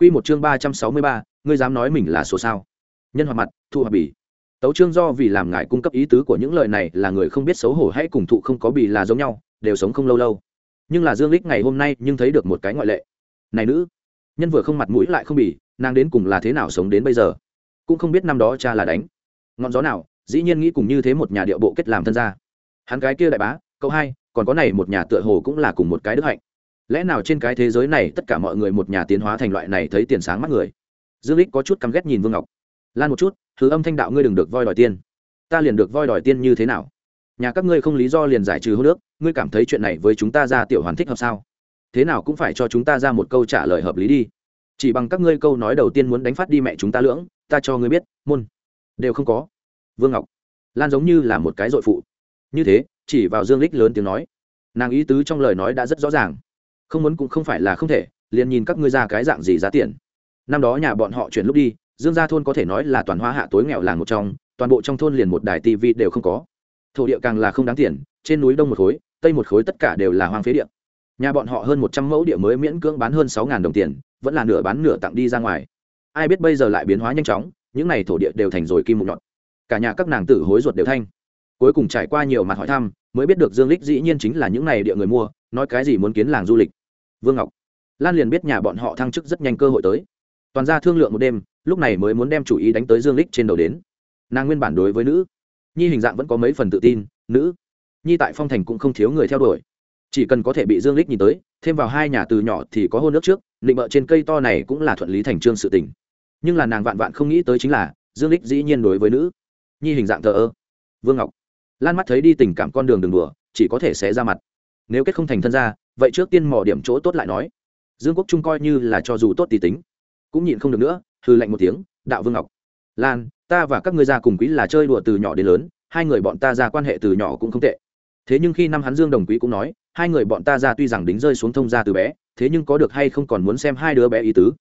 Quy một chương ba trăm sáu mươi ba, ngươi dám nói mình là số sao? Nhân hoạt mặt, thu hoạt bỉ. Tấu chương do vì làm ngài cung cấp ý tứ của những lời này là người không biết xấu hổ hay cùng thụ không có bỉ là giống nhau, đều sống không lâu lâu. Nhưng là Dương Lịch ngày hôm nay nhưng thấy được một cái ngoại lệ. Này nữ, nhân vừa không mặt mũi lại không bỉ, nàng đến cùng là thế nào sống đến bây giờ? Cũng không biết năm đó cha là đánh. Ngọn gió nào, dĩ nhiên nghĩ cùng như thế một nhà điệu bộ kết làm thân gia. Hắn cái kia đại bá, cậu hai, còn có này một nhà tựa hồ cũng là cùng một cái đức hạnh lẽ nào trên cái thế giới này tất cả mọi người một nhà tiến hóa thành loại này thấy tiền sáng mắt người? Dương lích có chút căm ghét nhìn vương ngọc. Lan một chút thứ âm thanh đạo ngươi đừng được voi đòi tiên ta liền được voi đòi tiên như thế nào? Nhà các ngươi không lý do liền giải trừ hô nước, ngươi cảm thấy chuyện này với chúng ta ra tiểu hoàn thích hợp sao? Thế nào cũng phải cho chúng ta ra một câu trả lời hợp lý đi. Chỉ bằng các ngươi câu nói đầu tiên muốn đánh phát đi mẹ chúng ta lưỡng, ta cho ngươi biết, môn. Đều không có. Vương ngọc. Lan giống như là một cái dội phụ. Như thế, chỉ vào dương lích lớn tiếng nói. Nàng ý tứ trong lời nói đã rất rõ ràng không muốn cũng không phải là không thể, liền nhìn các ngươi ra cái dạng gì giá tiền. Năm đó nhà bọn họ chuyển lúc đi, dương gia thôn có thể nói là toàn hoa hạ tối nghèo làng một trong, toàn bộ trong thôn liền một đài tv đều không có. Thổ địa càng là không đáng tiền, trên núi đông một khối, tây một khối tất cả đều là hoang phế địa. Nhà bọn họ hơn một trăm mẫu địa mới miễn cưỡng bán hơn sáu ngàn đồng tiền, vẫn là nửa bán nửa tặng đi ra ngoài. Ai biết bây giờ lại biến hóa nhanh chóng, những n à y thổ địa đều thành rồi kim mục nhọn. Cả nhà các nàng tử hối ruột đều thanh. Cuối cùng trải qua nhiều mặt hỏi thăm, mới biết được dương lích dĩ nhiên chính là những n à y địa người mua, nói cái gì muốn kiến làng du lịch vương ngọc. Lan liền biết nhà bọn họ thăng chức rất nhanh cơ hội tới. Toàn ra thương lượng một đêm, lúc này mới muốn đem chủ ý đánh tới dương lích trên đầu đến. Nàng nguyên bản đối với nữ, nhi hình dạng vẫn có mấy phần tự tin, nữ, nhi tại phong thành cũng không thiếu người theo đuổi. Chỉ cần có thể bị dương lích nhìn tới, thêm vào hai nhà từ nhỏ thì có hôn nước trước định bợ trên cây to này cũng là thuận lý thành trương sự tình. Nhưng là nàng vạn vạn không nghĩ tới chính là, dương lích dĩ nhiên đối với nữ, nhi hình dạng thờ ơ. Vương ngọc. Lan mắt thấy đi tình cảm con đường đường đùa, chỉ có thể sẽ ra mặt. Nếu kết không thành thân ra vậy trước tiên mò điểm chỗ tốt lại nói. Dương quốc trung coi như là cho dù tốt tỷ tính. Cũng nhịn không được nữa hư lạnh một tiếng, đạo vương ngọc, lan, ta và các ngươi ra cùng quý là chơi đùa từ nhỏ đến lớn, hai người bọn ta ra quan hệ từ nhỏ cũng không tệ. Thế nhưng khi năm hắn dương đồng quý cũng nói, hai người bọn ta ra tuy rằng đính rơi xuống thông ra từ bé, thế nhưng có được hay không còn muốn xem hai đứa bé ý tứ.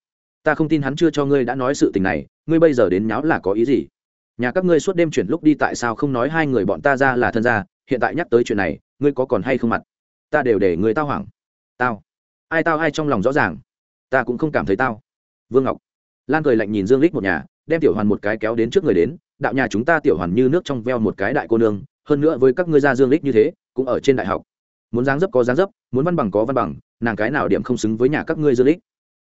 Ta không tin hắn chưa cho ngươi đã nói sự tình này, ngươi bây giờ đến nháo là có ý gì? Nhà các ngươi suốt đêm chuyển lúc đi tại sao không nói hai người bọn ta ra là thân gia, hiện tại nhắc tới chuyện này, ngươi có còn hay không mặt? Ta đều để người tao hoảng. Tao. Ai tao ai trong lòng rõ ràng. Ta cũng không cảm thấy tao. Vương ngọc. Lan cười lạnh nhìn dương lích một nhà, đem tiểu hoàn một cái kéo đến trước người đến, đạo nhà chúng ta tiểu hoàn như nước trong veo một cái đại cô nương, hơn nữa với các ngươi gia dương lích như thế, cũng ở trên đại học. Muốn dáng dấp có dáng dấp, muốn văn bằng có văn bằng, nàng cái nào điểm không xứng với nhà các ngươi dương lích.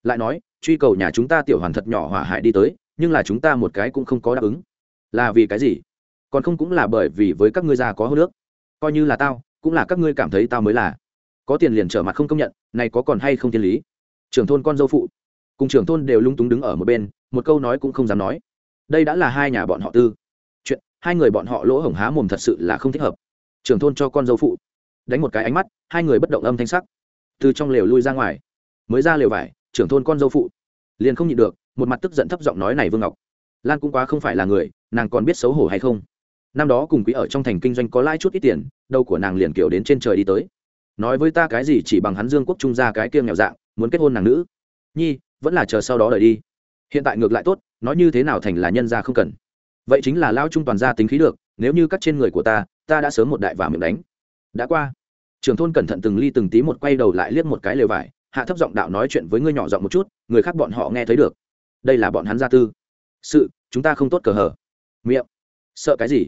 Lại nói, truy cầu nhà chúng ta tiểu hoàn thật nhỏ hỏa hại đi tới, nhưng là chúng ta một cái cũng không có đáp ứng. Là vì cái gì? Còn không cũng là bởi vì với các ngươi gia có hô nước. Coi như là tao cũng là các ngươi cảm thấy tao mới là. Có tiền liền trở mặt không công nhận, này có còn hay không thiên lý? Trưởng thôn con dâu phụ. Cùng trưởng thôn đều lung túng đứng ở một bên, một câu nói cũng không dám nói. Đây đã là hai nhà bọn họ tư. Chuyện, hai người bọn họ lỗ hổng há mồm thật sự là không thích hợp. Trưởng thôn cho con dâu phụ. Đánh một cái ánh mắt, hai người bất động âm thanh sắc. Từ trong lều lui ra ngoài. Mới ra lều vải, trưởng thôn con dâu phụ. Liền không nhịn được, một mặt tức giận thấp giọng nói này vương ngọc. Lan cũng quá không phải là người, nàng còn biết xấu hổ hay không? Năm đó cùng quý ở trong thành kinh doanh có lãi chút ít tiền đầu của nàng liền kiểu đến trên trời đi tới. Nói với ta cái gì chỉ bằng hắn dương quốc trung ra cái kiêng nghèo dạng, muốn kết hôn nàng nữ. Nhi, vẫn là chờ sau đó đợi đi. Hiện tại ngược lại tốt, nói như thế nào thành là nhân gia không cần. Vậy chính là lao trung toàn gia tính khí được, nếu như cắt trên người của ta ta đã sớm một đại và miệng đánh. Đã qua. Trưởng thôn cẩn thận từng ly từng tí một quay đầu lại liếc một cái lều vải, hạ thấp giọng đạo nói chuyện với ngươi nhỏ giọng một chút, người khác bọn họ nghe thấy được. Đây là bọn hắn gia tư. Sự, chúng ta không tốt cờ hở miệng. Sợ cái gì?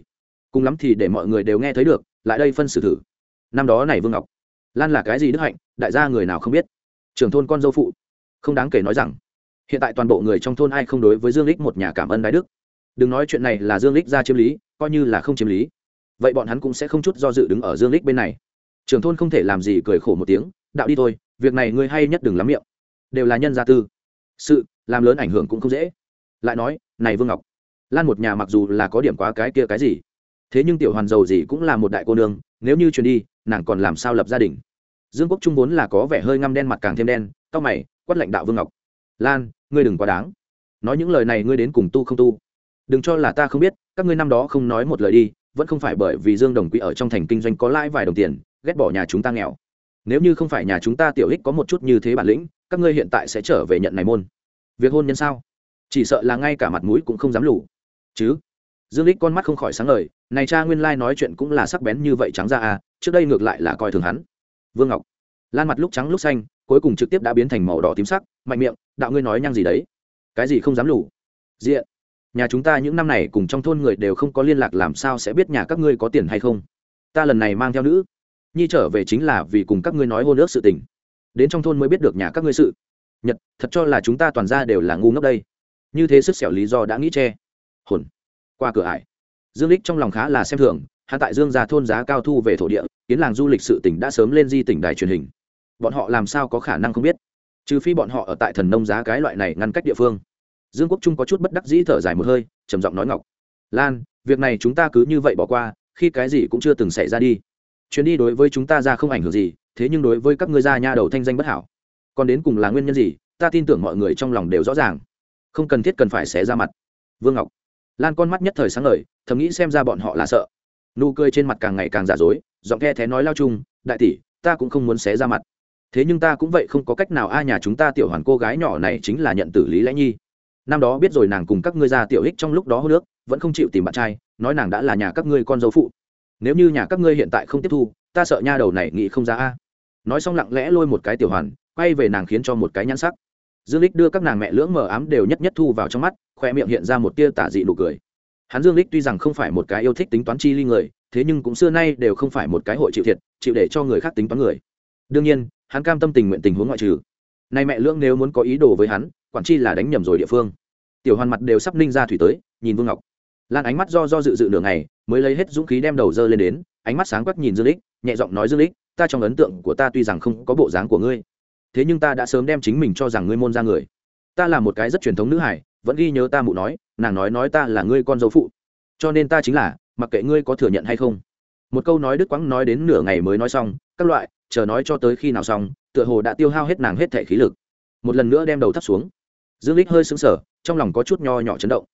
Cùng lắm thì để mọi người đều nghe thấy được lại đây phân xử thử. Năm đó này vương ngọc, lan là cái gì đức hạnh, đại gia người nào không biết? Trưởng thôn con dâu phụ, không đáng kể nói rằng, hiện tại toàn bộ người trong thôn ai không đối với dương lích một nhà cảm ơn đại đức? Đừng nói chuyện này là dương lích ra chiếm lý, coi như là không chiếm lý. Vậy bọn hắn cũng sẽ không chút do dự đứng ở dương lích bên này. Trưởng thôn không thể làm gì cười khổ một tiếng, đạo đi thôi, việc này ngươi hay nhất đừng lắm miệng. Đều là nhân gia tư. Sự, làm lớn ảnh hưởng cũng không dễ. Lại nói, này vương ngọc, lan một nhà mặc dù là có điểm quá cái kia cái gì thế nhưng tiểu hoàn giàu gì cũng là một đại cô nương, nếu như truyền đi, nàng còn làm sao lập gia đình? Dương quốc trung vốn là có vẻ hơi ngăm đen mặt càng thêm đen cao mày, quát lãnh đạo vương ngọc. Lan, ngươi đừng quá đáng. Nói những lời này ngươi đến cùng tu không tu. Đừng cho là ta không biết, các ngươi năm đó không nói một lời đi, vẫn không phải bởi vì dương đồng quỹ ở trong thành kinh doanh có lãi vài đồng tiền, ghét bỏ nhà chúng ta nghèo. Nếu như không phải nhà chúng ta tiểu ích có một chút như thế bản lĩnh, các ngươi hiện tại sẽ trở về nhận này môn. Việc hôn nhân sao? Chỉ sợ là ngay cả mặt mũi cũng không dám lủ chứ? Dương lích con mắt không khỏi sáng lời này cha nguyên lai nói chuyện cũng là sắc bén như vậy trắng ra à trước đây ngược lại là coi thường hắn. Vương ngọc. Lan mặt lúc trắng lúc xanh, cuối cùng trực tiếp đã biến thành màu đỏ tím sắc, mạnh miệng, đạo ngươi nói nhăng gì đấy? Cái gì không dám lủ diện nhà chúng ta những năm này cùng trong thôn người đều không có liên lạc làm sao sẽ biết nhà các ngươi có tiền hay không? Ta lần này mang theo nữ, nhi trở về chính là vì cùng các ngươi nói hôn ước sự tình. Đến trong thôn mới biết được nhà các ngươi sự. Nhật, thật cho là chúng ta toàn ra đều là ngu ngốc đây. Như thế sức xẻo lý do đã nghĩ che. Hồn. Qua cửa ải dương lích trong lòng khá là xem thường hạ tại dương gia thôn giá cao thu về thổ địa, kiến làng du lịch sự tỉnh đã sớm lên di tỉnh đài truyền hình. Bọn họ làm sao có khả năng không biết? Trừ phi bọn họ ở tại thần nông giá cái loại này ngăn cách địa phương. Dương quốc trung có chút bất đắc dĩ thở dài một hơi, trầm giọng nói ngọc. Lan, việc này chúng ta cứ như vậy bỏ qua, khi cái gì cũng chưa từng xảy ra đi. Chuyến đi đối với chúng ta ra không ảnh hưởng gì, thế nhưng đối với các ngươi gia nha đầu thanh danh bất hảo. Còn đến cùng là nguyên nhân gì, ta tin tưởng mọi người trong lòng đều rõ ràng. Không cần thiết cần phải xé ra mặt. Vương ngọc lan con mắt nhất thời sáng ngời, thầm nghĩ xem ra bọn họ là sợ. Nụ cười trên mặt càng ngày càng giả dối, giọng the thé nói lao chung, đại tỷ, ta cũng không muốn xé ra mặt. Thế nhưng ta cũng vậy không có cách nào a, nhà chúng ta tiểu hoàn cô gái nhỏ này chính là nhận tử lý lẽ nhi. Năm đó biết rồi nàng cùng các ngươi ra tiểu ích trong lúc đó hô nước, vẫn không chịu tìm bạn trai, nói nàng đã là nhà các ngươi con dâu phụ. Nếu như nhà các ngươi hiện tại không tiếp thu, ta sợ nha đầu này nghĩ không ra a. Nói xong lặng lẽ lôi một cái tiểu hoàn, quay về nàng khiến cho một cái nhãn sắc dương lích đưa các nàng mẹ lưỡng mờ ám đều nhất nhất thu vào trong mắt, khoe miệng hiện ra một tia tả dị nụ cười. Hắn dương lích tuy rằng không phải một cái yêu thích tính toán chi ly người, thế nhưng cũng xưa nay đều không phải một cái hội chịu thiệt, chịu để cho người khác tính toán người. Đương nhiên, hắn cam tâm tình nguyện tình huống ngoại trừ. Nay mẹ lưỡng nếu muốn có ý đồ với hắn, quản chi là đánh nhầm rồi địa phương. Tiểu hoàn mặt đều sắp ninh ra thủy tới, nhìn vương ngọc. Lan ánh mắt do do dự dự nửa ngày, mới lấy hết dũng khí đem đầu dơ lên đến, ánh mắt sáng quắc nhìn dương lích nhẹ giọng nói dương lích ta trong ấn tượng của ta tuy rằng không có bộ dáng của ngươi thế nhưng ta đã sớm đem chính mình cho rằng ngươi môn ra người. Ta là một cái rất truyền thống nữ hải vẫn ghi nhớ ta mụ nói, nàng nói nói ta là ngươi con dâu phụ. Cho nên ta chính là, mặc kệ ngươi có thừa nhận hay không. Một câu nói đức quãng nói đến nửa ngày mới nói xong, các loại, chờ nói cho tới khi nào xong, tựa hồ đã tiêu hao hết nàng hết thể khí lực. Một lần nữa đem đầu thắt xuống. Dương lích hơi sững sờ, trong lòng có chút nho nhỏ chấn động.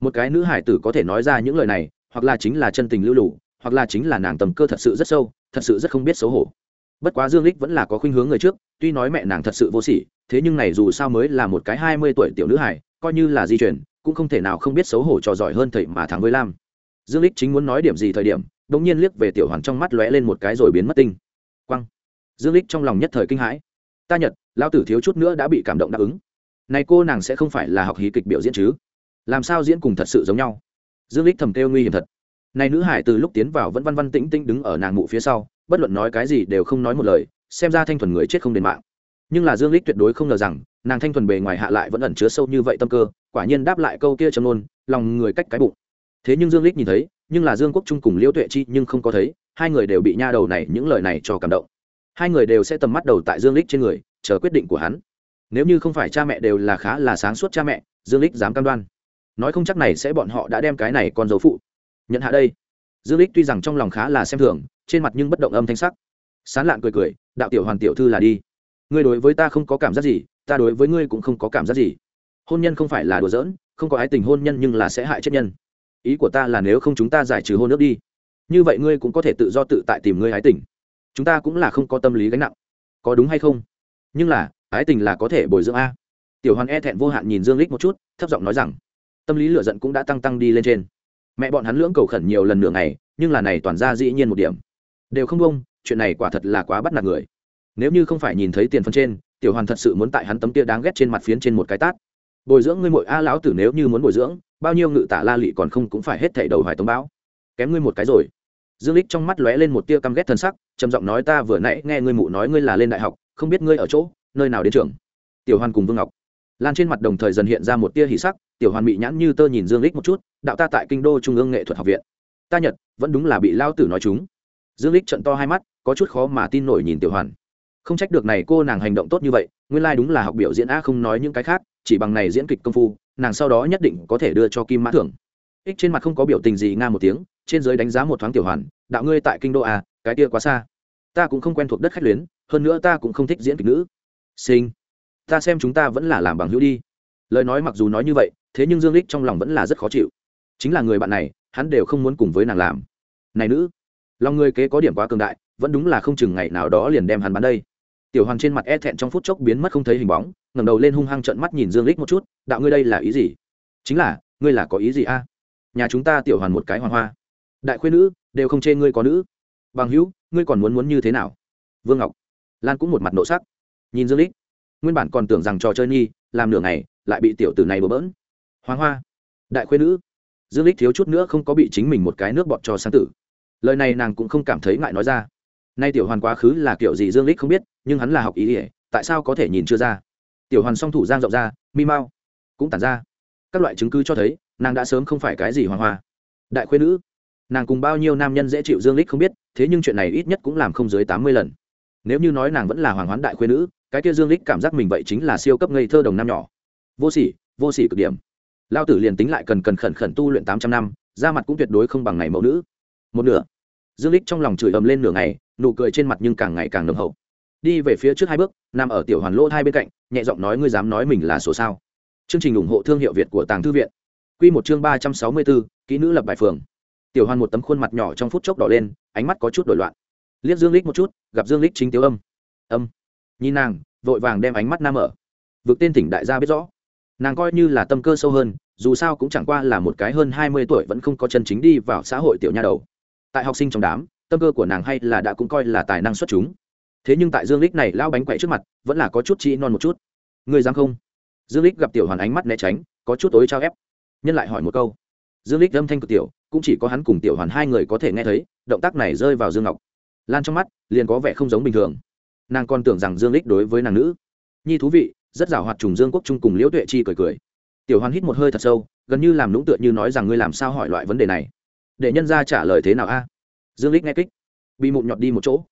Một cái nữ hải tử có thể nói ra những lời này, hoặc là chính là chân tình lưu lù, hoặc là chính là nàng tầm cơ thật sự rất sâu, thật sự rất không biết xấu hổ bất quá dương lích vẫn là có khuynh hướng người trước, tuy nói mẹ nàng thật sự vô sỉ, thế nhưng này dù sao mới là một cái hai mươi tuổi tiểu nữ hải coi như là di chuyển cũng không thể nào không biết xấu hổ trò giỏi hơn thầy mà thắng với lam. Dương lích chính muốn nói điểm gì thời điểm đống nhiên liếc về tiểu hoàn trong mắt lóe lên một cái rồi biến mất tinh. Quăng. Dương lích trong lòng nhất thời kinh hãi. Ta nhật lao tử thiếu chút nữa đã bị cảm động đáp ứng. Này cô nàng sẽ không phải là học hí kịch biểu diễn chứ? Làm sao diễn cùng thật sự giống nhau? Dương lích thầm kêu nguy hiểm thật này nữ hải từ lúc tiến vào vẫn văn văn tĩnh tĩnh đứng ở nàng mụ phía sau, bất luận nói cái gì đều không nói một lời, xem ra thanh thuần người chết không đền mạng. Nhưng là dương lích tuyệt đối không ngờ rằng, nàng thanh thuần bề ngoài hạ lại vẫn ẩn chứa sâu như vậy tâm cơ, quả nhiên đáp lại câu kia châm nôn lòng người cách cái bụng. Thế nhưng dương lích nhìn thấy, nhưng là dương quốc trung cùng liễu tuệ chi nhưng không có thấy, hai người đều bị nha đầu này những lời này cho cảm động. Hai người đều sẽ tầm mắt đầu tại dương lích trên người, chờ quyết định của hắn. Nếu như không phải cha mẹ đều là khá là sáng suốt cha mẹ, dương lích dám cam đoan. Nói không chắc này sẽ bọn họ đã đem cái này con dấu phụ nhận hạ đây. Dương lích tuy rằng trong lòng khá là xem thường, trên mặt nhưng bất động âm thanh sắc. Sán lạn cười cười, đạo tiểu hoàn tiểu thư là đi. Ngươi đối với ta không có cảm giác gì, ta đối với ngươi cũng không có cảm giác gì. Hôn nhân không phải là đùa giỡn, không có ái tình hôn nhân nhưng là sẽ hại chết nhân. Ý của ta là nếu không chúng ta giải trừ hôn nước đi, như vậy ngươi cũng có thể tự do tự tại tìm ngươi ái tình. Chúng ta cũng là không có tâm lý gánh nặng. Có đúng hay không? Nhưng là, ái tình là có thể bồi dưỡng a. Tiểu hoàn e thẹn vô hạn nhìn dương lích một chút, thấp giọng nói rằng, tâm lý lựa giận cũng đã tăng tăng đi lên trên mẹ bọn hắn lưỡng cầu khẩn nhiều lần nửa ngày, nhưng là này toàn ra dĩ nhiên một điểm. Đều không bông chuyện này quả thật là quá bắt nạt người. Nếu như không phải nhìn thấy tiền phân trên, tiểu hoàn thật sự muốn tại hắn tấm tia đáng ghét trên mặt phiến trên một cái tát. Bồi dưỡng ngươi mội a lão tử nếu như muốn bồi dưỡng, bao nhiêu ngự tả la lị còn không cũng phải hết thảy đầu hoài tống báo kém ngươi một cái rồi. Dương lích trong mắt lóe lên một tia căm ghét thân sắc, trầm giọng nói ta vừa nãy nghe ngươi mụ nói ngươi là lên đại học, không biết ngươi ở chỗ, nơi nào đến trường. Tiểu hoàn cùng vương ngọc lan trên mặt đồng thời dần hiện ra một tia hỉ sắc, tiểu hoàn bị nhãn như tơ nhìn dương lích một chút, đạo ta tại kinh đô trung ương nghệ thuật học viện. Ta nhật, vẫn đúng là bị lao tử nói chúng. Dương lích trận to hai mắt, có chút khó mà tin nổi nhìn tiểu hoàn. Không trách được này cô nàng hành động tốt như vậy, nguyên lai đúng là học biểu diễn a không nói những cái khác, chỉ bằng này diễn kịch công phu, nàng sau đó nhất định có thể đưa cho kim mã thưởng. Ích trên mặt không có biểu tình gì nga một tiếng, trên giới đánh giá một thoáng tiểu hoàn, đạo ngươi tại kinh đô a cái kia quá xa. Ta cũng không quen thuộc đất khách luyến, hơn nữa ta cũng không thích diễn kịch nữ. Sinh ta xem chúng ta vẫn là làm bằng hữu đi. Lời nói mặc dù nói như vậy, thế nhưng dương lích trong lòng vẫn là rất khó chịu. Chính là người bạn này, hắn đều không muốn cùng với nàng làm. Này nữ, lòng người kế có điểm quá cường đại, vẫn đúng là không chừng ngày nào đó liền đem hắn bán đây. Tiểu hoàng trên mặt e thẹn trong phút chốc biến mất không thấy hình bóng, ngẩng đầu lên hung hăng trợn mắt nhìn dương lích một chút, đạo ngươi đây là ý gì? Chính là, ngươi là có ý gì a? Nhà chúng ta tiểu hoàn một cái hoàng hoa. Đại khuyên nữ, đều không chê ngươi có nữ. Bằng hữu, ngươi còn muốn muốn như thế nào? Vương ngọc. Lan cũng một mặt nộ sắc. Nhìn dương lích nguyên bản còn tưởng rằng trò chơi nhi, làm nửa ngày, lại bị tiểu tử này bừa bỡn. Hoàng hoa. Đại khuyên nữ. Dương lích thiếu chút nữa không có bị chính mình một cái nước bọt cho sáng tử. Lời này nàng cũng không cảm thấy ngại nói ra. Nay tiểu hoàn quá khứ là kiểu gì dương lích không biết, nhưng hắn là học ý ỉa tại sao có thể nhìn chưa ra? Tiểu hoàn song thủ giang rộng ra, mi mau, cũng tản ra. Các loại chứng cứ cho thấy, nàng đã sớm không phải cái gì hoàng hoa. Đại khuyên nữ. Nàng cùng bao nhiêu nam nhân dễ chịu dương lích không biết, thế nhưng chuyện này ít nhất cũng làm không dưới tám mươi lần. Nếu như nói nàng vẫn là hoàng hoán đại khuyên nữ cái kia dương lích cảm giác mình vậy chính là siêu cấp ngây thơ đồng nam nhỏ. Vô sỉ vô sỉ cực điểm. Lao tử liền tính lại cần cần khẩn khẩn tu luyện tám trăm năm, da mặt cũng tuyệt đối không bằng ngày mẫu nữ. Một nửa. Dương lích trong lòng chửi ầm lên nửa ngày, nụ cười trên mặt nhưng càng ngày càng nồng hậu. Đi về phía trước hai bước, nằm ở tiểu hoàn lỗ hai bên cạnh, nhẹ giọng nói ngươi dám nói mình là số sao. Chương trình ủng hộ thương hiệu việt của tàng thư viện. Quy một chương ba trăm sáu mươi bốn, kỹ nữ lập bài phường. Tiểu hoàn một tấm khuôn mặt nhỏ trong phút chốc đỏ lên, ánh mắt có chút đổi loạn. Liếc dương lích một chút, gặp dương lích chính tiếu âm. Âm nhìn nàng, vội vàng đem ánh mắt nam ở. Vượt tên tỉnh đại gia biết rõ. Nàng coi như là tâm cơ sâu hơn, dù sao cũng chẳng qua là một cái hơn hai mươi tuổi vẫn không có chân chính đi vào xã hội tiểu nha đầu. Tại học sinh trong đám, tâm cơ của nàng hay là đã cũng coi là tài năng xuất chúng. Thế nhưng tại dương lích này lao bánh quậy trước mặt, vẫn là có chút chi non một chút. Người dám không? Dương lích gặp tiểu hoàn ánh mắt né tránh, có chút tối trao ép. Nhân lại hỏi một câu. Dương lích âm thanh cực tiểu, cũng chỉ có hắn cùng tiểu hoàn hai người có thể nghe thấy, động tác này rơi vào dương ngọc. Lan trong mắt, liền có vẻ không giống bình thường nàng còn tưởng rằng dương lích đối với nàng nữ. Nhi thú vị, rất giảo hoạt trùng dương quốc trung cùng liễu tuệ chi cười cười. Tiểu Hoan hít một hơi thật sâu, gần như làm lũng tựa như nói rằng ngươi làm sao hỏi loại vấn đề này. Để nhân ra trả lời thế nào a? Dương lích nghe kích, bị mụn nhọt đi một chỗ.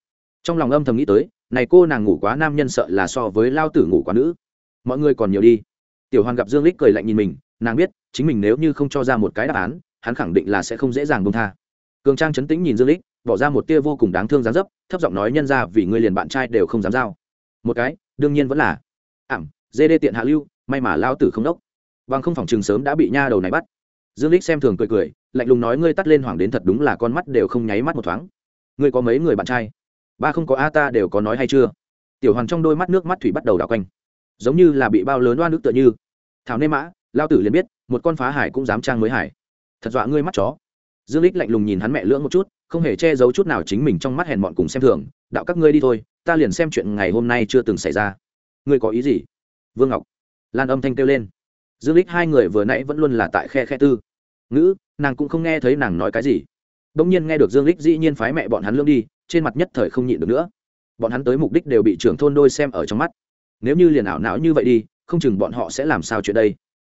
Trong lòng âm thầm nghĩ tới, này cô nàng ngủ quá nam nhân sợ là so với lao tử ngủ quá nữ. Mọi người còn nhiều đi. Tiểu Hoan gặp dương lích cười lạnh nhìn mình, nàng biết, chính mình nếu như không cho ra một cái đáp án, hắn khẳng định là sẽ không dễ dàng bông tha. Cường trang chấn tĩnh nhìn dương lích bỏ ra một tia vô cùng đáng thương dáng dấp, thấp giọng nói nhân ra vì ngươi liền bạn trai đều không dám giao. Một cái, đương nhiên vẫn là. Ảm, dê đê tiện hạ lưu, may mà lao tử không đốc. Bằng không phòng trường sớm đã bị nha đầu này bắt. Dương lích xem thường cười cười, lạnh lùng nói ngươi tắt lên hoàng đến thật đúng là con mắt đều không nháy mắt một thoáng. Ngươi có mấy người bạn trai? Ba không có a ta đều có nói hay chưa? Tiểu hoàng trong đôi mắt nước mắt thủy bắt đầu đảo quanh. Giống như là bị bao lớn oan nước tựa như. Thảo nê mã, lao tử liền biết, một con phá hải cũng dám trang mới hải. Thật dọa ngươi mắt chó dương lích lạnh lùng nhìn hắn mẹ lưỡng một chút, không hề che giấu chút nào chính mình trong mắt hèn mọn cùng xem thường, đạo các ngươi đi thôi, ta liền xem chuyện ngày hôm nay chưa từng xảy ra. Ngươi có ý gì? Vương ngọc lan âm thanh kêu lên. Dương lích hai người vừa nãy vẫn luôn là tại khe khe tư. Ngữ, nàng cũng không nghe thấy nàng nói cái gì. Đông nhiên nghe được dương lích dĩ nhiên phái mẹ bọn hắn lương đi, trên mặt nhất thời không nhịn được nữa. Bọn hắn tới mục đích đều bị trưởng thôn đôi xem ở trong mắt. Nếu như liền ảo não như vậy đi, không chừng bọn họ sẽ làm sao chuyện đây?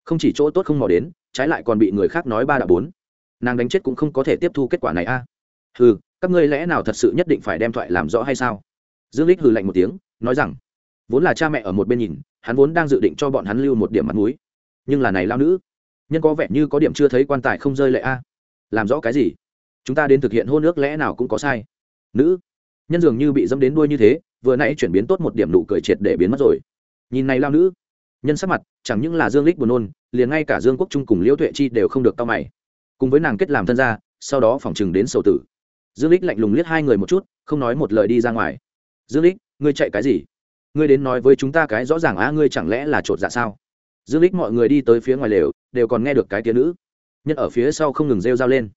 Không chỉ chỗ tốt không mò đến, trái lại còn bị người khác nói ba đã bốn nàng đánh chết cũng không có thể tiếp thu kết quả này a. À. hừ, các ngươi lẽ nào thật sự nhất định phải đem thoại làm rõ hay sao? Dương lích hừ lạnh một tiếng, nói rằng, vốn là cha mẹ ở một bên nhìn, hắn vốn đang dự định cho bọn hắn lưu một điểm mặt mũi. Nhưng là này lao nữ, nhân có vẻ như có điểm chưa thấy quan tài không rơi lệ a. Làm rõ cái gì? Chúng ta đến thực hiện hôn ước lẽ nào cũng có sai. Nữ, nhân dường như bị dâm đến đuôi như thế, vừa nãy chuyển biến tốt một điểm nụ cười triệt để biến mất rồi. Nhìn này lao nữ, nhân sắc mặt, chẳng những là dương lích buồn nôn, liền ngay cả dương quốc trung cùng liễu tuệ chi đều không được tao mày cùng với nàng kết làm thân gia, sau đó phòng chừng đến sầu tử. Dương lích lạnh lùng liếc hai người một chút, không nói một lời đi ra ngoài. Dương lích ngươi chạy cái gì? Ngươi đến nói với chúng ta cái rõ ràng á, ngươi chẳng lẽ là trột dạ sao? Dương lích mọi người đi tới phía ngoài lều, đều còn nghe được cái tiếng nữ. Nhân ở phía sau không ngừng rêu rao lên.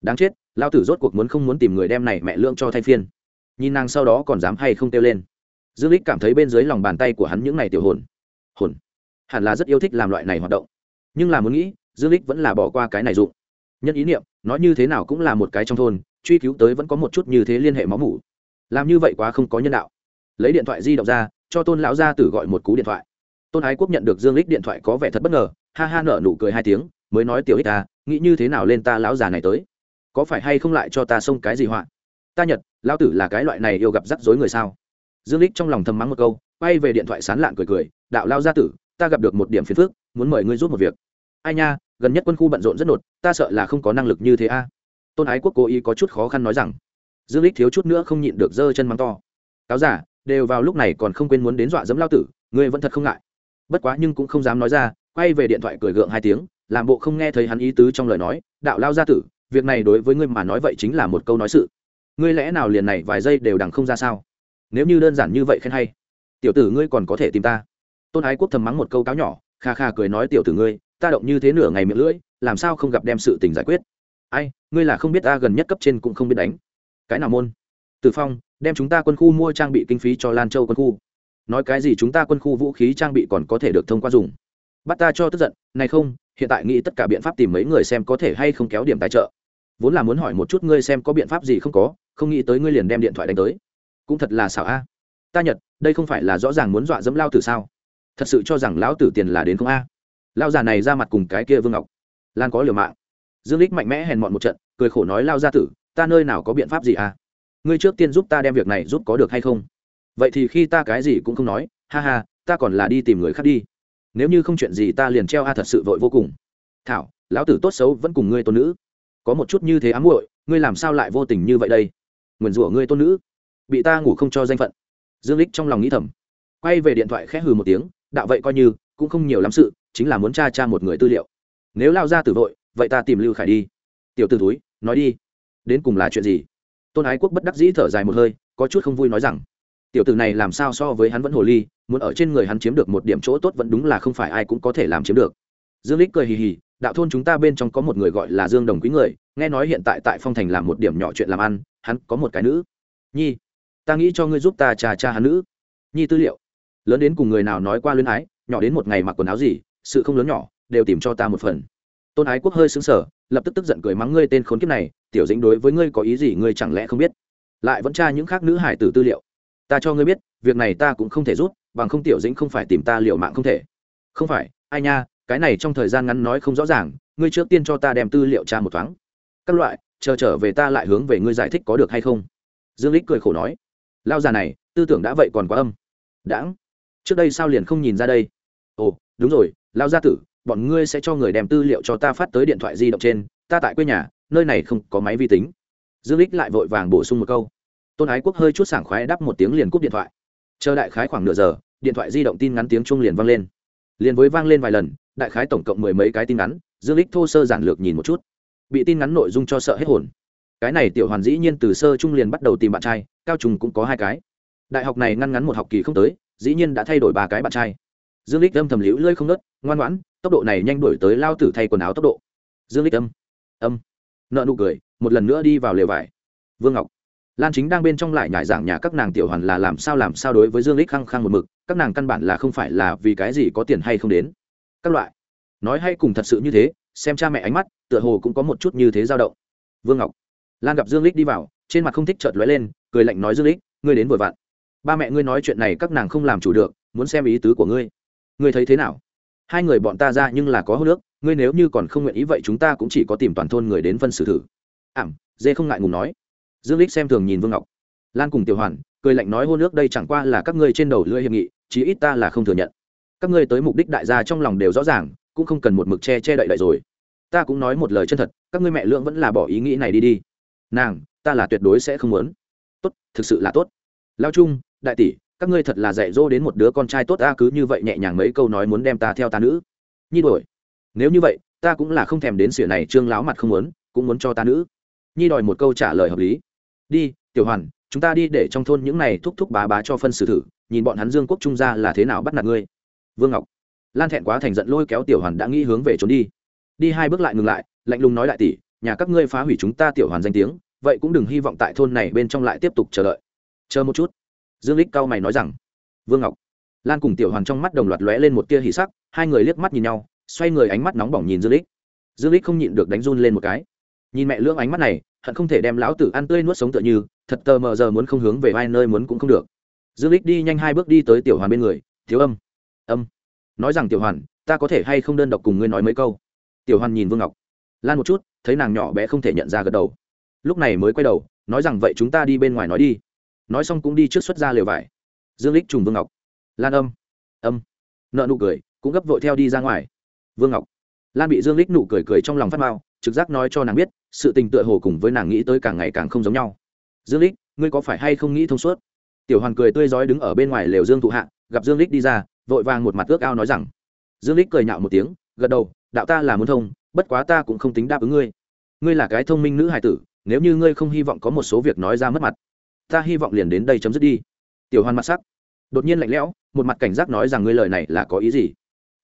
Đáng chết lao tử rốt cuộc muốn không muốn tìm người đem này mẹ lương cho thay phiên. Nhìn nàng sau đó còn dám hay không kêu lên. Dương lích cảm thấy bên dưới lòng bàn tay của hắn những này tiểu hồn. Hồn. Hẳn là rất yêu thích làm loại này hoạt động. Nhưng là muốn nghĩ, dương lích vẫn là bỏ qua cái này dụng nhân ý niệm, nói như thế nào cũng là một cái trong thôn, truy cứu tới vẫn có một chút như thế liên hệ máu mủ. Làm như vậy quá không có nhân đạo. Lấy điện thoại di động ra, cho tôn lão gia tử gọi một cú điện thoại. Tôn ái quốc nhận được dương lích điện thoại có vẻ thật bất ngờ, ha ha nở nụ cười hai tiếng, mới nói, tiểu ích ta nghĩ như thế nào lên ta lão già này tới? Có phải hay không lại cho ta xông cái gì họa? Ta nhật, lão tử là cái loại này yêu gặp rắc rối người sao? Dương lích trong lòng thầm mắng một câu, quay về điện thoại sán lạn cười cười, đạo lao gia tử, ta gặp được một điểm phiền phức, muốn mời ngươi giúp một việc. Ai nha gần nhất quân khu bận rộn rất nột, ta sợ là không có năng lực như thế a. Tôn ái quốc cố ý có chút khó khăn nói rằng, dương lích thiếu chút nữa không nhịn được giơ chân mắng to. Cáo giả, đều vào lúc này còn không quên muốn đến dọa dẫm lao tử, ngươi vẫn thật không ngại. Bất quá nhưng cũng không dám nói ra, quay về điện thoại cười gượng hai tiếng, làm bộ không nghe thấy hắn ý tứ trong lời nói, đạo lao gia tử, việc này đối với ngươi mà nói vậy chính là một câu nói sự. Ngươi lẽ nào liền này vài giây đều đằng không ra sao? Nếu như đơn giản như vậy khen hay. Tiểu tử ngươi còn có thể tìm ta. Tôn ái quốc thầm mắng một câu cáo nhỏ, kha kha cười nói, tiểu tử ngươi ta động như thế nửa ngày miệng lưỡi, làm sao không gặp đem sự tình giải quyết? Ai, ngươi là không biết ta gần nhất cấp trên cũng không biết đánh. Cái nào môn? Từ phong, đem chúng ta quân khu mua trang bị kinh phí cho lan châu quân khu. Nói cái gì chúng ta quân khu vũ khí trang bị còn có thể được thông qua dùng. Bắt ta cho tức giận, này không, hiện tại nghĩ tất cả biện pháp tìm mấy người xem có thể hay không kéo điểm tài trợ. Vốn là muốn hỏi một chút ngươi xem có biện pháp gì không có, không nghĩ tới ngươi liền đem điện thoại đánh tới. Cũng thật là xảo a. Ta nhật, đây không phải là rõ ràng muốn dọa dẫm lao tử sao? Thật sự cho rằng lão tử tiền là đến không a? Lao già này ra mặt cùng cái kia vương ngọc. Lan có liều mạng. Dương lích mạnh mẽ hèn mọn một trận, cười khổ nói, lao gia tử, ta nơi nào có biện pháp gì à? Ngươi trước tiên giúp ta đem việc này giúp có được hay không? Vậy thì khi ta cái gì cũng không nói, ha ha, ta còn là đi tìm người khác đi. Nếu như không chuyện gì ta liền treo a, thật sự vội vô cùng. Thảo, lão tử tốt xấu vẫn cùng ngươi tôn nữ. Có một chút như thế ám muội, ngươi làm sao lại vô tình như vậy đây? Nguyền rủa ngươi tôn nữ. Bị ta ngủ không cho danh phận. Dương lích trong lòng nghĩ thầm. Quay về điện thoại khẽ hừ một tiếng, đạo vậy coi như cũng không nhiều lắm sự, chính là muốn tra tra một người tư liệu. Nếu lao ra tử vội, vậy ta tìm lưu khải đi. Tiểu t ử túi nói đi. Đến cùng là chuyện gì? Tôn ái quốc bất đắc dĩ thở dài một hơi, có chút không vui nói rằng, tiểu tử này làm sao so với hắn vẫn hồ ly, muốn ở trên người hắn chiếm được một điểm chỗ tốt vẫn đúng là không phải ai cũng có thể làm chiếm được. Dương lích cười hì hì, đạo thôn chúng ta bên trong có một người gọi là dương đồng quý người, nghe nói hiện tại tại phong thành làm một điểm nhỏ chuyện làm ăn, hắn có một cái nữ. Nhi, ta nghĩ cho ngươi giúp ta trà cha hắn nữ. Nhi tư liệu. Lớn đến cùng người nào nói qua luyến ái nhỏ đến một ngày mặc quần áo gì, sự không lớn nhỏ, đều tìm cho ta một phần. Tôn ái quốc hơi xứng sở lập tức tức giận cười mắng ngươi tên khốn kiếp này, tiểu dĩnh đối với ngươi có ý gì ngươi chẳng lẽ không biết? Lại vẫn tra những khác nữ hải tử tư liệu. Ta cho ngươi biết, việc này ta cũng không thể rút, bằng không tiểu dĩnh không phải tìm ta liệu mạng không thể. Không phải, ai nha, cái này trong thời gian ngắn nói không rõ ràng, ngươi trước tiên cho ta đem tư liệu tra một thoáng. Các loại, chờ trở về ta lại hướng về ngươi giải thích có được hay không. Dương lích cười khổ nói. Lao già này, tư tưởng đã vậy còn quá âm. Đãng. Trước đây sao liền không nhìn ra đây? Ồ, đúng rồi lao gia tử, bọn ngươi sẽ cho người đem tư liệu cho ta phát tới điện thoại di động trên, ta tại quê nhà, nơi này không có máy vi tính. Dương lích lại vội vàng bổ sung một câu. Tôn ái quốc hơi chút sảng khoái đắp một tiếng liền cúp điện thoại. Chờ đại khái khoảng nửa giờ, điện thoại di động tin ngắn tiếng chuông liền vang lên. Liền với vang lên vài lần, đại khái tổng cộng mười mấy cái tin ngắn, dương lích thô sơ giản lược nhìn một chút. Bị tin ngắn nội dung cho sợ hết hồn. Cái này tiểu hoàn dĩ nhiên từ sơ trung liền bắt đầu tìm bạn trai, cao trùng cũng có hai cái. Đại học này ngăn ngắn một học kỳ không tới, dĩ nhiên đã thay đổi ba cái bạn trai dương lích âm thầm liễu lơi không nớt ngoan ngoãn, tốc độ này nhanh đổi tới lao tử thay quần áo tốc độ. Dương lích âm âm, nợ nụ cười, một lần nữa đi vào lều vải. Vương ngọc, lan chính đang bên trong lại nhải giảng nhà các nàng tiểu hoàn là làm sao làm sao đối với dương lích khăng khăng một mực, các nàng căn bản là không phải là vì cái gì có tiền hay không đến. Các loại, nói hay cùng thật sự như thế, xem cha mẹ ánh mắt, tựa hồ cũng có một chút như thế dao động. Vương ngọc, lan gặp dương lích đi vào, trên mặt không thích chợt lóe lên, cười lạnh nói dương lích ngươi đến vội vặn. Ba mẹ ngươi nói chuyện này các nàng không làm chủ được, muốn xem ý tứ của ngươi ngươi thấy thế nào? Hai người bọn ta ra nhưng là có hô nước, ngươi nếu như còn không nguyện ý vậy chúng ta cũng chỉ có tìm toàn thôn người đến phân xử thử. Ảm, dê không ngại ngùng nói. Dương lích xem thường nhìn vương ngọc. Lan cùng tiểu hoàn, cười lạnh nói hô nước đây chẳng qua là các ngươi trên đầu lưỡi hiệp nghị, chí ít ta là không thừa nhận. Các ngươi tới mục đích đại gia trong lòng đều rõ ràng, cũng không cần một mực che che đậy đậy rồi. Ta cũng nói một lời chân thật, các ngươi mẹ lượng vẫn là bỏ ý nghĩ này đi đi. Nàng, ta là tuyệt đối sẽ không muốn. Tốt, thực sự là tốt. Lao trung, đại tỷ các ngươi thật là dạy dỗ đến một đứa con trai tốt ta cứ như vậy nhẹ nhàng mấy câu nói muốn đem ta theo ta nữ. Nhi đổi nếu như vậy, ta cũng là không thèm đến sửa này, trương láo mặt không muốn, cũng muốn cho ta nữ. Nhi đòi một câu trả lời hợp lý. Đi, tiểu hoàn, chúng ta đi để trong thôn những này thúc thúc bá bá cho phân xử thử, nhìn bọn hắn dương quốc trung gia là thế nào bắt nạt ngươi. Vương ngọc. Lan thẹn quá thành giận lôi kéo tiểu hoàn đã nghĩ hướng về trốn đi. Đi hai bước lại ngừng lại, lạnh lùng nói đại tỷ nhà các ngươi phá hủy chúng ta tiểu hoàn danh tiếng, vậy cũng đừng hy vọng tại thôn này bên trong lại tiếp tục chờ đợi. Chờ một chút dương lích cao mày nói rằng, vương ngọc. Lan cùng tiểu hoàn trong mắt đồng loạt lóe lên một tia hỉ sắc, hai người liếc mắt nhìn nhau, xoay người ánh mắt nóng bỏng nhìn dương lích dương lích không nhịn được đánh run lên một cái. Nhìn mẹ lưỡng ánh mắt này, hận không thể đem lão tử ăn tươi nuốt sống tựa như, thật tờ mờ giờ muốn không hướng về vai nơi muốn cũng không được. Dương lích đi nhanh hai bước đi tới tiểu hoàn bên người, thiếu âm âm. Nói rằng, tiểu hoàn, ta có thể hay không đơn độc cùng ngươi nói mấy câu? Tiểu hoàn nhìn vương ngọc. Lan một chút, thấy nàng nhỏ bé không thể nhận ra gật đầu. Lúc này mới quay đầu, nói rằng, vậy chúng ta đi bên ngoài nói đi nói xong cũng đi trước xuất ra lều vải. Dương lích trùng vương ngọc. Lan âm. Âm. Nợ nụ cười, cũng gấp vội theo đi ra ngoài. Vương ngọc. Lan bị dương lích nụ cười cười trong lòng phát mao trực giác nói cho nàng biết, sự tình tựa hồ cùng với nàng nghĩ tới càng ngày càng không giống nhau. Dương lích ngươi có phải hay không nghĩ thông suốt? Tiểu hoàn cười tươi rói đứng ở bên ngoài lều dương thụ hạ, gặp dương lích đi ra, vội vàng một mặt ước ao nói rằng, dương lích cười nhạo một tiếng, gật đầu, đạo ta là muốn thông, bất quá ta cũng không tính đáp ứng ngươi. Ngươi là cái thông minh nữ hài tử, nếu như ngươi không hy vọng có một số việc nói ra mất mặt ta hy vọng liền đến đây chấm dứt đi. Tiểu hoàn mặt sắc. Đột nhiên lạnh lẽo, một mặt cảnh giác nói rằng ngươi lời này là có ý gì?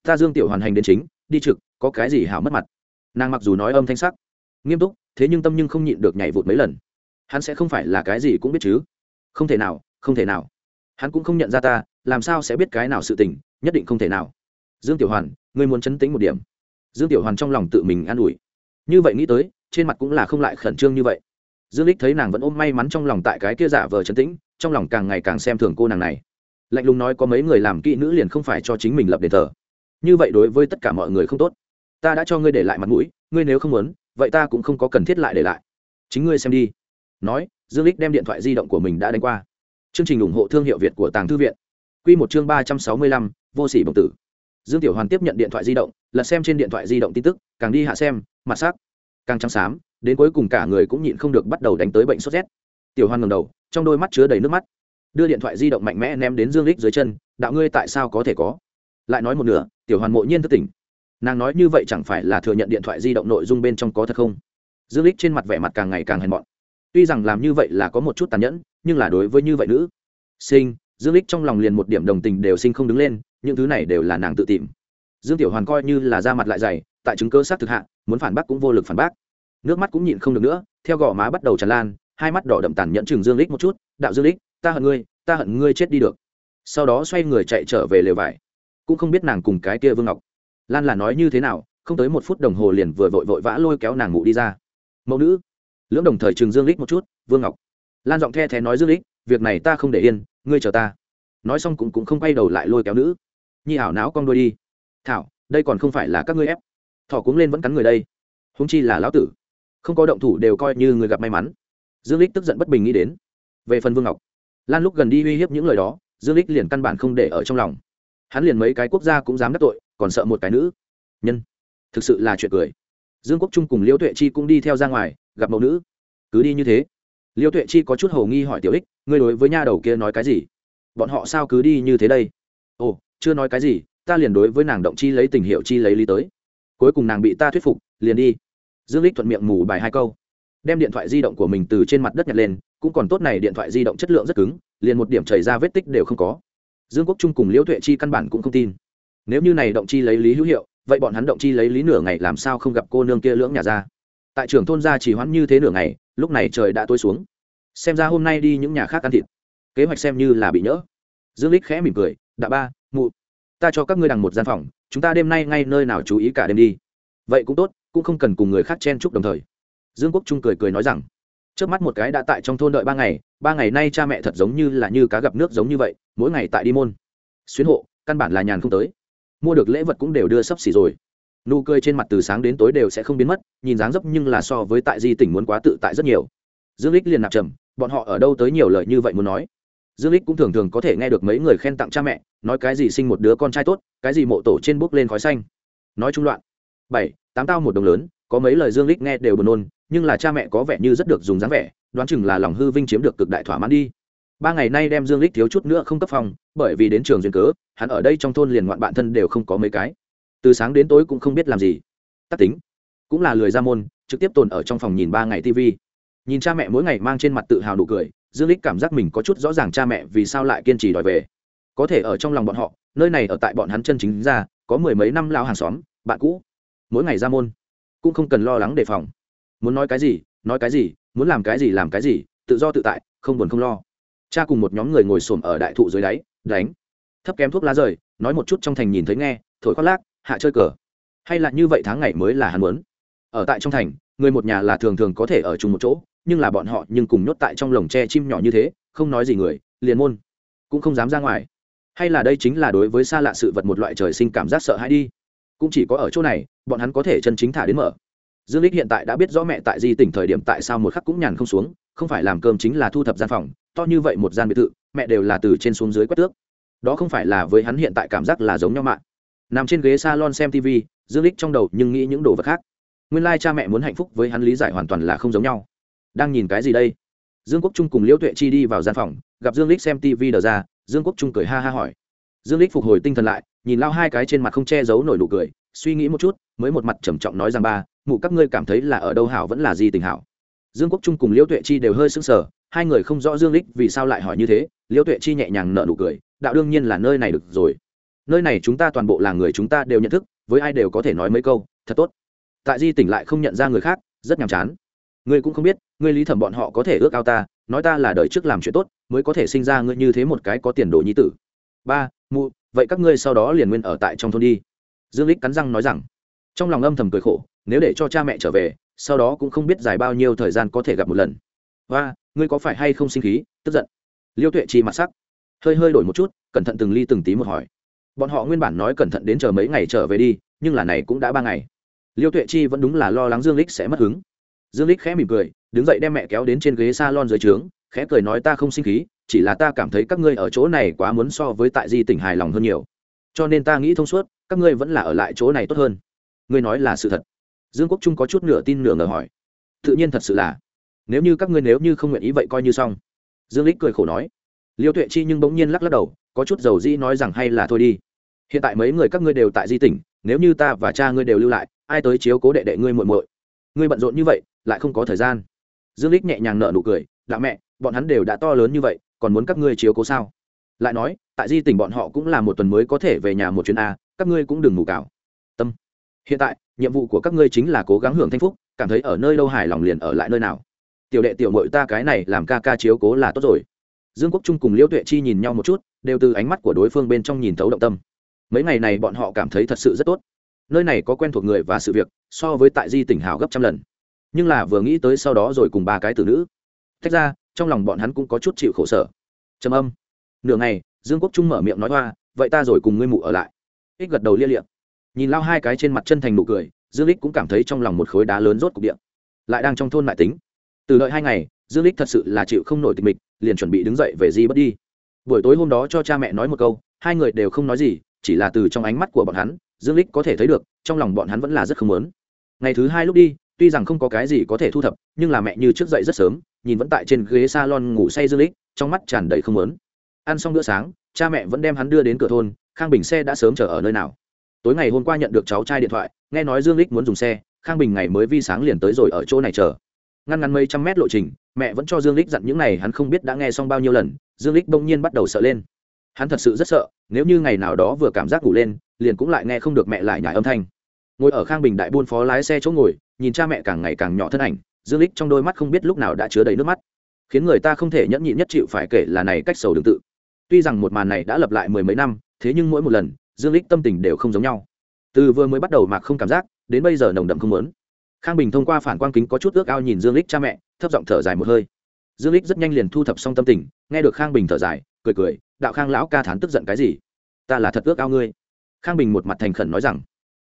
Ta dương tiểu hoàn hành đến chính, đi trực, có cái gì hảo mất mặt? Nàng mặc dù nói âm thanh sắc, nghiêm túc, thế nhưng tâm nhưng không nhịn được nhảy vụt mấy lần. Hắn sẽ không phải là cái gì cũng biết chứ? Không thể nào, không thể nào. Hắn cũng không nhận ra ta, làm sao sẽ biết cái nào sự tình, nhất định không thể nào. Dương tiểu hoàn, ngươi muốn chấn tĩnh một điểm. Dương tiểu hoàn trong lòng tự mình an ủi. Như vậy nghĩ tới, trên mặt cũng là không lại khẩn trương như vậy dương lích thấy nàng vẫn ôm may mắn trong lòng tại cái kia giả vờ chấn tĩnh trong lòng càng ngày càng xem thường cô nàng này. Lạnh lùng nói có mấy người làm kỹ nữ liền không phải cho chính mình lập đền thờ. Như vậy đối với tất cả mọi người không tốt. Ta đã cho ngươi để lại mặt mũi ngươi nếu không muốn vậy ta cũng không có cần thiết lại để lại. Chính ngươi xem đi. Nói dương lích đem điện thoại di động của mình đã đánh qua. Chương trình ủng hộ thương hiệu việt của tàng thư viện. Quy một chương ba trăm sáu mươi lăm, vô sỉ bổng tử. Dương tiểu hoàn tiếp nhận điện thoại di động lật xem trên điện thoại di động tin tức càng đi hạ xem mặt sắc càng trắng xám đến cuối cùng cả người cũng nhịn không được bắt đầu đánh tới bệnh sốt rét. Tiểu hoan ngầm đầu, trong đôi mắt chứa đầy nước mắt. Đưa điện thoại di động mạnh mẽ ném đến dương lích dưới chân, đạo ngươi tại sao có thể có? Lại nói một nửa, tiểu hoàn mộ nhiên thức tỉnh. Nàng nói như vậy chẳng phải là thừa nhận điện thoại di động nội dung bên trong có thật không? Dương lích trên mặt vẻ mặt càng ngày càng hèn mọn. Tuy rằng làm như vậy là có một chút tàn nhẫn, nhưng là đối với như vậy nữ sinh, dương lích trong lòng liền một điểm đồng tình đều sinh không đứng lên, những thứ này đều là nàng tự tìm. Dương tiểu hoàn coi như là ra mặt lại dày, tại chứng cơ xác thực hạ, muốn phản bác cũng vô lực phản bác nước mắt cũng nhịn không được nữa, theo gò má bắt đầu tràn lan, hai mắt đỏ đậm tàn nhẫn chừng dương lích một chút, đạo dương lích, ta hận ngươi, ta hận ngươi chết đi được. Sau đó xoay người chạy trở về lều vải. Cũng không biết nàng cùng cái kia vương ngọc lan là nói như thế nào, không tới một phút đồng hồ liền vừa vội vội vã lôi kéo nàng ngủ đi ra. Mẫu nữ. Lưỡng đồng thời chừng dương lích một chút, vương ngọc. Lan giọng the thé nói dương lích, việc này ta không để yên, ngươi chờ ta. Nói xong cũng cũng không quay đầu lại lôi kéo nữ. Nhi ảo não con đôi đi. Thảo, đây còn không phải là các ngươi ép. Thỏ cuống lên vẫn cắn người đây. Húng chi là lão tử không có động thủ đều coi như người gặp may mắn. Dương lích tức giận bất bình nghĩ đến. Về phần vương ngọc, lan lúc gần đi uy hiếp những lời đó, dương lích liền căn bản không để ở trong lòng. Hắn liền mấy cái quốc gia cũng dám đắc tội, còn sợ một cái nữ. Nhân, thực sự là chuyện cười. Dương quốc trung cùng liễu tuệ chi cũng đi theo ra ngoài, gặp mẫu nữ. Cứ đi như thế. Liễu tuệ chi có chút hầu nghi hỏi tiểu ích, ngươi đối với nha đầu kia nói cái gì? Bọn họ sao cứ đi như thế đây? Ồ, chưa nói cái gì, ta liền đối với nàng động chi lấy tình hiệu chi lấy lý tới. Cuối cùng nàng bị ta thuyết phục, liền đi dương lích thuận miệng mù bài hai câu. Đem điện thoại di động của mình từ trên mặt đất nhặt lên, cũng còn tốt này điện thoại di động chất lượng rất cứng, liền một điểm chảy ra vết tích đều không có. Dương quốc trung cùng liễu tuệ chi căn bản cũng không tin. Nếu như này động chi lấy lý hữu hiệu, vậy bọn hắn động chi lấy lý nửa ngày làm sao không gặp cô nương kia lưỡng nhà ra? Tại trường thôn gia chỉ hoãn như thế nửa ngày, lúc này trời đã tối xuống. Xem ra hôm nay đi những nhà khác ăn thịt. Kế hoạch xem như là bị nhỡ. Dương lích khẽ mỉm cười đã ba, mụ, ta cho các ngươi đằng một gian phòng, chúng ta đêm nay ngay nơi nào chú ý cả đêm đi. Vậy cũng tốt cũng không cần cùng người khác chen chúc đồng thời. Dương quốc trung cười cười nói rằng, trước mắt một cái đã tại trong thôn đợi ba ngày ba ngày nay cha mẹ thật giống như là như cá gặp nước giống như vậy, mỗi ngày tại đi môn. Xuyến hộ, căn bản là nhàn không tới. Mua được lễ vật cũng đều đưa sấp xỉ rồi. Nụ cười trên mặt từ sáng đến tối đều sẽ không biến mất, nhìn dáng dấp nhưng là so với tại di tỉnh muốn quá tự tại rất nhiều. Dương lích liền nạp trầm, bọn họ ở đâu tới nhiều lời như vậy muốn nói. Dương lích cũng thường thường có thể nghe được mấy người khen tặng cha mẹ, nói cái gì sinh một đứa con trai tốt, cái gì mộ tổ trên bước lên khói xanh. Nói trung loạn bảy, tám tao một đồng lớn, có mấy lời dương lích nghe đều buồn nôn, nhưng là cha mẹ có vẻ như rất được dùng dáng vẻ, đoán chừng là lòng hư vinh chiếm được cực đại thỏa mãn đi. Ba ngày nay đem dương lích thiếu chút nữa không cấp phòng, bởi vì đến trường duyên cớ, hắn ở đây trong thôn liền ngoạn bạn thân đều không có mấy cái. Từ sáng đến tối cũng không biết làm gì. Tắc tính, cũng là lười ra môn, trực tiếp tồn ở trong phòng nhìn ba ngày tv nhìn cha mẹ mỗi ngày mang trên mặt tự hào nụ cười, dương lích cảm giác mình có chút rõ ràng cha mẹ vì sao lại kiên trì đòi về. Có thể ở trong lòng bọn họ, nơi này ở tại bọn hắn chân chính ra, có mười mấy năm lao hàng xóm, bạn cũ mỗi ngày ra môn, cũng không cần lo lắng đề phòng. Muốn nói cái gì, nói cái gì, muốn làm cái gì làm cái gì, tự do tự tại, không buồn không lo. Cha cùng một nhóm người ngồi xổm ở đại thụ dưới đáy, đánh. Thấp kém thuốc lá rời, nói một chút trong thành nhìn thấy nghe, thổi khoác lác, hạ chơi cờ. Hay là như vậy tháng ngày mới là hắn muốn. Ở tại trong thành, người một nhà là thường thường có thể ở chung một chỗ, nhưng là bọn họ nhưng cùng nhốt tại trong lồng tre chim nhỏ như thế, không nói gì người, liền môn, cũng không dám ra ngoài. Hay là đây chính là đối với xa lạ sự vật một loại trời sinh cảm giác sợ hãi đi cũng chỉ có ở chỗ này, bọn hắn có thể chân chính thả đến mở. Dương lích hiện tại đã biết rõ mẹ tại di tỉnh thời điểm tại sao một khắc cũng nhàn không xuống, không phải làm cơm chính là thu thập gian phòng, to như vậy một gian biệt thự, mẹ đều là từ trên xuống dưới quét tước. Đó không phải là với hắn hiện tại cảm giác là giống nhau mạng nằm trên ghế salon xem tv dương lích trong đầu nhưng nghĩ những đồ vật khác. Nguyên lai cha mẹ muốn hạnh phúc với hắn lý giải hoàn toàn là không giống nhau. Đang nhìn cái gì đây? Dương quốc trung cùng liễu tuệ chi đi vào gian phòng, gặp dương lích xem tv đờ ra, dương quốc trung cười ha ha hỏi dương lích phục hồi tinh thần lại, nhìn lao hai cái trên mặt không che giấu nổi nụ cười, suy nghĩ một chút, mới một mặt trầm trọng nói rằng, ba, mụ các ngươi cảm thấy là ở đâu hảo vẫn là gì tình hảo? Dương quốc trung cùng liễu tuệ chi đều hơi sững sờ, hai người không rõ dương lích vì sao lại hỏi như thế, liễu tuệ chi nhẹ nhàng nở nụ cười, đạo đương nhiên là nơi này được rồi. Nơi này chúng ta toàn bộ là người chúng ta đều nhận thức, với ai đều có thể nói mấy câu, thật tốt. Tại di tỉnh lại không nhận ra người khác, rất nhàm chán. Ngươi cũng không biết, ngươi lý thẩm bọn họ có thể ước ao ta, nói ta là đời trước làm chuyện tốt, mới có thể sinh ra ngươi như thế một cái có tiền đồ nhi tử. Ba mụ, vậy các ngươi sau đó liền nguyên ở tại trong thôn đi. Dương lích cắn răng nói rằng. Trong lòng âm thầm cười khổ, nếu để cho cha mẹ trở về, sau đó cũng không biết dài bao nhiêu thời gian có thể gặp một lần. Và ngươi có phải hay không sinh khí? Tức giận. Liêu tuệ chi mặt sắc. Hơi hơi đổi một chút, cẩn thận từng ly từng tí một hỏi. Bọn họ nguyên bản nói cẩn thận đến chờ mấy ngày trở về đi, nhưng là này cũng đã ba ngày. Liêu tuệ chi vẫn đúng là lo lắng dương lích sẽ mất hứng. Dương lích khẽ mỉm cười, đứng dậy đem mẹ kéo đến trên ghế salon dưới trướng, khẽ cười nói ta không sinh khí chỉ là ta cảm thấy các ngươi ở chỗ này quá muốn so với tại di tỉnh hài lòng hơn nhiều. Cho nên ta nghĩ thông suốt, các ngươi vẫn là ở lại chỗ này tốt hơn. Ngươi nói là sự thật. Dương quốc trung có chút nửa tin nửa ngờ hỏi. Tự nhiên thật sự là. Nếu như các ngươi nếu như không nguyện ý vậy coi như xong. Dương lích cười khổ nói. Liêu tuệ chi nhưng bỗng nhiên lắc lắc đầu, có chút dầu dĩ nói rằng hay là thôi đi. Hiện tại mấy người các ngươi đều tại di tỉnh, nếu như ta và cha ngươi đều lưu lại, ai tới chiếu cố đệ đệ ngươi muội muội? Ngươi bận rộn như vậy, lại không có thời gian. Dương lích nhẹ nhàng nở nụ cười. Đã mẹ, bọn hắn đều đã to lớn như vậy còn muốn các ngươi chiếu cố sao? Lại nói, tại di tỉnh bọn họ cũng là một tuần mới có thể về nhà một chuyến a, các ngươi cũng đừng ngủ cào tâm. Hiện tại, nhiệm vụ của các ngươi chính là cố gắng hưởng thanh phúc, cảm thấy ở nơi đâu hài lòng liền ở lại nơi nào. Tiểu đệ tiểu mội ta cái này làm ca ca chiếu cố là tốt rồi. Dương quốc trung cùng liễu tuệ chi nhìn nhau một chút, đều từ ánh mắt của đối phương bên trong nhìn thấu động tâm. Mấy ngày này bọn họ cảm thấy thật sự rất tốt. Nơi này có quen thuộc người và sự việc, so với tại di tỉnh hào gấp trăm lần. Nhưng là vừa nghĩ tới sau đó rồi cùng ba cái tử nữ. Tách ra trong lòng bọn hắn cũng có chút chịu khổ sở. Trầm âm. Nửa ngày, dương quốc trung mở miệng nói hoa, vậy ta rồi cùng ngươi mụ ở lại. Ích gật đầu lia liệm nhìn lao hai cái trên mặt chân thành nụ cười, dương lích cũng cảm thấy trong lòng một khối đá lớn rốt cục điện lại đang trong thôn lại tính. Từ đợi hai ngày, dương lích thật sự là chịu không nổi tịch mịch, liền chuẩn bị đứng dậy về di bất đi. Buổi tối hôm đó cho cha mẹ nói một câu, hai người đều không nói gì, chỉ là từ trong ánh mắt của bọn hắn, dương lích có thể thấy được, trong lòng bọn hắn vẫn là rất không lớn ngày thứ hai lúc đi, tuy rằng không có cái gì có thể thu thập, nhưng là mẹ như trước dậy rất sớm nhìn vẫn tại trên ghế salon ngủ say dương lích trong mắt tràn đầy không lớn ăn xong bữa sáng, cha mẹ vẫn đem hắn đưa đến cửa thôn, khang bình xe đã sớm chờ ở nơi nào. Tối ngày hôm qua nhận được cháu trai điện thoại, nghe nói dương lích muốn dùng xe, khang bình ngày mới vi sáng liền tới rồi ở chỗ này chờ. Ngăn ngắn mấy trăm mét lộ trình, mẹ vẫn cho dương lích dặn những này hắn không biết đã nghe xong bao nhiêu lần, dương lích bỗng nhiên bắt đầu sợ lên. Hắn thật sự rất sợ, nếu như ngày nào đó vừa cảm giác ngủ lên, liền cũng lại nghe không được mẹ lại nhải âm thanh. Ngồi ở khang bình đại buôn phó lái xe chỗ ngồi, nhìn cha mẹ càng ngày càng nhỏ thân ảnh dương lích trong đôi mắt không biết lúc nào đã chứa đầy nước mắt. Khiến người ta không thể nhẫn nhịn nhất chịu phải kể là này cách sầu đường tự. Tuy rằng một màn này đã lập lại mười mấy năm, thế nhưng mỗi một lần, dương lích tâm tình đều không giống nhau. Từ vừa mới bắt đầu mà không cảm giác, đến bây giờ nồng đậm không muốn. Khang bình thông qua phản quang kính có chút ước ao nhìn dương lích cha mẹ, thấp giọng thở dài một hơi. Dương lích rất nhanh liền thu thập xong tâm tình, nghe được khang bình thở dài, cười cười, đạo khang lão ca thán tức giận cái gì? Ta là thật ước ao ngươi. Khang bình một mặt thành khẩn nói rằng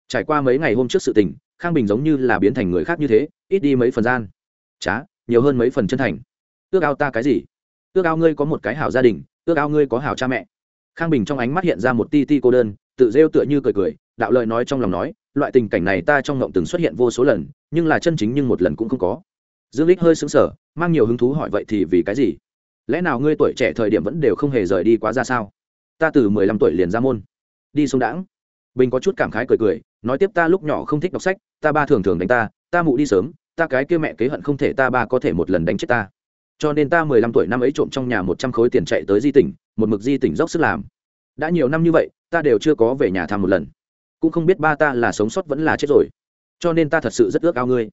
trải qua mấy ngày hôm trước sự tình, khang bình giống như là biến thành người khác như thế, ít đi mấy phần gian. Trá nhiều hơn mấy phần chân thành. Ước ao ta cái gì? Ước ao ngươi có một cái hảo gia đình, ước ao ngươi có hảo cha mẹ. Khang bình trong ánh mắt hiện ra một ti ti cô đơn, tự rêu tựa như cười cười, đạo lời nói trong lòng nói, loại tình cảnh này ta trong ngộng từng xuất hiện vô số lần, nhưng là chân chính nhưng một lần cũng không có. Dương lích hơi sững sờ, mang nhiều hứng thú hỏi vậy thì vì cái gì? Lẽ nào ngươi tuổi trẻ thời điểm vẫn đều không hề rời đi quá ra sao? Ta từ mười lăm tuổi liền ra môn. Đi sông đãng. Bình có chút cảm khái cười cười nói tiếp ta lúc nhỏ không thích đọc sách, ta ba thường thường đánh ta ta mụ đi sớm, ta cái kia mẹ kế hận không thể ta ba có thể một lần đánh chết ta. Cho nên ta mười lăm tuổi năm ấy trộm trong nhà một trăm khối tiền chạy tới di tỉnh, một mực di tỉnh dốc sức làm. Đã nhiều năm như vậy, ta đều chưa có về nhà thăm một lần. Cũng không biết ba ta là sống sót vẫn là chết rồi. Cho nên ta thật sự rất ước ao ngươi.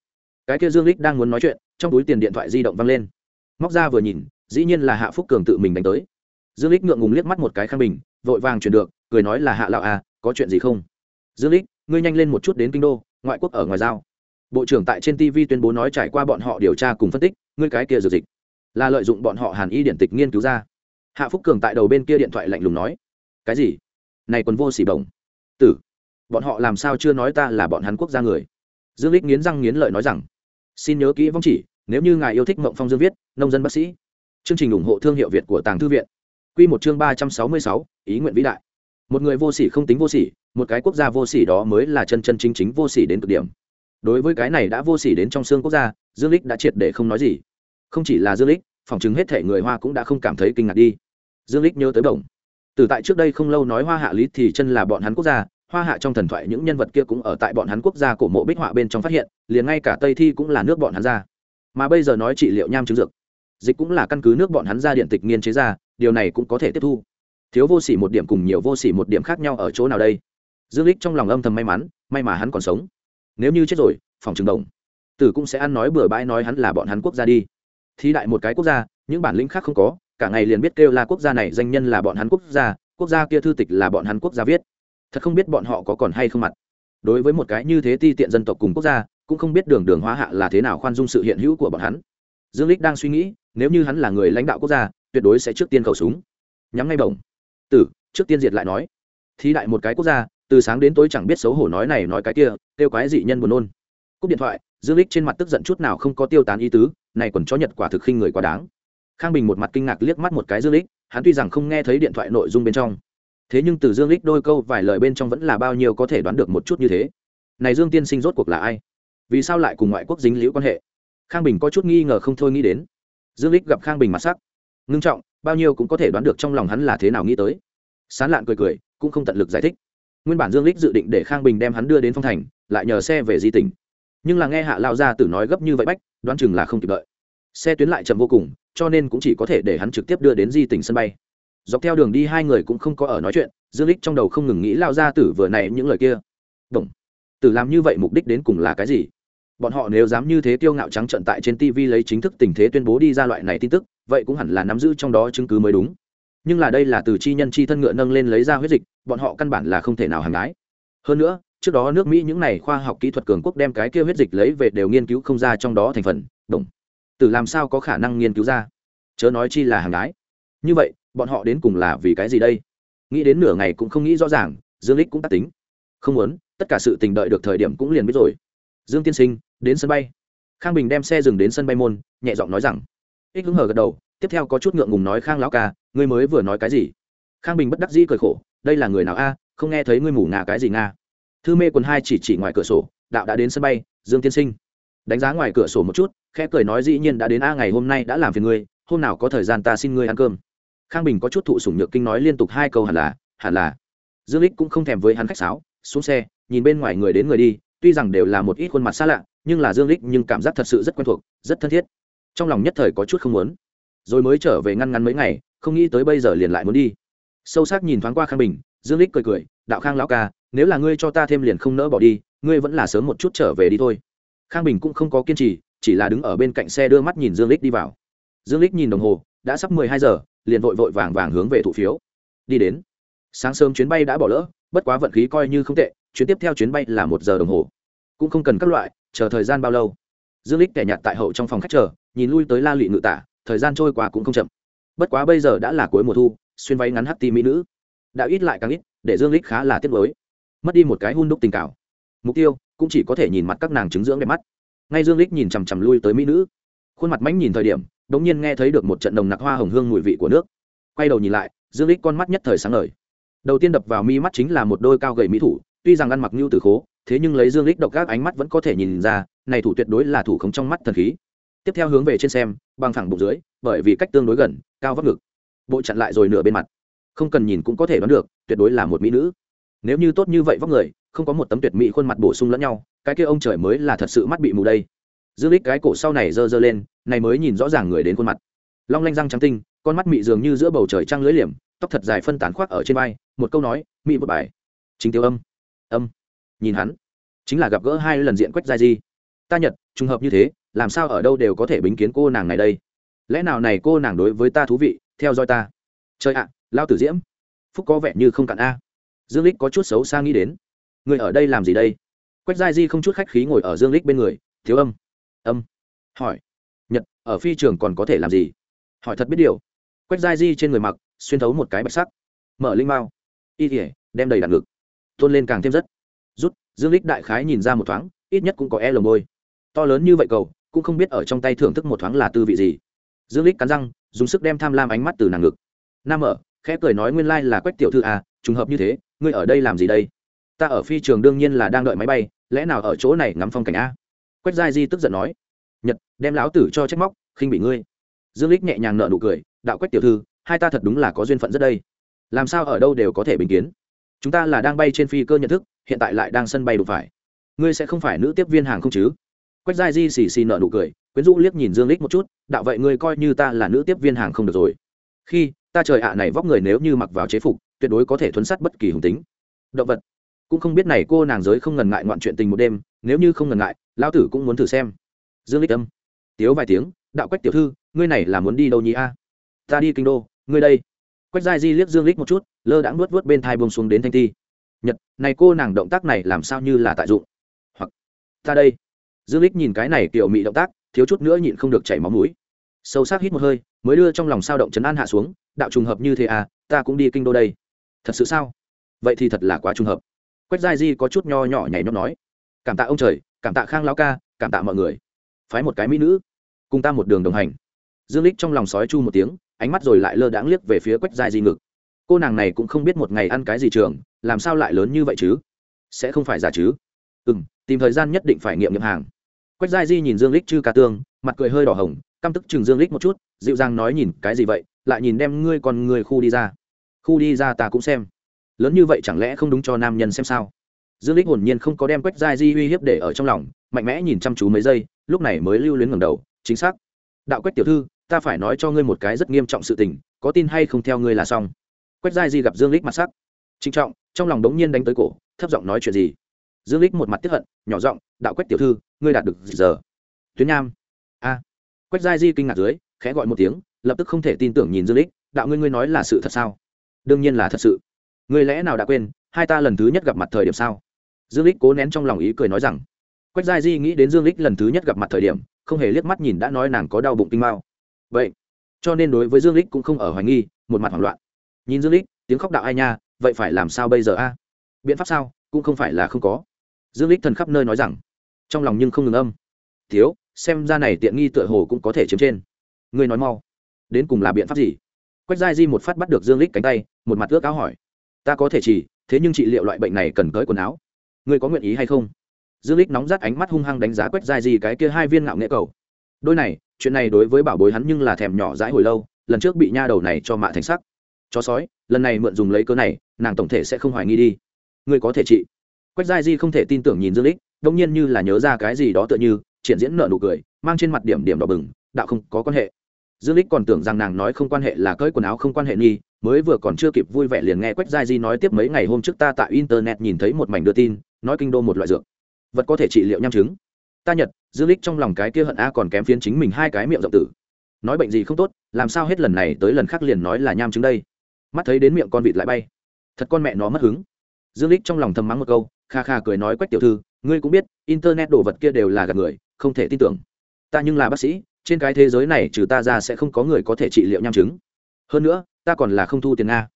Cái kia dương lích đang muốn nói chuyện, trong túi tiền điện thoại di động văng lên. Móc ra vừa nhìn, dĩ nhiên là hạ phúc cường tự mình đánh tới. Dương lích ngượng ngùng liếc mắt một cái khăn bình, vội vàng chuyển được, cười nói là hạ lão à có chuyện gì không? Dương lích ngươi nhanh lên một chút đến kinh đô, ngoại quốc ở ngoài giao. Bộ trưởng tại trên tv tuyên bố nói trải qua bọn họ điều tra cùng phân tích, ngươi cái kia dược dịch. Là lợi dụng bọn họ hàn y điện tịch nghiên cứu ra. Hạ phúc cường tại đầu bên kia điện thoại lạnh lùng nói, cái gì? Này còn vô xỉ bổng. Tử, bọn họ làm sao chưa nói ta là bọn hắn quốc gia người? Dương lích nghiến răng nghiến lợi nói rằng, xin nhớ kỹ vong chỉ, nếu như ngài yêu thích mộng phong dương viết, nông dân bác sĩ. Chương trình ủng hộ thương hiệu việt của tàng thư viện. Quy một chương ba trăm sáu mươi sáu, ý nguyện vĩ đại một người vô sỉ không tính vô sỉ, một cái quốc gia vô sỉ đó mới là chân chân chính chính vô sỉ đến cực điểm. Đối với cái này đã vô sỉ đến trong xương quốc gia, dương lích đã triệt để không nói gì. Không chỉ là dương lích phòng chứng hết thể người hoa cũng đã không cảm thấy kinh ngạc đi. Dương lích nhớ tới bổng. Từ tại trước đây không lâu nói hoa hạ lý thì chân là bọn hắn quốc gia, hoa hạ trong thần thoại những nhân vật kia cũng ở tại bọn hắn quốc gia cổ mộ bích họa bên trong phát hiện, liền ngay cả tây thi cũng là nước bọn hắn ra. Mà bây giờ nói trị liệu nham chứng dược, dịch cũng là căn cứ nước bọn hắn ra điện tịch nghiên chế ra, điều này cũng có thể tiếp thu thiếu vô sỉ một điểm cùng nhiều vô sỉ một điểm khác nhau ở chỗ nào đây? Dương lích trong lòng âm thầm may mắn, may mà hắn còn sống. Nếu như chết rồi, phòng trường đồng. Tử cũng sẽ ăn nói bừa bãi nói hắn là bọn hắn quốc gia đi. Thi đại một cái quốc gia, những bản lĩnh khác không có, cả ngày liền biết kêu là quốc gia này danh nhân là bọn hắn quốc gia quốc gia kia thư tịch là bọn hắn quốc gia viết. Thật không biết bọn họ có còn hay không mặt. Đối với một cái như thế ti tiện dân tộc cùng quốc gia, cũng không biết đường đường hóa hạ là thế nào khoan dung sự hiện hữu của bọn hắn. Dương lích đang suy nghĩ, nếu như hắn là người lãnh đạo quốc gia, tuyệt đối sẽ trước tiên khẩu súng. Nhắm ngay bổng tử, trước tiên diệt lại nói. Thí đại một cái quốc gia, từ sáng đến tối chẳng biết xấu hổ nói này nói cái kia, kêu quái dị nhân buồn nôn. Cúp điện thoại, dương lích trên mặt tức giận chút nào không có tiêu tán ý tứ, này còn chó nhật quả thực khinh người quá đáng. Khang bình một mặt kinh ngạc liếc mắt một cái dương lích hắn tuy rằng không nghe thấy điện thoại nội dung bên trong, thế nhưng từ dương lích đôi câu vài lời bên trong vẫn là bao nhiêu có thể đoán được một chút như thế. Này dương tiên sinh rốt cuộc là ai? Vì sao lại cùng ngoại quốc dính liễu quan hệ? Khang bình có chút nghi ngờ không thôi nghĩ đến. Dương lích gặp khang bình mặt sắc. Ngưng trọng bao nhiêu cũng có thể đoán được trong lòng hắn là thế nào nghĩ tới. Sán lạn cười cười, cũng không tận lực giải thích. Nguyên bản dương lích dự định để khang bình đem hắn đưa đến phong thành, lại nhờ xe về di tỉnh. Nhưng là nghe hạ lao ra tử nói gấp như vậy bách, đoán chừng là không kịp đợi. Xe tuyến lại chậm vô cùng, cho nên cũng chỉ có thể để hắn trực tiếp đưa đến di tỉnh sân bay. Dọc theo đường đi hai người cũng không có ở nói chuyện, dương lích trong đầu không ngừng nghĩ lao ra tử vừa này những lời kia. Đồng. tử làm như vậy mục đích đến cùng là cái gì? Bọn họ nếu dám như thế tiêu ngạo trắng trận tại trên tv lấy chính thức tình thế tuyên bố đi ra loại này tin tức, vậy cũng hẳn là nắm giữ trong đó chứng cứ mới đúng. Nhưng là đây là từ chi nhân chi thân ngựa nâng lên lấy ra huyết dịch, bọn họ căn bản là không thể nào hàng gái hơn nữa, trước đó nước mỹ những này khoa học kỹ thuật cường quốc đem cái kia huyết dịch lấy về đều nghiên cứu không ra trong đó thành phần đồng từ làm sao có khả năng nghiên cứu ra? Chớ nói chi là hàng gái như vậy, bọn họ đến cùng là vì cái gì đây? Nghĩ đến nửa ngày cũng không nghĩ rõ ràng, dương lích cũng tác tính. Không muốn, tất cả sự tình đợi được thời điểm cũng liền biết rồi dương tiên sinh, đến sân bay. Khang bình đem xe dừng đến sân bay môn, nhẹ giọng nói rằng, ích hứng hờ gật đầu, tiếp theo có chút ngượng ngùng nói, khang lão ca, ngươi mới vừa nói cái gì? Khang bình bất đắc dĩ cười khổ, đây là người nào a, không nghe thấy ngươi mủ ngà cái gì nga thư mê quần hai chỉ chỉ ngoài cửa sổ, đạo đã đến sân bay, dương tiên sinh. Đánh giá ngoài cửa sổ một chút, khẽ cười nói, dĩ nhiên đã đến a, ngày hôm nay đã làm phiền ngươi, hôm nào có thời gian ta xin ngươi ăn cơm. Khang bình có chút thụ sủng nhược kinh nói liên tục hai câu hẳn là hẳn là. Dương lích cũng không thèm với hắn khách sáo, xuống xe, nhìn bên ngoài người đến người đi tuy rằng đều là một ít khuôn mặt xa lạ, nhưng là dương lích nhưng cảm giác thật sự rất quen thuộc, rất thân thiết. Trong lòng nhất thời có chút không muốn. Rồi mới trở về ngăn ngắn mấy ngày, không nghĩ tới bây giờ liền lại muốn đi. Sâu sắc nhìn thoáng qua khang bình, dương lích cười cười, đạo khang lão ca, nếu là ngươi cho ta thêm liền không nỡ bỏ đi, ngươi vẫn là sớm một chút trở về đi thôi. Khang bình cũng không có kiên trì, chỉ là đứng ở bên cạnh xe đưa mắt nhìn dương lích đi vào. Dương lích nhìn đồng hồ, đã sắp mười hai giờ, liền vội vội vàng vàng hướng về thủ phiếu. Đi đến. Sáng sớm chuyến bay đã bỏ lỡ, bất quá vận khí coi như không tệ chuyến tiếp theo chuyến bay là một giờ đồng hồ. Cũng không cần các loại, chờ thời gian bao lâu. Dương lích kẻ nhạt tại hậu trong phòng khách chờ, nhìn lui tới la lụy ngự tả, thời gian trôi qua cũng không chậm. Bất quá bây giờ đã là cuối mùa thu, xuyên váy ngắn hắt ti mỹ nữ. Đã ít lại càng ít, để dương lích khá là tiếc nuối. Mất đi một cái hun đúc tình cảm. Mục tiêu cũng chỉ có thể nhìn mặt các nàng chứng dưỡng đẹp mắt. Ngay dương lích nhìn chằm chằm lui tới mỹ nữ. Khuôn mặt mánh nhìn thời điểm đống nhiên nghe thấy được một trận đồng nặc hoa hồng hương mùi vị của nước. Quay đầu nhìn lại, dương lích con mắt nhất thời sáng ngời. Đầu tiên đập vào mi mắt chính là một đôi cao gầy mỹ thủ tuy rằng ăn mặc như từ khố, thế nhưng lấy dương lích độc các ánh mắt vẫn có thể nhìn ra, này thủ tuyệt đối là thủ không trong mắt thần khí. Tiếp theo hướng về trên xem, bằng thẳng bụng dưới, bởi vì cách tương đối gần, cao vấp ngực. Bộ chặn lại rồi nửa bên mặt. Không cần nhìn cũng có thể đoán được, tuyệt đối là một mỹ nữ. Nếu như tốt như vậy vóc người, không có một tấm tuyệt mỹ khuôn mặt bổ sung lẫn nhau, cái kia ông trời mới là thật sự mắt bị mù đây. Dương lích cái cổ sau này dơ dơ lên, này mới nhìn rõ ràng người đến khuôn mặt. Long lanh răng trắng tinh, con mắt mị dường như giữa bầu trời trăng lưỡi liềm, tóc thật dài phân tán khoác ở trên vai, một câu nói, mị một bài. Chính tiêu âm âm. Nhìn hắn, chính là gặp gỡ hai lần diện quách giai di. Ta nhật, trùng hợp như thế, làm sao ở đâu đều có thể bính kiến cô nàng này đây? Lẽ nào này cô nàng đối với ta thú vị, theo dõi ta? Trời ạ lao tử diễm, phúc có vẻ như không cạn a. Dương lích có chút xấu xa nghĩ đến. Người ở đây làm gì đây? Quách giai di không chút khách khí ngồi ở dương lích bên người, thiếu âm. Âm. Hỏi. Nhật, ở phi trường còn có thể làm gì? Hỏi thật biết điều. Quách giai di trên người mặc, xuyên thấu một cái bạch sắc. Mở linh mao. Y thể đem đầy đạn ngực tôn lên càng thêm rất. Rút, dương lích đại khái nhìn ra một thoáng, ít nhất cũng có e lồng môi to lớn như vậy cầu, cũng không biết ở trong tay thưởng thức một thoáng là tư vị gì. Dương lích cắn răng, dùng sức đem tham lam ánh mắt từ nàng ngực. Nam ở, khẽ cười nói nguyên lai là quách tiểu thư à trùng hợp như thế, ngươi ở đây làm gì đây? Ta ở phi trường đương nhiên là đang đợi máy bay, lẽ nào ở chỗ này ngắm phong cảnh a? Quách giai di tức giận nói. Nhật, đem lão tử cho trách móc, khinh bị ngươi. Dương lích nhẹ nhàng nợ nụ cười, đạo quách tiểu thư, hai ta thật đúng là có duyên phận rất đây. Làm sao ở đâu đều có thể bình kiến chúng ta là đang bay trên phi cơ nhận thức, hiện tại lại đang sân bay đủ phải. Ngươi sẽ không phải nữ tiếp viên hàng không chứ? Quách giai di xì xì nợ nụ cười, quyến rũ liếc nhìn dương lích một chút, đạo vậy ngươi coi như ta là nữ tiếp viên hàng không được rồi. Khi, ta trời ạ này vóc người nếu như mặc vào chế phục, tuyệt đối có thể thuấn sát bất kỳ hùng tính. Động vật. Cũng không biết này cô nàng giới không ngần ngại ngoạn chuyện tình một đêm, nếu như không ngần ngại lao tử cũng muốn thử xem. Dương lích âm. Tiếu vài tiếng, đạo quách tiểu thư, ngươi này là muốn đi đâu nhỉ a? Ta đi kinh đô, ngươi đây quách giai di liếc dương lích một chút, lơ đãng nuốt vớt bên thai bông xuống đến thanh ti nhật, này cô nàng động tác này làm sao như là tại dụng. Hoặc, ta đây. Dương lích nhìn cái này kiểu mị động tác, thiếu chút nữa nhịn không được chảy máu mũi. Sâu sắc hít một hơi, mới đưa trong lòng sao động chấn an hạ xuống, đạo trùng hợp như thế à ta cũng đi kinh đô đây. Thật sự sao? Vậy thì thật là quá trùng hợp. Quách giai di có chút nho nhỏ nhảy nhót nói. Cảm tạ ông trời, cảm tạ khang lão ca, cảm tạ mọi người. Phái một cái mỹ nữ, cùng ta một đường đồng hành. Dương lích trong lòng sói chu một tiếng ánh mắt rồi lại lơ đãng liếc về phía quách giai di ngực. Cô nàng này cũng không biết một ngày ăn cái gì trường, làm sao lại lớn như vậy chứ? Sẽ không phải giả chứ? Ừ m tìm thời gian nhất định phải nghiệm nghiệm hàng. Quách giai di nhìn dương lích chư ca tương, mặt cười hơi đỏ hồng, căm tức chừng dương lích một chút, dịu dàng nói nhìn, cái gì vậy? Lại nhìn đem ngươi còn người khu đi ra. Khu đi ra ta cũng xem. Lớn như vậy chẳng lẽ không đúng cho nam nhân xem sao? Dương lích hồn nhiên không có đem quách giai di uy hiếp để ở trong lòng, mạnh mẽ nhìn chăm chú mấy giây, lúc này mới lưu luyến ngầm đầu, chính xác. Đạo quách tiểu thư ta phải nói cho ngươi một cái rất nghiêm trọng sự tình, có tin hay không theo ngươi là xong. Quách giai di gặp dương lích mặt sắc. Trinh trọng, trong lòng đống nhiên đánh tới cổ, thấp giọng nói chuyện gì? Dương lích một mặt tiếp hận, nhỏ giọng, đạo quách tiểu thư, ngươi đạt được gì giờ? Tuyến nham a. Quách giai di kinh ngạc dưới, khẽ gọi một tiếng, lập tức không thể tin tưởng nhìn dương lích đạo ngươi ngươi nói là sự thật sao? Đương nhiên là thật sự. Ngươi lẽ nào đã quên, hai ta lần thứ nhất gặp mặt thời điểm sao? Dương lích cố nén trong lòng ý cười nói rằng. Quách giai di nghĩ đến dương lích lần thứ nhất gặp mặt thời điểm, không hề liếc mắt nhìn đã nói nàng có đau bụng kinh mao vậy, cho nên đối với dương lích cũng không ở hoài nghi, một mặt hoảng loạn. Nhìn dương lích, tiếng khóc đạo ai nha, vậy phải làm sao bây giờ a? Biện pháp sao, cũng không phải là không có. Dương lích thần khắp nơi nói rằng, trong lòng nhưng không ngừng âm. Thiếu, xem ra này tiện nghi tựa hồ cũng có thể chiếm trên. Ngươi nói mau. Đến cùng là biện pháp gì? Quách giai di một phát bắt được dương lích cánh tay, một mặt ước áo hỏi. Ta có thể chỉ, thế nhưng trị liệu loại bệnh này cần tới quần áo. Ngươi có nguyện ý hay không? Dương lích nóng rát ánh mắt hung hăng đánh giá quách giai di cái kia hai viên ngạo nghệ cầu đôi này, chuyện này đối với bảo bối hắn nhưng là thèm nhỏ dãi hồi lâu, lần trước bị nha đầu này cho mạ thành sắc. Chó sói, lần này mượn dùng lấy cớ này, nàng tổng thể sẽ không hoài nghi đi. Ngươi có thể trị. Quách giai di không thể tin tưởng nhìn dương lích đông nhiên như là nhớ ra cái gì đó tựa như, triển diễn nợ nụ cười, mang trên mặt điểm điểm đỏ bừng, đạo không có quan hệ. Dương lích còn tưởng rằng nàng nói không quan hệ là cởi quần áo không quan hệ nghi, mới vừa còn chưa kịp vui vẻ liền nghe quách giai di nói tiếp mấy ngày hôm trước ta tại internet nhìn thấy một mảnh đưa tin, nói kinh đô một loại dược. Vật có thể trị liệu nham chứng. Ta nhật dương lích trong lòng cái kia hận a còn kém phiến chính mình hai cái miệng rộng tử. Nói bệnh gì không tốt, làm sao hết lần này tới lần khác liền nói là nham chứng đây? Mắt thấy đến miệng con vịt lại bay. Thật con mẹ nó mất hứng. Dương lích trong lòng thầm mắng một câu, kha kha cười nói quách tiểu thư, ngươi cũng biết, internet đồ vật kia đều là gạt người, không thể tin tưởng. Ta nhưng là bác sĩ, trên cái thế giới này trừ ta ra sẽ không có người có thể trị liệu nham chứng. Hơn nữa, ta còn là không thu tiền nga.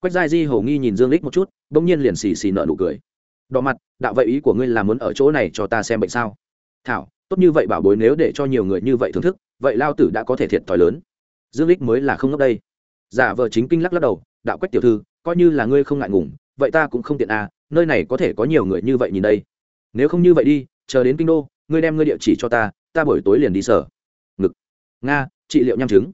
Quách giai di hầu nghi nhìn dương lích một chút, bỗng nhiên liền xì xì nợ nụ cười. Đỏ mặt, đạo vậy ý của ngươi là muốn ở chỗ này cho ta xem bệnh sao? Thảo tốt như vậy bảo bối nếu để cho nhiều người như vậy thưởng thức, vậy lao tử đã có thể thiệt thòi lớn. Dương lích mới là không ngốc đây. Giả vờ chính kinh lắc lắc đầu, đạo quách tiểu thư, coi như là ngươi không ngại ngùng, vậy ta cũng không tiện à nơi này có thể có nhiều người như vậy nhìn đây. Nếu không như vậy đi, chờ đến kinh đô, ngươi đem ngươi địa chỉ cho ta ta buổi tối liền đi sở. Ngực. Nga, trị liệu nham chứng.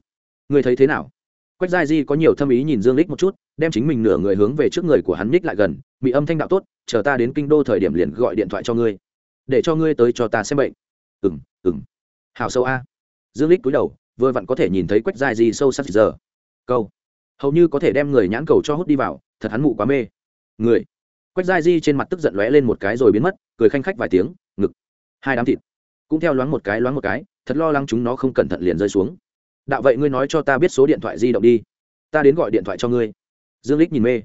Ngươi thấy thế nào? Quách giai di có nhiều thâm ý nhìn dương lích một chút, đem chính mình nửa người hướng về trước người của hắn ních lại gần bị âm thanh đạo tốt, chờ ta đến kinh đô thời điểm liền gọi điện thoại cho ngươi, để cho ngươi tới cho ta xem bệnh ừng ừng hào sâu a. Dương lích cúi đầu, vừa vặn có thể nhìn thấy quách dài gì sâu sắc giờ. Câu. Hầu như có thể đem người nhãn cầu cho hút đi vào, thật hắn mụ quá mê. Người. Quách dài di trên mặt tức giận lóe lên một cái rồi biến mất, cười khanh khách vài tiếng, ngực. Hai đám thịt. Cũng theo loáng một cái, loáng một cái, thật lo lắng chúng nó không cẩn thận liền rơi xuống. Đạo vậy ngươi nói cho ta biết số điện thoại di động đi. Ta đến gọi điện thoại cho ngươi. Dương lích nhìn mê.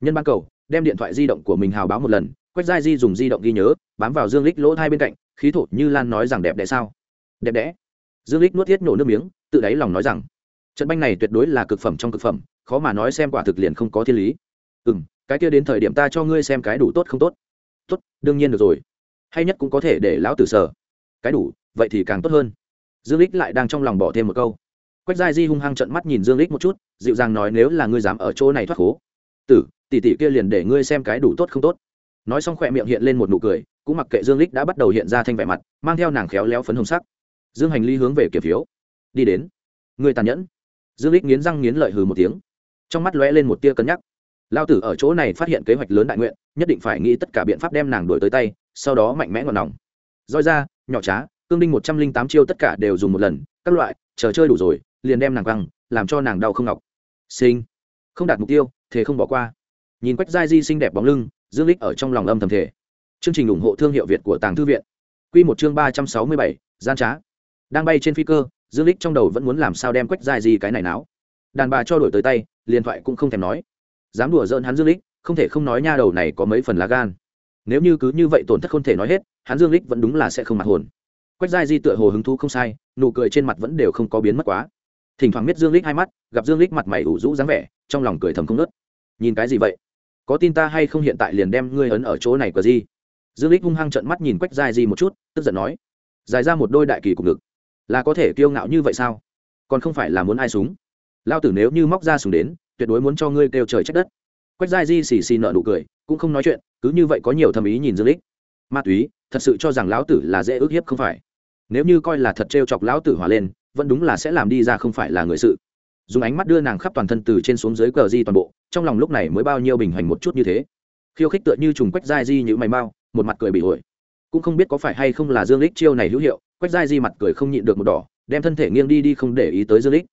Nhân ban cầu, đem điện thoại di động của mình hào báo một lần, quách giai di dùng di động ghi nhớ, bám vào dương lích lỗ hai bên cạnh khí thổ như lan nói rằng đẹp đẽ sao? Đẹp đẽ. Dương lích nuốt thiết nổ nước miếng, tự đáy lòng nói rằng, trận banh này tuyệt đối là cực phẩm trong cực phẩm, khó mà nói xem quả thực liền không có thiên lý. Ừ m cái kia đến thời điểm ta cho ngươi xem cái đủ tốt không tốt? Tốt, đương nhiên được rồi. Hay nhất cũng có thể để lão tử sở cái đủ, vậy thì càng tốt hơn. Dương lích lại đang trong lòng bỏ thêm một câu. Quách giai di hung hăng trận mắt nhìn dương lích một chút, dịu dàng nói nếu là ngươi dám ở chỗ này thoát khố. Tử, tỷ tỷ kia liền để ngươi xem cái đủ tốt không tốt. Nói xong khỏe miệng hiện lên một nụ cười cũng mặc kệ dương lích đã bắt đầu hiện ra thanh vẻ mặt, mang theo nàng khéo léo phấn hồng sắc. Dương hành ly hướng về kiểm phiếu. Đi đến. Người tàn nhẫn. Dương lích nghiến răng nghiến lợi hừ một tiếng. Trong mắt lóe lên một tia cân nhắc. Lao tử ở chỗ này phát hiện kế hoạch lớn đại nguyện, nhất định phải nghĩ tất cả biện pháp đem nàng đuổi tới tay, sau đó mạnh mẽ ngọn nòng roi ra, nhỏ trá, cương đinh một trăm linh tám chiêu tất cả đều dùng một lần, các loại, chờ chơi đủ rồi, liền đem nàng quăng, làm cho nàng đau không ngọc. Sinh. Không đạt mục tiêu thế không bỏ qua. Nhìn quách giai di xinh đẹp bóng lưng, dương lích ở trong lòng âm thầm thể chương trình ủng hộ thương hiệu việt của tàng thư viện. Quy một chương ba trăm sáu mươi bảy gian trá. Đang bay trên phi cơ dương Lịch trong đầu vẫn muốn làm sao đem quách giai di cái này náo. Đàn bà cho đổi tới tay liền thoại cũng không thèm nói. Dám đùa giỡn hắn dương Lịch, không thể không nói nha đầu này có mấy phần lá gan. Nếu như cứ như vậy tổn thất không thể nói hết hắn dương Lịch vẫn đúng là sẽ không mặt hồn. Quách giai di tựa hồ hứng thú không sai nụ cười trên mặt vẫn đều không có biến mất quá. Thỉnh thoảng biết dương Lịch hai mắt gặp dương Lịch mặt mày ủ rũ dáng vẻ trong lòng cười thầm không ngớt. nhìn cái gì vậy? Có tin ta hay không hiện tại liền đem ngươi ấn ở chỗ này của gì? Dương lích hung hăng trợn mắt nhìn quách dài di một chút, tức giận nói dài ra một đôi đại kỳ cục ngực, là có thể kiêu ngạo như vậy sao? Còn không phải là muốn ai súng? Lao tử nếu như móc ra súng đến, tuyệt đối muốn cho ngươi kêu trời trách đất. Quách dài di xì xì nợ nụ cười, cũng không nói chuyện, cứ như vậy có nhiều thâm ý nhìn dương lích ma túy, thật sự cho rằng lão tử là dễ ức hiếp không phải? Nếu như coi là thật trêu chọc lão tử hòa lên, vẫn đúng là sẽ làm đi ra không phải là người sự. Dùng ánh mắt đưa nàng khắp toàn thân từ trên xuống dưới cờ di toàn bộ, trong lòng lúc này mới bao nhiêu bình hành một chút như thế. Khiêu khích tựa như trùng quách giai di như mày mau một mặt cười bị ổi cũng không biết có phải hay không là dương lích chiêu này hữu hiệu, quách giai di mặt cười không nhịn được một đỏ, đem thân thể nghiêng đi đi không để ý tới dương lích.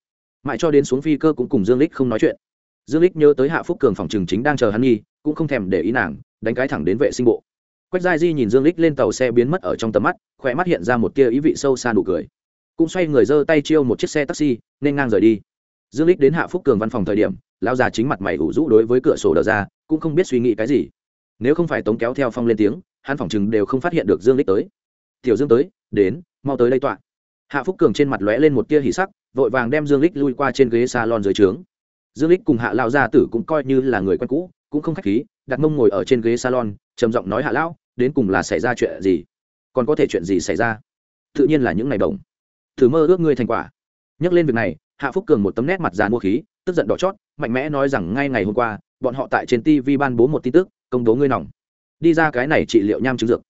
Mãi cho đến xuống phi cơ cũng cùng dương lích không nói chuyện. Dương lích nhớ tới hạ phúc cường phòng trường chính đang chờ hắn nghi, cũng không thèm để ý nàng, đánh cái thẳng đến vệ sinh bộ. Quách giai di nhìn dương lích lên tàu xe biến mất ở trong tầm mắt khỏe mắt hiện ra một tia ý vị sâu xa nụ cười. Cũng xoay người giơ tay chiêu một chiếc xe taxi, nên ngang rời đi. Dương lích đến hạ phúc cường văn phòng thời điểm, lão già chính mặt mày ủ rũ đối với cửa sổ đờ ra, cũng không biết suy nghĩ cái gì nếu không phải tống kéo theo phong lên tiếng, hắn phòng chừng đều không phát hiện được dương lích tới. Tiểu dương tới, đến, mau tới đây tọa. Hạ phúc cường trên mặt lóe lên một tia hỉ sắc, vội vàng đem dương lích lui qua trên ghế salon dưới trướng. Dương lích cùng hạ lao gia tử cũng coi như là người quen cũ, cũng không khách khí đặt mông ngồi ở trên ghế salon, trầm giọng nói, hạ lão, đến cùng là xảy ra chuyện gì? Còn có thể chuyện gì xảy ra? Tự nhiên là những ngày đồng thử mơ ước ngươi thành quả. Nhắc lên việc này, hạ phúc cường một tấm nét mặt giàn mua khí, tức giận đỏ chót, mạnh mẽ nói rằng, ngay ngày hôm qua, bọn họ tại trên tv ban bố một tin tức công bố ngươi nòng. Đi ra cái này trị liệu nham chứng dược.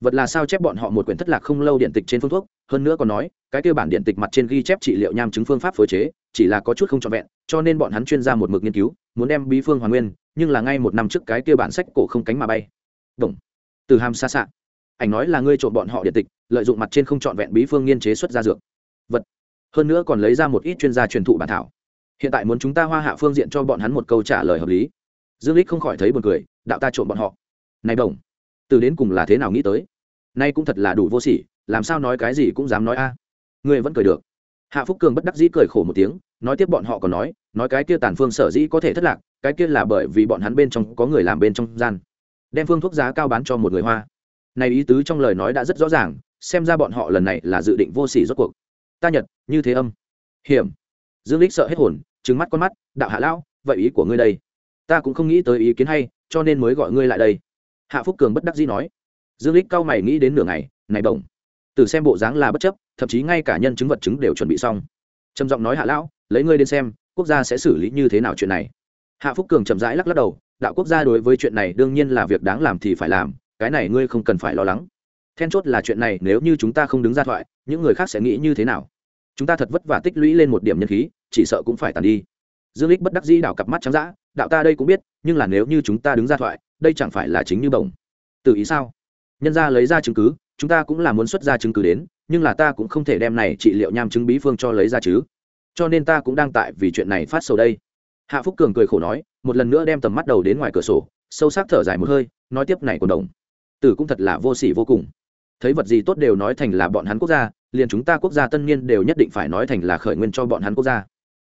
Vật là sao chép bọn họ một quyển thất lạc không lâu điện tịch trên phương thuốc, hơn nữa còn nói, cái tiêu bản điện tịch mặt trên ghi chép trị liệu nham chứng phương pháp phối chế, chỉ là có chút không trọn vẹn, cho nên bọn hắn chuyên gia một mực nghiên cứu, muốn đem bí phương hoàn nguyên, nhưng là ngay một năm trước cái tiêu bản sách cổ không cánh mà bay. Đồng. từ hàm xa xạ ảnh nói là ngươi trộm bọn họ điện tịch, lợi dụng mặt trên không trọn vẹn bí phương nghiên chế xuất ra dược. Vật. Hơn nữa còn lấy ra một ít chuyên gia truyền thụ bản thảo. Hiện tại muốn chúng ta hoa hạ phương diện cho bọn hắn một câu trả lời hợp lý. Dương lích không khỏi thấy buồn cười đạo ta trộm bọn họ. Này đồng từ đến cùng là thế nào nghĩ tới? Nay cũng thật là đủ vô sỉ, làm sao nói cái gì cũng dám nói a. À. ngươi vẫn cười được. Hạ phúc cường bất đắc dĩ cười khổ một tiếng, nói tiếp bọn họ còn nói nói cái kia tàn phương sở dĩ có thể thất lạc, cái kia là bởi vì bọn hắn bên trong có người làm bên trong gian. Đem phương thuốc giá cao bán cho một người hoa. Này ý tứ trong lời nói đã rất rõ ràng, xem ra bọn họ lần này là dự định vô sỉ rốt cuộc. Ta nhật, như thế âm. Hiểm. Dương lích sợ hết hồn, trừng mắt con mắt, đạo hạ lão, vậy ý của ngươi đây? Ta cũng không nghĩ tới ý kiến hay cho nên mới gọi ngươi lại đây. Hạ phúc cường bất đắc dĩ nói. Dương lích cao mày nghĩ đến nửa ngày, này đồng từ xem bộ dáng là bất chấp, thậm chí ngay cả nhân chứng vật chứng đều chuẩn bị xong. Trầm giọng nói hạ lão, lấy ngươi đến xem, quốc gia sẽ xử lý như thế nào chuyện này. Hạ phúc cường chậm rãi lắc lắc đầu, đạo quốc gia đối với chuyện này đương nhiên là việc đáng làm thì phải làm, cái này ngươi không cần phải lo lắng. Then chốt là chuyện này nếu như chúng ta không đứng ra thoại, những người khác sẽ nghĩ như thế nào? Chúng ta thật vất vả tích lũy lên một điểm nhân khí, chỉ sợ cũng phải tàn đi. Dương lích bất đắc dĩ đảo cặp mắt trắng dã đạo ta đây cũng biết, nhưng là nếu như chúng ta đứng ra thoại, đây chẳng phải là chính như bổng. Tự ý sao? Nhân ra lấy ra chứng cứ, chúng ta cũng là muốn xuất ra chứng cứ đến, nhưng là ta cũng không thể đem này trị liệu nham chứng bí phương cho lấy ra chứ. Cho nên ta cũng đang tại vì chuyện này phát sầu đây. Hạ phúc cường cười khổ nói, một lần nữa đem tầm mắt đầu đến ngoài cửa sổ, sâu sắc thở dài một hơi, nói tiếp này còn đồng. Tử cũng thật là vô sỉ vô cùng. Thấy vật gì tốt đều nói thành là bọn hắn quốc gia, liền chúng ta quốc gia tân niên đều nhất định phải nói thành là khởi nguyên cho bọn hắn quốc gia.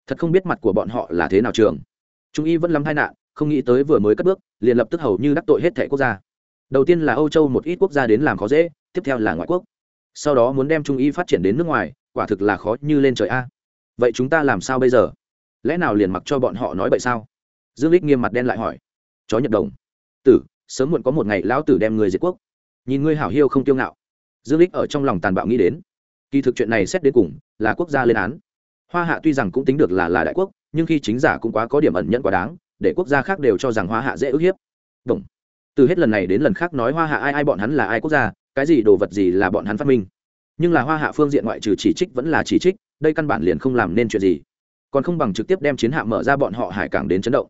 Thật không biết mặt của bọn họ là thế nào trường trung y vẫn lắm tai nạn, không nghĩ tới vừa mới cất bước, liền lập tức hầu như đắc tội hết thẻ quốc gia. Đầu tiên là âu châu một ít quốc gia đến làm khó dễ, tiếp theo là ngoại quốc. Sau đó muốn đem trung y phát triển đến nước ngoài, quả thực là khó như lên trời a. Vậy chúng ta làm sao bây giờ? Lẽ nào liền mặc cho bọn họ nói vậy sao? Dương lích nghiêm mặt đen lại hỏi. Chó nhật đồng. Tử, sớm muộn có một ngày lão tử đem người diệt quốc. Nhìn ngươi hảo hiêu không tiêu ngạo. Dương lích ở trong lòng tàn bạo nghĩ đến. Kỳ thực chuyện này xét đến cùng là quốc gia lên án. Hoa hạ tuy rằng cũng tính được là là đại quốc nhưng khi chính giả cũng quá có điểm ẩn nhận quá đáng, để quốc gia khác đều cho rằng hoa hạ dễ ức hiếp. Đồng. từ hết lần này đến lần khác nói hoa hạ ai ai bọn hắn là ai quốc gia, cái gì đồ vật gì là bọn hắn phát minh. Nhưng là hoa hạ phương diện ngoại trừ chỉ trích vẫn là chỉ trích, đây căn bản liền không làm nên chuyện gì. Còn không bằng trực tiếp đem chiến hạ mở ra bọn họ hải cảng đến chấn động.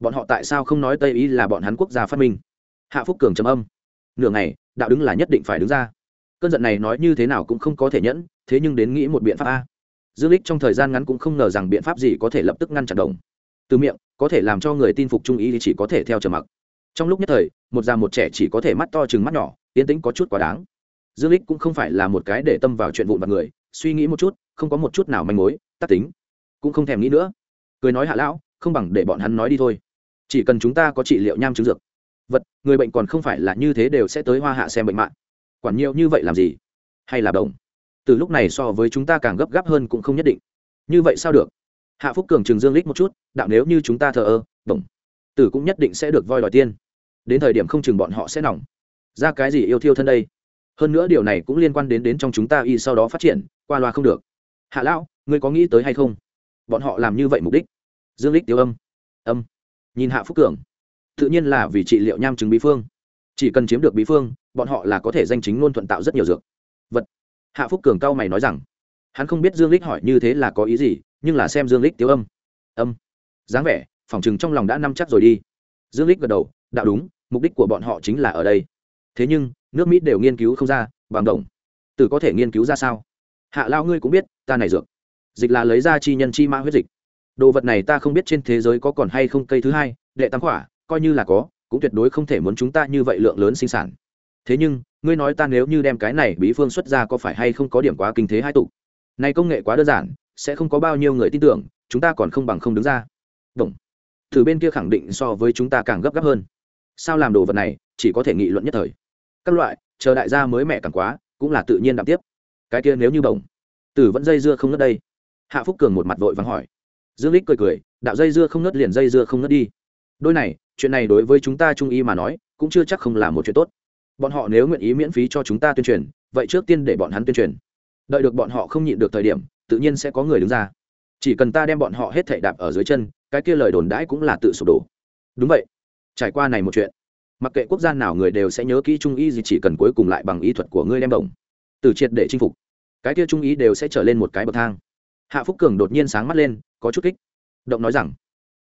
Bọn họ tại sao không nói tây ý là bọn hắn quốc gia phát minh? Hạ phúc cường trầm âm. Nửa ngày, đạo đứng là nhất định phải đứng ra. Cơn giận này nói như thế nào cũng không có thể nhẫn, thế nhưng đến nghĩ một biện pháp a dương lích trong thời gian ngắn cũng không ngờ rằng biện pháp gì có thể lập tức ngăn chặn đồng. Từ miệng, có thể làm cho người tin phục trung ý thì chỉ có thể theo trầm mặc. Trong lúc nhất thời, một già một trẻ chỉ có thể mắt to chừng mắt nhỏ tiến tĩnh có chút quá đáng. Dương lích cũng không phải là một cái để tâm vào chuyện vụn vặt người, suy nghĩ một chút, không có một chút nào manh mối tắc tính. Cũng không thèm nghĩ nữa. Cười nói hạ lão, không bằng để bọn hắn nói đi thôi. Chỉ cần chúng ta có trị liệu nham chứng dược. Vật, người bệnh còn không phải là như thế đều sẽ tới hoa hạ xem bệnh mạng. Quản nhiều như vậy làm gì? Hay là đồng từ lúc này so với chúng ta càng gấp gáp hơn cũng không nhất định. Như vậy sao được? Hạ phúc cường trường dương lích một chút, đạo nếu như chúng ta thờ ơ, bổng. Tử cũng nhất định sẽ được voi đòi tiên. Đến thời điểm không chừng bọn họ sẽ nỏng ra cái gì yêu thiêu thân đây? Hơn nữa điều này cũng liên quan đến đến trong chúng ta y sau đó phát triển, qua loa không được. Hạ lão, ngươi có nghĩ tới hay không? Bọn họ làm như vậy mục đích. Dương lích tiêu âm. Âm. Nhìn hạ phúc cường. Tự nhiên là vì trị liệu nham chứng bí phương. Chỉ cần chiếm được bí phương, bọn họ là có thể danh chính luôn thuận tạo rất nhiều dược. Vật hạ phúc cường cao mày nói rằng, hắn không biết dương lích hỏi như thế là có ý gì, nhưng là xem dương lích tiếu âm. Âm. Dáng vẻ, phỏng chừng trong lòng đã nắm chắc rồi đi. Dương lích gật đầu, đạo đúng, mục đích của bọn họ chính là ở đây. Thế nhưng, nước mỹ đều nghiên cứu không ra, bằng đồng. Từ có thể nghiên cứu ra sao? Hạ lao ngươi cũng biết, ta này dược. Dịch là lấy ra chi nhân chi mã huyết dịch. Đồ vật này ta không biết trên thế giới có còn hay không, cây thứ hai, đệ tam khỏa, coi như là có, cũng tuyệt đối không thể muốn chúng ta như vậy lượng lớn sinh sản thế nhưng ngươi nói ta nếu như đem cái này bí phương xuất ra có phải hay không có điểm quá kinh thế hai tục này công nghệ quá đơn giản sẽ không có bao nhiêu người tin tưởng chúng ta còn không bằng không đứng ra Động. Thử bên kia khẳng định so với chúng ta càng gấp gáp hơn. Sao làm đồ vật này, chỉ có thể nghị luận nhất thời. Các loại, chờ đại gia mới mẹ càng quá, cũng là tự nhiên đạm tiếp. Cái kia nếu như bổng, Tử vẫn dây dưa không ngất đây. Hạ Phúc Cường một mặt vội vàng hỏi. Dương lích cười cười, đạo dây dưa không ngất liền dây dưa không ngất đi. Đôi này, chuyện này đối với chúng ta trung y mà nói, cũng chưa chắc không là một chuyện tốt. Bọn họ nếu nguyện ý miễn phí cho chúng ta tuyên truyền, vậy trước tiên để bọn hắn tuyên truyền. Đợi được bọn họ không nhịn được thời điểm, tự nhiên sẽ có người đứng ra. Chỉ cần ta đem bọn họ hết thảy đạp ở dưới chân, cái kia lời đồn đãi cũng là tự sụp đổ. Đúng vậy. Trải qua này một chuyện mặc kệ quốc gia nào người đều sẽ nhớ kỹ trung y gì chỉ cần cuối cùng lại bằng y thuật của ngươi đem đồng. Từ triệt để chinh phục cái kia trung ý đều sẽ trở lên một cái bậc thang. Hạ phúc cường đột nhiên sáng mắt lên có chút kích. Động nói rằng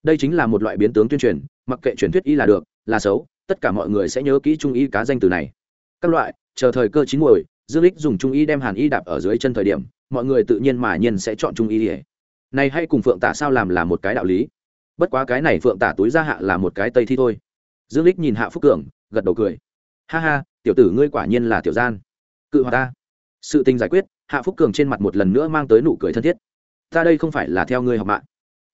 đây chính là một loại biến tướng tuyên truyền mặc kệ truyền thuyết y là được là xấu tất cả mọi người sẽ nhớ kỹ trung y cá danh từ này. Các loại, chờ thời cơ chín muồi, dương lích dùng trung y đem hàn y đạp ở dưới chân thời điểm, mọi người tự nhiên mà nhiên sẽ chọn trung y này hay cùng phượng tả sao làm là một cái đạo lý. Bất quá cái này phượng tả túi ra hạ là một cái tây thi thôi. Dương lích nhìn hạ phúc cường, gật đầu cười. Ha ha, tiểu tử ngươi quả nhiên là tiểu gian. Cự hòa ta. Sự tình giải quyết, hạ phúc cường trên mặt một lần nữa mang tới nụ cười thân thiết. Ta đây không phải là theo ngươi học mạng.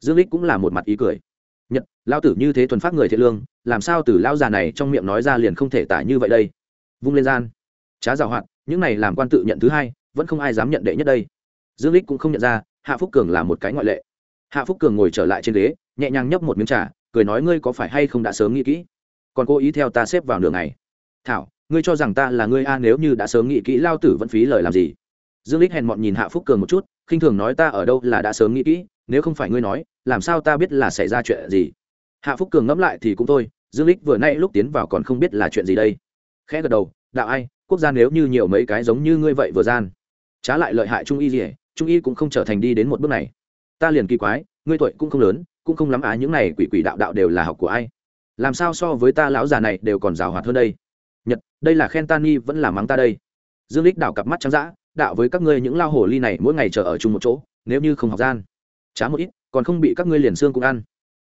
Dương lích cũng là một mặt ý cười nhật lao tử như thế thuần phát người thiện lương, làm sao từ lao già này trong miệng nói ra liền không thể tả như vậy đây? Vung lên gian. Trá giảo hoạt, những này làm quan tự nhận thứ hai, vẫn không ai dám nhận đệ nhất đây. Dương lích cũng không nhận ra, hạ phúc cường là một cái ngoại lệ. Hạ phúc cường ngồi trở lại trên ghế, nhẹ nhàng nhấp một miếng trà, cười nói ngươi có phải hay không đã sớm nghĩ kỹ? Còn cố ý theo ta xếp vào nửa ngày. Thảo, ngươi cho rằng ta là ngươi a, nếu như đã sớm nghĩ kỹ lao tử vẫn phí lời làm gì? Dương lích hèn mọn nhìn hạ phúc cường một chút, khinh thường nói ta ở đâu là đã sớm nghĩ kỹ? Nếu không phải ngươi nói, làm sao ta biết là xảy ra chuyện gì? Hạ phúc cường ngẫm lại thì cũng thôi, dương lích vừa nay lúc tiến vào còn không biết là chuyện gì đây. Khẽ gật đầu, đạo ai, quốc gia nếu như nhiều mấy cái giống như ngươi vậy vừa gian trá lại lợi hại trung y gì trung y cũng không trở thành đi đến một bước này. Ta liền kỳ quái, ngươi tuổi cũng không lớn, cũng không lắm á những này quỷ quỷ đạo đạo đều là học của ai? Làm sao so với ta lão già này đều còn rào hoạt hơn đây? Nhật, đây là khen ta ni, vẫn là mắng ta đây. Dương lích đảo cặp mắt trắng dã, đạo với các ngươi những lao hồ ly này mỗi ngày chờ ở chung một chỗ, nếu như không học gian chá một ít, còn không bị các ngươi liền xương cũng ăn.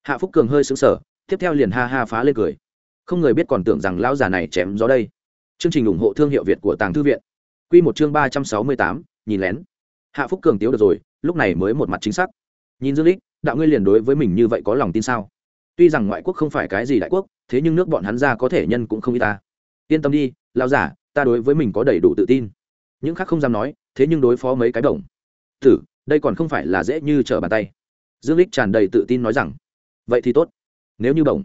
Hạ phúc cường hơi sững sờ, tiếp theo liền ha ha phá lên cười. Không người biết còn tưởng rằng lão già này chém gió đây. Chương trình ủng hộ thương hiệu việt của tàng thư viện. Quy một chương ba trăm sáu mươi tám, nhìn lén. Hạ phúc cường tiếu được rồi, lúc này mới một mặt chính xác. Nhìn dương lích, đạo ngươi liền đối với mình như vậy có lòng tin sao? Tuy rằng ngoại quốc không phải cái gì đại quốc, thế nhưng nước bọn hắn ra có thể nhân cũng không y ta. Yên tâm đi, lão giả ta đối với mình có đầy đủ tự tin. Những khác không dám nói, thế nhưng đối phó mấy cái đồng tử đây còn không phải là dễ như trở bàn tay. Dương lích tràn đầy tự tin nói rằng, vậy thì tốt. Nếu như đồng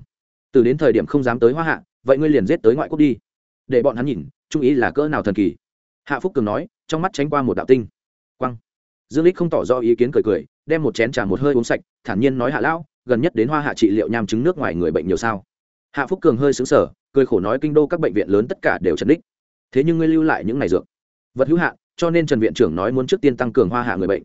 từ đến thời điểm không dám tới hoa hạ, vậy ngươi liền giết tới ngoại quốc đi. Để bọn hắn nhìn, trung ý là cỡ nào thần kỳ. Hạ phúc cường nói, trong mắt tránh qua một đạo tinh. Quăng. Dương lích không tỏ rõ ý kiến cười cười, đem một chén trà một hơi uống sạch, thản nhiên nói, hạ lão, gần nhất đến hoa hạ trị liệu nham chứng nước ngoài người bệnh nhiều sao? Hạ phúc cường hơi xứng sở cười khổ nói, kinh đô các bệnh viện lớn tất cả đều trần đích. Thế nhưng ngươi lưu lại những ngày dược. Vật hữu hạn cho nên trần viện trưởng nói muốn trước tiên tăng cường hoa hạ người bệnh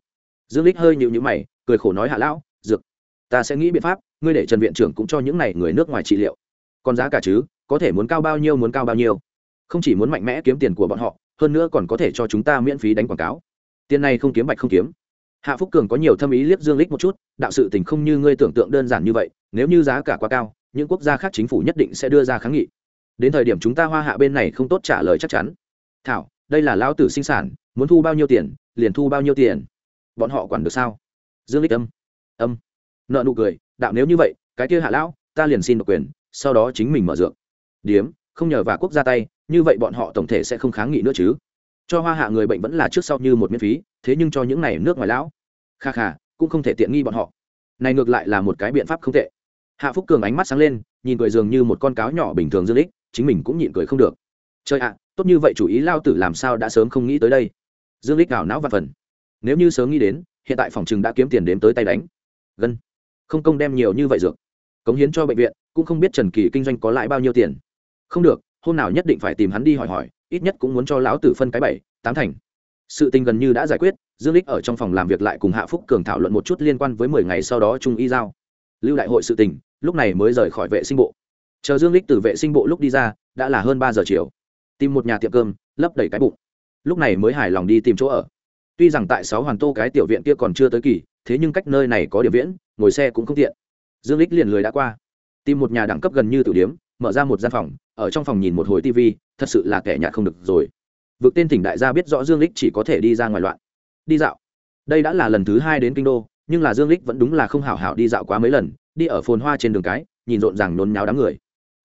dương lích hơi nhịu nhữ mày, cười khổ nói, hạ lão, dược, ta sẽ nghĩ biện pháp, ngươi để trần viện trưởng cũng cho những này người nước ngoài trị liệu. Còn giá cả chứ, có thể muốn cao bao nhiêu muốn cao bao nhiêu. Không chỉ muốn mạnh mẽ kiếm tiền của bọn họ, hơn nữa còn có thể cho chúng ta miễn phí đánh quảng cáo. Tiền này không kiếm bạch không kiếm. Hạ phúc cường có nhiều thâm ý liếc dương lích một chút, đạo sự tình không như ngươi tưởng tượng đơn giản như vậy, nếu như giá cả quá cao, những quốc gia khác chính phủ nhất định sẽ đưa ra kháng nghị. Đến thời điểm chúng ta hoa hạ bên này không tốt trả lời chắc chắn. Thảo, đây là lão tử sinh sản, muốn thu bao nhiêu tiền, liền thu bao nhiêu tiền bọn họ quản được sao? Dương lích âm âm, nợ nụ cười, đạo nếu như vậy, cái kia hạ lão, ta liền xin độc quyền, sau đó chính mình mở dược. Điếm, không nhờ và quốc gia tay, như vậy bọn họ tổng thể sẽ không kháng nghị nữa chứ. Cho hoa hạ người bệnh vẫn là trước sau như một miễn phí, thế nhưng cho những này nước ngoài lão. Kha kha, cũng không thể tiện nghi bọn họ. Này ngược lại là một cái biện pháp không tệ. Hạ phúc cường ánh mắt sáng lên, nhìn cười dường như một con cáo nhỏ bình thường dương lích chính mình cũng nhịn cười không được. Chơi ạ, tốt như vậy chủ ý lao tử làm sao đã sớm không nghĩ tới đây. Dương lích gào não và phần nếu như sớm nghĩ đến, hiện tại phòng chừng đã kiếm tiền đếm tới tay đánh. Gân. Không công đem nhiều như vậy dược. Cống hiến cho bệnh viện, cũng không biết trần kỳ kinh doanh có lãi bao nhiêu tiền. Không được, hôm nào nhất định phải tìm hắn đi hỏi hỏi, ít nhất cũng muốn cho lão tử phân cái bảy, tám thành. Sự tình gần như đã giải quyết, dương lích ở trong phòng làm việc lại cùng hạ phúc cường thảo luận một chút liên quan với mười ngày sau đó trung y giao. Lưu đại hội sự tình, lúc này mới rời khỏi vệ sinh bộ. Chờ dương lích từ vệ sinh bộ lúc đi ra, đã là hơn ba giờ chiều. Tìm một nhà tiệm cơm, lấp đầy cái bụng. Lúc này mới hài lòng đi tìm chỗ ở tuy rằng tại sáu hoàn tô cái tiểu viện kia còn chưa tới kỳ thế nhưng cách nơi này có điểm viễn ngồi xe cũng không tiện. Dương lích liền lười đã qua. Tìm một nhà đẳng cấp gần như tử điếm mở ra một gian phòng ở trong phòng nhìn một hồi tivi, thật sự là kẻ nhạt không được rồi. Vượt tên tỉnh đại gia biết rõ dương lích chỉ có thể đi ra ngoài loạn. Đi dạo. Đây đã là lần thứ hai đến kinh đô nhưng là dương lích vẫn đúng là không hảo hảo đi dạo quá mấy lần đi ở phồn hoa trên đường cái nhìn rộn ràng nôn nháo đám người.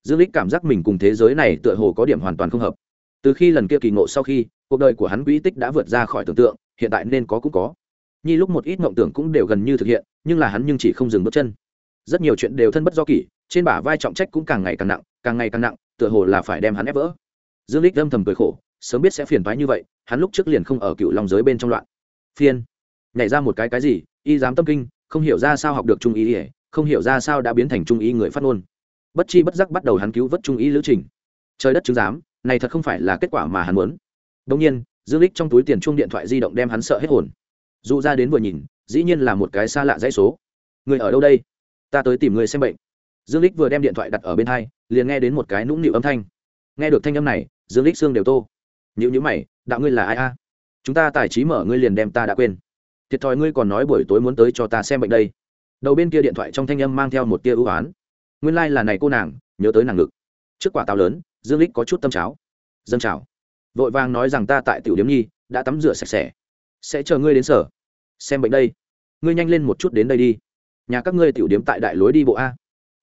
Dương lích cảm giác mình cùng thế giới này tựa hồ có điểm hoàn toàn không hợp. Từ khi lần kia kỳ ngộ sau khi cuộc đời của hắn quỹ tích đã vượt ra khỏi tưởng tượng hiện tại nên có cũng có. Nhi lúc một ít mộng tưởng cũng đều gần như thực hiện, nhưng là hắn nhưng chỉ không dừng bước chân. Rất nhiều chuyện đều thân bất do kỷ, trên bả vai trọng trách cũng càng ngày càng nặng, càng ngày càng nặng, tựa hồ là phải đem hắn ép vỡ. Dương lích âm thầm cười khổ, sớm biết sẽ phiền phái như vậy, hắn lúc trước liền không ở cựu long giới bên trong loạn. Phiên nhảy ra một cái cái gì, y dám tâm kinh, không hiểu ra sao học được trung ý ỉa không hiểu ra sao đã biến thành trung ý người phát ngôn. Bất chi bất giác bắt đầu hắn cứu vớt trung ý lữ trình. Trời đất chứng giám, này thật không phải là kết quả mà hắn muốn. Đông nhiên dương lích trong túi tiền chuông điện thoại di động đem hắn sợ hết hồn. Dụ ra đến vừa nhìn, dĩ nhiên là một cái xa lạ dãy số. Người ở đâu đây? Ta tới tìm người xem bệnh. Dương lích vừa đem điện thoại đặt ở bên hai, liền nghe đến một cái nũng nịu âm thanh. Nghe được thanh âm này, dương lích xương đều tô. Nhữ nhữ mày, đạo ngươi là ai a? Chúng ta tài trí mở, ngươi liền đem ta đã quên. Thiệt thòi ngươi còn nói buổi tối muốn tới cho ta xem bệnh đây. Đầu bên kia điện thoại trong thanh âm mang theo một tia ưu oán nguyên lai là này cô nàng, nhớ tới nàng ngực. Trước quả tàu lớn, dương lích có chút tâm cháo. Dâng chào vội vàng nói rằng ta tại tiểu điếm nhi, đã tắm rửa sạch sẽ. Sẽ chờ ngươi đến sở. Xem bệnh đây. Ngươi nhanh lên một chút đến đây đi. Nhà các ngươi tiểu điếm tại đại lối đi bộ a.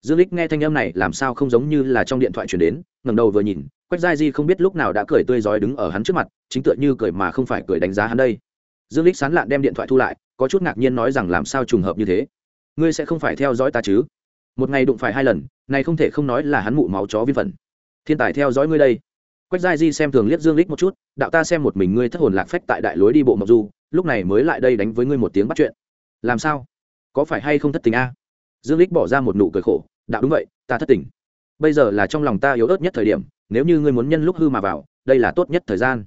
Dương lích nghe thanh âm này, làm sao không giống như là trong điện thoại chuyển đến, ngẩng đầu vừa nhìn, quách giai di không biết lúc nào đã cười tươi rói đứng ở hắn trước mặt, chính tựa như cười mà không phải cười đánh giá hắn đây. Dương lích sán lạn đem điện thoại thu lại, có chút ngạc nhiên nói rằng làm sao trùng hợp như thế. Ngươi sẽ không phải theo dõi ta chứ? Một ngày đụng phải hai lần, này không thể không nói là hắn mụ máu chó vi phần. Thiên tài theo dõi ngươi đây quách giai di xem thường liếc dương lích một chút, đạo ta xem một mình ngươi thất hồn lạc phách tại đại lối đi bộ mộc du, lúc này mới lại đây đánh với ngươi một tiếng bắt chuyện. Làm sao? Có phải hay không thất tình a? Dương lích bỏ ra một nụ cười khổ, đạo đúng vậy, ta thất tình. Bây giờ là trong lòng ta yếu ớt nhất thời điểm, nếu như ngươi muốn nhân lúc hư mà vào, đây là tốt nhất thời gian.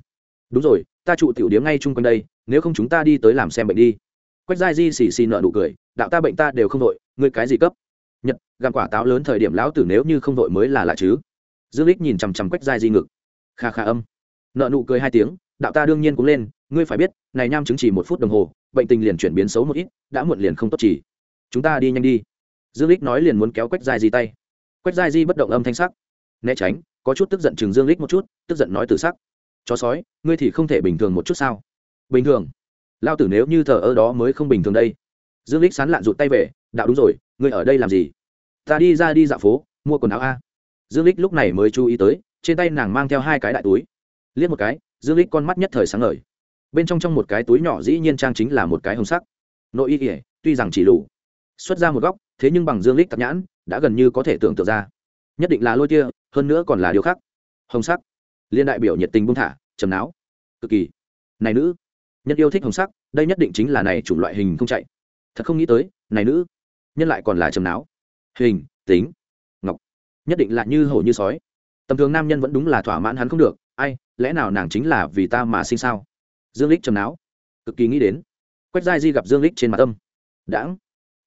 Đúng rồi, ta trụ tiểu điếm ngay chung quanh đây, nếu không chúng ta đi tới làm xem bệnh đi. Quách giai di xì xì nợ nụ cười, đạo ta bệnh ta đều không đội ngươi cái gì cấp? Nhật gặm quả táo lớn thời điểm lão tử nếu như không đội mới là lạ chứ. Dương lích nhìn chằm chằm quách giai di ngực kha kha âm. Nợ nụ cười hai tiếng, đạo ta đương nhiên cũng lên, ngươi phải biết, này nham chứng chỉ một phút đồng hồ, bệnh tình liền chuyển biến xấu một ít, đã muộn liền không tốt chỉ. Chúng ta đi nhanh đi. Dương lích nói liền muốn kéo quách giai di tay. Quách giai di bất động âm thanh sắc. Né tránh, có chút tức giận chừng dương lích một chút, tức giận nói từ sắc. Chó sói, ngươi thì không thể bình thường một chút sao? Bình thường. Lao tử nếu như thờ ơ đó mới không bình thường đây. Dương lích sán lạn rụt tay về, đạo đúng rồi, ngươi ở đây làm gì? Ta đi ra đi dạo phố, mua quần áo a. Dương lích lúc này mới chú ý tới trên tay nàng mang theo hai cái đại túi. Liếc một cái, dương lích con mắt nhất thời sáng ngời. Bên trong trong một cái túi nhỏ dĩ nhiên trang chính là một cái hồng sắc. Nội y kỉa tuy rằng chỉ lù, xuất ra một góc, thế nhưng bằng dương lích tạp nhãn, đã gần như có thể tưởng tượng ra. Nhất định là lôi tia, hơn nữa còn là điều khác. Hồng sắc. Liên đại biểu nhiệt tình buông thả, trầm não cực kỳ. Này nữ. Nhân yêu thích hồng sắc, đây nhất định chính là này chủng loại hình không chạy. Thật không nghĩ tới, này nữ. Nhân lại còn là trầm não hình, tính. Ngọc. Nhất định là như hổ như sói tầm thường nam nhân vẫn đúng là thỏa mãn hắn không được, ai, lẽ nào nàng chính là vì ta mà sinh sao? Dương lích trầm não cực kỳ nghĩ đến. Quách giai di gặp dương lích trên mặt âm. Đãng.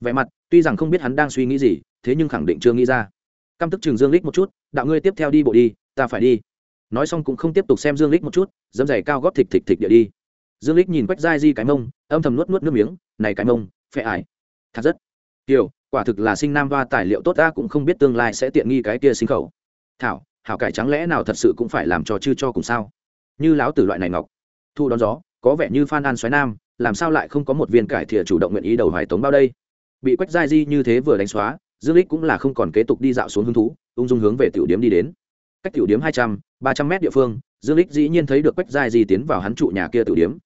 Vẻ mặt, tuy rằng không biết hắn đang suy nghĩ gì, thế nhưng khẳng định chưa nghĩ ra. Căm tức chừng dương lích một chút, đạo ngươi tiếp theo đi bộ đi, ta phải đi. Nói xong cũng không tiếp tục xem dương lích một chút, dẫm giày cao góp thịt thịt thịt địa đi. Dương lích nhìn quách giai di cái mông, âm thầm nuốt nuốt nước miếng, này cái mông, phệ ải. Thật rất. Tiểu, quả thực là sinh nam hoa tài liệu tốt ta cũng không biết tương lai sẽ tiện nghi cái kia sinh khẩu. Thảo hảo cải trắng lẽ nào thật sự cũng phải làm cho chư cho cùng sao? Như lão tử loại này ngọc, thu đón gió, có vẻ như phan an xoáy nam, làm sao lại không có một viên cải thìa chủ động nguyện ý đầu hoài tống bao đây? Bị quách giai di như thế vừa đánh xóa, dương lích cũng là không còn kế tục đi dạo xuống hứng thú, ung dung hướng về tiểu điếm đi đến. Cách tiểu điếm hai trăm, ba trăm mét địa phương, dương lích dĩ nhiên thấy được quách giai di tiến vào hắn trụ nhà kia tiểu điếm.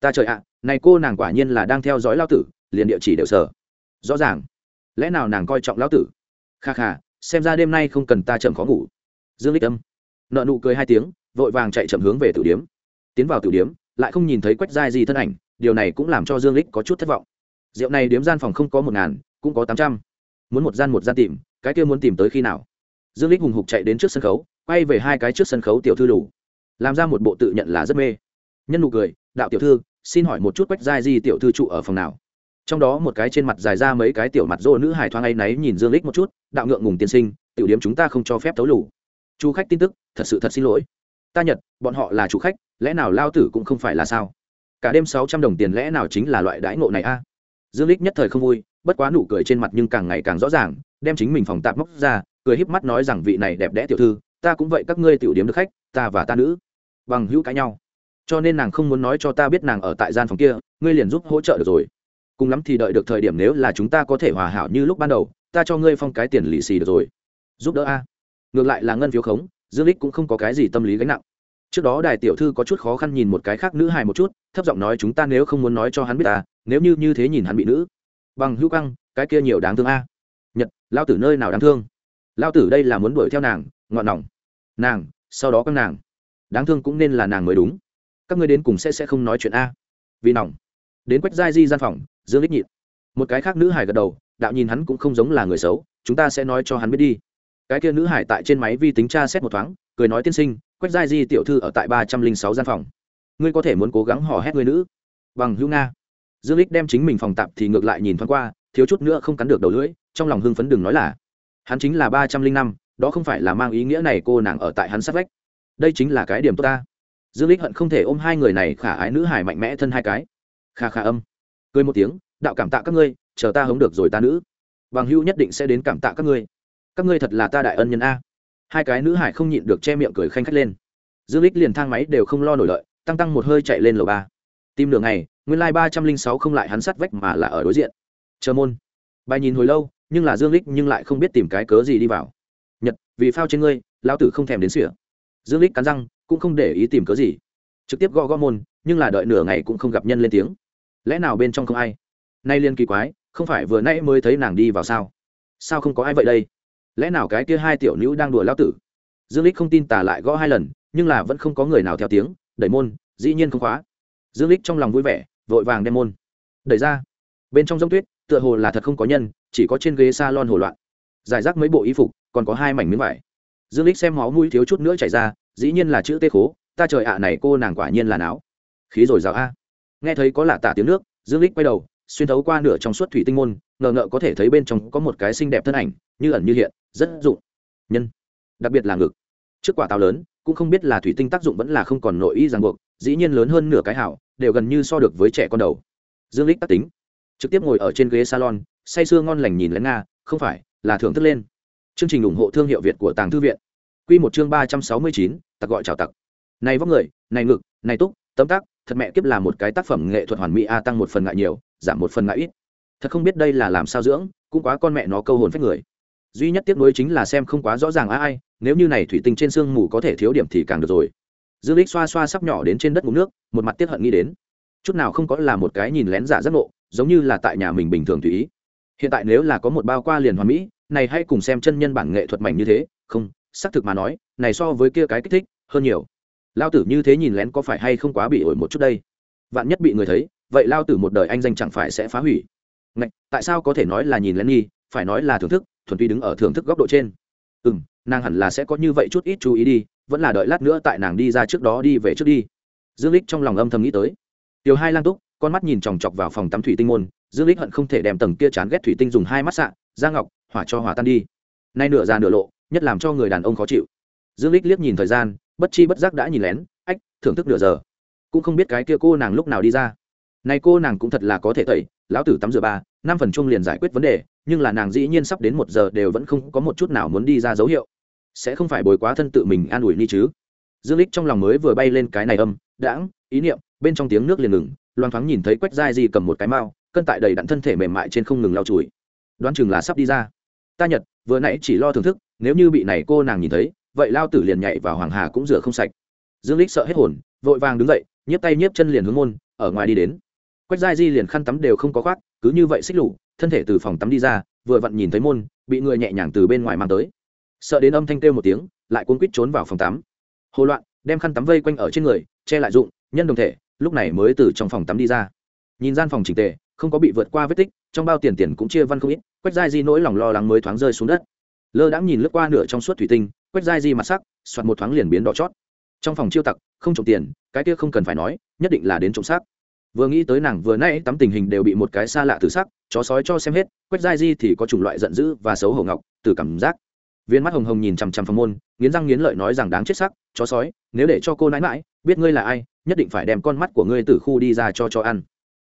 Ta trời ạ, này cô nàng quả nhiên là đang theo dõi lao tử, liền địa chỉ đều sở rõ ràng. Lẽ nào nàng coi trọng lão tử? Kha kha, xem ra đêm nay không cần ta chậm khó ngủ dương lích âm. Nợ nụ cười hai tiếng, vội vàng chạy chậm hướng về tử điếm. Tiến vào tử điếm, lại không nhìn thấy quách giai gì thân ảnh, điều này cũng làm cho dương lích có chút thất vọng. Rượu này điếm gian phòng không có một ngàn, cũng có tám trăm. Muốn một gian một gian tìm, cái kia muốn tìm tới khi nào? Dương lích hùng hục chạy đến trước sân khấu, quay về hai cái trước sân khấu tiểu thư đủ làm ra một bộ tự nhận là rất mê. Nhân nụ cười, đạo tiểu thư, xin hỏi một chút quách giai di tiểu thư trụ ở phòng nào? Trong đó một cái trên mặt dài ra mấy cái tiểu mặt rô nữ hài thoáng ấy náy nhìn dương lích một chút, đạo ngượng ngùng tiên sinh, tiểu điếm chúng ta không cho phép thấu lủ Chú khách tin tức, thật sự thật xin lỗi. Ta nhật, bọn họ là chủ khách, lẽ nào lao tử cũng không phải là sao? Cả đêm sáu trăm đồng tiền lẽ nào chính là loại đãi ngộ này a? Dương lích nhất thời không vui, bất quá nụ cười trên mặt nhưng càng ngày càng rõ ràng, đem chính mình phòng tạp móc ra, cười híp mắt nói rằng vị này đẹp đẽ tiểu thư, ta cũng vậy các ngươi tiểu điểm được khách, ta và ta nữ, bằng hữu cãi nhau. Cho nên nàng không muốn nói cho ta biết nàng ở tại gian phòng kia, ngươi liền giúp hỗ trợ được rồi. Cùng lắm thì đợi được thời điểm nếu là chúng ta có thể hòa hảo như lúc ban đầu, ta cho ngươi phong cái tiền lì xì được rồi. Giúp đỡ a ngược lại là ngân phiếu khống, dương lích cũng không có cái gì tâm lý gánh nặng. Trước đó đài tiểu thư có chút khó khăn nhìn một cái khác nữ hài một chút, thấp giọng nói chúng ta nếu không muốn nói cho hắn biết ta nếu như như thế nhìn hắn bị nữ. Bằng hữu căng, cái kia nhiều đáng thương a. Nhật, lao tử nơi nào đáng thương? Lao tử đây là muốn đuổi theo nàng, ngọn nòng. Nàng, sau đó các nàng. Đáng thương cũng nên là nàng mới đúng. Các ngươi đến cùng sẽ sẽ không nói chuyện a. Vì nòng. Đến quách giai di gian phòng, dương lích nhịn. Một cái khác nữ hài gật đầu, đạo nhìn hắn cũng không giống là người xấu, chúng ta sẽ nói cho hắn biết đi cái kia nữ hải tại trên máy vi tính tra xét một thoáng, cười nói tiên sinh, quách giai di tiểu thư ở tại ba trăm linh sáu gian phòng. Ngươi có thể muốn cố gắng hò hét người nữ. Bằng hữu nga. Dương lích đem chính mình phòng tạp thì ngược lại nhìn thoáng qua, thiếu chút nữa không cắn được đầu lưỡi, trong lòng hưng phấn đừng nói là. Hắn chính là ba trăm linh năm, đó không phải là mang ý nghĩa này cô nàng ở tại hắn sát vách. Đây chính là cái điểm tốt ta. Dương lích hận không thể ôm hai người này khả ái nữ hải mạnh mẽ thân hai cái. Kha kha âm. Cười một tiếng, đạo cảm tạ các ngươi, chờ ta hống được rồi ta nữ. Bằng hữu nhất định sẽ đến cảm tạ các ngươi các ngươi thật là ta đại ân nhân a. Hai cái nữ hải không nhịn được che miệng cười khanh khách lên. Dương lích liền thang máy đều không lo nổi lợi, tăng tăng một hơi chạy lên lầu ba. Tìm đường này nguyên lai ba trăm linh sáu không lại hắn sát vách mà là ở đối diện. Chờ môn. Bài nhìn hồi lâu, nhưng là dương lích nhưng lại không biết tìm cái cớ gì đi vào. Nhật, vì phao trên ngươi, lão tử không thèm đến sỉa. Dương lích cắn răng, cũng không để ý tìm cớ gì. Trực tiếp gõ gõ môn, nhưng là đợi nửa ngày cũng không gặp nhân lên tiếng. Lẽ nào bên trong không ai? Nay liên kỳ quái, không phải vừa nãy mới thấy nàng đi vào sao? Sao không có ai vậy đây? Lẽ nào cái kia hai tiểu nữ đang đùa lao tử? Dương lích không tin tả lại gõ hai lần, nhưng là vẫn không có người nào theo tiếng, đẩy môn, dĩ nhiên không khóa. Dương lích trong lòng vui vẻ, vội vàng đem môn đẩy ra. Bên trong giống tuyết, tựa hồ là thật không có nhân, chỉ có trên ghế salon hồ loạn. Giải rác mấy bộ y phục, còn có hai mảnh miếng vải. Dương lích xem máu mũi thiếu chút nữa chảy ra, dĩ nhiên là chữ tê khố, ta trời ạ à, này cô nàng quả nhiên là não khí rồi rào a. Nghe thấy có lạ tả tiếng nước, dương lích quay đầu, xuyên thấu qua nửa trong suốt thủy tinh môn, ngờ ngợ có thể thấy bên trong có một cái xinh đẹp thân ảnh như ẩn như hiện, rất dụng. Nhân, đặc biệt là ngực. Trước quả táo lớn, cũng không biết là thủy tinh tác dụng vẫn là không còn nội y ràng buộc, dĩ nhiên lớn hơn nửa cái hảo, đều gần như so được với trẻ con đầu. Dương lích tác tính. Trực tiếp ngồi ở trên ghế salon, say sưa ngon lành nhìn lén nga, không phải, là thưởng thức lên. Chương trình ủng hộ thương hiệu việt của tàng thư viện. Quy một chương ba trăm sáu mươi chín, tặc gọi chào tặc. Này vóc người, này ngực, này túc, tấm tác thật mẹ kiếp là một cái tác phẩm nghệ thuật hoàn mỹ a tăng một phần ngại nhiều, giảm một phần ngại ít. Thật không biết đây là làm sao dưỡng, cũng quá con mẹ nó câu hồn phách người duy nhất tiếc nuối chính là xem không quá rõ ràng ai nếu như này thủy tinh trên sương mù có thể thiếu điểm thì càng được rồi. Dương lích xoa xoa sắp nhỏ đến trên đất ngụm nước một mặt tiếc hận nghĩ đến. Chút nào không có là một cái nhìn lén giả rất ngộ giống như là tại nhà mình bình thường tùy ý. Hiện tại nếu là có một bao qua liền hoàn mỹ này hay cùng xem chân nhân bản nghệ thuật mạnh như thế không xác thực mà nói này so với kia cái kích thích hơn nhiều. Lao tử như thế nhìn lén có phải hay không quá bị ổi một chút đây? Vạn nhất bị người thấy vậy lao tử một đời anh danh chẳng phải sẽ phá hủy. Ngạch, tại sao có thể nói là nhìn lén nghi phải nói là thưởng thức thuần túy đứng ở thưởng thức góc độ trên. Ừ m nàng hẳn là sẽ có như vậy chút ít chú ý đi, vẫn là đợi lát nữa tại nàng đi ra trước đó đi về trước đi. Dương lích trong lòng âm thầm nghĩ tới. Tiểu hai lang túc, con mắt nhìn chòng chọc vào phòng tắm thủy tinh môn, dương lích hận không thể đem tầng kia chán ghét thủy tinh dùng hai mắt sạ da ngọc, hỏa cho hỏa tan đi. Nay nửa ra nửa lộ, nhất làm cho người đàn ông khó chịu. Dương lích liếc nhìn thời gian, bất chi bất giác đã nhìn lén, ách, thưởng thức nửa giờ. Cũng không biết cái kia cô nàng lúc nào đi ra. Này cô nàng cũng thật là có thể tẩy, lão tử tắm rửa ba, năm phần chung liền giải quyết vấn đề nhưng là nàng dĩ nhiên sắp đến một giờ đều vẫn không có một chút nào muốn đi ra dấu hiệu. Sẽ không phải bồi quá thân tự mình an ủi ni chứ? Dương lích trong lòng mới vừa bay lên cái này âm, đãng, ý niệm, bên trong tiếng nước liền ngừng, loang thoáng nhìn thấy quách dai di cầm một cái mao, cân tại đầy đặn thân thể mềm mại trên không ngừng lau chùi. Đoán chừng là sắp đi ra. Ta nhật, vừa nãy chỉ lo thưởng thức, nếu như bị này cô nàng nhìn thấy, vậy lao tử liền nhảy vào hoàng hà cũng rửa không sạch. Dương lích sợ hết hồn, vội vàng đứng dậy nhấp tay nhấp chân liền hướng môn, ở ngoài đi đến. Quách giai di liền khăn tắm đều không có khoác, cứ như vậy xích lủ thân thể từ phòng tắm đi ra, vừa vặn nhìn thấy môn, bị người nhẹ nhàng từ bên ngoài mang tới. Sợ đến âm thanh kêu một tiếng, lại cuốn quýt trốn vào phòng tắm. Hồ loạn đem khăn tắm vây quanh ở trên người, che lại dụng, nhân đồng thể, lúc này mới từ trong phòng tắm đi ra. Nhìn gian phòng trình tề, không có bị vượt qua vết tích, trong bao tiền tiền cũng chia văn không ít, quách dai di nỗi lòng lo lắng mới thoáng rơi xuống đất. Lơ đãng nhìn lướt qua nửa trong suốt thủy tinh, quách dai di mặt sắc, soạt một thoáng liền biến đỏ chót. Trong phòng chiêu tặc, không trộm tiền, cái kia không cần phải nói, nhất định là đến trộm xác vừa nghĩ tới nàng vừa nãy tắm tình hình đều bị một cái xa lạ từ sắc, chó sói cho xem hết, quách giai di thì có chủng loại giận dữ và xấu hổ ngọc, từ cảm giác. Viên mắt hồng hồng nhìn chằm chằm phòng môn, nghiến răng nghiến lợi nói rằng đáng chết sắc, chó sói, nếu để cho cô nãi mãi, biết ngươi là ai, nhất định phải đem con mắt của ngươi từ khu đi ra cho cho ăn.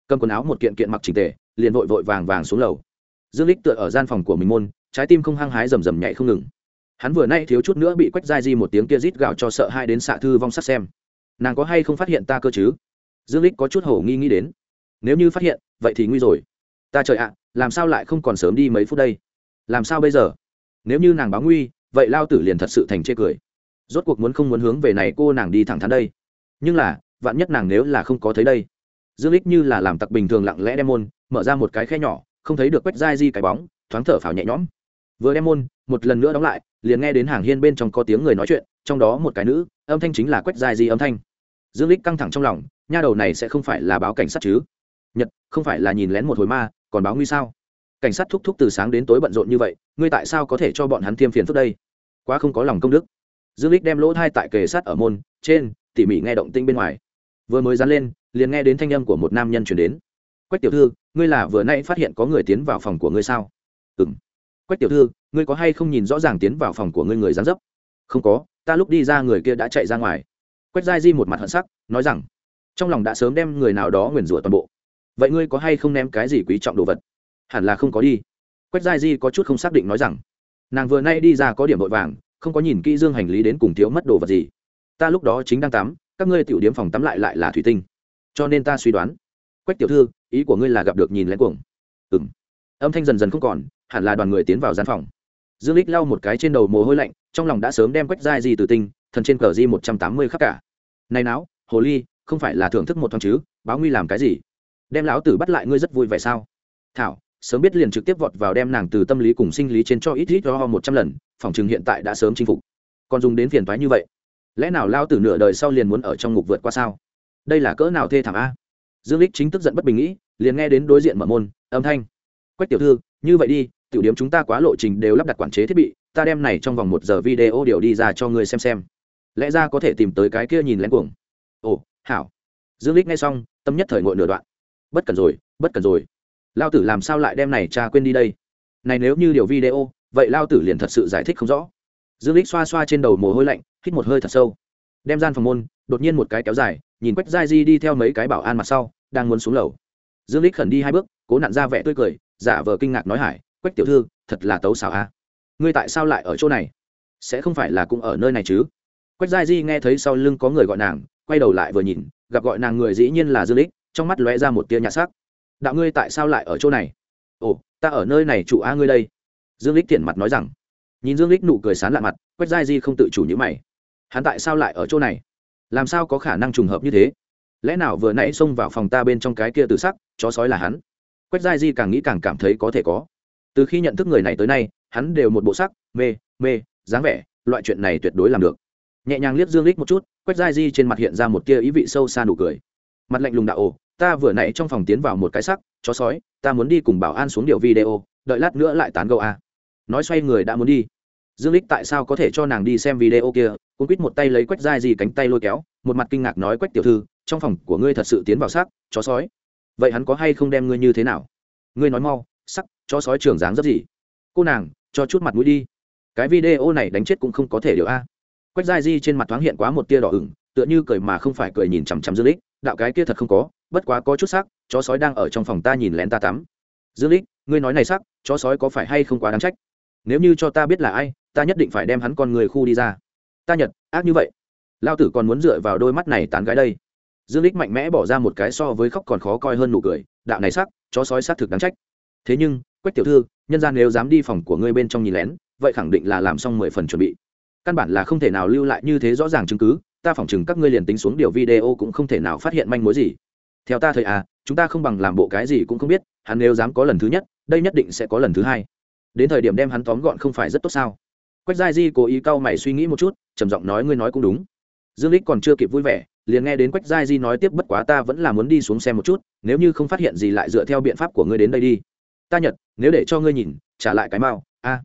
Cầm quần áo một kiện kiện mặc trình tề, liền vội vội vàng vàng xuống lầu. Dương lích tựa ở gian phòng của mình môn, trái tim không hăng hái rầm rầm nhảy không ngừng. Hắn vừa nay thiếu chút nữa bị quách dai di một tiếng kia rít gạo cho sợ hai đến xạ thư vong sắc xem. Nàng có hay không phát hiện ta cơ chứ? Dương lích có chút hổ nghi nghĩ đến. Nếu như phát hiện, vậy thì nguy rồi. Ta trời ạ, làm sao lại không còn sớm đi mấy phút đây? Làm sao bây giờ? Nếu như nàng báo nguy, vậy lao tử liền thật sự thành chê cười. Rốt cuộc muốn không muốn hướng về này cô nàng đi thẳng thắn đây. Nhưng là, vạn nhất nàng nếu là không có thấy đây. Dương lích như là làm tặc bình thường lặng lẽ đem môn, mở ra một cái khe nhỏ, không thấy được quách dai di cái bóng, thoáng thở phào nhẹ nhõm. Vừa đem môn, một lần nữa đóng lại, liền nghe đến hàng hiên bên trong có tiếng người nói chuyện, trong đó một cái nữ, âm thanh chính là quách dai di âm thanh. Dương lích căng thẳng trong lòng nha đầu này sẽ không phải là báo cảnh sát chứ? Nhật, không phải là nhìn lén một hồi ma, còn báo nguy sao? Cảnh sát thúc thúc từ sáng đến tối bận rộn như vậy, ngươi tại sao có thể cho bọn hắn thiêm phiền phức đây? Quá không có lòng công đức. Dương lích đem lỗ thai tại kề sát ở môn, trên, tỉ mỉ nghe động tinh bên ngoài. Vừa mới dán lên, liền nghe đến thanh âm của một nam nhân chuyển đến. Quách tiểu thư, ngươi là vừa nay phát hiện có người tiến vào phòng của ngươi sao? Ừm. quách tiểu thư, ngươi có hay không nhìn rõ ràng tiến vào phòng của ngươi người dán dấp? Không có, ta lúc đi ra người kia đã chạy ra ngoài. Quách giai di một mặt hận sắc, nói rằng trong lòng đã sớm đem người nào đó nguyền rủa toàn bộ. Vậy ngươi có hay không ném cái gì quý trọng đồ vật? Hẳn là không có đi. Quách giai di có chút không xác định nói rằng, nàng vừa nay đi ra có điểm vội vàng, không có nhìn kỹ dương hành lý đến cùng thiếu mất đồ vật gì. Ta lúc đó chính đang tắm, các ngươi tiểu điếm phòng tắm lại lại là thủy tinh. Cho nên ta suy đoán, quách tiểu thư, ý của ngươi là gặp được nhìn lén cuồng. Ừ m âm thanh dần dần không còn, hẳn là đoàn người tiến vào gian phòng. Dương lích lau một cái trên đầu mồ hôi lạnh, trong lòng đã sớm đem quách giai di từ tinh, thần trên cờ di một trăm tám mươi khắc cả. Này não hồ ly không phải là thưởng thức một thằng chứ, báo nguy làm cái gì? Đem lão tử bắt lại ngươi rất vui vẻ sao? Thảo, sớm biết liền trực tiếp vọt vào đem nàng từ tâm lý cùng sinh lý trên cho ít ít cho một trăm lần, phòng chừng hiện tại đã sớm chinh phục. Còn dùng đến phiền toái như vậy, lẽ nào lao tử nửa đời sau liền muốn ở trong ngục vượt qua sao? Đây là cỡ nào thê thảm a? Dương lích chính tức giận bất bình nghĩ, liền nghe đến đối diện mở môn, âm thanh. Quách tiểu thư, như vậy đi, tiểu điểm chúng ta quá lộ trình đều lắp đặt quản chế thiết bị, ta đem này trong vòng một giờ video điều đi ra cho ngươi xem xem. Lẽ ra có thể tìm tới cái kia nhìn lén cuồng. Ồ hảo. Dương lích nghe xong, tâm nhất thời ngội nửa đoạn. Bất cần rồi, bất cần rồi. Lao tử làm sao lại đem này cha quên đi đây? Này nếu như điều video, vậy lao tử liền thật sự giải thích không rõ. Dương lích xoa xoa trên đầu mồ hôi lạnh, hít một hơi thật sâu. Đem gian phòng môn, đột nhiên một cái kéo dài, nhìn quách giai di đi theo mấy cái bảo an mặt sau, đang muốn xuống lầu. Dương lích khẩn đi hai bước, cố nặn ra vẻ tươi cười, giả vờ kinh ngạc nói hải, quách tiểu thư, thật là tấu xảo a. Ngươi tại sao lại ở chỗ này? Sẽ không phải là cũng ở nơi này chứ? Quách giai di nghe thấy sau lưng có người gọi nàng quay đầu lại vừa nhìn, gặp gọi nàng người dĩ nhiên là dương lích, trong mắt lóe ra một tia nhạt sắc. Đạo ngươi tại sao lại ở chỗ này? Ồ, ta ở nơi này chủ a ngươi đây. Dương lích thiện mặt nói rằng. Nhìn dương lích nụ cười sán lạ mặt, quách giai di không tự chủ như mày. Hắn tại sao lại ở chỗ này? Làm sao có khả năng trùng hợp như thế? Lẽ nào vừa nãy xông vào phòng ta bên trong cái kia từ sắc, chó sói là hắn? Quách giai di càng nghĩ càng cảm thấy có thể có. Từ khi nhận thức người này tới nay, hắn đều một bộ sắc, mê mê, dáng vẻ, loại chuyện này tuyệt đối làm được nhẹ nhàng liếc dương lích một chút, quách giai di trên mặt hiện ra một tia ý vị sâu xa nụ cười. Mặt lạnh lùng đạo, ồ, ta vừa nãy trong phòng tiến vào một cái sắc, chó sói, ta muốn đi cùng bảo an xuống điệu video, đợi lát nữa lại tán gẫu a. Nói xoay người đã muốn đi. Dương lích tại sao có thể cho nàng đi xem video kia? Cũng quýt một tay lấy quách dai gì cánh tay lôi kéo, một mặt kinh ngạc nói, quách tiểu thư, trong phòng của ngươi thật sự tiến vào sắc, chó sói. Vậy hắn có hay không đem ngươi như thế nào? Ngươi nói mau, sắc, chó sói trưởng dáng rất gì? Cô nàng, cho chút mặt mũi đi. Cái video này đánh chết cũng không có thể điều a quách dai di trên mặt thoáng hiện quá một tia đỏ ửng, tựa như cười mà không phải cười nhìn chằm chằm dương lích. Đạo cái kia thật không có, bất quá có chút sắc, chó sói đang ở trong phòng ta nhìn lén ta tắm. Dương lích, ngươi nói này sắc, chó sói có phải hay không quá đáng trách? Nếu như cho ta biết là ai, ta nhất định phải đem hắn con người khu đi ra. Ta nhật, ác như vậy. Lao tử còn muốn dựa vào đôi mắt này tán gái đây. Dương lích mạnh mẽ bỏ ra một cái so với khóc còn khó coi hơn nụ cười, đạo này sắc, chó sói xác thực đáng trách. Thế nhưng, quách tiểu thư, nhân gian nếu dám đi phòng của ngươi bên trong nhìn lén, vậy khẳng định là làm xong mười phần chuẩn bị căn bản là không thể nào lưu lại như thế rõ ràng chứng cứ, ta phỏng chừng các ngươi liền tính xuống điều video cũng không thể nào phát hiện manh mối gì. Theo ta thời à chúng ta không bằng làm bộ cái gì cũng không biết, hắn nếu dám có lần thứ nhất, đây nhất định sẽ có lần thứ hai. Đến thời điểm đem hắn tóm gọn không phải rất tốt sao? Quách giai di cố ý cau mày suy nghĩ một chút, trầm giọng nói ngươi nói cũng đúng. Dương lích còn chưa kịp vui vẻ, liền nghe đến quách giai di nói tiếp bất quá ta vẫn là muốn đi xuống xem một chút, nếu như không phát hiện gì lại dựa theo biện pháp của ngươi đến đây đi. Ta nhật, nếu để cho ngươi nhìn, trả lại cái mao a.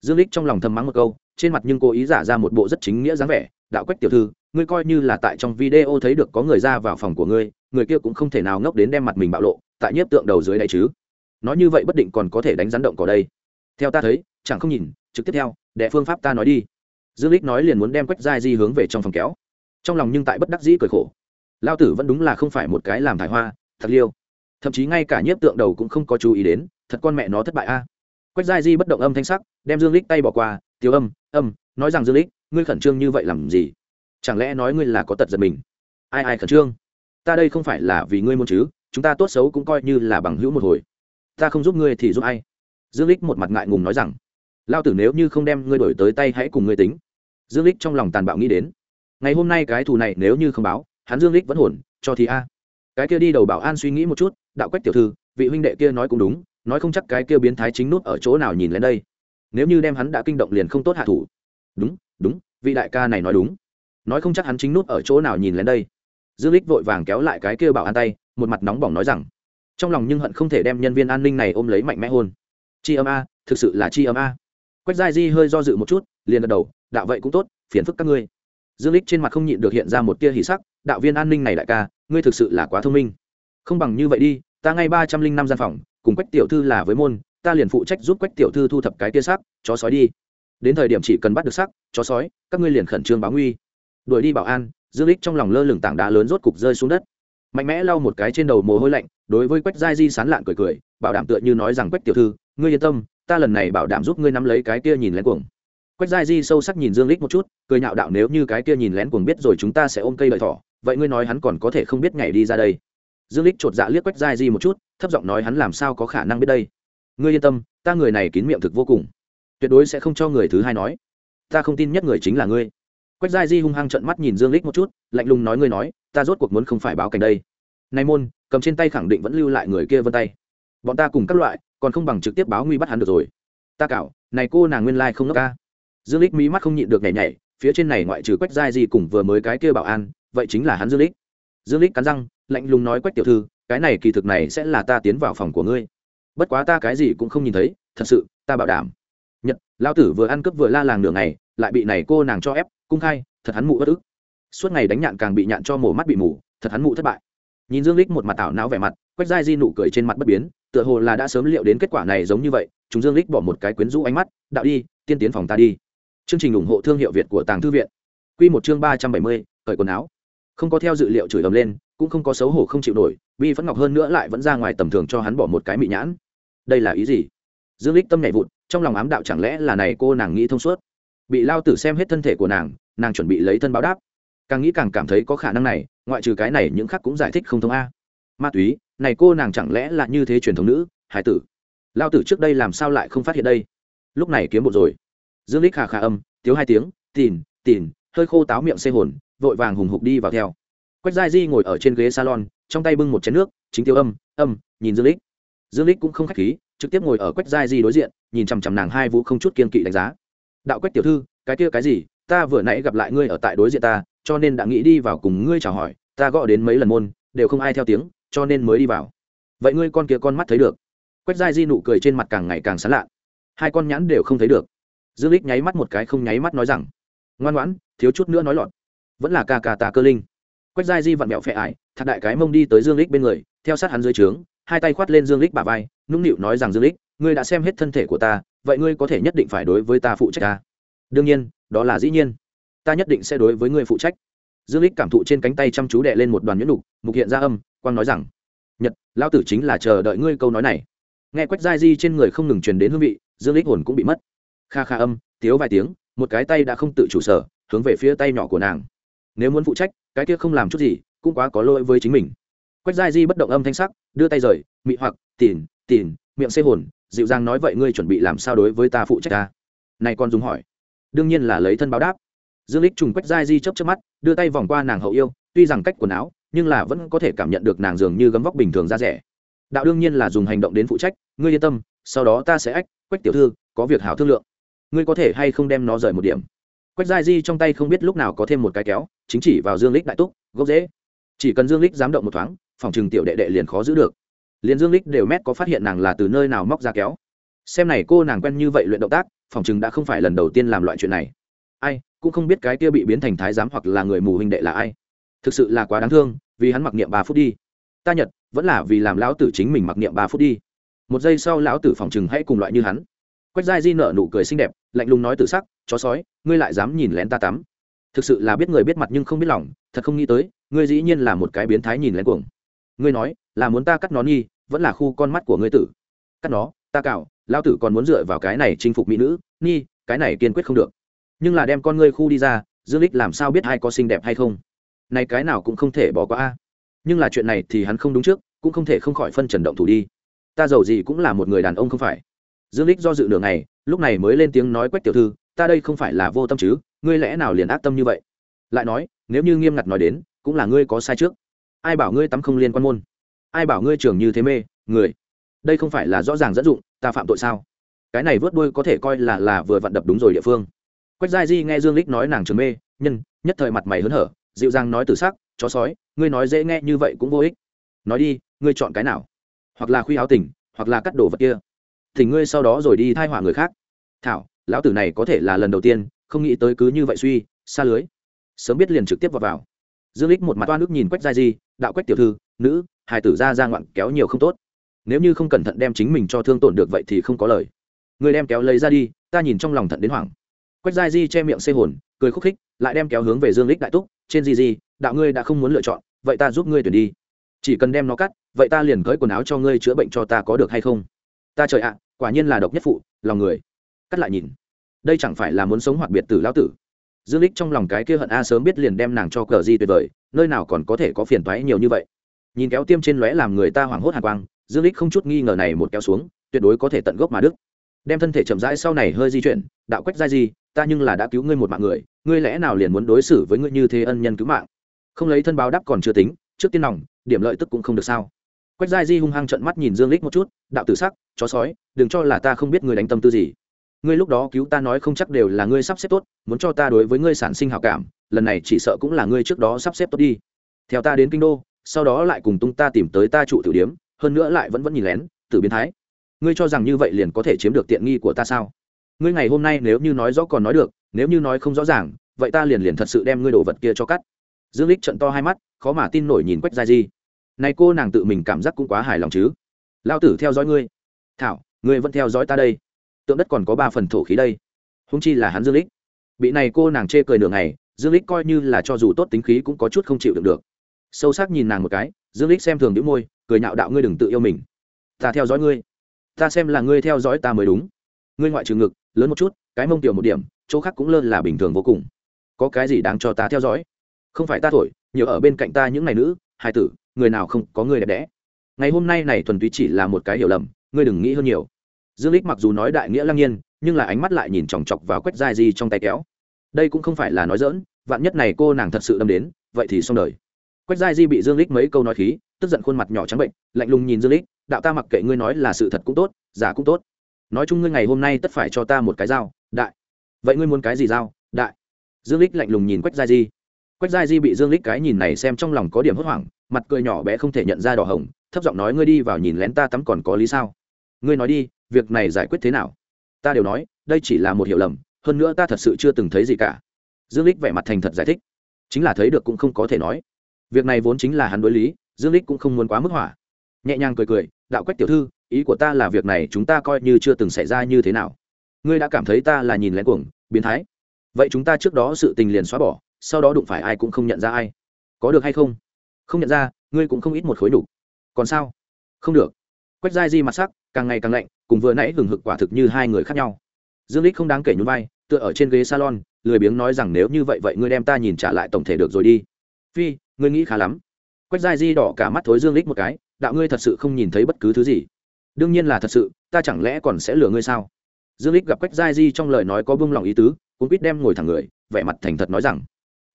Dương lích trong lòng thầm mắng một câu trên mặt nhưng cố ý giả ra một bộ rất chính nghĩa dáng vẻ, đạo quách tiểu thư, ngươi coi như là tại trong video thấy được có người ra vào phòng của ngươi, người kia cũng không thể nào ngốc đến đem mặt mình bạo lộ, tại nhiếp tượng đầu dưới đây chứ. Nói như vậy bất định còn có thể đánh rắn động cỏ đây. Theo ta thấy, chẳng không nhìn, trực tiếp theo, đệ phương pháp ta nói đi. Dương lích nói liền muốn đem quách giai di hướng về trong phòng kéo. Trong lòng nhưng tại bất đắc dĩ cười khổ. Lao tử vẫn đúng là không phải một cái làm thải hoa, thật liêu. Thậm chí ngay cả nhiếp tượng đầu cũng không có chú ý đến, thật con mẹ nó thất bại a. Quách giai di bất động âm thanh sắc, đem dương lích tay bỏ qua tiêu âm âm, nói rằng dương lích, ngươi khẩn trương như vậy làm gì? Chẳng lẽ nói ngươi là có tật giật mình? Ai ai khẩn trương? Ta đây không phải là vì ngươi muốn chứ, chúng ta tốt xấu cũng coi như là bằng hữu một hồi. Ta không giúp ngươi thì giúp ai? Dương lích một mặt ngại ngùng nói rằng, lao tử nếu như không đem ngươi đổi tới tay hãy cùng ngươi tính. Dương lích trong lòng tàn bạo nghĩ đến, ngày hôm nay cái thù này nếu như không báo, hắn dương lích vẫn hồn, cho thì a. Cái kia đi đầu bảo an suy nghĩ một chút, đạo quách tiểu thư, vị huynh đệ kia nói cũng đúng, nói không chắc cái kia biến thái chính nút ở chỗ nào nhìn lên đây nếu như đem hắn đã kinh động liền không tốt hạ thủ. Đúng đúng, vị đại ca này nói đúng. Nói không chắc hắn chính nút ở chỗ nào nhìn lên đây. Dương lích vội vàng kéo lại cái kia bảo an tay, một mặt nóng bỏng nói rằng, trong lòng nhưng hận không thể đem nhân viên an ninh này ôm lấy mạnh mẽ hôn. Chi âm a, thực sự là chi âm a. Quách giai di hơi do dự một chút, liền gật đầu, đạo vậy cũng tốt, phiền phức các ngươi. Dương lích trên mặt không nhịn được hiện ra một tia hỉ sắc, đạo viên an ninh này đại ca, ngươi thực sự là quá thông minh. Không bằng như vậy đi, ta ngay ba trăm linh năm gian phòng, cùng quách tiểu thư là với môn ta liền phụ trách giúp quách tiểu thư thu thập cái tia sắc chó sói đi. Đến thời điểm chỉ cần bắt được sắc chó sói, các ngươi liền khẩn trương báo nguy. Đuổi đi bảo an, dương lích trong lòng lơ lửng tảng đá lớn rốt cục rơi xuống đất. Mạnh mẽ lau một cái trên đầu mồ hôi lạnh, đối với quách giai di sán lạn cười cười, bảo đảm tựa như nói rằng quách tiểu thư, ngươi yên tâm, ta lần này bảo đảm giúp ngươi nắm lấy cái kia nhìn lén cuồng. Quách giai di sâu sắc nhìn dương lích một chút, cười nhạo đạo nếu như cái kia nhìn lén cuồng biết rồi chúng ta sẽ ôm cây lợi thỏ, vậy ngươi nói hắn còn có thể không biết ngày đi ra đây. Dương lích chột dạ liếc quách giai di một chút, thấp giọng nói hắn làm sao có khả năng biết đây ngươi yên tâm, ta người này kín miệng thực vô cùng. Tuyệt đối sẽ không cho người thứ hai nói. Ta không tin nhất người chính là ngươi. Quách giai di hung hăng trận mắt nhìn dương lích một chút, lạnh lùng nói ngươi nói, ta rốt cuộc muốn không phải báo cảnh đây. Nay môn, cầm trên tay khẳng định vẫn lưu lại người kia vân tay. Bọn ta cùng các loại, còn không bằng trực tiếp báo nguy bắt hắn được rồi. Ta cảo, này cô nàng nguyên lai không ngốc ca. Dương lích mí mắt không nhịn được nhảy nhảy, phía trên này ngoại trừ quách giai di cùng vừa mới cái kia bảo an, vậy chính là hắn dương lích dương lích cắn răng, lạnh lùng nói quách tiểu thư, cái này kỳ thực này sẽ là ta tiến vào phòng của ngươi bất quá ta cái gì cũng không nhìn thấy, thật sự, ta bảo đảm. Nhật lao tử vừa ăn cướp vừa la làng nửa ngày, lại bị này cô nàng cho ép, cung khai, thật hắn mụ bất ức. Suốt ngày đánh nhạn càng bị nhạn cho mổ mắt bị mù, thật hắn mụ thất bại. Nhìn dương lích một mặt tảo não vẻ mặt, quách giai di nụ cười trên mặt bất biến, tựa hồ là đã sớm liệu đến kết quả này giống như vậy, chúng dương lích bỏ một cái quyến rũ ánh mắt, đạo đi, tiên tiến phòng ta đi. Chương trình ủng hộ thương hiệu việt của tàng thư viện. Quy một chương ba trăm bảy mươi, cởi quần áo. Không có theo dự liệu chửi ầm lên, cũng không có xấu hổ không chịu nổi bi vẫn ngọc hơn nữa lại vẫn ra ngoài tầm thường cho hắn bỏ một cái mị nhãn đây là ý gì? Dương lích tâm nhảy vụt, trong lòng ám đạo chẳng lẽ là này cô nàng nghĩ thông suốt? Bị lao tử xem hết thân thể của nàng nàng chuẩn bị lấy thân báo đáp. Càng nghĩ càng cảm thấy có khả năng này, ngoại trừ cái này những khác cũng giải thích không thông a. Ma túy, này cô nàng chẳng lẽ là như thế truyền thống nữ, hải tử? Lao tử trước đây làm sao lại không phát hiện đây? Lúc này kiếm bộ rồi. Dương lích khà khà âm tiếu hai tiếng tìn tìn hơi khô táo miệng xê hồn, vội vàng hùng hục đi vào theo. Quách giai di ngồi ở trên ghế salon, trong tay bưng một chén nước, chính tiêu âm âm, nhìn dương lích dương lích cũng không khách khí, trực tiếp ngồi ở quách giai di đối diện, nhìn chằm chằm nàng hai vũ không chút kiên kỵ đánh giá. Đạo quách tiểu thư, cái kia cái gì? Ta vừa nãy gặp lại ngươi ở tại đối diện ta, cho nên đã nghĩ đi vào cùng ngươi chào hỏi, ta gọi đến mấy lần môn, đều không ai theo tiếng, cho nên mới đi vào. Vậy ngươi con kia con mắt thấy được? Quách giai di nụ cười trên mặt càng ngày càng sán lạ hai con nhãn đều không thấy được. Dương lích nháy mắt một cái không nháy mắt nói rằng. Ngoan ngoãn, thiếu chút nữa nói lọt. Vẫn là ca ca tà cơ linh. Quách giai di vặn mẹo phệ ải thạc đại cái mông đi tới dương lích bên người, theo sát hắn dưới trướng hai tay khoát lên dương lích bả vai, nũng nịu nói rằng, dương lích, ngươi đã xem hết thân thể của ta, vậy ngươi có thể nhất định phải đối với ta phụ trách ta đương nhiên, đó là dĩ nhiên. Ta nhất định sẽ đối với ngươi phụ trách. Dương lích cảm thụ trên cánh tay chăm chú đệ lên một đoàn nhuyễn đục, mục hiện ra âm, quang nói rằng, nhật, lão tử chính là chờ đợi ngươi câu nói này. Nghe quách giai di trên người không ngừng truyền đến hương vị, dương lích hồn cũng bị mất. Kha kha âm thiếu vài tiếng, một cái tay đã không tự chủ sở, hướng về phía tay nhỏ của nàng. Nếu muốn phụ trách, cái kia không làm chút gì, cũng quá có lỗi với chính mình quách giai di bất động âm thanh sắc, đưa tay rời, mị hoặc, tỉn tỉn, miệng xê hồn, dịu dàng nói vậy ngươi chuẩn bị làm sao đối với ta phụ trách ta? Này con dùng hỏi. Đương nhiên là lấy thân báo đáp. Dương lích trùng quách Giai di chớp chớp mắt, đưa tay vòng qua nàng hậu yêu, tuy rằng cách quần áo, nhưng là vẫn có thể cảm nhận được nàng dường như gấm vóc bình thường ra rẻ. Đạo đương nhiên là dùng hành động đến phụ trách, ngươi yên tâm, sau đó ta sẽ ách, quách tiểu thư, có việc hảo thương lượng. Ngươi có thể hay không đem nó rời một điểm? Quách giai di trong tay không biết lúc nào có thêm một cái kéo, chính chỉ vào dương lích đại túc, gốc dễ chỉ cần dương lích dám động một thoáng phòng trừng tiểu đệ đệ liền khó giữ được. Liền dương lích đều mét có phát hiện nàng là từ nơi nào móc ra kéo. Xem này cô nàng quen như vậy luyện động tác, phòng trừng đã không phải lần đầu tiên làm loại chuyện này. Ai, cũng không biết cái kia bị biến thành thái giám hoặc là người mù huynh đệ là ai. Thực sự là quá đáng thương, vì hắn mặc niệm ba phút đi. Ta nhật, vẫn là vì làm lão tử chính mình mặc niệm ba phút đi. Một giây sau lão tử phòng Trừng hãy cùng loại như hắn. Quách giai di nở nụ cười xinh đẹp, lạnh lùng nói tự sắc, chó sói, ngươi lại dám nhìn lén ta tắm. Thực sự là biết người biết mặt nhưng không biết lòng, thật không nghĩ tới, ngươi dĩ nhiên là một cái biến thái nhìn lén cuồng ngươi nói, là muốn ta cắt nó nghi, vẫn là khu con mắt của ngươi tử. Cắt nó, ta cạo lao tử còn muốn dựa vào cái này chinh phục mỹ nữ, nghi, cái này kiên quyết không được. Nhưng là đem con ngươi khu đi ra, dương lích làm sao biết ai có xinh đẹp hay không? Này cái nào cũng không thể bỏ qua a. Nhưng là chuyện này thì hắn không đúng trước, cũng không thể không khỏi phân trần động thủ đi. Ta giàu gì cũng là một người đàn ông không phải. Dương lích do dự nửa ngày, lúc này mới lên tiếng nói quách tiểu thư, ta đây không phải là vô tâm chứ, ngươi lẽ nào liền ác tâm như vậy? Lại nói, nếu như nghiêm ngặt nói đến, cũng là ngươi có sai trước ai bảo ngươi tắm không liên quan môn? Ai bảo ngươi trưởng như thế mê, người? Đây không phải là rõ ràng dẫn dụng, ta phạm tội sao? Cái này vớt đuôi có thể coi là là vừa vặn đập đúng rồi địa phương. Quách giai di nghe dương lích nói nàng trường mê, nhân, nhất thời mặt mày hớn hở, dịu dàng nói từ sắc, chó sói, ngươi nói dễ nghe như vậy cũng vô ích. Nói đi, ngươi chọn cái nào? Hoặc là khuy áo tỉnh, hoặc là cắt đồ vật kia. Thì ngươi sau đó rồi đi thai họa người khác. Thảo, lão tử này có thể là lần đầu tiên, không nghĩ tới cứ như vậy suy, xa lưới. Sớm biết liền trực tiếp vào vào. Dương lích một mặt toan nước nhìn quách giai di đạo quách tiểu thư, nữ, hài tử ra ra ngoạn kéo nhiều không tốt. Nếu như không cẩn thận đem chính mình cho thương tổn được vậy thì không có lời. Người đem kéo lấy ra đi, ta nhìn trong lòng thận đến hoảng. Quách giai di che miệng xê hồn, cười khúc khích, lại đem kéo hướng về dương lích đại túc, trên di di, đạo ngươi đã không muốn lựa chọn, vậy ta giúp ngươi tuyển đi. Chỉ cần đem nó cắt, vậy ta liền cởi quần áo cho ngươi chữa bệnh cho ta có được hay không? Ta trời ạ, quả nhiên là độc nhất phụ, lòng người. Cắt lại nhìn. Đây chẳng phải là muốn sống hoạt biệt tử lão tử. Dương lích trong lòng cái kia hận a sớm biết liền đem nàng cho cờ di tuyệt vời nơi nào còn có thể có phiền toái nhiều như vậy. Nhìn kéo tiêm trên lóe làm người ta hoảng hốt hàn quang, dương lích không chút nghi ngờ này một kéo xuống, tuyệt đối có thể tận gốc mà đức. Đem thân thể chậm rãi sau này hơi di chuyển, đạo quách giai gì ta nhưng là đã cứu ngươi một mạng người, ngươi lẽ nào liền muốn đối xử với ngươi như thế ân nhân cứu mạng? Không lấy thân báo đáp còn chưa tính, trước tiên lòng, điểm lợi tức cũng không được sao. Quách giai di hung hăng trợn mắt nhìn dương lích một chút, đạo tử sắc, chó sói, đừng cho là ta không biết ngươi đánh tâm tư gì. Ngươi lúc đó cứu ta nói không chắc đều là ngươi sắp xếp tốt, muốn cho ta đối với ngươi sản sinh hảo cảm lần này chỉ sợ cũng là ngươi trước đó sắp xếp tốt đi. Theo ta đến kinh đô, sau đó lại cùng tung ta tìm tới ta trụ tiểu điếm, hơn nữa lại vẫn vẫn nhìn lén tử biến thái. Ngươi cho rằng như vậy liền có thể chiếm được tiện nghi của ta sao? Ngươi ngày hôm nay nếu như nói rõ còn nói được, nếu như nói không rõ ràng, vậy ta liền liền thật sự đem ngươi đồ vật kia cho cắt. Dương lích trận to hai mắt, khó mà tin nổi nhìn quách gia di. Này cô nàng tự mình cảm giác cũng quá hài lòng chứ. Lao tử theo dõi ngươi. Thảo, ngươi vẫn theo dõi ta đây. Tượng đất còn có ba phần thổ khí đây. Húng chi là hắn dương lích bị này cô nàng chê cười nửa ngày dương lích coi như là cho dù tốt tính khí cũng có chút không chịu được được. Sâu sắc nhìn nàng một cái, dương lích xem thường đĩu môi, cười nhạo đạo ngươi đừng tự yêu mình. Ta theo dõi ngươi. Ta xem là ngươi theo dõi ta mới đúng. Ngươi ngoại trừ ngực, lớn một chút, cái mông tiểu một điểm, chỗ khác cũng lơ là bình thường vô cùng. Có cái gì đáng cho ta theo dõi? Không phải ta thổi, nhiều ở bên cạnh ta những ngày nữ hai tử, người nào không có người đẹp đẽ. Ngày hôm nay này thuần túy chỉ là một cái hiểu lầm, ngươi đừng nghĩ hơn nhiều. Dương lích mặc dù nói đại nghĩa lăng nhiên, nhưng là ánh mắt lại nhìn chòng chọc vào quách dài di trong tay kéo đây cũng không phải là nói dỡn, vạn nhất này cô nàng thật sự đâm đến, vậy thì xong đời. Quách giai di bị dương lích mấy câu nói khí, tức giận khuôn mặt nhỏ trắng bệnh, lạnh lùng nhìn dương lích, đạo ta mặc kệ ngươi nói là sự thật cũng tốt, giả cũng tốt. Nói chung ngươi ngày hôm nay tất phải cho ta một cái dao, đại. Vậy ngươi muốn cái gì dao, đại? Dương lích lạnh lùng nhìn quách giai di. Quách giai di bị dương lích cái nhìn này xem trong lòng có điểm hốt hoảng, mặt cười nhỏ bé không thể nhận ra đỏ hồng, thấp giọng nói, ngươi đi vào nhìn lén ta tắm còn có lý sao? Ngươi nói đi, việc này giải quyết thế nào? Ta đều nói, đây chỉ là một hiểu lầm hơn nữa ta thật sự chưa từng thấy gì cả. Dương lích vẻ mặt thành thật giải thích. Chính là thấy được cũng không có thể nói. Việc này vốn chính là hắn đối lý, dương lích cũng không muốn quá mức hỏa. Nhẹ nhàng cười cười, đạo quách tiểu thư, ý của ta là việc này chúng ta coi như chưa từng xảy ra như thế nào. Ngươi đã cảm thấy ta là nhìn lén cuồng, biến thái. Vậy chúng ta trước đó sự tình liền xóa bỏ, sau đó đụng phải ai cũng không nhận ra ai. Có được hay không? Không nhận ra, ngươi cũng không ít một khối đủ còn sao? Không được. Quách giai di mặt sắc, càng ngày càng lạnh, cùng vừa nãy hừng hực quả thực như hai người khác nhau. Dương lích không đáng kể nhún vai tựa ở trên ghế salon, lười biếng nói rằng nếu như vậy vậy ngươi đem ta nhìn trả lại tổng thể được rồi đi. Phi, ngươi nghĩ khá lắm. Quách giai di đỏ cả mắt thối dương lích một cái, đạo ngươi thật sự không nhìn thấy bất cứ thứ gì. Đương nhiên là thật sự, ta chẳng lẽ còn sẽ lừa ngươi sao? Dương lích gặp quách giai di trong lời nói có bông lòng ý tứ cũng biết đem ngồi thẳng người, vẻ mặt thành thật nói rằng,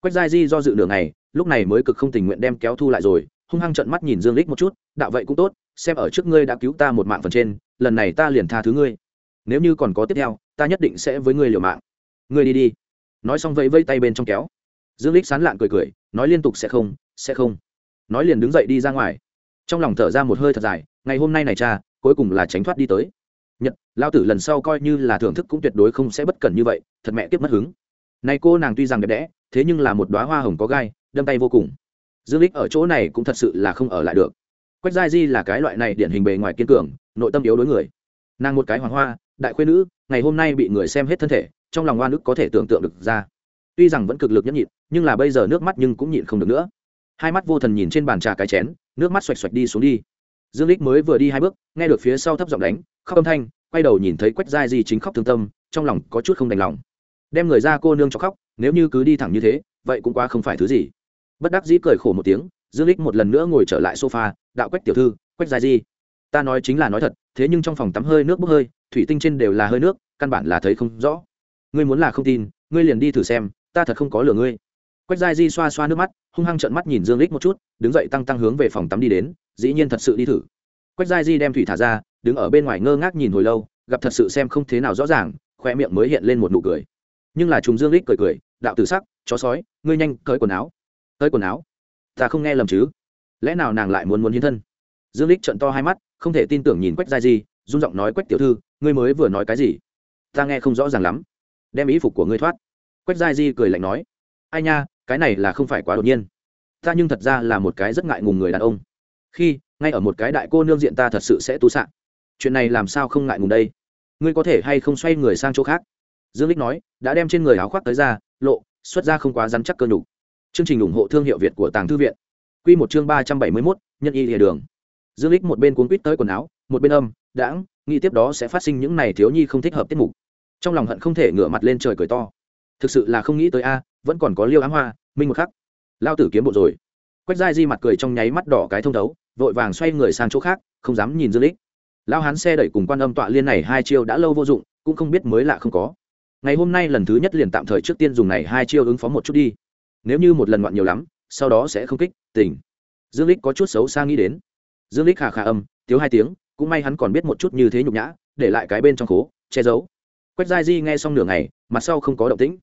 quách giai di do dự đường này lúc này mới cực không tình nguyện đem kéo thu lại rồi, hung hăng trận mắt nhìn dương lích một chút, đạo vậy cũng tốt, xem ở trước ngươi đã cứu ta một mạng phần trên, lần này ta liền tha thứ ngươi nếu như còn có tiếp theo, ta nhất định sẽ với ngươi liều mạng. Ngươi đi đi. Nói xong vẫy vây tay bên trong kéo. Dương lích sán lạng cười cười, nói liên tục sẽ không sẽ không. Nói liền đứng dậy đi ra ngoài. Trong lòng thở ra một hơi thật dài, ngày hôm nay này cha, cuối cùng là tránh thoát đi tới. Nhật, lao tử lần sau coi như là thưởng thức cũng tuyệt đối không sẽ bất cẩn như vậy, thật mẹ tiếp mất hứng. Này cô nàng tuy rằng đẹp đẽ, thế nhưng là một đoá hoa hồng có gai, đâm tay vô cùng. Dương lích ở chỗ này cũng thật sự là không ở lại được. Quách giai di là cái loại này điển hình bề ngoài kiên cường, nội tâm yếu đối người. Nàng một cái hoàng hoa đại khuê nữ, ngày hôm nay bị người xem hết thân thể, trong lòng oan ức có thể tưởng tượng được ra. Tuy rằng vẫn cực lực nhẫn nhịn, nhưng là bây giờ nước mắt nhưng cũng nhịn không được nữa. Hai mắt vô thần nhìn trên bàn trà cái chén, nước mắt xoạch xoạch đi xuống đi. Dương lích mới vừa đi hai bước, nghe được phía sau thấp giọng đánh, khóc âm thanh, quay đầu nhìn thấy quách giai di chính khóc thương tâm, trong lòng có chút không đành lòng. Đem người ra cô nương cho khóc, nếu như cứ đi thẳng như thế, vậy cũng quá không phải thứ gì. Bất đắc dĩ cười khổ một tiếng, dương lích một lần nữa ngồi trở lại sofa, đạo quách tiểu thư, quách giai di, ta nói chính là nói thật thế nhưng trong phòng tắm hơi nước bốc hơi, thủy tinh trên đều là hơi nước, căn bản là thấy không rõ. Ngươi muốn là không tin, ngươi liền đi thử xem, ta thật không có lừa ngươi. Quách giai di xoa xoa nước mắt, hung hăng trợn mắt nhìn dương lích một chút, đứng dậy tăng tăng hướng về phòng tắm đi đến, dĩ nhiên thật sự đi thử. Quách giai di đem thủy thả ra, đứng ở bên ngoài ngơ ngác nhìn hồi lâu, gặp thật sự xem không thế nào rõ ràng khoe miệng mới hiện lên một nụ cười. Nhưng là trùng dương lích cười cười, đạo tử sắc, chó sói, ngươi nhanh cởi quần áo. Cởi quần áo? Ta không nghe lầm chứ. Lẽ nào nàng lại muốn muốn hiến thân? Dương lích trận to hai mắt không thể tin tưởng nhìn quách giai di run giọng nói quách tiểu thư ngươi mới vừa nói cái gì? Ta nghe không rõ ràng lắm. Đem ý phục của ngươi thoát. Quách giai di cười lạnh nói ai nha cái này là không phải quá đột nhiên. Ta nhưng thật ra là một cái rất ngại ngùng người đàn ông. Khi ngay ở một cái đại cô nương diện ta thật sự sẽ tu sạn chuyện này làm sao không ngại ngùng đây? Ngươi có thể hay không xoay người sang chỗ khác? Dương lích nói đã đem trên người áo khoác tới ra lộ xuất ra không quá rắn chắc cơ nhục. Chương trình ủng hộ thương hiệu việt của tàng thư viện. Quy một chương ba trăm bảy mươi 371, nhân y lìa đường dương lích một bên cuốn quýt tới quần áo, một bên âm, đãng, nghĩ tiếp đó sẽ phát sinh những này thiếu nhi không thích hợp tiết mục. Trong lòng hận không thể ngửa mặt lên trời cười to. Thực sự là không nghĩ tới a à, vẫn còn có liêu ám hoa, minh một khắc. Lao tử kiếm bộ rồi. Quách giai di mặt cười trong nháy mắt đỏ cái thông thấu, vội vàng xoay người sang chỗ khác, không dám nhìn dương lích. Lao hán xe đẩy cùng quan âm tọa liên này hai chiêu đã lâu vô dụng, cũng không biết mới lạ không có. Ngày hôm nay lần thứ nhất liền tạm thời trước tiên dùng này hai chiêu ứng phó một chút đi. Nếu như một lần ngoạn nhiều lắm, sau đó sẽ không kích, tỉnh. Dương lích có chút xấu xa nghĩ đến dương lích khà khà âm thiếu hai tiếng, cũng may hắn còn biết một chút như thế nhục nhã, để lại cái bên trong khố, che giấu. Quách giai di nghe xong nửa ngày, mặt sau không có động tĩnh.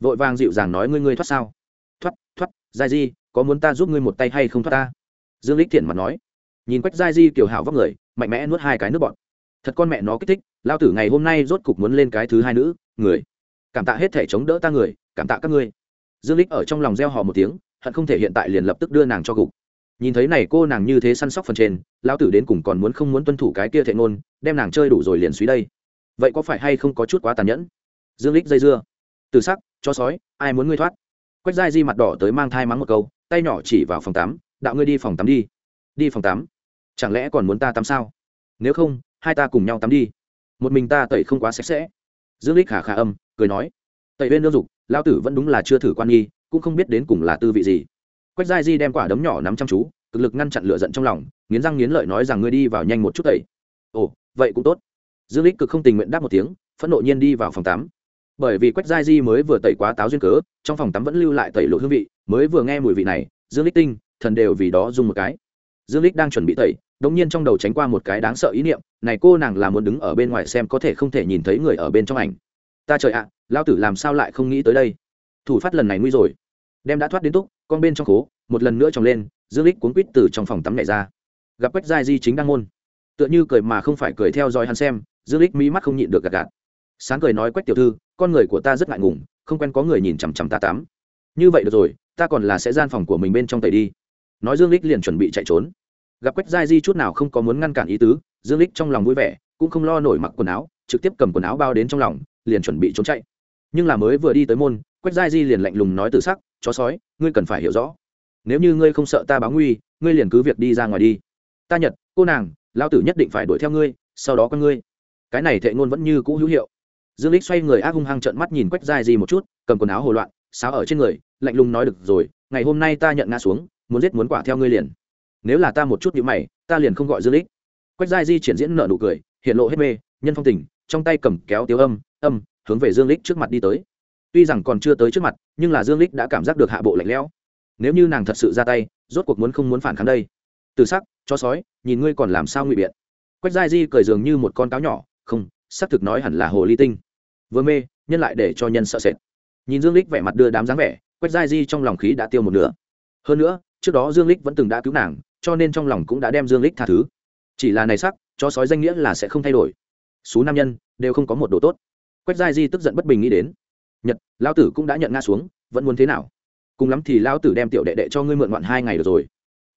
Vội vàng dịu dàng nói, ngươi ngươi thoát sao? Thoát thoát, giai di, có muốn ta giúp ngươi một tay hay không thoát ta? Dương lích thiện mặt nói. Nhìn quách giai di kiểu hảo vóc người, mạnh mẽ nuốt hai cái nước bọt. Thật con mẹ nó kích thích lao tử ngày hôm nay rốt cục muốn lên cái thứ hai nữ, người. Cảm tạ hết thể chống đỡ ta người, cảm tạ các ngươi. Dương lích ở trong lòng gieo hò một tiếng, hận không thể hiện tại liền lập tức đưa nàng cho gục nhìn thấy này cô nàng như thế săn sóc phần trên, lão tử đến cùng còn muốn không muốn tuân thủ cái kia thệ ngôn, đem nàng chơi đủ rồi liền suy đây. Vậy có phải hay không có chút quá tàn nhẫn? Dương lích dây dưa. Từ sắc, cho sói, ai muốn ngươi thoát? Quách giai di mặt đỏ tới mang thai mắng một câu, tay nhỏ chỉ vào phòng tắm, đạo ngươi đi phòng tắm đi. Đi phòng tắm? Chẳng lẽ còn muốn ta tắm sao? Nếu không, hai ta cùng nhau tắm đi. Một mình ta tẩy không quá sạch sẽ. Dương lích khả khả âm, cười nói, tẩy bên lương dục, lão tử vẫn đúng là chưa thử quan nghi, cũng không biết đến cùng là tư vị gì quách giai di đem quả đấm nhỏ nắm chăm chú cực lực ngăn chặn lửa giận trong lòng nghiến răng nghiến lợi nói rằng ngươi đi vào nhanh một chút tẩy. Ồ vậy cũng tốt. Dương lích cực không tình nguyện đáp một tiếng phẫn nộ nhiên đi vào phòng tắm. Bởi vì quách giai di mới vừa tẩy quá táo duyên cớ trong phòng tắm vẫn lưu lại tẩy lộ hương vị mới vừa nghe mùi vị này dương lích tinh thần đều vì đó dùng một cái. Dương lích đang chuẩn bị tẩy đống nhiên trong đầu tránh qua một cái đáng sợ ý niệm này cô nàng là muốn đứng ở bên ngoài xem có thể không thể nhìn thấy người ở bên trong ảnh. Ta trời ạ à, lao tử làm sao lại không nghĩ tới đây? Thủ phát lần này nguy rồi. Đem đã thoát đến túc con bên trong khố, một lần nữa tròng lên, dương lích cuốn quýt từ trong phòng tắm nhảy ra. Gặp quách giai di chính đang môn. Tựa như cười mà không phải cười theo dõi hắn xem, dương lích mỹ mắt không nhịn được gạt gạt. Sáng cười nói quách tiểu thư, con người của ta rất ngại ngùng, không quen có người nhìn chằm chằm ta tắm. Như vậy được rồi, ta còn là sẽ gian phòng của mình bên trong tẩy đi. Nói dương lích liền chuẩn bị chạy trốn. Gặp quách giai di chút nào không có muốn ngăn cản ý tứ, dương lích trong lòng vui vẻ, cũng không lo nổi mặc quần áo, trực tiếp cầm quần áo bao đến trong lòng, liền chuẩn bị trốn chạy. Nhưng là mới vừa đi tới môn, quách giai di liền lạnh lùng nói từ sắc, chó sói ngươi cần phải hiểu rõ. Nếu như ngươi không sợ ta báo nguy, ngươi liền cứ việc đi ra ngoài đi. Ta nhật, cô nàng lao tử nhất định phải đuổi theo ngươi, sau đó con ngươi. Cái này thệ ngôn vẫn như cũ hữu hiệu. Dương lích xoay người ác hung hăng trợn mắt nhìn quách dài gì một chút, cầm quần áo hồ loạn, sáo ở trên người, lạnh lùng nói được rồi, ngày hôm nay ta nhận ngã xuống, muốn giết muốn quả theo ngươi liền. Nếu là ta một chút như mày, ta liền không gọi dương lích. Quách dài di triển diễn nợ nụ cười, hiện lộ hết mê, nhân phong tình, trong tay cầm kéo tiếu âm âm, hướng về dương lích trước mặt đi tới tuy rằng còn chưa tới trước mặt, nhưng là dương lích đã cảm giác được hạ bộ lạnh lẽo. Nếu như nàng thật sự ra tay, rốt cuộc muốn không muốn phản kháng đây? Từ sắc cho sói, nhìn ngươi còn làm sao ngụy biện? Quách giai di cười dường như một con cáo nhỏ, không, xác thực nói hẳn là hồ ly tinh. Vừa mê, nhân lại để cho nhân sợ sệt. Nhìn dương lích vẻ mặt đưa đám dáng vẻ, quách giai di trong lòng khí đã tiêu một nửa. Hơn nữa, trước đó dương lích vẫn từng đã cứu nàng, cho nên trong lòng cũng đã đem dương lích tha thứ. Chỉ là này sắc cho sói danh nghĩa là sẽ không thay đổi. Số nam nhân, đều không có một đồ tốt. Quách giai di tức giận bất bình nghĩ đến nhật, lão tử cũng đã nhận nga xuống, vẫn muốn thế nào? Cùng lắm thì lão tử đem tiểu đệ đệ cho ngươi mượn ngoạn hai ngày được rồi.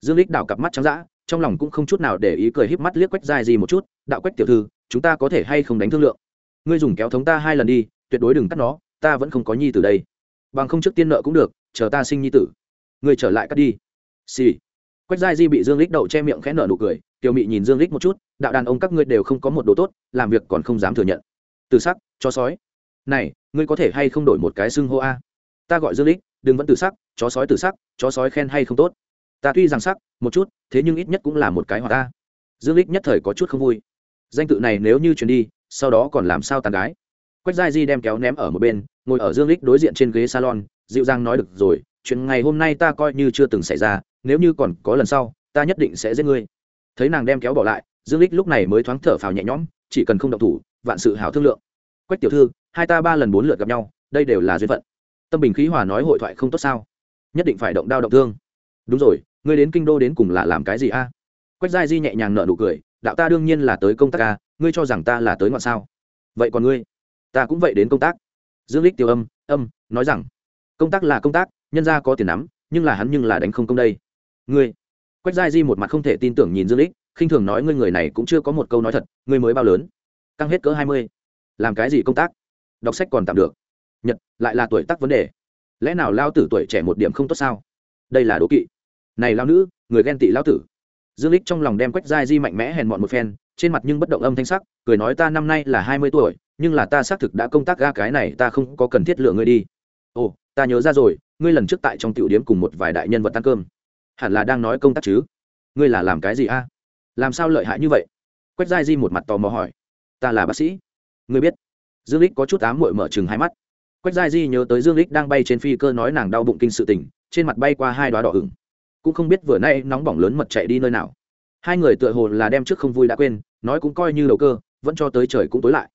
Dương lích đảo cặp mắt trắng dã, trong lòng cũng không chút nào để ý cười híp mắt liếc quách giai di một chút, đạo quách tiểu thư, chúng ta có thể hay không đánh thương lượng? Ngươi dùng kéo thống ta hai lần đi, tuyệt đối đừng cắt nó, ta vẫn không có nhi từ đây. Bằng không trước tiên nợ cũng được, chờ ta sinh nhi tử. Ngươi trở lại cắt đi. Xì、sì. quách giai di bị dương lích đậu che miệng khẽ nợ nụ cười, tiểu mị nhìn dương lích một chút, đạo đàn ông các ngươi đều không có một đồ tốt, làm việc còn không dám thừa nhận. Từ sắc, cho sói này, ngươi có thể hay không đổi một cái xưng hô a? Ta gọi dương lích, đừng vẫn tự sắc, chó sói tự sắc, chó sói khen hay không tốt? Ta tuy rằng sắc, một chút, thế nhưng ít nhất cũng là một cái hoặc ta. Dương lích nhất thời có chút không vui. Danh tự này nếu như chuyển đi, sau đó còn làm sao tàn gái? Quách giai di đem kéo ném ở một bên, ngồi ở dương lích đối diện trên ghế salon, dịu dàng nói được rồi, chuyện ngày hôm nay ta coi như chưa từng xảy ra, nếu như còn có lần sau, ta nhất định sẽ giết ngươi. Thấy nàng đem kéo bỏ lại, dương lích lúc này mới thoáng thở phào nhẹ nhõm, chỉ cần không động thủ, vạn sự hảo thương lượng. Quách tiểu thư hai ta ba lần bốn lượt gặp nhau, đây đều là duyên phận. Tâm bình khí hòa nói hội thoại không tốt sao? Nhất định phải động đao động thương. Đúng rồi, ngươi đến kinh đô đến cùng là làm cái gì a? Quách giai di nhẹ nhàng nở nụ cười, đạo ta đương nhiên là tới công tác a, ngươi cho rằng ta là tới ngoại sao? Vậy còn ngươi? Ta cũng vậy đến công tác. Dương lích tiêu âm âm, nói rằng, công tác là công tác, nhân ra có tiền nắm, nhưng là hắn nhưng là đánh không công đây. Ngươi? Quách giai di một mặt không thể tin tưởng nhìn dương lích khinh thường nói ngươi người này cũng chưa có một câu nói thật, ngươi mới bao lớn? Căng hết cỡ hai mươi. Làm cái gì công tác? Đọc sách còn tạm được. Nhật, lại là tuổi tác vấn đề. Lẽ nào lao tử tuổi trẻ một điểm không tốt sao? Đây là đố kỵ. Này lao nữ, người ghen tị lao tử. Dương lích trong lòng đem quách giai di mạnh mẽ hèn mọn một phen, trên mặt nhưng bất động âm thanh sắc, cười nói ta năm nay là hai mươi tuổi, nhưng là ta xác thực đã công tác ga cái này, ta không có cần thiết lựa ngươi đi. Ồ, ta nhớ ra rồi, ngươi lần trước tại trong tiểu điếm cùng một vài đại nhân vật ăn cơm. Hẳn là đang nói công tác chứ? Ngươi là làm cái gì a? Làm sao lợi hại như vậy? Quách giai di một mặt tò mò hỏi. Ta là bác sĩ. Ngươi biết dương lích có chút ám muội mở chừng hai mắt. Quách giai di nhớ tới dương lích đang bay trên phi cơ nói nàng đau bụng kinh sự tình, trên mặt bay qua hai đoá đỏ ửng. Cũng không biết vừa nay nóng bỏng lớn mật chạy đi nơi nào. Hai người tựa hồ là đem trước không vui đã quên, nói cũng coi như đầu cơ, vẫn cho tới trời cũng tối lại.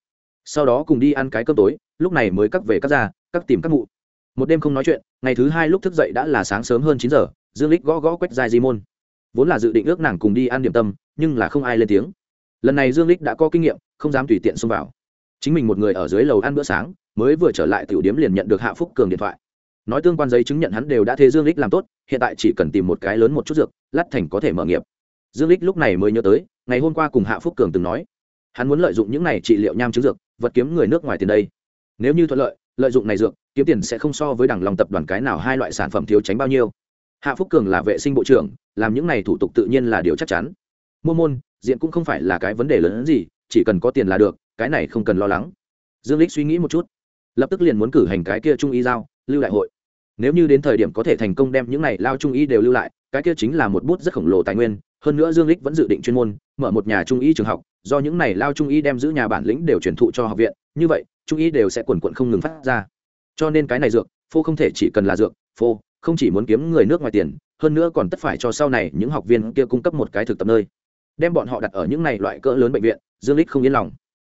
Sau đó cùng đi ăn cái cơm tối, lúc này mới cắt về cắt ra, cắt tìm các mụ. Một đêm không nói chuyện, ngày thứ hai lúc thức dậy đã là sáng sớm hơn chín giờ, dương lích gõ gõ quách Giai di môn. Vốn là dự định ước nàng cùng đi ăn điểm tâm, nhưng là không ai lên tiếng. Lần này dương lích đã có kinh nghiệm, không dám tùy tiện xông vào chính mình một người ở dưới lầu ăn bữa sáng, mới vừa trở lại tiểu điếm liền nhận được hạ phúc cường điện thoại. Nói tương quan giấy chứng nhận hắn đều đã thế dương lích làm tốt, hiện tại chỉ cần tìm một cái lớn một chút dược, lát thành có thể mở nghiệp. Dương lích lúc này mới nhớ tới, ngày hôm qua cùng hạ phúc cường từng nói, hắn muốn lợi dụng những này trị liệu nham chứng dược, vật kiếm người nước ngoài tiền đây. Nếu như thuận lợi lợi dụng này dược, kiếm tiền sẽ không so với đẳng lòng tập đoàn cái nào hai loại sản phẩm thiếu tránh bao nhiêu. Hạ phúc cường là vệ sinh bộ trưởng, làm những này thủ tục tự nhiên là điều chắc chắn. Mua môn, diện cũng không phải là cái vấn đề lớn hơn gì, chỉ cần có tiền là được cái này không cần lo lắng. Dương lích suy nghĩ một chút, lập tức liền muốn cử hành cái kia trung y giao, lưu đại hội. Nếu như đến thời điểm có thể thành công đem những này lao trung y đều lưu lại, cái kia chính là một bút rất khổng lồ tài nguyên, hơn nữa dương lích vẫn dự định chuyên môn mở một nhà trung y trường học, do những này lao trung y đem giữ nhà bản lĩnh đều truyền thụ cho học viện, như vậy, trung y đều sẽ quần quận không ngừng phát ra. Cho nên cái này dược, phô không thể chỉ cần là dược, phô, không chỉ muốn kiếm người nước ngoài tiền, hơn nữa còn tất phải cho sau này những học viên kia cung cấp một cái thực tập nơi. Đem bọn họ đặt ở những này loại cỡ lớn bệnh viện, dương lích không yên lòng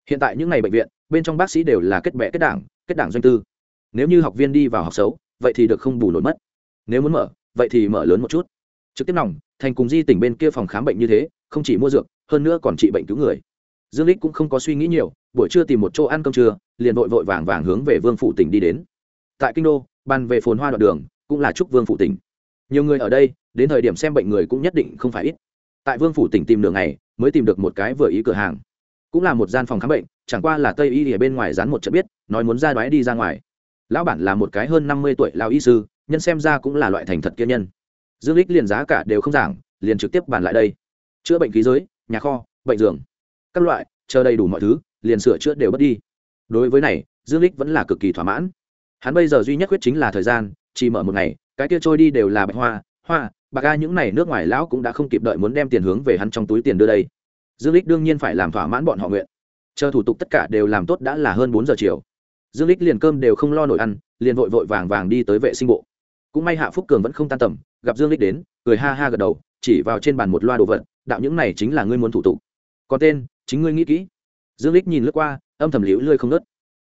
hiện tại những ngày bệnh viện, bên trong bác sĩ đều là kết bệ kết đảng kết đảng doanh tư. Nếu như học viên đi vào học xấu, vậy thì được không bù nổi mất. Nếu muốn mở, vậy thì mở lớn một chút. Trực tiếp nòng, thành cùng di tỉnh bên kia phòng khám bệnh như thế, không chỉ mua dược, hơn nữa còn trị bệnh cứu người. Dương lích cũng không có suy nghĩ nhiều, buổi trưa tìm một chỗ ăn cơm trưa, liền vội vội vàng vàng hướng về vương phụ tỉnh đi đến. Tại kinh đô, bàn về phồn hoa đoạn đường, cũng là chúc vương phụ tỉnh. Nhiều người ở đây, đến thời điểm xem bệnh người cũng nhất định không phải ít. Tại vương phủ tỉnh tìm đường này mới tìm được một cái vừa ý cửa hàng cũng là một gian phòng khám bệnh, chẳng qua là tây y ở bên ngoài dán một trận biết, nói muốn ra đoái đi ra ngoài. Lão bản là một cái hơn năm mươi tuổi lao y sư, nhân xem ra cũng là loại thành thật kiên nhân. Dương lích liền giá cả đều không giảng, liền trực tiếp bàn lại đây. Chữa bệnh khí giới, nhà kho, bệnh giường. Các loại, chờ đầy đủ mọi thứ, liền sửa chữa đều bất đi. Đối với này, dương lích vẫn là cực kỳ thỏa mãn. Hắn bây giờ duy nhất quyết chính là thời gian, chỉ mở một ngày, cái kia trôi đi đều là bạch hoa hoa, bạc ga những này nước ngoài lão cũng đã không kịp đợi muốn đem tiền hướng về hắn trong túi tiền đưa đây dương lích đương nhiên phải làm thỏa mãn bọn họ nguyện. Chờ thủ tục tất cả đều làm tốt đã là hơn bốn giờ chiều. Dương lích liền cơm đều không lo nổi ăn, liền vội vội vàng vàng đi tới vệ sinh bộ. Cũng may hạ phúc cường vẫn không tan tầm, gặp dương lích đến, cười ha ha gật đầu, chỉ vào trên bàn một loa đồ vật, đạo những này chính là ngươi muốn thủ tục. Có tên, chính ngươi nghĩ kỹ. Dương lích nhìn lướt qua, âm thầm liễu lươi không nớt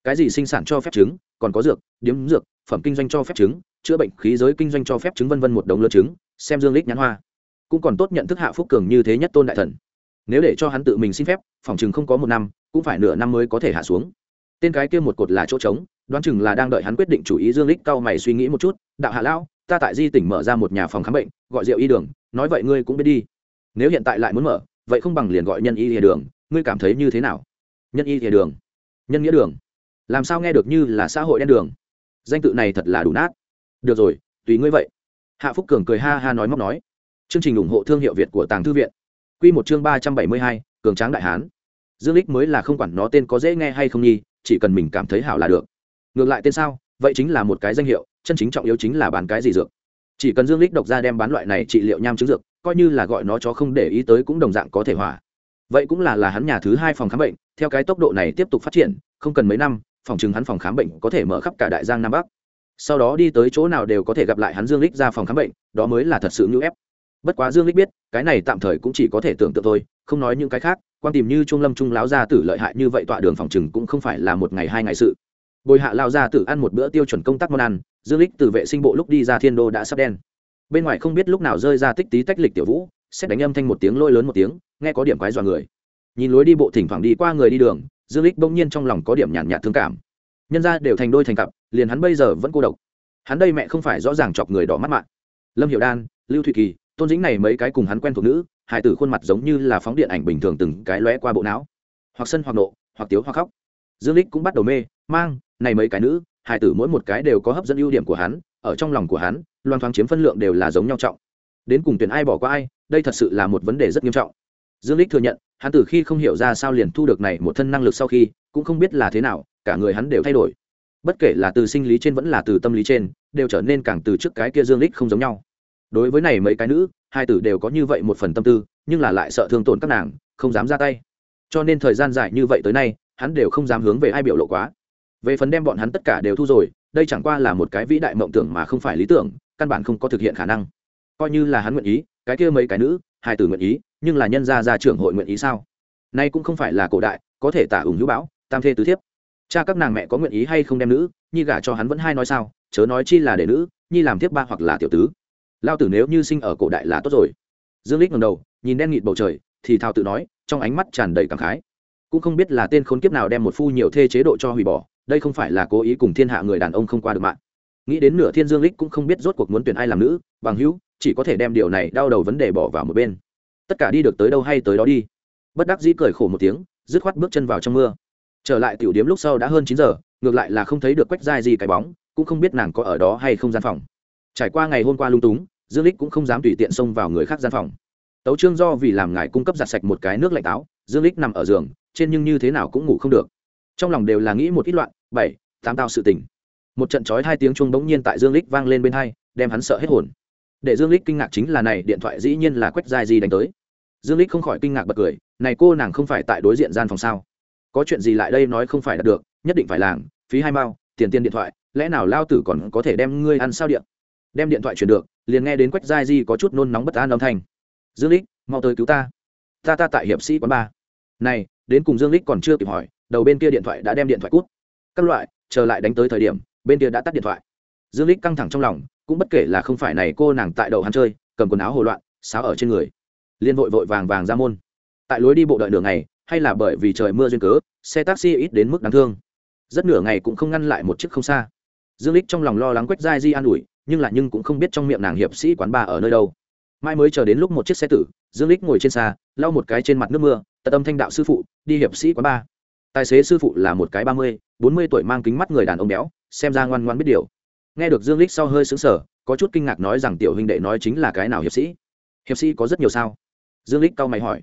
cái gì sinh sản cho phép chứng còn có dược, điếm dược, phẩm kinh doanh cho phép chứng chữa bệnh khí giới kinh doanh cho phép chứng vân vân một đống lơ chứng xem dương lích nhãn hoa. Cũng còn tốt nhận thức hạ phúc cường như thế nhất tôn đại thần nếu để cho hắn tự mình xin phép, phòng chừng không có một năm, cũng phải nửa năm mới có thể hạ xuống. Tên cái kia một cột là chỗ trống, đoán chừng là đang đợi hắn quyết định chủ ý dương lích cao mày suy nghĩ một chút, đạo hạ lão, ta tại di tỉnh mở ra một nhà phòng khám bệnh, gọi rượu y đường, nói vậy ngươi cũng biết đi. Nếu hiện tại lại muốn mở, vậy không bằng liền gọi nhân y hề đường, ngươi cảm thấy như thế nào? Nhân y hề đường. Nhân nghĩa đường. Làm sao nghe được như là xã hội đen đường? Danh tự này thật là đủ nát. Được rồi, tùy ngươi vậy. Hạ phúc cường cười ha ha nói móc nói. Chương trình ủng hộ thương hiệu việt của tàng thư viện quy một chương ba trăm bảy mươi hai, cường tráng đại hán. Dương lịch mới là không quản nó tên có dễ nghe hay không nghi, chỉ cần mình cảm thấy hảo là được. Ngược lại tên sao? Vậy chính là một cái danh hiệu, chân chính trọng yếu chính là bán cái gì dược. Chỉ cần dương lịch độc ra đem bán loại này trị liệu nham chứng dược, coi như là gọi nó chó không để ý tới cũng đồng dạng có thể hỏa. Vậy cũng là là hắn nhà thứ hai phòng khám bệnh, theo cái tốc độ này tiếp tục phát triển, không cần mấy năm, phòng chừng hắn phòng khám bệnh có thể mở khắp cả đại giang nam bắc. Sau đó đi tới chỗ nào đều có thể gặp lại hắn dương lịch ra phòng khám bệnh, đó mới là thật sự như ép bất quá dương lích biết cái này tạm thời cũng chỉ có thể tưởng tượng thôi không nói những cái khác quan tìm như trung lâm trung láo gia tử lợi hại như vậy tọa đường phòng chừng cũng không phải là một ngày hai ngày sự. Bồi hạ lao gia tử ăn một bữa tiêu chuẩn công tác món ăn dương lích từ vệ sinh bộ lúc đi ra thiên đô đã sắp đen. Bên ngoài không biết lúc nào rơi ra tích tí tách lịch tiểu vũ xét đánh âm thanh một tiếng lôi lớn một tiếng nghe có điểm quái dọa người. Nhìn lối đi bộ thỉnh thoảng đi qua người đi đường dương lích bỗng nhiên trong lòng có điểm nhàn nhạt, thương cảm. Nhân ra đều thành đôi thành cặp liền hắn bây giờ vẫn cô độc. Hắn đây mẹ không phải rõ ràng chọc người đỏ mắt mạng. Lâm hiệu đan lưu thụy kỳ tôn dĩnh này mấy cái cùng hắn quen thuộc nữ Hải tử khuôn mặt giống như là phóng điện ảnh bình thường từng cái lóe qua bộ não. Hoặc sân hoặc nộ, hoặc tiếu hoặc khóc. Dương lích cũng bắt đầu mê, mang, này mấy cái nữ Hải tử mỗi một cái đều có hấp dẫn ưu điểm của hắn, ở trong lòng của hắn, loan thoáng chiếm phân lượng đều là giống nhau trọng. Đến cùng tuyển ai bỏ qua ai, đây thật sự là một vấn đề rất nghiêm trọng. Dương lích thừa nhận, hắn từ khi không hiểu ra sao liền thu được này một thân năng lực sau khi, cũng không biết là thế nào, cả người hắn đều thay đổi. Bất kể là từ sinh lý trên vẫn là từ tâm lý trên, đều trở nên càng từ trước cái kia dương lích không giống nhau đối với này mấy cái nữ, hai tử đều có như vậy một phần tâm tư, nhưng là lại sợ thương tổn các nàng, không dám ra tay. Cho nên thời gian dài như vậy tới nay, hắn đều không dám hướng về ai biểu lộ quá. Về phần đem bọn hắn tất cả đều thu rồi, đây chẳng qua là một cái vĩ đại mộng tưởng mà không phải lý tưởng, căn bản không có thực hiện khả năng. Coi như là hắn nguyện ý, cái kia mấy cái nữ, hai tử nguyện ý, nhưng là nhân gia gia trưởng hội nguyện ý sao? Nay cũng không phải là cổ đại, có thể tả ủng hữu bão, tam thê tứ thiếp. Cha các nàng mẹ có nguyện ý hay không đem nữ, nhi gả cho hắn vẫn hay nói sao? Chớ nói chi là để nữ, nhi làm thiếp ba hoặc là tiểu tứ lao tử nếu như sinh ở cổ đại là tốt rồi. Dương lích ngầm đầu, nhìn đen nghịt bầu trời, thì thao tự nói, trong ánh mắt tràn đầy cảm khái. Cũng không biết là tên khốn kiếp nào đem một phu nhiều thê chế độ cho hủy bỏ, đây không phải là cố ý cùng thiên hạ người đàn ông không qua được mạng. Nghĩ đến nửa thiên dương lích cũng không biết rốt cuộc muốn tuyển ai làm nữ, bằng hữu, chỉ có thể đem điều này đau đầu vấn đề bỏ vào một bên. Tất cả đi được tới đâu hay tới đó đi. Bất đắc dĩ cười khổ một tiếng, dứt khoát bước chân vào trong mưa. Trở lại tiểu điếm lúc sau đã hơn chín giờ, ngược lại là không thấy được quách dai gì cái bóng, cũng không biết nàng có ở đó hay không gian phòng. Trải qua ngày hôm qua lung túng dương lích cũng không dám tùy tiện xông vào người khác gian phòng. Tấu trương do vì làm ngài cung cấp giặt sạch một cái nước lạnh táo, dương lích nằm ở giường, trên nhưng như thế nào cũng ngủ không được. Trong lòng đều là nghĩ một ít loạn, bảy, tám tao sự tình. Một trận chói hai tiếng chuông bỗng nhiên tại dương lích vang lên bên hai, đem hắn sợ hết hồn. Để dương lích kinh ngạc chính là này, điện thoại dĩ nhiên là quách dài gì đánh tới. Dương lích không khỏi kinh ngạc bật cười, này cô nàng không phải tại đối diện gian phòng sao? Có chuyện gì lại đây nói không phải đạt được, nhất định phải làng, phí hai mao, tiền tiền điện thoại, lẽ nào lao tử còn có thể đem ngươi ăn sao điện đem điện thoại chuyển được liền nghe đến quách giai di có chút nôn nóng bất an âm thanh. Dương lích, mau tới cứu ta. Ta ta tại hiệp sĩ quán ba. Này, đến cùng dương lích còn chưa kịp hỏi, đầu bên kia điện thoại đã đem điện thoại cút. Các loại, chờ lại đánh tới thời điểm, bên kia đã tắt điện thoại. Dương lích căng thẳng trong lòng, cũng bất kể là không phải này cô nàng tại đầu hắn chơi, cầm quần áo hồ loạn, sáo ở trên người. Liên vội vội vàng vàng ra môn. Tại lối đi bộ đợi đường này hay là bởi vì trời mưa duyên cớ, xe taxi ít đến mức đáng thương. Rất nửa ngày cũng không ngăn lại một chiếc không xa. Dương lích trong lòng lo lắng quách giai di an ủi nhưng lại nhưng cũng không biết trong miệng nàng hiệp sĩ quán bà ở nơi đâu. Mai mới chờ đến lúc một chiếc xe tử, dương lích ngồi trên xa, lau một cái trên mặt nước mưa tật âm thanh đạo sư phụ, đi hiệp sĩ quán ba. Tài xế sư phụ là một cái ba mươi, bốn mươi tuổi mang kính mắt người đàn ông béo, xem ra ngoan ngoan biết điều. Nghe được dương lích sau hơi sững sờ, có chút kinh ngạc nói rằng tiểu huynh đệ nói chính là cái nào hiệp sĩ? Hiệp sĩ có rất nhiều sao? Dương lích cau mày hỏi.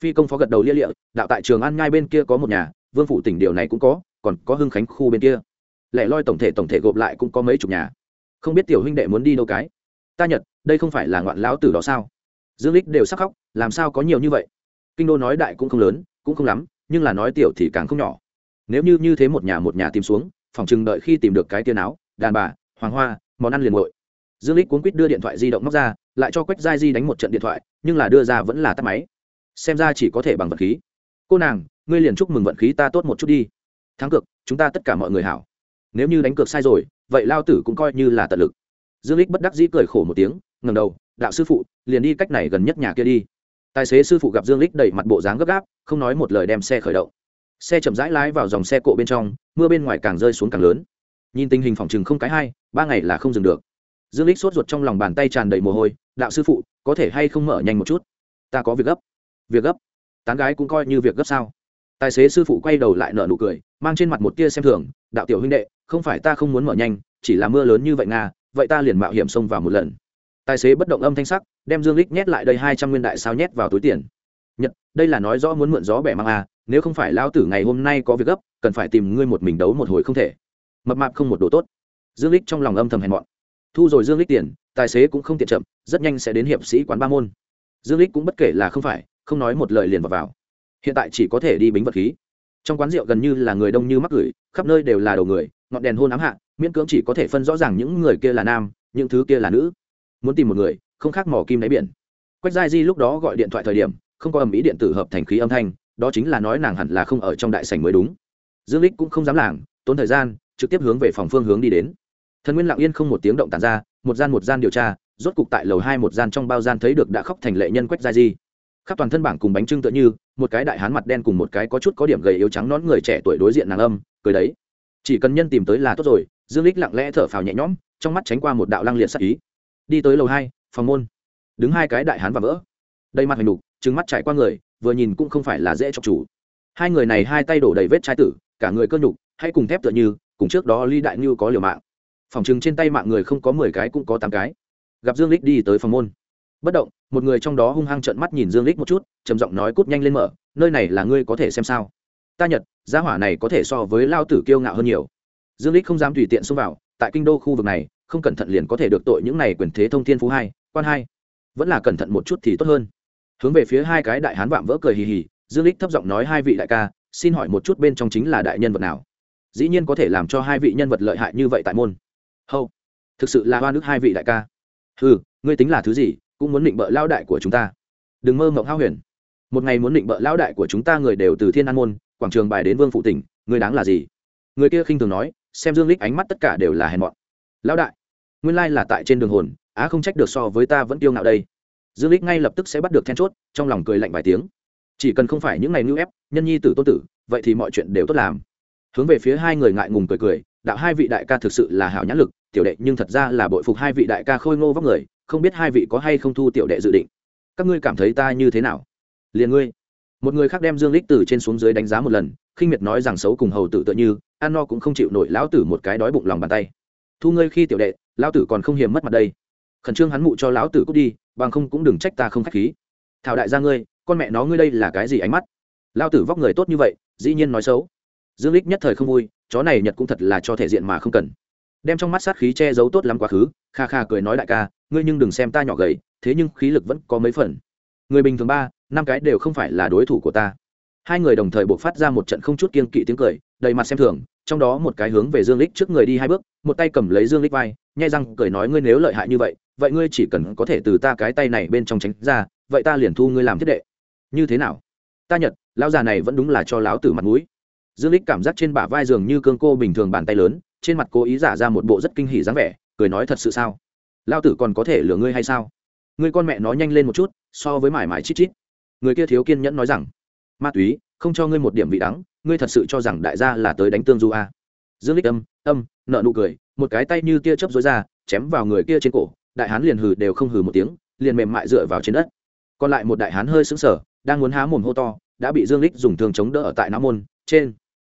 Phi công phó gật đầu lia lịa, đạo tại trường an nhai bên kia có một nhà, vương phủ tỉnh điều này cũng có, còn có hưng khánh khu bên kia. Lẻ loi tổng thể tổng thể gộp lại cũng có mấy chục nhà không biết tiểu huynh đệ muốn đi đâu cái. Ta nhật đây không phải là ngoạn lão tử đó sao? Dương lích đều sắc khóc làm sao có nhiều như vậy? Kinh đô nói đại cũng không lớn cũng không lắm nhưng là nói tiểu thì càng không nhỏ. Nếu như như thế một nhà một nhà tìm xuống phòng chừng đợi khi tìm được cái tiền áo đàn bà hoàng hoa món ăn liền nguội. Dương lích cuốn quýt đưa điện thoại di động móc ra lại cho quách giai di đánh một trận điện thoại nhưng là đưa ra vẫn là tắt máy. Xem ra chỉ có thể bằng vật khí. Cô nàng ngươi liền chúc mừng vận khí ta tốt một chút đi. Thắng cực, chúng ta tất cả mọi người hảo nếu như đánh cược sai rồi, vậy lao tử cũng coi như là tận lực. Dương lích bất đắc dĩ cười khổ một tiếng ngầm đầu, đạo sư phụ, liền đi cách này gần nhất nhà kia đi. Tài xế sư phụ gặp dương lích đẩy mặt bộ dáng gấp gáp, không nói một lời đem xe khởi động. Xe chậm rãi lái vào dòng xe cộ bên trong, mưa bên ngoài càng rơi xuống càng lớn. Nhìn tình hình phòng chừng không cái hai, ba ngày là không dừng được. Dương lích sốt ruột trong lòng bàn tay tràn đầy mồ hôi, đạo sư phụ, có thể hay không mở nhanh một chút? Ta có việc gấp. Việc gấp? Tán gái cũng coi như việc gấp sao? Tài xế sư phụ quay đầu lại nở nụ cười mang trên mặt một tia xem thường đạo tiểu huynh đệ không phải ta không muốn mở nhanh chỉ là mưa lớn như vậy nga vậy ta liền mạo hiểm xông vào một lần. Tài xế bất động âm thanh sắc đem dương lích nhét lại đây hai trăm nguyên đại sao nhét vào túi tiền. Nhật đây là nói rõ muốn mượn gió bẻ mang à nếu không phải Lão tử ngày hôm nay có việc gấp cần phải tìm ngươi một mình đấu một hồi không thể. Mập mạp không một đồ tốt. Dương lích trong lòng âm thầm hèn mọn. Thu rồi dương lích tiền tài xế cũng không tiện chậm rất nhanh sẽ đến hiệp sĩ quán ba môn. Dương lích cũng bất kể là không phải không nói một lời liền vào, vào hiện tại chỉ có thể đi bính vật khí. Trong quán rượu gần như là người đông như mắc gửi, khắp nơi đều là đầu người, ngọn đèn hôn ám hạ, miễn cưỡng chỉ có thể phân rõ ràng những người kia là nam, những thứ kia là nữ. Muốn tìm một người, không khác mỏ kim đáy biển. Quách giai di lúc đó gọi điện thoại thời điểm, không có ầm ý điện tử hợp thành khí âm thanh, đó chính là nói nàng hẳn là không ở trong đại sảnh mới đúng. Dương lích cũng không dám làng tốn thời gian, trực tiếp hướng về phòng phương hướng đi đến. Thần nguyên lặng yên không một tiếng động tàn ra, một gian một gian điều tra, rốt cục tại lầu hai một gian trong bao gian thấy được đã khóc thành lệ nhân quách gia di. Khắp toàn thân bảng cùng bánh trưng tựa như một cái đại hán mặt đen cùng một cái có chút có điểm gầy yếu trắng nón người trẻ tuổi đối diện nàng âm, cười đấy. Chỉ cần nhân tìm tới là tốt rồi, dương lích lặng lẽ thở phào nhẹ nhõm, trong mắt tránh qua một đạo lăng liệt sắc ý. Đi tới lầu hai, phòng môn. Đứng hai cái đại hán và vỡ. Đây mặt hành đục trứng mắt trải qua người, vừa nhìn cũng không phải là dễ chọc chủ. Hai người này hai tay đổ đầy vết trái tử, cả người cơ nhục, hay cùng thép tựa như, cùng trước đó ly đại như có liều mạng. Phòng chừng trên tay mạng người không có mười cái cũng có tám cái. Gặp dương lích đi tới phòng môn bất động, một người trong đó hung hăng trợn mắt nhìn dương lích một chút, trầm giọng nói cút nhanh lên mở, nơi này là ngươi có thể xem sao? Ta nhật, gia hỏa này có thể so với lao tử kiêu ngạo hơn nhiều. Dương lích không dám tùy tiện xông vào, tại kinh đô khu vực này, không cẩn thận liền có thể được tội những này quyền thế thông thiên phú hai, quan hai. Vẫn là cẩn thận một chút thì tốt hơn. Hướng về phía hai cái đại hán vạm vỡ cười hì hì, dương lích thấp giọng nói hai vị đại ca, xin hỏi một chút bên trong chính là đại nhân vật nào? Dĩ nhiên có thể làm cho hai vị nhân vật lợi hại như vậy tại môn. Hâu, thực sự là hoa nước hai vị đại ca. Ừ ngươi tính là thứ gì? Cũng muốn định bợ lao đại của chúng ta. Đừng mơ mộng hao huyền. Một ngày muốn định bợ lao đại của chúng ta người đều từ thiên an môn, quảng trường bài đến vương phụ tỉnh, người đáng là gì? Người kia khinh thường nói, xem dương lích ánh mắt tất cả đều là hèn mọn. Lão đại, nguyên lai là tại trên đường hồn, á không trách được so với ta vẫn tiêu ngạo đây. Dương lích ngay lập tức sẽ bắt được then chốt, trong lòng cười lạnh vài tiếng. Chỉ cần không phải những ngày ngưu ép, nhân nhi tử tôn tử, vậy thì mọi chuyện đều tốt làm. Hướng về phía hai người ngại ngùng cười cười, đạo hai vị đại ca thực sự là hảo nhãn lực, tiểu đệ nhưng thật ra là bội phục hai vị đại ca khôi ngô vóc người không biết hai vị có hay không thu tiểu đệ dự định. Các ngươi cảm thấy ta như thế nào? Liền ngươi. Một người khác đem dương lích từ trên xuống dưới đánh giá một lần, khinh miệt nói rằng xấu cùng hầu tử tựa như, ăn no cũng không chịu nổi lão tử một cái đói bụng lòng bàn tay. Thu ngươi khi tiểu đệ, lão tử còn không hiềm mất mặt đây. Khẩn trương hắn mụ cho lão tử cút đi, bằng không cũng đừng trách ta không khách khí. Thảo đại gia ngươi, con mẹ nó ngươi đây là cái gì ánh mắt? Lão tử vóc người tốt như vậy, dĩ nhiên nói xấu. Dương lích nhất thời không vui, chó này nhật cũng thật là cho thể diện mà không cần đem trong mắt sát khí che giấu tốt lắm quá khứ, kha kha cười nói đại ca, ngươi nhưng đừng xem ta nhỏ gầy, thế nhưng khí lực vẫn có mấy phần. Người bình thường ba, năm cái đều không phải là đối thủ của ta. Hai người đồng thời buộc phát ra một trận không chút kiên kỵ tiếng cười, đầy mặt xem thường, trong đó một cái hướng về dương lích trước người đi hai bước, một tay cầm lấy dương lích vai, nhai răng cười nói ngươi nếu lợi hại như vậy vậy ngươi chỉ cần có thể từ ta cái tay này bên trong tránh ra, vậy ta liền thu ngươi làm thiết đệ. Như thế nào? Ta nhật lão già này vẫn đúng là cho lão tử mặt mũi. Dương lích cảm giác trên bả vai giường như cương cô bình thường bàn tay lớn trên mặt cố ý giả ra một bộ rất kinh hỉ dáng vẻ, cười nói thật sự sao? Lao tử còn có thể lừa ngươi hay sao? Ngươi con mẹ nó nhanh lên một chút, so với mải mải chít chít. Người kia thiếu kiên nhẫn nói rằng, ma túy, không cho ngươi một điểm vị đắng, ngươi thật sự cho rằng đại gia là tới đánh tương du a dương lích âm âm, nợ nụ cười, một cái tay như tia chớp dối ra, chém vào người kia trên cổ, đại hán liền hừ đều không hừ một tiếng, liền mềm mại dựa vào trên đất. Còn lại một đại hán hơi sững sờ, đang muốn há mồm hô to, đã bị dương lích dùng thương chống đỡ ở tại não môn, trên.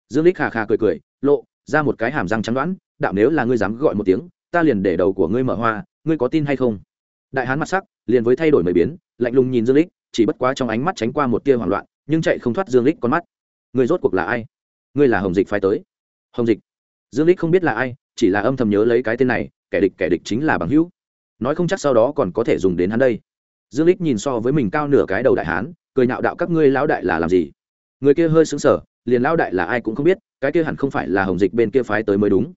Dương lích khà khà cười cười, lộ ra một cái hàm răng trắng đoán, đạo nếu là ngươi dám gọi một tiếng, ta liền để đầu của ngươi mở hoa, ngươi có tin hay không? Đại hán mặt sắc, liền với thay đổi mười biến, lạnh lùng nhìn dương lích chỉ bất quá trong ánh mắt tránh qua một tia hoảng loạn, nhưng chạy không thoát dương lích con mắt. Ngươi rốt cuộc là ai? Ngươi là hồng dịch phái tới? Hồng dịch. Dương lích không biết là ai, chỉ là âm thầm nhớ lấy cái tên này, kẻ địch kẻ địch chính là bằng hữu. Nói không chắc sau đó còn có thể dùng đến hắn đây. Dương lích nhìn so với mình cao nửa cái đầu đại hán, cười nhạo đạo các ngươi lão đại là làm gì? Người kia hơi sững sờ liền lão đại là ai cũng không biết, cái kia hẳn không phải là hồng dịch bên kia phái tới mới đúng.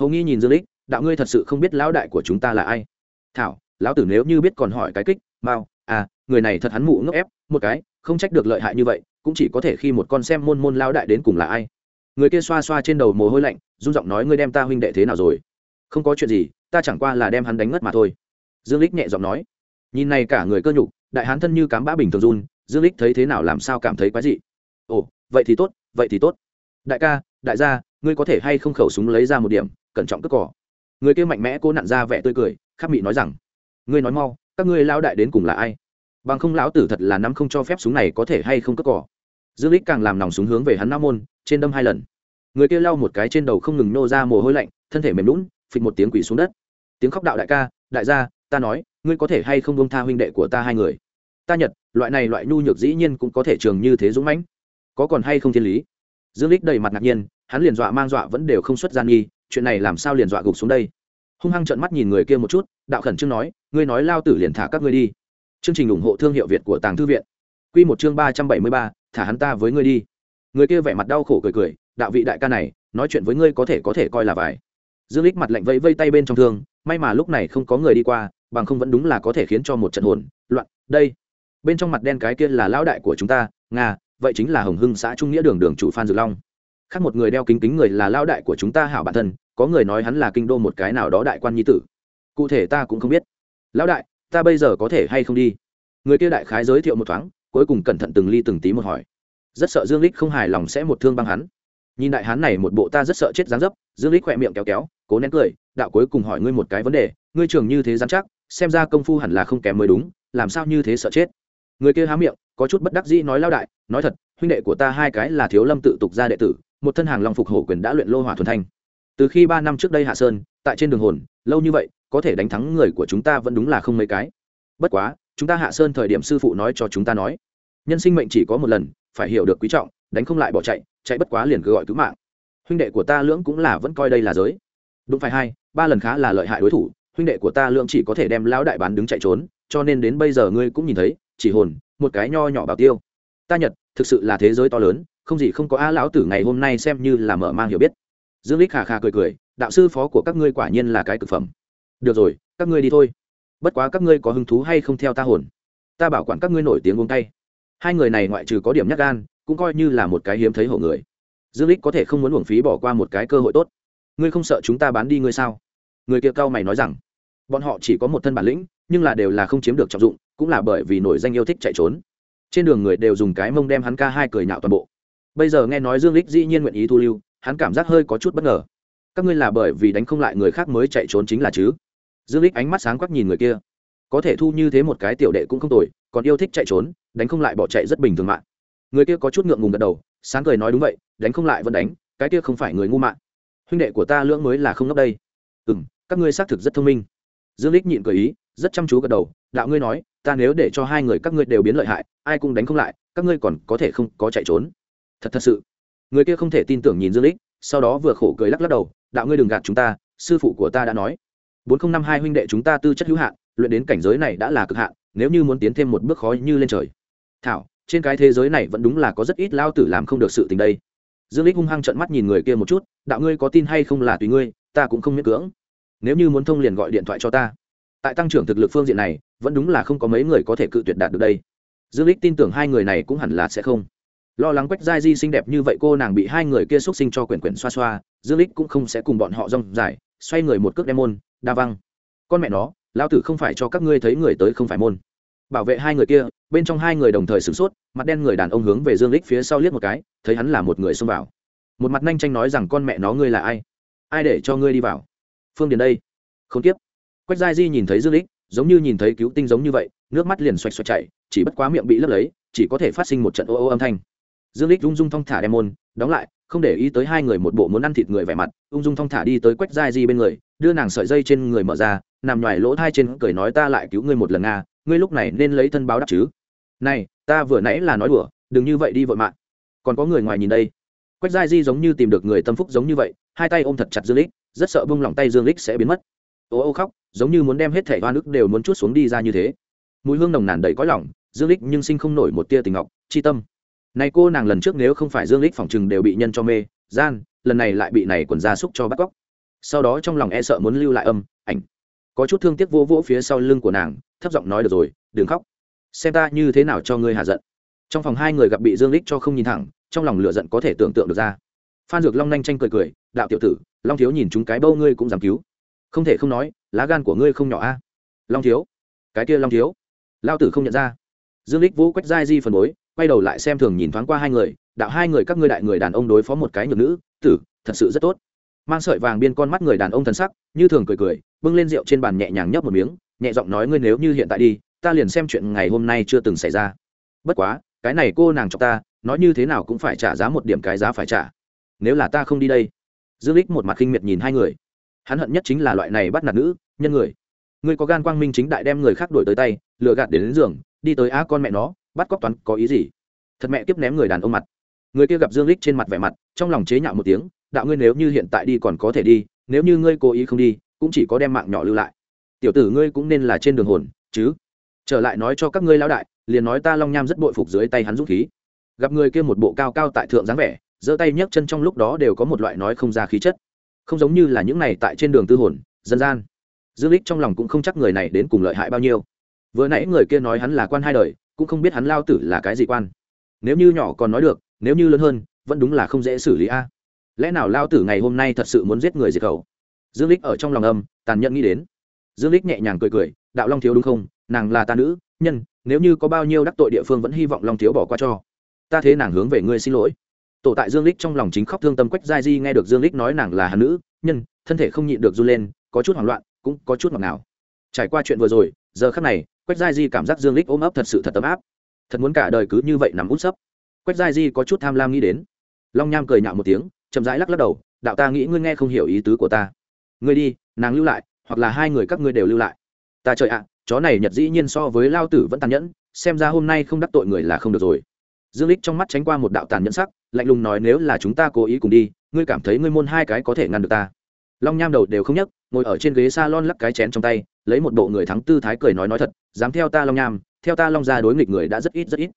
Hầu nghi nhìn dương lích, đạo ngươi thật sự không biết lão đại của chúng ta là ai? Thảo, lão tử nếu như biết còn hỏi cái kích, mau à người này thật hắn mụ ngốc ép, một cái, không trách được lợi hại như vậy, cũng chỉ có thể khi một con xem môn môn lão đại đến cùng là ai. Người kia xoa xoa trên đầu mồ hôi lạnh, run giọng nói ngươi đem ta huynh đệ thế nào rồi? Không có chuyện gì, ta chẳng qua là đem hắn đánh ngất mà thôi. Dương lích nhẹ giọng nói. Nhìn này cả người cơ nhục, đại hán thân như cám bã bình thường run, dương lích thấy thế nào làm sao cảm thấy quái dị? Ồ, vậy thì tốt vậy thì tốt. Đại ca, đại gia, ngươi có thể hay không khẩu súng lấy ra một điểm, cẩn trọng cất cỏ. Người kia mạnh mẽ cố nặn ra vẻ tươi cười khắc mị nói rằng, ngươi nói mau, các ngươi lao đại đến cùng là ai? Bằng không lão tử thật là nắm không cho phép súng này có thể hay không cất cỏ. Dương lích càng làm nòng súng hướng về hắn nam môn, trên đâm hai lần. Người kia lau một cái trên đầu không ngừng nô ra mồ hôi lạnh, thân thể mềm lún, phịch một tiếng quỷ xuống đất. Tiếng khóc đạo đại ca, đại gia, ta nói, ngươi có thể hay không bông tha huynh đệ của ta hai người? Ta nhật, loại này loại nhu nhược dĩ nhiên cũng có thể trường như thế dũng mãnh có còn hay không thiên lý? Dương lích đầy mặt ngạc nhiên hắn liền dọa mang dọa vẫn đều không xuất gian nghi chuyện này làm sao liền dọa gục xuống đây? Hung hăng trợn mắt nhìn người kia một chút đạo khẩn trương nói ngươi nói lao tử liền thả các ngươi đi. Chương trình ủng hộ thương hiệu việt của tàng thư viện. Quy một chương ba trăm bảy mươi ba, thả hắn ta với ngươi đi. Người kia vẻ mặt đau khổ cười cười đạo vị đại ca này nói chuyện với ngươi có thể có thể coi là vải. Dương lích mặt lạnh vẫy vây tay bên trong thương may mà lúc này không có người đi qua bằng không vẫn đúng là có thể khiến cho một trận hồn loạn đây. Bên trong mặt đen cái kia là lão đại của chúng ta nga vậy chính là hồng hưng xã trung nghĩa đường đường chủ phan dược long. Khác một người đeo kính kính người là lao đại của chúng ta hảo bản thân, có người nói hắn là kinh đô một cái nào đó đại quan nhi tử. Cụ thể ta cũng không biết. Lão đại, ta bây giờ có thể hay không đi? Người kia đại khái giới thiệu một thoáng, cuối cùng cẩn thận từng ly từng tí một hỏi. Rất sợ dương lích không hài lòng sẽ một thương băng hắn. Nhìn đại hán này một bộ ta rất sợ chết dáng dấp, dương lích khỏe miệng kéo kéo, cố nén cười, đạo cuối cùng hỏi ngươi một cái vấn đề, ngươi trường như thế dám chắc, xem ra công phu hẳn là không kém mới đúng, làm sao như thế sợ chết? Người kia há miệng có chút bất đắc dĩ nói lao đại, nói thật, huynh đệ của ta hai cái là thiếu lâm tự tục gia đệ tử, một thân hàng long phục hổ quyền đã luyện lô hỏa thuần thanh. Từ khi ba năm trước đây hạ sơn, tại trên đường hồn, lâu như vậy, có thể đánh thắng người của chúng ta vẫn đúng là không mấy cái. Bất quá, chúng ta hạ sơn thời điểm sư phụ nói cho chúng ta nói, nhân sinh mệnh chỉ có một lần, phải hiểu được quý trọng, đánh không lại bỏ chạy chạy bất quá liền cứ gọi cứu mạng. Huynh đệ của ta lưỡng cũng là vẫn coi đây là giới. Đúng phải hai, ba lần khá là lợi hại đối thủ, huynh đệ của ta lưỡng chỉ có thể đem lão đại bán đứng chạy trốn, cho nên đến bây giờ ngươi cũng nhìn thấy, chỉ hồn một cái nho nhỏ bảo tiêu. Ta nhật, thực sự là thế giới to lớn, không gì không có a lão tử ngày hôm nay xem như là mở mang hiểu biết. Dương lích khà khà cười cười, đạo sư phó của các ngươi quả nhiên là cái cực phẩm. Được rồi, các ngươi đi thôi. Bất quá các ngươi có hứng thú hay không theo ta hồn? Ta bảo quản các ngươi nổi tiếng uống tay hai người này ngoại trừ có điểm nhắc gan, cũng coi như là một cái hiếm thấy hộ người. Dương lích có thể không muốn uổng phí bỏ qua một cái cơ hội tốt. Ngươi không sợ chúng ta bán đi ngươi sao? Người kia cao mày nói rằng, bọn họ chỉ có một thân bản lĩnh, nhưng là đều là không chiếm được trọng dụng cũng là bởi vì nổi danh yêu thích chạy trốn. Trên đường người đều dùng cái mông đem hắn ca hai cười nhạo toàn bộ. Bây giờ nghe nói dương lích dĩ nhiên nguyện ý thu lưu, hắn cảm giác hơi có chút bất ngờ. Các ngươi là bởi vì đánh không lại người khác mới chạy trốn chính là chứ? Dương lích ánh mắt sáng quắc nhìn người kia. Có thể thu như thế một cái tiểu đệ cũng không tồi, còn yêu thích chạy trốn, đánh không lại bỏ chạy rất bình thường mạng. Người kia có chút ngượng ngùng gật đầu, sáng cười nói đúng vậy, đánh không lại vẫn đánh, cái kia không phải người ngu mạng. Huynh đệ của ta lưỡng mới là không ngốc đây. Ừ m các ngươi xác thực rất thông minh. Dương lích nhịn cười ý rất chăm chú gật đầu, đạo ngươi nói, ta nếu để cho hai người các ngươi đều biến lợi hại, ai cũng đánh không lại, các ngươi còn có thể không có chạy trốn. Thật thật sự. Người kia không thể tin tưởng nhìn dương lích, sau đó vừa khổ cười lắc lắc đầu, đạo ngươi đừng gạt chúng ta, sư phụ của ta đã nói. Bốn nghìn năm hai huynh đệ chúng ta tư chất hữu hạn, luyện đến cảnh giới này đã là cực hạn, nếu như muốn tiến thêm một bước khó như lên trời. Thảo, trên cái thế giới này vẫn đúng là có rất ít lao tử làm không được sự tình đây. Dương lích hung hăng trợn mắt nhìn người kia một chút, đạo ngươi có tin hay không là tùy ngươi, ta cũng không miễn cưỡng. Nếu như muốn thông liền gọi điện thoại cho ta tại tăng trưởng thực lực phương diện này, vẫn đúng là không có mấy người có thể cự tuyệt đạt được đây. Dương lích tin tưởng hai người này cũng hẳn là sẽ không. Lo lắng quách giai di xinh đẹp như vậy cô nàng bị hai người kia xúc sinh cho quyển quyển xoa xoa, dương lích cũng không sẽ cùng bọn họ rong dài, xoay người một cước đem môn, đa văng. Con mẹ nó lao tử không phải cho các ngươi thấy người tới không phải môn. Bảo vệ hai người kia, bên trong hai người đồng thời sửng sốt, mặt đen người đàn ông hướng về dương lích phía sau liếc một cái, thấy hắn là một người xông vào. Một mặt nhanh tranh nói rằng con mẹ nó ngươi là ai? Ai để cho ngươi đi vào? Phương điền đây. Không tiếp quách giai di nhìn thấy dương lích giống như nhìn thấy cứu tinh giống như vậy, nước mắt liền xoạch xoạch chảy, chỉ bất quá miệng bị lấp lấy, chỉ có thể phát sinh một trận ô ô âm thanh. Dương lích ung dung thong thả đem môn, đóng lại, không để ý tới hai người một bộ muốn ăn thịt người vẻ mặt, ung dung thong thả đi tới quách giai di bên người, đưa nàng sợi dây trên người mở ra, nằm ngoài lỗ thai trên cười nói ta lại cứu ngươi một lần nga ngươi lúc này nên lấy thân báo đáp chứ. Này, ta vừa nãy là nói đùa, đừng như vậy đi vội mạng. Còn có người ngoài nhìn đây. Quách giai di giống như tìm được người tâm phúc giống như vậy, hai tay ôm thật chặt dương lích rất sợ bung lòng tay dương lích sẽ biến mất ô ô khóc, giống như muốn đem hết thẻ hoa nước đều muốn chút xuống đi ra như thế. Mùi hương nồng nàn đầy cõi lỏng dương lích nhưng sinh không nổi một tia tình ngọc, chi tâm. Này cô nàng lần trước nếu không phải dương lích phỏng chừng đều bị nhân cho mê, gian, lần này lại bị này quần gia súc cho bắt cóc. Sau đó trong lòng e sợ muốn lưu lại âm, ảnh. Có chút thương tiếc vô vỗ phía sau lưng của nàng, thấp giọng nói, được rồi, đừng khóc. Xem ta như thế nào cho ngươi hạ giận. Trong phòng hai người gặp bị dương lích cho không nhìn thẳng, trong lòng lửa giận có thể tưởng tượng được ra. Phan dược long nhanh tranh cười cười, đạo tiểu tử, long thiếu nhìn chúng cái bâu ngươi cũng dám cứu không thể không nói, lá gan của ngươi không nhỏ a. Long thiếu, cái kia long thiếu. Lao tử không nhận ra. Dương lích vũ quách giai di phần bối, quay đầu lại xem thường nhìn thoáng qua hai người, đạo hai người các ngươi đại người đàn ông đối phó một cái nhược nữ, tử, thật sự rất tốt. Mang sợi vàng biên con mắt người đàn ông thần sắc, như thường cười cười, bưng lên rượu trên bàn nhẹ nhàng nhấp một miếng, nhẹ giọng nói ngươi nếu như hiện tại đi, ta liền xem chuyện ngày hôm nay chưa từng xảy ra. Bất quá, cái này cô nàng cho ta, nói như thế nào cũng phải trả giá một điểm cái giá phải trả. Nếu là ta không đi đây. Dương lích một mặt khinh miệt nhìn hai người hắn hận nhất chính là loại này bắt nạt nữ nhân người. Ngươi có gan quang minh chính đại đem người khác đổi tới tay lừa gạt đến, đến giường đi tới á con mẹ nó bắt cóc toán có ý gì? Thật mẹ tiếp ném người đàn ông mặt. Người kia gặp dương lích trên mặt vẻ mặt trong lòng chế nhạo một tiếng đạo ngươi nếu như hiện tại đi còn có thể đi nếu như ngươi cố ý không đi cũng chỉ có đem mạng nhỏ lưu lại. Tiểu tử ngươi cũng nên là trên đường hồn chứ. Trở lại nói cho các ngươi lão đại liền nói ta long nham rất bội phục dưới tay hắn dũng khí. Gặp người kia một bộ cao cao tại thượng dáng vẻ giơ tay nhấc chân trong lúc đó đều có một loại nói không ra khí chất không giống như là những này tại trên đường tư hồn, dân gian. Dương lích trong lòng cũng không chắc người này đến cùng lợi hại bao nhiêu. Vừa nãy người kia nói hắn là quan hai đời, cũng không biết hắn lao tử là cái gì quan. Nếu như nhỏ còn nói được, nếu như lớn hơn, vẫn đúng là không dễ xử lý a. Lẽ nào lao tử ngày hôm nay thật sự muốn giết người diệt khẩu? Dương lích ở trong lòng âm, tàn nhẫn nghĩ đến. Dương lích nhẹ nhàng cười cười, đạo long thiếu đúng không? Nàng là ta nữ, nhân, nếu như có bao nhiêu đắc tội địa phương vẫn hy vọng long thiếu bỏ qua cho. Ta thế nàng hướng về ngươi xin lỗi tổ tại dương lích trong lòng chính khóc thương tâm quách giai di nghe được dương lích nói nàng là hà nữ, nhân, thân thể không nhịn được run lên, có chút hoảng loạn, cũng có chút ngọt nào trải qua chuyện vừa rồi, giờ khắc này, quách giai di cảm giác dương lích ôm ấp thật sự thật ấm áp. Thật muốn cả đời cứ như vậy nằm út sấp. Quách giai di có chút tham lam nghĩ đến. Long nham cười nhạo một tiếng, chậm rãi lắc lắc đầu, đạo ta nghĩ ngươi nghe không hiểu ý tứ của ta. Ngươi đi, nàng lưu lại, hoặc là hai người các ngươi đều lưu lại. Ta trời ạ, chó này nhật dĩ nhiên so với lao tử vẫn tàn nhẫn, xem ra hôm nay không đắc tội người là không được rồi dương lích trong mắt tránh qua một đạo tàn nhẫn sắc, lạnh lùng nói nếu là chúng ta cố ý cùng đi, ngươi cảm thấy ngươi môn hai cái có thể ngăn được ta? Long nham đầu đều không nhấc, ngồi ở trên ghế s a lon lắc cái chén trong tay, lấy một bộ người thắng tư thái cười nói nói thật, dám theo ta long nham, theo ta long ra đối nghịch người đã rất ít rất ít.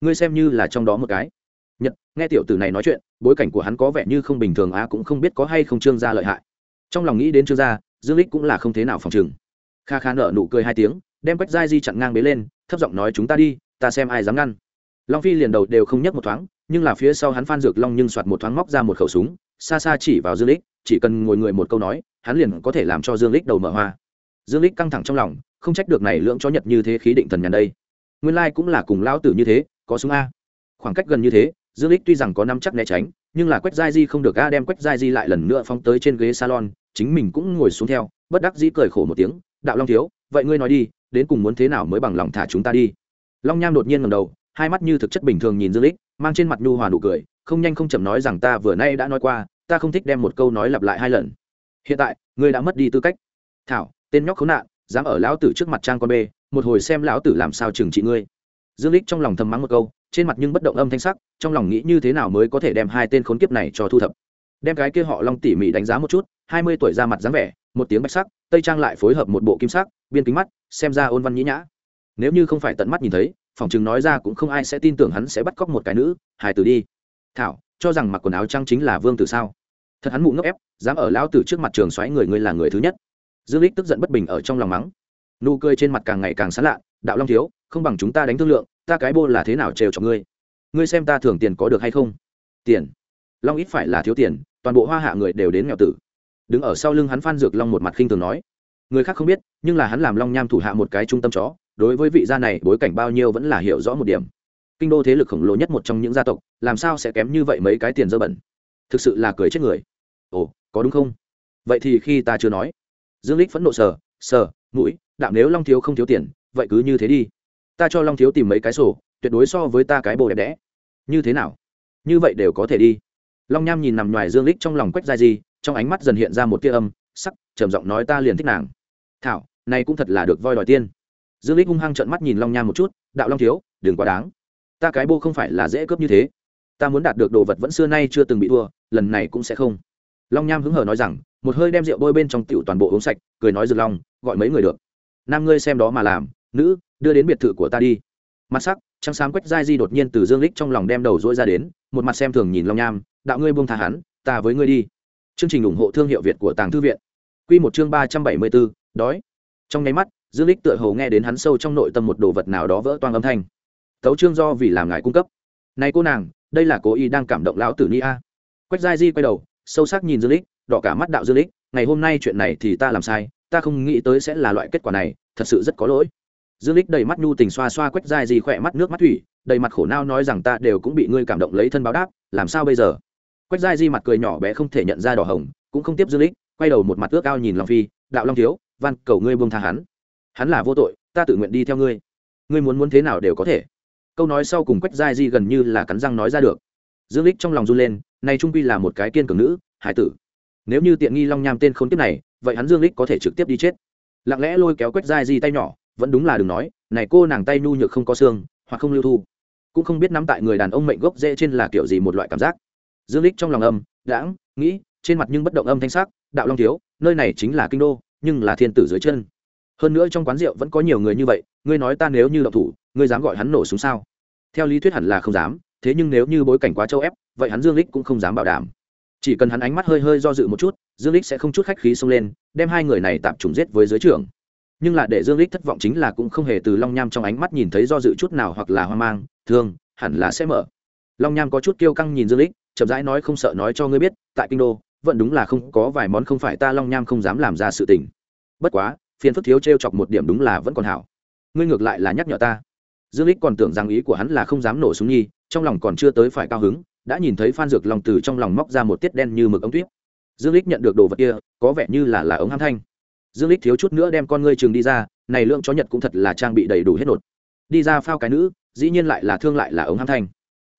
Ngươi xem như là trong đó một cái. Nhật, nghe tiểu tử này nói chuyện, bối cảnh của hắn có vẻ như không bình thường á, cũng không biết có hay không trương gia lợi hại. Trong lòng nghĩ đến trương gia, dương lích cũng là không thế nào phòng chừng kha kha nở nụ cười hai tiếng, đem quách giai di chặn ngang bế lên, thấp giọng nói chúng ta đi, ta xem ai dám ngăn long phi liền đầu đều không nhấc một thoáng, nhưng là phía sau hắn phan dược long nhưng soạt một thoáng móc ra một khẩu súng, xa xa chỉ vào dương lích, chỉ cần ngồi người một câu nói, hắn liền có thể làm cho dương lích đầu mở hoa. Dương lích căng thẳng trong lòng, không trách được này lưỡng cho nhật như thế khí định thần nhàn đây. Nguyên lai cũng là cùng lão tử như thế, có súng a. Khoảng cách gần như thế, dương lích tuy rằng có năm chắc né tránh, nhưng là quách giai di không được a đem quách giai di lại lần nữa phóng tới trên ghế salon, chính mình cũng ngồi xuống theo, bất đắc dĩ cười khổ một tiếng, đạo long thiếu, vậy ngươi nói đi, đến cùng muốn thế nào mới bằng lòng thả chúng ta đi? Long nham đột nhiên ngầm đầu hai mắt như thực chất bình thường nhìn dương lích, mang trên mặt nhu hòa nụ cười, không nhanh không chậm nói rằng ta vừa nay đã nói qua, ta không thích đem một câu nói lặp lại hai lần. Hiện tại, ngươi đã mất đi tư cách. Thảo, tên nhóc khốn nạn, dám ở lão tử trước mặt trang con bê, một hồi xem lão tử làm sao trừng trị ngươi. Dương lích trong lòng thầm mắng một câu, trên mặt nhưng bất động âm thanh sắc, trong lòng nghĩ như thế nào mới có thể đem hai tên khốn kiếp này cho thu thập. Đem cái kia họ long tỉ mỉ đánh giá một chút, hai mươi tuổi ra mặt dáng vẻ, một tiếng bạch sắc, tây trang lại phối hợp một bộ kim sắc, biên kính mắt, xem ra ôn văn nhĩ nhã. Nếu như không phải tận mắt nhìn thấy phòng chừng nói ra cũng không ai sẽ tin tưởng hắn sẽ bắt cóc một cái nữ, hài tử đi. Thảo, cho rằng mặc quần áo trăng chính là vương tử sao? Thật hắn mụ ngốc ép, dám ở lão tử trước mặt trường xoáy người ngươi là người thứ nhất. Dương lích tức giận bất bình ở trong lòng mắng. Nụ cười trên mặt càng ngày càng sán lạ, đạo long thiếu, không bằng chúng ta đánh thương lượng, ta cái bô là thế nào trêu cho ngươi? Ngươi xem ta thưởng tiền có được hay không? Tiền. Long ít phải là thiếu tiền, toàn bộ hoa hạ người đều đến nghèo tử. Đứng ở sau lưng hắn phan dược long một mặt khinh thường nói. Người khác không biết, nhưng là hắn làm long nham thủ hạ một cái trung tâm chó đối với vị gia này bối cảnh bao nhiêu vẫn là hiểu rõ một điểm. Kinh đô thế lực khổng lồ nhất một trong những gia tộc, làm sao sẽ kém như vậy mấy cái tiền dơ bẩn? Thực sự là cười chết người. Ồ, có đúng không? Vậy thì khi ta chưa nói. Dương lích phẫn nộ sờ sờ, mũi, đạo nếu long thiếu không thiếu tiền, vậy cứ như thế đi. Ta cho long thiếu tìm mấy cái sổ, tuyệt đối so với ta cái bồ đẹp đẽ. Như thế nào? Như vậy đều có thể đi. Long nham nhìn nằm ngoài dương lích trong lòng quách ra gì trong ánh mắt dần hiện ra một tia âm, sắc, trầm giọng nói ta liền thích nàng. Thảo, này cũng thật là được voi đòi tiên dương lích hung hăng trợn mắt nhìn long nham một chút đạo long thiếu đừng quá đáng. Ta cái bô không phải là dễ cướp như thế. Ta muốn đạt được đồ vật vẫn xưa nay chưa từng bị thua lần này cũng sẽ không. Long nham hứng hờ nói rằng một hơi đem rượu bôi bên trong tiểu toàn bộ uống sạch cười nói dược long gọi mấy người được. Nam ngươi xem đó mà làm nữ đưa đến biệt thự của ta đi. Mặt sắc trắng sáng quách dai di đột nhiên từ dương lích trong lòng đem đầu dỗi ra đến một mặt xem thường nhìn long nham đạo ngươi buông tha hắn ta với ngươi đi. Chương trình ủng hộ thương hiệu việt của tàng thư viện. Quy một chương ba trăm bảy mươi 374, đói. Trong nháy mắt dương lích tựa hồ nghe đến hắn sâu trong nội tâm một đồ vật nào đó vỡ toang âm thanh. Tấu chương do vì làm ngài cung cấp. Này cô nàng, đây là cố ý đang cảm động lão tử ni a quách giai di quay đầu, sâu sắc nhìn dương lích, đỏ cả mắt đạo dương lích, ngày hôm nay chuyện này thì ta làm sai, ta không nghĩ tới sẽ là loại kết quả này, thật sự rất có lỗi. Dương lích đầy mắt nhu tình xoa xoa quách dai gì khỏe mắt nước mắt thủy, đầy mặt khổ nao nói rằng ta đều cũng bị ngươi cảm động lấy thân báo đáp, làm sao bây giờ? Quách dai di mặt cười nhỏ bé không thể nhận ra đỏ hồng, cũng không tiếp dương lích, quay đầu một mặt ước ao nhìn long phi, đạo long thiếu, van cầu ngươi buông tha hắn hắn là vô tội, ta tự nguyện đi theo ngươi. Ngươi muốn muốn thế nào đều có thể. Câu nói sau cùng quách giai di gần như là cắn răng nói ra được. Dương lích trong lòng run lên nay trung quy là một cái kiên cường nữ, hải tử. Nếu như tiện nghi long nham tên không tiếp này, vậy hắn dương lích có thể trực tiếp đi chết. Lặng lẽ lôi kéo quách giai di tay nhỏ, vẫn đúng là đừng nói, này cô nàng tay nhu nhược không có xương, hoặc không lưu thu. Cũng không biết nắm tại người đàn ông mệnh gốc dễ trên là kiểu gì một loại cảm giác. Dương lích trong lòng âm, đãng, nghĩ, trên mặt nhưng bất động âm thanh sắc, đạo long thiếu, nơi này chính là kinh đô, nhưng là thiên tử dưới chân hơn nữa trong quán rượu vẫn có nhiều người như vậy, ngươi nói ta nếu như động thủ, ngươi dám gọi hắn nổ súng sao? Theo lý thuyết hẳn là không dám, thế nhưng nếu như bối cảnh quá châu ép, vậy hắn dương lích cũng không dám bảo đảm. Chỉ cần hắn ánh mắt hơi hơi do dự một chút, dương lích sẽ không chút khách khí xông lên, đem hai người này tạm trùng giết với dưới trưởng nhưng là để dương lích thất vọng chính là cũng không hề từ long nham trong ánh mắt nhìn thấy do dự chút nào hoặc là hoang mang, thương, hẳn là sẽ mở. Long nham có chút kiêu căng nhìn dương lích, chậm rãi nói không sợ nói cho ngươi biết, tại kinh đô, vẫn đúng là không có vài món không phải ta long nham không dám làm ra sự tình. Bất quá phiền phức thiếu trêu chọc một điểm đúng là vẫn còn hảo. Ngươi ngược lại là nhắc nhở ta. Dương lích còn tưởng rằng ý của hắn là không dám nổ súng nhi trong lòng còn chưa tới phải cao hứng đã nhìn thấy phan dược lòng từ trong lòng móc ra một tiết đen như mực ống tuyết dương lích nhận được đồ vật kia có vẻ như là là ống ham thanh. Dương lích thiếu chút nữa đem con ngươi trường đi ra này lượng chó nhật cũng thật là trang bị đầy đủ hết nột. Đi ra phao cái nữ dĩ nhiên lại là thương lại là ống ham thanh.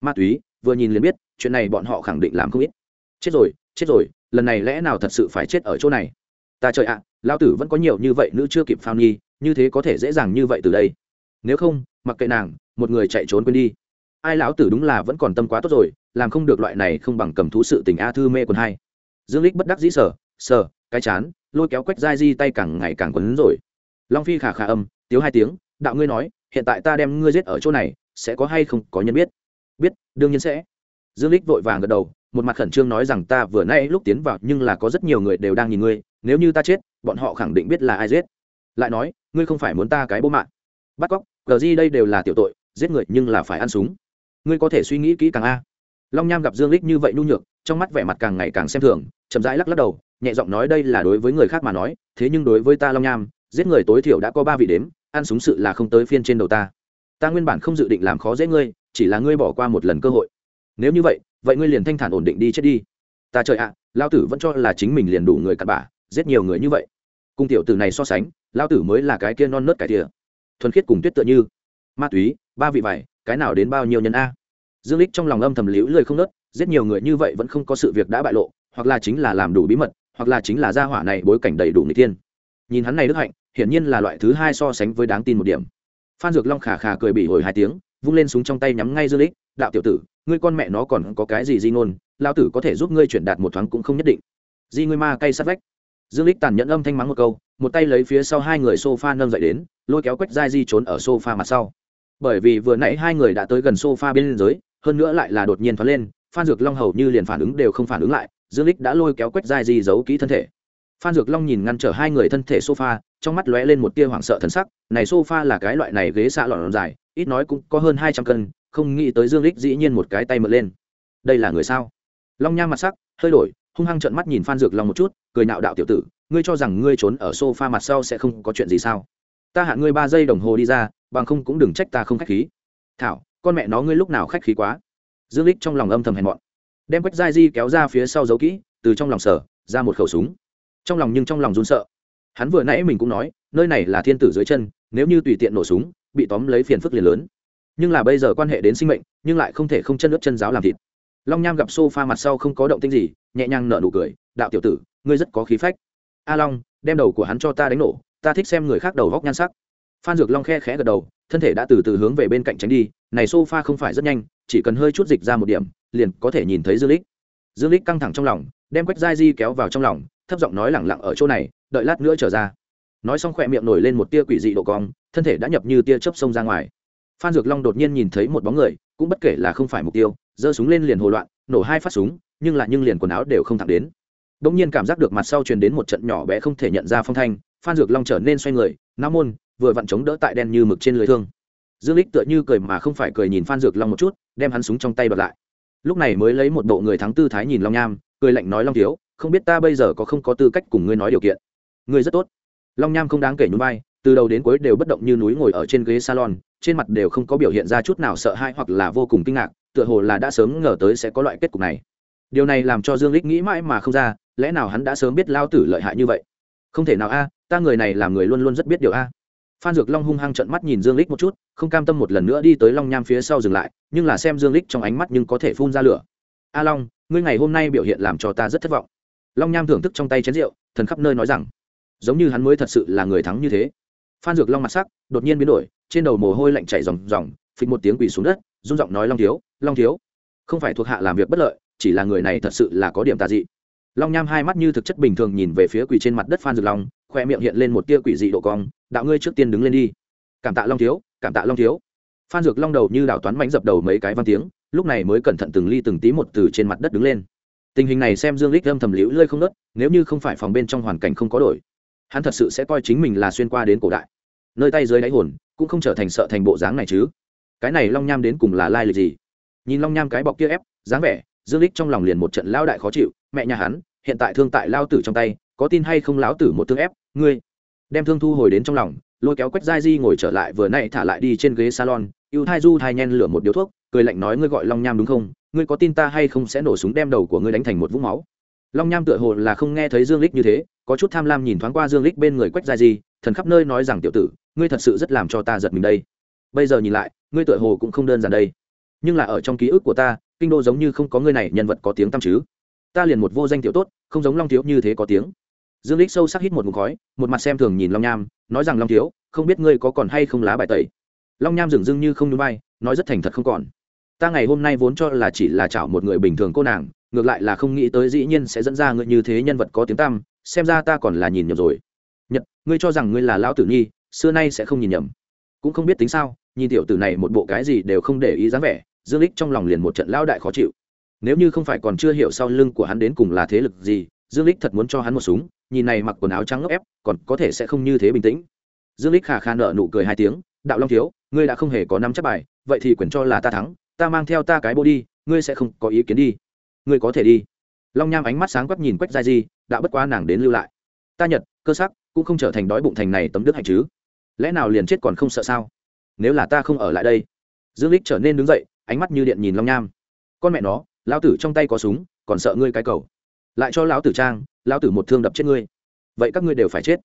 Ma túy vừa nhìn liền biết chuyện này bọn họ khẳng định làm không ít. Chết rồi chết rồi lần này lẽ nào thật sự phải chết ở chỗ này? Ta trời ạ à, lão tử vẫn có nhiều như vậy nữ chưa kịp phao nhi như thế có thể dễ dàng như vậy từ đây. Nếu không, mặc kệ nàng, một người chạy trốn quên đi. Ai lão tử đúng là vẫn còn tâm quá tốt rồi, làm không được loại này không bằng cầm thú sự tình a thư mê quần hai. Dương lích bất đắc dĩ sở sở cái chán, lôi kéo quách dai di tay càng ngày càng quấn rồi. Long phi khả khả âm, tiếu hai tiếng, đạo ngươi nói, hiện tại ta đem ngươi giết ở chỗ này, sẽ có hay không, có nhân biết? Biết, đương nhiên sẽ. Dương lích vội vàng gật đầu, một mặt khẩn trương nói rằng, ta vừa nay lúc tiến vào, nhưng là có rất nhiều người đều đang nhìn ngươi nếu như ta chết, bọn họ khẳng định biết là ai giết. Lại nói, ngươi không phải muốn ta cái bố mạng. Bắt cóc gờ di đây đều là tiểu tội, giết người nhưng là phải ăn súng. Ngươi có thể suy nghĩ kỹ càng a. Long nham gặp dương lích như vậy nhu nhược, trong mắt vẻ mặt càng ngày càng xem thường, chậm rãi lắc lắc đầu, nhẹ giọng nói đây là đối với người khác mà nói, thế nhưng đối với ta long nham, giết người tối thiểu đã có ba vị đếm, ăn súng sự là không tới phiên trên đầu ta. Ta nguyên bản không dự định làm khó dễ ngươi, chỉ là ngươi bỏ qua một lần cơ hội. Nếu như vậy vậy ngươi liền thanh thản ổn định đi, chết đi. Ta trời ạ lao tử vẫn cho là chính mình liền đủ người cặn bả giết nhiều người như vậy. Cung tiểu tử này so sánh lao tử mới là cái kia non nớt cái tỉa thuần khiết cùng tuyết tựa như. Ma túy, ba vị vải, cái nào đến bao nhiêu nhân a? Dương lích trong lòng âm thầm liễu lời không nớt, giết nhiều người như vậy vẫn không có sự việc đã bại lộ, hoặc là chính là làm đủ bí mật, hoặc là chính là gia hỏa này bối cảnh đầy đủ người tiên nhìn hắn này đức hạnh, hiển nhiên là loại thứ hai so sánh với đáng tin một điểm. Phan dược long khà khà cười bị hồi hai tiếng, vung lên súng trong tay nhắm ngay dương lích đạo tiểu tử, ngươi con mẹ nó còn có cái gì di ngôn lao tử có thể giúp ngươi chuyển đạt một thoáng cũng không nhất định. Di ngươi ma cay sát vách dương lích tàn nhẫn âm thanh mắng một câu, một tay lấy phía sau hai người sofa nâng dậy đến, lôi kéo quách dai di trốn ở sofa mặt sau. Bởi vì vừa nãy hai người đã tới gần sofa bên dưới, hơn nữa lại là đột nhiên thoát lên, phan dược long hầu như liền phản ứng đều không phản ứng lại, dương lích đã lôi kéo quách dai di giấu kỹ thân thể. Phan dược long nhìn ngăn trở hai người thân thể sofa, trong mắt lóe lên một tia hoảng sợ thần sắc, này sofa là cái loại này ghế xạ lọn dài, ít nói cũng có hơn hai trăm cân, không nghĩ tới dương lích dĩ nhiên một cái tay mượn lên. Đây là người sao? Long nha mặt sắc, hơi đổi hung hăng trợn mắt nhìn phan dược long một chút, cười nạo đạo tiểu tử, ngươi cho rằng ngươi trốn ở sofa mặt sau sẽ không có chuyện gì sao? Ta hạn ngươi ba giây đồng hồ đi ra, bằng không cũng đừng trách ta không khách khí. Thảo, con mẹ nó ngươi lúc nào khách khí quá? Dương lích trong lòng âm thầm hèn mọn. Đem quách giai di kéo ra phía sau giấu kỹ, từ trong lòng sở, ra một khẩu súng. Trong lòng nhưng trong lòng run sợ. Hắn vừa nãy mình cũng nói, nơi này là thiên tử dưới chân, nếu như tùy tiện nổ súng, bị tóm lấy phiền phức liền lớn. Nhưng là bây giờ quan hệ đến sinh mệnh, nhưng lại không thể không chân nước chân giáo làm thịt. Long nham gặp sofa mặt sau không có động tĩnh gì nhẹ nhàng nở nụ cười, đạo tiểu tử, ngươi rất có khí phách. A long, đem đầu của hắn cho ta đánh nổ, ta thích xem người khác đầu góc nhan sắc. Phan dược long khe khẽ gật đầu, thân thể đã từ từ hướng về bên cạnh tránh đi, này sofa không phải rất nhanh, chỉ cần hơi chút dịch ra một điểm, liền có thể nhìn thấy dương lích dương lích căng thẳng trong lòng, đem quách giai di kéo vào trong lòng, thấp giọng nói lẳng lặng ở chỗ này, đợi lát nữa trở ra. Nói xong khỏe miệng nổi lên một tia quỷ dị độ cong, thân thể đã nhập như tia chớp sông ra ngoài. Phan dược long đột nhiên nhìn thấy một bóng người, cũng bất kể là không phải mục tiêu, giơ súng lên liền hồ loạn, nổ hai phát súng nhưng lại nhưng liền quần áo đều không thẳng đến. Đ ỗ n g nhiên cảm giác được mặt sau truyền đến một trận nhỏ bé không thể nhận ra phong thanh, phan dược long trở nên xoay người, nam môn, vừa vặn chống đỡ tại đen như mực trên lưới thương. Dương lích tựa như cười mà không phải cười nhìn phan dược long một chút, đem hắn súng trong tay bật lại. Lúc này mới lấy một bộ người thắng tư thái nhìn long nham, cười lạnh nói, long thiếu, không biết ta bây giờ có không có tư cách cùng ngươi nói điều kiện. Ngươi rất tốt. Long nham không đáng kể nhún vai, từ đầu đến cuối đều bất động như núi ngồi ở trên ghế salon, trên mặt đều không có biểu hiện ra chút nào sợ hãi hoặc là vô cùng kinh ngạc, tựa hồ là đã sớm ngờ tới sẽ có loại kết cục này điều này làm cho dương lích nghĩ mãi mà không ra, lẽ nào hắn đã sớm biết lao tử lợi hại như vậy? Không thể nào a, ta người này làm người luôn luôn rất biết điều a. Phan dược long hung hăng trận mắt nhìn dương lích một chút, không cam tâm một lần nữa đi tới long nham phía sau dừng lại, nhưng là xem dương lích trong ánh mắt nhưng có thể phun ra lửa. A long, ngươi ngày hôm nay biểu hiện làm cho ta rất thất vọng. Long nham thưởng thức trong tay chén rượu, thần khắp nơi nói rằng, giống như hắn mới thật sự là người thắng như thế. Phan dược long mặt sắc, đột nhiên biến đổi, trên đầu mồ hôi lạnh chảy ròng ròng, phịch một tiếng quỳ xuống đất, run giọng nói long thiếu long thiếu, không phải thuộc hạ làm việc bất lợi chỉ là người này thật sự là có điểm tà dị. Long nham hai mắt như thực chất bình thường nhìn về phía quỷ trên mặt đất phan dược long, khoe miệng hiện lên một tia quỷ dị độ cong, đạo ngươi trước tiên đứng lên đi. Cảm tạ long thiếu, cảm tạ long thiếu. Phan dược long đầu như đảo toán mánh dập đầu mấy cái văn tiếng, lúc này mới cẩn thận từng ly từng tí một từ trên mặt đất đứng lên. Tình hình này xem dương lích âm thầm liễu lơi không đất nếu như không phải phòng bên trong hoàn cảnh không có đổi, hắn thật sự sẽ coi chính mình là xuyên qua đến cổ đại. Nơi tay dưới đáy hồn, cũng không trở thành sợ thành bộ dáng này chứ. Cái này long nham đến cùng là lai lịch gì? Nhìn long nham cái bọc kia ép, dáng vẻ dương lích trong lòng liền một trận lao đại khó chịu, mẹ nhà hắn, hiện tại thương tại lao tử trong tay, có tin hay không Lão tử một thương ép, ngươi. Đem thương thu hồi đến trong lòng, lôi kéo quách giai di ngồi trở lại vừa nay thả lại đi trên ghế salon ưu thai du thai nhen lửa một điếu thuốc, cười lạnh nói ngươi gọi long nham đúng không? Ngươi có tin ta hay không sẽ nổ súng đem đầu của ngươi đánh thành một vũng máu? Long nham tựa hồ là không nghe thấy dương lích như thế, có chút tham lam nhìn thoáng qua dương lích bên người quách giai di, thần khắp nơi nói rằng tiểu tử, ngươi thật sự rất làm cho ta giật mình đây. Bây giờ nhìn lại, ngươi tựa hồ cũng không đơn giản đây nhưng là ở trong ký ức của ta, kinh đô giống như không có người này, nhân vật có tiếng tăm chứ. Ta liền một vô danh tiểu tốt, không giống long thiếu như thế có tiếng. Dương lích sâu sắc hít một ngụm khói, một mặt xem thường nhìn long nham, nói rằng long thiếu, không biết ngươi có còn hay không lá bài tẩy. Long nham dừng dưng như không núi bay nói rất thành thật không còn. Ta ngày hôm nay vốn cho là chỉ là chảo một người bình thường cô nàng, ngược lại là không nghĩ tới dĩ nhiên sẽ dẫn ra ngươi như thế nhân vật có tiếng tăm, xem ra ta còn là nhìn nhầm rồi. Nhật, ngươi cho rằng ngươi là lão tử nhi, xưa nay sẽ không nhìn nhầm. Cũng không biết tính sao, nhìn tiểu tử này một bộ cái gì đều không để ý dáng vẻ dương lích trong lòng liền một trận lao đại khó chịu. Nếu như không phải còn chưa hiểu sau lưng của hắn đến cùng là thế lực gì, dương lích thật muốn cho hắn một súng, nhìn này mặc quần áo trắng ngốc ép, còn có thể sẽ không như thế bình tĩnh. Dương lích khà khà nợ nụ cười hai tiếng, đạo long thiếu, ngươi đã không hề có năm chắc bài, vậy thì quyền cho là ta thắng, ta mang theo ta cái bô đi, ngươi sẽ không có ý kiến đi. Ngươi có thể đi. Long nham ánh mắt sáng quắc nhìn quách gia di đã bất quá nàng đến lưu lại. Ta nhật, cơ sắc, cũng không trở thành đói bụng thành này tấm đức hạnh chứ. Lẽ nào liền chết còn không sợ sao? Nếu là ta không ở lại đây. Dương lích trở nên đứng dậy ánh mắt như điện nhìn long nham. Con mẹ nó, lão tử trong tay có súng, còn sợ ngươi cái cầu. Lại cho lão tử trang, lão tử một thương đập chết ngươi. Vậy các ngươi đều phải chết.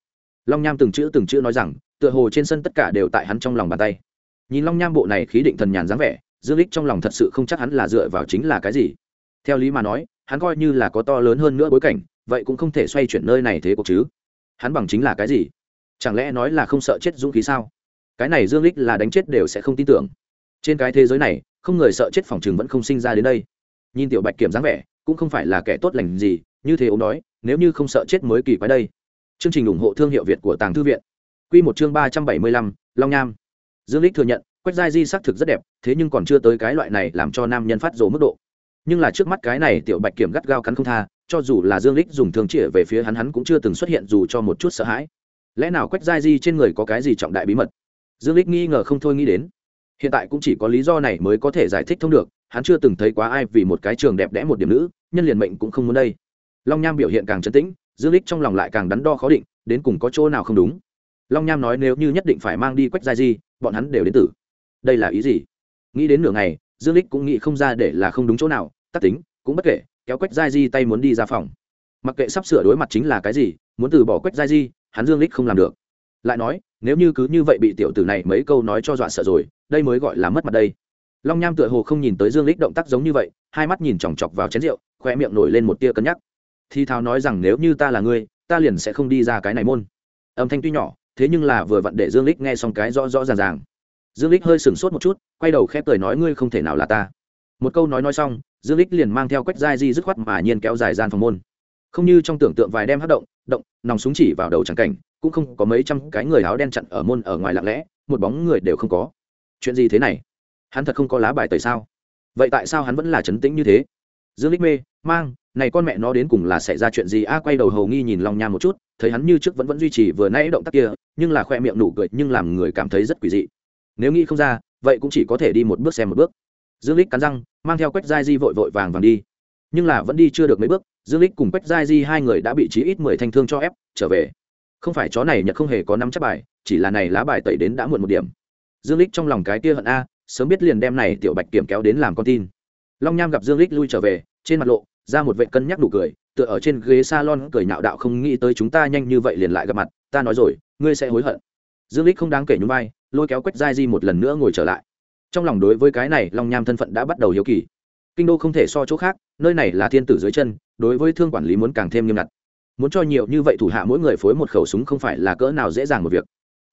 Long nham từng chữ từng chữ nói rằng, tựa hồ trên sân tất cả đều tại hắn trong lòng bàn tay. Nhìn long nham bộ này khí định thần nhàn dáng vẻ, dương lích trong lòng thật sự không chắc hắn là dựa vào chính là cái gì. Theo lý mà nói, hắn coi như là có to lớn hơn nữa bối cảnh, vậy cũng không thể xoay chuyển nơi này thế cuộc chứ. Hắn bằng chính là cái gì? Chẳng lẽ nói là không sợ chết dũng khí sao? Cái này dương lích là đánh chết đều sẽ không tin tưởng. Trên cái thế giới này không người sợ chết phòng trường vẫn không sinh ra đến đây. Nhìn tiểu bạch kiểm dáng vẻ, cũng không phải là kẻ tốt lành gì, như thế ông nói nếu như không sợ chết mới kỳ quái đây. Chương trình ủng hộ thương hiệu việt của tàng thư viện. Quy một chương ba trăm bảy mươi lăm, long nham dương lích thừa nhận, quách giai di xác thực rất đẹp, thế nhưng còn chưa tới cái loại này làm cho nam nhân phát rồ mức độ. Nhưng là trước mắt cái này tiểu bạch kiểm gắt gao cắn không tha, cho dù là dương lích dùng thương chĩa về phía hắn hắn cũng chưa từng xuất hiện dù cho một chút sợ hãi. Lẽ nào quách giai di trên người có cái gì trọng đại bí mật? Dương lích nghi ngờ không thôi nghĩ đến hiện tại cũng chỉ có lý do này mới có thể giải thích thông được, hắn chưa từng thấy quá ai vì một cái trường đẹp đẽ một điểm nữ, nhân liền mệnh cũng không muốn đây. Long nham biểu hiện càng chấn tĩnh, dương lích trong lòng lại càng đắn đo khó định, đến cùng có chỗ nào không đúng. Long nham nói nếu như nhất định phải mang đi quách giai di, bọn hắn đều đến tử. Đây là ý gì? Nghĩ đến nửa ngày, dương lích cũng nghĩ không ra để là không đúng chỗ nào, tắc tính, cũng bất kể, kéo quách giai di tay muốn đi ra phòng. Mặc kệ sắp sửa đối mặt chính là cái gì, muốn từ bỏ quách giai di, hắn dương lích không làm được. Lại nói nếu như cứ như vậy bị tiểu tử này mấy câu nói cho dọa sợ rồi, đây mới gọi là mất mặt đây. Long nham tựa hồ không nhìn tới dương lích động tác giống như vậy, hai mắt nhìn chòng chọc vào chén rượu khoe miệng nổi lên một tia cân nhắc. Thi thao nói rằng nếu như ta là ngươi, ta liền sẽ không đi ra cái này môn. Âm thanh tuy nhỏ, thế nhưng là vừa vặn để dương lích nghe xong cái rõ rõ ràng ràng. Dương lích hơi sửng sốt một chút, quay đầu khép cười nói ngươi không thể nào là ta. Một câu nói nói xong, dương lích liền mang theo quách giai di dứt khoát mà nhiên kéo dài gian phòng môn. Không như trong tưởng tượng vài đem hát động động, nòng súng chỉ vào đầu trắng cảnh cũng không có mấy trăm cái người áo đen chặn ở môn ở ngoài lặng lẽ, một bóng người đều không có. Chuyện gì thế này? Hắn thật không có lá bài tẩy sao? Vậy tại sao hắn vẫn là trấn tĩnh như thế? Dương lích mê, mang, này con mẹ nó đến cùng là xảy ra chuyện gì? A, quay đầu hầu nghi nhìn long nha một chút, thấy hắn như trước vẫn vẫn duy trì vừa nãy động tác kia, nhưng là khoe miệng nụ cười, nhưng làm người cảm thấy rất quỷ dị. Nếu nghĩ không ra, vậy cũng chỉ có thể đi một bước xem một bước. Dương lích cắn răng, mang theo quách giai di vội vội vàng vàng đi. Nhưng là vẫn đi chưa được mấy bước, dương lích cùng quách giai di hai người đã bị chí ít mười thanh thương cho ép, trở về không phải chó này nhật không hề có năm chắc bài, chỉ là này lá bài tẩy đến đã muộn một điểm. Dương lích trong lòng cái kia hận a, sớm biết liền đem này tiểu bạch kiểm kéo đến làm con tin. Long nham gặp dương lích lui trở về, trên mặt lộ ra một vệ cân nhắc đủ cười, tựa ở trên ghế salon cười nhạo đạo không nghĩ tới chúng ta nhanh như vậy liền lại gặp mặt, ta nói rồi, ngươi sẽ hối hận. Dương lích không đáng kể nhún vai, lôi kéo quách giai di một lần nữa ngồi trở lại. Trong lòng đối với cái này, long nham thân phận đã bắt đầu hiếu kỳ. Kinh đô không thể so chỗ khác, nơi này là thiên tử dưới chân, đối với thương quản lý muốn càng thêm nghiêm ngặt muốn cho nhiều như vậy thủ hạ mỗi người phối một khẩu súng không phải là cỡ nào dễ dàng một việc.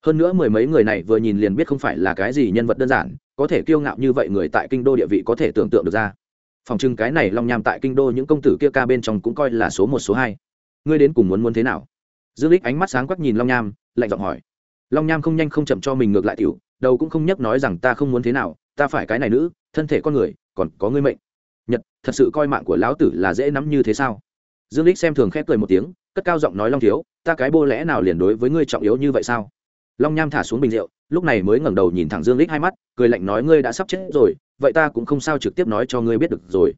Hơn nữa mười mấy người này vừa nhìn liền biết không phải là cái gì nhân vật đơn giản, có thể kiêu ngạo như vậy người tại kinh đô địa vị có thể tưởng tượng được ra. Phòng trưng cái này long nham tại kinh đô những công tử kia ca bên trong cũng coi là số một, số hai. Ngươi đến cùng muốn muốn thế nào? Dương lích ánh mắt sáng quắc nhìn long nham, lạnh giọng hỏi. Long nham không nhanh không chậm cho mình ngược lại tiểu, đầu cũng không nhắc nói rằng ta không muốn thế nào, ta phải cái này nữ, thân thể con người, còn có ngươi mệnh. Nhật, thật sự coi mạng của lão tử là dễ nắm như thế sao? Dương lích xem thường khép cười một tiếng, cất cao giọng nói, long thiếu, ta cái bô lẽ nào liền đối với ngươi trọng yếu như vậy sao? Long nham thả xuống bình rượu, lúc này mới ngẩng đầu nhìn thẳng dương lích hai mắt, cười lạnh nói, ngươi đã sắp chết rồi, vậy ta cũng không sao trực tiếp nói cho ngươi biết được rồi.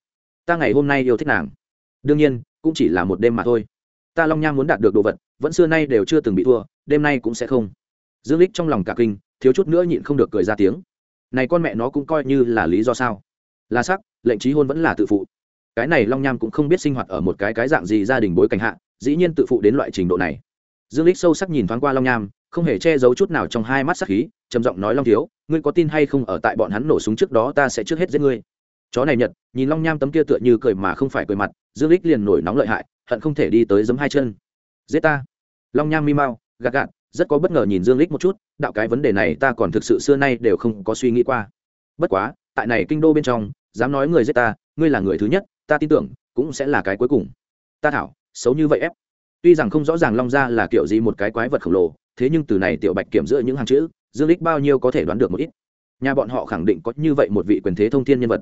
Ta ngày hôm nay yêu thích nàng. Đương nhiên, cũng chỉ là một đêm mà thôi. Ta long nham muốn đạt được đồ vật, vẫn xưa nay đều chưa từng bị thua, đêm nay cũng sẽ không. Dương lích trong lòng cả kinh, thiếu chút nữa nhịn không được cười ra tiếng. Này con mẹ nó cũng coi như là lý do sao. Là sắc, lệnh trí hôn vẫn là tự phụ cái này long nham cũng không biết sinh hoạt ở một cái cái dạng gì gia đình bối cảnh hạ, dĩ nhiên tự phụ đến loại trình độ này. Dương lích sâu sắc nhìn thoáng qua long nham, không hề che giấu chút nào trong hai mắt sắc khí, trầm giọng nói long thiếu, ngươi có tin hay không ở tại bọn hắn nổ súng trước đó ta sẽ trước hết giết ngươi. Chó này nhật, nhìn long nham tấm kia tựa như cười mà không phải cười mặt, dương lích liền nổi nóng lợi hại, hận không thể đi tới giấm hai chân. Giết ta. Long nham mi mau, gạt gạt, rất có bất ngờ nhìn dương lích một chút, đạo cái vấn đề này ta còn thực sự xưa nay đều không có suy nghĩ qua. Bất quá, tại này kinh đô bên trong, dám nói người giết ta, ngươi là người thứ nhất ta tin tưởng, cũng sẽ là cái cuối cùng. Ta thảo, xấu như vậy ép. Tuy rằng không rõ ràng long gia là kiểu gì một cái quái vật khổng lồ, thế nhưng từ này tiểu bạch kiểm giữa những hàng chữ, dương lích bao nhiêu có thể đoán được một ít. Nhà bọn họ khẳng định có như vậy một vị quyền thế thông thiên nhân vật.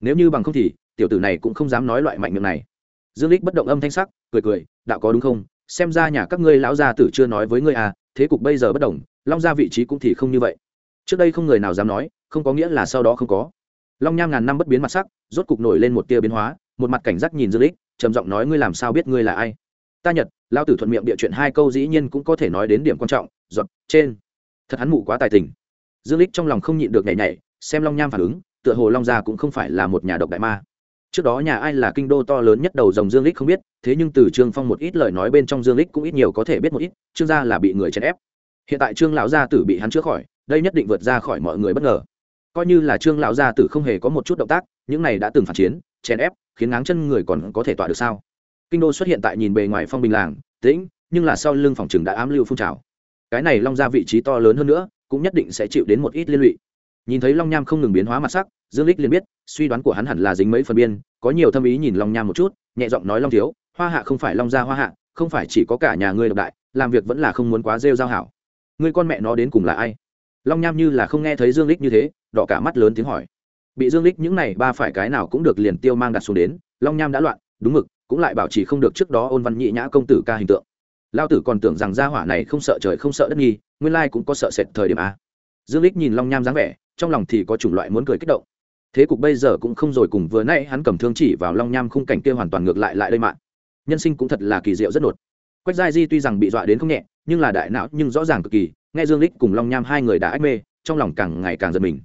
Nếu như bằng không thì, tiểu tử này cũng không dám nói loại mạnh miệng này. Dương lích bất động âm thanh sắc, cười cười, đạo có đúng không? Xem ra nhà các ngươi lão gia tử chưa nói với ngươi à thế cục bây giờ bất đồng, long gia vị trí cũng thì không như vậy. Trước đây không người nào dám nói, không có nghĩa là sau đó không có. Long nham ngàn năm bất biến mặt sắc, rốt cục nổi lên một tia biến hóa một mặt cảnh giác nhìn dương lích, trầm giọng nói, ngươi làm sao biết ngươi là ai? Ta nhật. Lao tử thuận miệng địa chuyện hai câu dĩ nhiên cũng có thể nói đến điểm quan trọng giọt trên. Thật hắn mụ quá tài tình. Dương lích trong lòng không nhịn được nhảy nhảy, xem long nham phản ứng, tựa hồ long gia cũng không phải là một nhà độc đại ma. Trước đó nhà ai là kinh đô to lớn nhất đầu dòng dương lích không biết, thế nhưng từ trương phong một ít lời nói bên trong dương lích cũng ít nhiều có thể biết một ít, trương gia là bị người chèn ép. Hiện tại trương lão gia tử bị hắn chữa khỏi, đây nhất định vượt ra khỏi mọi người bất ngờ. Coi như là trương lão gia tử không hề có một chút động tác, những này đã từng phản chiến, chèn ép khiến ngáng chân người còn có thể tỏa được sao? Kinh đô xuất hiện tại nhìn bề ngoài phong bình làng, tĩnh, nhưng là sau lưng phòng trường đã ám lưu phun trào. Cái này long ra vị trí to lớn hơn nữa, cũng nhất định sẽ chịu đến một ít liên lụy. Nhìn thấy long nham không ngừng biến hóa mặt sắc, dương lích liền biết, suy đoán của hắn hẳn là dính mấy phần biên, có nhiều thâm ý nhìn long nham một chút, nhẹ giọng nói long thiếu, hoa hạ không phải long gia hoa hạ, không phải chỉ có cả nhà ngươi độc đại, làm việc vẫn là không muốn quá rêu giao hảo. Ngươi con mẹ nó đến cùng là ai? Long nham như là không nghe thấy dương lích như thế, đỏ cả mắt lớn tiếng hỏi bị dương lích những này ba phải cái nào cũng được liền tiêu mang đặt xuống đến, long nham đã loạn, đúng mực, cũng lại bảo trì không được trước đó ôn văn nhị nhã công tử ca hình tượng. Lao tử còn tưởng rằng gia hỏa này không sợ trời không sợ đất nghi, nguyên lai cũng có sợ sệt thời điểm a. Dương lích nhìn long nham dáng vẻ, trong lòng thì có chủng loại muốn cười kích động. Thế cục bây giờ cũng không rồi cùng vừa nãy hắn cầm thương chỉ vào long nham khung cảnh kia hoàn toàn ngược lại lại đây mạng nhân sinh cũng thật là kỳ diệu rất nột. Quách giai di tuy rằng bị dọa đến không nhẹ, nhưng là đại não nhưng rõ ràng cực kỳ, nghe dương lích cùng long nham hai người đã ách mê, trong lòng càng ngày càng giật mình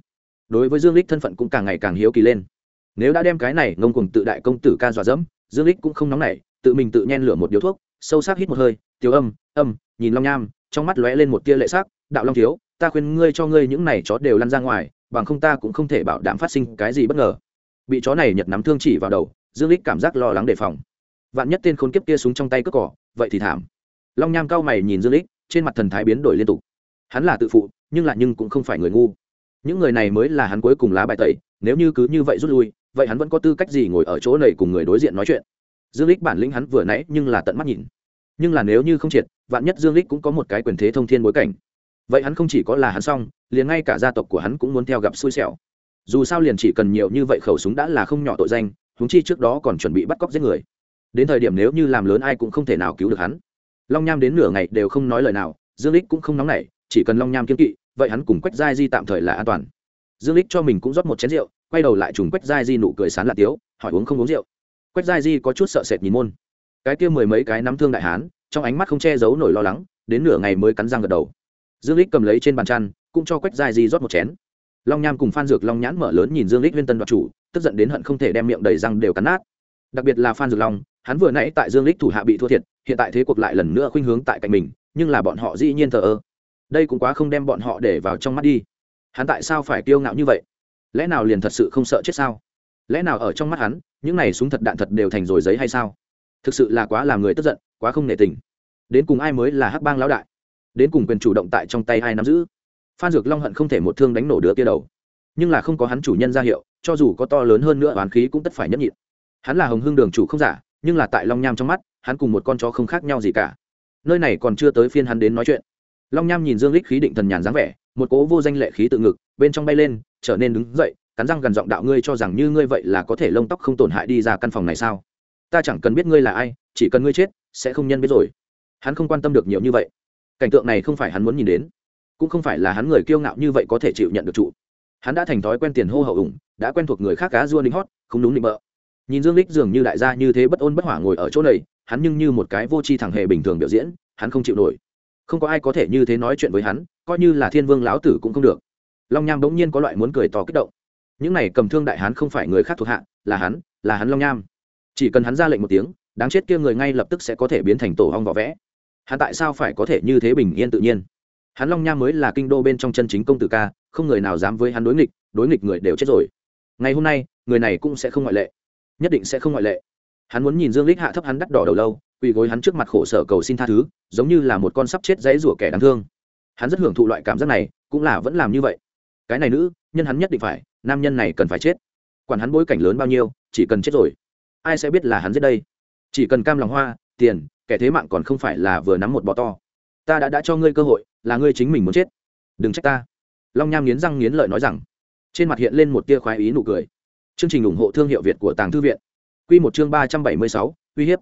đối với dương lích thân phận cũng càng ngày càng hiếu kỳ lên. Nếu đã đem cái này ngông cùng tự đại công tử ca dọa dẫm, dương lích cũng không nóng nảy, tự mình tự nhen lửa một điếu thuốc, sâu sắc hít một hơi tiêu âm âm, nhìn long nham, trong mắt lóe lên một tia lệ sắc, đạo long thiếu, ta khuyên ngươi cho ngươi những này chó đều lăn ra ngoài, bằng không ta cũng không thể bảo đảm phát sinh cái gì bất ngờ. Bị chó này nhật nắm thương chỉ vào đầu, dương lích cảm giác lo lắng đề phòng. Vạn nhất tên khốn kiếp kia súng trong tay cướp cỏ, vậy thì thảm. Long nham cao mày nhìn dương lích, trên mặt thần thái biến đổi liên tục. Hắn là tự phụ, nhưng lại nhưng cũng không phải người ngu những người này mới là hắn cuối cùng lá bài tẩy, nếu như cứ như vậy rút lui, vậy hắn vẫn có tư cách gì ngồi ở chỗ này cùng người đối diện nói chuyện? Dương lích bản lĩnh hắn vừa nãy nhưng là tận mắt nhìn. Nhưng là nếu như không triệt, vạn nhất dương lích cũng có một cái quyền thế thông thiên bối cảnh. Vậy hắn không chỉ có là hắn xong, liền ngay cả gia tộc của hắn cũng muốn theo gặp xui xẻo. Dù sao liền chỉ cần nhiều như vậy khẩu súng đã là không nhỏ tội danh húng chi trước đó còn chuẩn bị bắt cóc giết người. Đến thời điểm nếu như làm lớn ai cũng không thể nào cứu được hắn. Long nham đến nửa ngày đều không nói lời nào, dương lích cũng không nóng nảy chỉ cần long nham kiên kỵ, vậy hắn cùng quách giai di tạm thời là an toàn. Dương lích cho mình cũng rót một chén rượu, quay đầu lại trùng quách giai di nụ cười sán lạ tiếu, hỏi uống không uống rượu. Quách giai di có chút sợ sệt nhìn môn. Cái kia mười mấy cái nắm thương đại hán, trong ánh mắt không che giấu nổi lo lắng, đến nửa ngày mới cắn răng gật đầu. Dương lích cầm lấy trên bàn chăn, cũng cho quách giai di rót một chén. Long nham cùng phan dược long nhãn mở lớn nhìn dương lích viên tân đoạt chủ, tức giận đến hận không thể đem miệng đầy răng đều cắn nát. Đặc biệt là phan dược long, hắn vừa nãy tại dương lích thủ hạ bị thua thiệt, hiện tại thế cuộc lại lần nữa khuynh hướng tại cạnh mình, nhưng là bọn họ dĩ nhiên thờ ơ đây cũng quá không đem bọn họ để vào trong mắt đi. Hắn tại sao phải kiêu ngạo như vậy? Lẽ nào liền thật sự không sợ chết sao? Lẽ nào ở trong mắt hắn, những này súng thật đạn thật đều thành rồi giấy hay sao? Thực sự là quá làm người tức giận, quá không nể tình. Đến cùng ai mới là hắc bang lão đại? Đến cùng quyền chủ động tại trong tay ai nắm giữ? Phan dược long hận không thể một thương đánh nổ đứa kia đầu. Nhưng là không có hắn chủ nhân ra hiệu, cho dù có to lớn hơn nữa oán khí cũng tất phải nhấp nhịn. Hắn là hồng hương đường chủ không giả, nhưng là tại long nham trong mắt, hắn cùng một con chó không khác nhau gì cả. Nơi này còn chưa tới phiên hắn đến nói chuyện long nham nhìn dương lích khí định thần nhàn dáng vẻ, một cố vô danh lệ khí tự ngực, bên trong bay lên, trở nên đứng dậy, cắn răng gần giọng đạo ngươi cho rằng như ngươi vậy là có thể lông tóc không tổn hại đi ra căn phòng này sao? Ta chẳng cần biết ngươi là ai, chỉ cần ngươi chết, sẽ không nhân biết rồi. Hắn không quan tâm được nhiều như vậy. Cảnh tượng này không phải hắn muốn nhìn đến, cũng không phải là hắn người kiêu ngạo như vậy có thể chịu nhận được trụ. Hắn đã thành thói quen tiền hô hậu ủng, đã quen thuộc người khác cá dua lính hót, không đúng định bợ. Nhìn dương lích dường như đại gia như thế bất ôn bất hỏa ngồi ở chỗ này, hắn nhưng như một cái vô tri thẳng hề bình thường biểu diễn, hắn không chịu nổi không có ai có thể như thế nói chuyện với hắn, coi như là thiên vương lão tử cũng không được. Long nham bỗng nhiên có loại muốn cười to kích động. Những này cầm thương đại hán không phải người khác thuộc hạ, là hắn là hắn long nham. Chỉ cần hắn ra lệnh một tiếng, đáng chết kia người ngay lập tức sẽ có thể biến thành tổ hong vỏ vẽ. Hắn tại sao phải có thể như thế bình yên tự nhiên? Hắn long nham mới là kinh đô bên trong chân chính công tử ca, không người nào dám với hắn đối nghịch đối nghịch người đều chết rồi. Ngày hôm nay, người này cũng sẽ không ngoại lệ. Nhất định sẽ không ngoại lệ. Hắn muốn nhìn dương lích hạ thấp hắn đắt đỏ đầu lâu quỳ gối hắn trước mặt khổ sở cầu xin tha thứ, giống như là một con sắp chết dãy rủa kẻ đáng thương. Hắn rất hưởng thụ loại cảm giác này, cũng là vẫn làm như vậy. Cái này nữ, nhân hắn nhất định phải, nam nhân này cần phải chết. Quản hắn bối cảnh lớn bao nhiêu, chỉ cần chết rồi, ai sẽ biết là hắn giết đây? Chỉ cần cam lòng hoa, tiền, kẻ thế mạng còn không phải là vừa nắm một bọ to. Ta đã đã cho ngươi cơ hội, là ngươi chính mình muốn chết. Đừng trách ta. Long nham nghiến răng nghiến lợi nói rằng, trên mặt hiện lên một tia khoái ý nụ cười. Chương trình ủng hộ thương hiệu việt của tàng thư viện. Q một chương ba trăm bảy mươi sáu, uy hiếp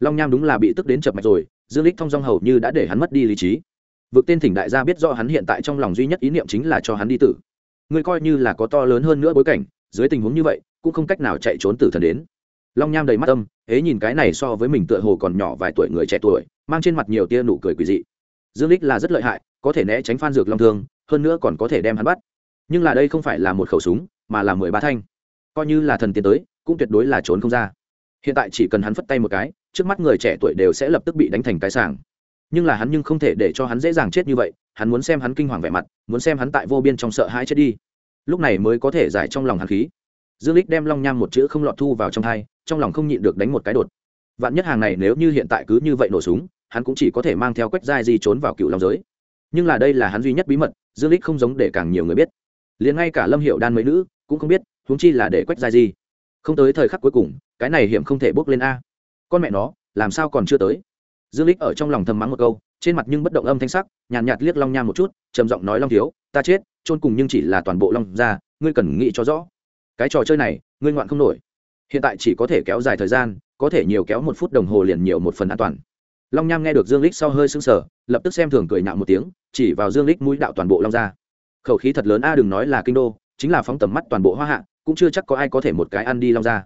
long nham đúng là bị tức đến chập mạch rồi, dương lích thong dong hầu như đã để hắn mất đi lý trí. Vực tên thỉnh đại gia biết rõ hắn hiện tại trong lòng duy nhất ý niệm chính là cho hắn đi tử. Người coi như là có to lớn hơn nữa bối cảnh, dưới tình huống như vậy, cũng không cách nào chạy trốn tử thần đến. Long nham đầy mắt âm, hế nhìn cái này so với mình tựa hồ còn nhỏ vài tuổi người trẻ tuổi, mang trên mặt nhiều tia nụ cười quỳ dị. Dương lích là rất lợi hại, có thể né tránh phan dược long thương, hơn nữa còn có thể đem hắn bắt. Nhưng là đây không phải là một khẩu súng, mà là mười ba thanh. Coi như là thần tiến tới, cũng tuyệt đối là trốn không ra. Hiện tại chỉ cần hắn phất tay một cái trước mắt người trẻ tuổi đều sẽ lập tức bị đánh thành cái sàng. nhưng là hắn nhưng không thể để cho hắn dễ dàng chết như vậy, hắn muốn xem hắn kinh hoàng vẻ mặt, muốn xem hắn tại vô biên trong sợ hãi chết đi. Lúc này mới có thể giải trong lòng hắn khí. Dương lích đem long nham một chữ không lọt thu vào trong thai, trong lòng không nhịn được đánh một cái đột. Vạn nhất hàng này nếu như hiện tại cứ như vậy nổ súng, hắn cũng chỉ có thể mang theo quách giai di trốn vào cựu long giới. Nhưng là đây là hắn duy nhất bí mật, dương lích không giống để càng nhiều người biết. Liền ngay cả lâm hiệu đan mấy nữ cũng không biết, huống chi là để quách giai di. Không tới thời khắc cuối cùng, cái này hiểm không thể bốc lên a con mẹ nó làm sao còn chưa tới? Dương lích ở trong lòng thầm mắng một câu trên mặt nhưng bất động âm thanh sắc nhàn nhạt, nhạt liếc long nham một chút trầm giọng nói long thiếu ta chết chôn cùng nhưng chỉ là toàn bộ long ra ngươi cần nghĩ cho rõ. Cái trò chơi này ngươi ngoạn không nổi. Hiện tại chỉ có thể kéo dài thời gian có thể nhiều kéo một phút đồng hồ liền nhiều một phần an toàn. Long nham nghe được dương lích sau hơi sưng sờ lập tức xem thường cười nạo một tiếng chỉ vào dương lích mũi đạo toàn bộ long ra khẩu khí thật lớn a đừng nói là kinh đô chính là phóng tầm mắt toàn bộ hoa hạ cũng chưa chắc có ai có thể một cái ăn đi long ra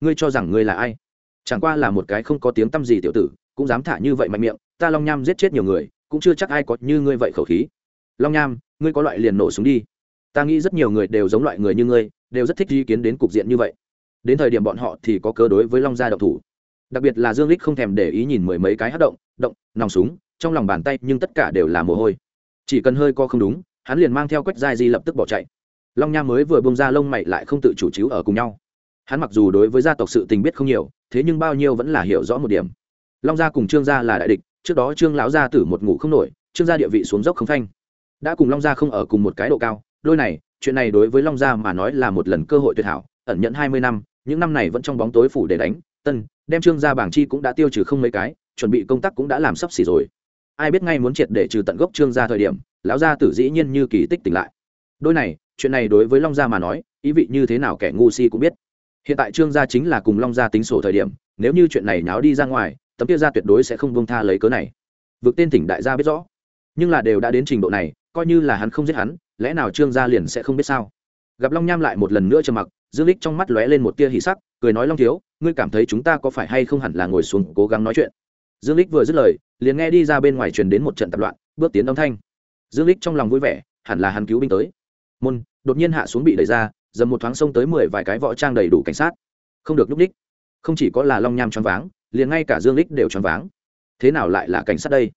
ngươi cho rằng ngươi là ai? Chẳng qua là một cái không có tiếng tăm gì tiểu tử, cũng dám thả như vậy mạnh miệng, ta long nham giết chết nhiều người, cũng chưa chắc ai có như ngươi vậy khẩu khí. Long nham, ngươi có loại liền nổ súng đi. Ta nghĩ rất nhiều người đều giống loại người như ngươi, đều rất thích ý kiến đến cục diện như vậy. Đến thời điểm bọn họ thì có cơ đối với long gia độc thủ. Đặc biệt là dương lích không thèm để ý nhìn mười mấy cái hát động động, nòng súng, trong lòng bàn tay nhưng tất cả đều là mồ hôi. Chỉ cần hơi co không đúng, hắn liền mang theo quách giai di lập tức bỏ chạy. Long nha mới vừa bông ra lông mày lại không tự chủ chiếu ở cùng nhau hắn mặc dù đối với gia tộc sự tình biết không nhiều, thế nhưng bao nhiêu vẫn là hiểu rõ một điểm. Long gia cùng trương gia là đại địch, trước đó trương lão gia tử một ngủ không nổi, trương gia địa vị xuống dốc không phanh. Đã cùng long gia không ở cùng một cái độ cao, đôi này, chuyện này đối với long gia mà nói là một lần cơ hội tuyệt hảo, ẩn nhận hai mươi năm, những năm này vẫn trong bóng tối phủ để đánh, tân, đem trương gia bảng chi cũng đã tiêu trừ không mấy cái, chuẩn bị công tác cũng đã làm sắp xỉ rồi. Ai biết ngay muốn triệt để trừ tận gốc trương gia thời điểm, lão gia tử dĩ nhiên như kỳ tích tỉnh lại. Đôi này, chuyện này đối với long gia mà nói, ý vị như thế nào kẻ ngu si cũng biết hiện tại trương gia chính là cùng long gia tính sổ thời điểm, nếu như chuyện này náo đi ra ngoài, tấm kia gia tuyệt đối sẽ không bông tha lấy cớ này. Vượt tên tỉnh đại gia biết rõ. Nhưng là đều đã đến trình độ này, coi như là hắn không giết hắn, lẽ nào trương gia liền sẽ không biết sao? Gặp long nham lại một lần nữa trầm mặc, dương lích trong mắt lóe lên một tia hỉ sắc, cười nói long thiếu, ngươi cảm thấy chúng ta có phải hay không hẳn là ngồi xuống cố gắng nói chuyện? Dương lích vừa dứt lời, liền nghe đi ra bên ngoài truyền đến một trận tập loạn, bước tiến âm thanh. Dương lích trong lòng vui vẻ, hẳn là hắn cứu binh tới. Môn, đột nhiên hạ xuống bị đẩy ra dầm một thoáng sông tới mười vài cái võ trang đầy đủ cảnh sát. Không được lúc đích không chỉ có là long nham choáng váng, liền ngay cả dương lích đều choáng váng. Thế nào lại là cảnh sát đây?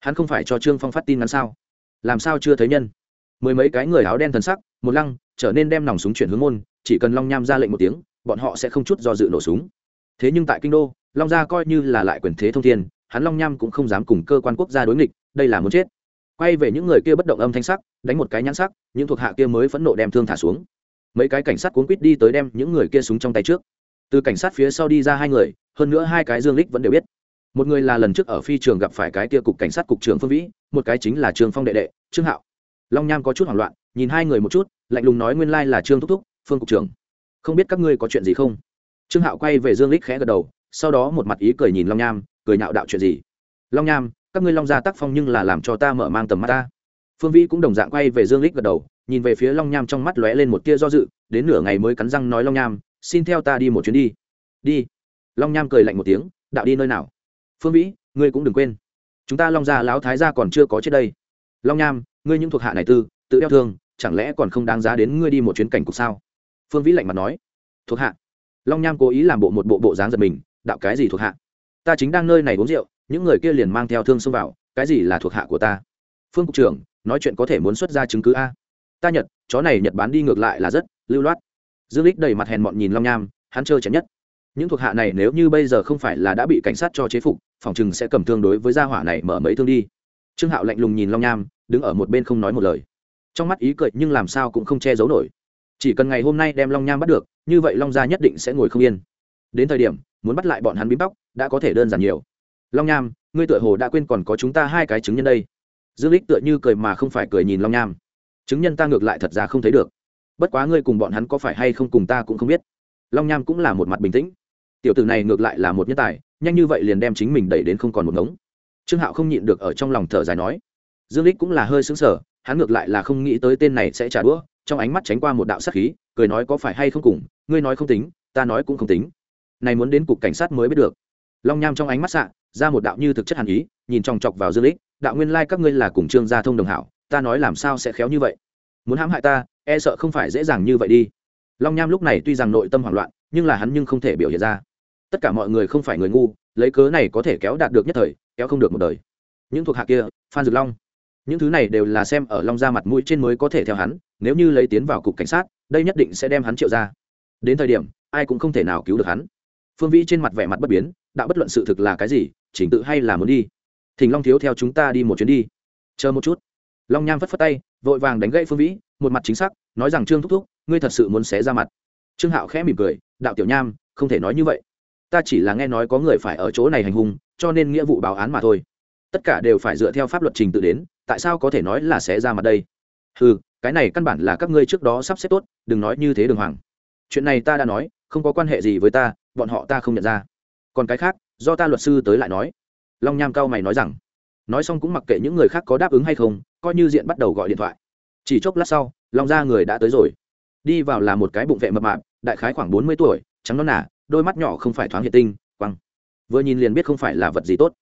Hắn không phải cho trương phong phát tin ngắn sao? Làm sao chưa thấy nhân? Mười mấy cái người áo đen thần sắc, một lăng, trở nên đem nòng súng chuyển hướng môn, chỉ cần long nham ra lệnh một tiếng, bọn họ sẽ không chút do dự nổ súng. Thế nhưng tại kinh đô, long gia coi như là lại quyền thế thông thiên, hắn long nham cũng không dám cùng cơ quan quốc gia đối nghịch, đây là muốn chết. Quay về những người kia bất động âm thanh sắc, đánh một cái nhãn sắc, những thuộc hạ kia mới phẫn nộ đem thương thả xuống mấy cái cảnh sát cuốn quýt đi tới đem những người kia súng trong tay trước. Từ cảnh sát phía sau đi ra hai người, hơn nữa hai cái dương lích vẫn đều biết. Một người là lần trước ở phi trường gặp phải cái tia cục cảnh sát cục trưởng phương vĩ, một cái chính là trương phong đệ đệ, trương hạo. Long nham có chút hoảng loạn, nhìn hai người một chút, lạnh lùng nói nguyên lai là trương thúc thúc, phương cục trưởng. Không biết các ngươi có chuyện gì không? Trương hạo quay về dương lích khẽ gật đầu, sau đó một mặt ý cười nhìn long nham, cười nhạo đạo chuyện gì? Long nham, các ngươi long gia tác phong nhưng là làm cho ta mở mang tầm mắt ta phương vĩ cũng đồng dạng quay về dương lích gật đầu, nhìn về phía long nham trong mắt lóe lên một tia do dự, đến nửa ngày mới cắn răng nói long nham, xin theo ta đi một chuyến đi. Đi? Long nham cười lạnh một tiếng, đạo đi nơi nào? Phương vĩ, ngươi cũng đừng quên. Chúng ta long gia lão thái gia còn chưa có chết đây. Long nham, ngươi những thuộc hạ này tư, tự đeo thương, chẳng lẽ còn không đáng giá đến ngươi đi một chuyến cảnh cục sao? Phương vĩ lạnh mặt nói. Thuộc hạ. Long nham cố ý làm bộ một bộ bộ dáng giật mình, đạo cái gì thuộc hạ? Ta chính đang nơi này uống rượu, những người kia liền mang theo thương xông vào, cái gì là thuộc hạ của ta? Phương cục trưởng nói chuyện có thể muốn xuất ra chứng cứ a. Ta nhật, chó này nhật bán đi ngược lại là rất lưu loát. Dương lích đầy mặt hèn mọn nhìn long nham, hắn chơi chém nhất. Những thuộc hạ này nếu như bây giờ không phải là đã bị cảnh sát cho chế phục, phòng chừng sẽ cầm thương đối với gia hỏa này mở mấy thương đi. Trương hạo lạnh lùng nhìn long nham, đứng ở một bên không nói một lời. Trong mắt ý cười nhưng làm sao cũng không che giấu nổi. Chỉ cần ngày hôm nay đem long nham bắt được, như vậy long gia nhất định sẽ ngồi không yên. Đến thời điểm, muốn bắt lại bọn hắn bím tóc, đã có thể đơn giản nhiều. Long nham, ngươi tựa hồ đã quên còn có chúng ta hai cái chứng nhân đây dương lích tựa như cười mà không phải cười nhìn long nham. Chứng nhân ta ngược lại thật ra không thấy được. Bất quá ngươi cùng bọn hắn có phải hay không cùng ta cũng không biết. Long nham cũng là một mặt bình tĩnh. Tiểu tử này ngược lại là một nhân tài, nhanh như vậy liền đem chính mình đẩy đến không còn một ngống. Trương hạo không nhịn được ở trong lòng thở dài nói. Dương lích cũng là hơi xứng sở hắn ngược lại là không nghĩ tới tên này sẽ trả đũa, trong ánh mắt tránh qua một đạo sắc khí, cười nói có phải hay không cùng, ngươi nói không tính, ta nói cũng không tính. Này muốn đến cục cảnh sát mới biết được. Long nham trong ánh mắt xạ, ra một đạo như thực chất hàn ý, nhìn chòng chọc vào dương lích đạo nguyên lai các ngươi là cùng trương gia thông đồng hảo, ta nói làm sao sẽ khéo như vậy? Muốn hãm hại ta e sợ không phải dễ dàng như vậy đi. Long nham lúc này tuy rằng nội tâm hoảng loạn, nhưng là hắn nhưng không thể biểu hiện ra. Tất cả mọi người không phải người ngu, lấy cớ này có thể kéo đạt được nhất thời, kéo không được một đời. Những thuộc hạ kia, phan dược long, những thứ này đều là xem ở long ra mặt mũi trên mới có thể theo hắn, nếu như lấy tiến vào cục cảnh sát, đây nhất định sẽ đem hắn triệu ra. Đến thời điểm, ai cũng không thể nào cứu được hắn. Phương vĩ trên mặt vẻ mặt bất biến, đạo bất luận sự thực là cái gì, chỉnh tự hay là muốn đi thỉnh long thiếu theo chúng ta đi một chuyến đi. Chờ một chút. Long nham phất phất tay, vội vàng đánh gãy phương vĩ, một mặt chính xác, nói rằng trương thúc thúc, ngươi thật sự muốn xé ra mặt. Trương hạo khẽ mỉm cười, đạo tiểu nham, không thể nói như vậy. Ta chỉ là nghe nói có người phải ở chỗ này hành hung, cho nên nghĩa vụ báo án mà thôi. Tất cả đều phải dựa theo pháp luật trình tự đến, tại sao có thể nói là xé ra mặt đây? Ừ cái này căn bản là các ngươi trước đó sắp xếp tốt, đừng nói như thế đường hoàng. Chuyện này ta đã nói, không có quan hệ gì với ta, bọn họ ta không nhận ra. Còn cái khác, do ta luật sư tới lại nói long nham cao mày nói rằng, nói xong cũng mặc kệ những người khác có đáp ứng hay không, coi như diện bắt đầu gọi điện thoại. Chỉ chốc lát sau, long ra người đã tới rồi. Đi vào là một cái bụng vệ mập mạp, đại khái khoảng bốn mươi tuổi, trắng non nả đôi mắt nhỏ không phải thoáng hiện tinh, quăng. Vừa nhìn liền biết không phải là vật gì tốt.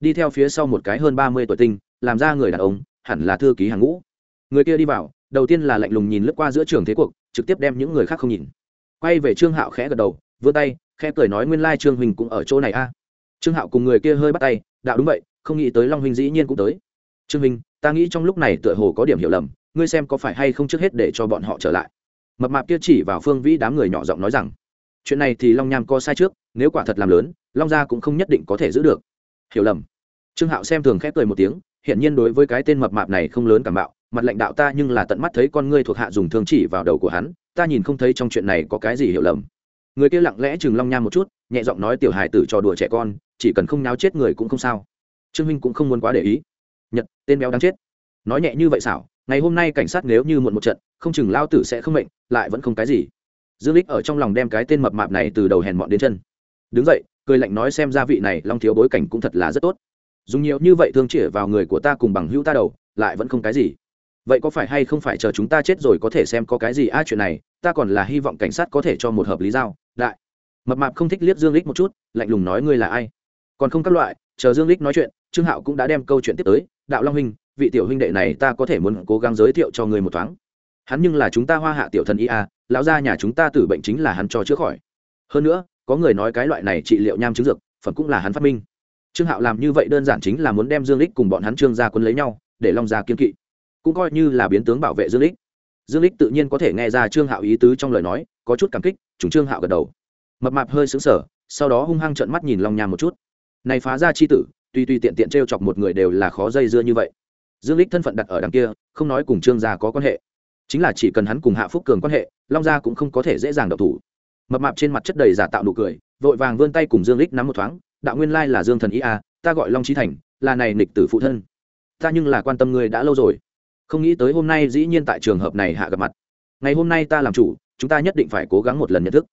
Đi theo phía sau một cái hơn ba mươi tuổi tinh, làm ra người đàn ông, hẳn là thư ký hàng ngũ. Người kia đi vào, đầu tiên là lạnh lùng nhìn lướt qua giữa trường thế cuộc, trực tiếp đem những người khác không nhìn. Quay về trương hạo khẽ gật đầu, vươn tay, khẽ cười nói nguyên lai trương huỳnh cũng ở chỗ này a trương hạo cùng người kia hơi bắt tay, đạo đúng vậy, không nghĩ tới long huynh dĩ nhiên cũng tới. Trương huỳnh ta nghĩ trong lúc này tựa hồ có điểm hiểu lầm, ngươi xem có phải hay không trước hết để cho bọn họ trở lại? Mập mạp kia chỉ vào phương vĩ đám người nhỏ giọng nói rằng, chuyện này thì long nham có sai trước, nếu quả thật làm lớn, long gia cũng không nhất định có thể giữ được. Hiểu lầm. Trương hạo xem thường khép cười một tiếng hiện nhiên đối với cái tên mập mạp này không lớn cảm bạo, mặt lãnh đạo ta nhưng là tận mắt thấy con ngươi thuộc hạ dùng thương chỉ vào đầu của hắn, ta nhìn không thấy trong chuyện này có cái gì hiểu lầm. Người kia lặng lẽ chừng long nham một chút, nhẹ giọng nói, tiểu hài tử trò đùa trẻ con chỉ cần không náo chết người cũng không sao. Trương huynh cũng không muốn quá để ý. Nhật, tên béo đáng chết. Nói nhẹ như vậy xảo, ngày hôm nay cảnh sát nếu như muộn một trận, không chừng lao tử sẽ không mệnh, lại vẫn không cái gì. Dương lích ở trong lòng đem cái tên mập mạp này từ đầu hèn mọn đến chân. Đứng dậy, cười lạnh nói xem gia vị này, long thiếu bối cảnh cũng thật là rất tốt. Dùng nhiều như vậy thương chỉ vào người của ta cùng bằng hữu ta đầu, lại vẫn không cái gì. Vậy có phải hay không phải chờ chúng ta chết rồi có thể xem có cái gì a chuyện này, ta còn là hy vọng cảnh sát có thể cho một hợp lý giao. Đại, mập mạp không thích liếc dương lích một chút, lạnh lùng nói ngươi là ai? Còn không các loại, chờ dương lích nói chuyện, trương hạo cũng đã đem câu chuyện tiếp tới. Đạo long huynh, vị tiểu huynh đệ này ta có thể muốn cố gắng giới thiệu cho người một thoáng. Hắn nhưng là chúng ta hoa hạ tiểu thần y a, lão gia nhà chúng ta tử bệnh chính là hắn cho chữa khỏi. Hơn nữa, có người nói cái loại này trị liệu nham chứng dược, phẩm cũng là hắn phát minh. Trương hạo làm như vậy đơn giản chính là muốn đem dương lích cùng bọn hắn trương gia quân lấy nhau, để long gia kiên kỵ. Cũng coi như là biến tướng bảo vệ dương lích dương lích tự nhiên có thể nghe ra trương hạo ý tứ trong lời nói, có chút cảm kích chúng trương hạo gật đầu. Mập mạp hơi sững sờ, sau đó hung hăng trợn mắt nhìn long nham một chút này phá ra chi tử tuy tuy tiện tiện t chọc một người đều là khó dây dưa như vậy. Dương lích thân phận đặt ở đằng kia, không nói cùng trương gia có quan hệ. Chính là chỉ cần hắn cùng hạ phúc cường quan hệ, long gia cũng không có thể dễ dàng độc thủ. Mập mạp trên mặt chất đầy giả tạo nụ cười, vội vàng vươn tay cùng dương lích nắm một thoáng, đạo nguyên lai là dương thần ý a ta gọi long trí thành, là này nịch tử phụ thân. Ta nhưng là quan tâm ngươi đã lâu rồi. Không nghĩ tới hôm nay dĩ nhiên tại trường hợp này hạ gặp mặt. Ngày hôm nay ta làm chủ, chúng ta nhất định phải cố gắng một lần nhận thức.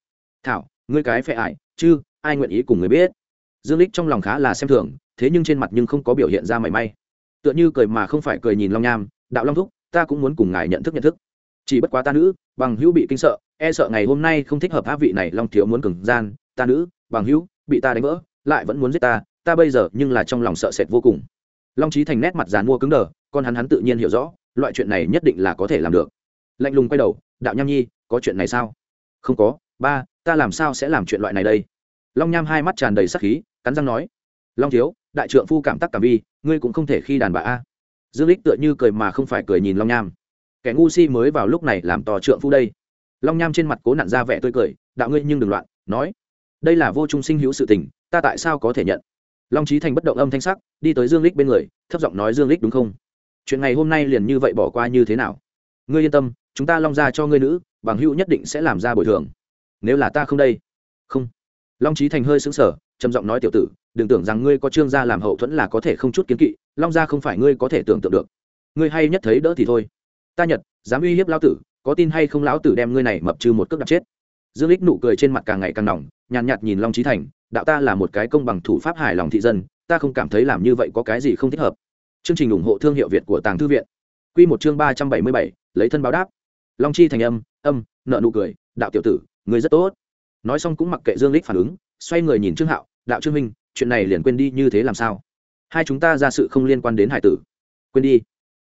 Thảo, ngươi cái phệ ải chứ ai nguyện ý cùng người biết? Dương lích trong lòng khá là xem thường, thế nhưng trên mặt nhưng không có biểu hiện ra mảy may. Tựa như cười mà không phải cười nhìn long nham, đạo long thúc, ta cũng muốn cùng ngài nhận thức nhận thức. Chỉ bất quá ta nữ, bằng hữu bị kinh sợ e sợ ngày hôm nay không thích hợp áp vị này long thiếu muốn cường gian, ta nữ, bằng hữu, bị ta đánh vỡ, lại vẫn muốn giết ta ta bây giờ nhưng là trong lòng sợ sệt vô cùng. Long trí thành nét mặt dàn mua cứng đờ, con hắn hắn tự nhiên hiểu rõ, loại chuyện này nhất định là có thể làm được. Lạnh lùng quay đầu, đạo nham nhi, có chuyện này sao? Không có, ba, ta làm sao sẽ làm chuyện loại này đây? Long nham hai mắt tràn đầy sắc khí cắn răng nói, long thiếu, đại trượng phu cảm tắc cảm vi, ngươi cũng không thể khi đàn bà a. Dương lích tựa như cười mà không phải cười nhìn long nham. Kẻ ngu si mới vào lúc này làm tò trượng phu đây. Long nham trên mặt cố nặn ra vẻ tươi cười, đạo ngươi nhưng đừng loạn, nói, đây là vô trung sinh hữu sự tình, ta tại sao có thể nhận? Long trí thành bất động âm thanh sắc, đi tới dương lích bên người, thấp giọng nói, dương lích đúng không? Chuyện ngày hôm nay liền như vậy bỏ qua như thế nào? Ngươi yên tâm, chúng ta long ra cho ngươi nữ, bằng hữu nhất định sẽ làm ra bồi thường. Nếu là ta không đây. Không. Long trí thành hơi sững sờ trầm giọng nói tiểu tử đừng tưởng rằng ngươi có trương gia làm hậu thuẫn là có thể không chút kiến kỵ long gia không phải ngươi có thể tưởng tượng được. Ngươi hay nhất thấy đỡ thì thôi. Ta nhật dám uy hiếp lão tử có tin hay không lão tử đem ngươi này mập trừ một cước đặt chết. Dương lích nụ cười trên mặt càng ngày càng nồng, nhàn nhạt, nhạt nhìn long trí thành đạo ta là một cái công bằng thủ pháp hài lòng thị dân ta không cảm thấy làm như vậy có cái gì không thích hợp. Chương trình ủng hộ thương hiệu việt của tàng thư viện. Quy một chương ba trăm bảy mươi bảy lấy thân báo đáp. Long chi thành âm âm nợ nụ cười đạo tiểu tử ngươi rất tốt. Nói xong cũng mặc kệ dương lích phản ứng xoay người nhìn trương hạo, đạo trương minh, chuyện này liền quên đi như thế làm sao? Hai chúng ta ra sự không liên quan đến hải tử. Quên đi.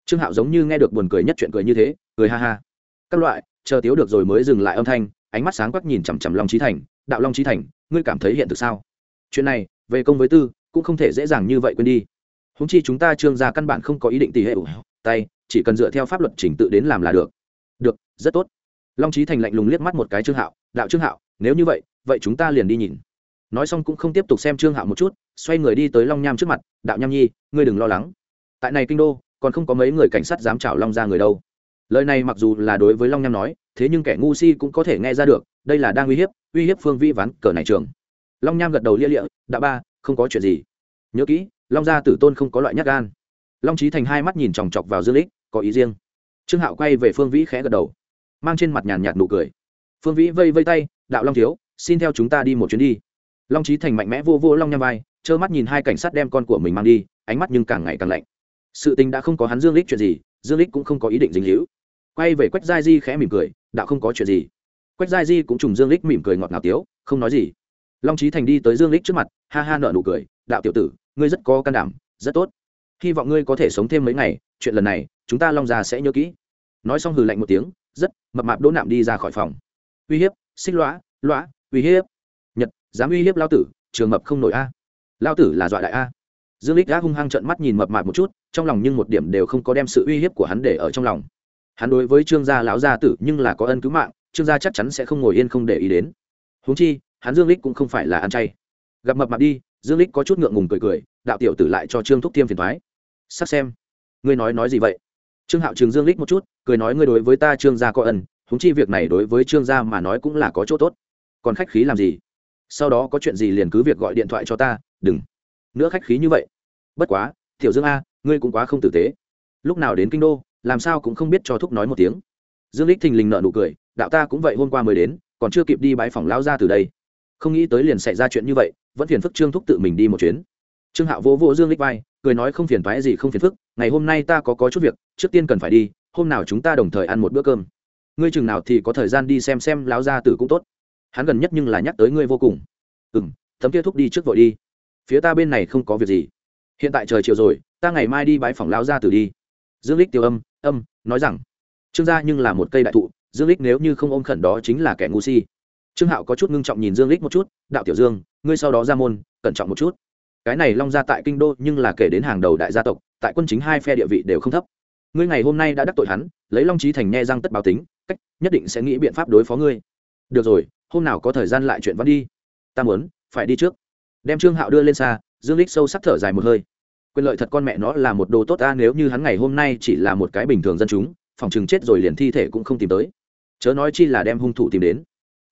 Trương hạo giống như nghe được buồn cười nhất chuyện cười như thế, cười ha ha. Các loại, chờ tiếu được rồi mới dừng lại âm thanh, ánh mắt sáng quắc nhìn chằm chằm long trí thành. Đạo long trí thành, ngươi cảm thấy hiện thực sao? Chuyện này, về công với tư, cũng không thể dễ dàng như vậy quên đi. Húng chi chúng ta trương gia căn bản không có ý định tỉ hệ ủ tay, chỉ cần dựa theo pháp luật trình tự đến làm là được. Được, rất tốt. Long trí thành lạnh lùng liếc mắt một cái trương hạo. Đạo trương hạo, nếu như vậy vậy chúng ta liền đi nhìn nói xong cũng không tiếp tục xem trương hạo một chút, xoay người đi tới long nham trước mặt, đạo nham nhi, ngươi đừng lo lắng. Tại này kinh đô, còn không có mấy người cảnh sát dám chảo long ra người đâu. Lời này mặc dù là đối với long nham nói, thế nhưng kẻ ngu si cũng có thể nghe ra được, đây là đang uy hiếp uy hiếp phương vi ván cờ này trường. Long nham gật đầu lia lịa, đạo ba, không có chuyện gì. Nhớ kỹ, long gia tử tôn không có loại nhát gan. Long trí thành hai mắt nhìn chòng chọc vào dương lích, có ý riêng. Trương hạo quay về phương vĩ khẽ gật đầu, mang trên mặt nhàn nhạt nụ cười. Phương vĩ vây vây tay, đạo long thiếu, xin theo chúng ta đi một chuyến đi long trí thành mạnh mẽ vô vô long nham vai, trơ mắt nhìn hai cảnh sát đem con của mình mang đi, ánh mắt nhưng càng ngày càng lạnh. Sự tình đã không có hắn dương lích chuyện gì, dương lích cũng không có ý định dính hữu quay về quách giai di khẽ mỉm cười, đạo không có chuyện gì. Quách giai di cũng trùng dương lích mỉm cười ngọt ngào tiếu, không nói gì. Long trí thành đi tới dương lích trước mặt, ha ha nợ nụ cười, đạo tiểu tử, ngươi rất có can đảm, rất tốt. Hy vọng ngươi có thể sống thêm mấy ngày, chuyện lần này, chúng ta long già sẽ nhớ kỹ. Nói xong hừ lạnh một tiếng, rất mập mạp đỗ nạm đi ra khỏi phòng. Uy hiếp, xích lõa lõa, uy hiếp dám uy hiếp lao tử, trường mập không nổi a. Lao tử là dọa đại a. Dương lích đã hung hăng trợn mắt nhìn mập mạp một chút, trong lòng nhưng một điểm đều không có đem sự uy hiếp của hắn để ở trong lòng. Hắn đối với trương gia lão gia tử nhưng là có ân cứu mạng, trương gia chắc chắn sẽ không ngồi yên không để ý đến. Huống chi, hắn dương lích cũng không phải là ăn chay. Gặp mập mạp đi, dương lích có chút ngượng ngùng cười cười, đạo tiểu tử lại cho trương thúc tiêm phiền thoái. Sắc xem, ngươi nói nói gì vậy? Trương hạo trường dương lích một chút, cười nói ngươi đối với ta trương gia có ân, huống chi việc này đối với trương gia mà nói cũng là có chỗ tốt. Còn khách khí làm gì? Sau đó có chuyện gì liền cứ việc gọi điện thoại cho ta, đừng. Nữa khách khí như vậy. Bất quá, tiểu dương a, ngươi cũng quá không tử tế. Lúc nào đến kinh đô, làm sao cũng không biết cho thúc nói một tiếng. Dương lích thình lình nợ nụ cười, đạo ta cũng vậy hôm qua mới đến, còn chưa kịp đi bãi phòng lao ra từ đây. Không nghĩ tới liền xảy ra chuyện như vậy, vẫn phiền phức trương thúc tự mình đi một chuyến. Trương hạo vỗ vỗ dương lích vai, cười nói không phiền thoái gì không phiền phức, ngày hôm nay ta có có chút việc, trước tiên cần phải đi, hôm nào chúng ta đồng thời ăn một bữa cơm. Ngươi chừng nào thì có thời gian đi xem xem láo gia tử cũng tốt hắn gần nhất nhưng là nhắc tới ngươi vô cùng. Ừ m thấm kia thúc đi trước vội đi. Phía ta bên này không có việc gì. Hiện tại trời chiều rồi, ta ngày mai đi bãi phòng lao gia tử đi. Dương lích tiêu âm âm, nói rằng, trương gia nhưng là một cây đại thụ, dương lích nếu như không ôm khẩn đó chính là kẻ ngu si. Trương hạo có chút ngưng trọng nhìn dương lích một chút, đạo tiểu dương, ngươi sau đó ra môn, cẩn trọng một chút. Cái này long gia tại kinh đô nhưng là kể đến hàng đầu đại gia tộc, tại quân chính hai phe địa vị đều không thấp. Ngươi ngày hôm nay đã đắc tội hắn, lấy long trí thành nghe răng tất báo tính, cách, nhất định sẽ nghĩ biện pháp đối phó ngươi. Được rồi hôm nào có thời gian lại chuyện văn đi. Ta muốn, phải đi trước. Đem trương hạo đưa lên xa, dương lích sâu sắc thở dài một hơi. Quyền lợi thật con mẹ nó là một đồ tốt ta, nếu như hắn ngày hôm nay chỉ là một cái bình thường dân chúng, phòng chừng chết rồi liền thi thể cũng không tìm tới. Chớ nói chi là đem hung thủ tìm đến.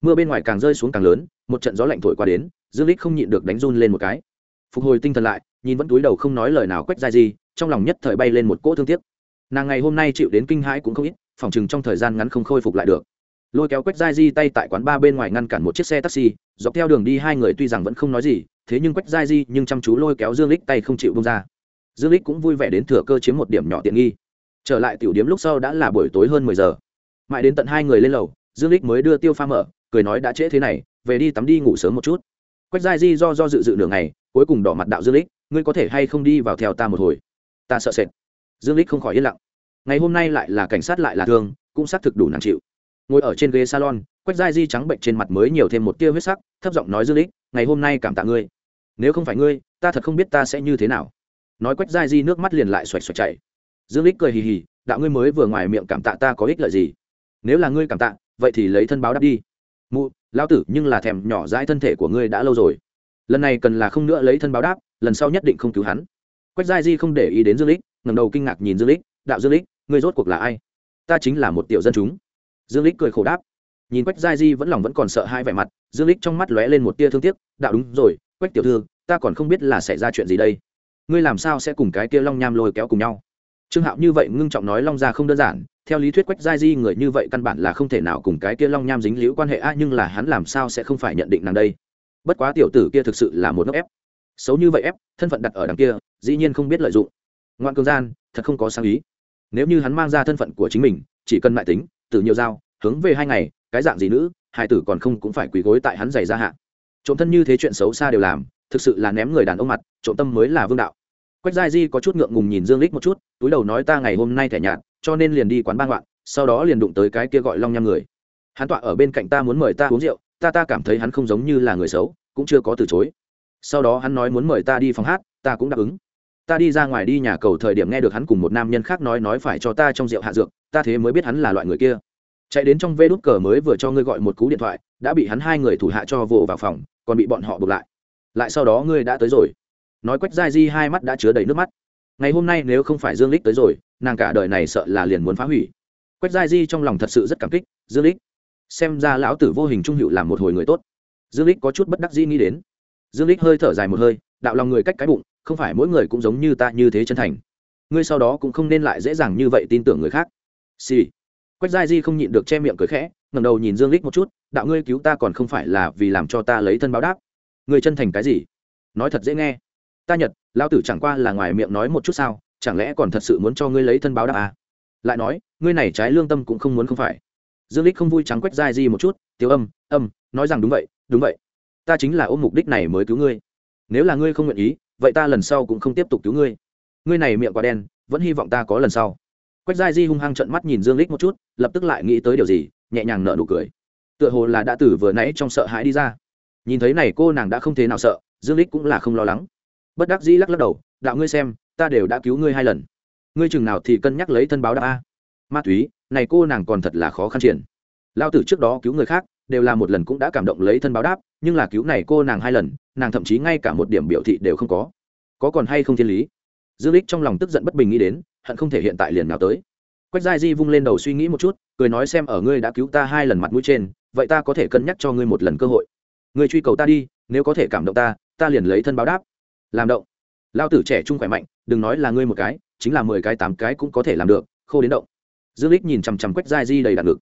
Mưa bên ngoài càng rơi xuống càng lớn, một trận gió lạnh thổi qua đến, dương lích không nhịn được đánh run lên một cái. Phục hồi tinh thần lại, nhìn vẫn túi đầu không nói lời nào quách ra gì, trong lòng nhất thời bay lên một cỗ thương tiếc. Nàng ngày hôm nay chịu đến kinh hãi cũng không ít, phòng chừng trong thời gian ngắn không khôi phục lại được lôi kéo quách giai di tay tại quán ba bên ngoài ngăn cản một chiếc xe taxi dọc theo đường đi hai người tuy rằng vẫn không nói gì thế nhưng quách giai di nhưng chăm chú lôi kéo dương lích tay không chịu bông ra dương lích cũng vui vẻ đến thừa cơ chiếm một điểm nhỏ tiện nghi trở lại tiểu điếm lúc sau đã là buổi tối hơn mười giờ mãi đến tận hai người lên lầu dương lích mới đưa tiêu pha mở cười nói đã trễ thế này về đi tắm đi ngủ sớm một chút quách giai di do do dự dự nửa ngày cuối cùng đỏ mặt đạo dương lích ngươi có thể hay không đi vào theo ta một hồi ta sợ sệt dương lích không khỏi yên lặng ngày hôm nay lại là cảnh sát lại là thương cũng xác thực đủ nặng chịu ngồi ở trên ghế salon, quách giai di trắng bệnh trên mặt mới nhiều thêm một tia huyết sắc, thấp giọng nói dư lích ngày hôm nay cảm tạ ngươi. Nếu không phải ngươi, ta thật không biết ta sẽ như thế nào. Nói quách giai di nước mắt liền lại xoạch xoạch chảy. Dương lích cười hì hì, đạo ngươi mới vừa ngoài miệng cảm tạ ta có ích lợi gì? Nếu là ngươi cảm tạ, vậy thì lấy thân báo đáp đi. Mụ lao tử, nhưng là thèm nhỏ dãi thân thể của ngươi đã lâu rồi. Lần này cần là không nữa lấy thân báo đáp, lần sau nhất định không cứu hắn. Quách giai di không để ý đến dương lích ngầm đầu kinh ngạc nhìn dương lích đạo dương lích ngươi rốt cuộc là ai? Ta chính là một tiểu dân chúng dương lích cười khổ đáp. Nhìn quách giai di vẫn lòng vẫn còn sợ hai vẻ mặt, dương lích trong mắt lóe lên một tia thương tiếc, đạo đúng rồi, quách tiểu thư, ta còn không biết là xảy ra chuyện gì đây. Ngươi làm sao sẽ cùng cái kia long nham lôi kéo cùng nhau? Trương hạo như vậy ngưng trọng nói long gia không đơn giản, theo lý thuyết quách giai di người như vậy căn bản là không thể nào cùng cái kia long nham dính liễu quan hệ a nhưng là hắn làm sao sẽ không phải nhận định nàng đây? Bất quá tiểu tử kia thực sự là một ngốc ép. Xấu như vậy ép, thân phận đặt ở đằng kia, dĩ nhiên không biết lợi dụng. Ngoan cương gian, thật không có sáng ý. Nếu như hắn mang ra thân phận của chính mình, chỉ cần mại tính từ nhiều dao hướng về hai ngày, cái dạng gì nữ, hai tử còn không cũng phải quỳ gối tại hắn giày ra hạ. Trộm thân như thế chuyện xấu xa đều làm, thực sự là ném người đàn ông mặt, trộm tâm mới là vương đạo. Quách giai di có chút ngượng ngùng nhìn dương lích một chút, túi đầu nói ta ngày hôm nay thẻ nhạt, cho nên liền đi quán ba ngoạn, sau đó liền đụng tới cái kia gọi long nham người. Hắn tọa ở bên cạnh ta muốn mời ta uống rượu, ta ta cảm thấy hắn không giống như là người xấu, cũng chưa có từ chối. Sau đó hắn nói muốn mời ta đi phòng hát, ta cũng đáp ứng ta đi ra ngoài đi nhà cầu thời điểm nghe được hắn cùng một nam nhân khác nói nói phải cho ta trong rượu hạ dược, ta thế mới biết hắn là loại người kia. Chạy đến trong vê đút cờ mới vừa cho ngươi gọi một cú điện thoại, đã bị hắn hai người thủ hạ cho vồ vào phòng, còn bị bọn họ buộc lại. Lại sau đó ngươi đã tới rồi. Nói quách dai di hai mắt đã chứa đầy nước mắt. Ngày hôm nay nếu không phải dương lích tới rồi, nàng cả đời này sợ là liền muốn phá hủy. Quách dai di trong lòng thật sự rất cảm kích, dương lích, xem ra lão tử vô hình trung hữu làm một hồi người tốt. Dương lích có chút bất đắc dĩ nghĩ đến. Dương lích hơi thở dài một hơi, đạo lòng người cách cái bụng không phải mỗi người cũng giống như ta như thế chân thành. Ngươi sau đó cũng không nên lại dễ dàng như vậy tin tưởng người khác. Xì、sì. quách giai di không nhịn được che miệng cười khẽ ngầm đầu nhìn dương lích một chút, đạo ngươi cứu ta còn không phải là vì làm cho ta lấy thân báo đáp. Ngươi chân thành cái gì? Nói thật dễ nghe. Ta nhật lao tử chẳng qua là ngoài miệng nói một chút sao, chẳng lẽ còn thật sự muốn cho ngươi lấy thân báo đáp à? lại nói, ngươi này trái lương tâm cũng không muốn không phải. Dương lích không vui trắng quách Giai di một chút tiêu âm âm, nói rằng đúng vậy đúng vậy. Ta chính là ôm mục đích này mới cứu ngươi. Nếu là ngươi không nguyện ý vậy ta lần sau cũng không tiếp tục cứu ngươi. Ngươi này miệng quá đen, vẫn hy vọng ta có lần sau. Quách giai di hung hăng trận mắt nhìn dương lích một chút, lập tức lại nghĩ tới điều gì, nhẹ nhàng nở nụ cười. Tựa hồ là đã tử vừa nãy trong sợ hãi đi ra. Nhìn thấy này cô nàng đã không thế nào sợ, dương lích cũng là không lo lắng. Bất đắc dĩ lắc lắc đầu, đạo ngươi xem, ta đều đã cứu ngươi hai lần. Ngươi chừng nào thì cân nhắc lấy thân báo đáp a. Ma túy, này cô nàng còn thật là khó khăn triển. Lao tử trước đó cứu người khác, đều là một lần cũng đã cảm động lấy thân báo đáp, nhưng là cứu này cô nàng hai lần nàng thậm chí ngay cả một điểm biểu thị đều không có. Có còn hay không thiên lý? Dương lích trong lòng tức giận bất bình nghĩ đến, hận không thể hiện tại liền nào tới. Quách giai di vung lên đầu suy nghĩ một chút, cười nói xem ở ngươi đã cứu ta hai lần mặt mũi trên, vậy ta có thể cân nhắc cho ngươi một lần cơ hội. Ngươi truy cầu ta đi, nếu có thể cảm động ta ta liền lấy thân báo đáp. Làm động. Lao tử trẻ trung khỏe mạnh, đừng nói là ngươi một cái, chính là mười cái tám cái cũng có thể làm được, khô đến động. Dương lích nhìn chằm chằm quách giai di đầy đạn ngực.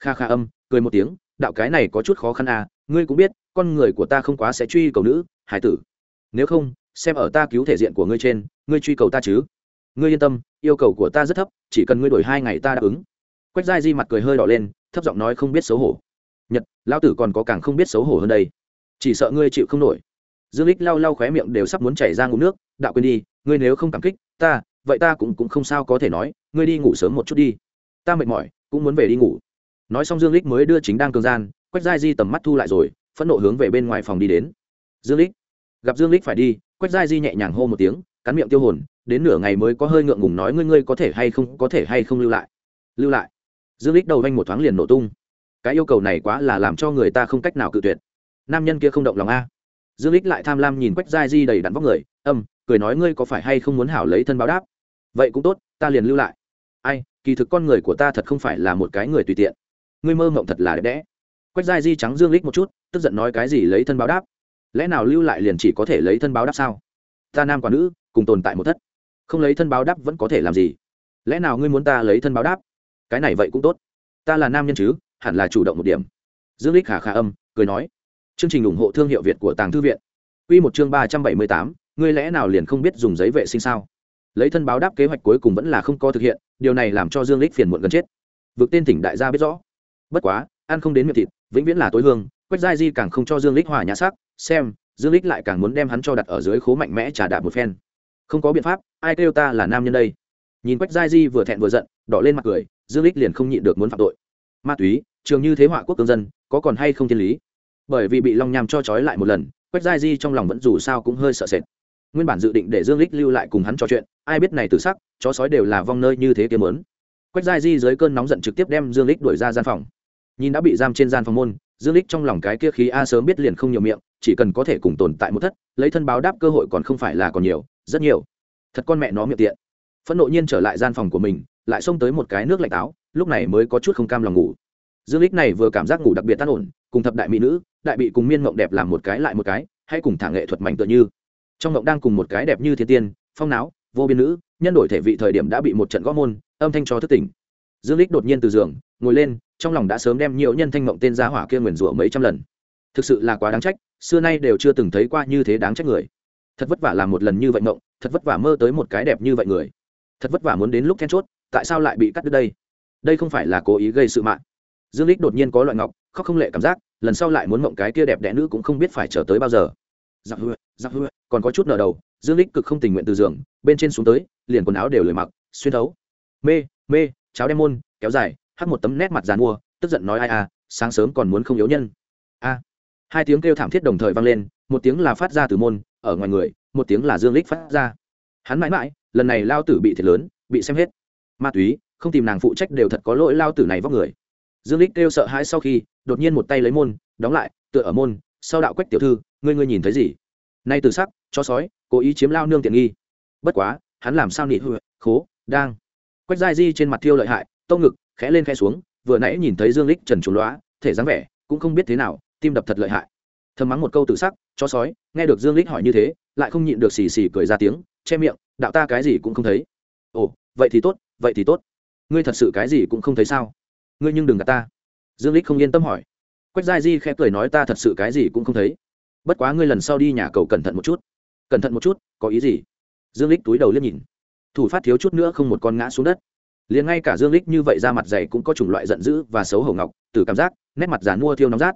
Kha kha âm, cười một tiếng, đạo cái này có chút khó khăn à ngươi cũng biết, con người của ta không quá sẽ truy cầu nữ, hải tử. Nếu không, xem ở ta cứu thể diện của ngươi trên, ngươi truy cầu ta chứ? Ngươi yên tâm, yêu cầu của ta rất thấp, chỉ cần ngươi đổi hai ngày ta đáp ứng. Quách giai di mặt cười hơi đỏ lên, thấp giọng nói không biết xấu hổ. Nhật lao tử còn có càng không biết xấu hổ hơn đây. Chỉ sợ ngươi chịu không nổi. Dương lích lau lau khóe miệng đều sắp muốn chảy ra ngụm nước, đạo quên đi, ngươi nếu không cảm kích, ta, vậy ta cũng cũng không sao có thể nói, ngươi đi ngủ sớm một chút đi. Ta mệt mỏi, cũng muốn về đi ngủ. Nói xong dương lích mới đưa chính đang cường gian quách giai di tầm mắt thu lại rồi, phẫn nộ hướng về bên ngoài phòng đi đến. Dương lích. Gặp dương lích phải đi, quách giai di nhẹ nhàng hô một tiếng, cắn miệng tiêu hồn, đến nửa ngày mới có hơi ngượng ngùng nói ngươi ngươi có thể hay không, có thể hay không lưu lại? Lưu lại. Dương lích đầu vanh một thoáng liền nổ tung. Cái yêu cầu này quá là làm cho người ta không cách nào cự tuyệt. Nam nhân kia không động lòng a. Dương lích lại tham lam nhìn quách giai di đầy đặn vóc người âm cười nói ngươi có phải hay không muốn hảo lấy thân báo đáp? Vậy cũng tốt, ta liền lưu lại. Ai, kỳ thực con người của ta thật không phải là một cái người tùy tiện. Ngươi mơ mộng thật là đẹp đẽ quách giai di trắng dương lích một chút, tức giận nói cái gì lấy thân báo đáp. Lẽ nào lưu lại liền chỉ có thể lấy thân báo đáp sao? Ta nam quả nữ, cùng tồn tại một thất. Không lấy thân báo đáp vẫn có thể làm gì? Lẽ nào ngươi muốn ta lấy thân báo đáp? Cái này vậy cũng tốt. Ta là nam nhân chứ, hẳn là chủ động một điểm. Dương lích khả khả âm, cười nói. Chương trình ủng hộ thương hiệu việt của tàng thư viện. Quy một chương ba trăm bảy mươi tám, ngươi lẽ nào liền không biết dùng giấy vệ sinh sao? Lấy thân báo đáp kế hoạch cuối cùng vẫn là không có thực hiện, điều này làm cho dương lích phiền muộn gần chết. Vượt tên tỉnh đại gia biết rõ. Bất quá ăn không đến miệng thịt, vĩnh viễn là tối hương, quách giai di càng không cho dương lích hòa nhã sắc, xem, dương lích lại càng muốn đem hắn cho đặt ở dưới khố mạnh mẽ trả đạp một phen. Không có biện pháp, ai kêu ta là nam nhân đây? Nhìn quách giai di vừa thẹn vừa giận, đỏ lên mặt cười, dương lích liền không nhịn được muốn phạm tội. Ma túy, trường như thế họa quốc cương dân, có còn hay không thiên lý? Bởi vì bị long nham cho trói lại một lần, quách giai di trong lòng vẫn dù sao cũng hơi sợ sệt. Nguyên bản dự định để dương lích lưu lại cùng hắn trò chuyện, ai biết này từ sắc, chó sói đều là vong nơi như thế kiếm lớn quách giai di dưới cơn nóng giận trực tiếp đem dương lích đuổi ra gian phòng nhìn đã bị giam trên gian phòng môn dương lích trong lòng cái kia khí a sớm biết liền không nhiều miệng chỉ cần có thể cùng tồn tại một thất lấy thân báo đáp cơ hội còn không phải là còn nhiều rất nhiều. Thật con mẹ nó miệng tiện. Phẫn nộ nhiên trở lại gian phòng của mình lại xông tới một cái nước lạnh táo, lúc này mới có chút không cam lòng ngủ. Dương lích này vừa cảm giác ngủ đặc biệt tan ổn cùng thập đại mỹ nữ đại bị cùng miên mộng đẹp làm một cái lại một cái hay cùng thả nghệ thuật mạnh tựa như. Trong mộng đang cùng một cái đẹp như thiên tiên phong não vô biên nữ nhân đổi thể vị thời điểm đã bị một trận gõ môn âm thanh cho thức tỉnh. Dương lích đột nhiên từ giường ngồi lên trong lòng đã sớm đem nhiều nhân thanh mộng tên gia hỏa kia nguyền rủa mấy trăm lần. Thực sự là quá đáng trách, xưa nay đều chưa từng thấy qua như thế đáng trách người. Thật vất vả làm một lần như vậy mộng, thật vất vả mơ tới một cái đẹp như vậy người. Thật vất vả muốn đến lúc then chốt, tại sao lại bị cắt đứt đây? Đây không phải là cố ý gây sự mạng. Dương lích đột nhiên có loại ngọc, khóc không lệ cảm giác, lần sau lại muốn mộng cái kia đẹp đẽ nữ cũng không biết phải chờ tới bao giờ. Giặc hư giặc hư còn có chút nở đầu, dương lích cực không tình nguyện từ giường, bên trên xuống tới, liền quần áo đều lười mặc, xuyên thấu. Mê mê, cháo đem môn, kéo dài hắt một tấm nét mặt dàn mua tức giận nói, ai à sáng sớm còn muốn không yếu nhân. A. Hai tiếng kêu thảm thiết đồng thời vang lên, một tiếng là phát ra từ môn, ở ngoài người, một tiếng là dương lích phát ra. Hắn mãi mãi, lần này lao tử bị thiệt lớn, bị xem hết. Ma túy, không tìm nàng phụ trách đều thật có lỗi lao tử này vóc người. Dương lích kêu sợ hãi sau khi, đột nhiên một tay lấy môn, đóng lại, tựa ở môn, sau đạo quách tiểu thư, ngươi ngươi nhìn thấy gì? Nay từ sắc cho sói, cố ý chiếm lao nương tiện nghi. Bất quá, hắn làm sao nị hư, khố, đang. Quách giai di trên mặt thiêu lợi hại, tâu ngực khẽ lên khẽ xuống, vừa nãy nhìn thấy dương lích trần trốn loá thể dáng vẻ cũng không biết thế nào, tim đập thật lợi hại. Thầm mắng một câu tự sắc cho sói, nghe được dương lích hỏi như thế, lại không nhịn được xì xì cười ra tiếng, che miệng, đạo ta cái gì cũng không thấy. Ồ, vậy thì tốt, vậy thì tốt. Ngươi thật sự cái gì cũng không thấy sao? Ngươi nhưng đừng gạt ta. Dương lích không yên tâm hỏi. Quách gia di khẽ cười nói ta thật sự cái gì cũng không thấy. Bất quá ngươi lần sau đi nhà cầu cẩn thận một chút. Cẩn thận một chút, có ý gì? Dương lích túi đầu liếc nhìn. Thủ phát thiếu chút nữa không một con ngã xuống đất liền ngay cả dương lích như vậy ra mặt dày cũng có chủng loại giận dữ và xấu hổ ngọc, từ cảm giác, nét mặt giàn mua thiêu nóng rát.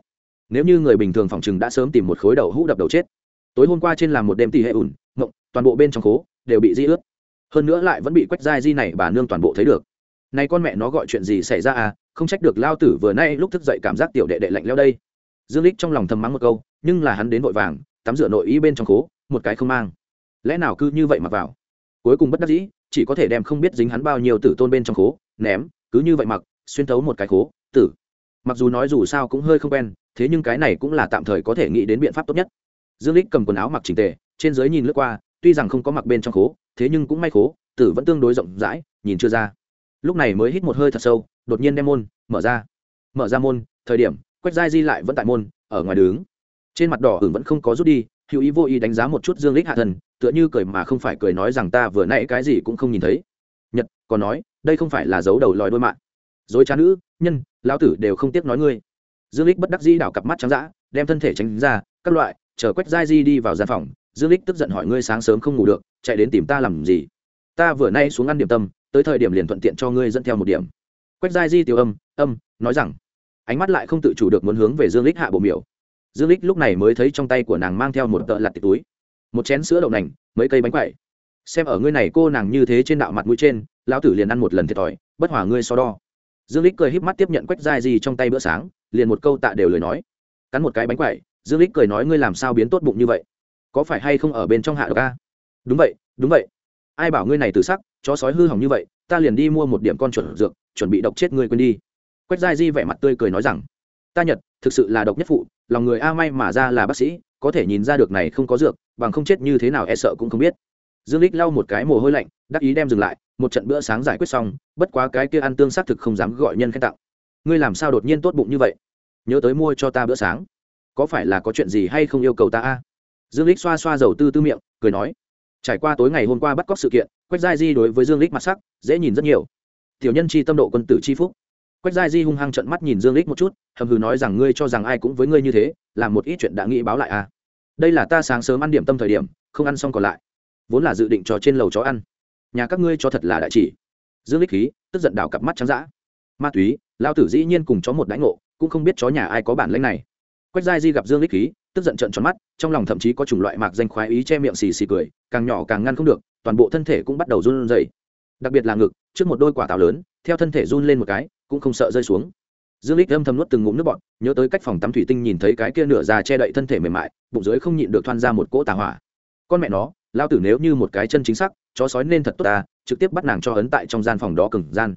Nếu như người bình thường phòng chừng đã sớm tìm một khối đầu hũ đập đầu chết. Tối hôm qua trên làm một đêm tỷ hệ ủn, ngộng, toàn bộ bên trong khố đều bị di ướt. Hơn nữa lại vẫn bị quách dai di này bà nương toàn bộ thấy được. Này con mẹ nó gọi chuyện gì xảy ra à không trách được lao tử vừa nay lúc thức dậy cảm giác tiểu đệ đệ lạnh leo đây. Dương lích trong lòng thầm mắng một câu, nhưng là hắn đến vội vàng, tắm rửa nội ý bên trong khố, một cái không mang. Lẽ nào cứ như vậy mà vào? Cuối cùng bất đắc dĩ chỉ có thể đem không biết dính hắn bao nhiêu tử tôn bên trong khố, ném, cứ như vậy mặc, xuyên thấu một cái khố, tử. Mặc dù nói dù sao cũng hơi không quen, thế nhưng cái này cũng là tạm thời có thể nghĩ đến biện pháp tốt nhất. Dương lích cầm quần áo mặc chỉnh tề, trên dưới nhìn lướt qua, tuy rằng không có mặc bên trong khố, thế nhưng cũng may khố, tử vẫn tương đối rộng rãi, nhìn chưa ra. Lúc này mới hít một hơi thật sâu, đột nhiên đem môn, mở ra. Mở ra môn, thời điểm, quách giai di lại vẫn tại môn, ở ngoài đứng trên mặt đỏ hưởng vẫn không có rút đi, hữu ý vô ý đánh giá một chút dương lích hạ thần tựa như cười mà không phải cười nói rằng ta vừa nãy cái gì cũng không nhìn thấy. Nhật, còn nói, đây không phải là dấu đầu lòi đôi mạng. Dối trá nữ, nhân, lão tử đều không tiếc nói ngươi. Dương lích bất đắc dĩ đảo cặp mắt trắng dã, đem thân thể tránh ra, các loại, chờ quách giai di đi vào gian phòng, dương lích tức giận hỏi ngươi sáng sớm không ngủ được, chạy đến tìm ta làm gì? Ta vừa nay xuống ăn điểm tâm, tới thời điểm liền thuận tiện cho ngươi dẫn theo một điểm. Quách giai di tiểu âm âm, nói rằng, ánh mắt lại không tự chủ được muốn hướng về dương lích hạ bộ miểu. Dương lích lúc này mới thấy trong tay của nàng mang theo một tợ lặt tịch túi một chén sữa đậu nành, mấy cây bánh quậy xem ở ngươi này cô nàng như thế trên đạo mặt mũi trên, lão tử liền ăn một lần thiệt thòi, bất hòa ngươi so đo. Dương lích cười híp mắt tiếp nhận quách dai di trong tay bữa sáng, liền một câu tạ đều lời nói. Cắn một cái bánh quậy dương lích cười nói ngươi làm sao biến tốt bụng như vậy? Có phải hay không ở bên trong hạ độc a? Đúng vậy đúng vậy. Ai bảo ngươi này từ sắc, chó sói hư hỏng như vậy, ta liền đi mua một điểm con chuẩn dược, chuẩn bị độc chết ngươi quên đi. Quách dai di vẻ mặt tươi cười nói rằng, ta nhật, thực sự là độc nhất phụ, lòng người a may mà ra là bác sĩ, có thể nhìn ra được này không có dược bằng không chết như thế nào e sợ cũng không biết. Dương lích lau một cái mồ hôi lạnh, đắc ý đem dừng lại, một trận bữa sáng giải quyết xong, bất quá cái kia ăn tương xác thực không dám gọi nhân khen tặng. Ngươi làm sao đột nhiên tốt bụng như vậy? Nhớ tới mua cho ta bữa sáng. Có phải là có chuyện gì hay không yêu cầu ta a? Dương lích xoa xoa dầu tư tư miệng, cười nói. Trải qua tối ngày hôm qua bắt cóc sự kiện, quách giai di đối với dương lích mặt sắc, dễ nhìn rất nhiều. Tiểu nhân chi tâm độ quân tử chi phúc. Quách giai di hung hăng trận mắt nhìn dương lích một chút, hầm hừ nói rằng ngươi cho rằng ai cũng với ngươi như thế, làm một ít chuyện đã nghĩ báo lại à đây là ta sáng sớm ăn điểm tâm thời điểm, không ăn xong còn lại. Vốn là dự định cho trên lầu chó ăn. Nhà các ngươi cho thật là đại chỉ. Dương lích khí, tức giận đảo cặp mắt trắng dã. Ma túy lao tử dĩ nhiên cùng chó một đánh ngộ, cũng không biết chó nhà ai có bản lãnh này. Quách giai di gặp dương lích khí, tức giận trận tròn mắt, trong lòng thậm chí có chủng loại mạc danh khoái ý che miệng xì xì cười, càng nhỏ càng ngăn không được, toàn bộ thân thể cũng bắt đầu run rẩy. Đặc biệt là ngực, trước một đôi quả táo lớn, theo thân thể run lên một cái, cũng không sợ rơi xuống dương lích âm thầm nuốt từng ngụm nước bọt, nhớ tới cách phòng tắm thủy tinh nhìn thấy cái kia nửa già che đậy thân thể mềm mại, bụng dưới không nhịn được thoan ra một cỗ tà hỏa. Con mẹ nó, lao tử nếu như một cái chân chính xác, chó sói nên thật tốt ta trực tiếp bắt nàng cho ấn tại trong gian phòng đó cừng gian.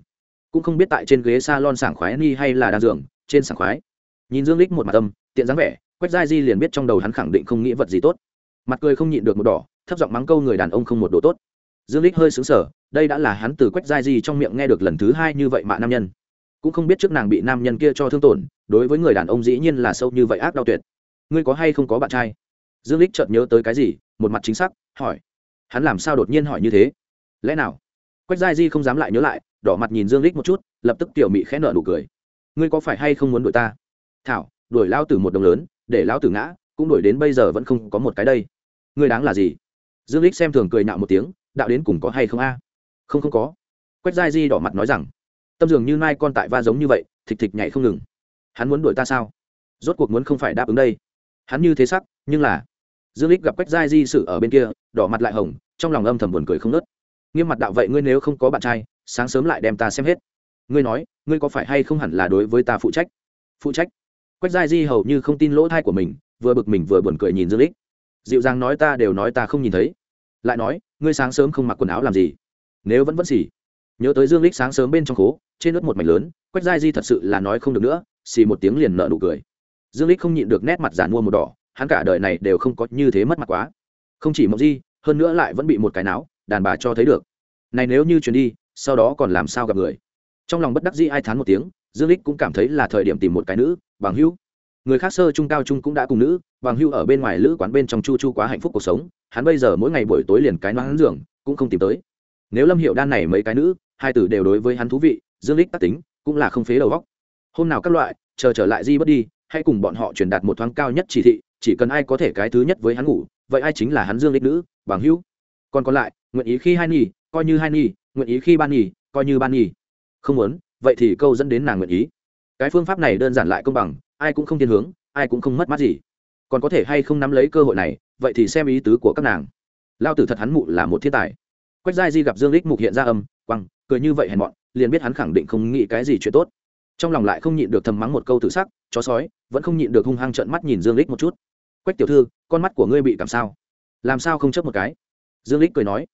Cũng không biết tại trên ghế salon sảng khoái ni hay là đang giường trên sảng khoái. Nhìn dương lích một mặt âm, tiện dáng vẻ, quách giai di liền biết trong đầu hắn khẳng định không nghĩ vật gì tốt. Mặt cười không nhịn được một đỏ, thấp giọng mắng câu người đàn ông không một độ tốt. Dương lích hơi sững sờ, đây đã là hắn từ quách giai di trong miệng nghe được lần thứ hai như vậy mạ nam nhân cũng không biết trước nàng bị nam nhân kia cho thương tổn, đối với người đàn ông dĩ nhiên là sâu như vậy ác đau tuyệt. Ngươi có hay không có bạn trai? Dương lích chợt nhớ tới cái gì, một mặt chính xác, hỏi. Hắn làm sao đột nhiên hỏi như thế? Lẽ nào? Quách giai di không dám lại nhớ lại, đỏ mặt nhìn dương lích một chút, lập tức tiểu mị khẽ nợ nụ cười. Ngươi có phải hay không muốn đuổi ta? Thảo, đuổi lao tử một đồng lớn, để lao tử ngã, cũng đuổi đến bây giờ vẫn không có một cái đây. Ngươi đáng là gì? Dương lích xem thường cười nạo một tiếng, đạo đến cùng có hay không a? Không không có. Quách giai di đỏ mặt nói rằng tâm dường như mai con tại va giống như vậy, thịt thịt nhảy không ngừng. Hắn muốn đuổi ta sao? Rốt cuộc muốn không phải đáp ứng đây. Hắn như thế sắc, nhưng là, dương lích gặp quách giai di sự ở bên kia, đỏ mặt lại hồng, trong lòng âm thầm buồn cười không nớt nghiêm mặt đạo vậy ngươi nếu không có bạn trai, sáng sớm lại đem ta xem hết. Ngươi nói, ngươi có phải hay không hẳn là đối với ta phụ trách? Phụ trách? Quách giai di hầu như không tin lỗ thai của mình, vừa bực mình vừa buồn cười nhìn dương lích dịu dàng nói ta đều nói ta không nhìn thấy. Lại nói, ngươi sáng sớm không mặc quần áo làm gì? Nếu vẫn vẫn xỉ, nhớ tới dương lích sáng sớm bên trong khố trên đất một mảnh lớn, quách giai di thật sự là nói không được nữa, xì một tiếng liền nợ nụ cười. Dương lích không nhịn được nét mặt giàn mua một đỏ, hắn cả đời này đều không có như thế mất mặt quá. Không chỉ mộng di, hơn nữa lại vẫn bị một cái não đàn bà cho thấy được. Này nếu như chuyển đi, sau đó còn làm sao gặp người? Trong lòng bất đắc dĩ ai thán một tiếng, dương lích cũng cảm thấy là thời điểm tìm một cái nữ, bằng hữu. Người khác sơ trung cao trung cũng đã cùng nữ, bằng hữu ở bên ngoài lữ quán bên trong chu chu quá hạnh phúc cuộc sống, hắn bây giờ mỗi ngày buổi tối liền cái noáng giường, cũng không tìm tới. Nếu lâm hiệu đan này mấy cái nữ, hai tử đều đối với hắn thú vị dương lích tác tính cũng là không phế đầu góc. Hôm nào các loại, chờ trở lại di bất đi, hãy cùng bọn họ truyền đạt một thoáng cao nhất chỉ thị, chỉ cần ai có thể cái thứ nhất với hắn ngủ, vậy ai chính là hắn dương lích nữ, bằng hữu. Còn còn lại, nguyện ý khi hai nhì coi như hai nhì nguyện ý khi ban nhì coi như ban nhì không muốn, vậy thì câu dẫn đến nàng nguyện ý. Cái phương pháp này đơn giản lại công bằng, ai cũng không thiên hướng, ai cũng không mất mát gì. Còn có thể hay không nắm lấy cơ hội này, vậy thì xem ý tứ của các nàng. Lao tử thật hắn mụ là một thiên tài. Quách giai di gặp dương lích mục hiện ra âm, quăng cười như vậy hèn mọn, liền biết hắn khẳng định không nghĩ cái gì chuyện tốt. Trong lòng lại không nhịn được thầm mắng một câu tự sắc, chó sói, vẫn không nhịn được hung hăng trợn mắt nhìn dương lích một chút. Quách tiểu thư, con mắt của ngươi bị cảm sao? Làm sao không chấp một cái? Dương lích cười nói,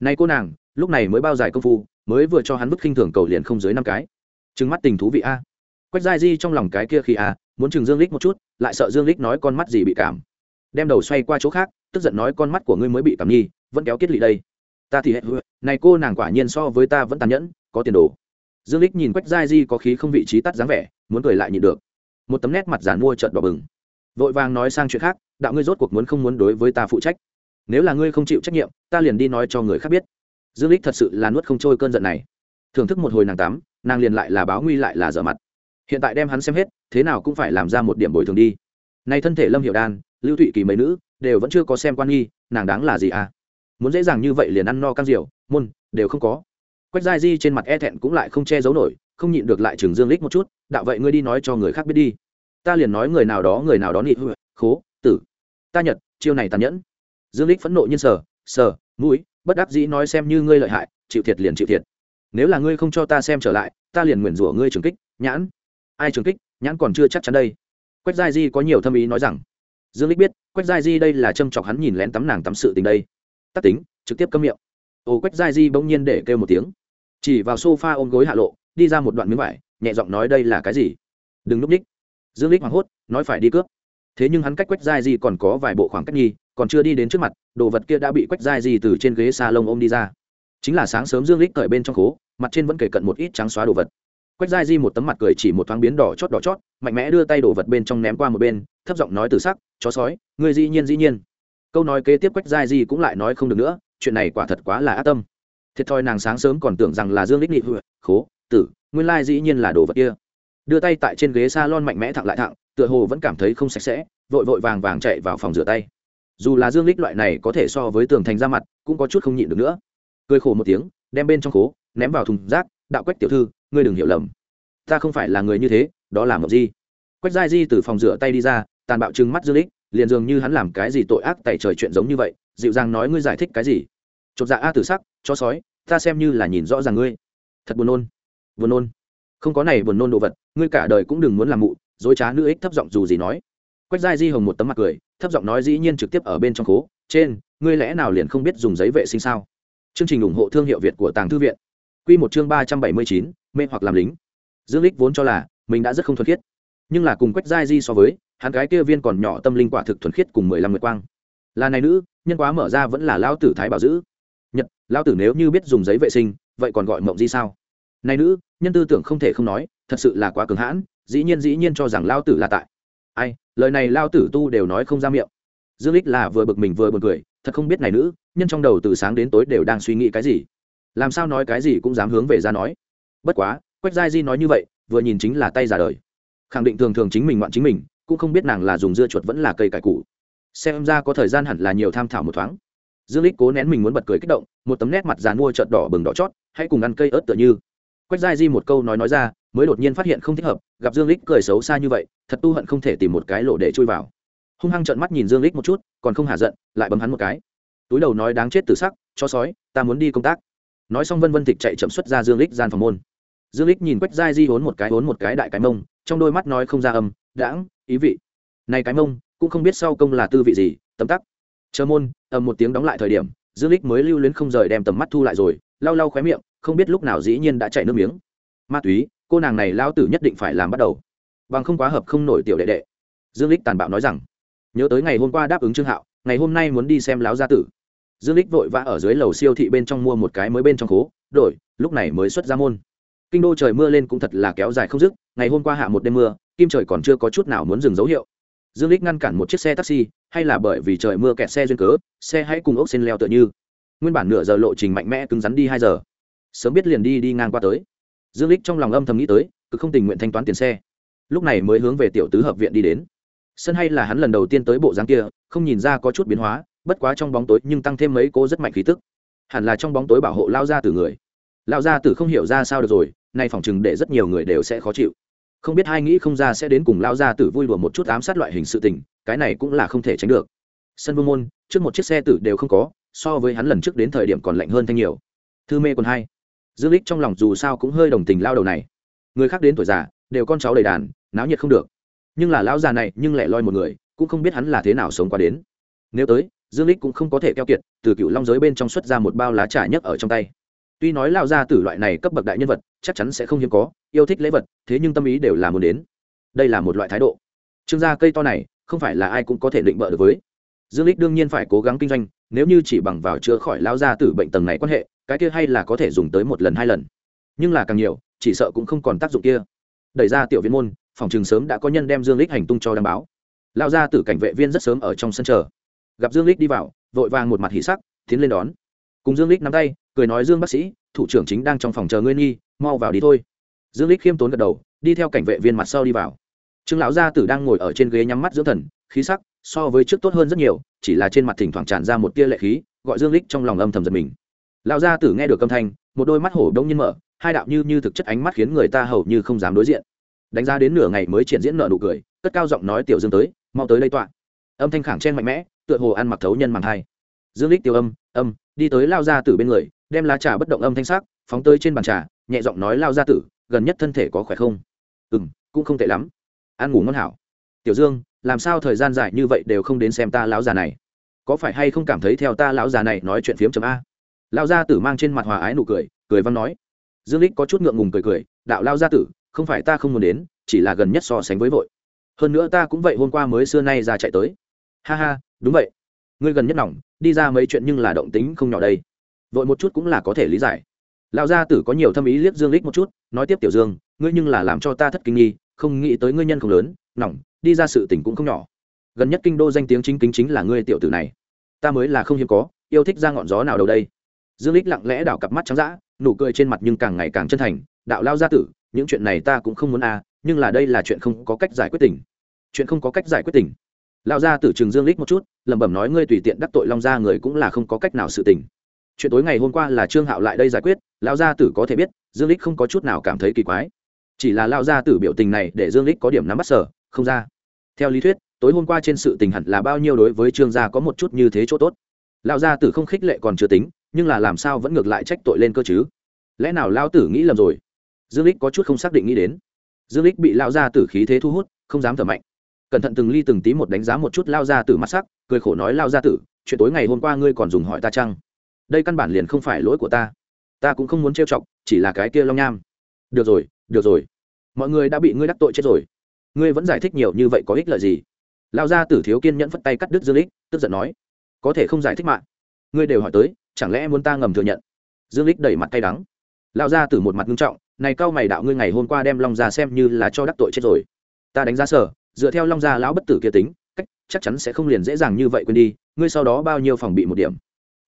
này cô nàng, lúc này mới bao dài công phu, mới vừa cho hắn bức khinh thường cầu liền không dưới năm cái. Trừng mắt tình thú vị a. Quách giai di trong lòng cái kia khi a muốn chừng dương lích một chút, lại sợ dương lích nói con mắt gì bị cảm. Đem đầu xoay qua chỗ khác, tức giận nói con mắt của ngươi mới bị cảm nhi, vẫn kéo kết lị đây ta thì hệ này cô nàng quả nhiên so với ta vẫn tàn nhẫn, có tiền đồ. Dương lích nhìn quách giai di có khí không vị trí tắt dáng vẻ, muốn cười lại nhịn được. Một tấm nét mặt giản mua trợn đỏ bừng. Vội vàng nói sang chuyện khác, đạo ngươi rốt cuộc muốn không muốn đối với ta phụ trách. Nếu là ngươi không chịu trách nhiệm, ta liền đi nói cho người khác biết. Dương lích thật sự là nuốt không trôi cơn giận này. Thưởng thức một hồi nàng tắm, nàng liền lại là báo nguy lại là dở mặt. Hiện tại đem hắn xem hết, thế nào cũng phải làm ra một điểm bồi thường đi. Nay thân thể lâm hiệu đan, lưu thụy kỳ mấy nữ, đều vẫn chưa có xem quan nghi, nàng đáng là gì à? Muốn dễ dàng như vậy liền ăn no căng rượu môn, đều không có. Quách giai di trên mặt e thẹn cũng lại không che giấu nổi, không nhịn được lại trường dương lích một chút, đạo vậy ngươi đi nói cho người khác biết đi. Ta liền nói người nào đó, người nào đó nị hư khố, tử. Ta nhật, chiêu này tàn nhẫn. Dương lích phẫn nộ nhiên sờ sờ, mũi, bất đắc dĩ nói xem như ngươi lợi hại, chịu thiệt liền chịu thiệt. Nếu là ngươi không cho ta xem trở lại, ta liền nguyền rủa ngươi trường kích, nhãn. Ai trường kích? Nhãn còn chưa chắc chắn đây. Quách giai di có nhiều thâm ý nói rằng. Dương lích biết, quách giai di đây là châm chọc hắn nhìn lén tắm nàng tắm sự tình đây tắt tính, trực tiếp câm miệng. Ô quách giai di bỗng nhiên để kêu một tiếng. Chỉ vào sofa ôm gối hạ lộ, đi ra một đoạn miếng vải, nhẹ giọng nói đây là cái gì? Đừng núp ních. Dương lích hoảng hốt, nói phải đi cướp. Thế nhưng hắn cách quách giai di còn có vài bộ khoảng cách nhi còn chưa đi đến trước mặt, đồ vật kia đã bị quách giai di từ trên ghế salon ôm đi ra. Chính là sáng sớm dương lích cởi bên trong khố, mặt trên vẫn kể cận một ít trắng xóa đồ vật. Quách giai di một tấm mặt cười chỉ một thoáng biến đỏ chót đỏ chót, mạnh mẽ đưa tay đồ vật bên trong ném qua một bên, thấp giọng nói từ sắc, chó sói người dĩ nhiên dĩ nhiên câu nói kế tiếp quách giai di cũng lại nói không được nữa, chuyện này quả thật quá là ác tâm. Thiệt thòi nàng sáng sớm còn tưởng rằng là dương đích nghị hụi khố, tử, nguyên lai dĩ nhiên là đồ vật kia. Đưa tay tại trên ghế salon mạnh mẽ thẳng lại thẳng, tựa hồ vẫn cảm thấy không sạch sẽ, vội vội vàng vàng chạy vào phòng rửa tay. Dù là dương lích loại này có thể so với tường thành ra mặt, cũng có chút không nhịn được nữa. Cười khổ một tiếng, đem bên trong khố, ném vào thùng rác, đạo quách tiểu thư, ngươi đừng hiểu lầm. Ta không phải là người như thế, đó là mộng di. Quách giai di từ phòng rửa tay đi ra, tàn bạo trừng mắt dương lích liền dường như hắn làm cái gì tội ác tại trời chuyện giống như vậy, dịu dàng nói ngươi giải thích cái gì? Chột dạ a tử sắc cho sói, ta xem như là nhìn rõ ràng ngươi. Thật buồn nôn buồn nôn. Không có này buồn nôn đồ vật, ngươi cả đời cũng đừng muốn làm mụ, dối trá nữ ích thấp giọng dù gì nói. Quách giai di hồng một tấm mặt cười, thấp giọng nói dĩ nhiên trực tiếp ở bên trong khố, trên, ngươi lẽ nào liền không biết dùng giấy vệ sinh sao? Chương trình ủng hộ thương hiệu việt của tàng thư viện. Q một chương ba trăm bảy mươi chín, mê hoặc làm lính. Dương lích vốn cho là mình đã rất không thuần khiết, nhưng là cùng quách giai di so với hắn gái kia viên còn nhỏ tâm linh quả thực thuần khiết cùng mười lăm nguyệt quang. Là này nữ, nhân quá mở ra vẫn là lao tử thái bảo giữ. Nhật lao tử nếu như biết dùng giấy vệ sinh, vậy còn gọi mộng di sao? Này nữ, nhân tư tưởng không thể không nói, thật sự là quá cường hãn, dĩ nhiên dĩ nhiên cho rằng lao tử là tại. Ai, lời này lao tử tu đều nói không ra miệng. Dương lích là vừa bực mình vừa buồn cười, thật không biết này nữ, nhân trong đầu từ sáng đến tối đều đang suy nghĩ cái gì. Làm sao nói cái gì cũng dám hướng về ra nói. Bất quá, quách giai di nói như vậy, vừa nhìn chính là tay giả đời. Khẳng định thường thường chính mình ngoạn chính mình cũng không biết nàng là dùng dưa chuột vẫn là cây cải củ. Xem ra có thời gian hẳn là nhiều tham thảo một thoáng. Dương lích cố nén mình muốn bật cười kích động, một tấm nét mặt dàn mua trợn đỏ bừng đỏ chót, hãy cùng ăn cây ớt tựa như. Quách giai di một câu nói nói ra, mới đột nhiên phát hiện không thích hợp, gặp dương lích cười xấu xa như vậy, thật tu hận không thể tìm một cái lỗ để chui vào. Hung hăng trợn mắt nhìn dương lích một chút, còn không hả giận, lại bấm hắn một cái. Túi đầu nói đáng chết từ sắc cho sói, ta muốn đi công tác. Nói xong vân vân thịt chạy chậm xuất ra dương lích gian phòng môn. Dương lích nhìn quách giai di hốn một cái hốn một cái đại cái mông, trong đôi mắt nói không ra âm, đãng ý vị. Này cái mông, cũng không biết sau công là tư vị gì, tấm tắc. Chờ môn, ầm một tiếng đóng lại thời điểm, dương lích mới lưu luyến không rời đem tầm mắt thu lại rồi, lau lau khóe miệng, không biết lúc nào dĩ nhiên đã chảy nước miếng. Ma túy, cô nàng này lao tử nhất định phải làm bắt đầu. Bằng không quá hợp không nổi tiểu đệ đệ. Dương lích tàn bạo nói rằng, nhớ tới ngày hôm qua đáp ứng trương hạo, ngày hôm nay muốn đi xem láo gia tử. Dương lích vội vã ở dưới lầu siêu thị bên trong mua một cái mới bên trong khố, đổi, lúc này mới xuất ra môn. Kinh đô trời mưa lên cũng thật là kéo dài không dứt, ngày hôm qua hạ một đêm mưa kim trời còn chưa có chút nào muốn dừng dấu hiệu. Dương lích ngăn cản một chiếc xe taxi, hay là bởi vì trời mưa kẹt xe duyên cớ, xe hãy cùng ốc xin leo tựa như. Nguyên bản nửa giờ lộ trình mạnh mẽ cứng rắn đi hai giờ. Sớm biết liền đi đi ngang qua tới. Dương lích trong lòng âm thầm nghĩ tới, cứ không tình nguyện thanh toán tiền xe. Lúc này mới hướng về tiểu tứ hợp viện đi đến. Sân hay là hắn lần đầu tiên tới bộ dáng kia, không nhìn ra có chút biến hóa, bất quá trong bóng tối nhưng tăng thêm mấy cô rất mạnh khí tức. Hẳn là trong bóng tối bảo hộ lao ra từ người. Lao ra từ không hiểu ra sao được rồi, nay phỏng chừng để rất nhiều người đều sẽ khó chịu không biết hai nghĩ không ra sẽ đến cùng lao ra tử vui đùa một chút ám sát loại hình sự tình, cái này cũng là không thể tránh được. Sân vương môn, trước một chiếc xe tử đều không có, so với hắn lần trước đến thời điểm còn lạnh hơn thanh nhiều. Thư mê còn hai. Dương lích trong lòng dù sao cũng hơi đồng tình lao đầu này. Người khác đến tuổi già, đều con cháu đầy đàn, náo nhiệt không được. Nhưng là lão già này nhưng lại loi một người, cũng không biết hắn là thế nào sống qua đến. Nếu tới, dương lích cũng không có thể keo kiệt, từ cựu long giới bên trong xuất ra một bao lá trà nhấc ở trong tay tuy nói lao ra tử loại này cấp bậc đại nhân vật, chắc chắn sẽ không hiếm có, yêu thích lễ vật, thế nhưng tâm ý đều là muốn đến. Đây là một loại thái độ. Trương gia cây to này, không phải là ai cũng có thể định bợ được với. Dương lích đương nhiên phải cố gắng kinh doanh, nếu như chỉ bằng vào chữa khỏi lao ra tử bệnh tầng này quan hệ, cái kia hay là có thể dùng tới một lần, hai lần. Nhưng là càng nhiều, chỉ sợ cũng không còn tác dụng kia. Đẩy ra tiểu viên môn, phòng trường sớm đã có nhân đem dương lích hành tung cho đảm báo. Lao ra tử cảnh vệ viên rất sớm ở trong sân chờ. Gặp dương lích đi vào, vội vàng một mặt hỉ sắc, tiến lên đón. Cùng dương lích nắm tay cười nói dương bác sĩ, thủ trưởng chính đang trong phòng chờ ngươi nghi, mau vào đi thôi. Dương lích khiêm tốn gật đầu, đi theo cảnh vệ viên mặt sau đi vào. Trương lão gia tử đang ngồi ở trên ghế nhắm mắt dưỡng thần, khí sắc so với trước tốt hơn rất nhiều, chỉ là trên mặt thỉnh thoảng tràn ra một tia lệ khí, gọi dương lích trong lòng âm thầm giật mình. Lão gia tử nghe được âm thanh, một đôi mắt hổ đông nhiên mở, hai đạo như như thực chất ánh mắt khiến người ta hầu như không dám đối diện. Đánh giá đến nửa ngày mới triển diễn nợ nụ cười, cất cao giọng nói tiểu dương tới, mau tới đây tọa. Âm thanh khẳng chen mạnh mẽ, tựa hồ ăn mặc thấu nhân màng hai. Dương lích tiêu âm âm, đi tới lao gia tử bên người đem lá trà bất động âm thanh sắc, phóng tới trên bàn trà, nhẹ giọng nói lao gia tử, gần nhất thân thể có khỏe không? Ừ cũng không tệ lắm. Ăn ngủ ngon hảo. Tiểu dương, làm sao thời gian dài như vậy đều không đến xem ta lão già này? Có phải hay không cảm thấy theo ta lão già này nói chuyện phiếm chấm a? Lão gia tử mang trên mặt hòa ái nụ cười cười văn nói. Dương lích có chút ngượng ngùng cười cười, đạo lao gia tử, không phải ta không muốn đến, chỉ là gần nhất so sánh với vội. Hơn nữa ta cũng vậy hôm qua mới xưa nay ra chạy tới. Ha ha, đúng vậy. Ngươi gần nhất nỏng, đi ra mấy chuyện nhưng là động tính không nhỏ đây vội một chút cũng là có thể lý giải. Lão gia tử có nhiều thâm ý liếc dương lích một chút, nói tiếp tiểu dương, ngươi nhưng là làm cho ta thất kinh nghi, không nghĩ tới ngươi nhân không lớn, nỏng, đi ra sự tình cũng không nhỏ. Gần nhất kinh đô danh tiếng chính kính chính là ngươi tiểu tử này. Ta mới là không hiếm có, yêu thích ra ngọn gió nào đâu đây. Dương lích lặng lẽ đảo cặp mắt trắng dã, nụ cười trên mặt nhưng càng ngày càng chân thành, đạo lao gia tử, những chuyện này ta cũng không muốn à nhưng là đây là chuyện không có cách giải quyết tình. Chuyện không có cách giải quyết tình. Lao gia tử trường dương lích một chút, lẩm bẩm nói, ngươi tùy tiện đắc tội long gia người cũng là không có cách nào sự tình chuyện tối ngày hôm qua là trương hạo lại đây giải quyết, lão gia tử có thể biết, dương lích không có chút nào cảm thấy kỳ quái. Chỉ là lão gia tử biểu tình này để dương lích có điểm nắm bắt sở, không ra. Theo lý thuyết, tối hôm qua trên sự tình hẳn là bao nhiêu đối với trương gia có một chút như thế chỗ tốt. Lão gia tử không khích lệ còn chưa tính, nhưng là làm sao vẫn ngược lại trách tội lên cơ chứ? Lẽ nào lão tử nghĩ lầm rồi? Dương lích có chút không xác định nghĩ đến. Dương lích bị lão gia tử khí thế thu hút, không dám thở mạnh. Cẩn thận từng ly từng tí một đánh giá một chút lao gia tử mắt sắc, cười khổ nói lao gia tử, chuyện tối ngày hôm qua ngươi còn dùng hỏi ta chăng? Đây căn bản liền không phải lỗi của ta. Ta cũng không muốn trêu chọc, chỉ là cái kia long nham. Được rồi được rồi. Mọi người đã bị ngươi đắc tội chết rồi. Ngươi vẫn giải thích nhiều như vậy có ích lợi gì? Lao gia tử thiếu kiên nhẫn phất tay cắt đứt dương lích, tức giận nói. Có thể không giải thích mạng. Ngươi đều hỏi tới, chẳng lẽ muốn ta ngầm thừa nhận? Dương lích đẩy mặt cay đắng. Lao gia tử một mặt nghiêm trọng, này cao mày đạo ngươi ngày hôm qua đem long gia xem như là cho đắc tội chết rồi. Ta đánh giá sở, dựa theo long gia lão bất tử kia tính, cách, chắc chắn sẽ không liền dễ dàng như vậy quên đi, ngươi sau đó bao nhiêu phòng bị một điểm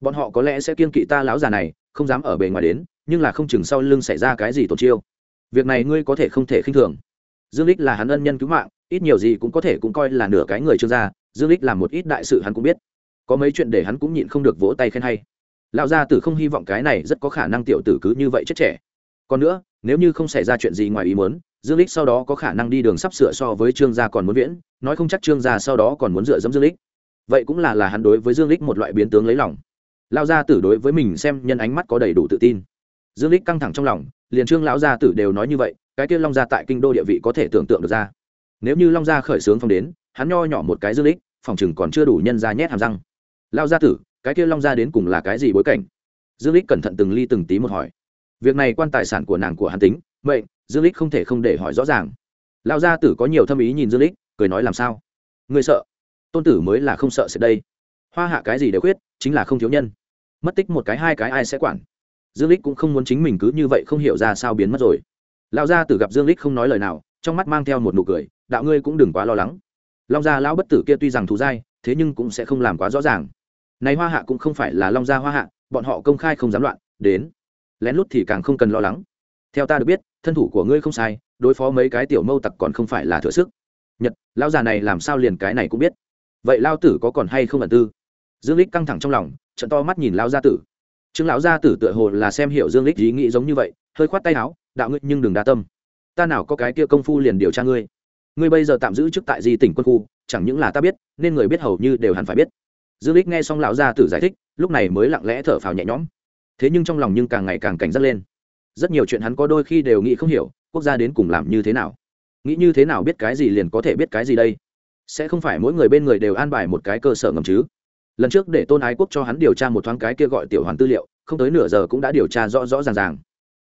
bọn họ có lẽ sẽ kiên kỵ ta lão già này, không dám ở bề ngoài đến, nhưng là không chừng sau lưng xảy ra cái gì tổn chiêu. Việc này ngươi có thể không thể khinh thường. Dương lích là hắn ân nhân cứu mạng, ít nhiều gì cũng có thể cũng coi là nửa cái người trương gia dương lích làm một ít đại sự hắn cũng biết. Có mấy chuyện để hắn cũng nhịn không được vỗ tay khen hay. Lão gia tử không hy vọng cái này rất có khả năng tiểu tử cứ như vậy chết trẻ. Còn nữa, nếu như không xảy ra chuyện gì ngoài ý muốn, dương lích sau đó có khả năng đi đường sắp sửa so với trương gia còn muốn viễn, nói không chắc trương gia sau đó còn muốn dựa dẫm dương lích vậy cũng là là hắn đối với dương lích một loại biến tướng lấy lòng lao gia tử đối với mình xem nhân ánh mắt có đầy đủ tự tin. Dương lích căng thẳng trong lòng, liền trương lão gia tử đều nói như vậy, cái kia long gia tại kinh đô địa vị có thể tưởng tượng được ra. Nếu như long gia khởi sướng phong đến, hắn nho nhỏ một cái dương lích phòng chừng còn chưa đủ nhân ra nhét hàm răng. Lao gia tử, cái kia long gia đến cùng là cái gì bối cảnh? Dương lích cẩn thận từng ly từng tí một hỏi. Việc này quan tài sản của nàng của hắn tính vậy dương lích không thể không để hỏi rõ ràng. Lao gia tử có nhiều thâm ý nhìn dương lích cười nói làm sao? Người sợ? Tôn tử mới là không sợ sẽ đây hoa hạ cái gì đều khuyết, chính là không thiếu nhân. Mất tích một cái hai cái ai sẽ quản? Dương lích cũng không muốn chính mình cứ như vậy không hiểu ra sao biến mất rồi. Lão gia tử gặp dương lích không nói lời nào, trong mắt mang theo một nụ cười, đạo ngươi cũng đừng quá lo lắng. Long gia lão bất tử kia tuy rằng thù dai, thế nhưng cũng sẽ không làm quá rõ ràng. Này hoa hạ cũng không phải là long gia hoa hạ, bọn họ công khai không dám loạn, đến. Lén lút thì càng không cần lo lắng. Theo ta được biết, thân thủ của ngươi không sai, đối phó mấy cái tiểu mâu tặc còn không phải là thừa sức. Nhật, lão già này làm sao liền cái này cũng biết. Vậy lao tử có còn hay không ẩn tư? Dương lích căng thẳng trong lòng, trận to mắt nhìn lão gia tử. Trương lão gia tử tựa hồ là xem hiểu dương lích ý nghĩ giống như vậy, hơi khoát tay áo, đạo ngươi, nhưng đừng đa tâm. Ta nào có cái kia công phu liền điều tra ngươi. Ngươi bây giờ tạm giữ chức tại di tỉnh quân khu, chẳng những là ta biết, nên người biết hầu như đều hẳn phải biết. Dương lích nghe xong lão gia tử giải thích, lúc này mới lặng lẽ thở phào nhẹ nhõm. Thế nhưng trong lòng nhưng càng ngày càng cảnh giác lên. Rất nhiều chuyện hắn có đôi khi đều nghĩ không hiểu, quốc gia đến cùng làm như thế nào. Nghĩ như thế nào biết cái gì liền có thể biết cái gì đây? Sẽ không phải mỗi người bên người đều an bài một cái cơ sở ngầm chứ? Lần trước để tôn ái quốc cho hắn điều tra một thoáng cái kia gọi tiểu hoàn tư liệu, không tới nửa giờ cũng đã điều tra rõ rõ ràng ràng.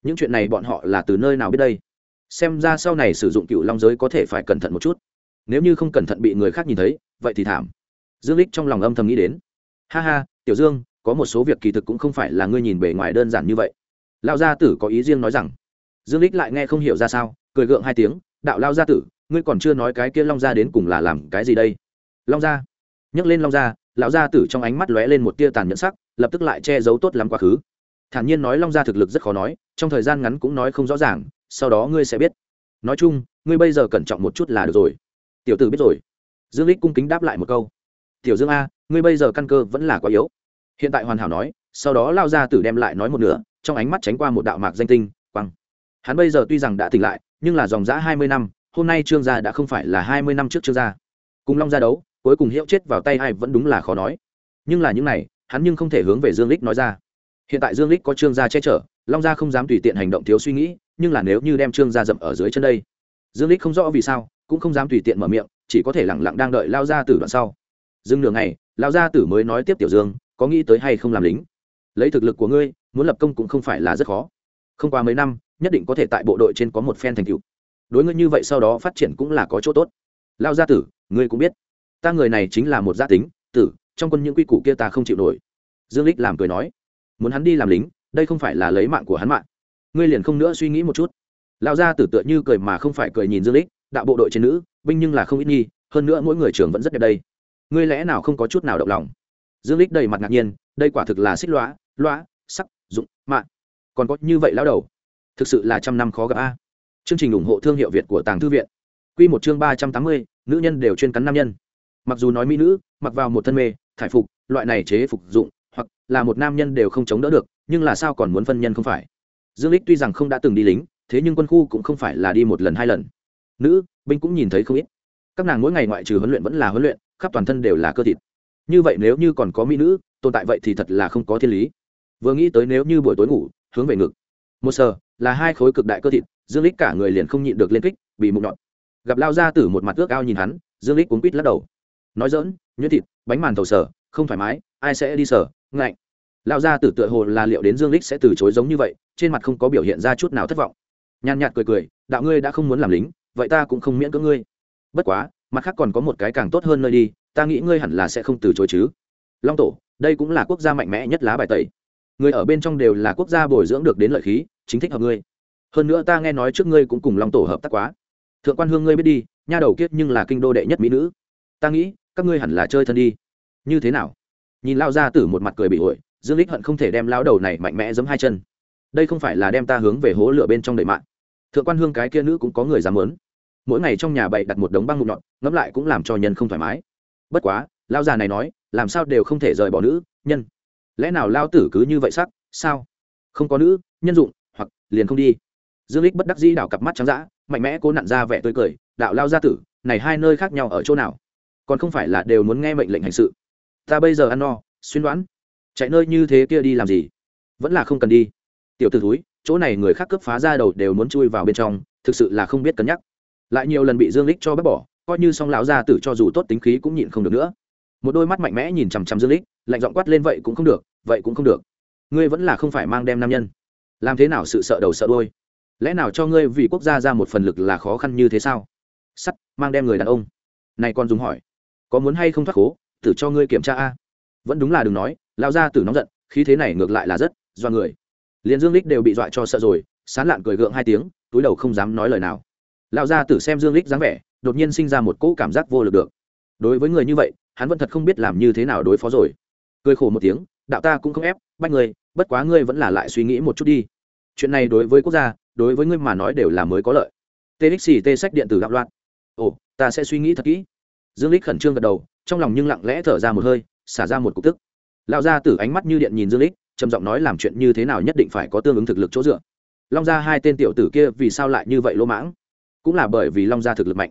Những chuyện này bọn họ là từ nơi nào biết đây? Xem ra sau này sử dụng cựu long giới có thể phải cẩn thận một chút. Nếu như không cẩn thận bị người khác nhìn thấy, vậy thì thảm. Dương lích trong lòng âm thầm nghĩ đến. Ha ha, tiểu dương, có một số việc kỳ thực cũng không phải là ngươi nhìn bề ngoài đơn giản như vậy. Lao gia tử có ý riêng nói rằng. Dương lích lại nghe không hiểu ra sao, cười gượng hai tiếng, đạo lao gia tử, ngươi còn chưa nói cái kia long gia đến cùng là làm cái gì đây? Long gia? Nhắc lên long gia lão gia tử trong ánh mắt lóe lên một tia tàn nhẫn sắc, lập tức lại che giấu tốt lắm quá khứ. Thản nhiên nói long gia thực lực rất khó nói, trong thời gian ngắn cũng nói không rõ ràng, sau đó ngươi sẽ biết. Nói chung, ngươi bây giờ cẩn trọng một chút là được rồi. Tiểu tử biết rồi. Dương lích cung kính đáp lại một câu. Tiểu dương a, ngươi bây giờ căn cơ vẫn là quá yếu. Hiện tại hoàn hảo nói, sau đó lao ra tử đem lại nói một nửa, trong ánh mắt tránh qua một đạo mạc danh tinh, quăng. Hắn bây giờ tuy rằng đã tỉnh lại, nhưng là dòng giã hai mươi năm, hôm nay trương gia đã không phải là hai mươi năm trước trương gia. Cùng long gia đấu cuối cùng hiệu chết vào tay ai vẫn đúng là khó nói. Nhưng là những này, hắn nhưng không thể hướng về dương lích nói ra. Hiện tại dương lích có trương gia che chở, long gia không dám tùy tiện hành động thiếu suy nghĩ, nhưng là nếu như đem trương gia dậm ở dưới chân đây, dương lích không rõ vì sao, cũng không dám tùy tiện mở miệng, chỉ có thể lẳng lặng đang đợi lao gia tử đoạn sau. Dừng nửa ngày, lao gia tử mới nói tiếp tiểu dương, có nghĩ tới hay không làm lính? Lấy thực lực của ngươi, muốn lập công cũng không phải là rất khó. Không qua mấy năm, nhất định có thể tại bộ đội trên có một phen thành tựu. Đối ngươi như vậy sau đó phát triển cũng là có chỗ tốt. Lao gia tử, ngươi cũng biết ta người này chính là một gia tính, tử, trong quân những quy củ kia ta không chịu nổi. Dương lích làm cười nói, muốn hắn đi làm lính, đây không phải là lấy mạng của hắn mạng. Ngươi liền không nữa suy nghĩ một chút. Lao gia tử tựa như cười mà không phải cười nhìn dương lích đạo bộ đội trên nữ, binh nhưng là không ít nghi hơn nữa mỗi người trường vẫn rất đẹp đây. Ngươi lẽ nào không có chút nào động lòng? Dương lích đầy mặt ngạc nhiên, đây quả thực là xích lõa lõa sắc dụng, mạng. Còn có như vậy lao đầu, thực sự là trăm năm khó gặp a. Chương trình ủng hộ thương hiệu việt của tàng thư viện. Quy một chương ba trăm tám mươi, nữ nhân đều chuyên cắn nam nhân mặc dù nói mỹ nữ, mặc vào một thân mê, thải phục, loại này chế phục dụng, hoặc là một nam nhân đều không chống đỡ được, nhưng là sao còn muốn phân nhân không phải? Dương lích tuy rằng không đã từng đi lính, thế nhưng quân khu cũng không phải là đi một lần hai lần. Nữ, binh cũng nhìn thấy không ít. Các nàng mỗi ngày ngoại trừ huấn luyện vẫn là huấn luyện, khắp toàn thân đều là cơ thịt. Như vậy nếu như còn có mỹ nữ, tồn tại vậy thì thật là không có thiên lý. Vừa nghĩ tới nếu như buổi tối ngủ, hướng về ngực. Một sờ, là hai khối cực đại cơ thịt, dương lích cả người liền không nhịn được lên kích, bị mụn nhọn gặp lao ra từ một mặt ước ao nhìn hắn, dương lích cuốn quýt lắc đầu nói dỡn, nhuyễn thịt, bánh màn thầu sở, không thoải mái, ai sẽ đi sở, ngạnh. Lao ra từ tựa hồ là liệu đến dương lích sẽ từ chối giống như vậy, trên mặt không có biểu hiện ra chút nào thất vọng. Nhàn nhạt cười cười, đạo ngươi đã không muốn làm lính, vậy ta cũng không miễn cưỡng ngươi. Bất quá, mặt khác còn có một cái càng tốt hơn nơi đi, ta nghĩ ngươi hẳn là sẽ không từ chối chứ. Long tổ, đây cũng là quốc gia mạnh mẽ nhất lá bài tẩy. Người ở bên trong đều là quốc gia bồi dưỡng được đến lợi khí, chính thích hợp ngươi. Hơn nữa ta nghe nói trước ngươi cũng cùng long tổ hợp tác quá. Thượng quan hương ngươi biết đi, nha đầu kiết nhưng là kinh đô đệ nhất mỹ nữ. Ta nghĩ các ngươi hẳn là chơi thân đi. Như thế nào? Nhìn lao ra tử một mặt cười bị ổi, dương lích hận không thể đem lao đầu này mạnh mẽ giấm hai chân. Đây không phải là đem ta hướng về hố lửa bên trong đầy mạng. Thượng quan hương cái kia nữ cũng có người dám muốn. Mỗi ngày trong nhà bậy đặt một đống băng mụn nhọn ngẫm lại cũng làm cho nhân không thoải mái. Bất quá lao già này nói, làm sao đều không thể rời bỏ nữ, nhân. Lẽ nào lao tử cứ như vậy sắc, sao? Không có nữ, nhân dụng, hoặc liền không đi. Dương lích bất đắc dĩ đảo cặp mắt trắng dã, mạnh mẽ cố nặn ra vẻ tươi cười, đạo lao gia tử, này hai nơi khác nhau ở chỗ nào? Còn không phải là đều muốn nghe mệnh lệnh hành sự. Ta bây giờ ăn no xuyên đoán. Chạy nơi như thế kia đi làm gì? Vẫn là không cần đi. Tiểu t ử thúi, chỗ này người khác cướp phá ra đầu đều muốn chui vào bên trong, thực sự là không biết cân nhắc. Lại nhiều lần bị dương lích cho bác bỏ, coi như song lão gia tử cho dù tốt tính khí cũng nhịn không được nữa. Một đôi mắt mạnh mẽ nhìn chằm chằm dương lích, lạnh giọng quát lên vậy cũng không được, vậy cũng không được. Ngươi vẫn là không phải mang đem nam nhân. Làm thế nào sự sợ đầu sợ đôi lẽ nào cho ngươi vì quốc gia ra một phần lực là khó khăn như thế sao? Sắt, mang đem người đàn ông. Này con dùng hỏi có muốn hay không thoát khố, tử cho ngươi kiểm tra a. Vẫn đúng là đừng nói, lão gia tử nóng giận, khí thế này ngược lại là rất do người. Liền dương lích đều bị dọa cho sợ rồi, sán lạn cười gượng hai tiếng, túi đầu không dám nói lời nào. Lão gia tử xem dương lích dáng vẻ, đột nhiên sinh ra một cỗ cảm giác vô lực được. Đối với người như vậy, hắn vẫn thật không biết làm như thế nào đối phó rồi. Cười khổ một tiếng, đạo ta cũng không ép, bách người bất quá ngươi vẫn là lại suy nghĩ một chút đi. Chuyện này đối với quốc gia, đối với ngươi mà nói đều là mới có lợi. Txt tê sách điện tử gặp loạn. ồ, ta sẽ suy nghĩ thật kỹ dương lích khẩn trương gật đầu, trong lòng nhưng lặng lẽ thở ra một hơi, xả ra một cục tức. Lão gia tử ánh mắt như điện nhìn dương lích, trầm giọng nói làm chuyện như thế nào nhất định phải có tương ứng thực lực chỗ dựa. Long gia hai tên tiểu tử kia vì sao lại như vậy lỗ mãng? Cũng là bởi vì long gia thực lực mạnh.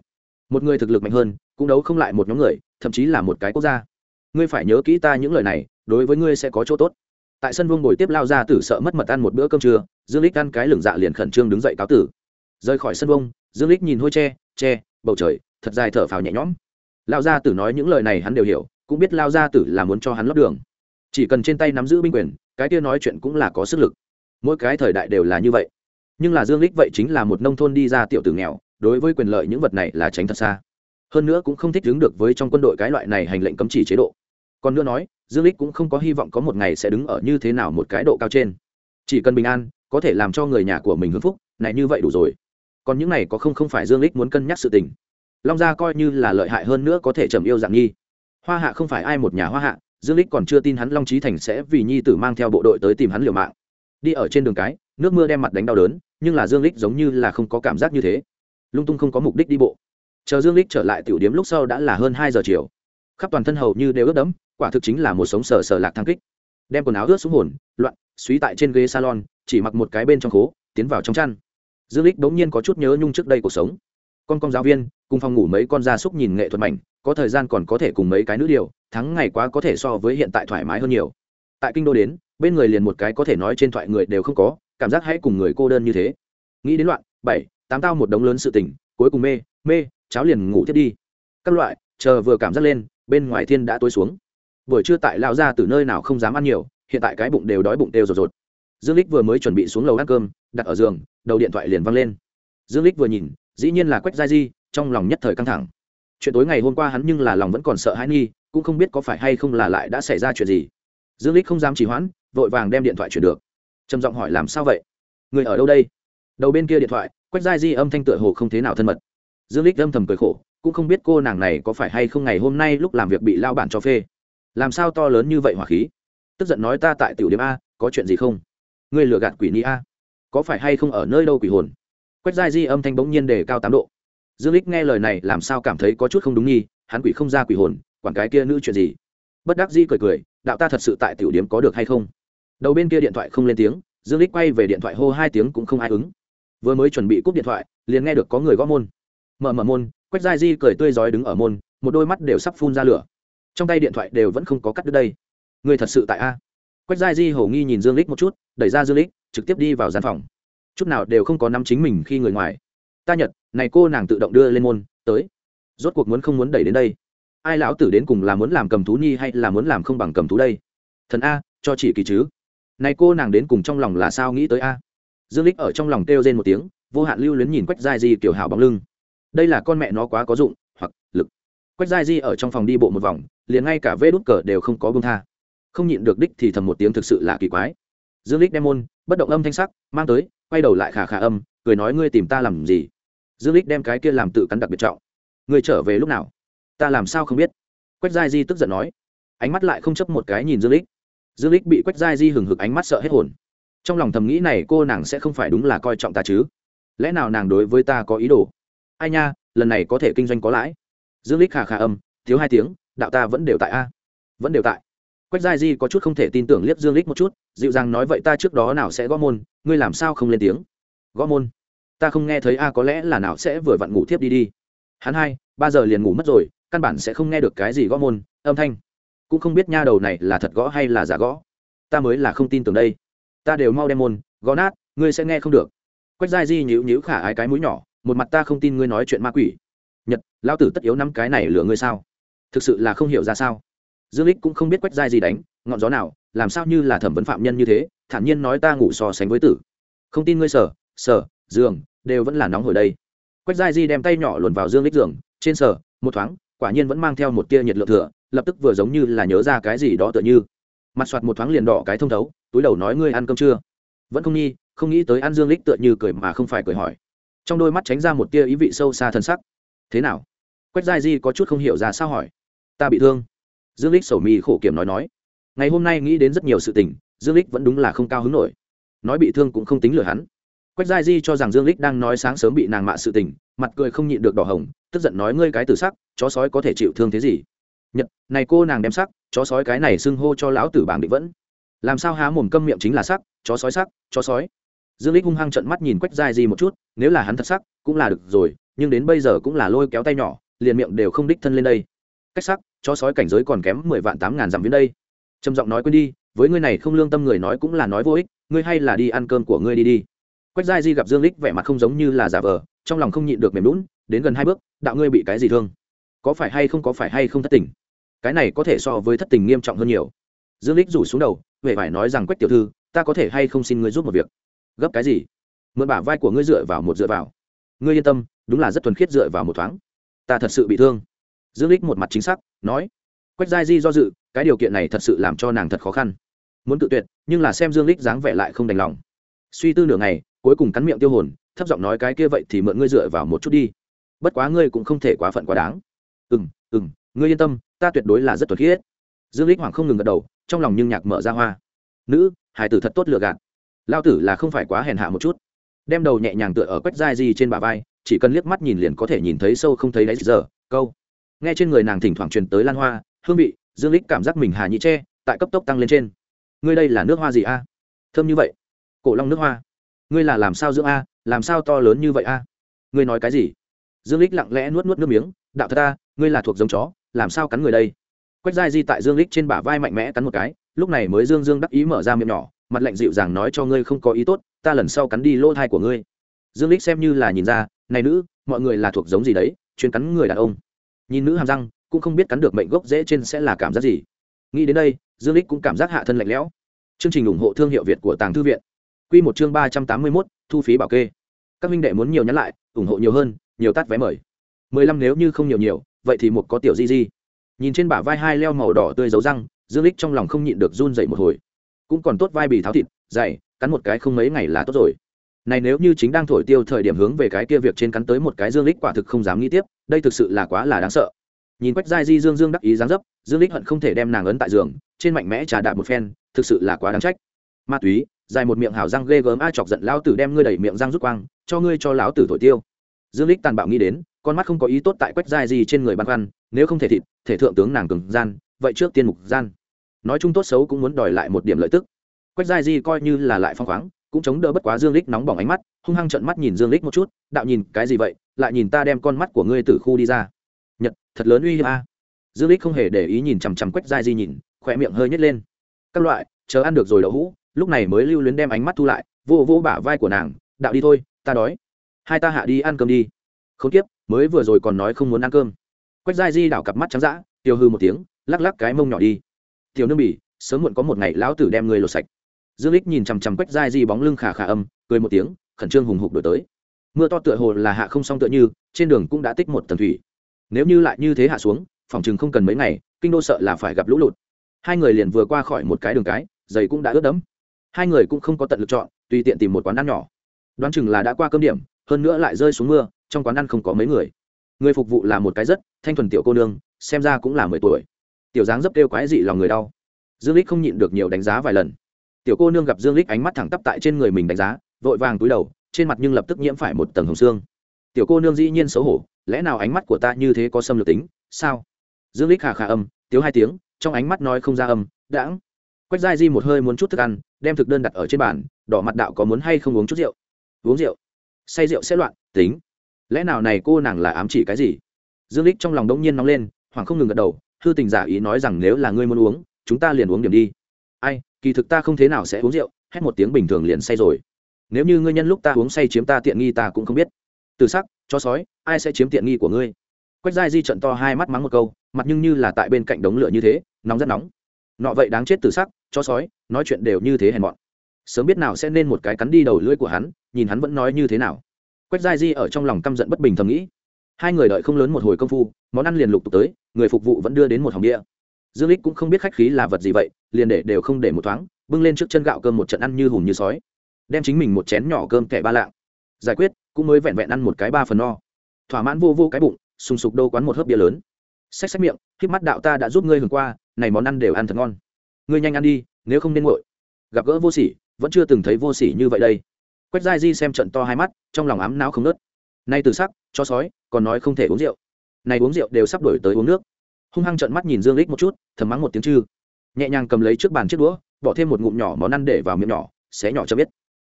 Một người thực lực mạnh hơn, cũng đấu không lại một nhóm người, thậm chí là một cái quốc gia. Ngươi phải nhớ kỹ ta những lời này, đối với ngươi sẽ có chỗ tốt. Tại sân vương bồi tiếp lao Gia tử sợ mất mật ăn một bữa cơm trưa, dương lích ăn cái lửng dạ liền khẩn trương đứng dậy cáo tử. Rời khỏi sân vương, dương lích nhìn hôi tre tre bầu trời, thật dài thở phào nhẹ nhõm lao gia tử nói những lời này hắn đều hiểu, cũng biết lao gia tử là muốn cho hắn lót đường. Chỉ cần trên tay nắm giữ binh quyền, cái kia nói chuyện cũng là có sức lực. Mỗi cái thời đại đều là như vậy. Nhưng là dương lích vậy chính là một nông thôn đi ra tiểu tử nghèo, đối với quyền lợi những vật này là tránh thật xa. Hơn nữa cũng không thích đứng được với trong quân đội cái loại này hành lệnh cấm chỉ chế độ. Còn nữa nói, dương lích cũng không có hy vọng có một ngày sẽ đứng ở như thế nào một cái độ cao trên. Chỉ cần bình an, có thể làm cho người nhà của mình hưng phúc, này như vậy đủ rồi. Còn những này có không không phải dương lích muốn cân nhắc sự tình long gia coi như là lợi hại hơn nữa có thể trầm yêu dạng nhi. Hoa hạ không phải ai một nhà hoa hạ, dương lích còn chưa tin hắn long trí thành sẽ vì nhi tử mang theo bộ đội tới tìm hắn liều mạng. Đi ở trên đường cái, nước mưa đem mặt đánh đau đớn, nhưng là dương lích giống như là không có cảm giác như thế. Lung tung không có mục đích đi bộ. Chờ dương lích trở lại tiểu điếm lúc sau đã là hơn hai giờ chiều. Khắp toàn thân hầu như đều ướt đẫm, quả thực chính là một sống sờ sờ lạc thăng kích. Đem quần áo ướt xuống hồn, loạn, suý tại trên ghế salon, chỉ mặc một cái bên trong khố, tiến vào trong chăn. Dương lích bỗng nhiên có chút nhớ nhung trước đây cuộc sống con con giáo viên, cùng phòng ngủ mấy con gia súc nhìn nghệ thuật mảnh, có thời gian còn có thể cùng mấy cái nữ điều, thắng ngày quá có thể so với hiện tại thoải mái hơn nhiều. Tại kinh đô đến, bên người liền một cái có thể nói trên thoại người đều không có, cảm giác hãy cùng người cô đơn như thế. Nghĩ đến loạn, bảy, tám tao một đống lớn sự tình, cuối cùng mê mê, cháo liền ngủ thiết đi. Các loại, chờ vừa cảm giác lên, bên ngoài thiên đã tối xuống. Buổi trưa tại lao ra từ nơi nào không dám ăn nhiều, hiện tại cái bụng đều đói bụng đều rột rột. Dương lích vừa mới chuẩn bị xuống lầu ăn cơm, đặt ở giường, đầu điện thoại liền văng lên. Dương lích vừa nhìn dĩ nhiên là quách gia di, trong lòng nhất thời căng thẳng. Chuyện tối ngày hôm qua hắn nhưng là lòng vẫn còn sợ hãi nghi, cũng không biết có phải hay không là lại đã xảy ra chuyện gì. Dương lích không dám trì hoãn, vội vàng đem điện thoại chuyển được. Trầm giọng hỏi làm sao vậy? Người ở đâu đây? Đầu bên kia điện thoại, quách gia di âm thanh tựa hồ không thế nào thân mật. Dương lích âm thầm cười khổ, cũng không biết cô nàng này có phải hay không ngày hôm nay lúc làm việc bị lao bản cho phê. Làm sao to lớn như vậy hỏa khí? Tức giận nói ta tại tiểu điểm a, có chuyện gì không? Ngươi lừa gạt quỷ ni a. Có phải hay không ở nơi đâu quỷ hồn? Quách giai di âm thanh bỗng nhiên đề cao tám độ. Dương lích nghe lời này làm sao cảm thấy có chút không đúng nghi, hắn quỷ không ra quỷ hồn, quản cái kia nữ chuyện gì? Bất đắc di cười cười, đạo ta thật sự tại tiểu điểm có được hay không? Đầu bên kia điện thoại không lên tiếng, dương lích quay về điện thoại hô hai tiếng cũng không ai ứng. Vừa mới chuẩn bị cúp điện thoại, liền nghe được có người gõ môn. Mở mở môn, quách giai di cười tươi rói đứng ở môn, một đôi mắt đều sắp phun ra lửa. Trong tay điện thoại đều vẫn không có cắt đứt đây. Người thật sự tại a. Quách giai di hầu nghi nhìn dương lích một chút, đẩy ra dương lích trực tiếp đi vào gian phòng chút nào đều không có nắm chính mình khi người ngoài. Ta nhật, này cô nàng tự động đưa lên môn, tới. Rốt cuộc muốn không muốn đẩy đến đây? Ai lão tử đến cùng là muốn làm cầm thú nhi hay là muốn làm không bằng cầm thú đây? Thần a, cho chỉ kỳ chứ. Này cô nàng đến cùng trong lòng là sao nghĩ tới a? Dương lích ở trong lòng kêu rên một tiếng, vô hạn lưu luyến nhìn quách giai di kiểu hào bóng lưng. Đây là con mẹ nó quá có dụng, hoặc lực. Quách giai di ở trong phòng đi bộ một vòng, liền ngay cả vê đút cờ đều không có bông tha. Không nhịn được đích thì thầm một tiếng thực sự là kỳ quái. Dương lích đem môn bất động âm thanh sắc, mang tới, quay đầu lại khả khả âm, cười nói, ngươi tìm ta làm gì? Dương lích đem cái kia làm tự cắn đặc biệt trọng. Ngươi trở về lúc nào? Ta làm sao không biết? Quách giai di tức giận nói. Ánh mắt lại không chấp một cái nhìn dương lích dương lích bị quách giai di hừng hực ánh mắt sợ hết hồn. Trong lòng thầm nghĩ này cô nàng sẽ không phải đúng là coi trọng ta chứ? Lẽ nào nàng đối với ta có ý đồ? Ai nha, lần này có thể kinh doanh có lãi. Dương lích khả khả âm, thiếu hai tiếng, đạo ta vẫn đều tại a, vẫn đều tại quách giai di có chút không thể tin tưởng liếc dương lích một chút, dịu dàng nói, vậy ta trước đó nào sẽ gõ môn? Ngươi làm sao không lên tiếng? Gõ môn? Ta không nghe thấy a có lẽ là nào sẽ vừa vặn ngủ thiếp đi đi. Hắn hai, ba giờ liền ngủ mất rồi, căn bản sẽ không nghe được cái gì gõ môn, âm thanh. Cũng không biết nha đầu này là thật gõ hay là giả gõ. Ta mới là không tin tưởng đây. Ta đều mau đem môn, gõ nát, ngươi sẽ nghe không được. Quách giai di nhíu nhíu khả ái cái mũi nhỏ, một mặt ta không tin ngươi nói chuyện ma quỷ. Nhật, lão tử tất yếu năm cái này lừa ngươi sao? Thực sự là không hiểu ra sao? Dương lích cũng không biết quách giai gì đánh, ngọn gió nào, làm sao như là thẩm vấn phạm nhân như thế, thản nhiên nói ta ngủ so sánh với tử. Không tin ngươi sở sở giường, đều vẫn là nóng hồi đây. Quách giai di đem tay nhỏ luồn vào dương lích giường, trên sở một thoáng, quả nhiên vẫn mang theo một tia nhiệt lượng thừa, lập tức vừa giống như là nhớ ra cái gì đó tựa như. Mặt soạt một thoáng liền đỏ cái thông thấu, túi đầu nói ngươi ăn cơm chưa? Vẫn không nghi, không nghĩ tới ăn dương lích tựa như cười mà không phải cười hỏi. Trong đôi mắt tránh ra một tia ý vị sâu xa thân sắc. Thế nào? Quách giai di có chút không hiểu ra sao hỏi. Ta bị thương dương lích sầu mi khổ kiểm nói nói, ngày hôm nay nghĩ đến rất nhiều sự tình, dương lích vẫn đúng là không cao hứng nổi. Nói bị thương cũng không tính lừa hắn. Quách giai di cho rằng dương lích đang nói sáng sớm bị nàng mạ sự tình, mặt cười không nhịn được đỏ hồng, tức giận nói, ngươi cái từ sắc, chó sói có thể chịu thương thế gì? Nhật, này cô nàng đem sắc, chó sói cái này xưng hô cho lão tử bảng định vẫn. Làm sao há mồm câm miệng chính là sắc, chó sói sắc, chó sói? Dương lích hung hăng trận mắt nhìn quách giai di một chút, nếu là hắn thật sắc, cũng là được rồi, nhưng đến bây giờ cũng là lôi kéo tay nhỏ, liền miệng đều không đích thân lên đây. Cách sắc cho sói cảnh giới còn kém mười vạn tám ngàn dặm viên đây. Trầm giọng nói quên đi, với ngươi này không lương tâm người nói cũng là nói vô ích, ngươi hay là đi ăn cơm của ngươi đi đi. Quách giai di gặp dương lích vẻ mặt không giống như là giả vờ, trong lòng không nhịn được mềm lún đến gần hai bước, đạo ngươi bị cái gì thương? Có phải hay không có phải hay không thất tình? Cái này có thể so với thất tình nghiêm trọng hơn nhiều. Dương lích rủ xuống đầu huệ phải nói rằng quách tiểu thư, ta có thể hay không xin ngươi giúp một việc? Gấp cái gì? Mượn bả vai của ngươi dựa vào một dựa vào. Ngươi yên tâm, đúng là rất thuần khiết dựa vào một thoáng. Ta thật sự bị thương dương lích một mặt chính xác, nói, quách giai di do dự, cái điều kiện này thật sự làm cho nàng thật khó khăn. Muốn tự tuyệt, nhưng là xem dương lích dáng vẻ lại không đành lòng. Suy tư nửa ngày, cuối cùng cắn miệng tiêu hồn, thấp giọng nói cái kia vậy thì mượn ngươi dựa vào một chút đi. Bất quá ngươi cũng không thể quá phận quá đáng. Ừm ừm, ngươi yên tâm, ta tuyệt đối là rất thuật khiết. Dương lích hoàng không ngừng gật đầu, trong lòng nhưng nhạc mở ra hoa. Nữ hải tử thật tốt lựa gạt. Lao tử là không phải quá hèn hạ một chút. Đem đầu nhẹ nhàng tựa ở quách dai di trên bả vai, chỉ cần liếc mắt nhìn liền có thể nhìn thấy sâu không thấy đáy. Giờ, câu nghe trên người nàng thỉnh thoảng truyền tới lan hoa, hương vị, dương lích cảm giác mình hà nhĩ tre tại cấp tốc tăng lên trên. Ngươi đây là nước hoa gì a? Thơm như vậy. Cổ long nước hoa. Ngươi là làm sao dưỡng a? Làm sao to lớn như vậy a? Ngươi nói cái gì? Dương lích lặng lẽ nuốt nuốt nước miếng, đạo thật ta ngươi là thuộc giống chó, làm sao cắn người đây? Quách giai di tại dương lích trên bả vai mạnh mẽ cắn một cái, lúc này mới dương dương đắc ý mở ra miệng nhỏ, mặt lạnh dịu dàng nói cho ngươi không có ý tốt, ta lần sau cắn đi lỗ thai của ngươi. Dương lích xem như là nhìn ra, này nữ, mọi người là thuộc giống gì đấy, chuyên cắn người đàn ông nhìn nữ hàm răng cũng không biết cắn được mệnh gốc dễ trên sẽ là cảm giác gì. Nghĩ đến đây dương lích cũng cảm giác hạ thân lạnh lẽo. Chương trình ủng hộ thương hiệu việt của tàng thư viện. Quy một chương ba trăm tám mươi 381, thu phí bảo kê. Các minh đệ muốn nhiều nhắn lại ủng hộ nhiều hơn nhiều tát vé mời. mười lăm nếu như không nhiều nhiều vậy thì một có tiểu di di. Nhìn trên bả vai hai leo màu đỏ tươi dấu răng dương lích trong lòng không nhịn được run dậy một hồi. Cũng còn tốt vai bì tháo thịt dày cắn một cái không mấy ngày là tốt rồi này nếu như chính đang thổi tiêu thời điểm hướng về cái kia việc trên cắn tới một cái dương lích quả thực không dám nghĩ tiếp, đây thực sự là quá là đáng sợ. Nhìn quách giai di dương dương đắc ý dáng dấp, dương lích hận không thể đem nàng ấn tại giường, trên mạnh mẽ trà đạp một phen, thực sự là quá đáng trách. Ma túy, dài một miệng hào răng ghê gớm a chọc giận lao tử đem ngươi đẩy miệng răng rút quang, cho ngươi cho lão tử thổi tiêu. Dương lích tàn bạo nghĩ đến, con mắt không có ý tốt tại quách giai di trên người băn khoăn, nếu không thể thịt, thể thượng tướng nàng cường gian, vậy trước tiên mục gian. Nói chung tốt xấu cũng muốn đòi lại một điểm lợi tức. Quách giai di coi như là lại phong khoáng cũng chống đỡ bất quá dương lích nóng bỏng ánh mắt, hung hăng trận mắt nhìn dương lích một chút, đạo nhìn, cái gì vậy? Lại nhìn ta đem con mắt của ngươi từ khu đi ra. Nhật, thật lớn uy hiếp a. Dương lích không hề để ý nhìn chằm chằm quách dai di nhìn khỏe miệng hơi nhét lên. Các loại, chờ ăn được rồi đậu hũ, lúc này mới lưu luyến đem ánh mắt thu lại, vô vô bả vai của nàng, đạo đi thôi, ta đói. Hai ta hạ đi ăn cơm đi. Không tiếp, mới vừa rồi còn nói không muốn ăn cơm. Quách dai di đảo cặp mắt trắng dã, tiêu hư một tiếng, lắc lắc cái mông nhỏ đi. Tiểu nương bỉ, sớm muộn có một ngày lão tử đem người lột sạch dương lích nhìn chằm chằm quách giai di bóng lưng khả khả âm, cười một tiếng, khẩn trương hùng hục đổi tới. Mưa to tựa hồ là hạ không xong tựa như, trên đường cũng đã tích một tầng thủy. Nếu như lại như thế hạ xuống, phòng chừng không cần mấy ngày, kinh đô sợ là phải gặp lũ lụt. Hai người liền vừa qua khỏi một cái đường cái, giày cũng đã ướt đẫm. Hai người cũng không có tận lựa chọn, tùy tiện tìm một quán ăn nhỏ. Đoán chừng là đã qua cơm điểm, hơn nữa lại rơi xuống mưa, trong quán ăn không có mấy người. Người phục vụ là một cái rất thanh thuần tiểu cô nương, xem ra cũng là mười tuổi. Tiểu dáng dấp kêu quái dị lòng người đau. Dương lích không nhịn được nhiều đánh giá vài lần tiểu cô nương gặp dương lích ánh mắt thẳng tắp tại trên người mình đánh giá, vội vàng túi đầu, trên mặt nhưng lập tức nhiễm phải một tầng hồng xương. Tiểu cô nương dĩ nhiên xấu hổ, lẽ nào ánh mắt của ta như thế có xâm lược tính? Sao? Dương lích khà khà âm, tiếu hai tiếng, trong ánh mắt nói không ra âm, đãng. Quách giai di một hơi muốn chút thức ăn, đem thực đơn đặt ở trên bàn, đỏ mặt đạo có muốn hay không uống chút rượu? Uống rượu. Say rượu sẽ loạn, tính. Lẽ nào này cô nàng là ám chỉ cái gì? Dương lích trong lòng đông nhiên nóng lên hoàng không ngừng gật đầu, hư tình giả ý nói rằng nếu là ngươi muốn uống, chúng ta liền uống điểm đi ai, kỳ thực ta không thế nào sẽ uống rượu, hét một tiếng bình thường liền say rồi. Nếu như ngươi nhân lúc ta uống say chiếm ta tiện nghi ta cũng không biết. Từ sắc cho sói, ai sẽ chiếm tiện nghi của ngươi? Quách giai di trận to hai mắt mắng một câu, mặt nhưng như là tại bên cạnh đống lửa như thế, nóng rất nóng. Nọ vậy đáng chết từ sắc cho sói, nói chuyện đều như thế hèn mọn. Sớm biết nào sẽ nên một cái cắn đi đầu lưỡi của hắn, nhìn hắn vẫn nói như thế nào. Quách giai di ở trong lòng căm giận bất bình thầm nghĩ. Hai người đợi không lớn một hồi công phu, món ăn liền lục tục tới, người phục vụ vẫn đưa đến một hòng đĩa dương lích cũng không biết khách khí là vật gì vậy, liền để đều không để một thoáng, bưng lên trước chân gạo cơm một trận ăn như hùm như sói. Đem chính mình một chén nhỏ cơm kẻ ba lạng. Giải quyết, cũng mới vẹn vẹn ăn một cái ba phần no. Thỏa mãn vô vô cái bụng, sùng sục đô quán một hớp bia lớn. Xách xách miệng khiếp mắt đạo ta đã giúp ngươi hưởng qua, này món ăn đều ăn thật ngon. Ngươi nhanh ăn đi, nếu không nên nguội. Gặp gỡ vô sỉ, vẫn chưa từng thấy vô sỉ như vậy đây. Quách giai di xem trận to hai mắt, trong lòng ám não không nớt nay từ sắc, cho sói, còn nói không thể uống rượu. Này uống rượu đều sắp đổi tới uống nước hung hăng trợn mắt nhìn dương lích một chút, thầm mắng một tiếng chư. Nhẹ nhàng cầm lấy trước bàn chiếc đũa, bỏ thêm một ngụm nhỏ món ăn để vào miệng nhỏ, xé nhỏ cho biết.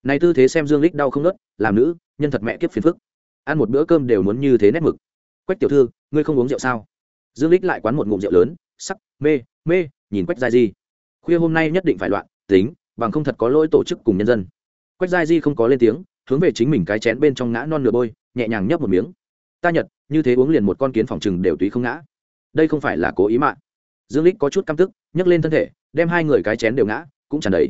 Này tư thế xem dương lích đau không nớt làm nữ, nhân thật mẹ kiếp phiền phức. Ăn một bữa cơm đều muốn như thế nét mực. Quách tiểu thư, ngươi không uống rượu sao? Dương lích lại quán một ngụm rượu lớn, sắc, mê mê, nhìn quách giai di. Khuya hôm nay nhất định phải loạn, tính, bằng không thật có lỗi tổ chức cùng nhân dân. Quách giai di không có lên tiếng, hướng về chính mình cái chén bên trong ngã non nửa bôi, nhẹ nhàng nhấp một miếng. Ta nhật, như thế uống liền một con kiến phòng chừng đều túy không ngã đây không phải là cố ý mạng. Dương lích có chút căm tức, nhấc lên thân thể, đem hai người cái chén đều ngã, cũng chẳng đầy.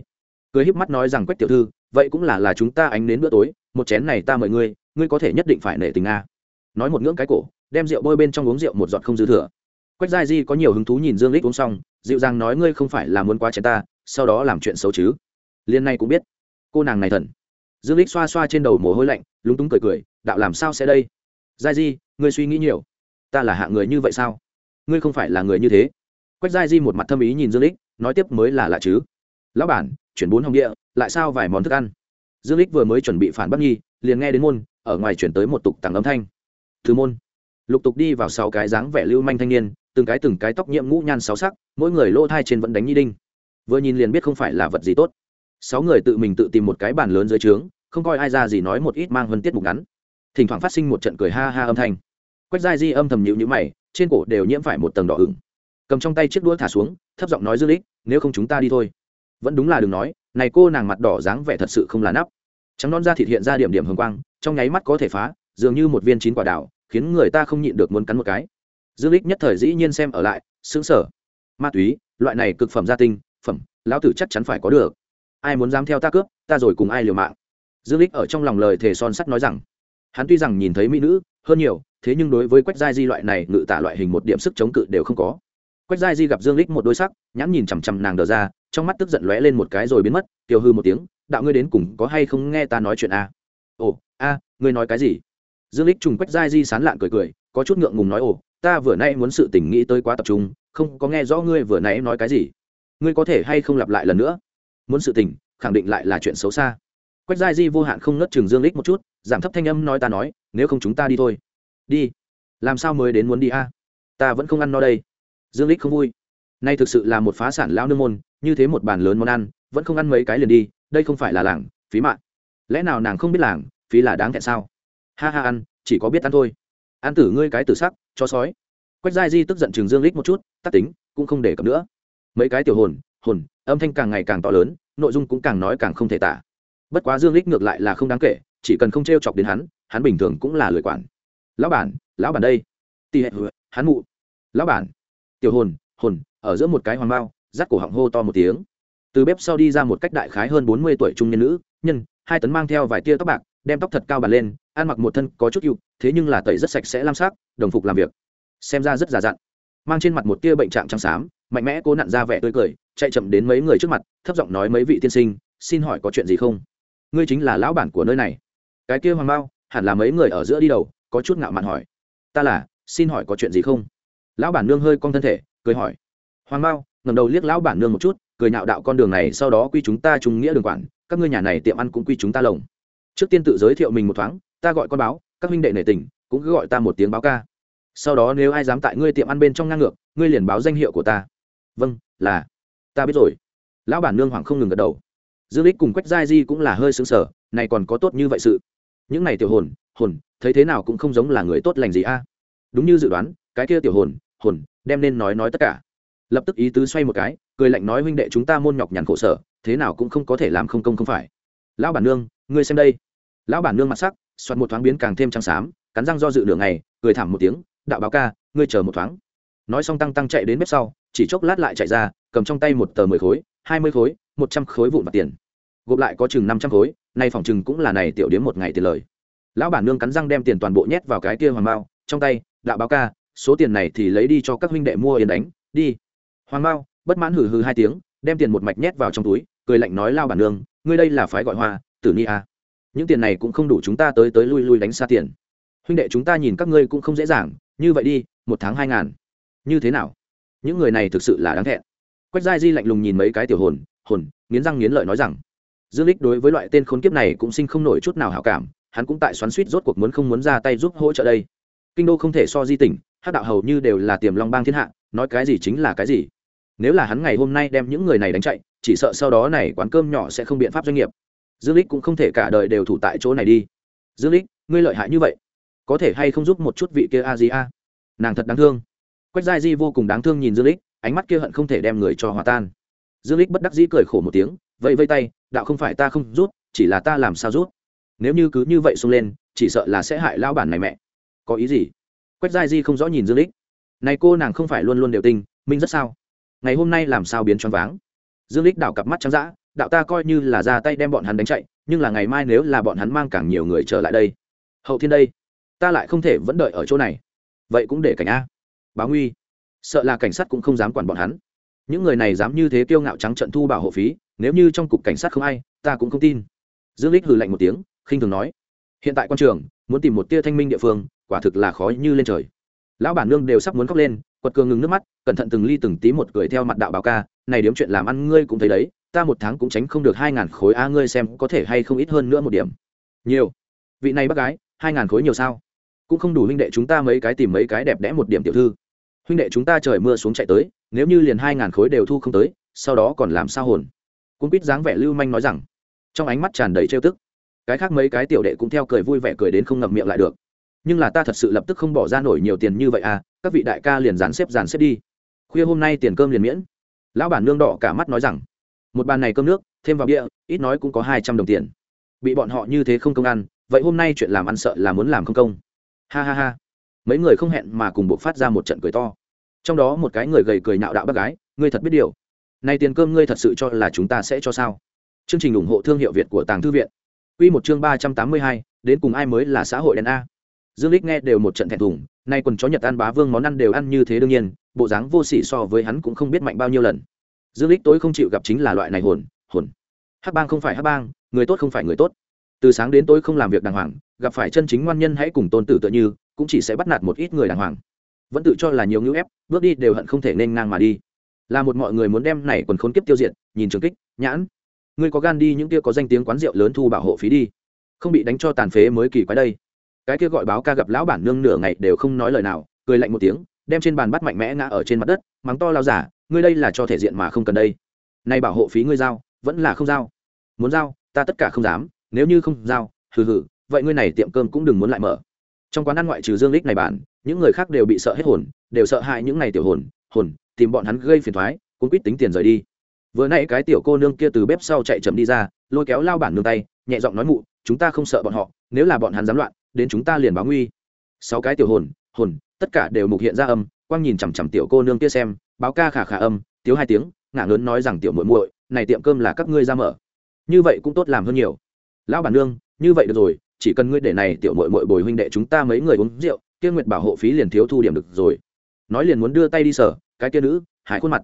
Cười híp mắt nói rằng, quách tiểu thư, vậy cũng là là chúng ta ánh đến bữa tối, một chén này ta mời ngươi ngươi có thể nhất định phải nể tình a. Nói một ngưỡng cái cổ, đem rượu bôi bên trong uống rượu một giọt không dư thừa. Quách giai di có nhiều hứng thú nhìn dương lích uống xong, dịu dàng nói, ngươi không phải là muốn quá chén ta, sau đó làm chuyện xấu chứ? Liên này cũng biết. Cô nàng này thần. Dương lích xoa xoa trên đầu mồ hôi lạnh, lúng túng cười cười, đạo làm sao sẽ đây? Giai di, ngươi suy nghĩ nhiều. Ta là hạ người như vậy sao? Ngươi không phải là người như thế. Quách giai di một mặt thâm ý nhìn dương lích, nói tiếp mới là lạ chứ. Lão bản, chuyển bốn hồng địa, lại sao vài món thức ăn? Dương lích vừa mới chuẩn bị phản bác nhi liền nghe đến môn, ở ngoài chuyển tới một tục tàng âm thanh. Thứ môn. Lục tục đi vào sáu cái dáng vẻ lưu manh thanh niên, từng cái từng cái tóc nhiễm ngũ nhan sáu sắc, mỗi người lỗ thai trên vẫn đánh nhi đinh. Vừa nhìn liền biết không phải là vật gì tốt. Sáu người tự mình tự tìm một cái bàn lớn dưới trướng, không coi ai ra gì nói một ít mang vân tiết mục ngắn. Thỉnh thoảng phát sinh một trận cười ha ha âm thanh. Quách giai di âm thầm nhịu nhữ mày trên cổ đều nhiễm phải một tầng đỏ ửng. Cầm trong tay chiếc đũa thả xuống, thấp giọng nói dư lích nếu không chúng ta đi thôi. Vẫn đúng là đừng nói, này cô nàng mặt đỏ dáng vẻ thật sự không là nắp. Trắng non da thịt hiện ra điểm điểm hồng quang, trong nháy mắt có thể phá, dường như một viên chín quả đào, khiến người ta không nhịn được muốn cắn một cái. Dương lích nhất thời dĩ nhiên xem ở lại xứng sở ma túy, loại này cực phẩm gia tinh, phẩm, lão tử chắc chắn phải có được. Ai muốn dám theo ta cướp, ta rồi cùng ai liều mạng. Dương lích ở trong lòng lời thề son sắt nói rằng hắn tuy rằng nhìn thấy mỹ nữ hơn nhiều, thế nhưng đối với quách giai di loại này, ngự tả loại hình một điểm sức chống cự đều không có. Quách giai di gặp dương lích một đôi sắc, nhãn nhìn chằm chằm nàng đờ ra, trong mắt tức giận lóe lên một cái rồi biến mất tiêu hư một tiếng, đạo ngươi đến cùng có hay không nghe ta nói chuyện a à? ồ, a, ngươi nói cái gì? Dương lích trùng quách giai di sán lạn cười cười, có chút ngượng ngùng nói, ồ, ta vừa nay muốn sự tình nghĩ tới quá tập trung, không có nghe rõ ngươi vừa nãy nói cái gì. Ngươi có thể hay không lặp lại lần nữa? Muốn sự tình, khẳng định lại là chuyện xấu xa. Quách giai di vô hạn không ngất chừng dương lích một chút giảm thấp thanh âm nói ta nói, nếu không chúng ta đi thôi. Đi. Làm sao mới đến muốn đi a? Ta vẫn không ăn no đây. Dương lích không vui. Nay thực sự là một phá sản lão nương môn, như thế một bàn lớn món ăn, vẫn không ăn mấy cái liền đi, đây không phải là làng, phí mạng. Lẽ nào nàng không biết làng, phí là đáng tại sao? Ha ha ăn, chỉ có biết ăn thôi. Ăn tử ngươi cái tử sắc, cho sói. Quách giai di tức giận chừng dương lích một chút, tắt tính, cũng không để cập nữa. Mấy cái tiểu hồn hồn, âm thanh càng ngày càng to lớn, nội dung cũng càng nói càng không thể tả. Bất quá dương lích ngược lại là không đáng kể chỉ cần không t chọc đến hắn hắn bình thường cũng là lười quản. Lão bản lão bản đây. Tỉ hệ hắn mụ. Lão bản. Tiểu hồn hồn, ở giữa một cái hoàng bao rắt cổ họng hô to một tiếng. Từ bếp sau đi ra một cách đại khái hơn bốn mươi tuổi trung nhân nữ, nhân, hai tấn mang theo vài tia tóc bạc, đem tóc thật cao bàn lên, ăn mặc một thân có chút cựu thế nhưng là tẩy rất sạch sẽ lam sắc, đồng phục làm việc. Xem ra rất già dặn. Mang trên mặt một tia bệnh trạng trắng xám, mạnh mẽ cố nặn ra vẻ tươi cười, chạy chậm đến mấy người trước mặt, thấp giọng nói mấy vị tiên sinh, xin hỏi có chuyện gì không? Ngươi chính là lão bản của nơi này cái kia hoàng bao hẳn là mấy người ở giữa đi đầu, có chút ngạo mạn hỏi. Ta là, xin hỏi có chuyện gì không? Lão bản nương hơi cong thân thể, cười hỏi. Hoàng bao ngầm đầu liếc lão bản nương một chút, cười nhạo đạo con đường này sau đó quy chúng ta trung nghĩa đường quản, các ngươi nhà này tiệm ăn cũng quy chúng ta lồng. Trước tiên tự giới thiệu mình một thoáng, ta gọi con báo, các huynh đệ nể tình, cũng cứ gọi ta một tiếng báo ca. Sau đó nếu ai dám tại ngươi tiệm ăn bên trong ngang ngược, ngươi liền báo danh hiệu của ta. Vâng là. Ta biết rồi. Lão bản nương hoàng không ngừng gật đầu. Dương lích cùng quách giai di cũng là hơi xứng sở này còn có tốt như vậy sự những này tiểu hồn hồn, thấy thế nào cũng không giống là người tốt lành gì a. Đúng như dự đoán, cái kia tiểu hồn hồn, đem nên nói nói tất cả. Lập tức ý tứ xoay một cái, cười lạnh nói huynh đệ chúng ta môn nhọc nhằn khổ sở, thế nào cũng không có thể làm không công không phải. Lão bản nương, ngươi xem đây. Lão bản nương mặt sắc, soạt một thoáng biến càng thêm trắng xám, cắn răng do dự đường này cười thảm một tiếng, đạo báo ca, ngươi chờ một thoáng. Nói xong tăng tăng chạy đến bếp sau, chỉ chốc lát lại chạy ra, cầm trong tay một tờ mười khối, hai mươi khối, một trăm khối vụn mặt tiền gộp lại có chừng năm trăm khối, nay phòng chừng cũng là này tiểu điếm một ngày tiền lời. Lão bản nương cắn răng đem tiền toàn bộ nhét vào cái kia hoàng bao trong tay, đạo báo ca, số tiền này thì lấy đi cho các huynh đệ mua yên đánh, đi. Hoàng bao bất mãn hừ hừ hai tiếng, đem tiền một mạch nhét vào trong túi, cười lạnh nói lao bản nương, ngươi đây là phái gọi hoa, tử ni a à. những tiền này cũng không đủ chúng ta tới tới lui lui đánh xa tiền. Huynh đệ chúng ta nhìn các ngươi cũng không dễ dàng, như vậy đi, một tháng hai ngàn. Như thế nào? Những người này thực sự là đáng thẹn. Quách giai di lạnh lùng nhìn mấy cái tiểu hồn hồn, nghiến răng nghiến lợi nói rằng dương lích đối với loại tên khốn kiếp này cũng sinh không nổi chút nào hảo cảm, hắn cũng tại xoắn suýt rốt cuộc muốn không muốn ra tay giúp hỗ trợ đây. Kinh đô không thể so di tỉnh hát đạo hầu như đều là tiềm long bang thiên hạ, nói cái gì chính là cái gì. Nếu là hắn ngày hôm nay đem những người này đánh chạy, chỉ sợ sau đó này quán cơm nhỏ sẽ không biện pháp doanh nghiệp. Dương lích cũng không thể cả đời đều thủ tại chỗ này đi. Dương lích ngươi lợi hại như vậy, có thể hay không giúp một chút vị kia a gì a? Nàng thật đáng thương. Quách giai di vô cùng đáng thương nhìn dương lích ánh mắt kia hận không thể đem người cho hòa tan. Dương lích bất đắc dĩ cười khổ một tiếng vẫy vây tay, đạo không phải ta không rút, chỉ là ta làm sao rút? Nếu như cứ như vậy xông lên, chỉ sợ là sẽ hại lao bản này mẹ. Có ý gì? Quách giai di không rõ nhìn dương lích này cô nàng không phải luôn luôn đều tinh minh rất sao? Ngày hôm nay làm sao biến choáng váng? Dương lích đảo cặp mắt trắng dã, đạo ta coi như là ra tay đem bọn hắn đánh chạy, nhưng là ngày mai nếu là bọn hắn mang càng nhiều người trở lại đây, hậu thiên đây, ta lại không thể vẫn đợi ở chỗ này. Vậy cũng để cảnh a. Báo nguy. Sợ là cảnh sát cũng không dám quản bọn hắn. Những người này dám như thế kiêu ngạo trắng trận thu bảo hộ phí nếu như trong cục cảnh sát không ai, ta cũng không tin. Dương lích hừ lạnh một tiếng, khinh thường nói, hiện tại quan trường, muốn tìm một tia thanh minh địa phương, quả thực là khó như lên trời. Lão bản nương đều sắp muốn khóc lên, quật cường ngừng nước mắt, cẩn thận từng ly từng tí một cười theo mặt đạo báo ca, này điếm chuyện làm ăn ngươi cũng thấy đấy, ta một tháng cũng tránh không được hai ngàn khối a ngươi xem có thể hay không ít hơn nữa một điểm. Nhiều. Vị này bác gái, hai ngàn khối nhiều sao? Cũng không đủ huynh đệ chúng ta mấy cái tìm mấy cái đẹp đẽ một điểm tiểu thư. Huynh đệ chúng ta trời mưa xuống chạy tới, nếu như liền hai ngàn khối đều thu không tới, sau đó còn làm sao hồn? Cũng biết dáng vẻ lưu manh nói rằng, trong ánh mắt tràn đầy trêu tức. Cái khác mấy cái tiểu đệ cũng theo cười vui vẻ cười đến không ngậm miệng lại được. Nhưng là ta thật sự lập tức không bỏ ra nổi nhiều tiền như vậy à các vị đại ca liền dàn xếp dàn xếp đi. Khuya hôm nay tiền cơm liền miễn. Lão bản nương đỏ cả mắt nói rằng, một bàn này cơm nước, thêm vào bia, ít nói cũng có hai trăm đồng tiền. Bị bọn họ như thế không công ăn, vậy hôm nay chuyện làm ăn sợ là muốn làm không công. Ha ha ha. Mấy người không hẹn mà cùng buộc phát ra một trận cười to. Trong đó một cái người gầy cười nạo đạo bác gái, ngươi thật biết điều nay tiền cơm ngươi thật sự cho là chúng ta sẽ cho sao? Chương trình ủng hộ thương hiệu việt của tàng thư viện. Quy một chương ba trăm tám mươi hai, đến cùng ai mới là xã hội đen a? Dương lích nghe đều một trận thẹn thùng, nay quần chó nhật ăn bá vương món ăn đều ăn như thế đương nhiên, bộ dáng vô sỉ so với hắn cũng không biết mạnh bao nhiêu lần. Dương lích tối không chịu gặp chính là loại này hồn hồn. Hắc bang không phải hắc bang, người tốt không phải người tốt. Từ sáng đến tối không làm việc đàng hoàng, gặp phải chân chính ngoan nhân hãy cùng tôn tử tựa như, cũng chỉ sẽ bắt nạt một ít người đàng hoàng. Vẫn tự cho là nhiều ngữ ép, bước đi đều hận không thể nên ngang mà đi là một mọi người muốn đem này quần khốn kiếp tiêu diệt, nhìn trường kích, nhãn. Ngươi có gan đi những kia có danh tiếng quán rượu lớn thu bảo hộ phí đi. Không bị đánh cho tàn phế mới kỳ quái đây. Cái kia gọi báo ca gặp lão bản nương nửa ngày đều không nói lời nào, cười lạnh một tiếng, đem trên bàn bắt mạnh mẽ ngã ở trên mặt đất, mắng to lao giả, ngươi đây là cho thể diện mà không cần đây. Nay bảo hộ phí ngươi giao, vẫn là không giao. Muốn giao, ta tất cả không dám, nếu như không giao, hừ hừ, vậy ngươi này tiệm cơm cũng đừng muốn lại mở. Trong quán ăn ngoại trừ dương lích này bản những người khác đều bị sợ hết hồn, đều sợ hại những này tiểu hồn hồn tìm bọn hắn gây phiền thoái cũng quýt tính tiền rời đi. Vừa nãy cái tiểu cô nương kia từ bếp sau chạy chậm đi ra, lôi kéo lao bản nương tay, nhẹ giọng nói mụ, chúng ta không sợ bọn họ, nếu là bọn hắn dám loạn, đến chúng ta liền báo nguy. Sáu cái tiểu hồn hồn, tất cả đều mục hiện ra âm, quang nhìn chằm chằm tiểu cô nương kia xem, báo ca khả khả âm, tiếu hai tiếng, ngả lớn nói rằng, tiểu muội muội, này tiệm cơm là các ngươi ra mở. Như vậy cũng tốt làm hơn nhiều. Lão bản nương, như vậy được rồi, chỉ cần ngươi để này tiểu muội muội bồi huynh đệ chúng ta mấy người uống rượu, kia nguyệt bảo hộ phí liền thiếu thu điểm được rồi. Nói liền muốn đưa tay đi sở cái kia nữ hải khuôn mặt.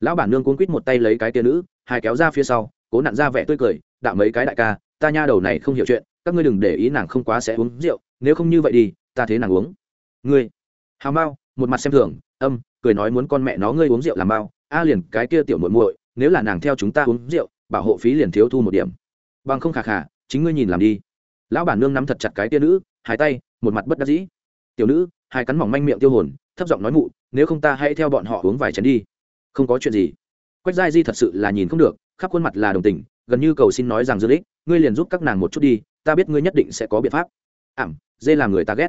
Lão bản nương cuốn quít một tay lấy cái kia nữ hải kéo ra phía sau cố nặn ra vẻ tươi cười đạo mấy cái đại ca ta nha đầu này không hiểu chuyện các ngươi đừng để ý nàng không quá sẽ uống rượu nếu không như vậy đi ta thế nàng uống. Ngươi? Hào mao một mặt xem thường âm cười nói muốn con mẹ nó ngươi uống rượu làm bao a liền cái kia tiểu muội muội nếu là nàng theo chúng ta uống rượu bảo hộ phí liền thiếu thu một điểm. Bằng không khả khả, chính ngươi nhìn làm đi. Lão bản nương nắm thật chặt cái tia nữ hai tay một mặt bất đắc dĩ. Tiểu nữ hai cắn mỏng manh miệng tiêu hồn thấp giọng nói mụ nếu không ta hãy theo bọn họ uống vài chén đi. Không có chuyện gì. Quách giai di thật sự là nhìn không được, khắp khuôn mặt là đồng tình, gần như cầu xin nói rằng dương lích, ngươi liền giúp các nàng một chút đi, ta biết ngươi nhất định sẽ có biện pháp. Ảm, dê làm người ta ghét.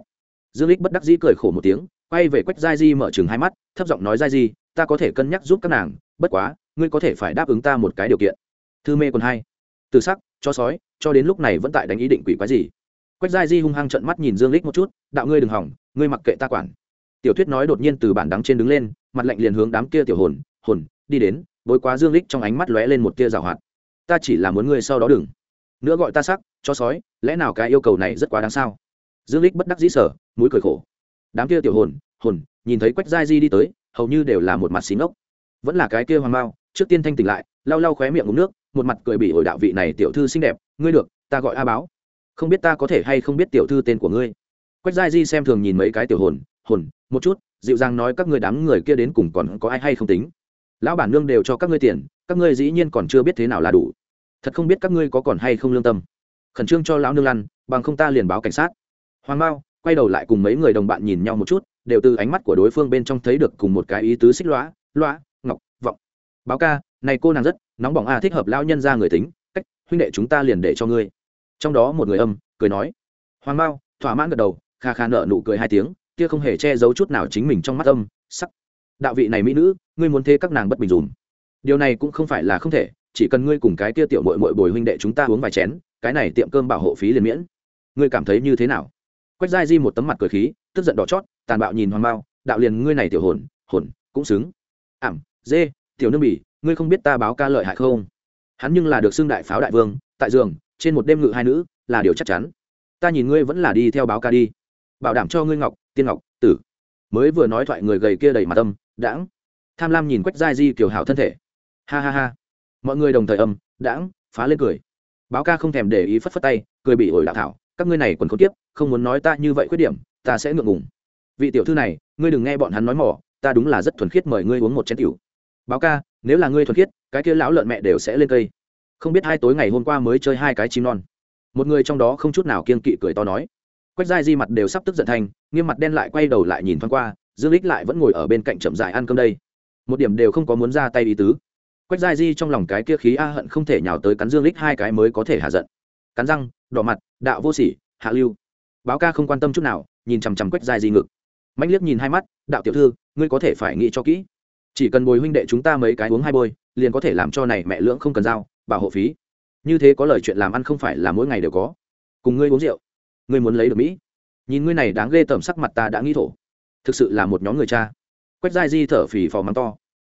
Dương lích bất đắc dĩ cười khổ một tiếng, quay về quách giai di mở chừng hai mắt, thấp giọng nói giai di, ta có thể cân nhắc giúp các nàng, bất quá, ngươi có thể phải đáp ứng ta một cái điều kiện. Thư mê còn hai. Từ sắc, cho sói, cho đến lúc này vẫn tại đánh ý định quỷ quái gì. Quách giai di hung hăng trận mắt nhìn dương lích một chút, đạo ngươi đừng hỏng, ngươi mặc kệ ta quản tiểu thuyết nói đột nhiên từ bản đắng trên đứng lên mặt lạnh liền hướng đám kia tiểu hồn hồn đi đến bối quá dương lích trong ánh mắt lóe lên một tia rào hoạt. Ta chỉ là muốn ngươi sau đó đừng. Nữa gọi ta sắc cho sói lẽ nào cái yêu cầu này rất quá đáng sao? Dương lích bất đắc dĩ sở mũi cười khổ. Đám kia tiểu hồn hồn nhìn thấy quách giai di đi tới hầu như đều là một mặt xí ngốc. Vẫn là cái kia hoàng Mao, trước tiên thanh tỉnh lại lau lau khóe miệng uống nước một mặt cười bị ổi đạo vị này tiểu thư xinh đẹp ngươi được ta gọi a báo. Không biết ta có thể hay không biết tiểu thư tên của ngươi. Quách giai di xem thường nhìn mấy cái tiểu hồn hồn một chút dịu dàng nói các ngươi đám người kia đến cùng còn có ai hay không tính. Lão bản nương đều cho các ngươi tiền các ngươi dĩ nhiên còn chưa biết thế nào là đủ. Thật không biết các ngươi có còn hay không lương tâm. Khẩn trương cho lão nương lăn bằng không ta liền báo cảnh sát. Hoàng mao quay đầu lại cùng mấy người đồng bạn nhìn nhau một chút đều từ ánh mắt của đối phương bên trong thấy được cùng một cái ý tứ xích lõa lõa ngọc vọng. Báo ca này cô nàng rất nóng bỏng a à, thích hợp lao nhân ra người tính cách huynh đệ chúng ta liền để cho ngươi. Trong đó một người âm cười nói. Hoàng mao thỏa mãn gật đầu kha kha nợ nụ cười hai tiếng kia không hề che giấu chút nào chính mình trong mắt âm, sắc. Đạo vị này mỹ nữ, ngươi muốn thế các nàng bất bình dùm. Điều này cũng không phải là không thể, chỉ cần ngươi cùng cái kia tiểu mội mội bồi huynh đệ chúng ta uống vài chén, cái này tiệm cơm bảo hộ phí liền miễn. Ngươi cảm thấy như thế nào? Quách giai di một tấm mặt cười khí, tức giận đỏ chót, tàn bạo nhìn hoàng mao, đạo liền ngươi này tiểu hồn hồn, cũng xứng. Ảm, dê, tiểu nương bỉ, ngươi không biết ta báo ca lợi hại không? Hắn nhưng là được xưng đại pháo đại vương, tại giường, trên một đêm ngự hai nữ, là điều chắc chắn. Ta nhìn ngươi vẫn là đi theo báo ca đi bảo đảm cho ngươi ngọc, tiên ngọc, tử. Mới vừa nói thoại người gầy kia đầy mặt tâm đãng. Tham lam nhìn quách giai di kiều hảo thân thể. Ha ha ha. Mọi người đồng thời âm, đãng, phá lên cười. Báo ca không thèm để ý phất phất tay, cười bị ổi đạo thảo. Các ngươi này còn không tiếp không muốn nói ta như vậy khuyết điểm, ta sẽ ngượng ngùng. Vị tiểu thư này, ngươi đừng nghe bọn hắn nói mỏ, ta đúng là rất thuần khiết mời ngươi uống một chén tiểu. Báo ca, nếu là ngươi thuần khiết, cái kia lão lợn mẹ đều sẽ lên cây. Không biết hai tối ngày hôm qua mới chơi hai cái chim non. Một người trong đó không chút nào kiên kỵ cười to nói quách giai di mặt đều sắp tức giận thành, nghiêm mặt đen lại quay đầu lại nhìn thoáng qua, dương lích lại vẫn ngồi ở bên cạnh chậm dại ăn cơm đây. Một điểm đều không có muốn ra tay ý tứ. Quách giai di trong lòng cái kia khí a hận không thể nhào tới cắn dương lích hai cái mới có thể hạ giận. Cắn răng, đỏ mặt, đạo vô sỉ, hạ lưu. Báo ca không quan tâm chút nào, nhìn chằm chằm quách giai di ngực. Mạnh liếc nhìn hai mắt, đạo tiểu thư, ngươi có thể phải nghĩ cho kỹ. Chỉ cần bồi huynh đệ chúng ta mấy cái uống hai bôi, liền có thể làm cho này mẹ lưỡng không cần giao, bảo hộ phí. Như thế có lời chuyện làm ăn không phải là mỗi ngày đều có. Cùng ngươi uống rượu ngươi muốn lấy được mỹ. Nhìn ngươi này đáng ghê tởm sắc mặt ta đã nghĩ thổ. Thực sự là một nhóm người cha. Quách giai di thở phì phò mắng to.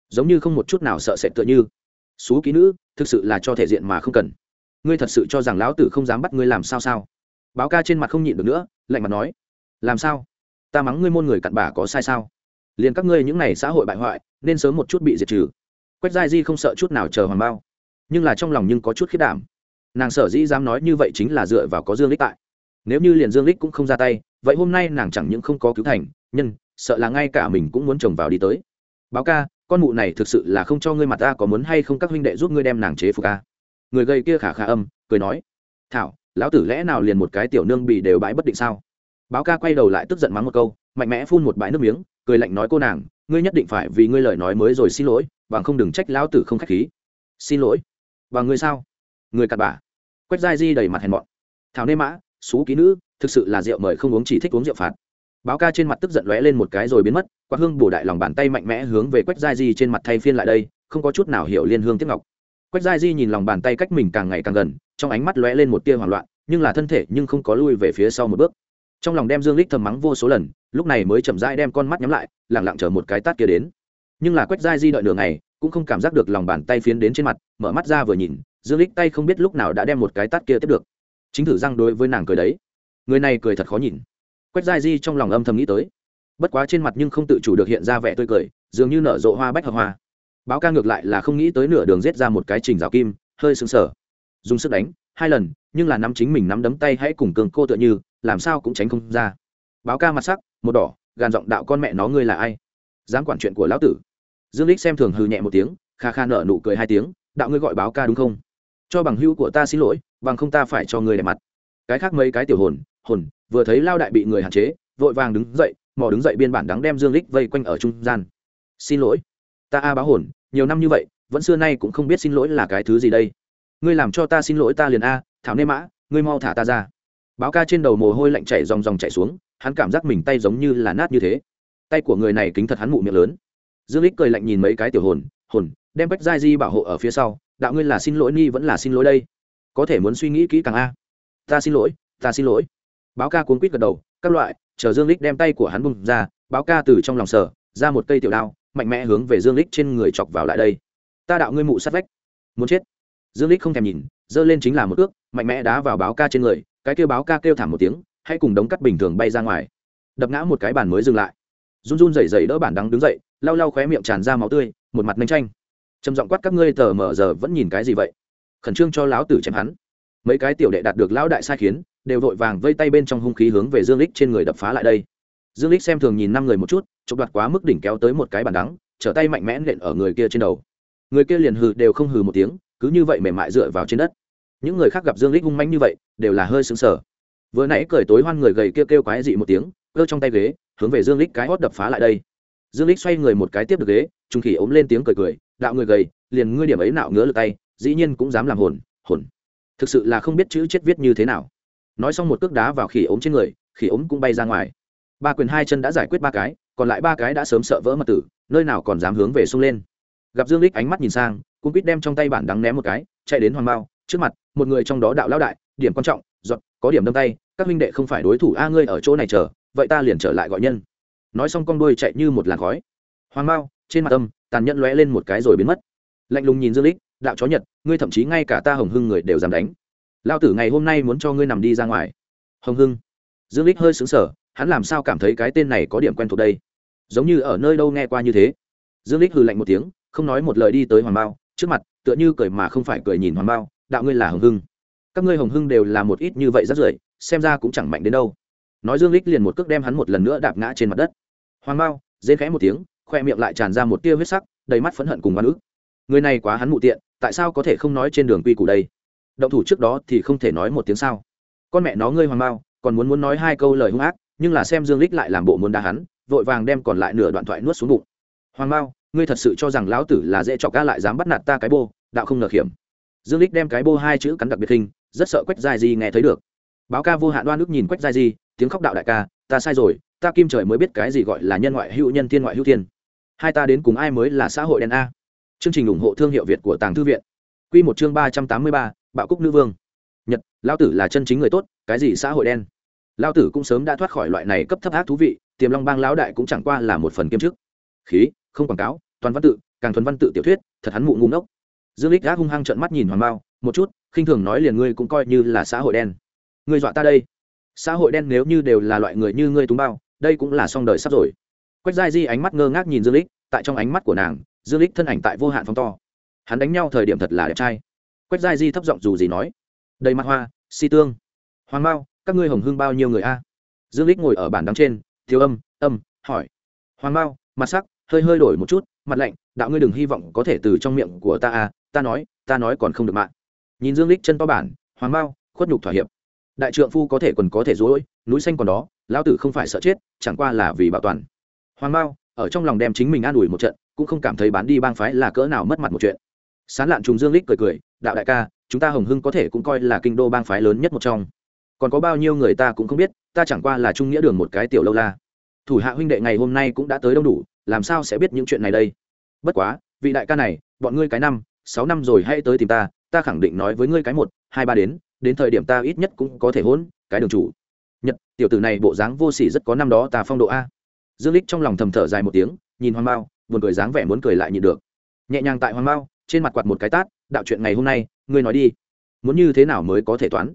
Giống như không một chút nào sợ sệt tựa như. Xú ký nữ, thực sự là cho thể diện mà không cần. Ngươi thật sự cho rằng lão tử không dám bắt ngươi làm sao sao? Báo ca trên mặt không nhịn được nữa, lạnh mặt nói. Làm sao? Ta mắng ngươi môn người cặn bà có sai sao? Liền các ngươi những n à y xã hội bại hoại, nên sớm một chút bị diệt trừ. Quách giai di không sợ chút nào chờ hoàng bao. Nhưng là trong lòng nhưng có chút khiết đảm. Nàng sở dĩ dám nói như vậy chính là dựa vào có dương lích tại nếu như liền dương lích cũng không ra tay, vậy hôm nay nàng chẳng những không có cứu thành, nhân, sợ là ngay cả mình cũng muốn chồng vào đi tới. Báo ca, con mụ này thực sự là không cho ngươi mặt ta có muốn hay không các huynh đệ giúp ngươi đem nàng chế phục ca người gây kia khả khả âm, cười nói, thảo, lão tử lẽ nào liền một cái tiểu nương bị đều bãi bất định sao? Báo ca quay đầu lại tức giận mắng một câu, mạnh mẽ phun một bãi nước miếng, cười lạnh nói, cô nàng, ngươi nhất định phải vì ngươi lời nói mới rồi xin lỗi, bằng không đừng trách lão tử không khách khí. Xin lỗi. Và ngươi sao? Người cặn bả quách giai di đầy mặt hèn mọn. Thảo nê mã xú ký nữ, thực sự là rượu mời không uống chỉ thích uống rượu phạt. Báo ca trên mặt tức giận lóe lên một cái rồi biến mất, quạt hương bổ đại lòng bàn tay mạnh mẽ hướng về quách giai di trên mặt thay phiên lại đây, không có chút nào hiểu liên hương tiếp ngọc. Quách giai di nhìn lòng bàn tay cách mình càng ngày càng gần, trong ánh mắt lóe lên một tia hoảng loạn, nhưng là thân thể nhưng không có lui về phía sau một bước. Trong lòng đem dương lích thầm mắng vô số lần, lúc này mới chậm rãi đem con mắt nhắm lại lẳng lặng chờ một cái tát kia đến. Nhưng là quách giai di đợi nửa ngày, cũng không cảm giác được lòng bàn tay phiến đến trên mặt, mở mắt ra vừa nhìn, dương lích tay không biết lúc nào đã đem một cái tát kia tiếp được chính thử răng đối với nàng cười đấy. Người này cười thật khó nhìn. Quách giai di trong lòng âm thầm nghĩ tới. Bất quá trên mặt nhưng không tự chủ được hiện ra vẻ tươi cười, dường như nở rộ hoa bách hợp hoa. Báo ca ngược lại là không nghĩ tới nửa đường giết ra một cái trình rào kim, hơi sững sờ. Dùng sức đánh, hai lần, nhưng là nắm chính mình nắm đấm tay hãy cùng cường cô tựa như, làm sao cũng tránh không ra. Báo ca mặt sắc, một đỏ, gàn giọng đạo con mẹ nó ngươi là ai? Dám quản chuyện của lão tử. Dương lích xem thường hừ nhẹ một tiếng, kha kha nở nụ cười hai tiếng, đạo ngươi gọi báo ca đúng không? Cho bằng hữu của ta xin lỗi bằng không ta phải cho ngươi đẹp mặt. Cái khác mấy cái tiểu hồn hồn, vừa thấy lao đại bị người hạn chế, vội vàng đứng dậy, mò đứng dậy biên bản đắng đem dương lích vây quanh ở trung gian. Xin lỗi. Ta a báo hồn, nhiều năm như vậy, vẫn xưa nay cũng không biết xin lỗi là cái thứ gì đây. Ngươi làm cho ta xin lỗi ta liền a, thảo nê mã, ngươi mau thả ta ra. Báo ca trên đầu mồ hôi lạnh chảy dòng dòng chảy xuống, hắn cảm giác mình tay giống như là nát như thế. Tay của người này kính thật hắn mụ miệng lớn. Dương lích cười lạnh nhìn mấy cái tiểu hồn hồn, đem bách giai di bảo hộ ở phía sau. Đạo ngươi là xin lỗi ni vẫn là xin lỗi đây có thể muốn suy nghĩ kỹ càng a. Ta xin lỗi, ta xin lỗi. Báo ca cuốn quýt gật đầu, các loại, chờ dương lích đem tay của hắn bung ra, báo ca từ trong lòng sở ra một cây tiểu đao, mạnh mẽ hướng về dương lích trên người chọc vào lại đây. Ta đạo ngươi mụ sát vách. Muốn chết. Dương lích không thèm nhìn, giơ lên chính là một ước mạnh mẽ đá vào báo ca trên người, cái kêu báo ca kêu thảm một tiếng, hãy cùng đống cắt bình thường bay ra ngoài. Đập ngã một cái bàn mới dừng lại. Run run rẩy rẩy đỡ bản đắng đứng dậy, lau lau khóe miệng tràn ra máu tươi, một mặt nhanh tranh trầm giọng quát các ngươi tờ mờ giờ vẫn nhìn cái gì vậy? Khẩn trương cho lão tử chém hắn. Mấy cái tiểu đệ đạt được lão đại sai khiến đều vội vàng vây tay bên trong hung khí hướng về dương lích trên người đập phá lại đây. Dương lích xem thường nhìn năm người một chút chụp đoạt quá mức đỉnh kéo tới một cái bàn đắng trở tay mạnh mẽ nện ở người kia trên đầu. Người kia liền hừ đều không hừ một tiếng cứ như vậy mềm mại dựa vào trên đất. Những người khác gặp dương lích hung manh như vậy đều là hơi sững sờ. Vừa nãy cười tối hoan người gầy kia kêu, kêu quái dị một tiếng cơ trong tay ghế hướng về dương lích cái hót đập phá lại đây. Dương lích xoay người một cái tiếp được ghế trung khỉ ốm lên tiếng cười cười đạo người gầy liền ngươi điểm ấy nạo ngứa lực tay dĩ nhiên cũng dám làm hồn hồn. Thực sự là không biết chữ chết viết như thế nào. Nói xong một cước đá vào khỉ ốm trên người, khỉ ốm cũng bay ra ngoài. Ba quyền hai chân đã giải quyết ba cái, còn lại ba cái đã sớm sợ vỡ mật tử, nơi nào còn dám hướng về sông lên. Gặp dương lích ánh mắt nhìn sang cũng quýt đem trong tay bản đắng ném một cái, chạy đến hoàng bao trước mặt, một người trong đó đạo lão đại, điểm quan trọng, giọt, có điểm đâm tay, các huynh đệ không phải đối thủ a, ngươi ở chỗ này chờ, vậy ta liền trở lại gọi nhân. Nói xong con đuôi chạy như một làn khói. Hoàng bao trên mặt âm, tàn nhẫn lóe lên một cái rồi biến mất. Lạnh lùng nhìn dương lích đạo chó nhật, ngươi thậm chí ngay cả ta hồng hưng người đều dám đánh. Lao tử ngày hôm nay muốn cho ngươi nằm đi ra ngoài. Hồng hưng. Dương lích hơi sững sờ, hắn làm sao cảm thấy cái tên này có điểm quen thuộc đây? Giống như ở nơi đâu nghe qua như thế. Dương lích hừ lạnh một tiếng, không nói một lời đi tới hoàng bao, trước mặt, tựa như cười mà không phải cười nhìn hoàng bao, đạo ngươi là hồng hưng. Các ngươi hồng hưng đều là một ít như vậy rất rưởi, xem ra cũng chẳng mạnh đến đâu. Nói dương lích liền một cước đem hắn một lần nữa đạp ngã trên mặt đất. Hoàng bao rên khẽ một tiếng, khoe miệng lại tràn ra một tia huyết sắc, đầy mắt phẫn hận cùng oan ức người này quá hắn mụ tiện, tại sao có thể không nói trên đường quy củ đây? Động thủ trước đó thì không thể nói một tiếng sao? Con mẹ nó ngươi hoàng bao, còn muốn muốn nói hai câu lời hung ác, nhưng là xem dương lích lại làm bộ muốn đá hắn, vội vàng đem còn lại nửa đoạn thoại nuốt xuống bụng. Hoàng bao, ngươi thật sự cho rằng lão tử là dễ chọc ca lại dám bắt nạt ta cái bô, đạo không ngờ hiểm. Dương lích đem cái bô hai chữ cắn đặc biệt hình, rất sợ quách dài gì nghe thấy được. Báo ca vô hạn đoan ức nhìn quách dài gì tiếng khóc đạo đại ca, ta sai rồi, ta kim trời mới biết cái gì gọi là nhân ngoại hữu nhân, thiên ngoại hữu thiên. Hai ta đến cùng ai mới là xã hội đen a? Chương trình ủng hộ thương hiệu việt của tàng thư viện. Quy một chương ba trăm tám mươi ba, bạo cúc nữ vương. Nhật lao tử là chân chính người tốt, cái gì xã hội đen? Lao tử cũng sớm đã thoát khỏi loại này cấp thấp ác thú vị, tiềm long bang lão đại cũng chẳng qua là một phần kiêm chức. Khí, không quảng cáo, toàn văn tự, càng thuần văn tự tiểu thuyết, thật hắn mụ ngu ngốc. Dương lích gác hung hăng trợn mắt nhìn hoàng bao một chút, khinh thường nói liền ngươi cũng coi như là xã hội đen. Ngươi dọa ta đây. Xã hội đen nếu như đều là loại người như ngươi túng bao, đây cũng là xong đời sắp rồi. Quách giai di ánh mắt ngơ ngác nhìn dương lích tại trong ánh mắt của nàng dương lích thân ảnh tại vô hạn phong to. Hắn đánh nhau thời điểm thật là đẹp trai. Quách giai di thấp giọng dù gì nói đầy mặt hoa si tương. Hoàng mao, các ngươi hồng hương bao nhiêu người a? Dương lích ngồi ở bàn đằng trên thiếu âm âm hỏi. Hoàng mao, mặt sắc hơi hơi đổi một chút mặt lạnh đạo ngươi đừng hy vọng có thể từ trong miệng của ta a ta nói ta nói còn không được mạng. Nhìn dương lích chân to bản hoàng mao, khuất nhục thỏa hiệp. Đại trượng phu có thể còn có thể dối núi xanh còn đó lão tử không phải sợ chết chẳng qua là vì bảo toàn. Hoàng mao ở trong lòng đem chính mình an ủi một trận, cũng không cảm thấy bán đi bang phái là cỡ nào mất mặt một chuyện. Sán lạn trùng dương lích cười cười, đạo đại ca, chúng ta hồng hưng có thể cũng coi là kinh đô bang phái lớn nhất một trong. Còn có bao nhiêu người ta cũng không biết, ta chẳng qua là trung nghĩa đường một cái tiểu lâu la. Thủ hạ huynh đệ ngày hôm nay cũng đã tới đông đủ, làm sao sẽ biết những chuyện này đây? Bất quá, vị đại ca này, bọn ngươi cái năm, sáu năm rồi hãy tới tìm ta ta khẳng định nói với ngươi cái một, hai ba đến đến thời điểm ta ít nhất cũng có thể hôn cái đường chủ. Nhật, tiểu tử này bộ dáng vô sỉ rất có năm đó ta phong độ a dương lích trong lòng thầm thở dài một tiếng nhìn hoàng Mao, buồn cười dáng vẻ muốn cười lại nhịn được. Nhẹ nhàng tại hoàng Mao, trên mặt quạt một cái tát đạo chuyện ngày hôm nay ngươi nói đi. Muốn như thế nào mới có thể toán?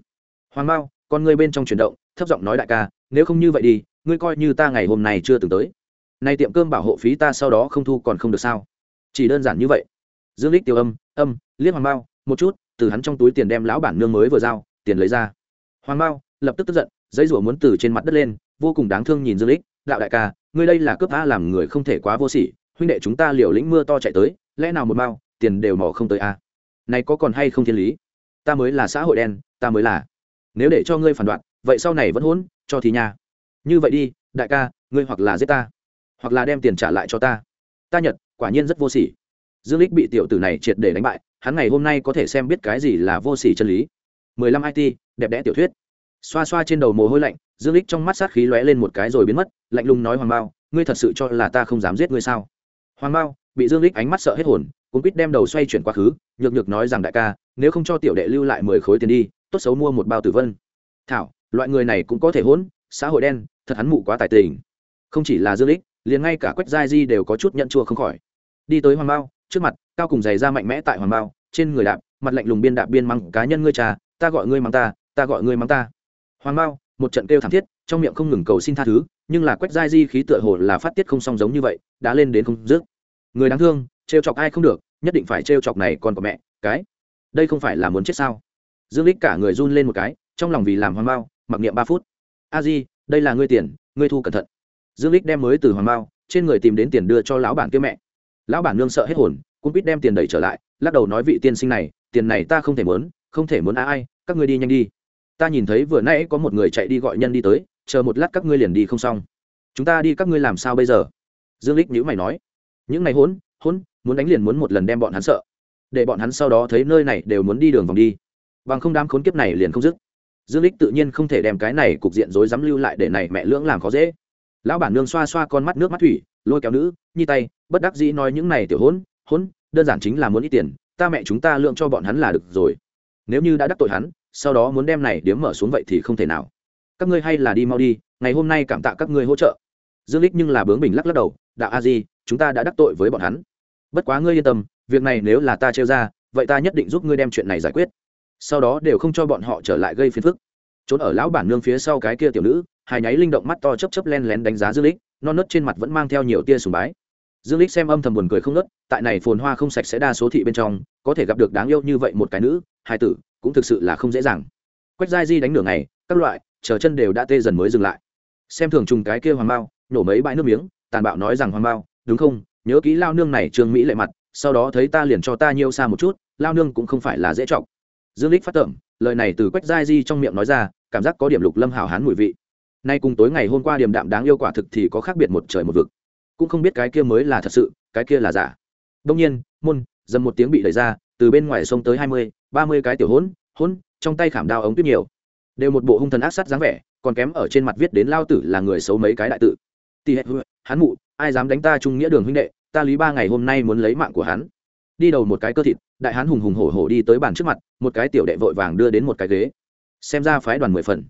Hoàng Mao, con ngươi bên trong chuyển động thấp giọng nói đại ca nếu không như vậy đi ngươi coi như ta ngày hôm nay chưa từng tới. Nay tiệm cơm bảo hộ phí ta sau đó không thu còn không được sao? Chỉ đơn giản như vậy. Dương lích tiêu âm âm liếc hoàng Mao, một chút từ hắn trong túi tiền đem lão bản nương mới vừa giao tiền lấy ra. Hoàng Mao lập tức tức giận giấy rủa muốn từ trên mặt đất lên vô cùng đáng thương nhìn dương lích đạo đại ca, ngươi đây là cướp a làm người không thể quá vô sỉ, huynh đệ chúng ta liều lĩnh mưa to chạy tới, lẽ nào một mao, tiền đều mò không tới a này có còn hay không thiên lý? Ta mới là xã hội đen, ta mới là. Nếu để cho ngươi phản đoạn, vậy sau này vẫn hỗn, cho thì nha. Như vậy đi, đại ca, ngươi hoặc là giết ta, hoặc là đem tiền trả lại cho ta. Ta nhật, quả nhiên rất vô sỉ. Dương lích bị tiểu tử này triệt để đánh bại, hắn ngày hôm nay có thể xem biết cái gì là vô sỉ chân lý. 15 it đẹp đẽ tiểu thuyết. Xoa xoa trên đầu mồ hôi lạnh dương lích trong mắt sát khí lóe lên một cái rồi biến mất, lạnh lùng nói hoàng bao ngươi thật sự cho là ta không dám giết ngươi sao? Hoàng bao bị dương lích ánh mắt sợ hết hồn cũng quýt đem đầu xoay chuyển quá khứ, nhược nhược nói rằng đại ca, nếu không cho tiểu đệ lưu lại mười khối tiền đi, tốt xấu mua một bao tử vân. Thảo, loại người này cũng có thể hỗn, xã hội đen, thật hắn mụ quá tài tình. Không chỉ là dương lích, liền ngay cả quách giai di đều có chút nhận chua không khỏi. Đi tới hoàng bao trước mặt, cao cùng giày ra mạnh mẽ tại hoàng bao trên người đạp, mặt lạnh lùng biên đạp biên măng, cá nhân ngươi trà ta gọi ngươi măng ta ta gọi ngươi măng ta. Hoàng bao một trận kêu thảm thiết, trong miệng không ngừng cầu xin tha thứ, nhưng là quách giai di khí tựa hồ là phát tiết không song giống như vậy, đã lên đến không dứt. Người đáng thương, trêu chọc ai không được, nhất định phải trêu chọc này còn có mẹ, cái. Đây không phải là muốn chết sao? Dương lích cả người run lên một cái, trong lòng vì làm hoàng bao mặc niệm ba phút. A di, đây là ngươi tiền, ngươi thu cẩn thận. Dương lích đem mới từ hoàng bao trên người tìm đến tiền đưa cho lão bản kia mẹ. Lão bản nương sợ hết hồn, cũng biết đem tiền đẩy trở lại, lắc đầu nói vị tiên sinh này, tiền này ta không thể muốn không thể muốn ai, các ngươi đi nhanh đi ta nhìn thấy vừa nãy có một người chạy đi gọi nhân đi tới, chờ một lát các ngươi liền đi không xong. Chúng ta đi các ngươi làm sao bây giờ? Dương lích nhữ mày nói. Những ngày hốn hốn muốn đánh liền muốn một lần đem bọn hắn sợ. Để bọn hắn sau đó thấy nơi này đều muốn đi đường vòng đi. Bằng không đám khốn kiếp này liền không dứt. Dương lích tự nhiên không thể đem cái này cục diện rối dám lưu lại để này mẹ lưỡng làm khó dễ. Lão bản nương xoa xoa con mắt nước mắt thủy, lôi kéo nữ, nhi tay, bất đắc dĩ nói những này tiểu hốn hốn đơn giản chính là muốn ít tiền, ta mẹ chúng ta lượng cho bọn hắn là được rồi. Nếu như đã đắc tội hắn sau đó muốn đem này điếm mở xuống vậy thì không thể nào. Các ngươi hay là đi mau đi, ngày hôm nay cảm tạ các ngươi hỗ trợ. Dương lích nhưng là bướng bình lắc lắc đầu đạo a di, chúng ta đã đắc tội với bọn hắn. Bất quá ngươi yên tâm, việc này nếu là ta trêu ra, vậy ta nhất định giúp ngươi đem chuyện này giải quyết. Sau đó đều không cho bọn họ trở lại gây phiền phức. Trốn ở lão bản nương phía sau cái kia tiểu nữ, hai nháy linh động mắt to chấp chấp len lén đánh giá dương lích non nớt trên mặt vẫn mang theo nhiều tia sùng bái. Dương lích xem âm thầm buồn cười không nớt tại này phồn hoa không sạch sẽ đa số thị bên trong, có thể gặp được đáng yêu như vậy một cái nữ, hai tử cũng thực sự là không dễ dàng. Quách giai di đánh nửa ngày, các loại, chờ chân đều đã tê dần mới dừng lại. Xem thường trùng cái kia hoàng bao, nổ mấy bãi nước miếng, tàn bạo nói rằng hoàng bao, đúng không? Nhớ kỹ lao nương này trương mỹ lệ mặt, sau đó thấy ta liền cho ta nhiêu xa một chút, lao nương cũng không phải là dễ trọng. Dương lích phát tưởng lời này từ quách giai di trong miệng nói ra, cảm giác có điểm lục lâm hảo hán mùi vị. Nay cùng tối ngày hôm qua điểm đạm đáng yêu quả thực thì có khác biệt một trời một vực. Cũng không biết cái kia mới là thật sự, cái kia là giả. Đông nhiên, môn, dầm một tiếng bị đẩy ra, từ bên ngoài sông tới hai mươi ba mươi cái tiểu hỗn hỗn, trong tay khảm đao ống tuyết nhiều. Đều một bộ hung thần ác sát dáng vẻ, còn kém ở trên mặt viết đến lao tử là người xấu mấy cái đại tự. Tỉ hệ hắn mụ, ai dám đánh ta trung nghĩa đường huynh đệ, ta lý ba ngày hôm nay muốn lấy mạng của hắn. Đi đầu một cái cơ thịt, đại hán hùng hùng hổ hổ đi tới bàn trước mặt, một cái tiểu đệ vội vàng đưa đến một cái ghế. Xem ra phái đoàn mười phần.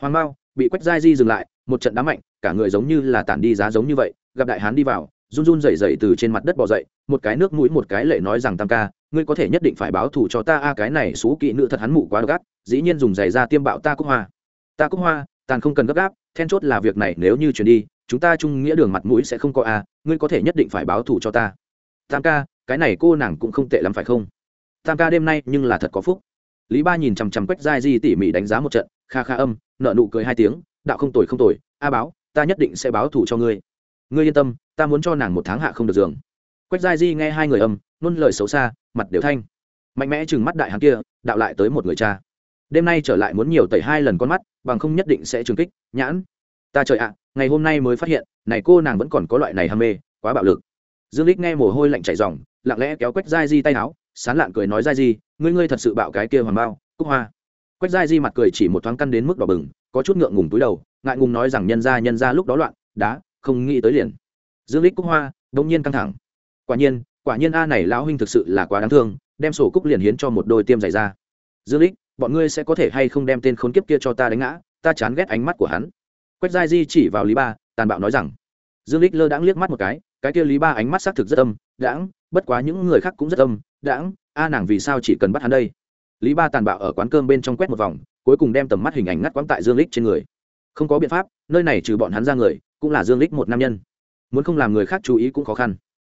Hoàng mao, bị quách giai di dừng lại, một trận đá mạnh, cả người giống như là tản đi giá giống như vậy, gặp đại hán đi vào run run rẩy rẩy từ trên mặt đất bò dậy, một cái nước mũi một cái lệ nói rằng tam ca, ngươi có thể nhất định phải báo thù cho ta a, cái này xú kỵ nữ thật hắn mụ quá gắt dĩ nhiên dùng giày ra tiêm bạo ta cúc hoa. Ta cúc hoa, tàn không cần gấp gáp, then chốt là việc này nếu như chuyển đi, chúng ta chung nghĩa đường mặt mũi sẽ không có a, ngươi có thể nhất định phải báo thù cho ta. Tam ca, cái này cô nàng cũng không tệ lắm phải không? Tam ca đêm nay nhưng là thật có phúc. Lý ba nhìn chằm chằm quách giai di tỉ mỉ đánh giá một trận, kha kha âm nợ nụ cười hai tiếng, đạo không tồi không tồi, a báo, ta nhất định sẽ báo thù cho ngươi. Ngươi yên tâm ta muốn cho nàng một tháng hạ không được giường. Quách giai di nghe hai người âm luôn lời xấu xa, mặt đều thanh. Mạnh mẽ chừng mắt đại hắn kia, đạo lại tới một người cha. Đêm nay trở lại muốn nhiều tẩy hai lần con mắt, bằng không nhất định sẽ trừng kích, nhãn. Ta trời ạ, ngày hôm nay mới phát hiện, này cô nàng vẫn còn có loại này ham mê, quá bạo lực. Dương lích nghe mồ hôi lạnh chảy ròng, lặng lẽ kéo quách giai di tay áo, sán lạn cười nói giai di, ngươi ngươi thật sự bạo cái kia hoàng bao, cúc hoa. Quách giai di mặt cười chỉ một thoáng căn đến mức đỏ bừng, có chút ngượng ngùng túi đầu, ngại ngùng nói rằng nhân ra nhân ra lúc đó loạn, đá, không nghĩ tới liền dương lích cúc hoa bỗng nhiên căng thẳng. Quả nhiên quả nhiên a này lão huynh thực sự là quá đáng thương, đem sổ cúc liền hiến cho một đôi tiêm giày ra. Dương lích bọn ngươi sẽ có thể hay không đem tên khốn kiếp kia cho ta đánh ngã? Ta chán ghét ánh mắt của hắn. Quách giai di chỉ vào lý ba, tàn bạo nói rằng. Dương lích lơ đãng liếc mắt một cái cái kia lý ba ánh mắt xác thực rất âm, đãng, bất quá những người khác cũng rất âm, đãng, a nàng vì sao chỉ cần bắt hắn đây? Lý ba tàn bạo ở quán cơm bên trong quét một vòng, cuối cùng đem tầm mắt hình ảnh ngắt quãng tại dương lích trên người. Không có biện pháp, nơi này trừ bọn hắn ra người, cũng là dương lích một nam nhân muốn không làm người khác chú ý cũng khó khăn.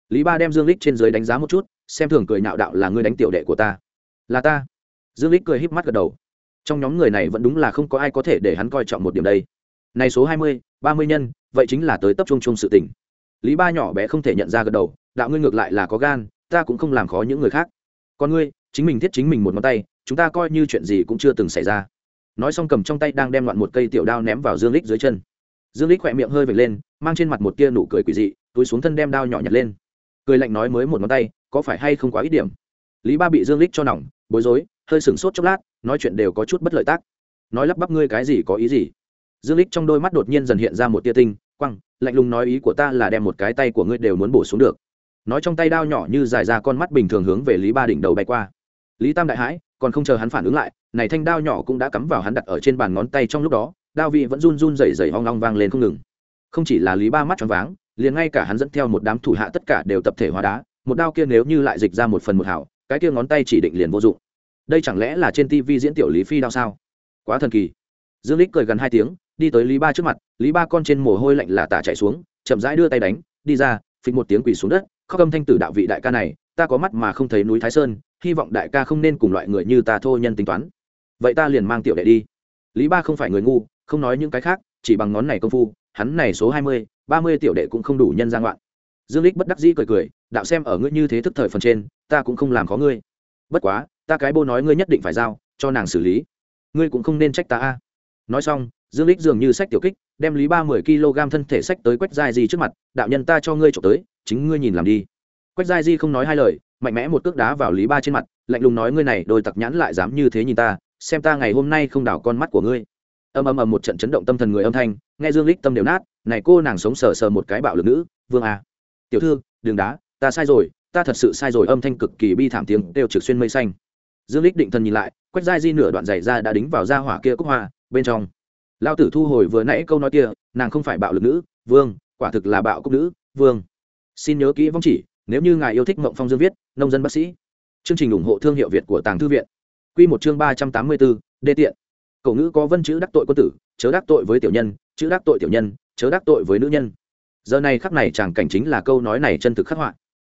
Lý ba đem dương lích trên dưới đánh giá một chút xem thường cười nạo đạo là ngươi đánh tiểu đệ của ta. Là ta. Dương lích cười híp mắt gật đầu. Trong nhóm người này vẫn đúng là không có ai có thể để hắn coi trọng một điểm đây. Này số hai mươi, ba mươi nhân vậy chính là tới tập trung chung sự tình. Lý ba nhỏ bé không thể nhận ra gật đầu đạo ngươi ngược lại là có gan ta cũng không làm khó những người khác. Còn ngươi chính mình thiết chính mình một ngón tay chúng ta coi như chuyện gì cũng chưa từng xảy ra. Nói xong cầm trong tay đang đem loạn một cây tiểu đao ném vào dương lích dưới chân. Dương lích khỏe miệng hơi vệt lên mang trên mặt một tia nụ cười quỷ dị, túi xuống thân đem đao nhỏ nhặt lên. Cười lạnh nói mới một ngón tay, có phải hay không quá ít điểm? Lý ba bị dương lích cho nỏng, bối rối, hơi sửng sốt chốc lát, nói chuyện đều có chút bất lợi tác. Nói lắp bắp ngươi cái gì có ý gì? Dương lích trong đôi mắt đột nhiên dần hiện ra một tia tinh quăng lạnh lùng nói ý của ta là đem một cái tay của ngươi đều muốn bổ xuống được. Nói trong tay đao nhỏ như dài ra con mắt bình thường hướng về lý ba đỉnh đầu bay qua. Lý tam đại hãi, còn không chờ hắn phản ứng lại, này thanh đao nhỏ cũng đã cắm vào hắn đặt ở trên bàn ngón tay trong lúc đó, đao vị vẫn run run rẩy rẩy hoang long vang lên không ngừng không chỉ là lý ba mắt choáng váng, liền ngay cả hắn dẫn theo một đám thủ hạ tất cả đều tập thể hóa đá, một đao kia nếu như lại dịch ra một phần một hảo, cái kia ngón tay chỉ định liền vô dụng. Đây chẳng lẽ là trên tv diễn tiểu lý phi đao sao? Quá thần kỳ. Dương lích cười gần hai tiếng, đi tới lý ba trước mặt, lý ba con trên mồ hôi lạnh là tả chạy xuống, chậm rãi đưa tay đánh, đi ra, phịch một tiếng quỳ xuống đất, khóc âm thanh tử đạo vị đại ca này, ta có mắt mà không thấy núi thái sơn, hy vọng đại ca không nên cùng loại người như ta thô nhân tính toán. Vậy ta liền mang tiểu đệ đi. Lý ba không phải người ngu, không nói những cái khác, chỉ bằng ngón này công phu hắn này số hai mươi, ba mươi tiểu đệ cũng không đủ nhân gian ngoạn dương lích bất đắc dĩ cười cười, đạo xem ở ngươi như thế thức thời phần trên, ta cũng không làm khó ngươi. Bất quá, ta cái bô nói ngươi nhất định phải giao, cho nàng xử lý. Ngươi cũng không nên trách ta a. Nói xong, dương lích dường như sách tiểu kích, đem lý ba mươi kg thân thể sách tới quách giai di trước mặt, đạo nhân ta cho ngươi trộm tới, chính ngươi nhìn làm đi. Quách giai di không nói hai lời, mạnh mẽ một cước đá vào lý ba trên mặt, lạnh lùng nói, ngươi này đôi tặc nhãn lại dám như thế nhìn ta, xem ta ngày hôm nay không đảo con mắt của ngươi ầm ầm ầm một trận chấn động tâm thần người âm thanh, nghe dương lích tâm đều nát, này cô nàng sống sờ sờ một cái bạo lực nữ, vương a, tiểu thư đường đá, ta sai rồi, ta thật sự sai rồi. Âm thanh cực kỳ bi thảm tiếng đều trực xuyên mây xanh. Dương lích định thần nhìn lại quách giai di nửa đoạn giày ra đã đính vào ra hỏa kia cúc hoa, bên trong. Lao tử thu hồi vừa nãy câu nói kia, nàng không phải bạo lực nữ, vương, quả thực là bạo cúc nữ, vương. Xin nhớ kỹ vong chỉ, nếu như ngài yêu thích mộng phong dương viết, nông dân bác sĩ. Chương trình ủng hộ thương hiệu việt của tàng thư viện. Quy một chương ba trăm tám mươi bốn, đê tiện cậu ngữ có vân chữ đắc tội quân tử, chớ đắc tội với tiểu nhân, chữ đắc tội tiểu nhân, chớ đắc tội với nữ nhân. Giờ này khắc này chàng cảnh chính là câu nói này chân thực khắc họa.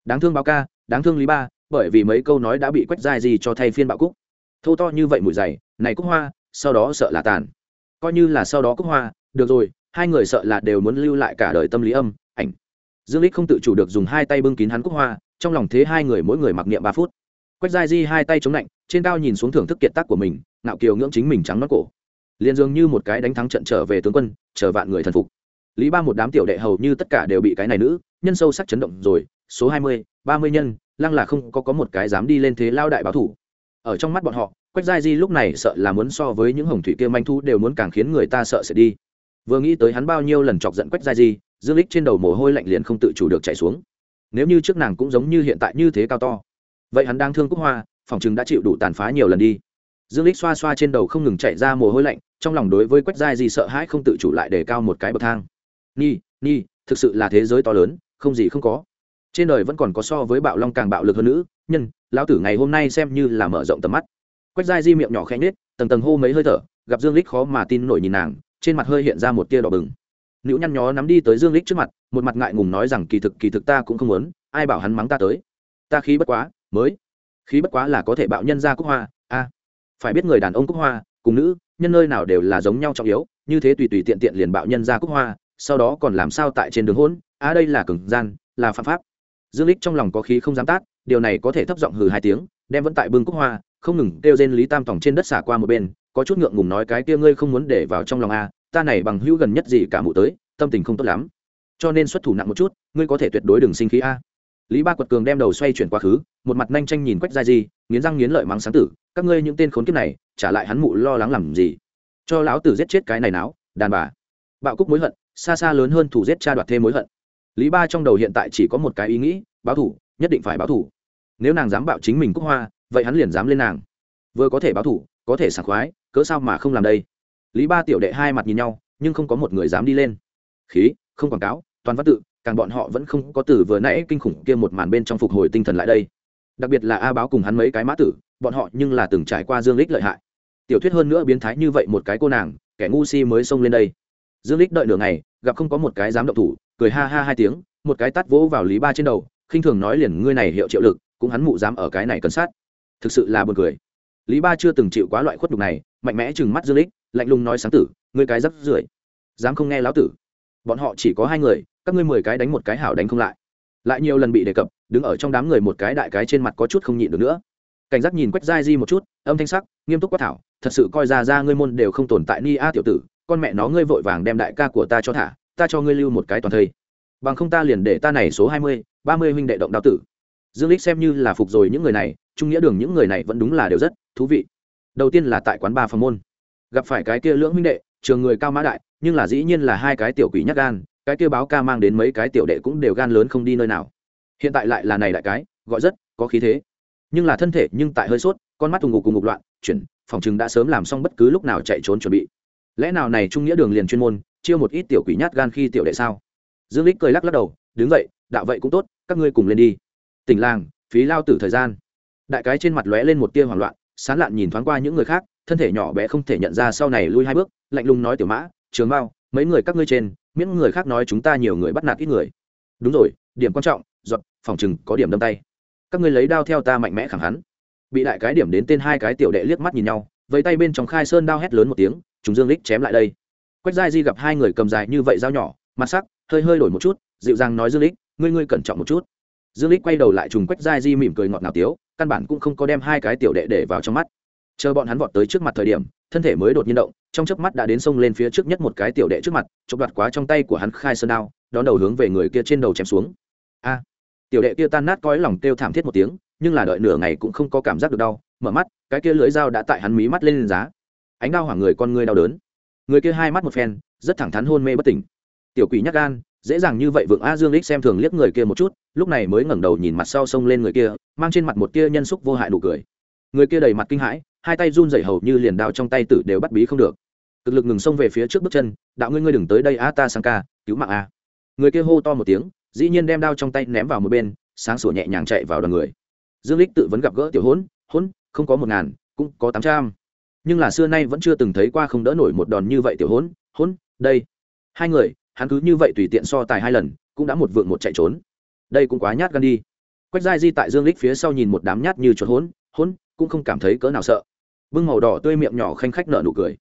Đáng thương báo ca, đáng thương lý ba, bởi vì mấy câu nói đã bị quách dài gì cho thay phiên bạo cúc. Thâu to như vậy mùi dày, này cúc hoa, sau đó sợ là tàn. Coi như là sau đó cúc hoa, được rồi, hai người sợ là đều muốn lưu lại cả đời tâm lý âm, ảnh. Dương lích không tự chủ được dùng hai tay bưng kín hắn cúc hoa, trong lòng thế hai người mỗi người mặc niệm ba phút. Quách dài di hai tay chống lạnh trên cao nhìn xuống thưởng thức kiệt tác của mình ngạo kiều ngưỡng chính mình trắng mắt cổ. Liền dường như một cái đánh thắng trận trở về tướng quân, chờ vạn người thần phục. Lý ba một đám tiểu đệ hầu như tất cả đều bị cái này nữ, nhân sâu sắc chấn động rồi, số hai mươi, ba mươi nhân, lăng là không có có một cái dám đi lên thế lao đại báo thủ. Ở trong mắt bọn họ, quách giai di lúc này sợ là muốn so với những hồng thủy kia manh thu đều muốn càng khiến người ta sợ sẽ đi. Vừa nghĩ tới hắn bao nhiêu lần chọc giận quách giai di, dương lích trên đầu mồ hôi lạnh liền không tự chủ được chảy xuống. Nếu như trước nàng cũng giống như hiện tại như thế cao to, vậy hắn đang thương cúc hoa, phòng chừng đã chịu đủ tàn phá nhiều lần đi dương lích xoa xoa trên đầu không ngừng chạy ra mồ hôi lạnh, trong lòng đối với quách giai di sợ hãi không tự chủ lại để cao một cái bậc thang. Ni ni, thực sự là thế giới to lớn, không gì không có. Trên đời vẫn còn có so với bạo long càng bạo lực hơn nữ, nhân, lão tử ngày hôm nay xem như là mở rộng tầm mắt. Quách giai di miệng nhỏ khẽ nhết tầng tầng hô mấy hơi thở, gặp dương lích khó mà tin nổi nhìn nàng, trên mặt hơi hiện ra một tia đỏ bừng. Nữ nhăn nhó nắm đi tới dương lích trước mặt, một mặt ngại ngùng nói rằng, kỳ thực kỳ thực ta cũng không muốn, ai bảo hắn mắng ta tới. Ta khí bất quá, mới. Khí bất quá là có thể bạo nhân ra cúc hoa, a phải biết người đàn ông cúc hoa cùng nữ, nhân nơi nào đều là giống nhau trọng yếu, như thế tùy tùy tiện tiện liền bạo nhân ra cúc hoa, sau đó còn làm sao tại trên đường hôn a đây là cường gian, là phạm pháp. Dương lích trong lòng có khí không dám tát, điều này có thể thấp giọng hừ hai tiếng, đem vẫn tại bưng cúc hoa, không ngừng kêu rên lý tam tòng trên đất xả qua một bên, có chút ngượng ngùng nói cái kia ngươi không muốn để vào trong lòng a, ta này bằng hữu gần nhất gì cả mụ tới, tâm tình không tốt lắm. Cho nên xuất thủ nặng một chút, ngươi có thể tuyệt đối đừng sinh khí a lý ba quật cường đem đầu xoay chuyển quá khứ, một mặt nhanh tranh nhìn quách gia di, nghiến răng nghiến lợi mắng sáng tử, các ngươi những tên khốn kiếp này, trả lại hắn mụ lo lắng làm gì? Cho lão tử giết chết cái này náo, đàn bà. Bạo cúc mối hận, xa xa lớn hơn thủ giết cha đoạt thêm mối hận. Lý ba trong đầu hiện tại chỉ có một cái ý nghĩ, báo thủ, nhất định phải báo thủ. Nếu nàng dám bạo chính mình cúc hoa, vậy hắn liền dám lên nàng. Vừa có thể báo thủ, có thể sảng khoái, cớ sao mà không làm đây? Lý ba tiểu đệ hai mặt nhìn nhau, nhưng không có một người dám đi lên. Khí, không quảng cáo, toàn văn tự càng bọn họ vẫn không có từ vừa nãy kinh khủng kia một màn bên trong phục hồi tinh thần lại đây. Đặc biệt là a báo cùng hắn mấy cái mã tử, bọn họ nhưng là từng trải qua dương lích lợi hại. Tiểu thuyết hơn nữa biến thái như vậy một cái cô nàng, kẻ ngu si mới xông lên đây. Dương lích đợi nửa ngày, gặp không có một cái dám động thủ, cười ha ha hai tiếng, một cái tắt vỗ vào lý ba trên đầu, khinh thường nói liền ngươi này hiệu triệu lực, cũng hắn mụ dám ở cái này cần sát. Thực sự là buồn cười. Lý ba chưa từng chịu quá loại khuất đục này, mạnh mẽ chừng mắt dương lích, lạnh lùng nói sáng tử, ngươi cái rất rưởi, dám không nghe lão tử. Bọn họ chỉ có hai người các ngươi mười cái đánh một cái hảo đánh không lại. Lại nhiều lần bị đề cập, đứng ở trong đám người một cái đại cái trên mặt có chút không nhịn được nữa. Cảnh giác nhìn quách giai di một chút, âm thanh sắc, nghiêm túc quát thảo, thật sự coi ra ra ngươi môn đều không tồn tại ni a tiểu tử, con mẹ nó ngươi vội vàng đem đại ca của ta cho thả, ta cho ngươi lưu một cái toàn thây. Bằng không ta liền để ta này số hai mươi, ba mươi huynh đệ động đao tử. Dương lích xem như là phục rồi những người này, trung nghĩa đường những người này vẫn đúng là đều rất thú vị. Đầu tiên là tại quán ba phòng môn. Gặp phải cái kia lưỡng huynh đệ, trường người cao mã đại, nhưng là dĩ nhiên là hai cái tiểu quỷ nhắc gan cái kia báo ca mang đến mấy cái tiểu đệ cũng đều gan lớn không đi nơi nào. Hiện tại lại là này đại cái, gọi rất có khí thế. Nhưng là thân thể nhưng tại hơi sốt, con mắt thùng ngục cùng ngục loạn, chuyển, phòng chừng đã sớm làm xong bất cứ lúc nào chạy trốn chuẩn bị. Lẽ nào này trung nghĩa đường liền chuyên môn, chiêu một ít tiểu quỷ nhát gan khi tiểu đệ sao? Dương lích cười lắc lắc đầu, đứng dậy, đạo vậy cũng tốt, các ngươi cùng lên đi. Tỉnh làng, phí lao tử thời gian. Đại cái trên mặt lóe lên một tia hoảng loạn, sán lạn nhìn thoáng qua những người khác, thân thể nhỏ bé không thể nhận ra sau này lui hai bước, lạnh lùng nói tiểu mã, trường bao mấy người các ngươi trên miễn người khác nói chúng ta nhiều người bắt nạt ít người. Đúng rồi, điểm quan trọng, giọt, phòng chừng có điểm đâm tay. Các ngươi lấy đao theo ta mạnh mẽ khẳng hắn. Bị đại cái điểm đến tên hai cái tiểu đệ liếc mắt nhìn nhau, vẫy tay bên trong khai sơn đao hét lớn một tiếng chúng dương lích chém lại đây. Quách giai di gặp hai người cầm dài như vậy dao nhỏ, mặt sắc, hơi hơi đổi một chút, dịu dàng nói dương lích, ngươi ngươi cẩn trọng một chút. Dương lích quay đầu lại trùng quách giai di mỉm cười ngọt ngào tiếu, căn bản cũng không có đem hai cái tiểu đệ để vào trong mắt. Chờ bọn hắn vọt tới trước mặt thời điểm, thân thể mới đột nhiên động trong chớp mắt đã đến sông lên phía trước nhất một cái tiểu đệ trước mặt chụp đoạt quá trong tay của hắn khai sơn đao đón đầu hướng về người kia trên đầu chém xuống. A! Tiểu đệ kia tan nát coi lòng kêu thảm thiết một tiếng nhưng là đợi nửa ngày cũng không có cảm giác được đau mở mắt cái kia lưỡi dao đã tại hắn mí mắt lên, lên giá. Ánh đau hoảng người con người đau đớn. Người kia hai mắt một phen rất thẳng thắn hôn mê bất tỉnh. Tiểu quỷ nhắc gan dễ dàng như vậy vượng a dương lích xem thường liếc người kia một chút lúc này mới ngẩng đầu nhìn mặt sau sông lên người kia mang trên mặt một tia nhân xúc vô hại nụ cười. Người kia đầy mặt kinh hãi hai tay run rẩy hầu như liền đao trong tay tử đều bắt bí không được. Cực lực ngừng xông về phía trước bước chân, đạo ngươi ngươi đừng tới đây a ta sang ca, cứu mạng a. Người kia hô to một tiếng, dĩ nhiên đem đao trong tay ném vào một bên, sáng sủa nhẹ nhàng chạy vào đoàn người. Dương lích tự vấn gặp gỡ tiểu hỗn hỗn, không có một ngàn, cũng có tám trăm. Nhưng là xưa nay vẫn chưa từng thấy qua không đỡ nổi một đòn như vậy tiểu hỗn hỗn, đây. Hai người, hắn cứ như vậy tùy tiện so tài hai lần, cũng đã một vượng một chạy trốn. Đây cũng quá nhát gan đi. Quách giai di tại dương lích phía sau nhìn một đám nhát như chuột hỗn hỗn, cũng không cảm thấy cỡ nào sợ bưng màu đỏ tươi miệng nhỏ khanh khách nở nụ cười.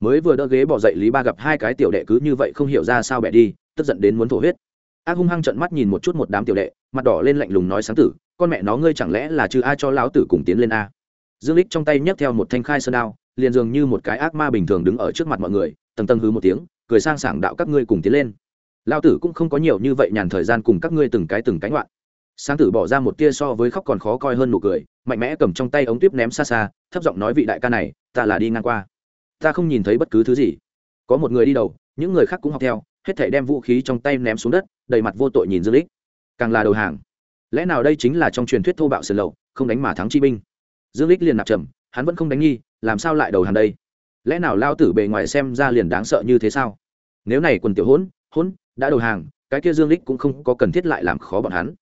Mới vừa đỡ ghế bỏ dậy, lý ba gặp hai cái tiểu đệ cứ như vậy không hiểu ra sao bẻ đi, tức giận đến muốn thổ huyết. Ác hung hăng trận mắt nhìn một chút một đám tiểu đệ, mặt đỏ lên lạnh lùng nói sáng tử, con mẹ nó ngươi chẳng lẽ là chứ ai cho lão tử cùng tiến lên a? Dương lích trong tay nhấc theo một thanh khai sơn đao, liền dường như một cái ác ma bình thường đứng ở trước mặt mọi người, tầng tầng hứ một tiếng, cười sang sảng đạo các ngươi cùng tiến lên. Lão tử cũng không có nhiều như vậy nhàn thời gian cùng các ngươi từng cái từng cái loạn sáng tử bỏ ra một tia so với khóc còn khó coi hơn nụ cười, mạnh mẽ cầm trong tay ống tuyếp ném xa xa, thấp giọng nói vị đại ca này, ta là đi ngang qua. Ta không nhìn thấy bất cứ thứ gì. Có một người đi đầu, những người khác cũng học theo, hết thể đem vũ khí trong tay ném xuống đất, đầy mặt vô tội nhìn dương lích càng là đầu hàng. Lẽ nào đây chính là trong truyền thuyết thô bạo sườn lậu, không đánh mà thắng chi binh? Dương lích liền nạp trầm, hắn vẫn không đánh nghi, làm sao lại đầu hàng đây? Lẽ nào lao tử bề ngoài xem ra liền đáng sợ như thế sao? Nếu này quần tiểu hỗn hỗn, đã đầu hàng, cái kia dương lích cũng không có cần thiết lại làm khó bọn hắn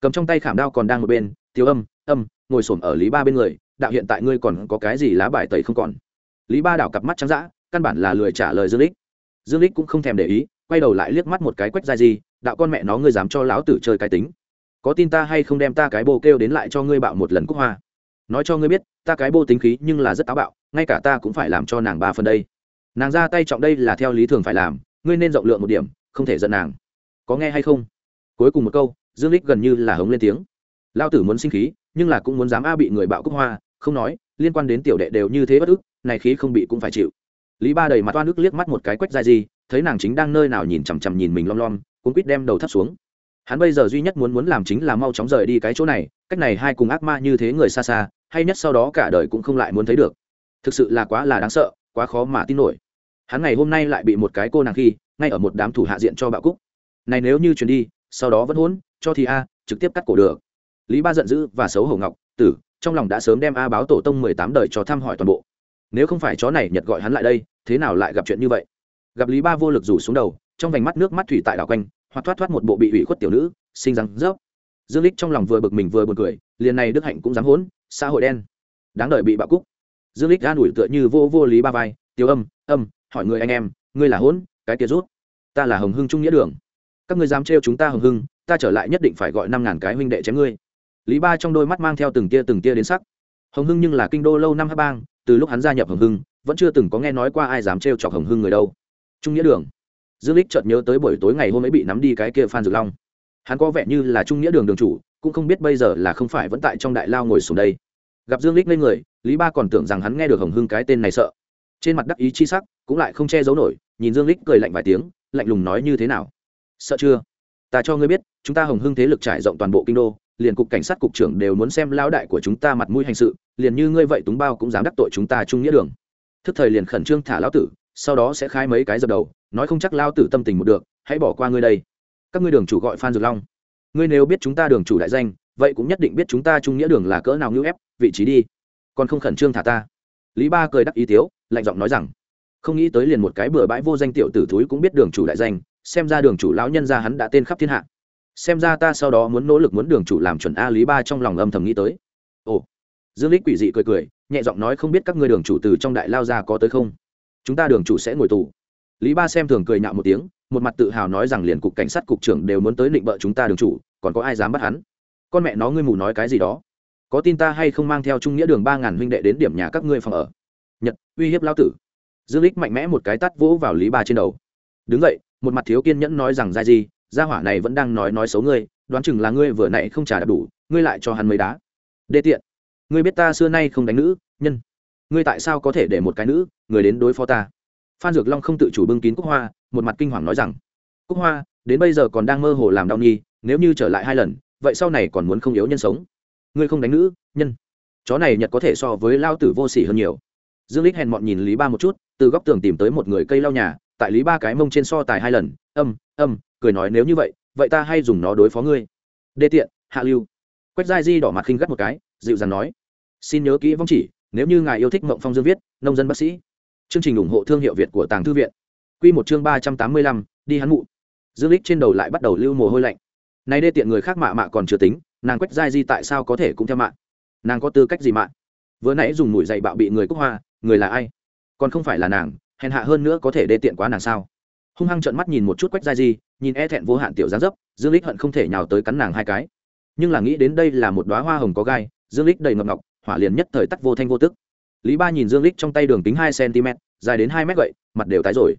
cầm trong tay khảm đao còn đang một bên tiêu âm âm, ngồi xổm ở lý ba bên người, đạo hiện tại ngươi còn có cái gì lá bài tẩy không còn? Lý ba đảo cặp mắt trắng dã, căn bản là lười trả lời dương lích. Dương lích cũng không thèm để ý, quay đầu lại liếc mắt một cái quách ra gì đạo con mẹ nó, ngươi dám cho lão tử chơi cái tính. Có tin ta hay không đem ta cái bô kêu đến lại cho ngươi bạo một lần cúc hoa? Nói cho ngươi biết, ta cái bô tính khí nhưng là rất táo bạo, ngay cả ta cũng phải làm cho nàng ba phần đây. Nàng ra tay trọng đây là theo lý thường phải làm, ngươi nên rộng lượng một điểm, không thể giận nàng. Có nghe hay không? Cuối cùng một câu dương lích gần như là hống lên tiếng. Lao tử muốn sinh khí, nhưng là cũng muốn dám a bị người bạo cúc hoa, không nói, liên quan đến tiểu đệ đều như thế bất ức, này khí không bị cũng phải chịu. Lý ba đầy mặt oan ức liếc mắt một cái quách dài gì thấy nàng chính đang nơi nào nhìn chằm chằm nhìn mình lom lom cũng quýt đem đầu thấp xuống. Hắn bây giờ duy nhất muốn muốn làm chính là mau chóng rời đi cái chỗ này, cách này hai cùng ác ma như thế người xa xa, hay nhất sau đó cả đời cũng không lại muốn thấy được. Thực sự là quá là đáng sợ, quá khó mà tin nổi. Hắn ngày hôm nay lại bị một cái cô nàng khi, ngay ở một đám thủ hạ diện cho bạo cúc. Này nếu như chuyển đi sau đó vẫn hôn, cho thì a, trực tiếp cắt cổ được. Lý ba giận dữ và xấu hổ ngọc, tử, trong lòng đã sớm đem a báo tổ tông mười tám đời cho thăm hỏi toàn bộ. Nếu không phải chó này nhật gọi hắn lại đây, thế nào lại gặp chuyện như vậy? Gặp lý ba vô lực rủ xuống đầu, trong vành mắt nước mắt thủy tại đảo quanh, hoặc thoát thoát một bộ bị ủy khuất tiểu nữ sinh răng rớp. Dương lích trong lòng vừa bực mình vừa buồn cười, liền này đức hạnh cũng dám hốn xã hội đen. Đáng đợi bị bạo cúc. Dương lích an ủi tựa như vô vô lý ba vai tiêu âm âm, hỏi người anh em, ngươi là hốn cái kia rút. Ta là hồng hưng trung nghĩa đường các ngươi dám trêu chúng ta hồng hưng, ta trở lại nhất định phải gọi năm ngàn cái huynh đệ chém ngươi. Lý ba trong đôi mắt mang theo từng tia từng tia đến sắc. Hồng hưng nhưng là kinh đô lâu năm hát bang, từ lúc hắn gia nhập hồng hưng, vẫn chưa từng có nghe nói qua ai dám trêu chọc hồng hưng người đâu. Trung nghĩa đường. Dương lích chợt nhớ tới buổi tối ngày hôm ấy bị nắm đi cái kia phan dược long. Hắn có vẻ như là trung nghĩa đường đường chủ, cũng không biết bây giờ là không phải vẫn tại trong đại lao ngồi xuống đây. Gặp dương lích lên người, lý ba còn tưởng rằng hắn nghe được hồng hưng cái tên này sợ. Trên mặt đắc ý chi sắc, cũng lại không che giấu nổi, nhìn dương lích cười lạnh vài tiếng, lạnh lùng nói như thế nào sợ chưa? Ta cho ngươi biết, chúng ta hồng hưng thế lực trải rộng toàn bộ kinh đô, liền cục cảnh sát, cục trưởng đều muốn xem lao đại của chúng ta mặt mũi hành sự, liền như ngươi vậy túng bao cũng dám đắc tội chúng ta trung nghĩa đường. Thức thời liền khẩn trương thả lão tử, sau đó sẽ khai mấy cái dập đầu, nói không chắc lao tử tâm tình một được, hãy bỏ qua ngươi đây. Các ngươi đường chủ gọi phan dược long. Ngươi nếu biết chúng ta đường chủ đại danh, vậy cũng nhất định biết chúng ta trung nghĩa đường là cỡ nào ngưu ép, vị trí đi. Còn không khẩn trương thả ta. Lý ba cười đắc ý tiếu, lạnh giọng nói rằng, không nghĩ tới liền một cái bừa bãi vô danh tiểu tử thúi cũng biết đường chủ đại danh xem ra đường chủ lão nhân ra hắn đã tên khắp thiên hạ. Xem ra ta sau đó muốn nỗ lực muốn đường chủ làm chuẩn a lý ba trong lòng âm thầm nghĩ tới. Ồ, dương lích quỷ dị cười cười, nhẹ giọng nói không biết các ngươi đường chủ từ trong đại lao ra có tới không? Chúng ta đường chủ sẽ ngồi tù. Lý ba xem thường cười nhạo một tiếng, một mặt tự hào nói rằng liền cục cảnh sát cục trưởng đều muốn tới định bợ chúng ta đường chủ, còn có ai dám bắt hắn? Con mẹ nó ngươi mù nói cái gì đó? Có tin ta hay không mang theo trung nghĩa đường ba ngàn huynh đệ đến điểm nhà các ngươi phòng ở? Nhật, uy hiếp lao tử. Dương lích mạnh mẽ một cái tắt vỗ vào lý ba trên đầu. Đứng vậy một mặt thiếu kiên nhẫn nói rằng ra gì gia hỏa này vẫn đang nói nói xấu ngươi, đoán chừng là ngươi vừa nãy không trả đủ, ngươi lại cho hắn mấy đá. Đê tiện, ngươi biết ta xưa nay không đánh nữ, nhân, ngươi tại sao có thể để một cái nữ, người đến đối phó ta? Phan dược long không tự chủ bưng kín cúc hoa, một mặt kinh hoàng nói rằng, cúc hoa, đến bây giờ còn đang mơ hồ làm đau nhi, nếu như trở lại hai lần, vậy sau này còn muốn không yếu nhân sống. Ngươi không đánh nữ, nhân, chó này nhật có thể so với lao tử vô sỉ hơn nhiều. Dương lích hèn mọn nhìn lý ba một chút, từ góc tường tìm tới một người cây lau nhà tại lý ba cái mông trên so tài hai lần, âm âm, cười nói nếu như vậy vậy ta hay dùng nó đối phó ngươi. Đê tiện, hạ lưu. Quách giai di đỏ mặt khinh gắt một cái, dịu dàng nói, xin nhớ kỹ vong chỉ, nếu như ngài yêu thích mộng phong dương viết, nông dân bác sĩ. Chương trình ủng hộ thương hiệu việt của tàng thư viện. Q một chương ba trăm tám mươi lăm, đi hắn mụ. Dương lích trên đầu lại bắt đầu lưu mồ hôi lạnh. Nay đê tiện người khác mạ mạ còn chưa tính, nàng quách giai di tại sao có thể cũng theo mạng nàng có tư cách gì mạng vừa nãy dùng mũi dậy bạo bị người cúc hoa, người là ai? Còn không phải là nàng hèn hạ hơn nữa có thể đê tiện quá nàng sao? Hung hăng trợn mắt nhìn một chút quách giai di, nhìn e thẹn vô hạn tiểu gián dấp, dương lích hận không thể nhào tới cắn nàng hai cái. Nhưng là nghĩ đến đây là một đoá hoa hồng có gai, dương lích đầy ngập ngọc, hỏa liền nhất thời tắt vô thanh vô tức. Lý ba nhìn dương lích trong tay đường kính hai cm, dài đến hai mét vậy mặt đều tái rồi.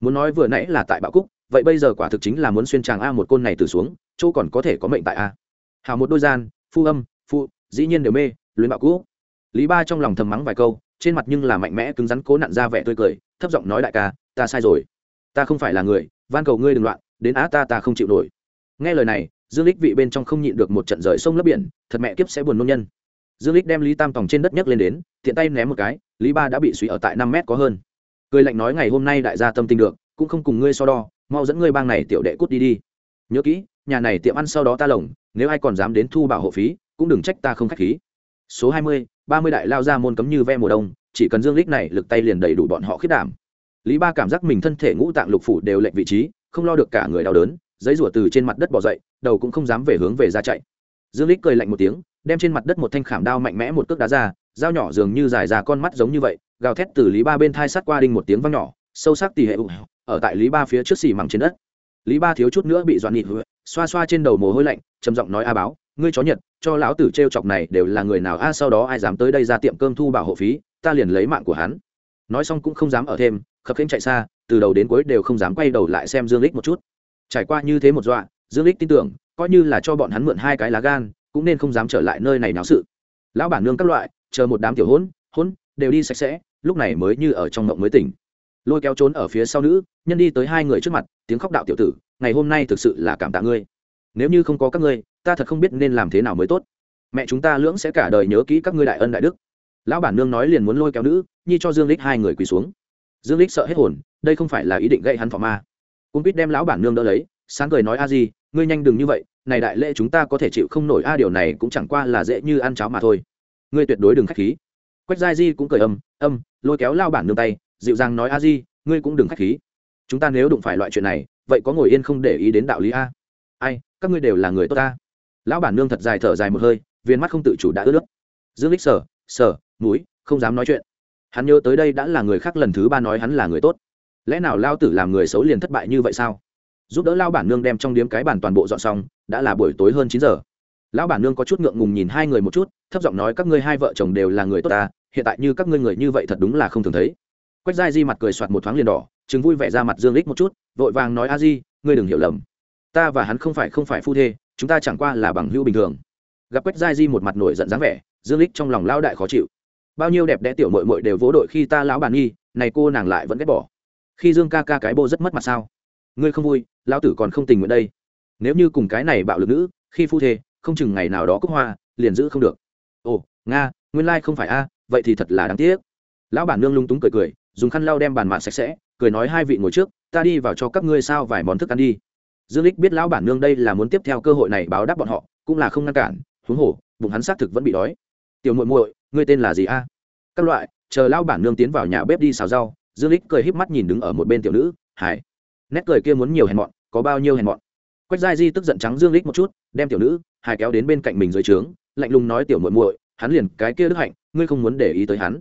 Muốn nói vừa nãy là tại bạo cúc, vậy bây giờ quả thực chính là muốn xuyên tràng a một côn này từ xuống, chỗ còn có thể có mệnh tại a. Hào một đôi gian, phu âm, phu, dĩ nhiên đều mê, luyến bạo cúc lý ba trong lòng thầm mắng vài câu, trên mặt nhưng là mạnh mẽ cứng rắn cố nặn ra vẻ tươi cười thấp giọng nói đại ca, ta sai rồi. Ta không phải là người, van cầu ngươi đừng loạn, đến á ta ta không chịu nổi. Nghe lời này, dương lích vị bên trong không nhịn được một trận rời sông lấp biển, thật mẹ kiếp sẽ buồn nôn nhân. Dương lích đem lý tam tòng trên đất nhấc lên đến, tiện tay ném một cái, lý ba đã bị suy ở tại năm mét có hơn. Cười lạnh nói ngày hôm nay đại gia tâm tình được, cũng không cùng ngươi so đo, mau dẫn ngươi bang này tiểu đệ cút đi đi. Nhớ kỹ, nhà này tiệm ăn sau đó ta lồng, nếu ai còn dám đến thu bảo hộ phí, cũng đừng trách ta không khách khí. Số hai mươi, ba mươi đại lao ra môn cấm như ve mùa đông chỉ cần dương lích này lực tay liền đầy đủ bọn họ khiết đảm. Lý ba cảm giác mình thân thể ngũ tạng lục phủ đều lệnh vị trí, không lo được cả người đau đớn, giấy rủa từ trên mặt đất bỏ dậy, đầu cũng không dám về hướng về ra chạy. Dương lích cười lạnh một tiếng, đem trên mặt đất một thanh khảm đao mạnh mẽ một cước đá ra, dao nhỏ dường như dài ra con mắt giống như vậy, gào thét từ lý ba bên thai sát qua đinh một tiếng vang nhỏ, sâu sắc tỉ hệ ở tại lý ba phía trước xì mằng trên đất. Lý ba thiếu chút nữa bị dọn nhịt xoa xoa trên đầu mồ hôi lạnh, trầm giọng nói a báo, ngươi chó nhật cho lão tử t chọc này đều là người nào, a, sau đó ai dám tới đây ra tiệm cơm thu bảo hộ phí, ta liền lấy mạng của hắn. Nói xong cũng không dám ở thêm, khập khiễng chạy xa, từ đầu đến cuối đều không dám quay đầu lại xem dương lích một chút. Trải qua như thế một dọa, dương lích tin tưởng, coi như là cho bọn hắn mượn hai cái lá gan, cũng nên không dám trở lại nơi này náo sự. Lão bản nương các loại, chờ một đám tiểu hỗn hỗn, đều đi sạch sẽ, lúc này mới như ở trong mộng mới tỉnh. Lôi kéo trốn ở phía sau nữ, nhân đi tới hai người trước mặt, tiếng khóc đạo tiểu tử, ngày hôm nay thực sự là cảm tạ ngươi. Nếu như không có các ngươi ta thật không biết nên làm thế nào mới tốt. Mẹ chúng ta lưỡng sẽ cả đời nhớ kỹ các ngươi đại ân đại đức. Lão bản nương nói liền muốn lôi kéo nữ, nhi cho dương lích hai người quỳ xuống. Dương lích sợ hết hồn, đây không phải là ý định gây hắn phò ma. Cung quýt đem lão bản nương đỡ lấy, sáng cười nói a gì ngươi nhanh đừng như vậy, này đại lễ chúng ta có thể chịu không nổi, a điều này cũng chẳng qua là dễ như ăn cháo mà thôi. Ngươi tuyệt đối đừng khách khí. Quách giai di cũng cười âm âm, lôi kéo lao bản nương tay, dịu dàng nói a di, ngươi cũng đừng khách khí. Chúng ta nếu đụng phải loại chuyện này, vậy có ngồi yên không để ý đến đạo lý a? Ai, các ngươi đều là người tốt ta lão bản nương thật dài thở dài một hơi, viên mắt không tự chủ đã ướt nước. Dương lích sở sở mũi, không dám nói chuyện. Hắn nhớ tới đây đã là người khác lần thứ ba nói hắn là người tốt. Lẽ nào lao tử làm người xấu liền thất bại như vậy sao? Giúp đỡ lao bản nương đem trong điếm cái bàn toàn bộ dọn xong, đã là buổi tối hơn chín giờ. Lão bản nương có chút ngượng ngùng nhìn hai người một chút, thấp giọng nói các ngươi hai vợ chồng đều là người tốt ta, hiện tại như các ngươi người như vậy thật đúng là không thường thấy. Quách giai di mặt cười soạt một thoáng liền đỏ chứng vui vẻ ra mặt dương lích một chút, vội vàng nói, a di, ngươi đừng hiểu lầm. Ta và hắn không phải không phải phu thê chúng ta chẳng qua là bằng hữu bình thường. Gặp quách giai di một mặt nổi giận dáng vẻ, dương lích trong lòng lao đại khó chịu. Bao nhiêu đẹp đẽ tiểu mội mội đều vỗ đội khi ta lão bàn nghi, này cô nàng lại vẫn ghét bỏ. Khi dương ca ca cái bô rất mất mặt sao? Ngươi không vui, lão tử còn không tình nguyện đây. Nếu như cùng cái này bạo lực nữ, khi phu thê, không chừng ngày nào đó cúc hoa, liền giữ không được. Ồ, nga, nguyên lai không phải a, vậy thì thật là đáng tiếc. Lão bản nương lung túng cười cười, dùng khăn lau đem bàn mạng sạch sẽ, cười nói hai vị ngồi trước, ta đi vào cho các ngươi sao vài món thức ăn đi dương lích biết lão bản nương đây là muốn tiếp theo cơ hội này báo đáp bọn họ, cũng là không ngăn cản, huống hồ, bụng hắn xác thực vẫn bị đói. Tiểu muội muội, ngươi tên là gì a? Các loại, chờ lão bản nương tiến vào nhà bếp đi xào rau. Dương lích cười híp mắt nhìn đứng ở một bên tiểu nữ, hải. Nét cười kia muốn nhiều hèn mọn, có bao nhiêu hèn mọn? Quách giai di tức giận trắng dương lích một chút, đem tiểu nữ, hải kéo đến bên cạnh mình dưới trướng, lạnh lùng nói, tiểu muội muội, hắn liền cái kia đức hạnh, ngươi không muốn để ý tới hắn.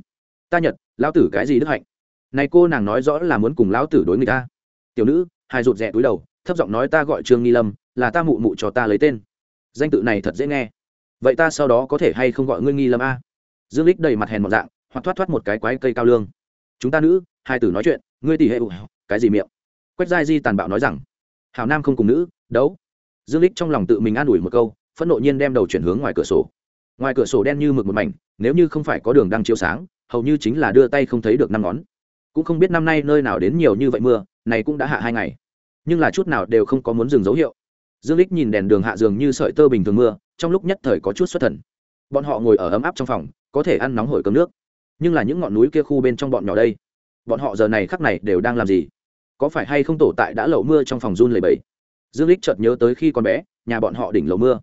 Ta nhật, lão tử cái gì đức hạnh? Này cô nàng nói rõ là muốn cùng lão tử đối người ta. Tiểu nữ hai rụt rè túi đầu thấp giọng nói ta gọi trương nghi lâm, là ta mụ mụ cho ta lấy tên. Danh tự này thật dễ nghe. Vậy ta sau đó có thể hay không gọi ngươi nghi lâm a? Dương lích đầy mặt hèn một dạng, hoặc thoát thoát một cái quái cây cao lương. Chúng ta nữ, hai tử nói chuyện, ngươi tỷ hệ cái gì miệng? Quách giai di tàn bạo nói rằng hào nam không cùng nữ, đấu. Dương lích trong lòng tự mình an ủi một câu, phẫn nộ nhiên đem đầu chuyển hướng ngoài cửa sổ. Ngoài cửa sổ đen như mực một mảnh, nếu như không phải có đường đang chiếu sáng, hầu như chính là đưa tay không thấy được năm ngón. Cũng không biết năm nay nơi nào đến nhiều như vậy mưa, này cũng đã hạ hai ngày nhưng là chút nào đều không có muốn dừng dấu hiệu. Dương lích nhìn đèn đường hạ dường như sợi tơ bình thường mưa, trong lúc nhất thời có chút xuất thần. Bọn họ ngồi ở ấm áp trong phòng, có thể ăn nóng hổi cơm nước. Nhưng là những ngọn núi kia khu bên trong bọn nhỏ đây, bọn họ giờ này khắc này đều đang làm gì? Có phải hay không tổ tại đã lậu mưa trong phòng run lầy bẫy dương lích chợt nhớ tới khi còn bé, nhà bọn họ đỉnh lầu mưa.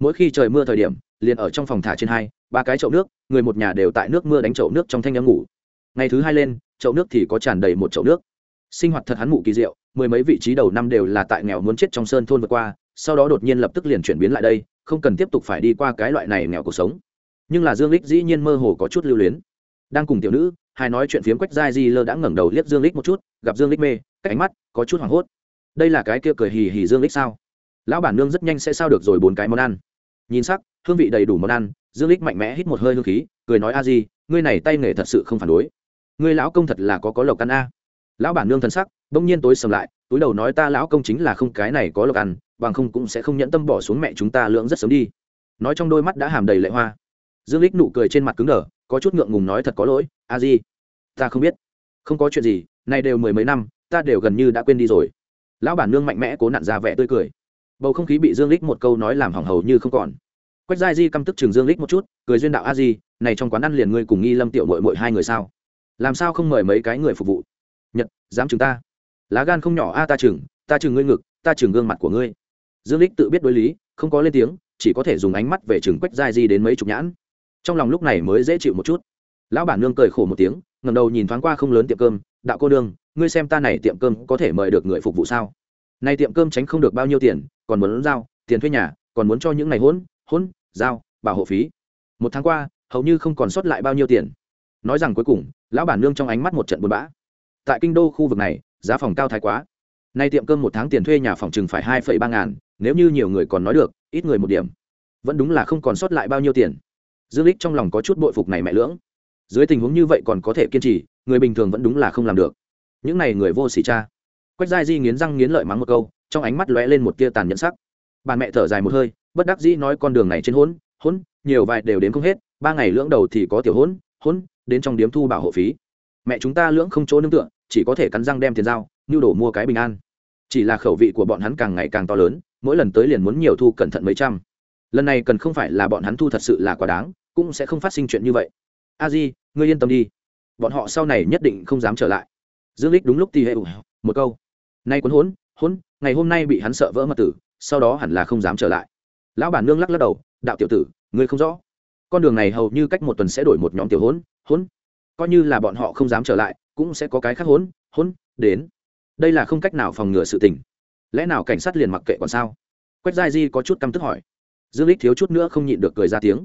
Mỗi khi trời mưa thời điểm, liền ở trong phòng thả trên hai, ba cái chậu nước, người một nhà đều tại nước mưa đánh chậu nước trong thanh âm ngủ. Ngày thứ hai lên, chậu nước thì có tràn đầy một chậu nước sinh hoạt thật hắn mụ kỳ diệu, mười mấy vị trí đầu năm đều là tại nghèo muốn chết trong sơn thôn vượt qua, sau đó đột nhiên lập tức liền chuyển biến lại đây, không cần tiếp tục phải đi qua cái loại này nghèo cuộc sống. Nhưng là dương lích dĩ nhiên mơ hồ có chút lưu luyến. Đang cùng tiểu nữ, hai nói chuyện phiếm quách dai di lơ đã ngẩng đầu liếc dương lích một chút, gặp dương lích mê, cái ánh mắt có chút hoảng hốt. Đây là cái kia cười hì hì dương lích sao? Lão bản nương rất nhanh sẽ sao được rồi bốn cái món ăn. Nhìn sắc, hương vị đầy đủ món ăn, dương lích mạnh mẽ hít một hơi hương khí, cười nói a di, ngươi này tay nghề thật sự không phản đối. Ngươi lão công thật là có có lộc ăn a lão bản nương thân sắc, bỗng nhiên tối sầm lại, túi đầu nói ta lão công chính là không cái này có lộc ăn, bằng không cũng sẽ không nhẫn tâm bỏ xuống mẹ chúng ta lưỡng rất sớm đi. Nói trong đôi mắt đã hàm đầy lệ hoa. Dương lích nụ cười trên mặt cứng đờ, có chút ngượng ngùng nói thật có lỗi, a di, ta không biết. Không có chuyện gì, nay đều mười mấy năm, ta đều gần như đã quên đi rồi. Lão bản nương mạnh mẽ cố nặn ra vẻ tươi cười. Bầu không khí bị dương lích một câu nói làm hỏng hầu như không còn. Quách giai di căm tức chừng dương lích một chút, cười duyên đạo a di, này trong quán ăn liền ngươi cùng nghi lâm tiểu mội mội hai người sao? Làm sao không mời mấy cái người phục vụ? Nhật, dám chừng ta. Lá gan không nhỏ, a, ta chừng ta chừng ngươi ngực, ta chừng gương mặt của ngươi. Dương lích tự biết đối lý, không có lên tiếng, chỉ có thể dùng ánh mắt về chừng quách dai di đến mấy chục nhãn. Trong lòng lúc này mới dễ chịu một chút. Lão bản nương cười khổ một tiếng ngầm đầu nhìn thoáng qua không lớn tiệm cơm, đạo cô đương ngươi xem ta này tiệm cơm có thể mời được người phục vụ sao? Nay tiệm cơm tránh không được bao nhiêu tiền, còn muốn giao, tiền thuê nhà, còn muốn cho những ngày hôn hôn giao, bảo hộ phí. Một tháng qua, hầu như không còn sót lại bao nhiêu tiền. Nói rằng cuối cùng, lão bản nương trong ánh mắt một trận buồn bã tại kinh đô khu vực này, giá phòng cao thái quá. Nay tiệm cơm một tháng tiền thuê nhà phòng chừng phải hai phẩy ba ngàn, nếu như nhiều người còn nói được, ít người một điểm. Vẫn đúng là không còn sót lại bao nhiêu tiền. Dương lích trong lòng có chút bội phục này mẹ lưỡng. Dưới tình huống như vậy còn có thể kiên trì, người bình thường vẫn đúng là không làm được. Những này người vô sỉ cha. Quách giai di nghiến răng nghiến lợi mắng một câu, trong ánh mắt lóe lên một tia tàn nhẫn sắc. Bà mẹ thở dài một hơi, bất đắc dĩ nói con đường này trên hỗn hỗn, nhiều vài đều đến không hết, ba ngày lưỡng đầu thì có tiểu hỗn hỗn, đến trong điếm thu bảo hộ phí mẹ chúng ta lưỡng không chỗ nương tựa, chỉ có thể cắn răng đem tiền giao nhu đổ mua cái bình an. Chỉ là khẩu vị của bọn hắn càng ngày càng to lớn, mỗi lần tới liền muốn nhiều thu cẩn thận mấy trăm. Lần này cần không phải là bọn hắn thu thật sự là quá đáng, cũng sẽ không phát sinh chuyện như vậy. A di, ngươi yên tâm đi. Bọn họ sau này nhất định không dám trở lại. Dương lích đúng lúc thì hệ một câu. Nay quấn hốn hốn, ngày hôm nay bị hắn sợ vỡ mật tử, sau đó hẳn là không dám trở lại. Lão bản nương lắc lắc đầu, đạo tiểu tử, ngươi không rõ. Con đường này hầu như cách một tuần sẽ đổi một nhóm tiểu hốn hốn coi như là bọn họ không dám trở lại, cũng sẽ có cái khác hỗn hỗn đến. Đây là không cách nào phòng ngừa sự tình. Lẽ nào cảnh sát liền mặc kệ còn sao? Quách giai di có chút căm tức hỏi. Dương lích thiếu chút nữa không nhịn được cười ra tiếng.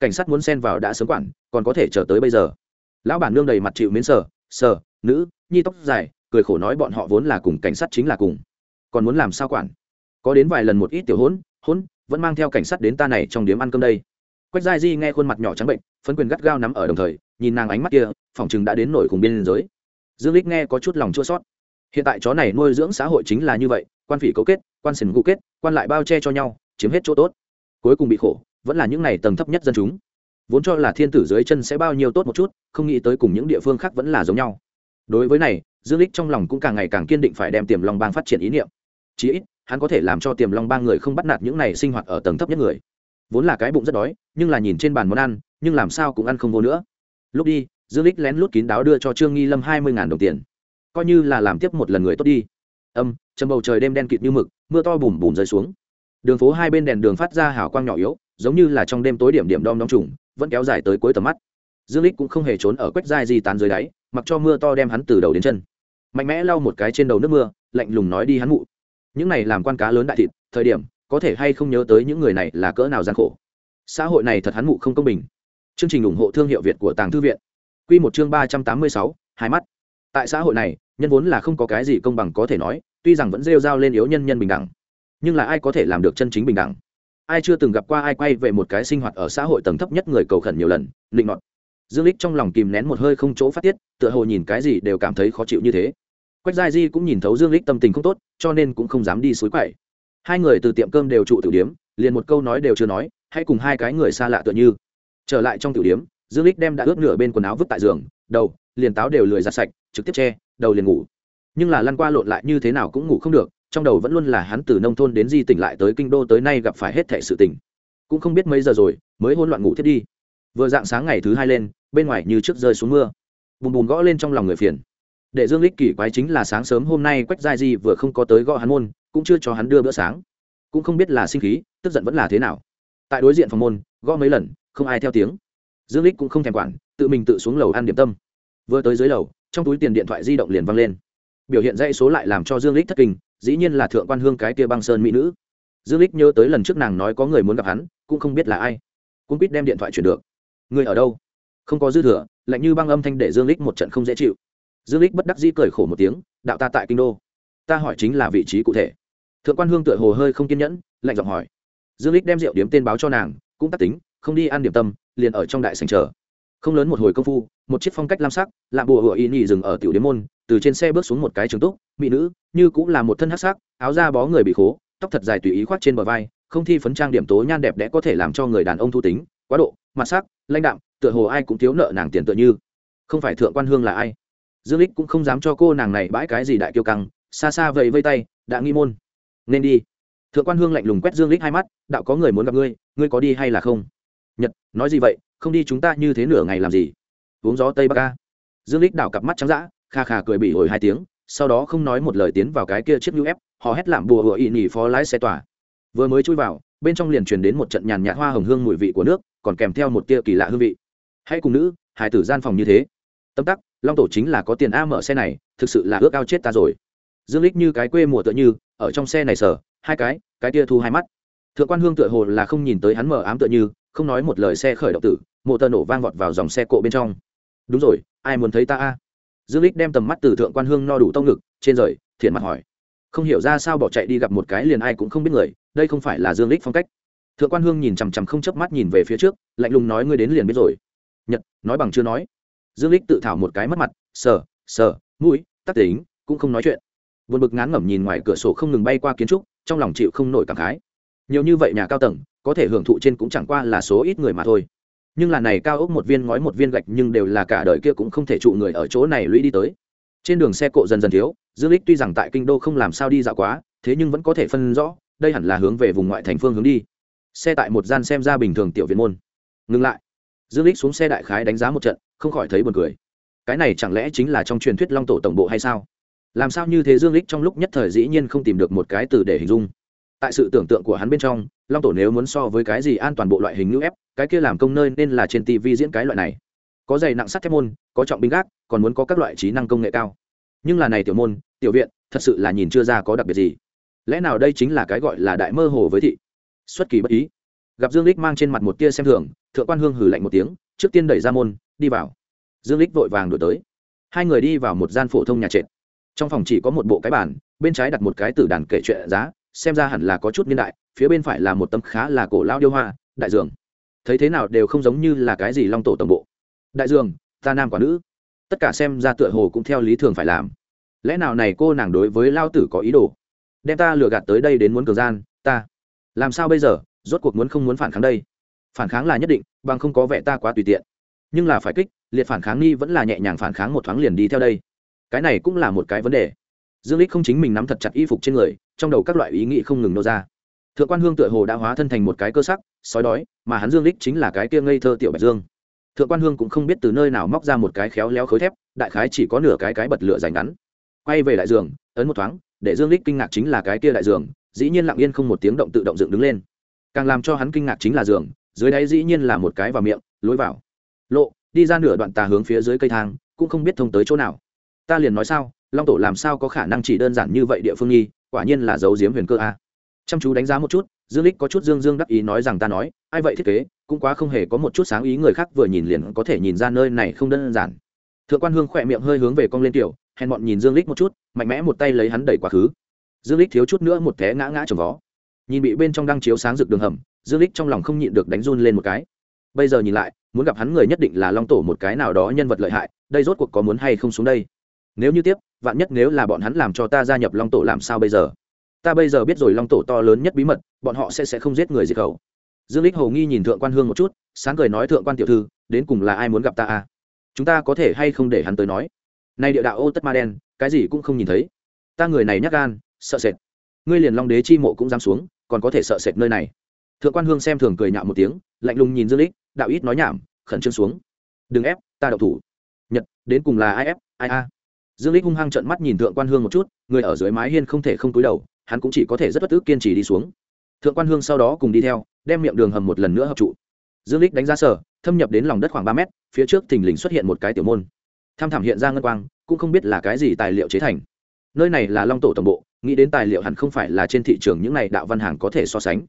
Cảnh sát muốn xen vào đã sớm quản, còn có thể chờ tới bây giờ. Lão bản nương đầy mặt chịu miến sờ sờ, nữ, nhi tóc dài, cười khổ nói bọn họ vốn là cùng cảnh sát chính là cùng. Còn muốn làm sao quản? Có đến vài lần một ít tiểu hỗn hỗn vẫn mang theo cảnh sát đến ta này trong điếm ăn cơm đây quách giai di nghe khuôn mặt nhỏ trắng bệnh phân quyền gắt gao nắm ở đồng thời, nhìn nàng ánh mắt kia phỏng chừng đã đến nổi cùng biên giới. Dương lích nghe có chút lòng chua sót hiện tại chó này nuôi dưỡng xã hội chính là như vậy, quan phỉ cấu kết, quan sừng cụ kết, quan lại bao che cho nhau, chiếm hết chỗ tốt. Cuối cùng bị khổ, vẫn là những này tầng thấp nhất dân chúng. Vốn cho là thiên tử dưới chân sẽ bao nhiêu tốt một chút, không nghĩ tới cùng những địa phương khác vẫn là giống nhau. Đối với này, dương lích trong lòng cũng càng ngày càng kiên định phải đem tiềm long bang phát triển ý niệm. Chí ít, hắn có thể làm cho tiềm long bang người không bắt nạt những này sinh hoạt ở tầng thấp nhất người vốn là cái bụng rất đói, nhưng là nhìn trên bàn món ăn, nhưng làm sao cũng ăn không vô nữa. Lúc đi, dương lích lén lút kín đáo đưa cho trương nghi lâm hai mươi đồng tiền. Coi như là làm tiếp một lần người tốt đi. Âm, trầm bầu trời đêm đen kịt như mực, mưa to bùm bùm rơi xuống. Đường phố hai bên đèn đường phát ra hào quang nhỏ yếu, giống như là trong đêm tối điểm điểm đom đóm trùng, vẫn kéo dài tới cuối tầm mắt. Dương lích cũng không hề trốn ở quách dai di tán dưới đáy, mặc cho mưa to đem hắn từ đầu đến chân. Mạnh mẽ lau một cái trên đầu nước mưa, lạnh lùng nói đi hắn mụ. Những này làm quan cá lớn đại thịt, thời điểm có thể hay không nhớ tới những người này là cỡ nào gian khổ. Xã hội này thật hắn mụ không công bình. Chương trình ủng hộ thương hiệu việt của tàng thư viện. Quy một chương ba trăm tám mươi sáu, hai mắt. Tại xã hội này, nhân vốn là không có cái gì công bằng có thể nói, tuy rằng vẫn rêu rao lên yếu nhân nhân bình đẳng. Nhưng là ai có thể làm được chân chính bình đẳng? Ai chưa từng gặp qua ai quay về một cái sinh hoạt ở xã hội tầng thấp nhất người cầu khẩn nhiều lần định ngọt dương lích trong lòng kìm nén một hơi không chỗ phát tiết, tựa hồ nhìn cái gì đều cảm thấy khó chịu như thế. Quách gia di cũng nhìn thấu dương lích tâm tình không tốt, cho nên cũng không dám đi suối quậy hai người từ tiệm cơm đều trụ tiểu điếm, liền một câu nói đều chưa nói, hãy cùng hai cái người xa lạ tựa như. Trở lại trong tiểu điếm, dương lích đem đã ướt nửa bên quần áo vứt tại giường, đầu, liền táo đều lười ra sạch, trực tiếp che, đầu liền ngủ. Nhưng là lăn qua lộn lại như thế nào cũng ngủ không được, trong đầu vẫn luôn là hắn từ nông thôn đến di tỉnh lại tới kinh đô tới nay gặp phải hết thẻ sự tỉnh cũng không biết mấy giờ rồi, mới hôn loạn ngủ thiết đi. Vừa dạng sáng ngày thứ hai lên, bên ngoài như trước rơi xuống mưa. Bùm bùm gõ lên trong lòng người phiền để dương lích kỳ quái chính là sáng sớm hôm nay quách giai di vừa không có tới gõ hắn môn, cũng chưa cho hắn đưa bữa sáng. Cũng không biết là sinh khí, tức giận vẫn là thế nào. Tại đối diện phòng môn, gõ mấy lần, không ai theo tiếng. Dương lích cũng không thèm quản, tự mình tự xuống lầu ăn điểm tâm. Vừa tới dưới lầu, trong túi tiền điện thoại di động liền văng lên. Biểu hiện dãy số lại làm cho dương lích thất kinh, dĩ nhiên là thượng quan hương cái kia băng sơn mỹ nữ. Dương lích nhớ tới lần trước nàng nói có người muốn gặp hắn, cũng không biết là ai. Cũng biết đem điện thoại chuyển được. Người ở đâu? Không có dư thừa, lạnh như băng âm thanh để dương lích một trận không dễ chịu dương lích bất đắc dĩ cười khổ một tiếng, đạo ta tại kinh đô, ta hỏi chính là vị trí cụ thể. Thượng quan hương tựa hồ hơi không kiên nhẫn, lạnh giọng hỏi. Dương lích đem rượu điếm tên báo cho nàng, cũng tắt tính, không đi ăn điểm tâm, liền ở trong đại sành chờ. Không lớn một hồi công phu, một chiếc phong cách lam sắc lạm bùa hựa y nhị dừng ở tiểu điếm môn, từ trên xe bước xuống một cái trường túc, mỹ nữ, như cũng là một thân hắc sắc, áo da bó người bị khố, tóc thật dài tùy ý khoác trên bờ vai, không thi phấn trang điểm tố nhan đẹp đẽ có thể làm cho người đàn ông thu tính, quá độ, mặt sắc, lãnh đạm, tựa hồ ai cũng thiếu nợ nàng tiền tựa như. Không phải thượng quan hương là ai? Dương lích cũng không dám cho cô nàng này bãi cái gì đại kiêu căng, xa xa vẫy vây tay, đã nghi môn, nên đi. Thượng quan hương lạnh lùng quét dương lích hai mắt, đạo có người muốn gặp ngươi ngươi có đi hay là không? Nhật, nói gì vậy, không đi chúng ta như thế nửa ngày làm gì? Uống gió tây bắc ca dương lích đảo cặp mắt trắng dã, kha khà cười bị hồi hai tiếng, sau đó không nói một lời tiến vào cái kia chiếc nhu ép họ hét làm bùa hựa ị nỉ phó lái xe tỏa. Vừa mới chui vào, bên trong liền truyền đến một trận nhàn nhạt hoa hồng hương mùi vị của nước, còn kèm theo một tia kỳ lạ hương vị. Hãy cùng nữ hải tử gian phòng như thế. Tâm tắc long tổ chính là có tiền a mở xe này, thực sự là ước ao chết ta rồi. Dương lích như cái quê mùa tựa như, ở trong xe này sở hai cái cái tia thu hai mắt. Thượng quan hương tựa hồ là không nhìn tới hắn mở ám tựa như, không nói một lời xe khởi động tử mộ tờ nổ vang vọt vào dòng xe cộ bên trong. Đúng rồi, ai muốn thấy ta a? Dương lích đem tầm mắt từ thượng quan hương no đủ tông ngực, trên rời, thiện mặt hỏi. Không hiểu ra sao bỏ chạy đi gặp một cái liền ai cũng không biết người, đây không phải là dương lích phong cách. Thượng quan hương nhìn chằm chằm không chớp mắt nhìn về phía trước, lạnh lùng nói ngươi đến liền biết rồi. Nhật, nói bằng chưa nói dương lích tự thảo một cái mất mặt, sờ sờ, mũi tắc tính, cũng không nói chuyện. Vượt bực ngán ngẩm nhìn ngoài cửa sổ không ngừng bay qua kiến trúc, trong lòng chịu không nổi cảm khái. Nhiều như vậy nhà cao tầng, có thể hưởng thụ trên cũng chẳng qua là số ít người mà thôi. Nhưng là này cao ốc một viên ngói một viên gạch nhưng đều là cả đời kia cũng không thể trụ người ở chỗ này lũy đi tới. Trên đường xe cộ dần dần thiếu, dương lích tuy rằng tại kinh đô không làm sao đi dạo quá, thế nhưng vẫn có thể phân rõ, đây hẳn là hướng về vùng ngoại thành phương hướng đi. Xe tại một gian xem ra bình thường tiểu viện môn. Ngừng lại. Dương lích xuống xe đại khái đánh giá một trận không khỏi thấy buồn cười. Cái này chẳng lẽ chính là trong truyền thuyết long tổ tổng bộ hay sao? Làm sao như thế dương lích trong lúc nhất thời dĩ nhiên không tìm được một cái từ để hình dung? Tại sự tưởng tượng của hắn bên trong, long tổ nếu muốn so với cái gì an toàn bộ loại hình ngữ ép, cái kia làm công nơi nên là trên tv diễn cái loại này. Có dày nặng sắt thép môn, có trọng binh gác, còn muốn có các loại trí năng công nghệ cao. Nhưng là này tiểu môn, tiểu viện, thật sự là nhìn chưa ra có đặc biệt gì. Lẽ nào đây chính là cái gọi là đại mơ hồ với thị? Xuất kỳ bất ý. Gặp dương lích mang trên mặt một tia xem thường, thượng quan hương hử lạnh một tiếng, trước tiên đẩy ra môn đi vào. Dương lích vội vàng đổi tới. Hai người đi vào một gian phổ thông nhà trệt. Trong phòng chỉ có một bộ cái bàn, bên trái đặt một cái tử đàn kể chuyện giá, xem ra hẳn là có chút niên đại, phía bên phải là một tấm khá là cổ lao điêu hoa, đại dường. Thấy thế nào đều không giống như là cái gì long tổ tổng bộ. Đại dường, ta nam quả nữ. Tất cả xem ra tựa hồ cũng theo lý thường phải làm. Lẽ nào này cô nàng đối với lao tử có ý đồ? Đem ta lừa gạt tới đây đến muốn cường gian, ta. Làm sao bây giờ? Rốt cuộc muốn không muốn phản kháng đây? Phản kháng là nhất định, bằng không có vẻ ta quá tùy tiện nhưng là phải kích, liệt phản kháng nghi vẫn là nhẹ nhàng phản kháng một thoáng liền đi theo đây. Cái này cũng là một cái vấn đề. Dương lích không chính mình nắm thật chặt y phục trên người, trong đầu các loại ý nghĩ không ngừng nô ra. Thượng quan hương tựa hồ đã hóa thân thành một cái cơ sắc, sói đói, mà hắn dương lích chính là cái kia ngây thơ tiểu bạch dương. Thượng quan hương cũng không biết từ nơi nào móc ra một cái khéo léo khối thép, đại khái chỉ có nửa cái cái bật lửa dành ngắn. Quay về đại giường, ấn một thoáng, để dương lích kinh ngạc chính là cái kia đại giường, dĩ nhiên lặng yên không một tiếng động tự động dựng đứng lên. Càng làm cho hắn kinh ngạc chính là giường, dưới đáy dĩ nhiên là một cái vào miệng, lối vào lộ, đi ra nửa đoạn tà hướng phía dưới cây thang, cũng không biết thông tới chỗ nào. Ta liền nói sao, long tổ làm sao có khả năng chỉ đơn giản như vậy địa phương nghi, quả nhiên là dấu diếm huyền cơ a. Chăm chú đánh giá một chút, dương lích có chút dương dương đắc ý nói rằng ta nói, ai vậy thiết kế, cũng quá không hề có một chút sáng ý người khác vừa nhìn liền có thể nhìn ra nơi này không đơn giản. Thượng quan hương khỏe miệng hơi hướng về cong lên tiểu, hèn bọn nhìn dương lích một chút, mạnh mẽ một tay lấy hắn đẩy quá khứ. Dương lích thiếu chút nữa một té ngã ngã trồng vó. Nhìn bị bên trong đang chiếu sáng rực đường hầm, dương lích trong lòng không nhịn được đánh run lên một cái. Bây giờ nhìn lại muốn gặp hắn người nhất định là long tổ một cái nào đó nhân vật lợi hại, đây rốt cuộc có muốn hay không xuống đây? Nếu như tiếp, vạn nhất nếu là bọn hắn làm cho ta gia nhập long tổ làm sao bây giờ? Ta bây giờ biết rồi long tổ to lớn nhất bí mật, bọn họ sẽ sẽ không giết người diệt khẩu. Dương lích hầu nghi nhìn thượng quan hương một chút, sáng cười nói, thượng quan tiểu thư, đến cùng là ai muốn gặp ta à? Chúng ta có thể hay không để hắn tới nói? Nay địa đạo ô tất ma đen, cái gì cũng không nhìn thấy. Ta người này nhắc gan, sợ sệt. Ngươi liền long đế chi mộ cũng dám xuống, còn có thể sợ sệt nơi này. Thượng quan hương xem thường cười nhạo một tiếng, lạnh lùng nhìn dương lích đạo ít nói nhảm, khẩn trương xuống. Đừng ép, ta đậu thủ. Nhật, đến cùng là ai ép, ai a? Dương lích hung hăng trợn mắt nhìn thượng quan hương một chút, người ở dưới mái hiên không thể không cúi đầu, hắn cũng chỉ có thể rất bất ức kiên trì đi xuống. Thượng quan hương sau đó cùng đi theo, đem miệng đường hầm một lần nữa hợp trụ. Dương lích đánh ra sở, thâm nhập đến lòng đất khoảng ba mét, phía trước thình lình xuất hiện một cái tiểu môn. Tham thảm hiện ra ngân quang, cũng không biết là cái gì tài liệu chế thành. Nơi này là long tổ tổng bộ, nghĩ đến tài liệu hẳn không phải là trên thị trường những này đạo văn hàng có thể so sánh.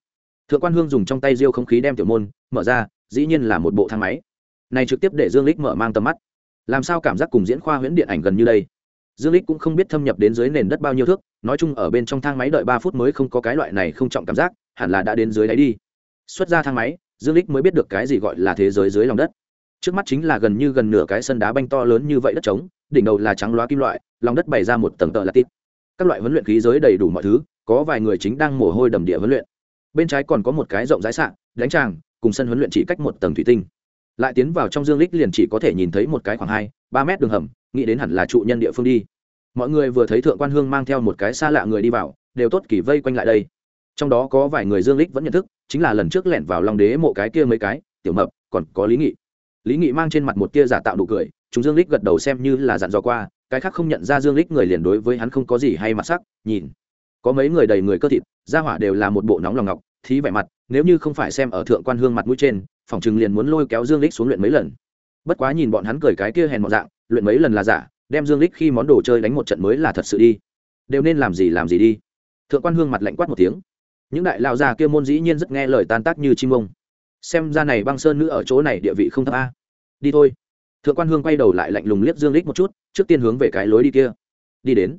Thượng quan hương dùng trong tay riêu không khí đem tiểu môn, mở ra dĩ nhiên là một bộ thang máy. Này trực tiếp để dương lích mở mang tầm mắt. Làm sao cảm giác cùng diễn khoa huyễn điện ảnh gần như đây? Dương lích cũng không biết thâm nhập đến dưới nền đất bao nhiêu thước, nói chung ở bên trong thang máy đợi ba phút mới không có cái loại này không trọng cảm giác, hẳn là đã đến dưới đáy đi. Xuất ra thang máy, dương lích mới biết được cái gì gọi là thế giới dưới lòng đất. Trước mắt chính là gần như gần nửa cái sân đá banh to lớn như vậy đất trống, đỉnh đầu là trắng loá kim loại, lòng đất bày ra một tầng tợ là tít. Các loại huấn luyện khí giới đầy đủ mọi thứ, có vài người chính đang mồ hôi đầm địa huấn luyện. Bên trái còn có một cái rộng rãi sạn, đánh tràng cùng sân huấn luyện chỉ cách một tầng thủy tinh. Lại tiến vào trong dương lích liền chỉ có thể nhìn thấy một cái khoảng hai, ba mét đường hầm, nghĩ đến hẳn là trụ nhân địa phương đi. Mọi người vừa thấy thượng quan hương mang theo một cái xa lạ người đi vào, đều tốt kỳ vây quanh lại đây. Trong đó có vài người dương lích vẫn nhận thức, chính là lần trước lẻn vào lòng đế mộ cái kia mấy cái, tiểu mập, còn có lý nghị. Lý nghị mang trên mặt một tia giả tạo nụ cười, chúng dương lích gật đầu xem như là dặn dò qua, cái khác không nhận ra dương lích người liền đối với hắn không có gì hay mặt sắc, nhìn. Có mấy người đầy người cơ thịt ra hỏa đều là một bộ nóng lòng ngọc, thí vẻ mặt nếu như không phải xem ở thượng quan hương mặt mũi trên, phòng chừng liền muốn lôi kéo dương lích xuống luyện mấy lần. Bất quá nhìn bọn hắn cười cái kia hèn một dạng, luyện mấy lần là giả, đem dương lích khi món đồ chơi đánh một trận mới là thật sự đi. Đều nên làm gì làm gì đi. Thượng quan hương mặt lạnh quát một tiếng. Những đại lao già kia môn dĩ nhiên rất nghe lời tan tác như chim ông. Xem ra này băng sơn nữ ở chỗ này địa vị không thấp a. Đi thôi. Thượng quan hương quay đầu lại lạnh lùng liếc dương lích một chút, trước tiên hướng về cái lối đi kia. Đi đến.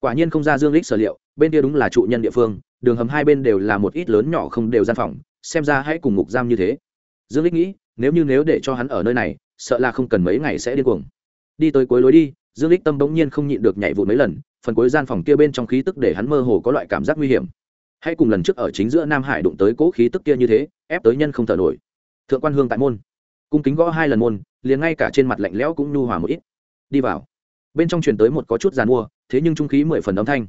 Quả nhiên không ra dương lích sở liệu, bên kia đúng là trụ nhân địa phương đường hầm hai bên đều là một ít lớn nhỏ không đều gian phòng, xem ra hãy cùng ngục giam như thế. Dương lích nghĩ, nếu như nếu để cho hắn ở nơi này, sợ là không cần mấy ngày sẽ điên cuồng. Đi tới cuối lối đi, dương lích tâm bỗng nhiên không nhịn được nhảy vụt mấy lần, phần cuối gian phòng kia bên trong khí tức để hắn mơ hồ có loại cảm giác nguy hiểm. Hãy cùng lần trước ở chính giữa nam hải đụng tới cố khí tức kia như thế, ép tới nhân không thở nổi. Thượng quan hương tại môn. Cung kính gõ hai lần môn, liền ngay cả trên mặt lạnh lẽo cũng nhu hòa một ít. Đi vào. Bên trong truyền tới một có chút giàn mua, thế nhưng trung khí mười phần âm thanh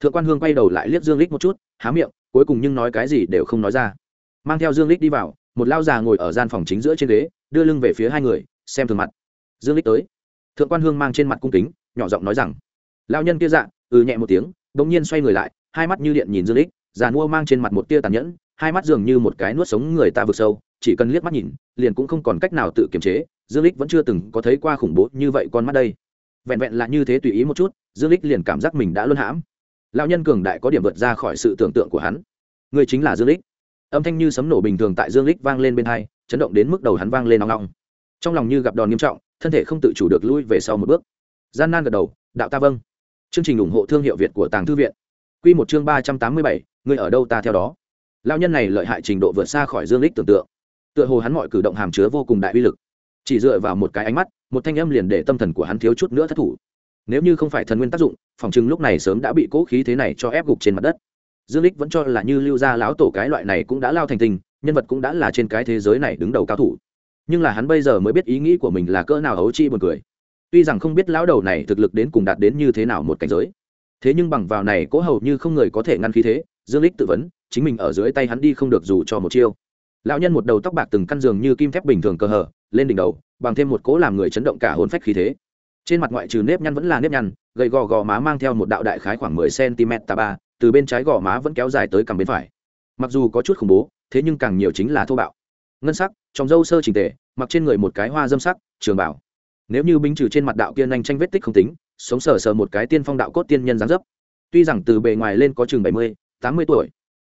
thượng quan hương quay đầu lại liếc dương lích một chút, há miệng, cuối cùng nhưng nói cái gì đều không nói ra. Mang theo dương lích đi vào, một lao già ngồi ở gian phòng chính giữa trên ghế, đưa lưng về phía hai người, xem thường mặt. Dương lích tới. Thượng quan hương mang trên mặt cung kính, nhỏ giọng nói rằng lao nhân kia dạ. Ừ nhẹ một tiếng bỗng nhiên xoay người lại, hai mắt như điện nhìn dương lích, già mua mang trên mặt một tia tàn nhẫn, hai mắt dường như một cái nuốt sống người ta vực sâu, chỉ cần liếc mắt nhìn, liền cũng không còn cách nào tự kiềm chế, dương lích vẫn chưa từng có thấy qua khủng bố như vậy con mắt đây. Vẹn vẹn là như thế tùy ý một chút, dương lích liền cảm giác mình đã luân hãm lão nhân cường đại có điểm vượt ra khỏi sự tưởng tượng của hắn. Người chính là dương lích. Âm thanh như sấm nổ bình thường tại dương lích vang lên bên hai, chấn động đến mức đầu hắn vang lên nóng nóng trong lòng như gặp đòn nghiêm trọng, thân thể không tự chủ được lui về sau một bước. Gian nan gật đầu, đạo ta vâng. Chương trình ủng hộ thương hiệu việt của tàng thư viện. Quy một chương ba trăm tám mươi bảy người ở đâu ta theo đó? Lão nhân này lợi hại trình độ vượt xa khỏi dương lích tưởng tượng. Tựa hồ hắn mọi cử động hàm chứa vô cùng đại uy lực. Chỉ dựa vào một cái ánh mắt, một thanh âm liền để tâm thần của hắn thiếu chút nữa thất thủ nếu như không phải thần nguyên tác dụng, phòng chừng lúc này sớm đã bị cố khí thế này cho ép gục trên mặt đất. Dương lích vẫn cho là như lưu gia lão tổ cái loại này cũng đã lao thành tình, nhân vật cũng đã là trên cái thế giới này đứng đầu cao thủ. Nhưng là hắn bây giờ mới biết ý nghĩ của mình là cỡ nào ấu chi buồn cười. Tuy rằng không biết lão đầu này thực lực đến cùng đạt đến như thế nào một cảnh giới, thế nhưng bằng vào này cố hầu như không người có thể ngăn khí thế, dương lích tự vấn, chính mình ở dưới tay hắn đi không được dù cho một chiêu. Lão nhân một đầu tóc bạc từng căn giường như kim thép bình thường cơ hở, lên đỉnh đầu, bằng thêm một cố làm người chấn động cả hồn phách khí thế trên mặt ngoại trừ nếp nhăn vẫn là nếp nhăn, gầy gò gò má mang theo một đạo đại khái khoảng mười cm tà ba, từ bên trái gò má vẫn kéo dài tới cằm bên phải. Mặc dù có chút khủng bố, thế nhưng càng nhiều chính là thô bạo. Ngân sắc, trong dâu sơ trình tề, mặc trên người một cái hoa dâm sắc, trường bảo. Nếu như binh trừ trên mặt đạo kia nhanh tranh vết tích không tính, sống sờ sờ một cái tiên phong đạo cốt tiên nhân dáng dấp. Tuy rằng từ bề ngoài lên có chừng bảy mươi, tám mươi tuổi,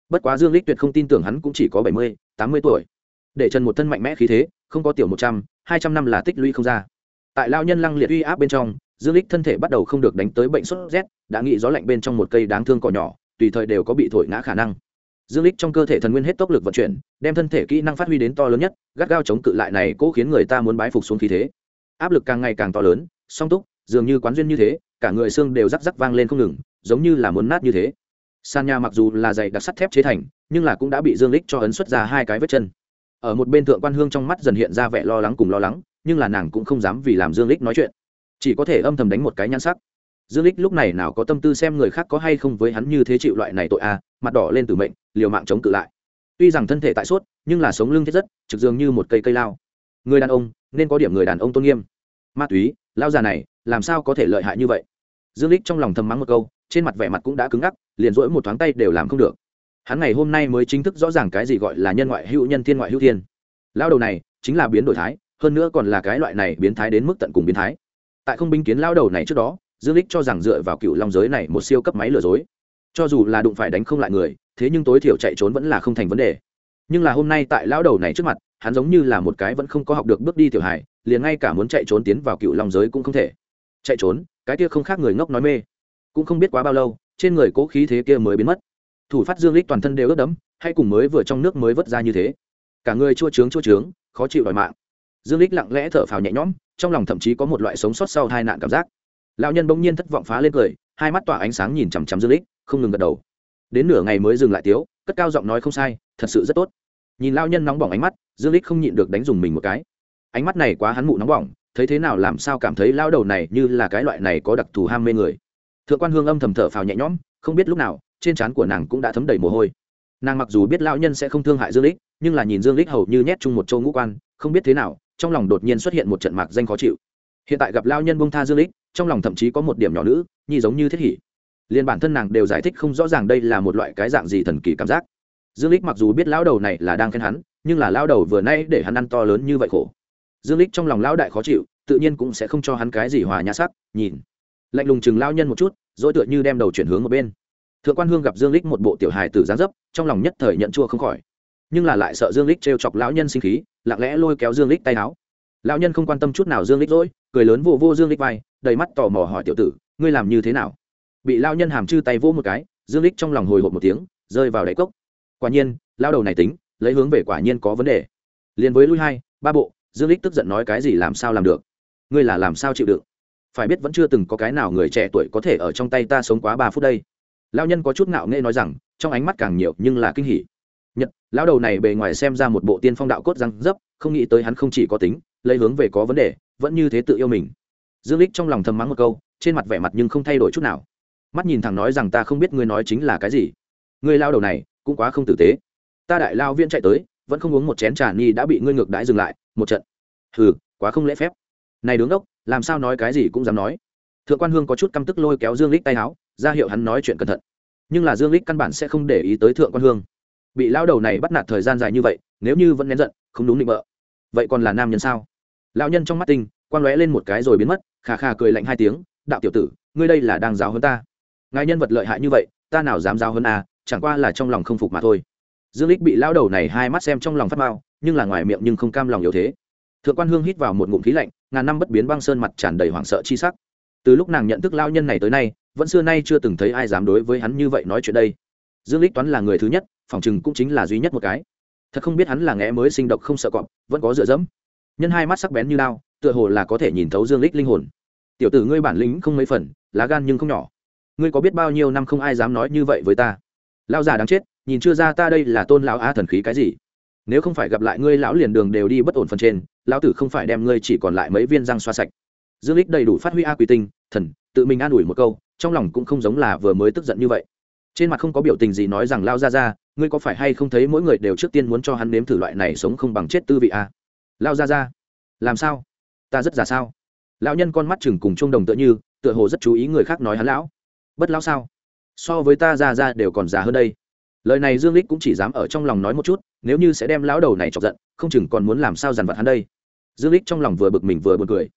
bất quá dương lích tuyệt không tin tưởng hắn cũng chỉ có bảy mươi, tám mươi tuổi. Để trần một thân mạnh mẽ khí thế, không có tiểu một trăm, hai trăm năm là tích lũy không ra tại lao nhân lăng liệt uy áp bên trong, dương lích thân thể bắt đầu không được đánh tới bệnh sốt rét, đã nghĩ gió lạnh bên trong một cây đáng thương cỏ nhỏ, tùy thời đều có bị thổi ngã khả năng. Dương lích trong cơ thể thần nguyên hết tốc lực vận chuyển, đem thân thể kỹ năng phát huy đến to lớn nhất, gắt gao chống cự lại này cố khiến người ta muốn bái phục xuống khí thế. Áp lực càng ngày càng to lớn, song túc, dường như quán duyên như thế, cả người xương đều rắc rắc vang lên không ngừng, giống như là muốn nát như thế. Sàn nhà mặc dù là dày đặc sắt thép chế thành, nhưng là cũng đã bị dương lích cho ấn xuất ra hai cái vết chân. Ở một bên thượng quan hương trong mắt dần hiện ra vẻ lo lắng cùng lo lắng nhưng là nàng cũng không dám vì làm dương lích nói chuyện. Chỉ có thể âm thầm đánh một cái nhan sắc. Dương lích lúc này nào có tâm tư xem người khác có hay không với hắn như thế chịu loại này tội a à, mặt đỏ lên từ mệnh, liều mạng chống cự lại. Tuy rằng thân thể tại suốt, nhưng là sống lưng thiết rất, trực dường như một cây cây lao. Người đàn ông, nên có điểm người đàn ông tôn nghiêm. Ma túy, lao già này, làm sao có thể lợi hại như vậy? Dương lích trong lòng thầm mắng một câu, trên mặt vẻ mặt cũng đã cứng ngắc, liền rỗi một thoáng tay đều làm không được. Hắn ngày hôm nay mới chính thức rõ ràng cái gì gọi là nhân ngoại hữu nhân, thiên ngoại hữu thiên. Lao đầu này, chính là biến đổi thái hơn nữa còn là cái loại này biến thái đến mức tận cùng biến thái. Tại không binh kiến lao đầu này trước đó, dương lích cho rằng dựa vào cựu long giới này một siêu cấp máy lừa dối. Cho dù là đụng phải đánh không lại người, thế nhưng tối thiểu chạy trốn vẫn là không thành vấn đề. Nhưng là hôm nay tại lao đầu này trước mặt, hắn giống như là một cái vẫn không có học được bước đi tiểu hài, liền ngay cả muốn chạy trốn tiến vào cựu long giới cũng không thể. Chạy trốn, cái kia không khác người ngốc nói mê. Cũng không biết quá bao lâu, trên người cố khí thế kia mới biến mất. Thủ phát dương lích toàn thân đều ướt đẫm, hay cùng mới vừa trong nước mới vớt ra như thế. Cả người chua trướng chua trướng khó chịu đòi mạng dương lích lặng lẽ thở phào nhẹ nhõm, trong lòng thậm chí có một loại sống sót sau hai nạn cảm giác. Lão nhân bỗng nhiên thất vọng phá lên cười, hai mắt tỏa ánh sáng nhìn chằm chằm dương lích không ngừng gật đầu. Đến nửa ngày mới dừng lại tiếu, cất cao giọng nói không sai, thật sự rất tốt. Nhìn lão nhân nóng bỏng ánh mắt, dương lích không nhịn được đánh dùng mình một cái. Ánh mắt này quá hắn mụ nóng bỏng, thấy thế nào làm sao cảm thấy lao đầu này như là cái loại này có đặc thù ham mê người. Thượng quan hương âm thầm thở phào nhẹ nhõm, không biết lúc nào, trên trán của nàng cũng đã thấm đầy mồ hôi. Nàng mặc dù biết lão nhân sẽ không thương hại dương lích nhưng là nhìn dương lích hầu như nhét chung một châu ngũ quan, không biết thế nào trong lòng đột nhiên xuất hiện một trận mạc danh khó chịu. Hiện tại gặp lao nhân bông tha dương lích trong lòng thậm chí có một điểm nhỏ nữ, nhi giống như thiết hỉ. Liền bản thân nàng đều giải thích không rõ ràng đây là một loại cái dạng gì thần kỳ cảm giác. Dương lích mặc dù biết lão đầu này là đang khen hắn, nhưng là lão đầu vừa nay để hắn ăn to lớn như vậy khổ. Dương lích trong lòng lão đại khó chịu, tự nhiên cũng sẽ không cho hắn cái gì hòa nhã sắc, nhìn. Lạnh lùng chừng lao nhân một chút rồi tựa như đem đầu chuyển hướng một bên. Thượng quan hương gặp dương lích một bộ tiểu hài tử giáng dấp, trong lòng nhất thời nhận chua không khỏi. Nhưng là lại sợ dương lích trêu chọc lão nhân sinh khí lặng lẽ lôi kéo dương lích tay áo. Lão nhân không quan tâm chút nào dương lích rỗi cười lớn vô vô dương lích vai, đầy mắt tò mò hỏi tiểu tử, ngươi làm như thế nào? Bị lão nhân hàm chư tay vỗ một cái, dương lích trong lòng hồi hộp một tiếng, rơi vào đáy cốc. Quả nhiên lao đầu này tính, lấy hướng về quả nhiên có vấn đề. Liền với lui hai, ba bộ, dương lích tức giận nói cái gì làm sao làm được? Ngươi là làm sao chịu đựng? Phải biết vẫn chưa từng có cái nào người trẻ tuổi có thể ở trong tay ta sống quá ba phút đây. Lao nhân có chút ngạo nghễ nói rằng, trong ánh mắt càng nhiều nhưng là kinh hỉ nhật, lão đầu này bề ngoài xem ra một bộ tiên phong đạo cốt răng dấp, không nghĩ tới hắn không chỉ có tính, lấy hướng về có vấn đề, vẫn như thế tự yêu mình. Dương lích trong lòng thầm mắng một câu, trên mặt vẻ mặt nhưng không thay đổi chút nào. Mắt nhìn thẳng nói rằng ta không biết ngươi nói chính là cái gì. Ngươi lao đầu này, cũng quá không tử tế. Ta đại lao viên chạy tới, vẫn không uống một chén trà ni đã bị ngươi ngược đãi dừng lại, một trận. Hừ, quá không lễ phép. Này đứng đốc, làm sao nói cái gì cũng dám nói. Thượng quan hương có chút căm tức lôi kéo dương lích tay áo, ra hiệu hắn nói chuyện cẩn thận. Nhưng là dương lích căn bản sẽ không để ý tới thượng quan hương bị lao đầu này bắt nạt thời gian dài như vậy, nếu như vẫn nén giận, không đúng định vợ vậy còn là nam nhân sao? Lão nhân trong mắt tinh quan lóe lên một cái rồi biến mất, khà khà cười lạnh hai tiếng, đạo tiểu tử, ngươi đây là đang giáo hơn ta. Ngài nhân vật lợi hại như vậy, ta nào dám giáo hơn à chẳng qua là trong lòng không phục mà thôi. Dương lích bị lao đầu này hai mắt xem trong lòng phát mao nhưng là ngoài miệng nhưng không cam lòng yếu thế. Thượng quan hương hít vào một ngụm khí lạnh, ngàn năm bất biến băng sơn mặt tràn đầy hoảng sợ chi sắc. Từ lúc nàng nhận thức lao nhân này tới nay, vẫn xưa nay chưa từng thấy ai dám đối với hắn như vậy nói chuyện đây. Dương lích toán là người thứ nhất phòng chừng cũng chính là duy nhất một cái. Thật không biết hắn là ngẽ mới sinh độc không sợ cọp, vẫn có dựa dẫm. Nhân hai mắt sắc bén như lao tựa hồ là có thể nhìn thấu dương lích linh hồn. Tiểu tử ngươi bản lĩnh không mấy phần, lá gan nhưng không nhỏ. Ngươi có biết bao nhiêu năm không ai dám nói như vậy với ta? Lao già đáng chết, nhìn chưa ra ta đây là tôn lão á thần khí cái gì? Nếu không phải gặp lại ngươi lão liền đường đều đi bất ổn phần trên, lão tử không phải đem ngươi chỉ còn lại mấy viên răng xoa sạch. Dương lích đầy đủ phát huy a quy tinh, thần, tự mình an ủi một câu, trong lòng cũng không giống là vừa mới tức giận như vậy trên mặt không có biểu tình gì nói rằng, lao ra ra ngươi có phải hay không thấy mỗi người đều trước tiên muốn cho hắn nếm thử loại này sống không bằng chết tư vị à? lao ra ra làm sao? Ta rất già sao? Lão nhân con mắt chừng cùng chung đồng tựa như, tựa hồ rất chú ý người khác nói hắn lão. Bất lão sao? So với ta ra ra đều còn già hơn đây. Lời này dương lích cũng chỉ dám ở trong lòng nói một chút, nếu như sẽ đem lão đầu này chọc giận, không chừng còn muốn làm sao dằn vặt hắn đây. Dương lích trong lòng vừa bực mình vừa buồn cười.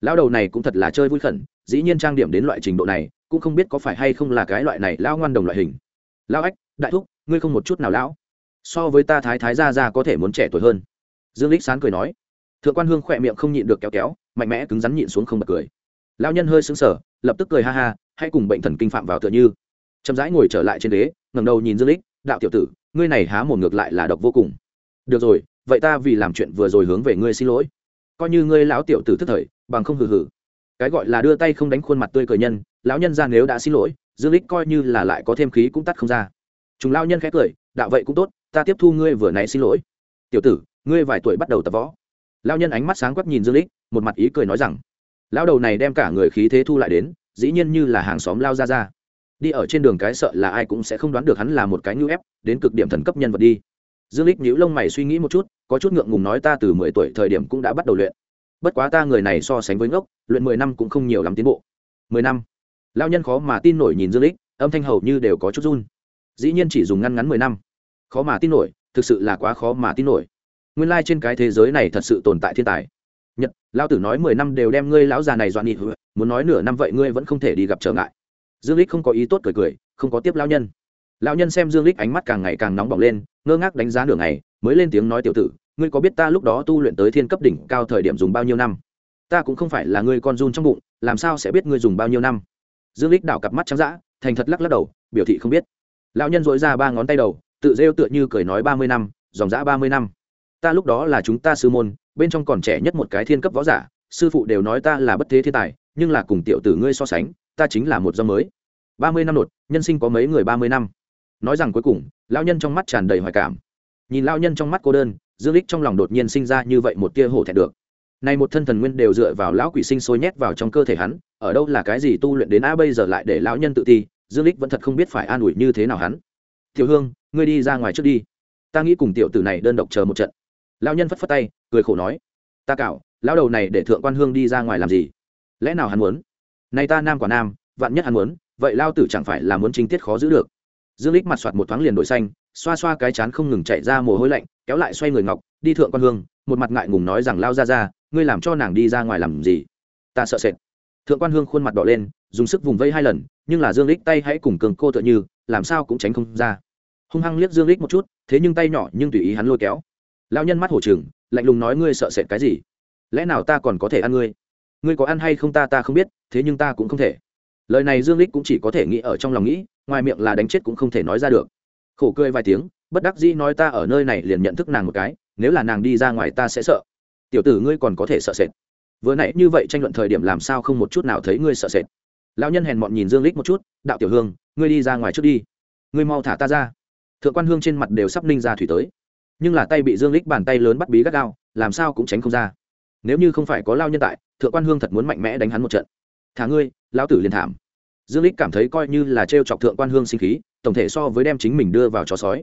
Lão đầu này cũng thật là chơi vui khẩn, dĩ nhiên trang điểm đến loại trình độ này cũng không biết có phải hay không là cái loại này lão ngoan đồng loại hình. Lão ách, đại thúc, ngươi không một chút nào lão. So với ta thái thái gia gia có thể muốn trẻ tuổi hơn. Dương lích sán cười nói. Thượng quan hương khỏe miệng không nhịn được kéo kéo, mạnh mẽ cứng rắn nhịn xuống không bật cười. Lão nhân hơi sững sờ, lập tức cười ha ha, hãy cùng bệnh thần kinh phạm vào tựa như. Chậm rãi ngồi trở lại trên ghế, ngẩng đầu nhìn dương lích, đạo tiểu tử, ngươi này há mồm ngược lại là độc vô cùng. Được rồi, vậy ta vì làm chuyện vừa rồi hướng về ngươi xin lỗi. Coi như ngươi lão tiểu tử thức thời, bằng không hừ hừ. Cái gọi là đưa tay không đánh khuôn mặt tươi cười nhân lão nhân ra nếu đã xin lỗi, dương lích coi như là lại có thêm khí cũng tắt không ra. Chúng lão nhân khẽ cười, đạo vậy cũng tốt, ta tiếp thu ngươi vừa nãy xin lỗi. Tiểu tử, ngươi vài tuổi bắt đầu tập võ. Lão nhân ánh mắt sáng quắc nhìn dương lích một mặt ý cười nói rằng, lão đầu này đem cả người khí thế thu lại đến, dĩ nhiên như là hàng xóm lao ra ra. Đi ở trên đường cái sợ là ai cũng sẽ không đoán được hắn là một cái ngưu ép, đến cực điểm thần cấp nhân vật đi. Dương lích nhíu lông mày suy nghĩ một chút, có chút ngượng ngùng nói, ta từ mười tuổi thời điểm cũng đã bắt đầu luyện. Bất quá ta người này so sánh với ngốc, luyện mười năm cũng không nhiều lắm tiến bộ. Mười năm? Lao nhân khó mà tin nổi nhìn dương lích, âm thanh hầu như đều có chút run. Dĩ nhiên chỉ dùng ngăn ngắn mười năm. Khó mà tin nổi, thực sự là quá khó mà tin nổi. Nguyên lai trên cái thế giới này thật sự tồn tại thiên tài. Nhật lao tử nói mười năm đều đem ngươi lão già này dọa nghị muốn nói nửa năm vậy ngươi vẫn không thể đi gặp trở ngại. Dương lích không có ý tốt cười cười, không có tiếp lao nhân. Lão nhân xem dương lích ánh mắt càng ngày càng nóng bỏng lên, ngơ ngác đánh giá nửa ngày, mới lên tiếng nói tiểu tử, ngươi có biết ta lúc đó tu luyện tới thiên cấp đỉnh cao thời điểm dùng bao nhiêu năm? Ta cũng không phải là ngươi con run trong bụng, làm sao sẽ biết ngươi dùng bao nhiêu năm? Dương lích đảo cặp mắt trắng dã, thành thật lắc lắc đầu, biểu thị không biết. Lão nhân dội ra ba ngón tay đầu, tự rêu tựa như cười nói ba mươi năm, dòng dã ba mươi năm. Ta lúc đó là chúng ta sư môn, bên trong còn trẻ nhất một cái thiên cấp võ giả, sư phụ đều nói ta là bất thế thiên tài, nhưng là cùng tiểu tử ngươi so sánh, ta chính là một do mới. Ba mươi năm nột nhân sinh có mấy người ba mươi năm? Nói rằng cuối cùng, lão nhân trong mắt tràn đầy hoài cảm. Nhìn lão nhân trong mắt cô đơn, dương lích trong lòng đột nhiên sinh ra như vậy một tia hổ thẹn được. Này một thân thần nguyên đều dựa vào lão quỷ sinh sôi nhét vào trong cơ thể hắn ở đâu là cái gì tu luyện đến a bây giờ lại để lão nhân tự ti, dương lích vẫn thật không biết phải an ủi như thế nào hắn. Tiểu hương, ngươi đi ra ngoài trước đi. Ta nghĩ cùng tiểu tử này đơn độc chờ một trận. Lão nhân phất phất tay, cười khổ nói, ta cạo lão đầu này để thượng quan hương đi ra ngoài làm gì? Lẽ nào hắn muốn? Nay ta nam quả nam, vạn nhất hắn muốn, vậy lao tử chẳng phải là muốn chính tiết khó giữ được. Dương lích mặt soạt một thoáng liền đổi xanh, xoa xoa cái chán không ngừng chạy ra mồ hôi lạnh, kéo lại xoay người ngọc, đi thượng quan hương, một mặt ngại ngùng nói rằng lao ra ra ngươi làm cho nàng đi ra ngoài làm gì? Ta sợ sệt thượng quan hương khuôn mặt đỏ lên, dùng sức vùng vây hai lần, nhưng là dương lích tay hãy cùng cường cô tựa như, làm sao cũng tránh không ra. Hung hăng liếc dương lích một chút, thế nhưng tay nhỏ nhưng tùy ý hắn lôi kéo. Lão nhân mắt hổ trừng, lạnh lùng nói ngươi sợ sệt cái gì? Lẽ nào ta còn có thể ăn ngươi? Ngươi có ăn hay không ta ta không biết, thế nhưng ta cũng không thể. Lời này dương lích cũng chỉ có thể nghĩ ở trong lòng nghĩ, ngoài miệng là đánh chết cũng không thể nói ra được. Khổ cười vài tiếng, bất đắc dĩ nói ta ở nơi này liền nhận thức nàng một cái, nếu là nàng đi ra ngoài ta sẽ sợ. Tiểu tử ngươi còn có thể sợ sệt vừa nãy như vậy tranh luận thời điểm làm sao không một chút nào thấy ngươi sợ sệt. Lão nhân hèn mọn nhìn dương lích một chút, đạo tiểu hương, ngươi đi ra ngoài trước đi. Ngươi mau thả ta ra. Thượng quan hương trên mặt đều sắp ninh ra thủy tới. Nhưng là tay bị dương lích bàn tay lớn bắt bí gắt gao, làm sao cũng tránh không ra. Nếu như không phải có lao nhân tại, thượng quan hương thật muốn mạnh mẽ đánh hắn một trận. Thả ngươi, lão tử liền thảm. Dương lích cảm thấy coi như là trêu chọc thượng quan hương sinh khí, tổng thể so với đem chính mình đưa vào chó sói,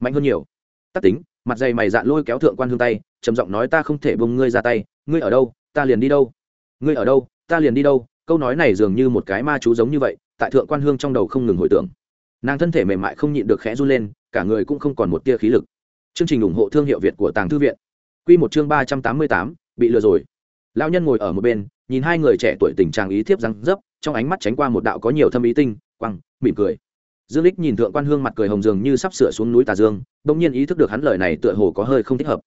mạnh hơn nhiều. Tắc tính, mặt dày mày dạn lôi kéo thượng quan hương tay, trầm giọng nói, ta không thể bông ngươi ra tay, ngươi ở đâu? Ta liền đi đâu? Ngươi ở đâu? Ta liền đi đâu? Câu nói này dường như một cái ma chú giống như vậy, tại thượng quan hương trong đầu không ngừng hồi tưởng. Nàng thân thể mềm mại không nhịn được khẽ run lên, cả người cũng không còn một tia khí lực. Chương trình ủng hộ thương hiệu việt của tàng thư viện. Q một chương ba trăm tám mươi tám, bị lừa rồi. Lao nhân ngồi ở một bên, nhìn hai người trẻ tuổi tình trạng ý thiếp răng dấp, trong ánh mắt tránh qua một đạo có nhiều thâm ý tinh, quăng, mỉm cười. Dương lích nhìn thượng quan hương mặt cười hồng dường như sắp sửa xuống núi tà dương, bỗng nhiên ý thức được hắn lời này tựa hồ có hơi không thích hợp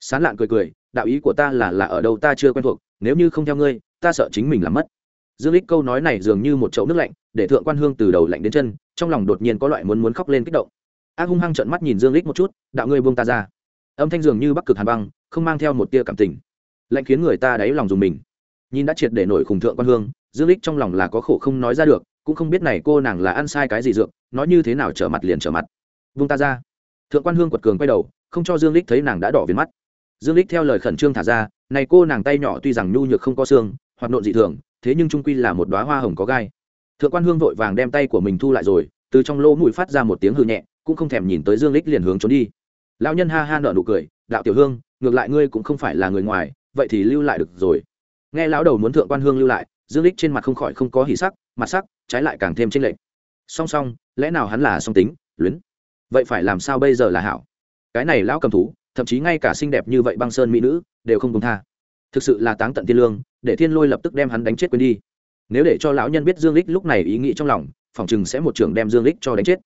sán lạn cười cười, đạo ý của ta là là ở đâu ta chưa quen thuộc, nếu như không theo ngươi, ta sợ chính mình làm mất. Dương lích câu nói này dường như một chậu nước lạnh, để thượng quan hương từ đầu lạnh đến chân, trong lòng đột nhiên có loại muốn muốn khóc lên kích động. Ác hung hăng trợn mắt nhìn dương lích một chút, đạo ngươi buông ta ra. Âm thanh dường như bắc cực hàn băng, không mang theo một tia cảm tình. Lạnh khiến người ta đáy lòng dùng mình. Nhìn đã triệt để nổi khủng thượng quan hương, dương lích trong lòng là có khổ không nói ra được, cũng không biết này cô nàng là ăn sai cái gì dược, nói như thế nào trở mặt liền trở mặt. Vung ta ra. Thượng quan hương quật cường quay đầu, không cho dương lích thấy nàng đã đỏ viền mắt dương lích theo lời khẩn trương thả ra, này cô nàng tay nhỏ tuy rằng nhu nhược không có xương, hoạt nộn dị thường, thế nhưng trung quy là một đóa hoa hồng có gai. Thượng quan hương vội vàng đem tay của mình thu lại rồi, từ trong lỗ mũi phát ra một tiếng hư nhẹ, cũng không thèm nhìn tới dương lích liền hướng trốn đi. Lão nhân ha ha nở nụ cười, đạo tiểu hương, ngược lại ngươi cũng không phải là người ngoài, vậy thì lưu lại được rồi. Nghe lão đầu muốn thượng quan hương lưu lại, dương lích trên mặt không khỏi không có hỉ sắc, mặt sắc, trái lại càng thêm tranh lệch. Song song, lẽ nào hắn là song tính? Luyến. Vậy phải làm sao bây giờ là hảo? Cái này lão cầm thú thậm chí ngay cả xinh đẹp như vậy băng sơn mỹ nữ đều không công tha. Thực sự là táng tận thiên lương, để thiên lôi lập tức đem hắn đánh chết quên đi. Nếu để cho lão nhân biết dương lích lúc này ý nghĩ trong lòng phòng chừng sẽ một trưởng đem dương lích cho đánh chết.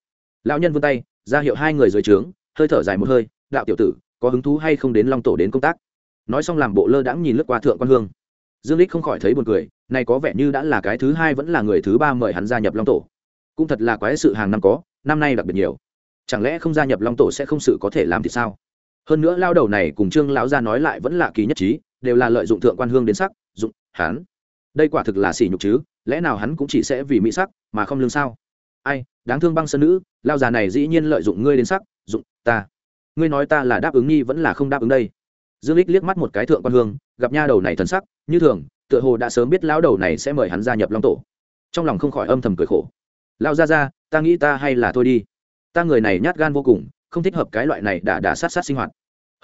Lão nhân vươn tay, ra hiệu hai người dưới trướng, hơi thở dài một hơi, đạo tiểu tử, có hứng thú hay không đến long tổ đến công tác? Nói xong làm bộ lơ đãng nhìn lướt qua thượng quan hương. Dương lích không khỏi thấy buồn cười, này có vẻ như đã là cái thứ hai vẫn là người thứ ba mời hắn gia nhập long tổ. Cũng thật là quái sự hàng năm có, năm nay đặc biệt nhiều. Chẳng lẽ không gia nhập long tổ sẽ không sự có thể làm thì sao? Hơn nữa lao đầu này cùng trương lão gia nói lại vẫn là kỳ nhất trí, đều là lợi dụng thượng quan hương đến sắc, dụng, hắn. Đây quả thực là sỉ nhục chứ, lẽ nào hắn cũng chỉ sẽ vì mỹ sắc, mà không lương sao? Ai, đáng thương băng sơn nữ, lao già này dĩ nhiên lợi dụng ngươi đến sắc, dụng, ta. Ngươi nói ta là đáp ứng nghi vẫn là không đáp ứng đây. Dương lích liếc mắt một cái thượng quan hương, gặp nha đầu này thần sắc, như thường, tựa hồ đã sớm biết lão đầu này sẽ mời hắn gia nhập long tổ. Trong lòng không khỏi âm thầm cười khổ. Lao ra ra ta nghĩ ta hay là thôi đi. Ta người này nhát gan vô cùng không thích hợp cái loại này đã đã sát sát sinh hoạt.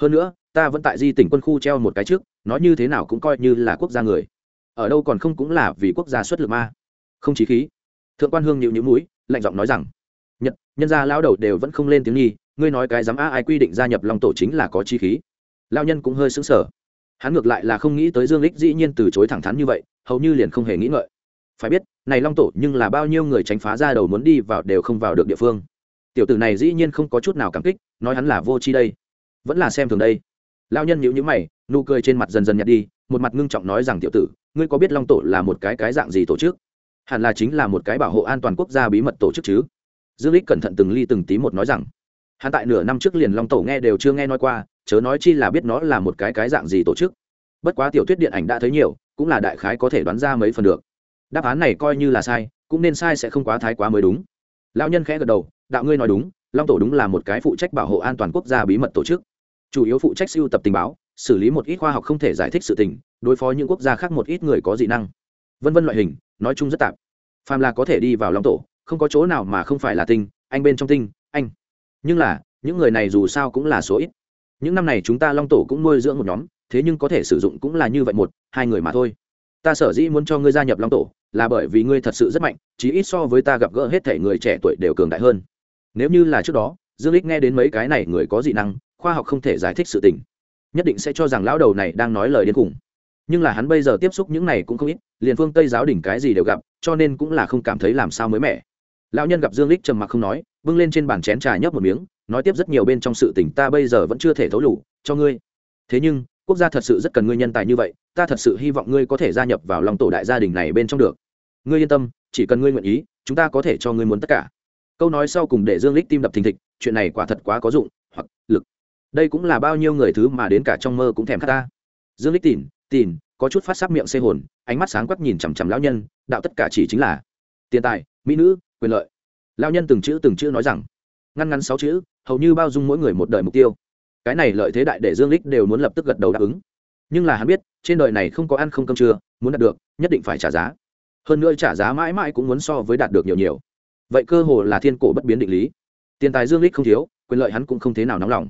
Hơn nữa, ta vẫn tại di tỉnh quân khu treo một cái trước, nói như thế nào cũng coi như là quốc gia người. Ở đâu còn không cũng là vì quốc gia xuất lực ma không chí khí. Thượng quan hương nhịu nhữ mũi, lạnh giọng nói rằng, nhật, nhân gia lão đầu đều vẫn không lên tiếng nhi ngươi nói cái dám a ai quy định gia nhập long tổ chính là có chi khí. Lao nhân cũng hơi sững sờ. Hắn ngược lại là không nghĩ tới dương lích dĩ nhiên từ chối thẳng thắn như vậy, hầu như liền không hề nghĩ ngợi. Phải biết, này long tổ nhưng là bao nhiêu người tránh phá ra đầu muốn đi vào đều không vào được địa phương tiểu tử này dĩ nhiên không có chút nào cảm kích, nói hắn là vô chi đây. Vẫn là xem thường đây. Lao nhân nhữ nhữ mày, nụ cười trên mặt dần dần nhạt đi, một mặt ngưng trọng nói rằng, tiểu tử, ngươi có biết long tổ là một cái cái dạng gì tổ chức? Hẳn là chính là một cái bảo hộ an toàn quốc gia bí mật tổ chức chứ? Dương lích cẩn thận từng ly từng tí một nói rằng, hắn tại nửa năm trước liền long tổ nghe đều chưa nghe nói qua, chớ nói chi là biết nó là một cái cái dạng gì tổ chức. Bất quá tiểu thuyết điện ảnh đã thấy nhiều, cũng là đại khái có thể đoán ra mấy phần được. Đáp án này coi như là sai, cũng nên sai sẽ không quá thái quá mới đúng lão nhân khẽ gật đầu, đạo ngươi nói đúng, long tổ đúng là một cái phụ trách bảo hộ an toàn quốc gia bí mật tổ chức. Chủ yếu phụ trách siêu tập tình báo, xử lý một ít khoa học không thể giải thích sự tình, đối phó những quốc gia khác một ít người có dị năng. Vân vân loại hình, nói chung rất tạp. Phàm là có thể đi vào long tổ, không có chỗ nào mà không phải là tinh, anh bên trong tinh, anh. Nhưng là, những người này dù sao cũng là số ít. Những năm này chúng ta long tổ cũng nuôi dưỡng một nhóm, thế nhưng có thể sử dụng cũng là như vậy một, hai người mà thôi. Ta sở dĩ muốn cho ngươi gia nhập long tổ là bởi vì ngươi thật sự rất mạnh, chí ít so với ta gặp gỡ hết thể người trẻ tuổi đều cường đại hơn. Nếu như là trước đó, dương lích nghe đến mấy cái này người có dị năng, khoa học không thể giải thích sự tình. Nhất định sẽ cho rằng lão đầu này đang nói lời điên khủng nhưng là hắn bây giờ tiếp xúc những này cũng không ít, liền phương tây giáo đỉnh cái gì đều gặp, cho nên cũng là không cảm thấy làm sao mới mẻ. Lão nhân gặp dương lích trầm mặc không nói, bưng lên trên bàn chén trà nhấp một miếng, nói tiếp rất nhiều bên trong sự tình ta bây giờ vẫn chưa thể thấu lủ, cho ngươi. Thế nhưng, quốc gia thật sự rất cần ngươi nhân tài như vậy ta thật sự hy vọng ngươi có thể gia nhập vào lòng tổ đại gia đình này bên trong được. Ngươi yên tâm, chỉ cần ngươi nguyện ý, chúng ta có thể cho ngươi muốn tất cả. Câu nói sau cùng để dương lích tim đập thình thịch, chuyện này quả thật quá có dụng, hoặc lực. Đây cũng là bao nhiêu người thứ mà đến cả trong mơ cũng thèm khát ta. Dương lích tỉn tỉn, có chút phát sắc miệng xê hồn, ánh mắt sáng quắc nhìn chằm chằm lão nhân, đạo tất cả chỉ chính là tiền tài, mỹ nữ, quyền lợi. Lão nhân từng chữ từng chữ nói rằng, ngăn ngắn sáu chữ, hầu như bao dung mỗi người một đời mục tiêu. Cái này lợi thế đại để dương lích đều muốn lập tức gật đầu đáp ứng nhưng là hắn biết, trên đời này không có ăn không cơm trưa, muốn đạt được, nhất định phải trả giá. Hơn nữa trả giá mãi mãi cũng muốn so với đạt được nhiều nhiều. Vậy cơ hồ là thiên cổ bất biến định lý. Tiền tài dương lích không thiếu, quyền lợi hắn cũng không thế nào nóng lòng.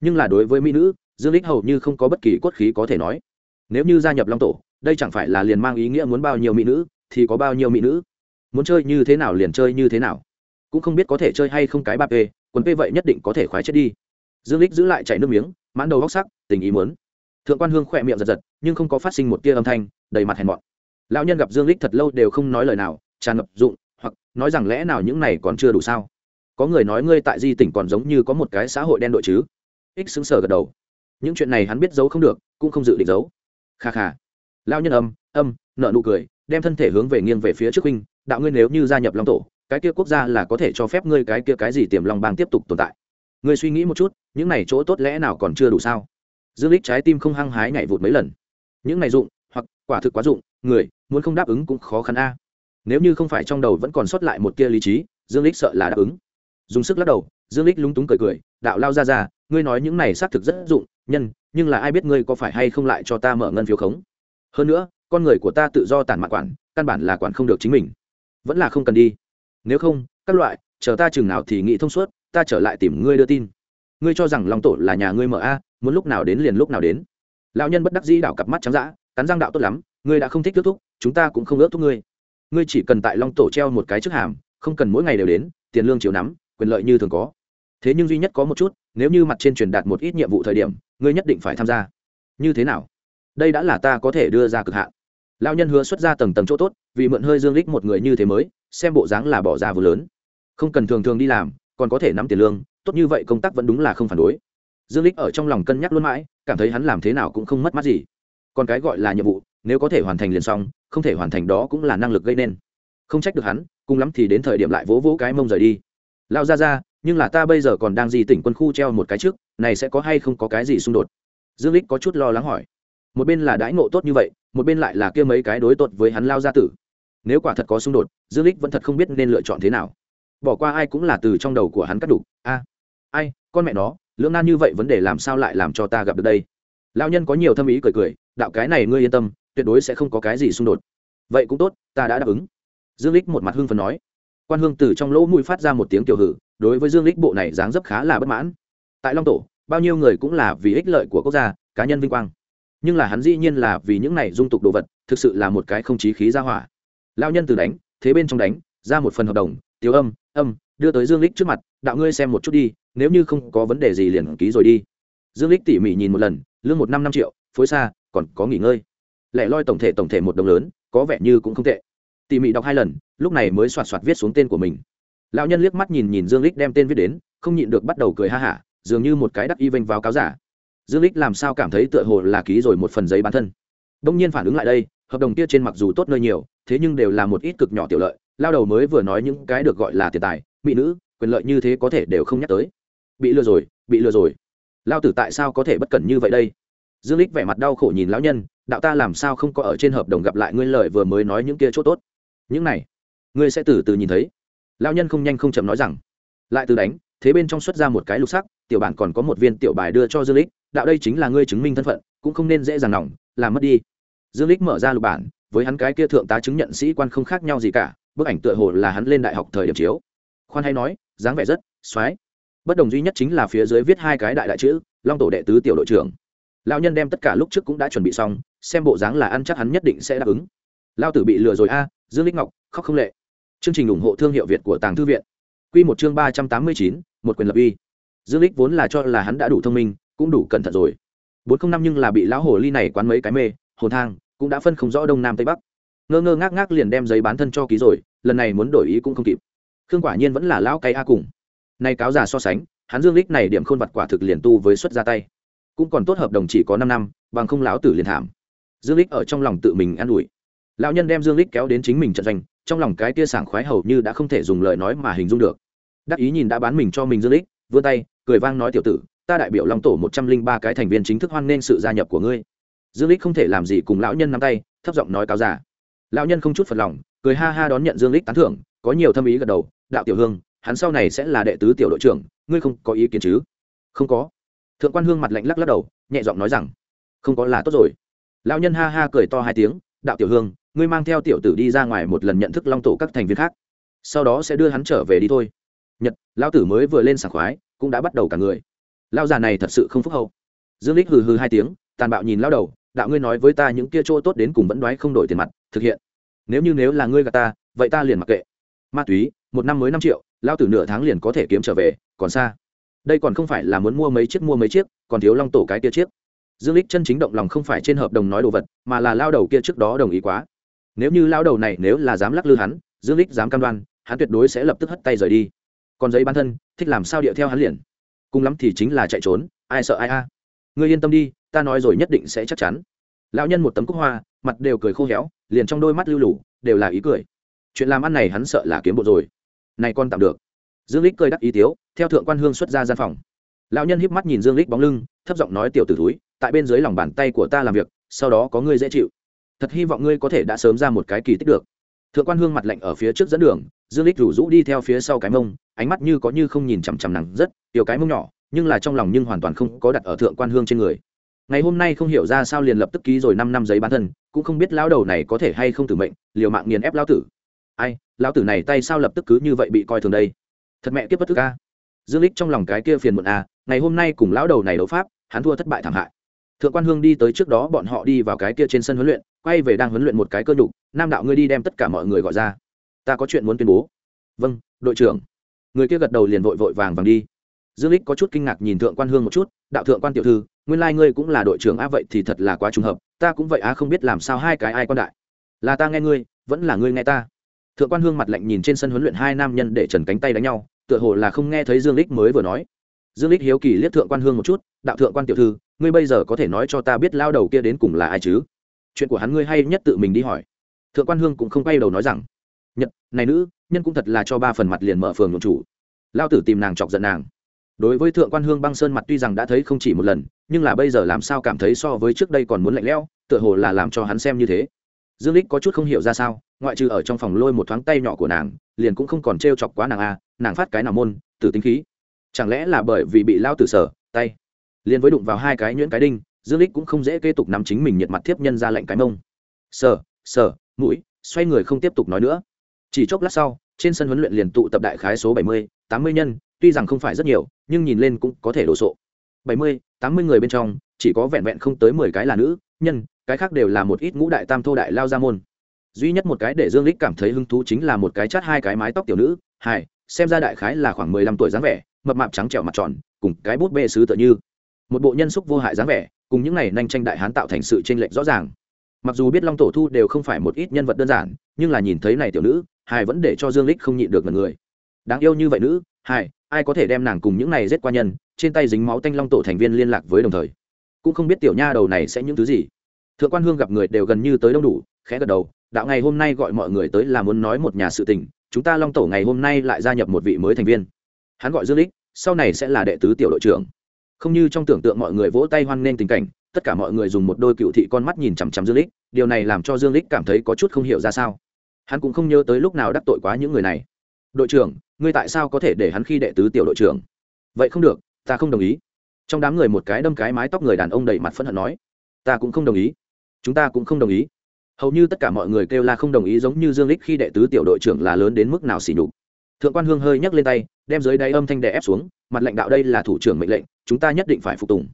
Nhưng là đối với mỹ nữ, dương lích hầu như không có bất kỳ cốt khí có thể nói. Nếu như gia nhập long tổ, đây chẳng phải là liền mang ý nghĩa muốn bao nhiêu mỹ nữ, thì có bao nhiêu mỹ nữ. Muốn chơi như thế nào liền chơi như thế nào. Cũng không biết có thể chơi hay không cái ba p quần p vậy nhất định có thể khoái chết đi. Dương lích giữ lại chảy nước miếng, mãn đầu góc sắc, tình ý muốn thượng quan hương khỏe miệng giật giật, nhưng không có phát sinh một tia âm thanh, đầy mặt hèn mọn. Lão nhân gặp dương lích thật lâu đều không nói lời nào, tràn ngập dụng, hoặc nói rằng lẽ nào những này còn chưa đủ sao? Có người nói ngươi tại di tỉnh còn giống như có một cái xã hội đen đội chứ? Ích xứng sờ gật đầu. Những chuyện này hắn biết giấu không được, cũng không dự định giấu. Kha kha. Lao nhân âm âm nợ nụ cười, đem thân thể hướng về nghiêng về phía trước huynh, đạo ngươi nếu như gia nhập long tổ, cái kia quốc gia là có thể cho phép ngươi cái kia cái gì tiềm long bang tiếp tục tồn tại. Ngươi suy nghĩ một chút, những này chỗ tốt lẽ nào còn chưa đủ sao? Dương lích trái tim không hăng hái nhảy vụt mấy lần. Những này dụng, hoặc, quả thực quá dụng, người, muốn không đáp ứng cũng khó khăn a. Nếu như không phải trong đầu vẫn còn sót lại một tia lý trí, dương lích sợ là đáp ứng. Dùng sức lắc đầu, dương lích lúng túng cười cười, đạo lao ra ra, ngươi nói những này xác thực rất dụng, nhân, nhưng là ai biết ngươi có phải hay không lại cho ta mở ngân phiếu khống? Hơn nữa, con người của ta tự do tản mạn quản, căn bản là quản không được chính mình. Vẫn là không cần đi. Nếu không, các loại, chờ ta chừng nào thì nghĩ thông suốt, ta trở lại tìm ngươi đưa tin. Ngươi cho rằng long tổ là nhà ngươi mở a muốn lúc nào đến liền lúc nào đến. Lão nhân bất đắc dĩ đảo cặp mắt trắng dã, cắn răng đạo tốt lắm, ngươi đã không thích ước thúc, chúng ta cũng không ước thúc ngươi. Ngươi chỉ cần tại long tổ treo một cái trước hàm, không cần mỗi ngày đều đến, tiền lương chiều nắm, quyền lợi như thường có. Thế nhưng duy nhất có một chút, nếu như mặt trên truyền đạt một ít nhiệm vụ thời điểm, ngươi nhất định phải tham gia. Như thế nào? Đây đã là ta có thể đưa ra cực hạn. Lão nhân hứa xuất ra tầng tầng chỗ tốt, vì mượn hơi dương lích một người như thế mới, xem bộ dáng là bỏ ra vừa lớn. Không cần thường thường đi làm, còn có thể nắm tiền lương, tốt như vậy công tác vẫn đúng là không phản đối dương lích ở trong lòng cân nhắc luôn mãi, cảm thấy hắn làm thế nào cũng không mất mát gì. Còn cái gọi là nhiệm vụ, nếu có thể hoàn thành liền xong, không thể hoàn thành đó cũng là năng lực gây nên. Không trách được hắn, cùng lắm thì đến thời điểm lại vỗ vỗ cái mông rời đi. Lao ra ra nhưng là ta bây giờ còn đang di tỉnh quân khu treo một cái trước, này sẽ có hay không có cái gì xung đột? Dương lích có chút lo lắng hỏi. Một bên là đãi ngộ tốt như vậy, một bên lại là kia mấy cái đối tốt với hắn lao gia tử. Nếu quả thật có xung đột, dương lích vẫn thật không biết nên lựa chọn thế nào. Bỏ qua ai cũng là từ trong đầu của hắn cắt đủ. A, ai, con mẹ nó lưỡng nan như vậy vấn đề làm sao lại làm cho ta gặp được đây? Lao nhân có nhiều thâm ý cười cười, đạo cái này ngươi yên tâm, tuyệt đối sẽ không có cái gì xung đột. Vậy cũng tốt, ta đã đáp ứng. Dương lích một mặt hưng phần nói. Quan hương từ trong lỗ mũi phát ra một tiếng tiểu hử, đối với dương lích bộ này dáng dấp khá là bất mãn. Tại long tổ, bao nhiêu người cũng là vì ích lợi của quốc gia, cá nhân vinh quang. Nhưng là hắn dĩ nhiên là vì những này dung tục đồ vật, thực sự là một cái không chí khí ra hỏa. Lao nhân từ đánh, thế bên trong đánh, ra một phần hợp đồng tiêu âm âm, đưa tới dương lích trước mặt, đạo ngươi xem một chút đi nếu như không có vấn đề gì liền ký rồi đi. Dương lích tỉ mỉ nhìn một lần, lương một năm năm triệu, phối xa, còn có nghỉ ngơi. Lẻ loi tổng thể tổng thể một đồng lớn, có vẻ như cũng không tệ. Tỉ mỉ đọc hai lần, lúc này mới soạt soạt viết xuống tên của mình. Lão nhân liếc mắt nhìn nhìn dương lích đem tên viết đến, không nhịn được bắt đầu cười ha hả, dường như một cái đắc y vênh vào cáo giả. Dương lích làm sao cảm thấy tựa hồ là ký rồi một phần giấy bán thân. Đông nhiên phản ứng lại đây, hợp đồng kia trên mặc dù tốt nơi nhiều, thế nhưng đều là một ít cực nhỏ tiểu lợi, lao đầu mới vừa nói những cái được gọi là tiền tài, mỹ nữ, quyền lợi như thế có thể đều không nhắc tới bị lừa rồi, bị lừa rồi. Lao tử tại sao có thể bất cẩn như vậy đây? Dương lích vẻ mặt đau khổ nhìn lão nhân, đạo ta làm sao không có ở trên hợp đồng gặp lại ngươi lời vừa mới nói những kia chỗ tốt? Những này, ngươi sẽ từ từ nhìn thấy. Lão nhân không nhanh không chậm nói rằng, lại từ đánh, thế bên trong xuất ra một cái lục sắc, tiểu bản còn có một viên tiểu bài đưa cho dương lích, đạo đây chính là ngươi chứng minh thân phận, cũng không nên dễ dàng nỏng, làm mất đi. Dương lích mở ra lục bản, với hắn cái kia thượng tá chứng nhận sĩ quan không khác nhau gì cả, bức ảnh tựa hồ là hắn lên đại học thời điểm chiếu. Khoan hay nói, dáng vẻ rất xoái bất đồng duy nhất chính là phía dưới viết hai cái đại đại chữ, long tổ đệ tứ tiểu đội trưởng. Lão nhân đem tất cả lúc trước cũng đã chuẩn bị xong, xem bộ dáng là ăn chắc hắn nhất định sẽ đáp ứng. Lao tử bị lừa rồi a à, dương lích ngọc, khóc không lệ. Chương trình ủng hộ thương hiệu việt của tàng thư viện. Quy một chương ba trăm tám mươi chín, một quyền lập uy. Dương lích vốn là cho là hắn đã đủ thông minh, cũng đủ cẩn thận rồi. Bốn không năm nhưng là bị lão hồ ly này quán mấy cái mê, hồn thang, cũng đã phân không rõ đông nam tây bắc. Ngơ ngơ ngác ngác liền đem giấy bán thân cho ký rồi, lần này muốn đổi ý cũng không kịp. Khương quả nhiên vẫn là lão cay a cùng nay cáo già so sánh, hắn dương lích này điểm khôn vật quả thực liền tu với xuất ra tay. Cũng còn tốt hợp đồng chỉ có năm năm, bằng không lão tử liền thảm. Dương lích ở trong lòng tự mình an ủi. Lão nhân đem dương lích kéo đến chính mình trận doanh, trong lòng cái tia sảng khoái hầu như đã không thể dùng lời nói mà hình dung được. Đắc ý nhìn đã bán mình cho mình dương lích vươn tay, cười vang nói tiểu tử, ta đại biểu long tổ một trăm linh ba cái thành viên chính thức hoan nghênh sự gia nhập của ngươi. Dương lích không thể làm gì cùng lão nhân nắm tay, thấp giọng nói cáo giả lão nhân không chút phật lòng, cười ha ha đón nhận dương lích tán thưởng, có nhiều thâm ý gật đầu, đạo tiểu hương hắn sau này sẽ là đệ tứ tiểu đội trưởng, ngươi không có ý kiến chứ? Không có. Thượng quan hương mặt lạnh lắc lắc đầu, nhẹ giọng nói rằng, không có là tốt rồi. Lão nhân ha ha cười to hai tiếng, đạo tiểu hương, ngươi mang theo tiểu tử đi ra ngoài một lần nhận thức long tổ các thành viên khác. Sau đó sẽ đưa hắn trở về đi thôi. Nhật, lão tử mới vừa lên sảng khoái, cũng đã bắt đầu cả người. Lão già này thật sự không phúc hậu. Dương lích hừ hừ hai tiếng, tàn bạo nhìn lão đầu, đạo ngươi nói với ta những kia chỗ tốt đến cùng vẫn đoái không đổi tiền mặt, thực hiện. Nếu như nếu là ngươi gạt ta, vậy ta liền mặc kệ. Ma túy, một năm mới năm triệu lao tử nửa tháng liền có thể kiếm trở về, còn xa. Đây còn không phải là muốn mua mấy chiếc mua mấy chiếc, còn thiếu long tổ cái kia chiếc. Dương lích chân chính động lòng không phải trên hợp đồng nói đồ vật, mà là lao đầu kia trước đó đồng ý quá. Nếu như lao đầu này nếu là dám lắc lư hắn, dương lích dám cam đoan, hắn tuyệt đối sẽ lập tức hất tay rời đi. Còn giấy bản thân, thích làm sao điệu theo hắn liền. Cùng lắm thì chính là chạy trốn, ai sợ ai a. Ngươi yên tâm đi, ta nói rồi nhất định sẽ chắc chắn. Lão nhân một tấm cúc hoa, mặt đều cười khô héo, liền trong đôi mắt lưu lủ, đều là ý cười. Chuyện làm ăn này hắn sợ là kiếm bộ rồi này con tạm được. Dương lích cười đắc ý tiếu, theo thượng quan hương xuất ra gian phòng. Lão nhân híp mắt nhìn dương lích bóng lưng, thấp giọng nói, tiểu tử thúi, tại bên dưới lòng bàn tay của ta làm việc, sau đó có ngươi dễ chịu. Thật hy vọng ngươi có thể đã sớm ra một cái kỳ tích được. Thượng quan hương mặt lạnh ở phía trước dẫn đường, dương lích rủ rũ đi theo phía sau cái mông, ánh mắt như có như không nhìn chằm chằm nặng rất, tiểu cái mông nhỏ, nhưng là trong lòng nhưng hoàn toàn không có đặt ở thượng quan hương trên người. Ngày hôm nay không hiểu ra sao liền lập tức ký rồi năm năm giấy bán thân, cũng không biết lão đầu này có thể hay không tử mệnh, liều mạng nghiền ép lão tử ai, lão tử này tay sao lập tức cứ như vậy bị coi thường đây? Thật mẹ kiếp bất thức a. Dương lích trong lòng cái kia phiền muộn a ngày hôm nay cùng lão đầu này đấu pháp, hắn thua thất bại thảm hại. Thượng quan hương đi tới trước đó bọn họ đi vào cái kia trên sân huấn luyện, quay về đang huấn luyện một cái cơ nhục, nam đạo ngươi đi đem tất cả mọi người gọi ra. Ta có chuyện muốn tuyên bố. Vâng đội trưởng. Người kia gật đầu liền vội vội vàng vàng đi. Dương lích có chút kinh ngạc nhìn thượng quan hương một chút, đạo thượng quan tiểu thư, nguyên lai ngươi cũng là đội trưởng a, vậy thì thật là quá trùng hợp, ta cũng vậy a, không biết làm sao hai cái ai quan đại. Là ta nghe ngươi, vẫn là ngươi nghe ta thượng quan hương mặt lạnh nhìn trên sân huấn luyện hai nam nhân để trần cánh tay đánh nhau, tựa hồ là không nghe thấy dương lích mới vừa nói. Dương lích hiếu kỳ liếc thượng quan hương một chút, đạo thượng quan tiểu thư, ngươi bây giờ có thể nói cho ta biết lao đầu kia đến cùng là ai chứ? Chuyện của hắn ngươi hay nhất tự mình đi hỏi. Thượng quan hương cũng không quay đầu nói rằng, nhật, này nữ, nhân cũng thật là cho ba phần mặt liền mở phường nhộn chủ. Lao tử tìm nàng chọc giận nàng. Đối với thượng quan hương băng sơn mặt tuy rằng đã thấy không chỉ một lần, nhưng là bây giờ làm sao cảm thấy so với trước đây còn muốn lạnh lẽo, tựa hồ là làm cho hắn xem như thế. Dương lích có chút không hiểu ra sao ngoại trừ ở trong phòng lôi một thoáng tay nhỏ của nàng, liền cũng không còn t chọc quá nàng a, nàng phát cái nào môn, tử tính khí. Chẳng lẽ là bởi vì bị lao tử sở, tay. Liền với đụng vào hai cái nhuyễn cái đinh, dương lích cũng không dễ kế tục nắm chính mình nhiệt mặt tiếp nhân ra lệnh cái mông. Sờ sờ mũi, xoay người không tiếp tục nói nữa. Chỉ chốc lát sau, trên sân huấn luyện liền tụ tập đại khái số bảy mươi, tám mươi nhân, tuy rằng không phải rất nhiều, nhưng nhìn lên cũng có thể đổ sộ. Bảy mươi, tám mươi người bên trong, chỉ có vẹn vẹn không tới mười cái là nữ, nhân, cái khác đều là một ít ngũ đại tam thô đại lao ra môn duy nhất một cái để dương lích cảm thấy hứng thú chính là một cái chát hai cái mái tóc tiểu nữ. Hai, xem ra đại khái là khoảng mười lăm tuổi dáng vẻ, mập mạp trắng trẻo mặt tròn, cùng cái bút bê sứ tựa như. Một bộ nhân xúc vô hại dáng vẻ, cùng những này nhanh tranh đại hán tạo thành sự chênh lệch rõ ràng. Mặc dù biết long tổ thu đều không phải một ít nhân vật đơn giản, nhưng là nhìn thấy này tiểu nữ, hai vẫn để cho dương lích không nhịn được một người. Đáng yêu như vậy nữ, hai, ai có thể đem nàng cùng những này giết qua nhân, trên tay dính máu tanh long tổ thành viên liên lạc với đồng thời. Cũng không biết tiểu nha đầu này sẽ những thứ gì. Thượng quan hương gặp người đều gần như tới đông đủ khẽ gật đầu, đạo ngày hôm nay gọi mọi người tới là muốn nói một nhà sự tình, chúng ta long tổ ngày hôm nay lại gia nhập một vị mới thành viên. Hắn gọi dương lích, sau này sẽ là đệ tứ tiểu đội trưởng. Không như trong tưởng tượng mọi người vỗ tay hoan nghênh tình cảnh, tất cả mọi người dùng một đôi cựu thị con mắt nhìn chằm chằm dương lích, điều này làm cho dương lích cảm thấy có chút không hiểu ra sao. Hắn cũng không nhớ tới lúc nào đắc tội quá những người này. Đội trưởng, ngươi tại sao có thể để hắn khi đệ tứ tiểu đội trưởng? Vậy không được, ta không đồng ý. Trong đám người một cái đâm cái mái tóc người đàn ông đầy mặt phẫn hận nói, ta cũng không đồng ý. Chúng ta cũng không đồng ý hầu như tất cả mọi người kêu là không đồng ý giống như dương lích khi đệ tứ tiểu đội trưởng là lớn đến mức nào xỉ nhục. Thượng quan hương hơi nhấc lên tay, đem dưới đáy âm thanh đè ép xuống, mặt lãnh đạo đây là thủ trưởng mệnh lệnh, chúng ta nhất định phải phục tùng.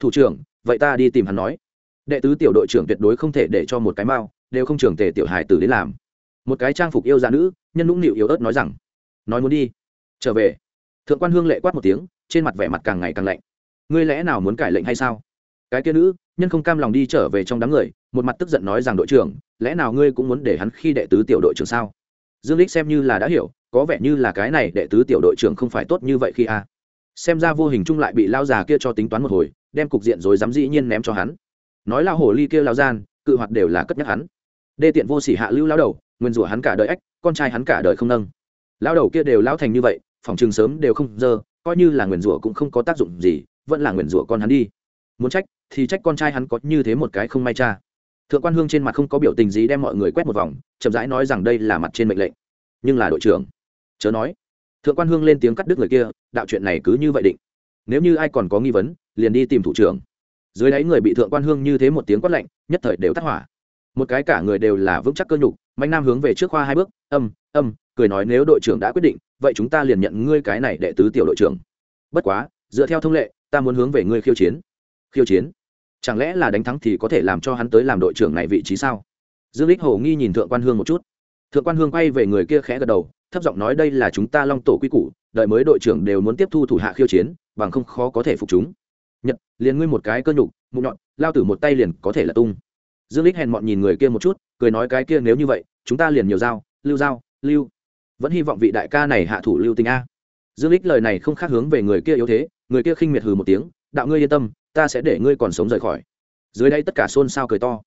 Thủ trưởng, vậy ta đi tìm hắn nói. Đệ tứ tiểu đội trưởng tuyệt đối không thể để cho một cái mao đều không trưởng tề tiểu hài tử đến làm. Một cái trang phục yêu gia nữ, nhân nũng nịu yếu ớt nói rằng, nói muốn đi. Trở về. Thượng quan hương lệ quát một tiếng, trên mặt vẻ mặt càng ngày càng lạnh. Ngươi lẽ nào muốn cải lệnh hay sao? Cái kia nữ, nhân không cam lòng đi trở về trong đám người một mặt tức giận nói rằng đội trưởng, lẽ nào ngươi cũng muốn để hắn khi đệ tứ tiểu đội trưởng sao? Dương lích xem như là đã hiểu, có vẻ như là cái này đệ tứ tiểu đội trưởng không phải tốt như vậy khi a. Xem ra vô hình chung lại bị lao già kia cho tính toán một hồi, đem cục diện rồi dám dĩ nhiên ném cho hắn. Nói lao hồ ly kia lao gian, cự hoạt đều là cất nhắc hắn. Đê tiện vô sỉ hạ lưu lao đầu, nguyên rủa hắn cả đời ách, con trai hắn cả đời không nâng. Lao đầu kia đều lao thành như vậy, phòng trường sớm đều không dơ, coi như là nguyền rủa cũng không có tác dụng gì, vẫn là nguyền rủa con hắn đi. Muốn trách, thì trách con trai hắn có như thế một cái không may cha thượng quan hương trên mặt không có biểu tình gì đem mọi người quét một vòng, chậm rãi nói rằng đây là mặt trên mệnh lệnh. Nhưng là đội trưởng. Chớ nói. Thượng quan hương lên tiếng cắt đứt người kia, đạo chuyện này cứ như vậy định. Nếu như ai còn có nghi vấn, liền đi tìm thủ trưởng. Dưới đáy người bị thượng quan hương như thế một tiếng quát lạnh, nhất thời đều tắt hỏa. Một cái cả người đều là vững chắc cơ nhục, mạnh nam hướng về trước khoa hai bước, âm âm, cười nói nếu đội trưởng đã quyết định, vậy chúng ta liền nhận ngươi cái này đệ tứ tiểu đội trưởng. Bất quá, dựa theo thông lệ, ta muốn hướng về ngươi khiêu chiến. Khiêu chiến? Chẳng lẽ là đánh thắng thì có thể làm cho hắn tới làm đội trưởng này vị trí sao? Dương lích hồ nghi nhìn thượng quan hương một chút. Thượng quan hương quay về người kia khẽ gật đầu, thấp giọng nói đây là chúng ta long tổ quy củ, đợi mới đội trưởng đều muốn tiếp thu thủ hạ khiêu chiến, bằng không khó có thể phục chúng. Nhật, liền ngươi một cái cơ nhục, mụ nhọn, lao tử một tay liền có thể là tung. Dương lích hèn mọn nhìn người kia một chút, cười nói cái kia nếu như vậy, chúng ta liền nhiều dao lưu dao lưu. Vẫn hy vọng vị đại ca này hạ thủ lưu tình a. Dương lích lời này không khác hướng về người kia yếu thế, người kia khinh miệt hừ một tiếng đạo ngươi yên tâm, ta sẽ để ngươi còn sống rời khỏi. Dưới đây tất cả xôn xao cười to.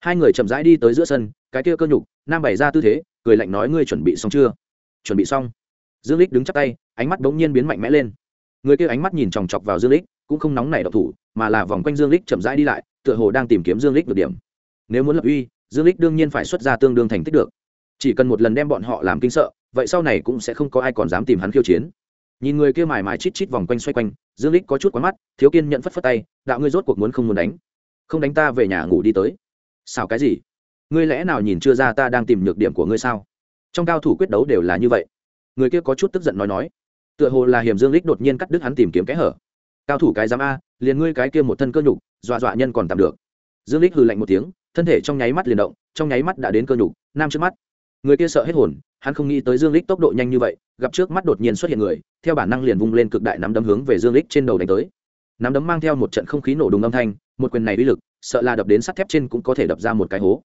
Hai người chậm rãi đi tới giữa sân, cái kia cơ nhục, nam bày ra tư thế, cười lạnh nói ngươi chuẩn bị xong chưa? Chuẩn bị xong. Dương lích đứng chắp tay, ánh mắt bỗng nhiên biến mạnh mẽ lên. Người kia ánh mắt nhìn chòng chọc vào dương lích cũng không nóng nảy độc thủ, mà là vòng quanh dương lích chậm rãi đi lại, tựa hồ đang tìm kiếm dương lích được điểm. Nếu muốn lập uy, dương lích đương nhiên phải xuất ra tương đương thành tích được. Chỉ cần một lần đem bọn họ làm kinh sợ, vậy sau này cũng sẽ không có ai còn dám tìm hắn khiêu chiến nhìn người kia mải mải chít chít vòng quanh xoay quanh, dương lích có chút quá mắt, thiếu kiên nhận phất phất tay, đạo ngươi rốt cuộc muốn không muốn đánh? Không đánh ta về nhà ngủ đi tới. Sao cái gì? Ngươi lẽ nào nhìn chưa ra ta đang tìm nhược điểm của ngươi sao? Trong cao thủ quyết đấu đều là như vậy. Người kia có chút tức giận nói nói. Tựa hồ là hiểm dương lích đột nhiên cắt đứt hắn tìm kiếm kẽ hở. Cao thủ cái giám a, liền ngươi cái kia một thân cơ nhục, dọa dọa nhân còn tạm được. Dương lích hừ lạnh một tiếng, thân thể trong nháy mắt liền động, trong nháy mắt đã đến cơ nhục, nam trước mắt người kia sợ hết hồn, hắn không nghĩ tới dương lích tốc độ nhanh như vậy, gặp trước mắt đột nhiên xuất hiện người, theo bản năng liền vung lên cực đại nắm đấm hướng về dương lích trên đầu đánh tới. Nắm đấm mang theo một trận không khí nổ đùng âm thanh, một quyền này uy lực, sợ là đập đến sắt thép trên cũng có thể đập ra một cái hố.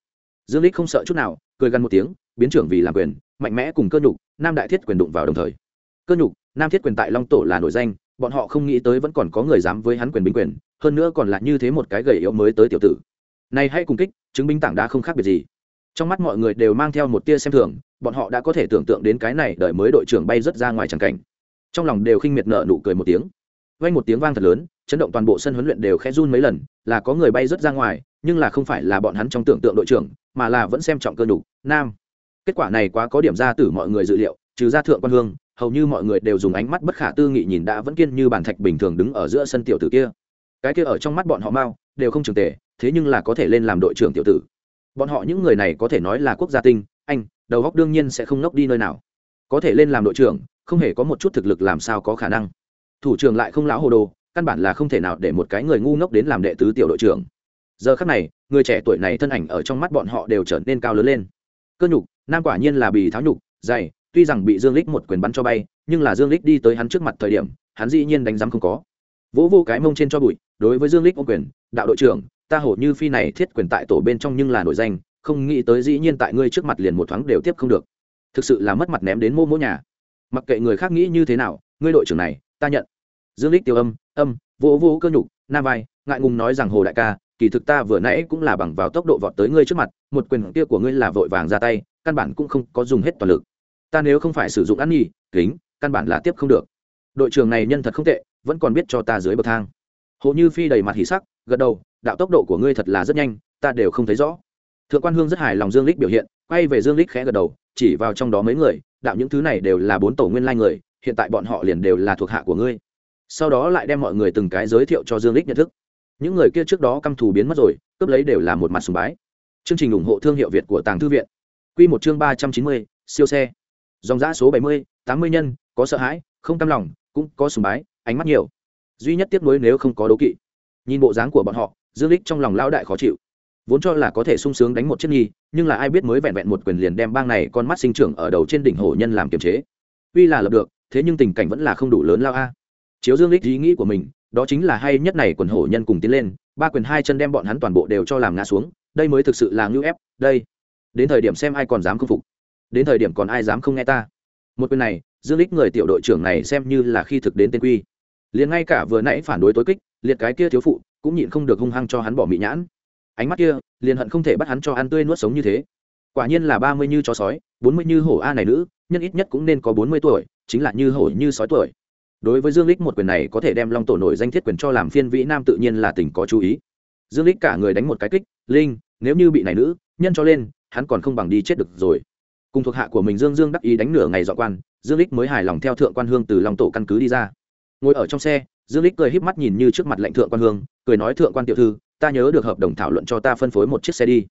Dương lích không sợ chút nào, cười gần một tiếng, biến trưởng vì làm quyền, mạnh mẽ cùng cơ nhục, nam đại thiết quyền đụng vào đồng thời. Cơ nhục, nam thiết quyền tại long tổ là nổi danh, bọn họ không nghĩ tới vẫn còn có người dám với hắn quyền binh quyền, hơn nữa còn là như thế một cái gầy yếu mới tới tiểu tử. Này hay cùng kích, chứng minh tảng đá không khác biệt gì trong mắt mọi người đều mang theo một tia xem thường, bọn họ đã có thể tưởng tượng đến cái này đợi mới đội trưởng bay rất ra ngoài tràng cảnh. Trong lòng đều khinh miệt nợ nụ cười một tiếng. Vang một tiếng vang thật lớn, chấn động toàn bộ sân huấn luyện đều khẽ run mấy lần, là có người bay rất ra ngoài, nhưng là không phải là bọn hắn trong tưởng tượng đội trưởng, mà là vẫn xem trọng cơ đủ nam. Kết quả này quá có điểm ra từ mọi người dự liệu, trừ ra thượng quan hương, hầu như mọi người đều dùng ánh mắt bất khả tư nghị nhìn đã vẫn kiên như bản thạch bình thường đứng ở giữa sân tiểu tử kia. Cái kia ở trong mắt bọn họ mau, đều không trường tề thế nhưng là có thể lên làm đội trưởng tiểu tử bọn họ những người này có thể nói là quốc gia tinh, anh, đầu góc đương nhiên sẽ không ngốc đi nơi nào. Có thể lên làm đội trưởng, không hề có một chút thực lực làm sao có khả năng. Thủ trưởng lại không lão hồ đồ, căn bản là không thể nào để một cái người ngu ngốc đến làm đệ tứ tiểu đội trưởng. Giờ khắc này, người trẻ tuổi này thân ảnh ở trong mắt bọn họ đều trở nên cao lớn lên. Cơ nhục, nam quả nhiên là bì tháo nhục, dày, tuy rằng bị dương lích một quyền bắn cho bay, nhưng là dương lích đi tới hắn trước mặt thời điểm, hắn dĩ nhiên đánh giám không có. Vỗ vô cái mông trên cho bụi, đối với dương lích ô quyền, đạo đội trưởng ta hổ như phi này thiết quyền tại tổ bên trong nhưng là nổi danh, không nghĩ tới dĩ nhiên tại ngươi trước mặt liền một thoáng đều tiếp không được. Thực sự là mất mặt ném đến mô mỗ nhà. Mặc kệ người khác nghĩ như thế nào, ngươi đội trưởng này, ta nhận. Dương lích tiêu âm âm vỗ vỗ cơ nhục, nam vai, ngại ngùng nói rằng, hồ đại ca, kỳ thực ta vừa nãy cũng là bằng vào tốc độ vọt tới ngươi trước mặt, một quyền kia của ngươi là vội vàng ra tay, căn bản cũng không có dùng hết toàn lực. Ta nếu không phải sử dụng ăn nhì kính, căn bản là tiếp không được. Đội trưởng này nhân thật không tệ, vẫn còn biết cho ta dưới bậc thang. Hồ như phi đầy mặt hỉ sắc, gật đầu đạo tốc độ của ngươi thật là rất nhanh, ta đều không thấy rõ. Thượng quan hương rất hài lòng dương lích biểu hiện, quay về dương lích khẽ gật đầu, chỉ vào trong đó mấy người, đạo những thứ này đều là bốn tổ nguyên lai người, hiện tại bọn họ liền đều là thuộc hạ của ngươi. Sau đó lại đem mọi người từng cái giới thiệu cho dương lích nhận thức. Những người kia trước đó căm thù biến mất rồi, cướp lấy đều là một mặt sùng bái. Chương trình ủng hộ thương hiệu việt của tàng thư viện. Quy một chương ba trăm chín mươi, siêu xe. Dòng giã số bảy mươi, tám mươi nhân, có sợ hãi, không cam lòng, cũng có sùng bái, ánh mắt nhiều. Duy nhất tiếc nuối nếu không có đấu kỵ. Nhìn bộ dáng của bọn họ dương lích trong lòng lão đại khó chịu. Vốn cho là có thể sung sướng đánh một chiếc nghi nhưng là ai biết mới vẹn vẹn một quyền liền đem bang này con mắt sinh trưởng ở đầu trên đỉnh hổ nhân làm kiềm chế. Tuy là lập được, thế nhưng tình cảnh vẫn là không đủ lớn lao a. Chiếu dương lích ý nghĩ của mình, đó chính là hay nhất này quần hổ nhân cùng tiến lên, ba quyền hai chân đem bọn hắn toàn bộ đều cho làm ngã xuống, đây mới thực sự là ngưu ép, đây. Đến thời điểm xem ai còn dám không phục. Đến thời điểm còn ai dám không nghe ta. Một quyền này, dương lích người tiểu đội trưởng này xem như là khi thực đến tên quy. Liền ngay cả vừa nãy phản đối tối kích, liệt cái kia thiếu phụ cũng nhịn không được hung hăng cho hắn bỏ mị nhãn. Ánh mắt kia, liền hận không thể bắt hắn cho ăn tươi nuốt sống như thế. Quả nhiên là ba mươi như chó sói, bốn mươi như hổ a này nữ, nhân ít nhất cũng nên có bốn mươi tuổi, chính là như hổ như sói tuổi. Đối với dương lích một quyền này có thể đem long tổ nổi danh thiết quyền cho làm phiên vĩ nam tự nhiên là tình có chú ý. Dương lích cả người đánh một cái kích, linh, nếu như bị này nữ, nhân cho lên, hắn còn không bằng đi chết được rồi. Cùng thuộc hạ của mình dương dương đắc ý đánh nửa ngày dọ quan, dương lích mới hài lòng theo thượng quan hương từ long tổ căn cứ đi ra. Ngồi ở trong xe dương lích cười híp mắt nhìn như trước mặt lệnh thượng quan hương, cười nói, thượng quan tiểu thư, ta nhớ được hợp đồng thảo luận cho ta phân phối một chiếc xe đi.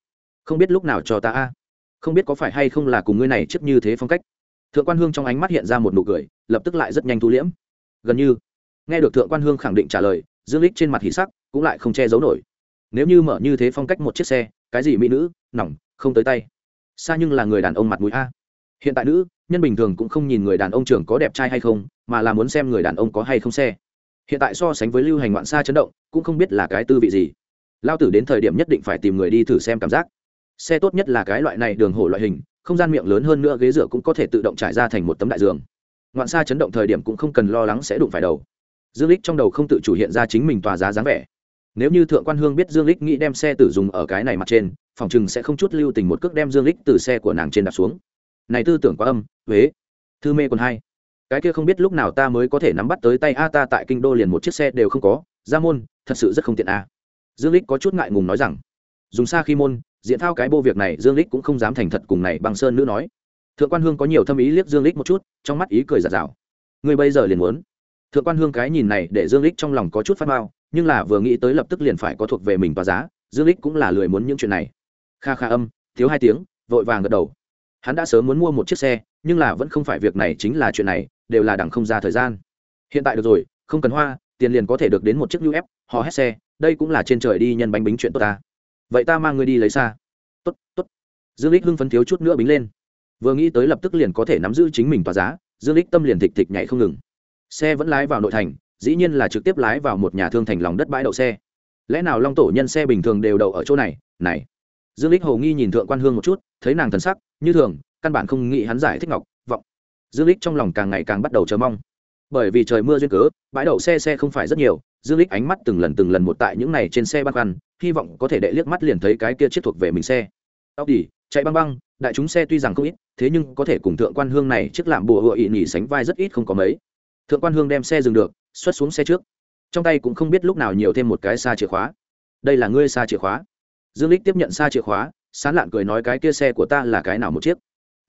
Không biết lúc nào cho ta a? Không biết có phải hay không là cùng ngươi này trước như thế phong cách? Thượng quan hương trong ánh mắt hiện ra một nụ cười, lập tức lại rất nhanh thu liễm. Gần như. Nghe được thượng quan hương khẳng định trả lời, dương lích trên mặt hỉ sắc, cũng lại không che giấu nổi. Nếu như mở như thế phong cách một chiếc xe, cái gì mỹ nữ, nỏng, không tới tay? Xa nhưng là người đàn ông mặt mũi a. Hiện tại nữ, nhân bình thường cũng không nhìn người đàn ông trưởng có đẹp trai hay không, mà là muốn xem người đàn ông có hay không xe hiện tại so sánh với lưu hành ngoạn xa chấn động, cũng không biết là cái tư vị gì. Lao tử đến thời điểm nhất định phải tìm người đi thử xem cảm giác. Xe tốt nhất là cái loại này đường hổ loại hình, không gian miệng lớn hơn nữa ghế dựa cũng có thể tự động trải ra thành một tấm đại giường. Ngoạn xa chấn động thời điểm cũng không cần lo lắng sẽ đụng phải đầu. Dương lích trong đầu không tự chủ hiện ra chính mình tòa giá dáng vẻ. Nếu như thượng quan hương biết dương lích nghĩ đem xe tử dùng ở cái này mặt trên, phòng chừng sẽ không chút lưu tình một cước đem dương lích từ xe của nàng trên đạp xuống. Này tư tưởng quá âm, huế. Thư mê còn hai cái kia không biết lúc nào ta mới có thể nắm bắt tới tay a, ta tại kinh đô liền một chiếc xe đều không có, ra môn, thật sự rất không tiện a. Dương lích có chút ngại ngùng nói rằng, dùng xa khi môn diện thao cái bô việc này dương lích cũng không dám thành thật cùng này bằng sơn nữ nói. Thượng quan hương có nhiều thâm ý liếc dương lích một chút, trong mắt ý cười giạt rào. Người bây giờ liền muốn? Thượng quan hương cái nhìn này để dương lích trong lòng có chút phát mao nhưng là vừa nghĩ tới lập tức liền phải có thuộc về mình và giá, dương lích cũng là lười muốn những chuyện này. Kha kha âm, thiếu hai tiếng, vội vàng gật đầu. Hắn đã sớm muốn mua một chiếc xe, nhưng là vẫn không phải việc này chính là chuyện này đều là đẳng không ra thời gian. Hiện tại được rồi, không cần hoa, tiền liền có thể được đến một chiếc uf họ hết xe, đây cũng là trên trời đi nhân bánh bính chuyện tốt ta. Vậy ta mang người đi lấy xa. Tốt tốt. Dương lích hưng phấn thiếu chút nữa bính lên. Vừa nghĩ tới lập tức liền có thể nắm giữ chính mình tòa giá, dương lích tâm liền thịch thịch nhảy không ngừng. Xe vẫn lái vào nội thành, dĩ nhiên là trực tiếp lái vào một nhà thương thành lòng đất bãi đậu xe. Lẽ nào long tổ nhân xe bình thường đều đậu ở chỗ này? Này. Dương lích hồ nghi nhìn thượng quan hương một chút, thấy nàng thần sắc, như thường, căn bản không nghĩ hắn giải thích ngọc dương lích trong lòng càng ngày càng bắt đầu chờ mong. Bởi vì trời mưa duyên cớ, bãi đậu xe xe không phải rất nhiều, dương lích ánh mắt từng lần từng lần một tại những này trên xe băn khoăn, hy vọng có thể đệ liếc mắt liền thấy cái kia chiếc thuộc về mình xe. Tóc đi chạy băng băng, đại chúng xe tuy rằng không ít, thế nhưng có thể cùng thượng quan hương này chiếc làm bùa hựa ị nhỉ sánh vai rất ít không có mấy. Thượng quan hương đem xe dừng được, xuất xuống xe trước. Trong tay cũng không biết lúc nào nhiều thêm một cái xa chìa khóa. Đây là ngươi xa chìa khóa. Dương lích tiếp nhận xa chìa khóa, sán lạn cười nói, cái kia xe của ta là cái nào một chiếc?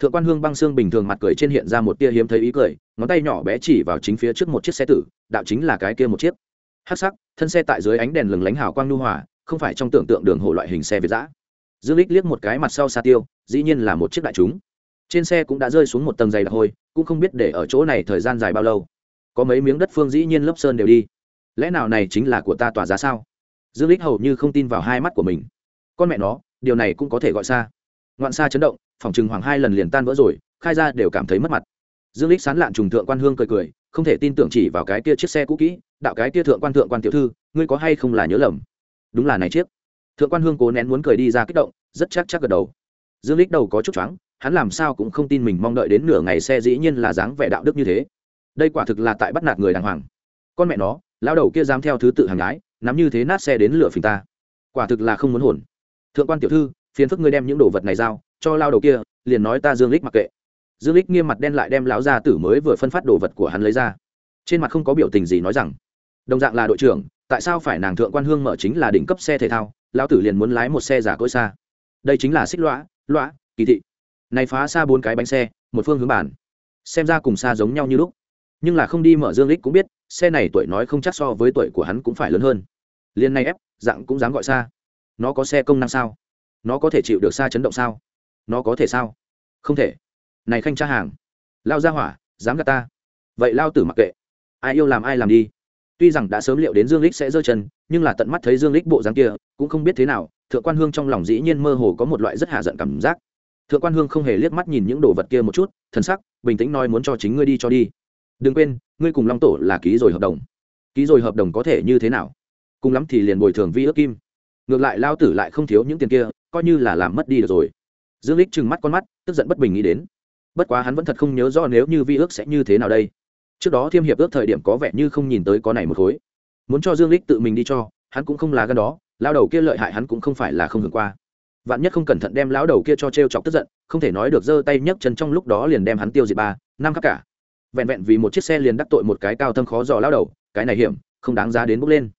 Thượng quan hương băng xương bình thường mặt cười trên hiện ra một tia hiếm thấy ý cười, ngón tay nhỏ bé chỉ vào chính phía trước một chiếc xe tử, đạo chính là cái kia một chiếc. Hắc sắc, thân xe tại dưới ánh đèn lừng lánh hào quang nhu hòa, không phải trong tưởng tượng đường hồ loại hình xe việt giã dương lích liếc một cái mặt sau xa tiêu, dĩ nhiên là một chiếc đại chúng. Trên xe cũng đã rơi xuống một tầng dày đặc hôi cũng không biết để ở chỗ này thời gian dài bao lâu. Có mấy miếng đất phương dĩ nhiên lớp sơn đều đi. Lẽ nào này chính là của ta tỏa giá sao? Dương lích hầu như không tin vào hai mắt của mình. Con mẹ nó, điều này cũng có thể gọi xa ngoạn xa chấn động, phòng trừng hoàng hai lần liền tan vỡ rồi, khai ra đều cảm thấy mất mặt. Dương lích sán lạn trùng thượng quan hương cười cười, không thể tin tưởng chỉ vào cái kia chiếc xe cũ kỹ, đạo cái kia thượng quan thượng quan tiểu thư, ngươi có hay không là nhớ lầm? Đúng là này chiếc. Thượng quan hương cố nén muốn cười đi ra kích động, rất chắc chắc gật đầu. Dương lích đầu có chút choáng, hắn làm sao cũng không tin mình mong đợi đến nửa ngày xe dĩ nhiên là dáng vẻ đạo đức như thế. Đây quả thực là tại bắt nạt người đàng hoàng. Con mẹ nó, lão đầu kia dám theo thứ tự hàng gái, nắm như thế nát xe đến lửa phình ta. Quả thực là không muốn hồn. Thượng quan tiểu thư phiền phức ngươi đem những đồ vật này giao, cho lao đầu kia, liền nói ta dương lích mặc kệ. Dương lích nghiêm mặt đen lại đem lão gia tử mới vừa phân phát đồ vật của hắn lấy ra. Trên mặt không có biểu tình gì nói rằng, đồng dạng là đội trưởng, tại sao phải nàng thượng quan hương mở chính là đỉnh cấp xe thể thao, lão tử liền muốn lái một xe giả cỗi xa. Đây chính là xích lõa lõa kỳ thị. Này phá xa bốn cái bánh xe, một phương hướng bản. Xem ra cùng xa giống nhau như lúc. Nhưng là không đi mở dương lích cũng biết, xe này tuổi nói không chắc so với tuổi của hắn cũng phải lớn hơn. Liên này ép, dạng cũng dám gọi xa. Nó có xe công năng sao? Nó có thể chịu được xa chấn động sao? Nó có thể sao? Không thể. Này khanh tra hàng, lao ra hỏa, dám gạt ta. Vậy lao tử mặc kệ. Ai yêu làm ai làm đi. Tuy rằng đã sớm liệu đến dương lích sẽ giơ chân, nhưng là tận mắt thấy dương lích bộ dáng kia, cũng không biết thế nào, thượng quan hương trong lòng dĩ nhiên mơ hồ có một loại rất hạ giận cảm giác. Thượng quan hương không hề liếc mắt nhìn những đồ vật kia một chút, thần sắc, bình tĩnh nói muốn cho chính ngươi đi cho đi. Đừng quên, ngươi cùng long tổ là ký rồi hợp đồng. Ký rồi hợp đồng có thể như thế nào? Cùng lắm thì liền bồi thường vi ước kim. Ngược lại lao tử lại không thiếu những tiền kia coi như là làm mất đi được rồi. Dương lích trừng mắt con mắt, tức giận bất bình nghĩ đến. Bất quá hắn vẫn thật không nhớ rõ nếu như vi ước sẽ như thế nào đây. Trước đó thiêm hiệp ước thời điểm có vẻ như không nhìn tới có này một khối. Muốn cho dương lích tự mình đi cho, hắn cũng không là gan đó lao đầu kia lợi hại hắn cũng không phải là không hưởng qua. Vạn nhất không cẩn thận đem lão đầu kia cho t chọc tức giận, không thể nói được giơ tay nhấc chân trong lúc đó liền đem hắn tiêu diệt ba, năm khắc cả. Vẹn vẹn vì một chiếc xe liền đắc tội một cái cao thâm khó dò lao đầu, cái này hiểm, không đáng giá đến bước lên.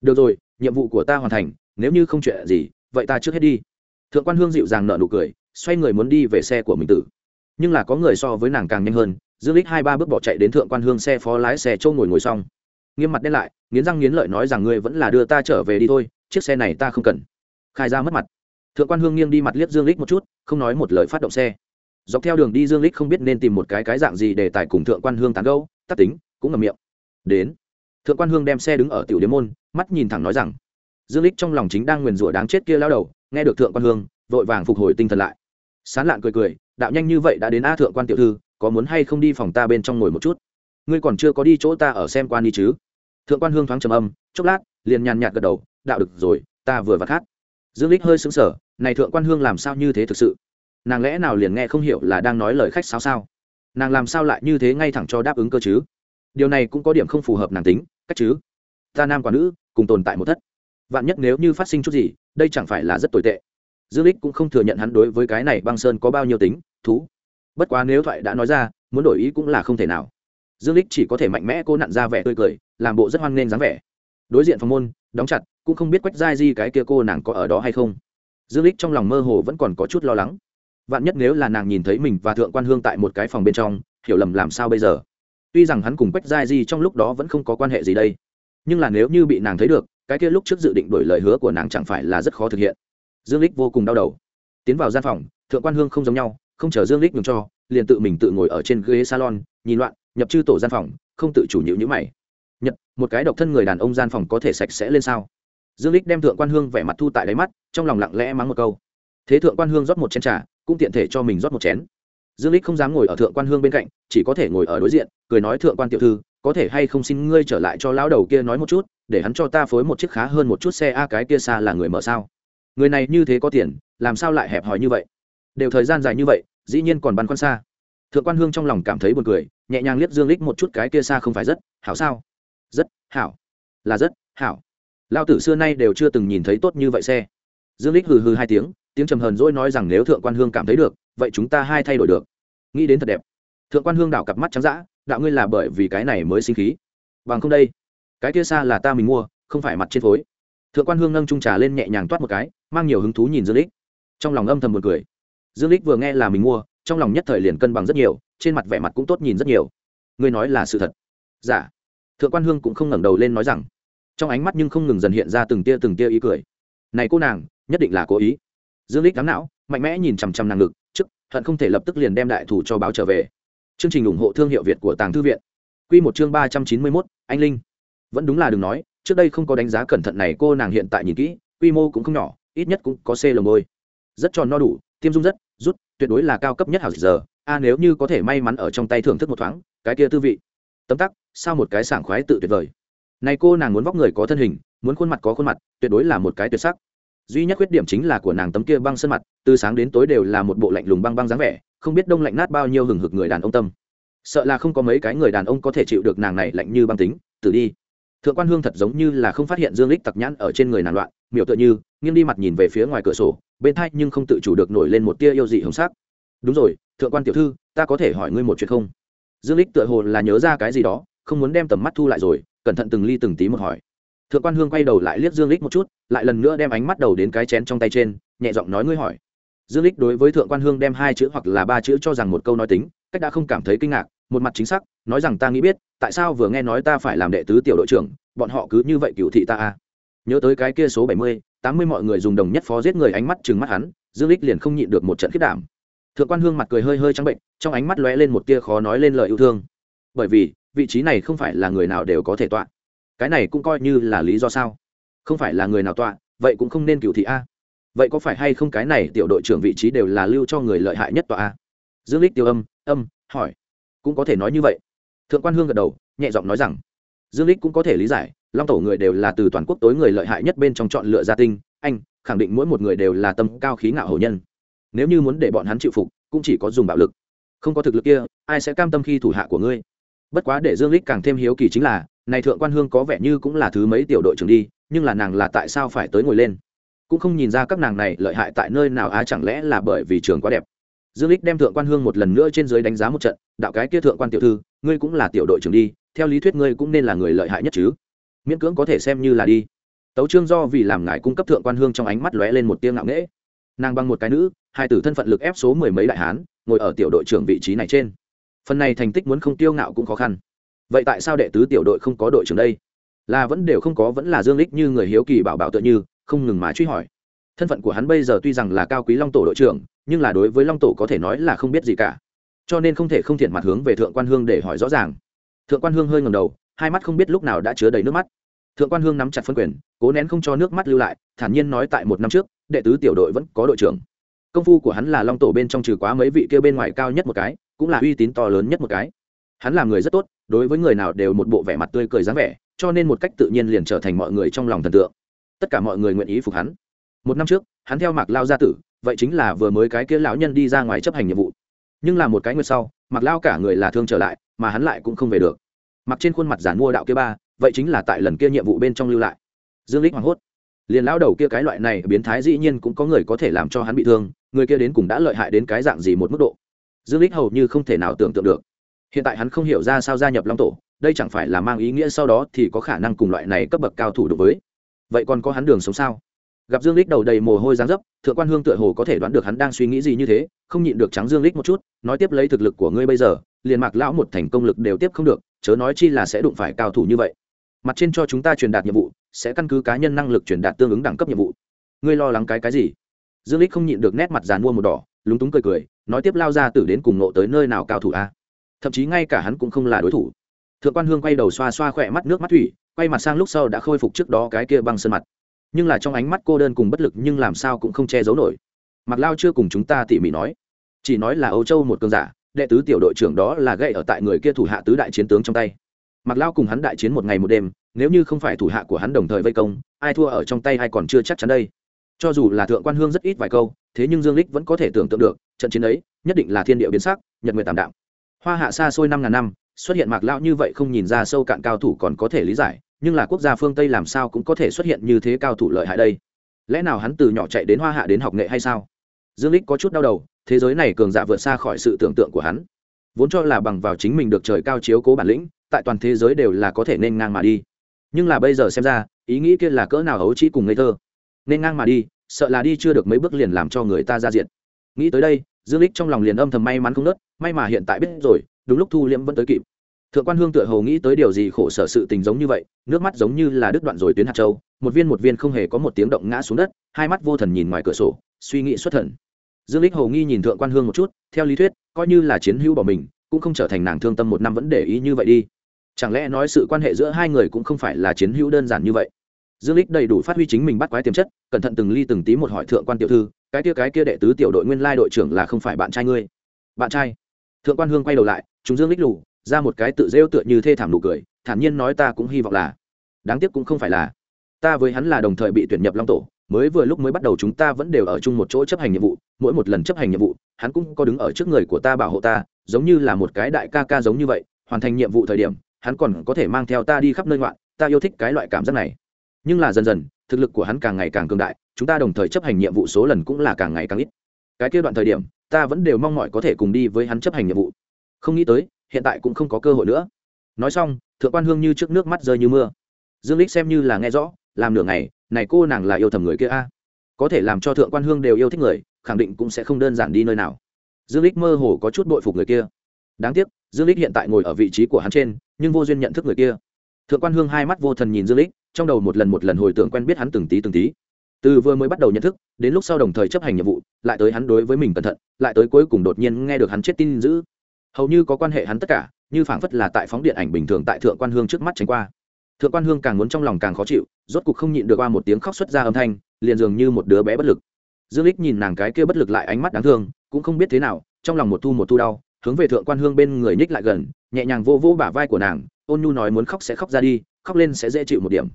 Được rồi, nhiệm vụ của ta hoàn thành, nếu như không chuyện gì, vậy ta trước hết đi thượng quan hương dịu dàng nợ nụ cười, xoay người muốn đi về xe của mình tử. Nhưng là có người so với nàng càng nhanh hơn, dương lích hai ba bước bỏ chạy đến thượng quan hương xe phó lái xe châu ngồi ngồi xong. Nghiêm mặt đen lại, nghiến răng nghiến lợi nói rằng ngươi vẫn là đưa ta trở về đi thôi, chiếc xe này ta không cần. Khai ra mất mặt. Thượng quan hương nghiêng đi mặt liếc dương lích một chút, không nói một lời phát động xe. Dọc theo đường đi dương lích không biết nên tìm một cái cái dạng gì để tài cùng thượng quan hương tán gâu tắt tính, cũng ngầm miệng. Đến. Thượng quan hương đem xe đứng ở tiểu điếm môn, mắt nhìn thẳng nói rằng, dương lích trong lòng chính đang nguyền rủa đáng chết kia lao đầu nghe được thượng quan hương, vội vàng phục hồi tinh thần lại. Sán lạn cười cười, đạo nhanh như vậy đã đến a thượng quan tiểu thư, có muốn hay không đi phòng ta bên trong ngồi một chút? Ngươi còn chưa có đi chỗ ta ở xem quan đi chứ? Thượng quan hương thoáng trầm âm, chốc lát, liền nhàn nhạt gật đầu, đạo được rồi, ta vừa vặt khát. Dương lích hơi sững sờ, này thượng quan hương làm sao như thế thực sự? Nàng lẽ nào liền nghe không hiểu là đang nói lời khách sao sao? Nàng làm sao lại như thế ngay thẳng cho đáp ứng cơ chứ? Điều này cũng có điểm không phù hợp nàng tính, cách chứ? Ta nam quả nữ, cùng tồn tại một thất vạn nhất nếu như phát sinh chút gì, đây chẳng phải là rất tồi tệ. Dương lích cũng không thừa nhận hắn đối với cái này băng sơn có bao nhiêu tính, thú. Bất quá nếu thoại đã nói ra, muốn đổi ý cũng là không thể nào. Dương lích chỉ có thể mạnh mẽ cô nặn ra vẻ tươi cười, làm bộ rất hoan nghênh dáng vẻ. Đối diện phòng môn, đóng chặt, cũng không biết quách giai di cái kia cô nàng có ở đó hay không. Dương lích trong lòng mơ hồ vẫn còn có chút lo lắng. Vạn nhất nếu là nàng nhìn thấy mình và thượng quan hương tại một cái phòng bên trong, hiểu lầm làm sao bây giờ? Tuy rằng hắn cùng quách giai di trong lúc đó vẫn không có quan hệ gì đây, nhưng là nếu như bị nàng thấy được cái kia lúc trước dự định đổi lời hứa của nàng chẳng phải là rất khó thực hiện. Dương lích vô cùng đau đầu. Tiến vào gian phòng, thượng quan hương không giống nhau, không chờ dương lích nhường cho, liền tự mình tự ngồi ở trên ghế salon, nhìn loạn, nhập chư tổ gian phòng, không tự chủ nhịu nhữ mày. Nhật, một cái độc thân người đàn ông gian phòng có thể sạch sẽ lên sao? Dương lích đem thượng quan hương vẻ mặt thu tại đáy mắt, trong lòng lặng lẽ mắng một câu. Thế thượng quan hương rót một chén trà, cũng tiện thể cho mình rót một chén. Dương lích không dám ngồi ở thượng quan hương bên cạnh, chỉ có thể ngồi ở đối diện, cười nói thượng quan tiểu thư có thể hay không xin ngươi trở lại cho lão đầu kia nói một chút, để hắn cho ta phối một chiếc khá hơn một chút xe a cái kia xa là người mở sao? Người này như thế có tiền, làm sao lại hẹp hòi như vậy? Đều thời gian dài như vậy, dĩ nhiên còn băn khoăn xa. Thượng quan hương trong lòng cảm thấy buồn cười, nhẹ nhàng liếc dương lích một chút cái kia xa không phải rất, hảo sao? Rất, hảo. Là rất, hảo. Lao tử xưa nay đều chưa từng nhìn thấy tốt như vậy xe. Dương lích hừ hừ hai tiếng tiếng trầm hờn dỗi nói rằng nếu thượng quan hương cảm thấy được, vậy chúng ta hai thay đổi được. Nghĩ đến thật đẹp. Thượng quan hương đảo cặp mắt trắng dã đạo ngươi là bởi vì cái này mới sinh khí. Bằng không đây, cái kia xa là ta mình mua, không phải mặt trên phối. Thượng quan hương nâng trung trà lên nhẹ nhàng toát một cái, mang nhiều hứng thú nhìn dương lích. Trong lòng âm thầm một cười. Dương lích vừa nghe là mình mua, trong lòng nhất thời liền cân bằng rất nhiều, trên mặt vẻ mặt cũng tốt nhìn rất nhiều. Ngươi nói là sự thật. Giả dạ. thượng quan hương cũng không ngẩng đầu lên nói rằng, trong ánh mắt nhưng không ngừng dần hiện ra từng tia từng tia ý cười. Này cô nàng, nhất định là cố ý. Dương lích cắm não, mạnh mẽ nhìn chằm chằm nàng ngực, trước, hận không thể lập tức liền đem đại thủ cho báo trở về chương trình ủng hộ thương hiệu việt của tàng thư viện. Quy một chương ba trăm chín mươi 391, anh linh. Vẫn đúng là đừng nói trước đây không có đánh giá cẩn thận này cô nàng hiện tại nhìn kỹ quy mô cũng không nhỏ ít nhất cũng có c lồng môi rất tròn no đủ tiêm dung rất rút tuyệt đối là cao cấp nhất hảo giờ. A nếu như có thể may mắn ở trong tay thưởng thức một thoáng cái kia tư vị. Tấm tắc sao một cái sảng khoái tự tuyệt vời. Này cô nàng muốn vóc người có thân hình muốn khuôn mặt có khuôn mặt tuyệt đối là một cái tuyệt sắc duy nhất khuyết điểm chính là của nàng tấm kia băng sân mặt, từ sáng đến tối đều là một bộ lạnh lùng băng băng dáng vẻ, không biết đông lạnh nát bao nhiêu hừng hực người đàn ông tâm. Sợ là không có mấy cái người đàn ông có thể chịu được nàng này lạnh như băng tính, tử đi. Thượng quan hương thật giống như là không phát hiện dương lích tặc nhãn ở trên người nàng loạn, miểu tựa như, nghiêng đi mặt nhìn về phía ngoài cửa sổ, bên thay nhưng không tự chủ được nổi lên một tia yêu dị hồng sắc. Đúng rồi, thượng quan tiểu thư, ta có thể hỏi ngươi một chuyện không? Dương lích tựa hồ là nhớ ra cái gì đó, không muốn đem tầm mắt thu lại rồi, cẩn thận từng ly từng tí một hỏi thượng quan hương quay đầu lại liếc dương lích một chút, lại lần nữa đem ánh mắt đầu đến cái chén trong tay trên, nhẹ giọng nói ngươi hỏi. Dương lích đối với thượng quan hương đem hai chữ hoặc là ba chữ cho rằng một câu nói tính, cách đã không cảm thấy kinh ngạc, một mặt chính xác, nói rằng ta nghĩ biết, tại sao vừa nghe nói ta phải làm đệ tứ tiểu đội trưởng, bọn họ cứ như vậy cựu thị ta à? nhớ tới cái kia số bảy mươi, tám mươi mọi người dùng đồng nhất phó giết người ánh mắt chừng mắt hắn, dương lích liền không nhịn được một trận khiết đảm. Thượng quan hương mặt cười hơi hơi trắng bệnh, trong ánh mắt lóe lên một tia khó nói lên lời yêu thương. Bởi vì, vị trí này không phải là người nào đều có thể tọa cái này cũng coi như là lý do sao? Không phải là người nào tọa, vậy cũng không nên cựu thị a. Vậy có phải hay không cái này tiểu đội trưởng vị trí đều là lưu cho người lợi hại nhất tọa a? Dương lích tiêu âm âm, hỏi. Cũng có thể nói như vậy. Thượng quan hương gật đầu, nhẹ giọng nói rằng, dương lích cũng có thể lý giải, long tổ người đều là từ toàn quốc tối người lợi hại nhất bên trong chọn lựa gia tinh, anh, khẳng định mỗi một người đều là tâm cao khí ngạo hổ nhân. Nếu như muốn để bọn hắn chịu phục, cũng chỉ có dùng bạo lực. Không có thực lực kia, ai sẽ cam tâm khi thủ hạ của ngươi? Bất quá để dương lích càng thêm hiếu kỳ chính là, này thượng quan hương có vẻ như cũng là thứ mấy tiểu đội trưởng đi, nhưng là nàng là tại sao phải tới ngồi lên? Cũng không nhìn ra các nàng này lợi hại tại nơi nào á, chẳng lẽ là bởi vì trường quá đẹp? Dương lích đem thượng quan hương một lần nữa trên dưới đánh giá một trận, đạo cái kia thượng quan tiểu thư, ngươi cũng là tiểu đội trưởng đi, theo lý thuyết ngươi cũng nên là người lợi hại nhất chứ. Miễn cưỡng có thể xem như là đi. Tấu trương do vì làm ngài cung cấp thượng quan hương trong ánh mắt lóe lên một tiếng ngạo nghễ. Nàng bằng một cái nữ, hai tử thân phận lực ép số mười mấy đại hán, ngồi ở tiểu đội trưởng vị trí này trên phần này thành tích muốn không tiêu ngạo cũng khó khăn. Vậy tại sao đệ tứ tiểu đội không có đội trưởng đây? Là vẫn đều không có, vẫn là dương lích như người hiếu kỳ bảo bảo tựa như, không ngừng mà truy hỏi. Thân phận của hắn bây giờ tuy rằng là cao quý long tổ đội trưởng, nhưng là đối với long tổ có thể nói là không biết gì cả. Cho nên không thể không thiện mặt hướng về thượng quan hương để hỏi rõ ràng. Thượng quan hương hơi ngầm đầu, hai mắt không biết lúc nào đã chứa đầy nước mắt. Thượng quan hương nắm chặt phân quyền, cố nén không cho nước mắt lưu lại, thản nhiên nói tại một năm trước, đệ tứ tiểu đội vẫn có đội trưởng. Công phu của hắn là long tổ bên trong trừ quá mấy vị kia bên ngoài cao nhất một cái cũng là uy tín to lớn nhất một cái. Hắn là người rất tốt, đối với người nào đều một bộ vẻ mặt tươi cười dáng vẻ, cho nên một cách tự nhiên liền trở thành mọi người trong lòng thần tượng. Tất cả mọi người nguyện ý phục hắn. Một năm trước, hắn theo mạc lao gia tử, vậy chính là vừa mới cái kia lão nhân đi ra ngoài chấp hành nhiệm vụ. Nhưng là một cái nguyệt sau, mạc lao cả người là thương trở lại, mà hắn lại cũng không về được. Mặc trên khuôn mặt giản mua đạo kia ba, vậy chính là tại lần kia nhiệm vụ bên trong lưu lại. Dương lích hoảng hốt. Liền lão đầu kia cái loại này biến thái dĩ nhiên cũng có người có thể làm cho hắn bị thương, người kia đến cùng đã lợi hại đến cái dạng gì một mức độ dương lích hầu như không thể nào tưởng tượng được. Hiện tại hắn không hiểu ra sao gia nhập long tổ, đây chẳng phải là mang ý nghĩa sau đó thì có khả năng cùng loại này cấp bậc cao thủ đối với. Vậy còn có hắn đường sống sao? Gặp dương lích đầu đầy mồ hôi dáng dấp, thượng quan hương tựa hồ có thể đoán được hắn đang suy nghĩ gì như thế, không nhịn được trắng dương lích một chút, nói tiếp lấy thực lực của ngươi bây giờ, liền mạc lão một thành công lực đều tiếp không được, chớ nói chi là sẽ đụng phải cao thủ như vậy. Mặt trên cho chúng ta truyền đạt nhiệm vụ, sẽ căn cứ cá nhân năng lực truyền đạt tương ứng đẳng cấp nhiệm vụ. Ngươi lo lắng cái cái gì? Dương lích không nhịn được nét mặt dàn mua một đỏ, lúng túng cười cười nói tiếp lao ra tử đến cùng nộ tới nơi nào cao thủ a? Thậm chí ngay cả hắn cũng không là đối thủ. Thượng quan hương quay đầu xoa xoa khỏe mắt nước mắt thủy, quay mặt sang lúc sau đã khôi phục trước đó cái kia băng sơn mặt. Nhưng là trong ánh mắt cô đơn cùng bất lực nhưng làm sao cũng không che giấu nổi. Mặc lao chưa cùng chúng ta tỉ mỉ nói. Chỉ nói là âu châu một cơn giả, đệ tứ tiểu đội trưởng đó là gậy ở tại người kia thủ hạ tứ đại chiến tướng trong tay. Mặc lao cùng hắn đại chiến một ngày một đêm, nếu như không phải thủ hạ của hắn đồng thời vây công, ai thua ở trong tay ai còn chưa chắc chắn đây. Cho dù là thượng quan hương rất ít vài câu, thế nhưng dương lích vẫn có thể tưởng tượng được trận chiến ấy, nhất định là thiên địa biến sắc, nhật nguyệt tạm đạm. Hoa hạ xa xôi năm ngàn năm, xuất hiện mạc lão như vậy không nhìn ra sâu cạn cao thủ còn có thể lý giải, nhưng là quốc gia phương tây làm sao cũng có thể xuất hiện như thế cao thủ lợi hại đây? Lẽ nào hắn từ nhỏ chạy đến hoa hạ đến học nghệ hay sao? Dương lích có chút đau đầu, thế giới này cường giả vượt xa khỏi sự tưởng tượng của hắn. Vốn cho là bằng vào chính mình được trời cao chiếu cố bản lĩnh, tại toàn thế giới đều là có thể nên ngang mà đi. Nhưng là bây giờ xem ra, ý nghĩ kia là cỡ nào hấu trí cùng ngây thơ. Nên ngang mà đi, sợ là đi chưa được mấy bước liền làm cho người ta ra diện nghĩ tới đây dương lích trong lòng liền âm thầm may mắn không nớt, may mà hiện tại biết rồi, đúng lúc thu liễm vẫn tới kịp. Thượng quan hương tựa hồ nghĩ tới điều gì khổ sở sự tình giống như vậy, nước mắt giống như là đứt đoạn rồi tuyến hạt châu, một viên một viên không hề có một tiếng động ngã xuống đất, hai mắt vô thần nhìn ngoài cửa sổ, suy nghĩ xuất thần. Dương lích hồ nghi nhìn thượng quan hương một chút, theo lý thuyết, coi như là chiến hữu bỏ mình, cũng không trở thành nàng thương tâm một năm vẫn để ý như vậy đi. Chẳng lẽ nói sự quan hệ giữa hai người cũng không phải là chiến hữu đơn giản như vậy? Dương lích đầy đủ phát huy chính mình bắt quái tiềm chất, cẩn thận từng ly từng tí một hỏi thượng quan tiểu thư cái kia cái kia đệ tứ tiểu đội nguyên lai đội trưởng là không phải bạn trai ngươi. Bạn trai. Thượng quan hương quay đầu lại chúng dương lích lù, ra một cái tự rêu tựa như thê thảm nụ cười, thản nhiên nói ta cũng hy vọng là, đáng tiếc cũng không phải là, ta với hắn là đồng thời bị tuyển nhập long tổ, mới vừa lúc mới bắt đầu chúng ta vẫn đều ở chung một chỗ chấp hành nhiệm vụ, mỗi một lần chấp hành nhiệm vụ, hắn cũng có đứng ở trước người của ta bảo hộ ta, giống như là một cái đại ca ca giống như vậy, hoàn thành nhiệm vụ thời điểm, hắn còn có thể mang theo ta đi khắp nơi ngoạn, ta yêu thích cái loại cảm giác này. Nhưng là dần dần thực lực của hắn càng ngày càng cường đại, chúng ta đồng thời chấp hành nhiệm vụ số lần cũng là càng ngày càng ít. Cái kia đoạn thời điểm, ta vẫn đều mong mọi có thể cùng đi với hắn chấp hành nhiệm vụ. Không nghĩ tới, hiện tại cũng không có cơ hội nữa. Nói xong, thượng quan hương như trước nước mắt rơi như mưa. Dương lích xem như là nghe rõ, làm nửa ngày, này cô nàng là yêu thầm người kia a. Có thể làm cho thượng quan hương đều yêu thích người, khẳng định cũng sẽ không đơn giản đi nơi nào. Dương lích mơ hồ có chút bội phục người kia. Đáng tiếc, dương lích hiện tại ngồi ở vị trí của hắn trên, nhưng vô duyên nhận thức người kia. Thượng quan hương hai mắt vô thần nhìn dương lích trong đầu một lần một lần hồi tưởng quen biết hắn từng tí từng tí. Từ vừa mới bắt đầu nhận thức, đến lúc sau đồng thời chấp hành nhiệm vụ, lại tới hắn đối với mình cẩn thận, lại tới cuối cùng đột nhiên nghe được hắn chết tin giữ hầu như có quan hệ hắn tất cả, như phảng phất là tại phóng điện ảnh bình thường tại thượng quan hương trước mắt tránh qua. Thượng quan hương càng muốn trong lòng càng khó chịu, rốt cục không nhịn được qua một tiếng khóc xuất ra âm thanh, liền dường như một đứa bé bất lực. Dương lích nhìn nàng cái kia bất lực lại ánh mắt đáng thương, cũng không biết thế nào, trong lòng một thu một thu đau, hướng về thượng quan hương bên người nhích lại gần, nhẹ nhàng vô vô bả vai của nàng ôn nhu nói muốn khóc sẽ khóc ra đi, khóc lên sẽ dễ chịu một điểm.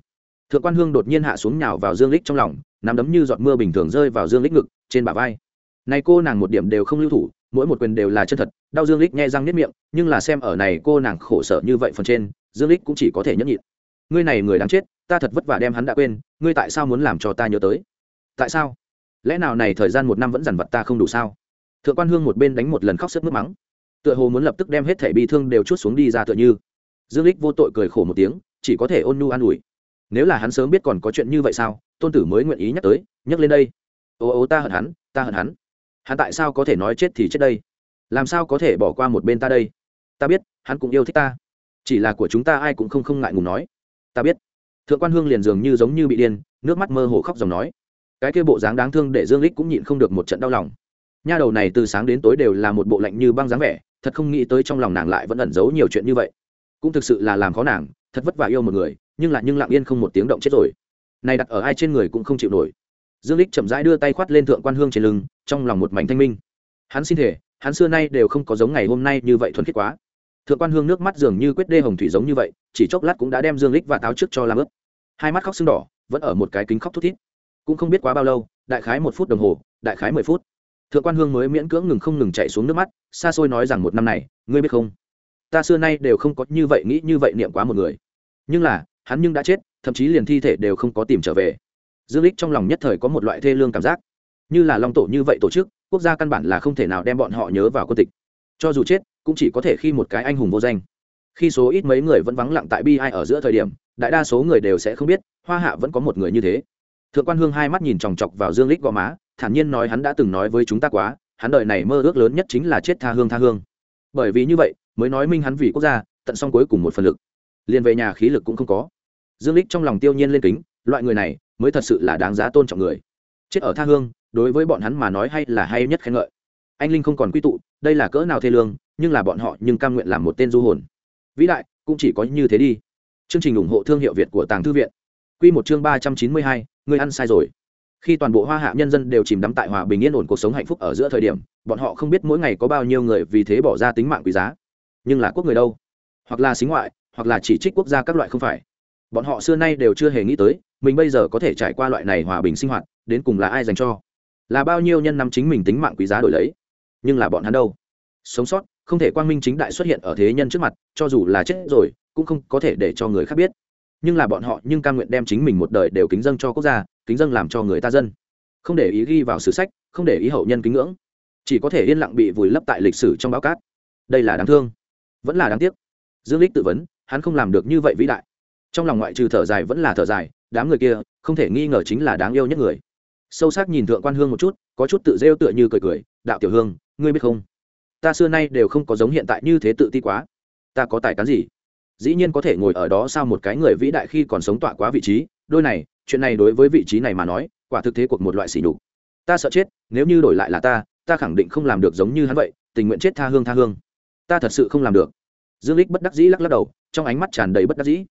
Thượng quan hương đột nhiên hạ xuống nhào vào dương lích trong lòng, nắm đấm như giọt mưa bình thường rơi vào dương lích ngực, trên bả vai. Này cô nàng một điểm đều không lưu thủ, mỗi một quyền đều là chân thật, đau dương lích nghe răng nếp miệng, nhưng là xem ở này cô nàng khổ sở như vậy phần trên, dương lích cũng chỉ có thể nhẫn nhịn. Ngươi này người đáng chết, ta thật vất vả đem hắn đã quên, ngươi tại sao muốn làm cho ta nhớ tới? Tại sao? Lẽ nào này thời gian một năm vẫn dằn vặt ta không đủ sao? Thượng quan hương một bên đánh một lần khóc sức nước mắng. Tựa hồ muốn lập tức đem hết thẻ bi thương đều chút xuống đi ra tựa như dương lích vô tội cười khổ một tiếng, chỉ có thể ôn nhu an ủi. Nếu là hắn sớm biết còn có chuyện như vậy sao, tôn tử mới nguyện ý nhắc tới, nhắc lên đây. Ô ô, ta hận hắn, ta hận hắn. Hắn tại sao có thể nói chết thì chết đây? Làm sao có thể bỏ qua một bên ta đây? Ta biết, hắn cũng yêu thích ta. Chỉ là của chúng ta ai cũng không không ngại ngùng nói. Ta biết. Thượng quan hương liền dường như giống như bị điên, nước mắt mơ hồ khóc dòng nói. Cái kia bộ dáng đáng thương để dương lích cũng nhịn không được một trận đau lòng. Nha đầu này từ sáng đến tối đều là một bộ lạnh như băng dáng vẻ, thật không nghĩ tới trong lòng nàng lại vẫn ẩn giấu nhiều chuyện như vậy cũng thực sự là làm khó nàng, thật vất vả yêu một người, nhưng lại nhưng lặng yên không một tiếng động chết rồi. Này đặt ở ai trên người cũng không chịu nổi. Dương lích chậm rãi đưa tay khoát lên thượng quan hương trên lưng, trong lòng một mảnh thanh minh. Hắn xin thể hắn xưa nay đều không có giống ngày hôm nay như vậy thuần khiết quá. Thượng quan hương nước mắt dường như quyết đê hồng thủy giống như vậy, chỉ chốc lát cũng đã đem dương lích và táo trước cho làm ướp. Hai mắt khóc sưng đỏ, vẫn ở một cái kính khóc thút thít. Cũng không biết quá bao lâu, đại khái một phút đồng hồ, đại khái mười phút. Thượng quan hương mới miễn cưỡng ngừng không ngừng chạy xuống nước mắt, xa xôi nói rằng một năm này, ngươi biết không? Ta xưa nay đều không có như vậy nghĩ như vậy niệm quá một người. Nhưng là, hắn nhưng đã chết, thậm chí liền thi thể đều không có tìm trở về. Dương lích trong lòng nhất thời có một loại thê lương cảm giác. Như là long tổ như vậy tổ chức, quốc gia căn bản là không thể nào đem bọn họ nhớ vào quân tịch. Cho dù chết, cũng chỉ có thể khi một cái anh hùng vô danh. Khi số ít mấy người vẫn vắng lặng tại bi ai ở giữa thời điểm, đại đa số người đều sẽ không biết, hoa hạ vẫn có một người như thế. Thượng quan hương hai mắt nhìn chòng chọc vào dương lích gò má, thản nhiên nói hắn đã từng nói với chúng ta quá, hắn đời này mơ ước lớn nhất chính là chết tha hương tha hương. Bởi vì như vậy mới nói minh hắn vì quốc gia, tận xong cuối cùng một phần lực. Liền về nhà khí lực cũng không có. Dương lích trong lòng tiêu nhiên lên kính, loại người này mới thật sự là đáng giá tôn trọng người. Chết ở tha hương, đối với bọn hắn mà nói hay là hay nhất khen ngợi. Anh linh không còn quy tụ, đây là cỡ nào thê lương, nhưng là bọn họ nhưng cam nguyện làm một tên du hồn. Vĩ đại, cũng chỉ có như thế đi. Chương trình ủng hộ thương hiệu việt của tàng thư viện. Q một chương ba trăm chín mươi hai, người ăn sai rồi. Khi toàn bộ hoa hạ nhân dân đều chìm đắm tại hòa bình yên ổn cuộc sống hạnh phúc ở giữa thời điểm, bọn họ không biết mỗi ngày có bao nhiêu người vì thế bỏ ra tính mạng quý giá nhưng là quốc người đâu? Hoặc là xính ngoại, hoặc là chỉ trích quốc gia các loại không phải. Bọn họ xưa nay đều chưa hề nghĩ tới, mình bây giờ có thể trải qua loại này hòa bình sinh hoạt, đến cùng là ai dành cho? Là bao nhiêu nhân năm chính mình tính mạng quý giá đổi lấy? Nhưng là bọn hắn đâu? Sống sót, không thể quang minh chính đại xuất hiện ở thế nhân trước mặt, cho dù là chết rồi, cũng không có thể để cho người khác biết. Nhưng là bọn họ nhưng cam nguyện đem chính mình một đời đều kính dâng cho quốc gia, kính dâng làm cho người ta dân. Không để ý ghi vào sử sách, không để ý hậu nhân kính ngưỡng. Chỉ có thể yên lặng bị vùi lấp tại lịch sử trong báo cát. Đây là đáng thương vẫn là đáng tiếc. Dương lích tự vấn, hắn không làm được như vậy vĩ đại. Trong lòng ngoại trừ thở dài vẫn là thở dài, đám người kia, không thể nghi ngờ chính là đáng yêu nhất người. Sâu sắc nhìn thượng quan hương một chút, có chút tự rêu tựa như cười cười, đạo tiểu hương, ngươi biết không? Ta xưa nay đều không có giống hiện tại như thế tự ti quá. Ta có tài cán gì? Dĩ nhiên có thể ngồi ở đó sao một cái người vĩ đại khi còn sống tọa quá vị trí. Đôi này, chuyện này đối với vị trí này mà nói, quả thực thế cuộc một loại xỉ nhục. Ta sợ chết, nếu như đổi lại là ta ta khẳng định không làm được giống như hắn vậy, tình nguyện chết tha hương tha hương. Ta thật sự không làm được dương lích bất đắc dĩ lắc lắc đầu, trong ánh mắt tràn đầy bất đắc dĩ.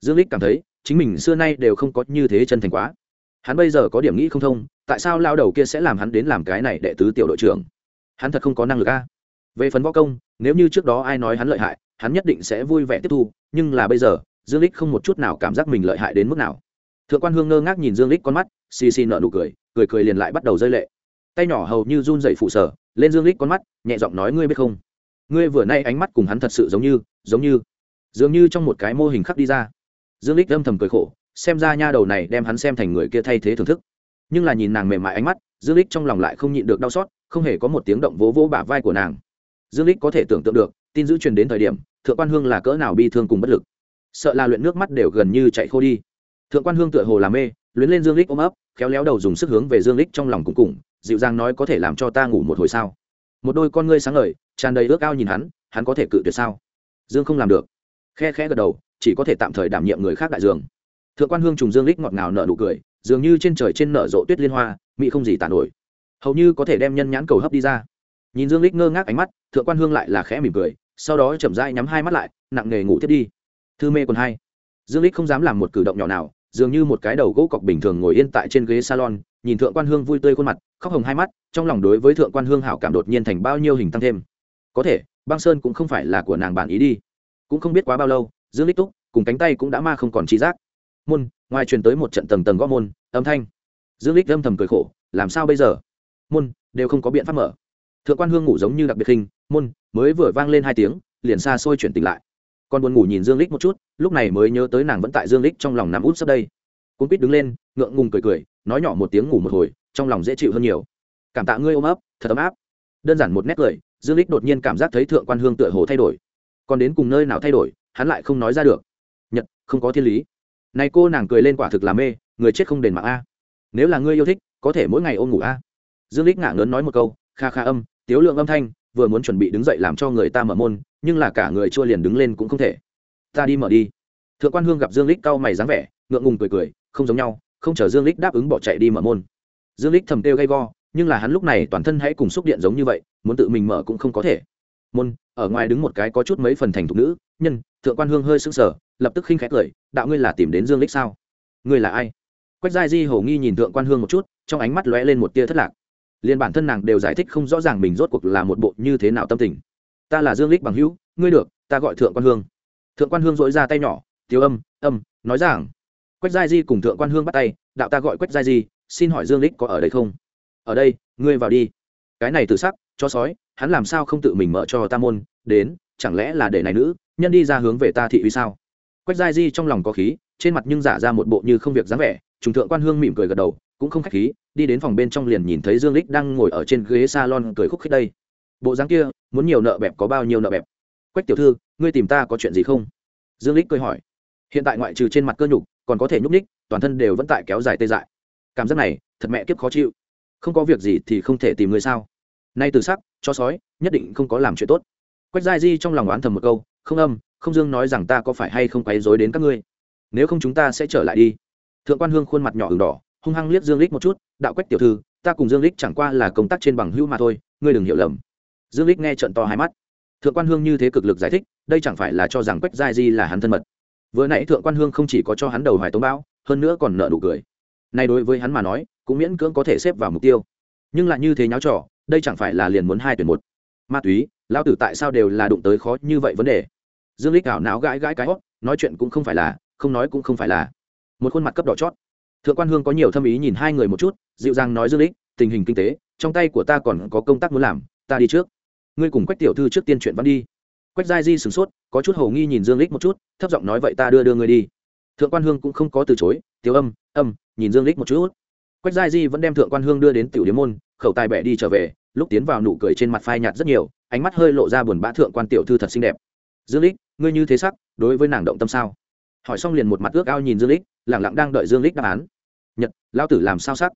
Dương lích cảm thấy, chính mình xưa nay đều không có như thế chân thành quá. Hắn bây giờ có điểm nghĩ không thông, tại sao lao đầu kia sẽ làm hắn đến làm cái này đệ tứ tiểu đội trưởng? Hắn thật không có năng lực a. Về phần võ công, nếu như trước đó ai nói hắn lợi hại, hắn nhất định sẽ vui vẻ tiếp thu, nhưng là bây giờ, dương lích không một chút nào cảm giác mình lợi hại đến mức nào. Thượng quan hương ngơ ngác nhìn dương lích con mắt, xì xì nở nụ cười cười cười liền lại bắt đầu rơi lệ. Tay nhỏ hầu như run dậy phụ sở, lên dương lích con mắt, nhẹ giọng nói, ngươi biết không? Ngươi vừa nay ánh mắt cùng hắn thật sự giống như giống như, dường như trong một cái mô hình khắc đi ra. Dương lích âm thầm cười khổ, xem ra nha đầu này đem hắn xem thành người kia thay thế thưởng thức. Nhưng là nhìn nàng mềm mại ánh mắt, dương lích trong lòng lại không nhịn được đau xót, không hề có một tiếng động vỗ vỗ bả vai của nàng. Dương lích có thể tưởng tượng được, tin giữ truyền đến thời điểm, thượng quan hương là cỡ nào bi thương cùng bất lực. Sợ là luyện nước mắt đều gần như chạy khô đi. Thượng quan hương tựa hồ làm mê, luyến lên dương lích ôm ấp, khéo léo đầu dùng sức hướng về dương lích trong lòng cùng cùng, dịu dàng nói có thể làm cho ta ngủ một hồi sao? Một đôi con ngươi sáng ngời tràn đầy ước ao nhìn hắn hắn có thể cự tuyệt sao? Dương không làm được. Khe khẽ gật đầu, chỉ có thể tạm thời đảm nhiệm người khác đại dương thượng quan hương trùng dương lích ngọt ngào nở nụ cười, dường như trên trời trên nở rộ tuyết liên hoa mỹ không gì tàn nổi. Hầu như có thể đem nhân nhãn cầu hấp đi ra. Nhìn dương lích ngơ ngác ánh mắt, thượng quan hương lại là khẽ mỉm cười, sau đó chậm rãi nhắm hai mắt lại, nặng nghề ngủ thiết đi. Thư mê còn hai. Dương lích không dám làm một cử động nhỏ nào, dường như một cái đầu gỗ cọc bình thường ngồi yên tại trên ghế salon, nhìn thượng quan hương vui tươi khuôn mặt, khóc hồng hai mắt, trong lòng đối với thượng quan hương hảo cảm đột nhiên thành bao nhiêu hình tăng thêm có thể, băng sơn cũng không phải là của nàng bản ý đi. Cũng không biết quá bao lâu, dương lích túc cùng cánh tay cũng đã ma không còn trí giác. Môn, ngoài truyền tới một trận tầng tầng gõ môn, âm thanh. Dương lích âm thầm cười khổ, làm sao bây giờ? Môn, đều không có biện pháp mở. Thượng quan hương ngủ giống như đặc biệt hình môn, mới vừa vang lên hai tiếng, liền xa xôi chuyển tỉnh lại. Còn buồn ngủ nhìn dương lích một chút, lúc này mới nhớ tới nàng vẫn tại dương lích trong lòng nằm út sắp đây. Cũng biết đứng lên, ngượng ngùng cười cười, nói nhỏ một tiếng ngủ một hồi, trong lòng dễ chịu hơn nhiều. Cảm tạ ngươi ôm ấp, thật ấm áp. Đơn giản một nét cười dương lích đột nhiên cảm giác thấy thượng quan hương tựa hồ thay đổi. Còn đến cùng nơi nào thay đổi, hắn lại không nói ra được. Nhật, không có thiên lý. Này cô nàng cười lên quả thực là mê, người chết không đền mạng a. Nếu là ngươi yêu thích, có thể mỗi ngày ôm ngủ a. Dương lích ngả ngớn nói một câu, kha kha âm, tiếu lượng âm thanh, vừa muốn chuẩn bị đứng dậy làm cho người ta mở môn, nhưng là cả người chua liền đứng lên cũng không thể. Ta đi mở đi. Thượng quan hương gặp dương lích cau mày dáng vẻ, ngượng ngùng cười cười, không giống nhau, không chờ dương lích đáp ứng bỏ chạy đi mở môn. Dương lích thầm têu gay go nhưng là hắn lúc này toàn thân hãy cùng xúc điện giống như vậy, muốn tự mình mở cũng không có thể. Môn, ở ngoài đứng một cái có chút mấy phần thành thục nữ, nhân, thượng quan hương hơi sững sờ, lập tức khinh khẽ cười, đạo ngươi là tìm đến dương lích sao? Ngươi là ai? Quách giai di hầu nghi nhìn thượng quan hương một chút, trong ánh mắt lóe lên một tia thất lạc. Liền bản thân nàng đều giải thích không rõ ràng mình rốt cuộc là một bộ như thế nào tâm tình. Ta là dương lích bằng hữu, ngươi được, ta gọi thượng quan hương. Thượng quan hương dỗi ra tay nhỏ tiêu âm âm, nói rằng. Quách giai di cùng thượng quan hương bắt tay, đạo ta gọi quách giai di, xin hỏi dương lích có ở đây không? Ở đây, ngươi vào đi. Cái này tự sắc cho sói, hắn làm sao không tự mình mở cho ta môn? Đến, chẳng lẽ là để này nữ, nhân đi ra hướng về ta thị uy sao? Quách giai di trong lòng có khí, trên mặt nhưng giả ra một bộ như không việc dáng vẻ, trùng thượng quan hương mỉm cười gật đầu, cũng không khách khí, đi đến phòng bên trong liền nhìn thấy dương lích đang ngồi ở trên ghế salon cười khúc khích đây. Bộ dáng kia, muốn nhiều nợ bẹp có bao nhiêu nợ bẹp? Quách tiểu thư, ngươi tìm ta có chuyện gì không? Dương lích cười hỏi. Hiện tại ngoại trừ trên mặt cơ nhục, còn có thể nhúc ních toàn thân đều vẫn tại kéo dài tê dại. Cảm giác này, thật mẹ kiếp khó chịu không có việc gì thì không thể tìm người sao? Nay từ sắc cho sói, nhất định không có làm chuyện tốt. Quách giai di trong lòng oán thầm một câu, không âm, không dương nói rằng ta có phải hay không quấy rối đến các ngươi? Nếu không chúng ta sẽ trở lại đi. Thượng quan hương khuôn mặt nhỏ ửng đỏ, hung hăng liếc dương lích một chút, đạo quách tiểu thư, ta cùng dương lích chẳng qua là công tác trên bằng hữu mà thôi, ngươi đừng hiểu lầm. Dương lích nghe trận to hai mắt. Thượng quan hương như thế cực lực giải thích, đây chẳng phải là cho rằng quách giai di là hắn thân mật. Vừa nãy thượng quan hương không chỉ có cho hắn đầu hoài tống bão, hơn nữa còn nợ nụ cười nay đối với hắn mà nói, cũng miễn cưỡng có thể xếp vào mục tiêu. Nhưng lại như thế nháo trò, đây chẳng phải là liền muốn hai tuyển một. Ma túy, lão tử tại sao đều là đụng tới khó như vậy vấn đề? Dương lích ảo não gãi gãi cái hót, nói chuyện cũng không phải là, không nói cũng không phải là. Một khuôn mặt cấp đỏ chót. Thượng quan hương có nhiều thâm ý nhìn hai người một chút, dịu dàng nói dương lích tình hình kinh tế, trong tay của ta còn có công tác muốn làm, ta đi trước. Ngươi cùng quách tiểu thư trước tiên chuyện văn đi. Quách giai di sửng sốt, có chút hầu nghi nhìn dương lích một chút, thấp giọng nói vậy ta đưa đưa ngươi đi. Thượng quan hương cũng không có từ chối, tiểu âm âm nhìn dương lích một chút. Quách giai di vẫn đem thượng quan hương đưa đến tiểu điếm môn, khẩu tài bẻ đi trở về, lúc tiến vào nụ cười trên mặt phai nhạt rất nhiều, ánh mắt hơi lộ ra buồn bã thượng quan tiểu thư thật xinh đẹp. Dương lích ngươi như thế sắc, đối với nàng động tâm sao? Hỏi xong liền một mặt ước ao nhìn dương lích lẳng lặng đang đợi dương lích đáp án. Nhật lao tử làm sao sắc?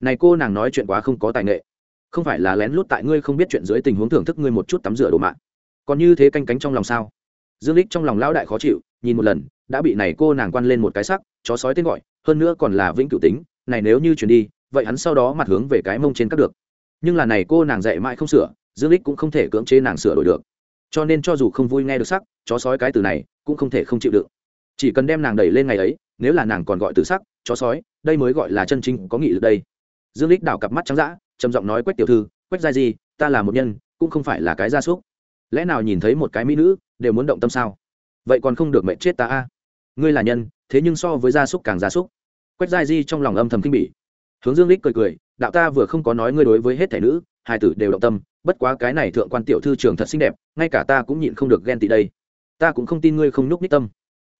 Này cô nàng nói chuyện quá không có tài nghệ. Không phải là lén lút tại ngươi không biết chuyện dưới tình huống thưởng thức ngươi một chút tắm rửa đồ mạng. Còn như thế canh cánh trong lòng sao? Dương lích trong lòng lão đại khó chịu, nhìn một lần, đã bị này cô nàng quan lên một cái sắc, chó sói tên gọi hơn nữa còn là vĩnh cửu tính, này nếu như chuyển đi, vậy hắn sau đó mặt hướng về cái mông trên các được. Nhưng là này cô nàng dạy mãi không sửa, dương lích cũng không thể cưỡng chế nàng sửa đổi được. Cho nên cho dù không vui nghe được sắc, chó sói cái từ này cũng không thể không chịu đựng. Chỉ cần đem nàng đẩy lên ngày ấy, nếu là nàng còn gọi từ sắc, chó sói, đây mới gọi là chân chính có nghị lực đây. Dương lích đảo cặp mắt trắng dã, trầm giọng nói quách tiểu thư, quách gia gì ta là một nhân, cũng không phải là cái gia súc. Lẽ nào nhìn thấy một cái mỹ nữ, đều muốn động tâm sao? Vậy còn không được mệnh chết ta a. Ngươi là nhân, thế nhưng so với gia súc càng gia súc quách gia di trong lòng âm thầm kinh bỉ. Hướng dương lích cười cười, đạo ta vừa không có nói ngươi đối với hết thể nữ, hai tử đều động tâm, bất quá cái này thượng quan tiểu thư trường thật xinh đẹp, ngay cả ta cũng nhịn không được ghen tị đây. Ta cũng không tin ngươi không nhúc ních tâm.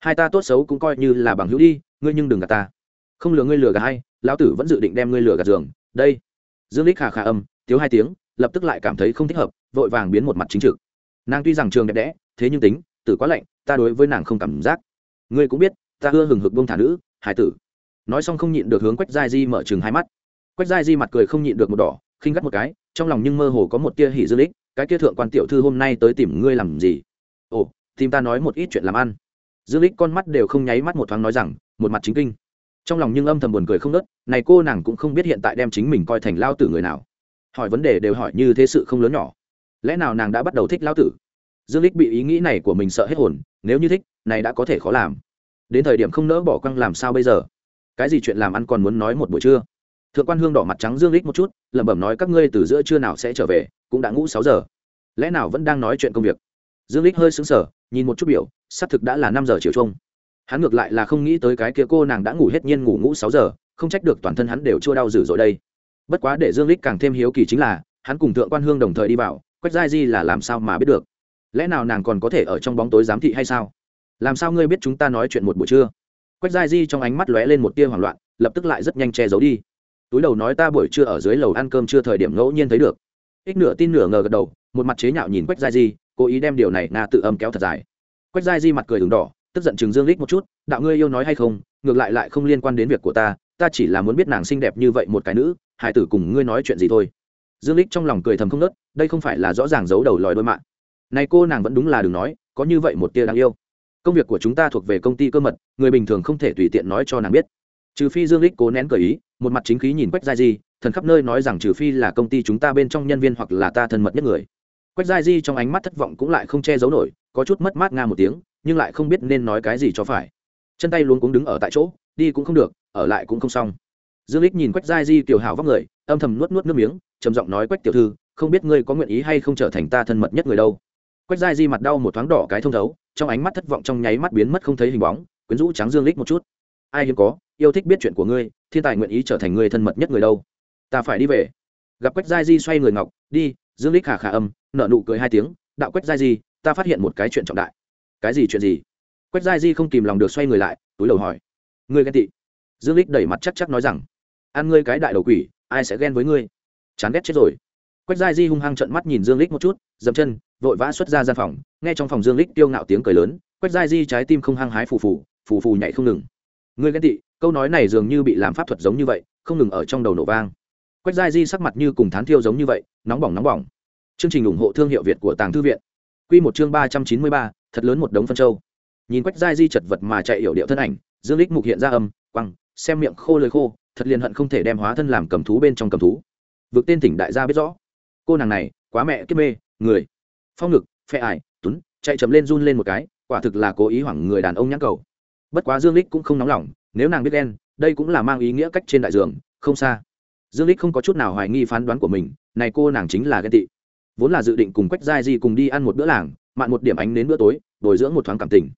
Hai ta tốt xấu cũng coi như là bằng hữu đi, ngươi nhưng đừng gạt ta. Không lừa ngươi lừa gạt hay, lão tử vẫn dự định đem ngươi lừa gạt giường. Đây. Dương lích khà khà âm, thiếu hai tiếng, lập tức lại cảm thấy không thích hợp, vội vàng biến một mặt chính trực. Nàng tuy rằng trường đẹp đẽ, thế nhưng tính, tử quá lạnh, ta đối với nàng không cảm giác. Ngươi cũng biết, ta ưa hừng hực bông thả nữ, hải tử nói xong không nhịn được hướng quách giai di mở chừng hai mắt. Quách giai di mặt cười không nhịn được một đỏ, khinh gắt một cái, trong lòng nhưng mơ hồ có một tia hỉ dương lích cái kia thượng quan tiểu thư hôm nay tới tìm ngươi làm gì? Ồ, tìm ta nói một ít chuyện làm ăn. Dương lích con mắt đều không nháy mắt một thoáng nói rằng, một mặt chính kinh. Trong lòng nhưng âm thầm buồn cười không nớt này cô nàng cũng không biết hiện tại đem chính mình coi thành lao tử người nào. Hỏi vấn đề đều hỏi như thế sự không lớn nhỏ. Lẽ nào nàng đã bắt đầu thích lao tử? Dương lích bị ý nghĩ này của mình sợ hết hồn, nếu như thích, này đã có thể khó làm. Đến thời điểm không nỡ bỏ quăng làm sao bây giờ? Cái gì chuyện làm ăn còn muốn nói một buổi trưa? Thượng quan hương đỏ mặt trắng dương lích một chút, lẩm bẩm nói, các ngươi từ giữa trưa nào sẽ trở về, cũng đã ngủ sáu giờ. Lẽ nào vẫn đang nói chuyện công việc? Dương lích hơi sững sờ, nhìn một chút biểu, xác thực đã là năm giờ chiều chung. Hắn ngược lại là không nghĩ tới cái kia cô nàng đã ngủ hết nhiên ngủ ngủ sáu giờ, không trách được toàn thân hắn đều chua đau dữ dội đây. Bất quá để dương lích càng thêm hiếu kỳ chính là, hắn cùng thượng quan hương đồng thời đi vào, quách giai di là làm sao mà biết được? Lẽ nào nàng còn có thể ở trong bóng tối giám thị hay sao? Làm sao ngươi biết chúng ta nói chuyện một buổi trưa? Quách giai di trong ánh mắt lóe lên một tia hoảng loạn, lập tức lại rất nhanh che giấu đi. Túi đầu nói ta buổi trưa ở dưới lầu ăn cơm chưa thời điểm ngẫu nhiên thấy được. Ích nửa tin nửa ngờ gật đầu, một mặt chế nhạo nhìn quách giai di, cố ý đem điều này nga tự âm kéo thật dài. Quách giai di mặt cười đường đỏ, tức giận chừng dương lích một chút, đạo ngươi yêu nói hay không, ngược lại lại không liên quan đến việc của ta ta chỉ là muốn biết nàng xinh đẹp như vậy một cái nữ, hải tử cùng ngươi nói chuyện gì thôi. Dương lích trong lòng cười thầm không nớt đây không phải là rõ ràng giấu đầu lòi đôi mạng. Này cô nàng vẫn đúng là đừng nói, có như vậy một tia đáng yêu công việc của chúng ta thuộc về công ty cơ mật, người bình thường không thể tùy tiện nói cho nàng biết. Trừ phi dương lích cố nén cởi ý, một mặt chính khí nhìn quách giai di, thần khắp nơi nói rằng trừ phi là công ty chúng ta bên trong nhân viên hoặc là ta thân mật nhất người. Quách giai di trong ánh mắt thất vọng cũng lại không che giấu nổi, có chút mất mát nga một tiếng, nhưng lại không biết nên nói cái gì cho phải. Chân tay luôn cũng đứng ở tại chỗ, đi cũng không được, ở lại cũng không xong. Dương lích nhìn quách giai di kiều hào vóc người, âm thầm nuốt nuốt nước miếng, trầm giọng nói, quách tiểu thư, không biết ngươi có nguyện ý hay không trở thành ta thân mật nhất người đâu? Quách giai di mặt đau một thoáng đỏ cái thông thấu trong ánh mắt thất vọng trong nháy mắt biến mất không thấy hình bóng, quyến rũ trắng dương lích một chút. Ai hiếm có, yêu thích biết chuyện của ngươi, thiên tài nguyện ý trở thành người thân mật nhất người đâu. Ta phải đi về. Gặp quách giai di xoay người ngọc, đi, dương lích khả khả âm nợ nụ cười hai tiếng, đạo quách giai di, ta phát hiện một cái chuyện trọng đại. Cái gì chuyện gì? Quách giai di không kìm lòng được xoay người lại, túi đầu hỏi. Ngươi ghen tị. Dương lích đẩy mặt chắc chắc nói rằng, ăn ngươi cái đại đầu quỷ, ai sẽ ghen với ngươi? Chán ghét chết rồi quách giai di hung hăng trận mắt nhìn dương lích một chút, dậm chân, vội vã xuất ra gian phòng. Nghe trong phòng dương lích tiêu ngạo tiếng cười lớn, quách giai di trái tim không hăng hái phù phù phù phù nhảy không ngừng. Ngươi ghen tị, câu nói này dường như bị làm pháp thuật giống như vậy, không ngừng ở trong đầu nổ vang. Quách giai di sắc mặt như cùng thán thiêu giống như vậy, nóng bỏng nóng bỏng. Chương trình ủng hộ thương hiệu việt của tàng thư viện. Quy một chương ba trăm chín mươi ba, thật lớn một đống phân châu. Nhìn quách giai di chật vật mà chạy hiểu điệu thân ảnh, dương lích mục hiện ra âm, quăng, xem miệng khô lời khô, thật liền hận không thể đem hóa thân làm cầm thú bên trong cầm thú. Vượt tên tỉnh đại gia biết rõ cô nàng này, quá mẹ kiếp mê, người. Phong ngực, phe ải tuấn chạy chậm lên run lên một cái, quả thực là cố ý hoảng người đàn ông nhãn cầu. Bất quá dương lích cũng không nóng lòng, nếu nàng biết đen, đây cũng là mang ý nghĩa cách trên đại giường, không xa. Dương lích không có chút nào hoài nghi phán đoán của mình, này cô nàng chính là ghen tị. Vốn là dự định cùng quách giai di cùng đi ăn một bữa làng, mạn một điểm ánh đến bữa tối, bồi dưỡng một thoáng cảm tình.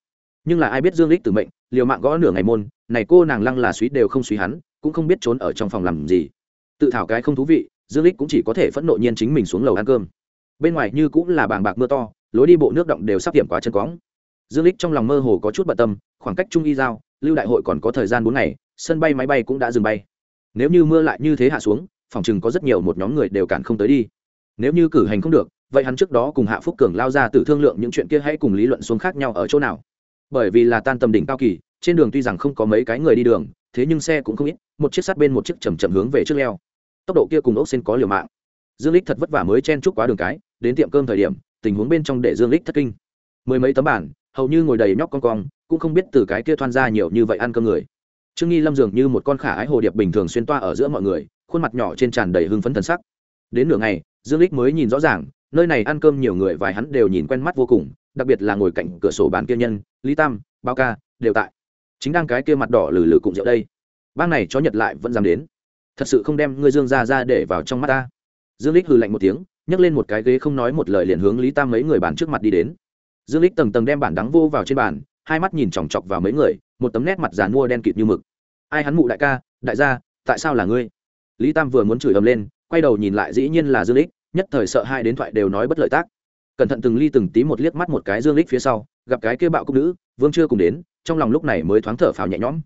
Nhưng là ai biết dương lích tử mệnh, liều mạng gõ nửa ngày môn, này cô nàng lăng là suý đều không suý hắn, cũng không biết trốn ở trong phòng làm gì. Tự thảo cái không thú vị dương lích cũng chỉ có thể phẫn nộ nhiên chính mình xuống lầu ăn cơm. Bên ngoài như cũng là bàng bạc mưa to, lối đi bộ nước động đều sắp điểm quá chân cóng. Dương lích trong lòng mơ hồ có chút bận tâm, khoảng cách trung y giao, lưu đại hội còn có thời gian bốn ngày, sân bay máy bay cũng đã dừng bay. Nếu như mưa lại như thế hạ xuống, phòng chừng có rất nhiều một nhóm người đều cản không tới đi. Nếu như cử hành không được, vậy hắn trước đó cùng hạ phúc cường lao ra từ thương lượng những chuyện kia hãy cùng lý luận xuống khác nhau ở chỗ nào? Bởi vì là tan tầm đỉnh cao kỳ, trên đường tuy rằng không có mấy cái người đi đường, thế nhưng xe cũng không ít, một chiếc sát bên một chiếc chầm chậm hướng về trước leo tốc độ kia cùng ốc xin có liều mạng. Dương lích thật vất vả mới chen chúc quá đường cái, đến tiệm cơm thời điểm, tình huống bên trong để dương lích thất kinh. Mười mấy tấm bản, hầu như ngồi đầy nhóc con cong, cũng không biết từ cái kia thoan ra nhiều như vậy ăn cơm người. Trương nghi lâm dường như một con khả ái hồ điệp bình thường xuyên toa ở giữa mọi người, khuôn mặt nhỏ trên tràn đầy hưng phấn thần sắc. Đến nửa ngày, dương lích mới nhìn rõ ràng, nơi này ăn cơm nhiều người vài hắn đều nhìn quen mắt vô cùng, đặc biệt là ngồi cạnh cửa sổ bàn kia nhân, lý tam, bao ca, đều tại. Chính đang cái kia mặt đỏ lử lử cùng rượu đây. Bang này cho nhật lại vẫn dám đến thật sự không đem ngươi dương ra ra để vào trong mắt ta. Dương lích hừ lạnh một tiếng, nhấc lên một cái ghế không nói một lời liền hướng lý tam mấy người bàn trước mặt đi đến. Dương lích tầng tầng đem bản đắng vô vào trên bàn, hai mắt nhìn chòng chọc vào mấy người, một tấm nét mặt dàn mua đen kịt như mực. Ai hắn mụ đại ca, đại gia, tại sao là ngươi? Lý tam vừa muốn chửi ầm lên, quay đầu nhìn lại dĩ nhiên là dương lích, nhất thời sợ hai đến thoại đều nói bất lợi tác. Cẩn thận từng ly từng tí một liếc mắt một cái dương lích phía sau, gặp cái kia bạo cung nữ, vương chưa cùng đến, trong lòng lúc này mới thoáng thở phào nhẹ nhõm.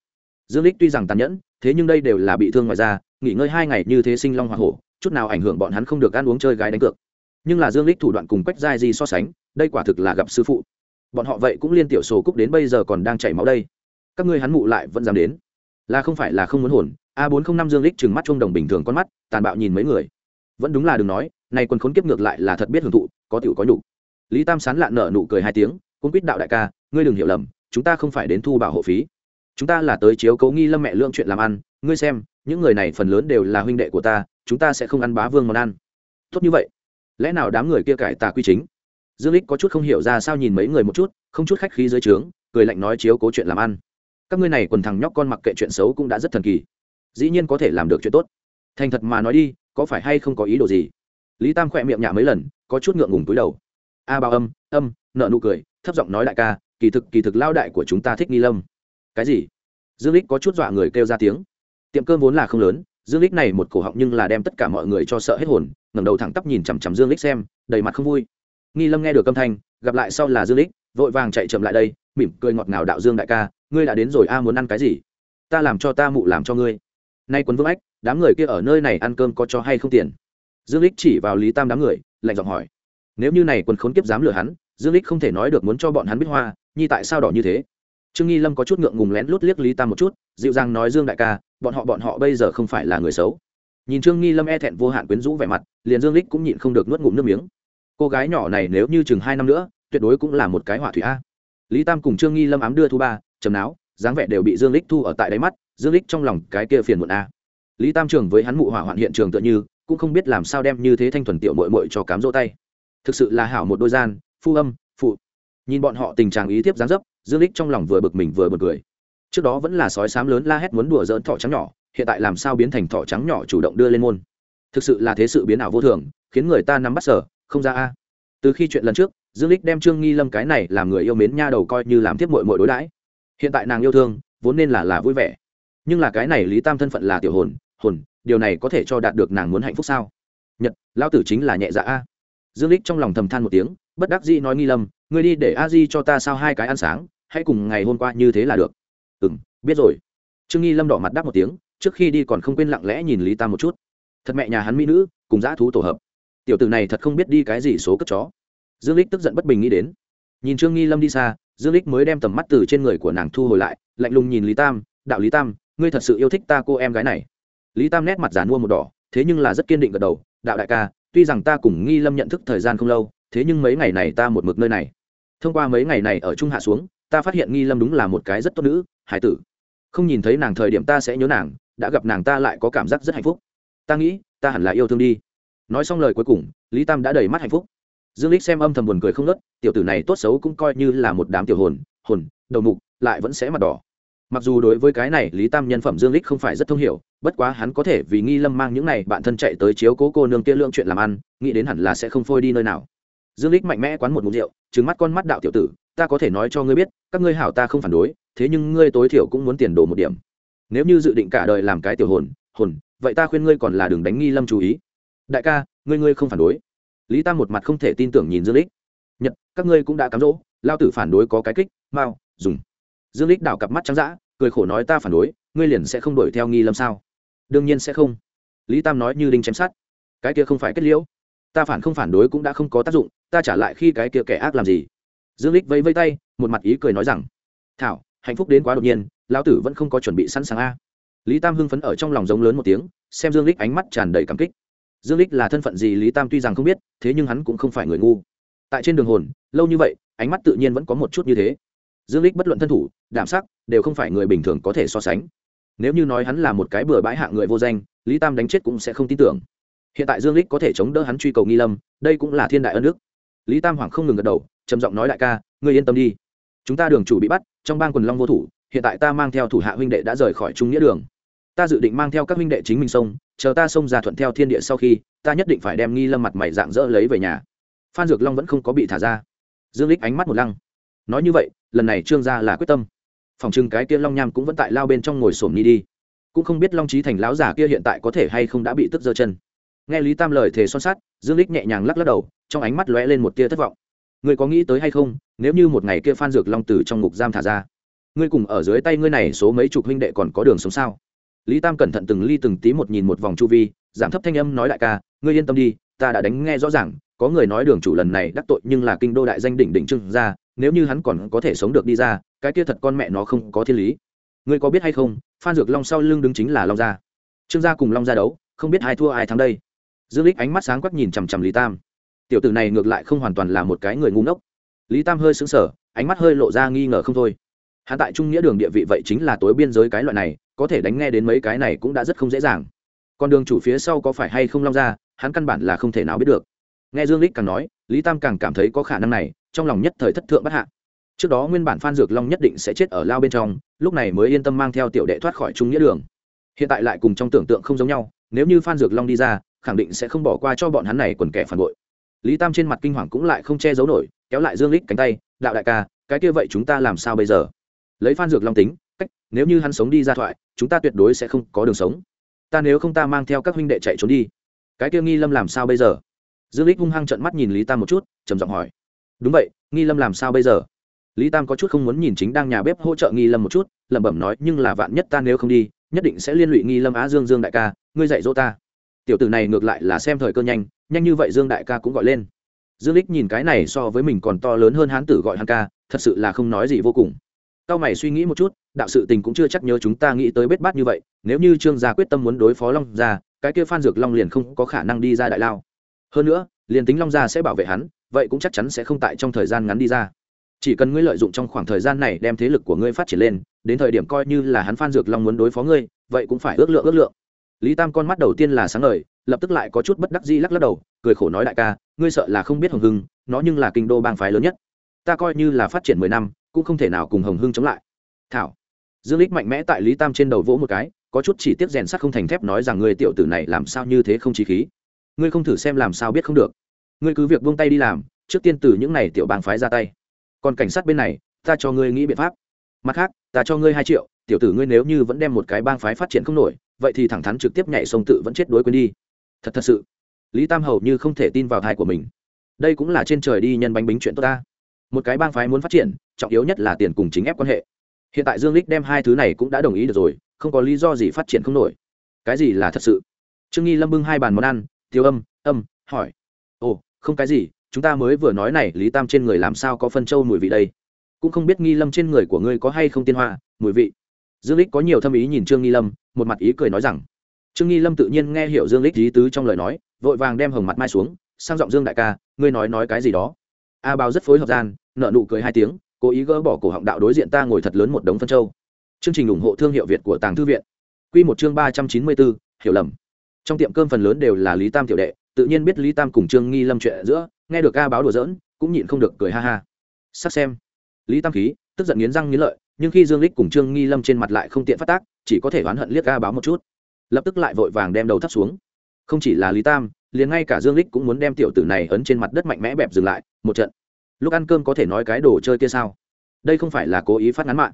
Dương lích tuy rằng tàn nhẫn, thế nhưng đây đều là bị thương ngoài ra nghỉ ngơi hai ngày như thế sinh long hoa hổ, chút nào ảnh hưởng bọn hắn không được ăn uống chơi gái đánh cược. Nhưng là dương lích thủ đoạn cùng quách giai di so sánh, đây quả thực là gặp sư phụ. Bọn họ vậy cũng liên tiểu sổ cúc đến bây giờ còn đang chảy máu đây. Các ngươi hắn mụ lại vẫn dám đến. Là không phải là không muốn hồn, a bốn không năm dương lích trừng mắt trung đồng bình thường con mắt, tàn bạo nhìn mấy người. Vẫn đúng là đừng nói, này quần khốn kiếp ngược lại là thật biết hưởng thụ, có tiểu có nhục. Lý tam sán lạ nở nụ cười hai tiếng cũng quýt đạo đại ca, ngươi đừng hiểu lầm, chúng ta không phải đến thu bảo hộ phí chúng ta là tới chiếu cố nghi lâm mẹ lương chuyện làm ăn, ngươi xem, những người này phần lớn đều là huynh đệ của ta, chúng ta sẽ không ăn bá vương món ăn. Tốt như vậy. Lẽ nào đám người kia cải tà quy chính? Dương lích có chút không hiểu ra sao nhìn mấy người một chút, không chút khách khí dưới trướng, cười lạnh nói chiếu cố chuyện làm ăn. Các ngươi này quần thằng nhóc con mặc kệ chuyện xấu cũng đã rất thần kỳ. Dĩ nhiên có thể làm được chuyện tốt. Thành thật mà nói đi, có phải hay không có ý đồ gì? Lý tam khỏe miệng nhả mấy lần, có chút ngượng ngùng túi đầu. A bao âm âm nợ nụ cười, thấp giọng nói đại ca, kỳ thực kỳ thực lao đại của chúng ta thích nghi lâm cái gì? Dương lích có chút dọa người kêu ra tiếng. Tiệm cơm vốn là không lớn, dương lích này một cổ họng nhưng là đem tất cả mọi người cho sợ hết hồn, ngẩng đầu thẳng tắp nhìn chằm chằm dương lích xem, đầy mặt không vui. Nghi lâm nghe được âm thanh, gặp lại sau là dương lích vội vàng chạy chậm lại đây, mỉm cười ngọt ngào đạo dương đại ca, ngươi đã đến rồi a, muốn ăn cái gì? Ta làm cho ta mụ làm cho ngươi. Nay quấn vương ách, đám người kia ở nơi này ăn cơm có cho hay không tiền? Dương lích chỉ vào lý tam đám người, lạnh giọng hỏi. Nếu như này quần khốn kiếp dám lừa hắn, dương lích không thể nói được muốn cho bọn hắn biết hoa, nhi tại sao đỏ như thế? Trương nghi lâm có chút ngượng ngùng lén lút liếc lý tam một chút, dịu dàng nói, dương đại ca, bọn họ bọn họ bây giờ không phải là người xấu. Nhìn trương nghi lâm e thẹn vô hạn quyến rũ vẻ mặt, liền dương lích cũng nhịn không được nuốt ngụm nước miếng. Cô gái nhỏ này nếu như chừng hai năm nữa, tuyệt đối cũng là một cái hỏa thủy a. Lý tam cùng trương nghi lâm ám đưa thu ba chầm náo, dáng vẻ đều bị dương lích thu ở tại đáy mắt, dương lích trong lòng cái kia phiền muộn a. Lý tam trường với hắn mụ hỏa hoạn hiện trường tựa như, cũng không biết làm sao đem như thế thanh thuần tiểu mội mội cho cám dỗ tay. Thực sự là hảo một đôi gian, phu âm phụ nhìn bọn họ tình trạng ý tiếp dáng dấp dương lích trong lòng vừa bực mình vừa bực cười. Trước đó vẫn là sói sám lớn la hét muốn đùa dỡn thỏ trắng nhỏ, hiện tại làm sao biến thành thỏ trắng nhỏ chủ động đưa lên môn. Thực sự là thế sự biến ảo vô thường, khiến người ta nắm bắt sở, không ra a. Từ khi chuyện lần trước, dương lích đem trương nghi lâm cái này làm người yêu mến nha đầu coi như làm tiếp mội mội đối đãi. Hiện tại nàng yêu thương, vốn nên là là vui vẻ. Nhưng là cái này lý tam thân phận là tiểu hồn hồn, điều này có thể cho đạt được nàng muốn hạnh phúc sao? Nhật, lão tử chính là nhẹ dạ a. Dương lích trong lòng thầm than một tiếng, bất đắc dĩ nói nghi lâm, ngươi đi để a di cho ta sao hai cái ăn sáng hãy cùng ngày hôm qua như thế là được. Ừ m biết rồi. Trương nghi lâm đỏ mặt đáp một tiếng, trước khi đi còn không quên lặng lẽ nhìn lý tam một chút. Thật mẹ nhà hắn mỹ nữ, cùng dã thú tổ hợp. Tiểu tử này thật không biết đi cái gì số cất chó. Dương lích tức giận bất bình nghĩ đến. Nhìn trương nghi lâm đi xa, dương lích mới đem tầm mắt từ trên người của nàng thu hồi lại, lạnh lùng nhìn lý tam, đạo lý tam, ngươi thật sự yêu thích ta cô em gái này. Lý tam nét mặt giả mua một đỏ, thế nhưng là rất kiên định gật đầu, đạo đại ca, tuy rằng ta cùng nghi lâm nhận thức thời gian không lâu, thế nhưng mấy ngày này ta một mực nơi này. Thông qua mấy ngày này ở trung hạ xuống ta phát hiện nghi lâm đúng là một cái rất tốt nữ, hải tử. Không nhìn thấy nàng thời điểm ta sẽ nhớ nàng, đã gặp nàng ta lại có cảm giác rất hạnh phúc. Ta nghĩ, ta hẳn là yêu thương đi. Nói xong lời cuối cùng, lý tam đã đầy mắt hạnh phúc. Dương lích xem âm thầm buồn cười không nớt tiểu tử này tốt xấu cũng coi như là một đám tiểu hồn hồn, đầu mục, lại vẫn sẽ mặt đỏ. Mặc dù đối với cái này, lý tam nhân phẩm dương lích không phải rất thông hiểu, bất quá hắn có thể vì nghi lâm mang những này bạn thân chạy tới chiếu cố cô nương kia lượng chuyện làm ăn, nghĩ đến hẳn là sẽ không phôi đi nơi nào. Dương lích mạnh mẽ quán một mục rượu trứng mắt con mắt đạo tiểu tử ta có thể nói cho ngươi biết, các ngươi hảo ta không phản đối, thế nhưng ngươi tối thiểu cũng muốn tiền đồ một điểm. Nếu như dự định cả đời làm cái tiểu hồn hồn, vậy ta khuyên ngươi còn là đừng đánh nghi lâm chú ý. Đại ca, ngươi ngươi không phản đối. Lý tam một mặt không thể tin tưởng nhìn dương lích nhật, các ngươi cũng đã cám dỗ, lao tử phản đối có cái kích, mau, dùng. Dương lích đảo cặp mắt trắng dã, cười khổ nói ta phản đối, ngươi liền sẽ không đuổi theo nghi lâm sao? Đương nhiên sẽ không. Lý tam nói như đinh chém sát cái kia không phải kết liễu. Ta phản không phản đối cũng đã không có tác dụng, ta trả lại khi cái kia kẻ ác làm gì? Dương lích vẫy vây tay, một mặt ý cười nói rằng, thảo, hạnh phúc đến quá đột nhiên, lão tử vẫn không có chuẩn bị sẵn sàng a. Lý tam hưng phấn ở trong lòng giống lớn một tiếng, xem dương lích ánh mắt tràn đầy cảm kích. Dương lích là thân phận gì lý tam tuy rằng không biết, thế nhưng hắn cũng không phải người ngu. Tại trên đường hồn, lâu như vậy, ánh mắt tự nhiên vẫn có một chút như thế. Dương lích bất luận thân thủ đảm sắc, đều không phải người bình thường có thể so sánh. Nếu như nói hắn là một cái bừa bãi hạng người vô danh, lý tam đánh chết cũng sẽ không tin tưởng. Hiện tại dương lích có thể chống đỡ hắn truy cầu nghi lâm, đây cũng là thiên đại ân đức lý tam hoàng không ngừng gật đầu, trầm giọng nói đại ca, ngươi yên tâm đi. Chúng ta đường chủ bị bắt, trong bang quần long vô thủ, hiện tại ta mang theo thủ hạ huynh đệ đã rời khỏi trung nghĩa đường. Ta dự định mang theo các huynh đệ chính mình sông, chờ ta xông ra thuận theo thiên địa sau khi, ta nhất định phải đem nghi lâm mặt mày dạng dỡ lấy về nhà. Phan dược long vẫn không có bị thả ra. Dương lích ánh mắt một lăng. Nói như vậy, lần này trương gia là quyết tâm. Phòng trưng cái kia long nham cũng vẫn tại lao bên trong ngồi sổm ni đi. Cũng không biết long trí thành lão giả kia hiện tại có thể hay không đã bị tức giơ chân nghe lý tam lời thề son sắt, dương lích nhẹ nhàng lắc lắc đầu trong ánh mắt lóe lên một tia thất vọng. Ngươi có nghĩ tới hay không nếu như một ngày kia phan dược long từ trong ngục giam thả ra ngươi cùng ở dưới tay ngươi này số mấy chục huynh đệ còn có đường sống sao? Lý tam cẩn thận từng ly từng tí một nhìn một vòng chu vi giảm thấp thanh âm nói đại ca ngươi yên tâm đi ta đã đánh nghe rõ ràng có người nói đường chủ lần này đắc tội nhưng là kinh đô đại danh đỉnh đỉnh trương gia nếu như hắn còn có thể sống được đi ra cái kia thật con mẹ nó không có thiên lý. Ngươi có biết hay không phan dược long sau lưng đứng chính là long gia. Trương gia cùng long gia đấu không biết ai thua ai thắng đây dương lích ánh mắt sáng quắc nhìn chằm chằm lý tam. Tiểu tử này ngược lại không hoàn toàn là một cái người ngu ngốc. Lý tam hơi sững sờ, ánh mắt hơi lộ ra nghi ngờ không thôi. Hắn tại trung nghĩa đường địa vị vậy chính là tối biên giới cái loại này, có thể đánh nghe đến mấy cái này cũng đã rất không dễ dàng. Còn đường chủ phía sau có phải hay không long ra, hắn căn bản là không thể nào biết được. Nghe dương lích càng nói, lý tam càng cảm thấy có khả năng này, trong lòng nhất thời thất thượng bất hạ. Trước đó nguyên bản phan dược long nhất định sẽ chết ở lao bên trong, lúc này mới yên tâm mang theo tiểu đệ thoát khỏi trung nghĩa đường. Hiện tại lại cùng trong tưởng tượng không giống nhau, nếu như phan dược long đi ra khẳng định sẽ không bỏ qua cho bọn hắn này quần kẻ phản bội. Lý tam trên mặt kinh hoàng cũng lại không che giấu nổi, kéo lại dương lích cánh tay, đạo đại ca, cái kia vậy chúng ta làm sao bây giờ? Lấy phan dược long tính, cách, nếu như hắn sống đi ra thoại, chúng ta tuyệt đối sẽ không có đường sống. Ta nếu không ta mang theo các huynh đệ chạy trốn đi. Cái kia nghi lâm làm sao bây giờ? Dương lích hung hăng trợn mắt nhìn lý tam một chút, trầm giọng hỏi. Đúng vậy, nghi lâm làm sao bây giờ? Lý tam có chút không muốn nhìn chính đang nhà bếp hỗ trợ nghi lâm một chút, lẩm bẩm nói, nhưng là vạn nhất ta nếu không đi, nhất định sẽ liên lụy nghi lâm á dương dương đại ca, ngươi dạy dỗ ta tiểu tử này ngược lại là xem thời cơ nhanh nhanh như vậy dương đại ca cũng gọi lên. Dương lích nhìn cái này so với mình còn to lớn hơn hán tử gọi hắn ca, thật sự là không nói gì vô cùng. Cao mày suy nghĩ một chút, đạo sự tình cũng chưa chắc nhớ chúng ta nghĩ tới bết bát như vậy, nếu như trương gia quyết tâm muốn đối phó long gia, cái kia phan dược long liền không có khả năng đi ra đại lao. Hơn nữa, liền tính long gia sẽ bảo vệ hắn, vậy cũng chắc chắn sẽ không tại trong thời gian ngắn đi ra. Chỉ cần ngươi lợi dụng trong khoảng thời gian này đem thế lực của ngươi phát triển lên, đến thời điểm coi như là hắn phan dược long muốn đối phó ngươi, vậy cũng phải ước lượng ước lượng lý tam con mắt đầu tiên là sáng ngời, lập tức lại có chút bất đắc dĩ lắc lắc đầu, cười khổ nói đại ca, ngươi sợ là không biết hồng hưng, nó nhưng là kinh đô bang phái lớn nhất. Ta coi như là phát triển mười năm, cũng không thể nào cùng hồng hưng chống lại. Thảo. Dương lích mạnh mẽ tại lý tam trên đầu vỗ một cái, có chút chỉ tiếp rèn sắt không thành thép nói rằng người tiểu tử này làm sao như thế không trí khí. Ngươi không thử xem làm sao biết không được. Ngươi cứ việc buông tay đi làm, trước tiên từ những này tiểu bang phái ra tay. Còn cảnh sát bên này, ta cho ngươi nghĩ biện pháp. Mặt khác, ta cho ngươi hai triệu tiểu tử ngươi nếu như vẫn đem một cái bang phái phát triển không nổi, vậy thì thẳng thắn trực tiếp nhảy sông tự vẫn chết đối quên đi. Thật thật sự. Lý tam hầu như không thể tin vào thai của mình. Đây cũng là trên trời đi nhân bánh bính chuyện tốt ta. Một cái bang phái muốn phát triển, trọng yếu nhất là tiền cùng chính ép quan hệ. Hiện tại dương lích đem hai thứ này cũng đã đồng ý được rồi, không có lý do gì phát triển không nổi. Cái gì là thật sự? Trương nghi lâm bưng hai bàn món ăn tiêu âm âm, hỏi. Ồ, không cái gì, chúng ta mới vừa nói này, lý tam trên người làm sao có phân châu mùi vị đây? Cũng không biết nghi lâm trên người của ngươi có hay không tiên hoa, mùi vị dương lích có nhiều thâm ý nhìn trương nghi lâm, một mặt ý cười nói rằng, trương nghi lâm tự nhiên nghe hiểu dương lích lý tứ trong lời nói, vội vàng đem hồng mặt mai xuống, sang giọng dương đại ca, ngươi nói nói cái gì đó. A bao rất phối hợp gian nợ nụ cười hai tiếng, cố ý gỡ bỏ cổ họng đạo đối diện ta ngồi thật lớn một đống phân châu. Chương trình ủng hộ thương hiệu việt của tàng thư viện. Quy một chương ba trăm chín mươi bốn, hiểu lầm. Trong tiệm cơm phần lớn đều là lý tam tiểu đệ, tự nhiên biết lý tam cùng trương nghi lâm chuyện giữa, nghe được a báo đùa giỡn, cũng nhịn không được cười ha ha. Sắc xem. Lý tam khí, tức giận nghiến răng nghiến lợi nhưng khi dương lích cùng trương nghi lâm trên mặt lại không tiện phát tác, chỉ có thể oán hận liếc ga báo một chút. Lập tức lại vội vàng đem đầu thấp xuống. Không chỉ là lý tam, liền ngay cả dương lích cũng muốn đem tiểu tử này ấn trên mặt đất mạnh mẽ bẹp dừng lại, một trận. Lúc ăn cơm có thể nói cái đồ chơi kia sao? Đây không phải là cố ý phát ngắn mạng.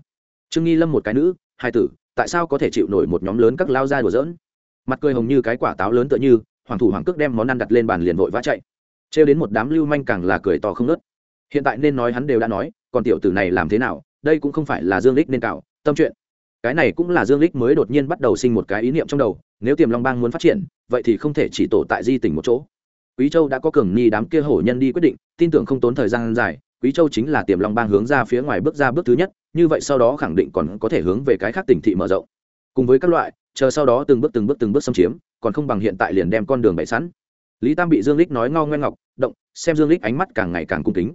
Trương nghi lâm một cái nữ, hai tử, tại sao có thể chịu nổi một nhóm lớn các lao ra đùa giỡn? Mặt cười hồng như cái quả táo lớn tựa như, hoàng thủ hoàng cước đem món ăn đặt lên bàn liền vội vã chạy. Trêu đến một đám lưu manh càng là cười to không nớt hiện tại nên nói hắn đều đã nói, còn tiểu tử này làm thế nào đây cũng không phải là dương lích nên cạo, tâm chuyện. Cái này cũng là dương lích mới đột nhiên bắt đầu sinh một cái ý niệm trong đầu, nếu tiềm long bang muốn phát triển, vậy thì không thể chỉ tổ tại di tỉnh một chỗ. Quý châu đã có cường ni đám kia hổ nhân đi quyết định, tin tưởng không tốn thời gian dài, quý châu chính là tiềm long bang hướng ra phía ngoài bước ra bước thứ nhất, như vậy sau đó khẳng định còn có thể hướng về cái khác tỉnh thị mở rộng. Cùng với các loại, chờ sau đó từng bước từng bước từng bước xâm chiếm, còn không bằng hiện tại liền đem con đường bày sẵn. Lý tam bị dương lích nói ngao ngoe ngọc, động, xem dương lích ánh mắt càng ngày càng cung kính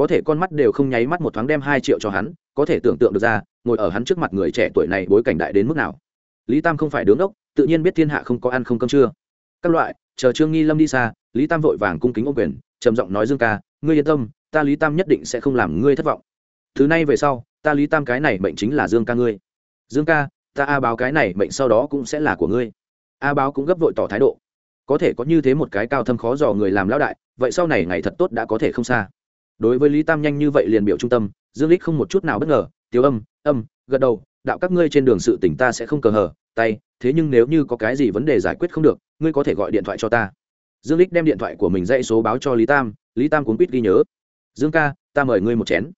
có thể con mắt đều không nháy mắt một thoáng đem hai triệu cho hắn, có thể tưởng tượng được ra, ngồi ở hắn trước mặt người trẻ tuổi này bối cảnh đại đến mức nào. Lý tam không phải đứng đốc, tự nhiên biết thiên hạ không có ăn không cơm trưa. Các loại, chờ trương nghi lâm đi xa, lý tam vội vàng cung kính ô quyền, trầm giọng nói dương ca, ngươi yên tâm, ta lý tam nhất định sẽ không làm ngươi thất vọng. Thứ này về sau, ta lý tam cái này mệnh chính là dương ca ngươi. Dương ca, ta a báo cái này mệnh sau đó cũng sẽ là của ngươi. A báo cũng gấp vội tỏ thái độ. Có thể có như thế một cái cao thâm khó dò người làm lão đại, vậy sau này ngày thật tốt đã có thể không xa đối với lý tam nhanh như vậy liền biểu trung tâm, dương lích không một chút nào bất ngờ tiêu âm âm, gật đầu, đạo các ngươi trên đường sự tỉnh ta sẽ không cờ hờ, tay, thế nhưng nếu như có cái gì vấn đề giải quyết không được, ngươi có thể gọi điện thoại cho ta. Dương lích đem điện thoại của mình dãy số báo cho lý tam lý tam cuốn quýt ghi nhớ. Dương ca, ta mời ngươi một chén.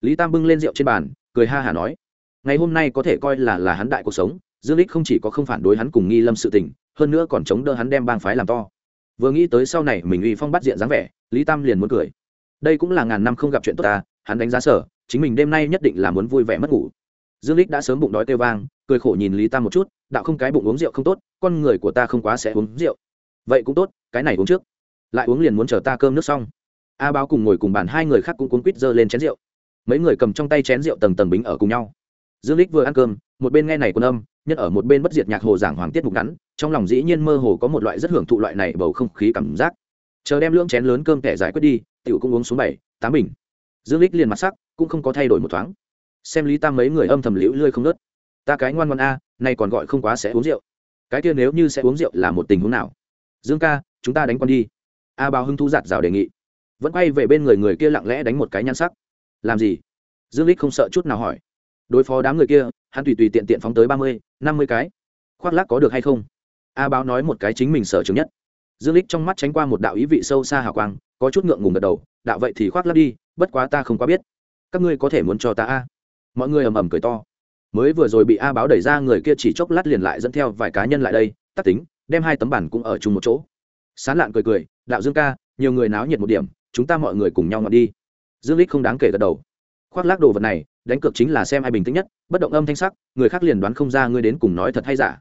Lý tam bưng lên rượu trên bàn, cười ha hả nói, ngày hôm nay có thể coi là là hắn đại cuộc sống, dương lích không chỉ có không phản đối hắn cùng nghi lâm sự tình, hơn nữa còn chống đỡ hắn đem bang phái làm to. Vừa nghĩ tới sau này mình uy phong bắt diện dáng vẻ, lý tam liền muốn cười đây cũng là ngàn năm không gặp chuyện tốt ta, hắn đánh giá sở, chính mình đêm nay nhất định là muốn vui vẻ mất ngủ. Dương lích đã sớm bụng đói kêu vang, cười khổ nhìn lý tam một chút, đạo không cái bụng uống rượu không tốt, con người của ta không quá sẽ uống rượu. Vậy cũng tốt, cái này uống trước. Lại uống liền muốn chờ ta cơm nước xong. A báo cùng ngồi cùng bàn, hai người khác cũng cuốn quýt giơ lên chén rượu. Mấy người cầm trong tay chén rượu tầng tầng bính ở cùng nhau. Dương lích vừa ăn cơm, một bên nghe này quân âm, nhất ở một bên bất diệt nhạc hồ giảng hoàng tiết mục ngắn, trong lòng dĩ nhiên mơ hồ có một loại rất hưởng thụ loại này bầu không khí cảm giác. Chờ đem lưỡng chén lớn cơm kẻ giải quyết đi tiểu cũng uống xuống bảy, tám bình. Dương lích liền mặt sắc, cũng không có thay đổi một thoáng. Xem lý tam mấy người âm thầm liễu lươi không nớt ta cái ngoan ngoan a, nay còn gọi không quá sẽ uống rượu. Cái kia nếu như sẽ uống rượu là một tình huống nào? Dương ca, chúng ta đánh con đi. A bao hưng thu giạt rào đề nghị. Vẫn quay về bên người người kia lặng lẽ đánh một cái nhan sắc. Làm gì? Dương lích không sợ chút nào hỏi. Đối phó đám người kia, hắn tùy tùy tiện tiện phóng tới ba mươi, năm mươi cái. Khoác lác có được hay không? A báo nói một cái chính mình sở trường nhất. Dương lích trong mắt tránh qua một đạo ý vị sâu xa hào quang có chút ngượng ngùng gật đầu, đạo vậy thì khoác lác đi, bất quá ta không quá biết. Các ngươi có thể muốn cho ta a? Mọi người ầm ầm cười to. Mới vừa rồi bị a báo đẩy ra, người kia chỉ chốc lát liền lại dẫn theo vài cá nhân lại đây tắc tính, đem hai tấm bản cũng ở chung một chỗ. Sán lạn cười cười, đạo dương ca, nhiều người náo nhiệt một điểm, chúng ta mọi người cùng nhau ngọn đi. Dương lích không đáng kể gật đầu. Khoác lác đồ vật này, đánh cược chính là xem ai bình tĩnh nhất, bất động âm thanh sắc, người khác liền đoán không ra ngươi đến cùng nói thật hay giả.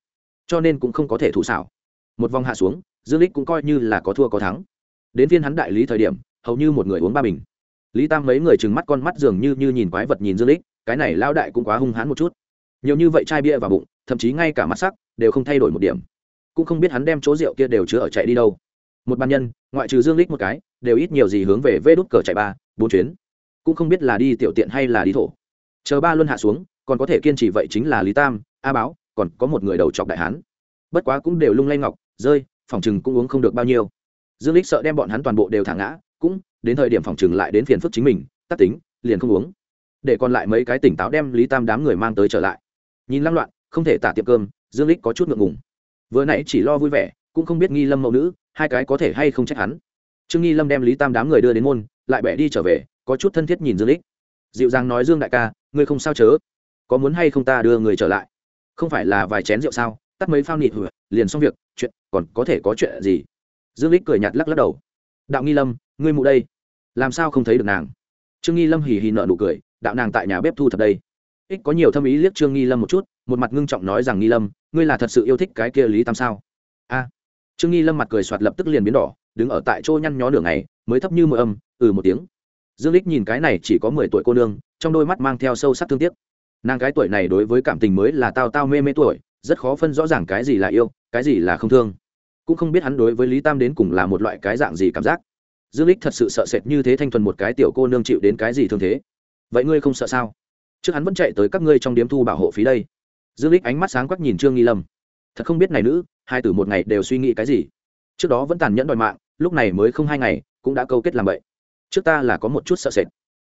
Cho nên cũng không có thể thủ xảo. Một vòng hạ xuống, dương lích cũng coi như là có thua có thắng đến viên hắn đại lý thời điểm, hầu như một người uống ba bình. Lý tam mấy người trừng mắt con mắt dường như như nhìn quái vật nhìn dương lích cái này lao đại cũng quá hung hãn một chút. Nhiều như vậy chai bia vào bụng, thậm chí ngay cả mắt sắc đều không thay đổi một điểm. Cũng không biết hắn đem chỗ rượu kia đều chứa ở chạy đi đâu. Một ban nhân, ngoại trừ dương lích một cái, đều ít nhiều gì hướng về vê đút cờ chạy ba, bốn chuyến. Cũng không biết là đi tiểu tiện hay là đi thổ. Chờ ba luân hạ xuống, còn có thể kiên trì vậy chính là lý tam, a báo, còn có một người đầu chọc đại hán. Bất quá cũng đều lung lay ngọc, rơi, phòng chừng cũng uống không được bao nhiêu dương lích sợ đem bọn hắn toàn bộ đều thả ngã, cũng đến thời điểm phòng trừng lại đến phiền phức chính mình, tắt tính, liền không uống. Để còn lại mấy cái tỉnh táo đem lý tam đám người mang tới trở lại. Nhìn lăng loạn, không thể tả tiệm cơm, dương lích có chút ngượng ngùng. Vừa nãy chỉ lo vui vẻ, cũng không biết nghi lâm mẫu nữ, hai cái có thể hay không trách hắn. Trương nghi lâm đem lý tam đám người đưa đến môn, lại bẻ đi trở về, có chút thân thiết nhìn dương lích. Dịu dàng nói, dương đại ca, ngươi không sao chớ? Có muốn hay không ta đưa người trở lại? Không phải là vài chén rượu sao? Tắt mấy phao nịt hửa liền xong việc, chuyện, còn có thể có chuyện gì? Dương lích cười nhạt lắc lắc đầu. Đạo nghi lâm, ngươi mụ đây. Làm sao không thấy được nàng? Trương nghi lâm hì hì nợ nụ cười, đạo nàng tại nhà bếp thu thập đây. Ích có nhiều thâm ý liếc trương nghi lâm một chút, một mặt ngưng trọng nói rằng nghi lâm, ngươi là thật sự yêu thích cái kia lý tam sao? A. Trương nghi lâm mặt cười soạt lập tức liền biến đỏ, đứng ở tại chỗ nhăn nhó nửa ngày, mới thấp như mưa âm ừ một tiếng. Dương lích nhìn cái này chỉ có mười tuổi cô nương, trong đôi mắt mang theo sâu sắc thương tiếc. Nàng cái tuổi này đối với cảm tình mới là tao tao mê mê tuổi, rất khó phân rõ ràng cái gì là yêu, cái gì là không thương cũng không biết hắn đối với lý tam đến cùng là một loại cái dạng gì cảm giác. Dương lích thật sự sợ sệt như thế thanh thuần một cái tiểu cô nương chịu đến cái gì thương thế. Vậy ngươi không sợ sao? Trước hắn vẫn chạy tới các ngươi trong điếm thu bảo hộ phí đây. Dương lích ánh mắt sáng quắc nhìn trương nghi lâm. Thật không biết này nữ, hai tử một ngày đều suy nghĩ cái gì. Trước đó vẫn tàn nhẫn đòi mạng, lúc này mới không hai ngày, cũng đã câu kết làm vậy trước ta là có một chút sợ sệt.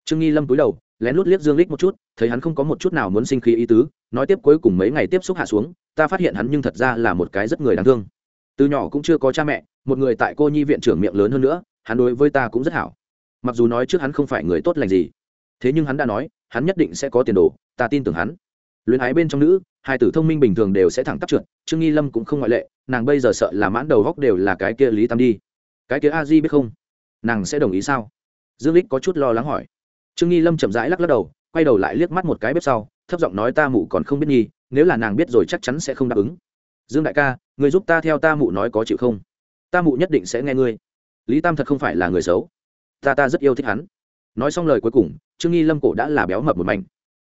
Trương nghi lâm cúi đầu, lén lút liếc dương lích một chút, thấy hắn không có một chút nào muốn sinh khí ý tứ, nói tiếp cuối cùng mấy ngày tiếp xúc hạ xuống, ta phát hiện hắn nhưng thật ra là một cái rất người đáng thương từ nhỏ cũng chưa có cha mẹ, một người tại cô nhi viện trưởng miệng lớn hơn nữa, hắn đối với ta cũng rất hảo. Mặc dù nói trước hắn không phải người tốt lành gì, thế nhưng hắn đã nói, hắn nhất định sẽ có tiền đồ, ta tin tưởng hắn. Luyến ái bên trong nữ, hai tử thông minh bình thường đều sẽ thẳng tắp trượt, trương nghi lâm cũng không ngoại lệ, nàng bây giờ sợ là mãn đầu góc đều là cái kia lý tam đi. Cái kia a di biết không? Nàng sẽ đồng ý sao? Dương lích có chút lo lắng hỏi. Trương nghi lâm chậm rãi lắc lắc đầu, quay đầu lại liếc mắt một cái bếp sau, thấp giọng nói ta mụ còn không biết nhi, nếu là nàng biết rồi chắc chắn sẽ không đáp ứng dương đại ca, người giúp ta theo ta mụ nói có chịu không? Ta mụ nhất định sẽ nghe ngươi. Lý tam thật không phải là người xấu. Ta ta rất yêu thích hắn. Nói xong lời cuối cùng, trương nghi lâm cổ đã là béo mập một mảnh.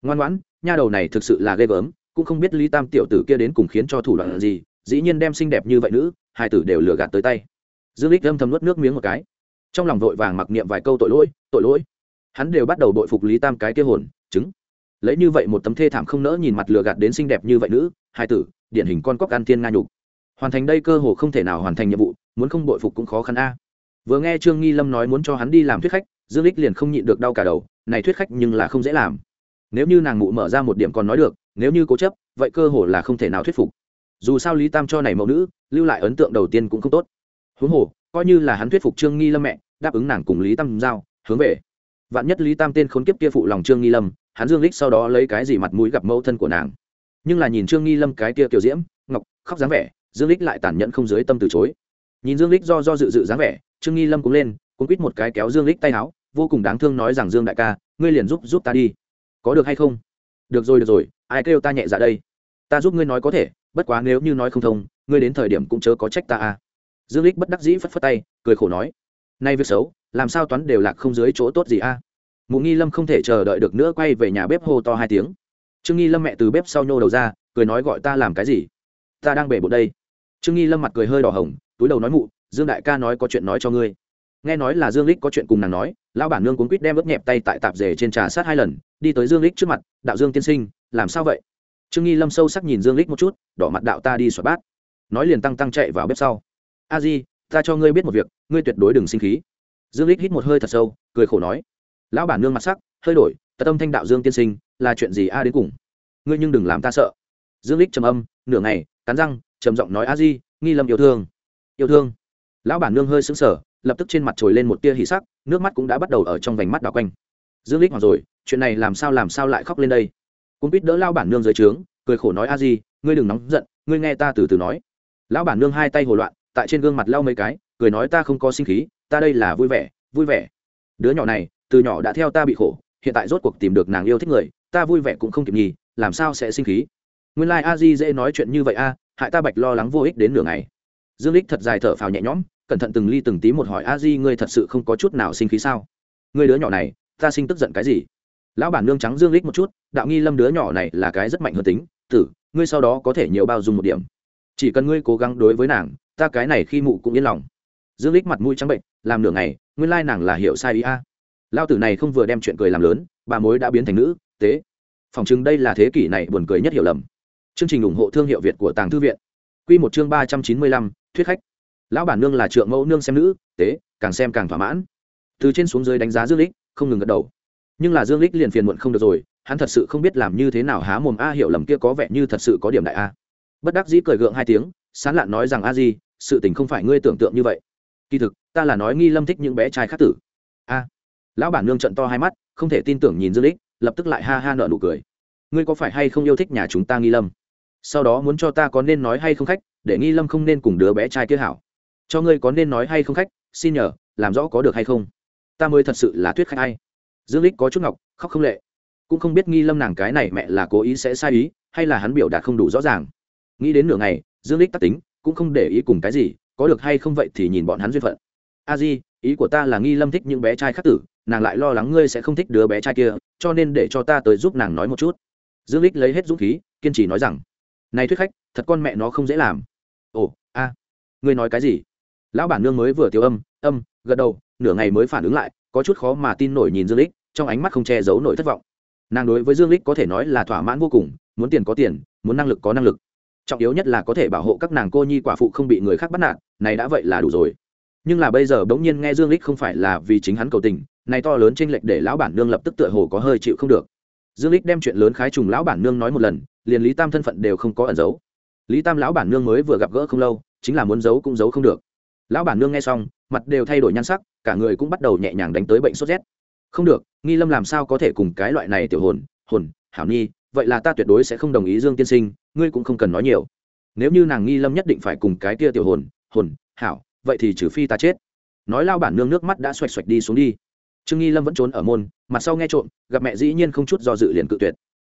Ngoan ngoãn, nha đầu này thực sự là ghê gớm, cũng không biết lý tam tiểu tử kia đến cùng khiến cho thủ đoạn gì, dĩ nhiên đem xinh đẹp như vậy nữ, hai tử đều lừa gạt tới tay. Dương lích âm thầm nuốt nước miếng một cái. Trong lòng vội vàng mặc niệm vài câu tội lỗi tội lỗi. Hắn đều bắt đầu đội phục lý tam cái kia hồn, chứng. Lấy như vậy một tấm thê thảm không nỡ nhìn mặt lừa gạt đến xinh đẹp như vậy nữ, hai tử điển hình con cóc ăn thiên nga nhục. Hoàn thành đây cơ hồ không thể nào hoàn thành nhiệm vụ, muốn không bội phục cũng khó khăn a. Vừa nghe trương nghi lâm nói muốn cho hắn đi làm thuyết khách, dương lích liền không nhịn được đau cả đầu, này thuyết khách nhưng là không dễ làm. Nếu như nàng mụ mở ra một điểm còn nói được, nếu như cố chấp, vậy cơ hồ là không thể nào thuyết phục. Dù sao lý tam cho này mẫu nữ, lưu lại ấn tượng đầu tiên cũng không tốt. Huống hồ, coi như là hắn thuyết phục trương nghi lâm mẹ, đáp ứng nàng cùng lý tam giao, hướng về. Vạn nhất lý tam tên khốn kiếp kia phụ lòng trương nghi lâm, hắn dương lích sau đó lấy cái gì mặt mũi gặp mẫu thân của nàng? Nhưng là nhìn trương nghi lâm cái kia kiểu diễm, ngọc, khóc dáng vẻ, dương lích lại tàn nhẫn không dưới tâm từ chối. nhìn dương lích do do dự dự dáng vẻ, trương nghi lâm cũng lên cũng quýt một cái kéo dương lích tay áo, vô cùng đáng thương nói rằng dương đại ca, ngươi liền giúp giúp ta đi. có được hay không? được rồi được rồi, ai kêu ta nhẹ dạ đây? ta giúp ngươi nói có thể, bất quá nếu như nói không thông, ngươi đến thời điểm cũng chớ có trách ta à. dương lích bất đắc dĩ phất phất tay, cười khổ nói, nay việc xấu, làm sao toán đều lạc không dưới chỗ tốt gì a à? mụ nghi lâm không thể chờ đợi được nữa, quay về nhà bếp hô to hai tiếng trương nghi lâm mẹ từ bếp sau nhô đầu ra, cười nói gọi ta làm cái gì? Ta đang bể bột đây. Trương nghi lâm mặt cười hơi đỏ hồng, túi đầu nói mụ, dương đại ca nói có chuyện nói cho ngươi. Nghe nói là dương lích có chuyện cùng nàng nói, lão bản nương cuốn quýt đem ướp nhẹp tay tại tạp rể trên trà sát hai lần, đi tới dương lích trước mặt, đạo dương tiên sinh, làm sao vậy? Trương nghi lâm sâu sắc nhìn dương lích một chút, đỏ mặt đạo ta đi xoa bát. Nói liền tăng tăng chạy vào bếp sau. A di, ta cho ngươi biết một việc, ngươi tuyệt đối đừng sinh khí. Dương lích hít một hơi thật sâu, cười khổ nói. Lão bản nương mặt sắc, hơi đổi, tật tâm thanh đạo dương tiên sinh là chuyện gì a đến cùng? Ngươi nhưng đừng làm ta sợ. Dương lích trầm âm, nửa ngày, cắn răng, trầm giọng nói a di, nghi lâm yêu thương. Yêu thương. Lão bản nương hơi sững sờ, lập tức trên mặt trồi lên một tia hỉ sắc, nước mắt cũng đã bắt đầu ở trong vành mắt đảo quanh. Dương lích hoặc rồi, chuyện này làm sao làm sao lại khóc lên đây? Cũng biết đỡ lao bản nương dưới trướng, cười khổ nói a di, ngươi đừng nóng giận, ngươi nghe ta từ từ nói. Lão bản nương hai tay hồ loạn, tại trên gương mặt lau mấy cái, cười nói ta không có sinh khí, ta đây là vui vẻ vui vẻ. Đứa nhỏ này, từ nhỏ đã theo ta bị khổ hiện tại rốt cuộc tìm được nàng yêu thích người, ta vui vẻ cũng không kịp nhì, làm sao sẽ sinh khí? Nguyên lai、like、a di dễ nói chuyện như vậy a, hại ta bạch lo lắng vô ích đến nửa ngày. Dương lích thật dài thở phào nhẹ nhõm, cẩn thận từng ly từng tí một hỏi a di, ngươi thật sự không có chút nào sinh khí sao? Ngươi đứa nhỏ này, ta sinh tức giận cái gì? Lão bản nương trắng dương lích một chút, đạo nghi lâm đứa nhỏ này là cái rất mạnh hơn tính, tử, ngươi sau đó có thể nhiều bao dung một điểm. Chỉ cần ngươi cố gắng đối với nàng, ta cái này khi mụ cũng yên lòng. Dương lích mặt mũi trắng bệnh, làm nửa ngày, nguyên lai nàng là hiểu sai ý a lao tử này không vừa đem chuyện cười làm lớn, bà mối đã biến thành nữ, tế. Phòng chứng đây là thế kỷ này buồn cười nhất hiểu lầm. Chương trình ủng hộ thương hiệu việt của tàng thư viện. Quy một chương ba trăm chín mươi lăm, thuyết khách. Lão bản nương là trượng mẫu nương xem nữ, tế, càng xem càng thỏa mãn. Từ trên xuống dưới đánh giá dương lích không ngừng gật đầu. Nhưng là dương lích liền phiền muộn không được rồi, hắn thật sự không biết làm như thế nào há mồm a hiểu lầm kia có vẻ như thật sự có điểm đại a. Bất đắc dĩ cười gượng hai tiếng, sán lạn nói rằng a di, sự tình không phải ngươi tưởng tượng như vậy. Kỳ thực, ta là nói nghi lâm thích những bé trai khác tử. A lão bản nương trận to hai mắt, không thể tin tưởng nhìn dương lích, lập tức lại ha ha nợ nụ cười. Ngươi có phải hay không yêu thích nhà chúng ta nghi lâm? Sau đó muốn cho ta có nên nói hay không khách, để nghi lâm không nên cùng đứa bé trai kia hảo. Cho ngươi có nên nói hay không khách, xin nhờ, làm rõ có được hay không. Ta mới thật sự là thuyết khách hay dương lích có chút ngọc, khóc không lệ. Cũng không biết nghi lâm nàng cái này mẹ là cố ý sẽ sai ý, hay là hắn biểu đạt không đủ rõ ràng. Nghĩ đến nửa ngày, dương lích tắc tính, cũng không để ý cùng cái gì, có được hay không vậy thì nhìn bọn hắn duyên phận. A di, ý của ta là nghi lâm thích những bé trai khác tử nàng lại lo lắng ngươi sẽ không thích đứa bé trai kia, cho nên để cho ta tới giúp nàng nói một chút. Dương lích lấy hết dũng khí, kiên trì nói rằng, này thuyết khách, thật con mẹ nó không dễ làm. Ồ, a, ngươi nói cái gì? Lão bản nương mới vừa tiêu âm âm, gật đầu, nửa ngày mới phản ứng lại, có chút khó mà tin nổi nhìn dương lích trong ánh mắt không che giấu nổi thất vọng. Nàng đối với dương lích có thể nói là thỏa mãn vô cùng, muốn tiền có tiền, muốn năng lực có năng lực. Trọng yếu nhất là có thể bảo hộ các nàng cô nhi quả phụ không bị người khác bắt nạt, này đã vậy là đủ rồi. Nhưng là bây giờ bỗng nhiên nghe dương lích không phải là vì chính hắn cầu tình này to lớn chênh lệch để lão bản nương lập tức tựa hồ có hơi chịu không được. Dương lích đem chuyện lớn khái trùng lão bản nương nói một lần, liền lý tam thân phận đều không có ẩn giấu. Lý tam lão bản nương mới vừa gặp gỡ không lâu, chính là muốn giấu cũng giấu không được. Lão bản nương nghe xong, mặt đều thay đổi nhan sắc, cả người cũng bắt đầu nhẹ nhàng đánh tới bệnh sốt rét. Không được, nghi lâm làm sao có thể cùng cái loại này tiểu hồn hồn, hảo nhi, vậy là ta tuyệt đối sẽ không đồng ý dương tiên sinh, ngươi cũng không cần nói nhiều. Nếu như nàng nghi lâm nhất định phải cùng cái kia tiểu hồn hồn, hảo, vậy thì trừ phi ta chết. Nói lao bản nương nước mắt đã xoạch xoạch đi xuống đi trương nghi lâm vẫn trốn ở môn mặt sau nghe trộm gặp mẹ dĩ nhiên không chút do dự liền cự tuyệt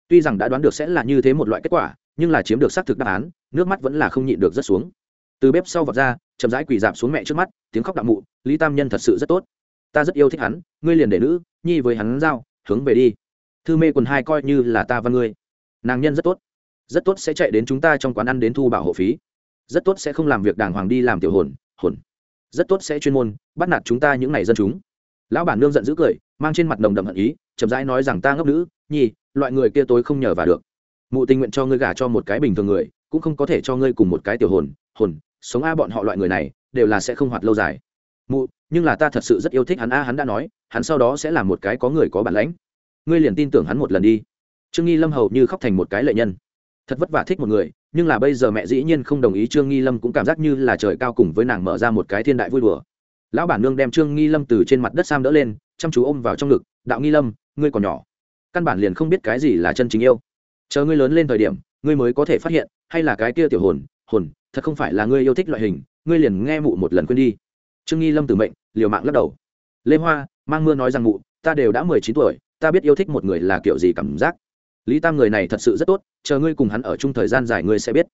tuy rằng đã đoán được sẽ là như thế một loại kết quả nhưng là chiếm được xác thực đáp án nước mắt vẫn là không nhịn được rất xuống từ bếp sau vọt ra chậm rãi quỳ dạp xuống mẹ trước mắt tiếng khóc đạm mụ lý tam nhân thật sự rất tốt ta rất yêu thích hắn ngươi liền để nữ nhi với hắn giao hướng về đi thư mê quần hai coi như là ta và ngươi nàng nhân rất tốt rất tốt sẽ chạy đến chúng ta trong quán ăn đến thu bảo hộ phí rất tốt sẽ không làm việc đàng hoàng đi làm tiểu hồn hồn rất tốt sẽ chuyên môn bắt nạt chúng ta những n à y dân chúng lão bản nương giận dữ cười, mang trên mặt đồng đậm hận ý, chậm rãi nói rằng ta ngốc nữ, nhi, loại người kia tối không nhờ vào được. Mụ tình nguyện cho ngươi gả cho một cái bình thường người, cũng không có thể cho ngươi cùng một cái tiểu hồn hồn, sống a bọn họ loại người này, đều là sẽ không hoạt lâu dài. Mụ, nhưng là ta thật sự rất yêu thích hắn a, hắn đã nói, hắn sau đó sẽ là một cái có người có bản lãnh. Ngươi liền tin tưởng hắn một lần đi. Trương nghi lâm hầu như khóc thành một cái lệ nhân. Thật vất vả thích một người, nhưng là bây giờ mẹ dĩ nhiên không đồng ý trương nghi lâm cũng cảm giác như là trời cao cùng với nàng mở ra một cái thiên đại vui đùa lão bản nương đem trương nghi lâm từ trên mặt đất sam đỡ lên, chăm chú ôm vào trong ngực, đạo nghi lâm, ngươi còn nhỏ. Căn bản liền không biết cái gì là chân chính yêu. Chờ ngươi lớn lên thời điểm, ngươi mới có thể phát hiện, hay là cái kia tiểu hồn hồn, thật không phải là ngươi yêu thích loại hình, ngươi liền nghe mụ một lần quên đi. Trương nghi lâm từ mệnh, liều mạng lắc đầu. Lê hoa, mang mưa nói rằng mụ, ta đều đã mười chín tuổi, ta biết yêu thích một người là kiểu gì cảm giác. Lý tam người này thật sự rất tốt, chờ ngươi cùng hắn ở chung thời gian dài ngươi sẽ biết.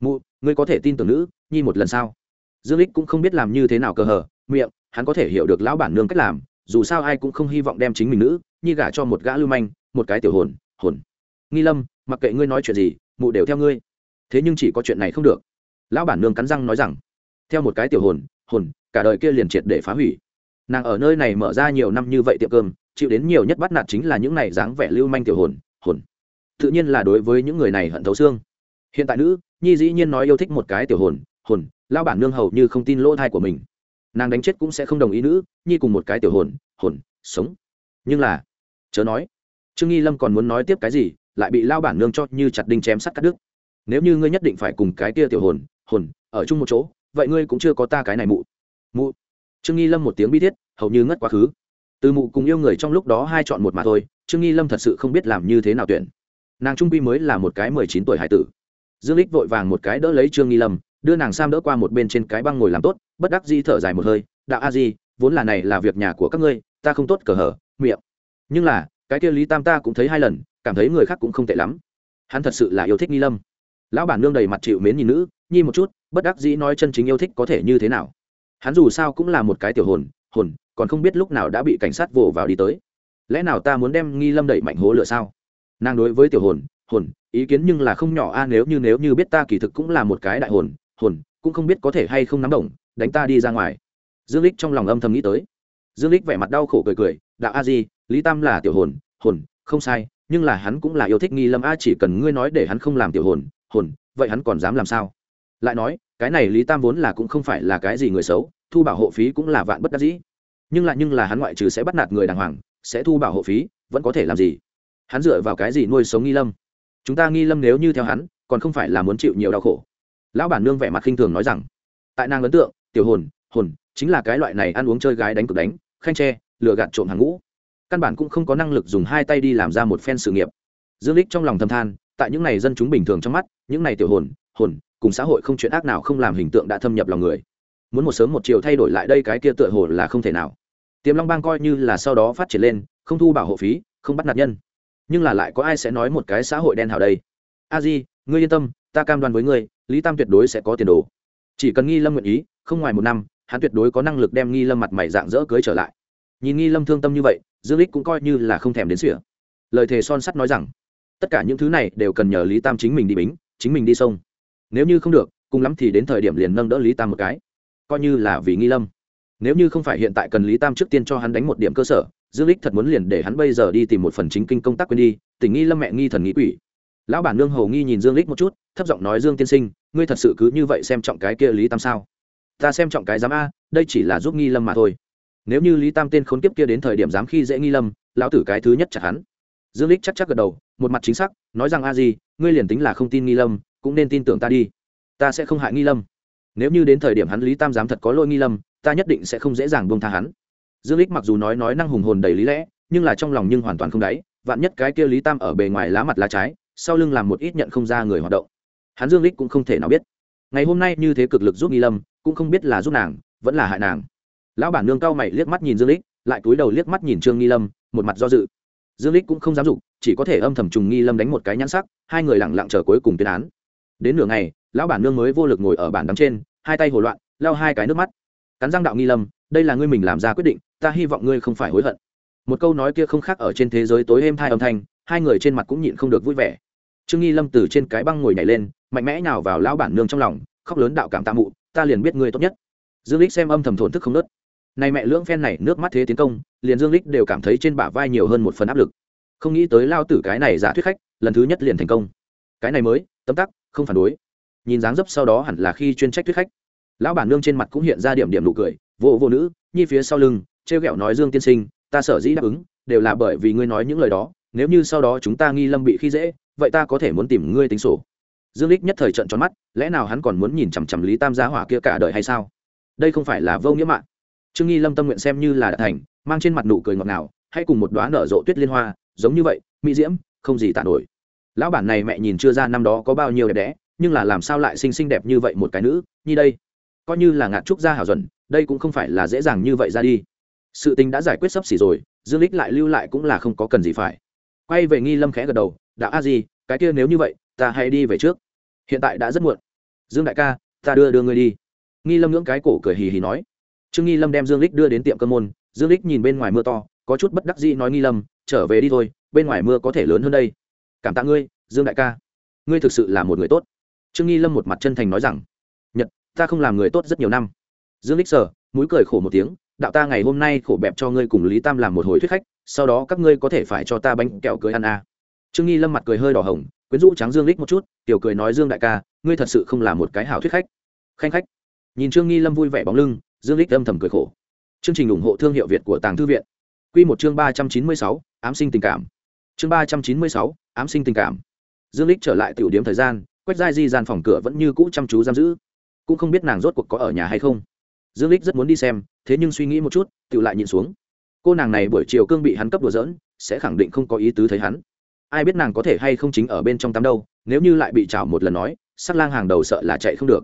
Mụ, ngươi có thể tin tưởng nữ, nhi một lần sau dương lích cũng không biết làm như thế nào cờ hờ miệng, hắn có thể hiểu được lão bản nương cách làm, dù sao ai cũng không hy vọng đem chính mình nữ nhi gả cho một gã lưu manh, một cái tiểu hồn hồn. Nghi lâm, mặc kệ ngươi nói chuyện gì, mụ đều theo ngươi. Thế nhưng chỉ có chuyện này không được. Lão bản nương cắn răng nói rằng, theo một cái tiểu hồn hồn, cả đời kia liền triệt để phá hủy. Nàng ở nơi này mở ra nhiều năm như vậy tiệm cơm, chịu đến nhiều nhất bắt nạt chính là những này dáng vẻ lưu manh tiểu hồn hồn. Tự nhiên là đối với những người này hận thấu xương. Hiện tại nữ, nhi dĩ nhiên nói yêu thích một cái tiểu hồn hồn lao bản nương hầu như không tin lỗ thai của mình nàng đánh chết cũng sẽ không đồng ý nữ, nhi cùng một cái tiểu hồn hồn, sống. Nhưng là, chớ nói, trương nghi lâm còn muốn nói tiếp cái gì, lại bị lao bản nương cho như chặt đinh chém sắt cắt đứt. Nếu như ngươi nhất định phải cùng cái kia tiểu hồn hồn, ở chung một chỗ, vậy ngươi cũng chưa có ta cái này mụ. Mụ. Trương nghi lâm một tiếng bi thiết, hầu như ngất quá khứ. Từ mụ cùng yêu người trong lúc đó hai chọn một mà thôi, trương nghi lâm thật sự không biết làm như thế nào tuyển. Nàng trung quy mới là một cái mười chín tuổi hải tử. Dương lích vội vàng một cái đỡ lấy trương nghi lâm, đưa nàng sam đỡ qua một bên trên cái băng ngồi làm tốt bất đắc di thở dài một hơi, đạo a di, vốn là này là việc nhà của các ngươi, ta không tốt cờ hở, miệng. Nhưng là, cái kia lý tam ta cũng thấy hai lần, cảm thấy người khác cũng không tệ lắm. Hắn thật sự là yêu thích nghi lâm. Lão bản nương đầy mặt chịu mến nhìn nữ nhi một chút, bất đắc dĩ nói chân chính yêu thích có thể như thế nào. Hắn dù sao cũng là một cái tiểu hồn hồn, còn không biết lúc nào đã bị cảnh sát vồ vào đi tới. Lẽ nào ta muốn đem nghi lâm đẩy mạnh hố lửa sao? Nàng đối với tiểu hồn hồn, ý kiến nhưng là không nhỏ a à, nếu như nếu như biết ta kỳ thực cũng là một cái đại hồn hồn, cũng không biết có thể hay không nắm đồng đánh ta đi ra ngoài. Dương lích trong lòng âm thầm nghĩ tới. Dương lích vẻ mặt đau khổ cười cười, đạo a di, lý tam là tiểu hồn hồn, không sai, nhưng là hắn cũng là yêu thích nghi lâm a, chỉ cần ngươi nói để hắn không làm tiểu hồn hồn, vậy hắn còn dám làm sao? Lại nói, cái này lý tam vốn là cũng không phải là cái gì người xấu, thu bảo hộ phí cũng là vạn bất đắc dĩ. Nhưng lại nhưng là hắn ngoại trừ sẽ bắt nạt người đàng hoàng, sẽ thu bảo hộ phí, vẫn có thể làm gì? Hắn dựa vào cái gì nuôi sống nghi lâm? Chúng ta nghi lâm nếu như theo hắn, còn không phải là muốn chịu nhiều đau khổ. Lão bản nương vẻ mặt khinh thường nói rằng. Tại nàng ấn tượng tiểu hồn hồn, chính là cái loại này ăn uống chơi gái đánh cực đánh khanh tre lừa gạt trộm hàng ngũ. Căn bản cũng không có năng lực dùng hai tay đi làm ra một phen sự nghiệp. Dương lích trong lòng thâm than, tại những này dân chúng bình thường trong mắt, những này tiểu hồn hồn, cùng xã hội không chuyện ác nào không làm hình tượng đã thâm nhập lòng người. Muốn một sớm một chiều thay đổi lại đây cái kia tựa hồ là không thể nào. Tiềm long bang coi như là sau đó phát triển lên, không thu bảo hộ phí, không bắt nạt nhân. Nhưng là lại có ai sẽ nói một cái xã hội đen hảo đây? A di, ngươi yên tâm, ta cam đoan với ngươi, lý tam tuyệt đối sẽ có tiền đồ. Chỉ cần nghi lâm nguyện ý không ngoài một năm, hắn tuyệt đối có năng lực đem nghi lâm mặt mày dạng dỡ cưới trở lại. Nhìn nghi lâm thương tâm như vậy, dương lích cũng coi như là không thèm đến sỉa lời thề son sắt nói rằng, tất cả những thứ này đều cần nhờ lý tam chính mình đi bính, chính mình đi sông. Nếu như không được, cùng lắm thì đến thời điểm liền nâng đỡ lý tam một cái. Coi như là vì nghi lâm. Nếu như không phải hiện tại cần lý tam trước tiên cho hắn đánh một điểm cơ sở, dương lích thật muốn liền để hắn bây giờ đi tìm một phần chính kinh công tác quên đi, Tỉnh nghi lâm mẹ nghi thần nghĩ quỷ. Lão bản nương hầu nghi nhìn dương lích một chút, thấp giọng nói, dương tiên sinh, ngươi thật sự cứ như vậy xem trọng cái kia lý tam sao? Ta xem trọng cái giám a, đây chỉ là giúp nghi lâm mà thôi. Nếu như lý tam tên khốn kiếp kia đến thời điểm dám khi dễ nghi lâm, lão tử cái thứ nhất chặt hắn. Dương lích chắc chắc gật đầu, một mặt chính xác, nói rằng a gì ngươi liền tính là không tin nghi lâm, cũng nên tin tưởng ta đi. Ta sẽ không hại nghi lâm. Nếu như đến thời điểm hắn lý tam dám thật có lỗi nghi lâm, ta nhất định sẽ không dễ dàng buông tha hắn. Dương lích mặc dù nói nói năng hùng hồn đầy lý lẽ, nhưng là trong lòng nhưng hoàn toàn không đáy, vạn nhất cái kia lý tam ở bề ngoài lá mặt lá trái, sau lưng làm một ít nhận không ra người hoạt động. Hắn dương lích cũng không thể nào biết. Ngày hôm nay như thế cực lực giúp nghi lâm cũng không biết là giúp nàng, vẫn là hại nàng. Lão bản nương cao mày liếc mắt nhìn dương lích, lại cúi đầu liếc mắt nhìn trương nghi lâm, một mặt do dự. Dương lích cũng không dám dục, chỉ có thể âm thầm trùng nghi lâm đánh một cái nhãn sắc, hai người lặng lặng chờ cuối cùng tuyên án. Đến nửa ngày, lão bản nương mới vô lực ngồi ở bàn đắm trên, hai tay hồ loạn lao hai cái nước mắt. Cắn răng đạo nghi lâm, đây là ngươi mình làm ra quyết định, ta hy vọng ngươi không phải hối hận. Một câu nói kia không khác ở trên thế giới tối êm thai âm thanh, hai người trên mặt cũng nhịn không được vui vẻ. Trương nghi lâm từ trên cái băng ngồi nhảy lên, mạnh mẽ nào vào lão bản nương trong lòng, khóc lớn đạo cảm tạ mụ ta liền biết ngươi tốt nhất. Dương lích xem âm thầm thổn thức không nớt. Này mẹ lưỡng phen này, nước mắt thế tiến công, liền dương lích đều cảm thấy trên bả vai nhiều hơn một phần áp lực. Không nghĩ tới lao tử cái này giả thuyết khách, lần thứ nhất liền thành công. Cái này mới, tấm tắc, không phản đối. Nhìn dáng dấp sau đó hẳn là khi chuyên trách thuyết khách. Lão bản nương trên mặt cũng hiện ra điểm điểm nụ cười vô vô nữ, nhi phía sau lưng, trêu ghẹo nói dương tiên sinh, ta sở dĩ đáp ứng, đều là bởi vì ngươi nói những lời đó, nếu như sau đó chúng ta nghi lâm bị khi dễ, vậy ta có thể muốn tìm ngươi tính sổ dương lích nhất thời trận tròn mắt, lẽ nào hắn còn muốn nhìn chằm chằm lý tam gia hỏa kia cả đời hay sao? Đây không phải là vô nghĩa mạng. Trương nghi lâm tâm nguyện xem như là đã thành, mang trên mặt nụ cười ngọt ngào hay cùng một đoá nở rộ tuyết liên hoa, giống như vậy, mỹ diễm, không gì tàn nổi. Lão bản này mẹ nhìn chưa ra năm đó có bao nhiêu đẹp đẽ, nhưng là làm sao lại xinh xinh đẹp như vậy một cái nữ như đây? Coi như là ngạt trúc gia hảo duẩn, đây cũng không phải là dễ dàng như vậy ra đi. Sự tình đã giải quyết sắp xỉ rồi, dương lích lại lưu lại cũng là không có cần gì phải. Quay về nghi lâm khẽ gật đầu, đạo a gì cái kia nếu như vậy ta hãy đi về trước. Hiện tại đã rất muộn. Dương đại ca, ta đưa đưa ngươi đi. Nghi lâm ngưỡng cái cổ cười hì hì nói. Trương nghi lâm đem dương lích đưa đến tiệm cơm môn. Dương lích nhìn bên ngoài mưa to, có chút bất đắc dĩ nói nghi lâm, trở về đi thôi, bên ngoài mưa có thể lớn hơn đây. Cảm tạ ngươi, dương đại ca. Ngươi thực sự là một người tốt. Trương nghi lâm một mặt chân thành nói rằng. Nhật, ta không làm người tốt rất nhiều năm. Dương lích sở mũi cười khổ một tiếng. Đạo ta ngày hôm nay khổ bẹp cho ngươi cùng lý tam làm một hồi thuyết khách, sau đó các ngươi có thể phải cho ta bánh kẹo cưới ăn à. trương nghi lâm mặt cười hơi đỏ hồng quyến rũ trắng dương lích một chút, tiểu cười nói, dương đại ca, ngươi thật sự không là một cái hảo thuyết khách. Khanh khách. Nhìn trương nghi lâm vui vẻ bóng lưng, dương lích âm thầm cười khổ. Chương trình ủng hộ thương hiệu việt của tàng thư viện. Quy một chương ba trăm chín mươi sáu, ám sinh tình cảm. Chương ba trăm chín mươi sáu, ám sinh tình cảm. Dương lích trở lại tiểu điểm thời gian quách giai di gian phòng cửa vẫn như cũ chăm chú giam giữ. Cũng không biết nàng rốt cuộc có ở nhà hay không. Dương lích rất muốn đi xem, thế nhưng suy nghĩ một chút tự lại nhìn xuống. Cô nàng này buổi chiều cương bị hắn cấp đùa dỡn sẽ khẳng định không có ý tứ thấy hắn ai biết nàng có thể hay không chính ở bên trong tắm đâu, nếu như lại bị chảo một lần nói sắc lang hàng đầu sợ là chạy không được.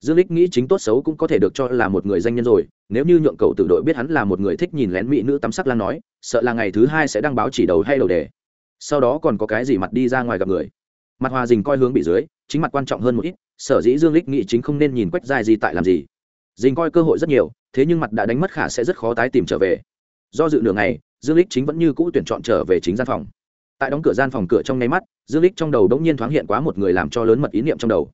Dương lích nghĩ chính tốt xấu cũng có thể được cho là một người danh nhân rồi, nếu như nhượng cầu tự đội biết hắn là một người thích nhìn lén mỹ nữ tắm sắc lang nói, sợ là ngày thứ hai sẽ đăng báo chỉ đầu hay đầu đề. Sau đó còn có cái gì mặt đi ra ngoài gặp người. Mặt hòa dình coi hướng bị dưới, chính mặt quan trọng hơn một ít, sở dĩ dương lích nghĩ chính không nên nhìn quách dài gì tại làm gì. Dình coi cơ hội rất nhiều, thế nhưng mặt đã đánh mất khả sẽ rất khó tái tìm trở về. Do dự đường này dương lích chính vẫn như cũ tuyển chọn trở về chính gian phòng tại đóng cửa gian phòng cửa trong nháy mắt, dương lích trong đầu đống nhiên thoáng hiện quá một người làm cho lớn mật ý niệm trong đầu.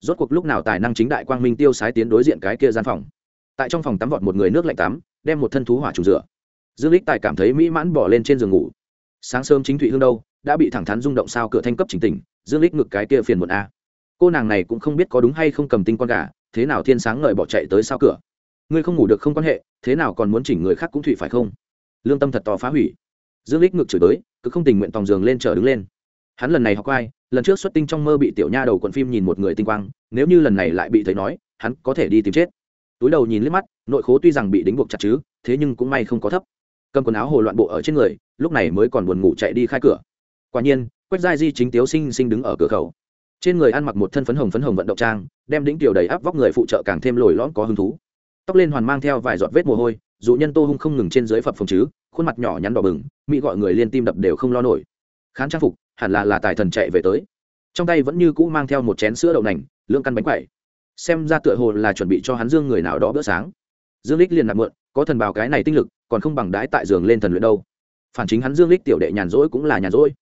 Rốt cuộc lúc nào tài năng chính đại quang minh tiêu sái tiến đối diện cái kia gian phòng. Tại trong phòng tắm vọt một người nước lạnh tắm, đem một thân thú hỏa chủ rửa. Dương lích tài cảm thấy mỹ mãn bỏ lên trên giường ngủ. Sáng sớm chính thụy hương đâu, đã bị thẳng thắn rung động sao cửa thanh cấp chính tỉnh, dương lích ngực cái kia phiền muộn a. Cô nàng này cũng không biết có đúng hay không cầm tinh con gà, thế nào thiên sáng ngời bỏ chạy tới sao cửa. Ngươi không ngủ được không quan hệ, thế nào còn muốn chỉnh người khác cũng thụy phải không? Lương tâm thật to phá hủy. Dương lích ngực chửi tới cứ không tình nguyện tòng giường lên chờ đứng lên. Hắn lần này học ai, lần trước xuất tinh trong mơ bị tiểu nha đầu quận phim nhìn một người tinh quang, nếu như lần này lại bị thấy nói, hắn có thể đi tìm chết. Túi đầu nhìn liếc mắt, nội khố tuy rằng bị đính buộc chặt chứ, thế nhưng cũng may không có thấp. Cầm quần áo hồ loạn bộ ở trên người, lúc này mới còn buồn ngủ chạy đi khai cửa. Quả nhiên, quách giai di chính tiếu sinh sinh đứng ở cửa khẩu. Trên người ăn mặc một thân phấn hồng phấn hồng vận động trang, đem đĩnh tiểu đầy áp vóc người phụ trợ càng thêm lồi lõm có hứng thú. Tóc lên hoàn mang theo vài giọt vết mồ hôi dụ nhân tô hung không ngừng trên dưới phập phồng chứ khuôn mặt nhỏ nhắn đỏ bừng, mỹ gọi người liên tim đập đều không lo nổi. Khán trang phục, hẳn là là tài thần chạy về tới. Trong tay vẫn như cũ mang theo một chén sữa đậu nành lương căn bánh quẩy. Xem ra tựa hồ là chuẩn bị cho hắn dương người nào đó bữa sáng. Dương lích liền nạp mượn, có thần bào cái này tinh lực, còn không bằng đái tại giường lên thần luyện đâu. Phản chính hắn dương lích tiểu đệ nhàn rỗi cũng là nhàn rỗi.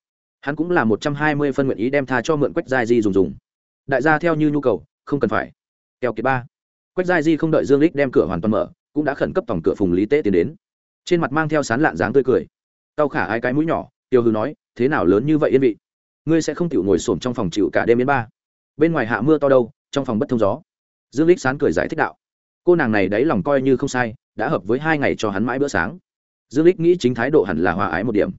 Hắn cũng là một trăm hai mươi phân nguyện ý đem tha cho mượn quách giai di dùng dùng. Đại gia theo như nhu cầu, không cần phải. Kèo kiệt ba. Quách giai di không đợi dương lích đem cửa hoàn toàn mở, cũng đã khẩn cấp tổng cửa phùng lý tế tiến đến trên mặt mang theo sán lạn dáng tươi cười. Tao khả hai cái mũi nhỏ, tiêu hư nói, thế nào lớn như vậy yên vị? Ngươi sẽ không chịu ngồi xổm trong phòng chịu cả đêm yên ba. Bên ngoài hạ mưa to đâu, trong phòng bất thông gió. Dương lích sán cười giải thích đạo, cô nàng này đấy lòng coi như không sai, đã hợp với hai ngày cho hắn mãi bữa sáng. Dương lích nghĩ chính thái độ hẳn là hòa ái một điểm.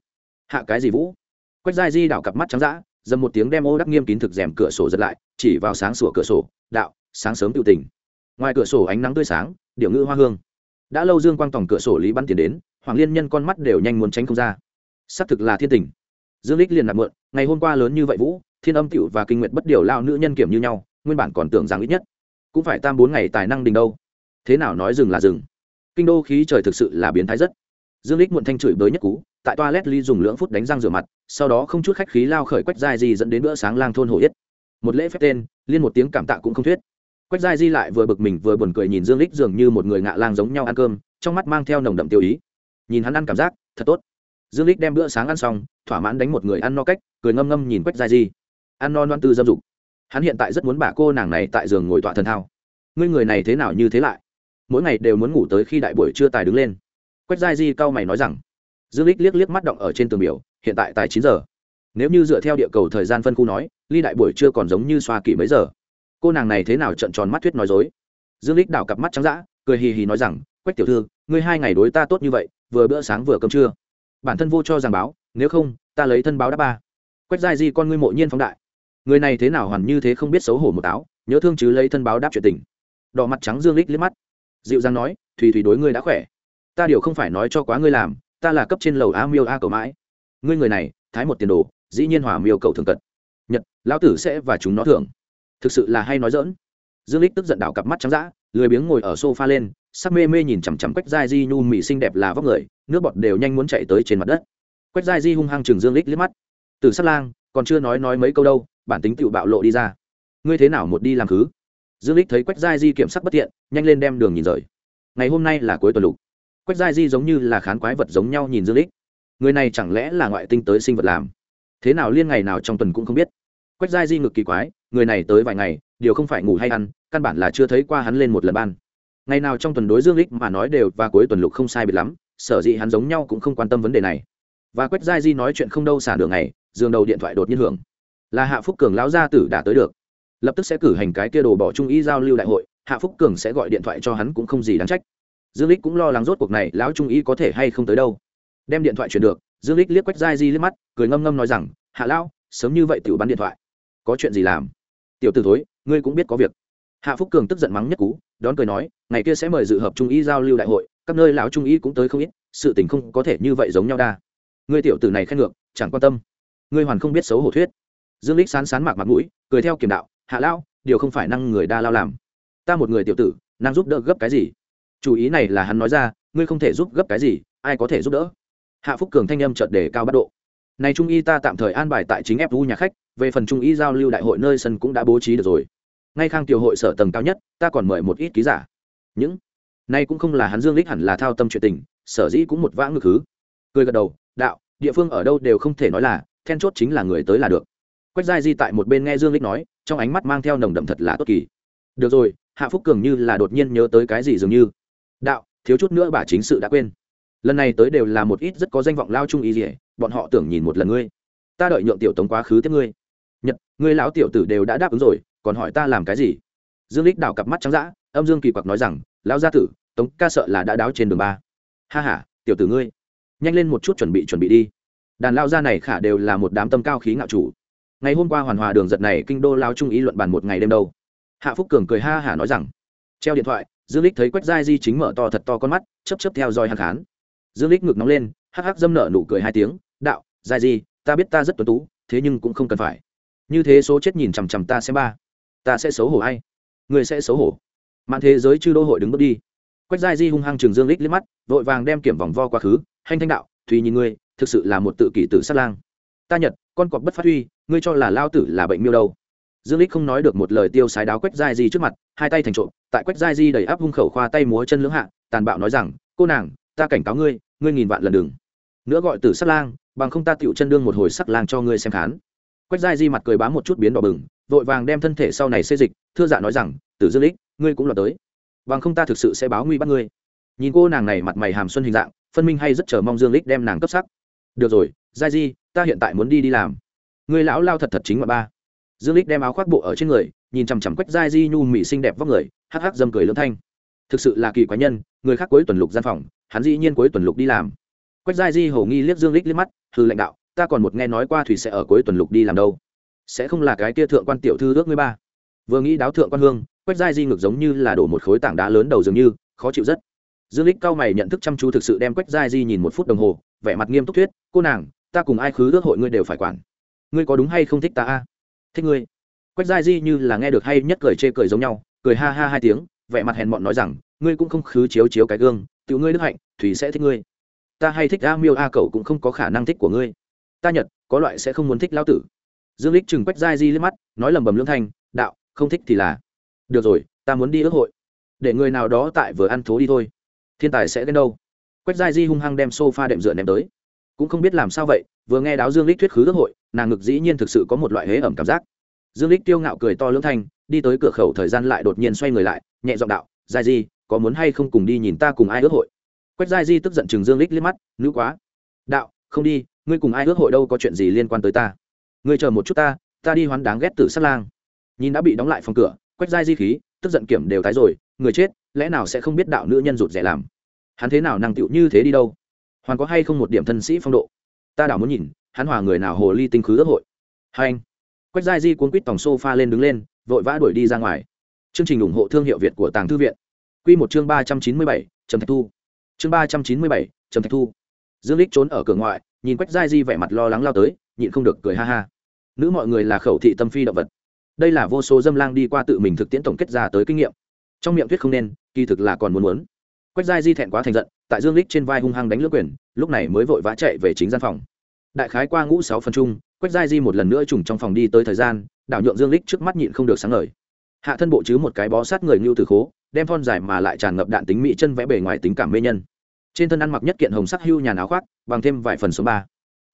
Hạ cái gì vũ? Quách giai di đảo cặp mắt trắng dã, dầm một tiếng đem ô đắc nghiêm kín thực rèm cửa sổ giật lại, chỉ vào sáng sủa cửa sổ, đạo, sáng sớm tự tình. Ngoài cửa sổ ánh nắng tươi sáng, điệu ngữ hoa hương đã lâu dương quang tòng cửa sổ lý bắn tiền đến, hoàng liên nhân con mắt đều nhanh muốn tránh không ra. Xác thực là thiên tình. Dương lích liền nạp mượn, ngày hôm qua lớn như vậy vũ, thiên âm tiểu và kinh nguyện bất điều lao nữ nhân kiểm như nhau, nguyên bản còn tưởng rằng ít nhất cũng phải tam bốn ngày tài năng đình đâu. Thế nào nói dừng là dừng. Kinh đô khí trời thực sự là biến thái rất. Dương lích muộn thanh chửi bới nhất cú, tại toilet ly dùng lưỡng phút đánh răng rửa mặt, sau đó không chút khách khí lao khởi quách giai di dẫn đến bữa sáng lang thôn hổ yết. Một lễ phép tên, liên một tiếng cảm tạ cũng không thuyết quách giai di lại vừa bực mình vừa buồn cười nhìn dương lích dường như một người ngạ lang giống nhau ăn cơm, trong mắt mang theo nồng đậm tiêu ý. Nhìn hắn ăn cảm giác, thật tốt. Dương lích đem bữa sáng ăn xong, thỏa mãn đánh một người ăn no cách, cười ngâm ngâm nhìn quách giai di. Ăn no loan tư dâm dục. Hắn hiện tại rất muốn bà cô nàng này tại giường ngồi tọa thần thao. Ngươi người này thế nào như thế lại? Mỗi ngày đều muốn ngủ tới khi đại buổi trưa tài đứng lên. Quách giai di cau mày nói rằng, dương lích liếc liếc mắt động ở trên tường biểu, hiện tại tại chín giờ. Nếu như dựa theo địa cầu thời gian phân khu nói, ly đại buổi trưa còn giống như xoa kỷ mấy giờ cô nàng này thế nào trận tròn mắt thuyết nói dối. Dương lích đảo cặp mắt trắng dã cười hì hì nói rằng quách tiểu thư ngươi hai ngày đối ta tốt như vậy vừa bữa sáng vừa cơm trưa. Bản thân vô cho giảng báo nếu không ta lấy thân báo đáp ba. Quách giai di con ngươi mộ nhiên phóng đại. Người này thế nào hoàn như thế không biết xấu hổ một táo, nhớ thương chứ lấy thân báo đáp chuyện tình. Đỏ mặt trắng dương lích liếc mắt. Dịu dàng nói thùy thùy đối ngươi đã khỏe. Ta điều không phải nói cho quá ngươi làm ta là cấp trên lầu a miêu a cầu mãi. Ngươi người này thái một tiền đồ dĩ nhiên hòa miêu cầu thường cận. Nhật lão tử sẽ và chúng nó thưởng thực sự là hay nói dỡn. Dương lích tức giận đảo cặp mắt trắng dã, lười biếng ngồi ở sofa lên, sắc mê mê nhìn chằm chằm quách dai di nhu mỹ xinh đẹp là vóc người, nước bọt đều nhanh muốn chạy tới trên mặt đất. Quách dai di hung hăng chừng dương lích liếc mắt. Từ sát lang, còn chưa nói nói mấy câu đâu, bản tính tự bạo lộ đi ra. Ngươi thế nào một đi làm khứ? Dương lích thấy quách dai di kiểm sắc bất tiện nhanh lên đem đường nhìn rời. Ngày hôm nay là cuối tuần lục. Quách dai di giống như là khán quái vật giống nhau nhìn dương lích người này chẳng lẽ là ngoại tinh tới sinh vật làm? Thế nào liên ngày nào trong tuần cũng không biết? Quách giai di ngực kỳ quái, người này tới vài ngày điều không phải ngủ hay ăn, căn bản là chưa thấy qua hắn lên một lần ban. Ngày nào trong tuần đối dương lích mà nói đều, và cuối tuần lục không sai biệt lắm, sở dĩ hắn giống nhau cũng không quan tâm vấn đề này. Và quách giai di nói chuyện không đâu xả đường này giường đầu điện thoại đột nhiên hưởng. Là hạ phúc cường lão gia tử đã tới được. Lập tức sẽ cử hành cái kia đồ bỏ trung ý giao lưu đại hội, hạ phúc cường sẽ gọi điện thoại cho hắn cũng không gì đáng trách. Dương lích cũng lo lắng rốt cuộc này lão trung ý có thể hay không tới đâu. Đem điện thoại chuyển được, dương lích liếc quách giai di liếc mắt, cười ngâm ngâm nói rằng, hạ lão, sớm như vậy tiểu bắn điện thoại có chuyện gì làm? Tiểu tử thối, ngươi cũng biết có việc. Hạ phúc cường tức giận mắng nhất cú, đón cười nói, ngày kia sẽ mời dự hợp trung ý giao lưu đại hội, các nơi lão trung ý cũng tới không ít, sự tình không có thể như vậy giống nhau đa. Ngươi tiểu tử này khen ngược, chẳng quan tâm. Ngươi hoàn không biết xấu hổ thuyết. Dương lích sán sán mạc mặt mũi, cười theo kiểm đạo, hạ lao điều không phải năng người đa lao làm. Ta một người tiểu tử, năng giúp đỡ gấp cái gì? Chủ ý này là hắn nói ra, ngươi không thể giúp gấp cái gì, ai có thể giúp đỡ? Hạ phúc cường thanh âm chợt đề cao bắt độ. Này trung y ta tạm thời an bài tại chính ép vu nhà khách về phần trung ý giao lưu đại hội nơi sân cũng đã bố trí được rồi. Ngay khang tiểu hội sở tầng cao nhất, ta còn mời một ít ký giả. Những, nay cũng không là hắn dương lích hẳn là thao tâm chuyện tình, sở dĩ cũng một vã ngược hứ cười gật đầu, đạo, địa phương ở đâu đều không thể nói là, then chốt chính là người tới là được. Quách giai di tại một bên nghe dương lích nói, trong ánh mắt mang theo nồng đậm thật là tốt kỳ. Được rồi, hạ phúc cường như là đột nhiên nhớ tới cái gì dường như. Đạo, thiếu chút nữa bà chính sự đã quên. Lần này tới đều là một ít rất có danh vọng lao chung ý gì, bọn họ tưởng nhìn một lần ngươi. Ta đợi nhượng tiểu tống quá khứ tiếp ngươi nhật, ngươi lão tiểu tử đều đã đáp ứng rồi, còn hỏi ta làm cái gì? Dương lích đảo cặp mắt trắng dã, âm dương kỳ quặc nói rằng, lão gia tử, tống ca sợ là đã đáo trên đường ba. Ha ha, tiểu tử ngươi, nhanh lên một chút chuẩn bị chuẩn bị đi. Đàn lao gia này khả đều là một đám tâm cao khí ngạo chủ. Ngày hôm qua hoàn hòa đường giật này kinh đô lao trung ý luận bàn một ngày đêm đâu. Hạ phúc cường cười ha hả nói rằng, treo điện thoại, dương lích thấy quách giai di chính mở to thật to con mắt chấp chấp theo dõi hàng khán. Dương lích ngực nóng lên, hắc hắc dâm nợ nụ cười hai tiếng, đạo, giai di, ta biết ta rất tuấn tú, thế nhưng cũng không cần phải như thế số chết nhìn chằm chằm ta sẽ ba. Ta sẽ xấu hổ hay người sẽ xấu hổ. Mạng thế giới chư đô hội đứng bước đi. Quách giai di hung hăng trường dương lích liếc mắt, vội vàng đem kiểm vòng vo quá khứ hành thanh đạo, thùy nhìn ngươi, thực sự là một tự kỷ tử sát lang. Ta nhật, con cọp bất phát huy, ngươi cho là lao tử là bệnh miêu đâu? Dương lích không nói được một lời tiêu sái đáo quách giai di trước mặt, hai tay thành trộm, tại quách giai di đầy áp hung khẩu khoa tay múa chân lưỡng hạ, tàn bạo nói rằng, cô nàng, ta cảnh cáo ngươi ngươi nghìn vạn lần đừng. Nữa gọi tử sát lang, bằng không ta tựu chân đương một hồi sắc lang cho ngươi xem khán quách giai di mặt cười bám một chút biến đỏ bừng, vội vàng đem thân thể sau này xê dịch, thưa dạ nói rằng, tử dương lích, ngươi cũng là tới. Bằng không ta thực sự sẽ báo nguy bắt ngươi. Nhìn cô nàng này mặt mày hàm xuân hình dạng, phân minh hay rất chờ mong dương lích đem nàng cấp sắc. Được rồi, giai di, ta hiện tại muốn đi đi làm. Người lão lao thật thật chính mà ba. Dương lích đem áo khoác bộ ở trên người, nhìn chằm chằm quách giai di nhu mỹ xinh đẹp vóc người, hắc hắc dâm cười lưỡng thanh. Thực sự là kỳ quái nhân, người khác cuối tuần lục gian phòng, hắn dĩ nhiên cuối tuần lục đi làm. Quách giai di hầu nghi liếc dương lích liếc mắt hư lãnh đạo ta còn một nghe nói qua thủy sẽ ở cuối tuần lục đi làm đâu. Sẽ không là cái kia thượng quan tiểu thư ước ngươi ba. Vừa nghĩ đáo thượng quan hương, quách giai di ngược giống như là đổ một khối tảng đá lớn đầu dường như, khó chịu rất. Dương lích cao mày nhận thức chăm chú thực sự đem quách giai di nhìn một phút đồng hồ, vẻ mặt nghiêm túc thuyết, cô nàng, ta cùng ai khứ ước hội ngươi đều phải quản. Ngươi có đúng hay không thích ta a? Thích ngươi. Quách giai di như là nghe được hay nhất cười chê cười giống nhau, cười ha ha hai tiếng, vẻ mặt hèn mọn nói rằng, ngươi cũng không khứ chiếu chiếu cái gương, tiểu ngươi đức hạnh, thủy sẽ thích ngươi. Ta hay thích a miêu a cậu cũng không có khả năng thích của ngươi ta nhật, có loại sẽ không muốn thích Lão tử. Dương lích chừng quách dai di lên mắt, nói lầm bầm lương thanh, đạo, không thích thì là. Được rồi, ta muốn đi ước hội. Để người nào đó tại vừa ăn thố đi thôi. Thiên tài sẽ đến đâu? Quách dai di hung hăng đem sofa đệm dựa ném tới. Cũng không biết làm sao vậy, vừa nghe đáo dương lích thuyết khứ ước hội, nàng ngực dĩ nhiên thực sự có một loại hế ẩm cảm giác. Dương lích tiêu ngạo cười to lưỡng thanh, đi tới cửa khẩu thời gian lại đột nhiên xoay người lại, nhẹ giọng đạo dai di, có muốn hay không cùng đi nhìn ta cùng ai ước hội? Quách dai di tức giận chừng dương lích liếc mắt, nữ quá. Đạo không đi, ngươi cùng ai ước hội đâu có chuyện gì liên quan tới ta. Ngươi chờ một chút ta ta đi hoán đáng ghét tử sát lang. Nhìn đã bị đóng lại phòng cửa, quách giai di khí, tức giận kiểm đều tái rồi, người chết, lẽ nào sẽ không biết đạo nữ nhân rụt rẻ làm? Hắn thế nào năng tựu như thế đi đâu? Hoàn có hay không một điểm thân sĩ phong độ? Ta đảo muốn nhìn, hắn hòa người nào hồ ly tinh khứ ước hội. Hai anh. Quách giai di cuốn quýt tòng sofa lên đứng lên, vội vã đuổi đi ra ngoài. Chương trình ủng hộ thương hiệu việt của tàng thư viện. Q một chương ba trăm chín mươi bảy, trầm thạch thu. Chương ba trăm chín mươi bảy, trầm thạch thu dương lích trốn ở cửa ngoại, nhìn quách giai di vẻ mặt lo lắng lao tới, nhịn không được cười ha ha. Nữ mọi người là khẩu thị tâm phi động vật. Đây là vô số dâm lang đi qua tự mình thực tiễn tổng kết ra tới kinh nghiệm. Trong miệng thuyết không nên, kỳ thực là còn muốn muốn. Quách giai di thẹn quá thành giận, tại dương lích trên vai hung hăng đánh lưỡi quyền, lúc này mới vội vã chạy về chính gian phòng. Đại khái qua ngũ sáu phần chung, quách giai di một lần nữa trùng trong phòng đi tới thời gian, đảo nhượng dương lích trước mắt nhịn không được sáng ngời. Hạ thân bộ chứ một cái bó sát người ngưu từ khố, đem thon dài mà lại tràn ngập đạn tính mỹ chân vẽ bề ngoài tính cảm mê nhân trên thân ăn mặc nhất kiện hồng sắc hưu nhà áo khoác, bằng thêm vài phần số ba.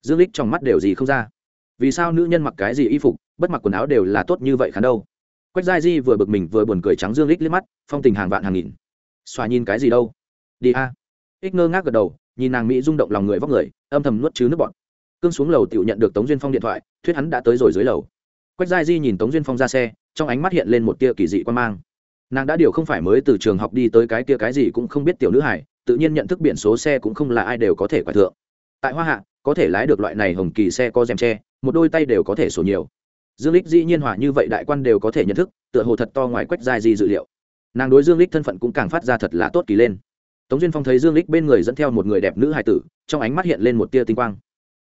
Dương lích trong mắt đều gì không ra. Vì sao nữ nhân mặc cái gì y phục, bất mặc quần áo đều là tốt như vậy khán đâu? Quách giai di vừa bực mình vừa buồn cười trắng dương lích liếc mắt, phong tình hàng vạn hàng nghìn. Xòa nhìn cái gì đâu? Đi a. À. ích ngơ ngác gật đầu, nhìn nàng mỹ rung động lòng người vóc người, âm thầm nuốt chứ nước bọt. Cương xuống lầu tiểu nhận được tống duyên phong điện thoại, thuyết hắn đã tới rồi dưới lầu. Quách giai di nhìn tống duyên phong ra xe, trong ánh mắt hiện lên một tia kỳ dị quan mang. Nàng đã điều không phải mới từ trường học đi tới cái tia cái gì cũng không biết tiểu nữ hải tự nhiên nhận thức biển số xe cũng không là ai đều có thể quả thượng. Tại hoa hạ, có thể lái được loại này hồng kỳ xe có rèm tre, một đôi tay đều có thể sổ nhiều. Dương lích dĩ nhiên hỏa như vậy đại quan đều có thể nhận thức, tựa hồ thật to ngoài quách dài gì dự liệu. Nàng đối dương lích thân phận cũng càng phát ra thật là tốt kỳ lên. Tống duyên phong thấy dương lích bên người dẫn theo một người đẹp nữ hài tử, trong ánh mắt hiện lên một tia tinh quang.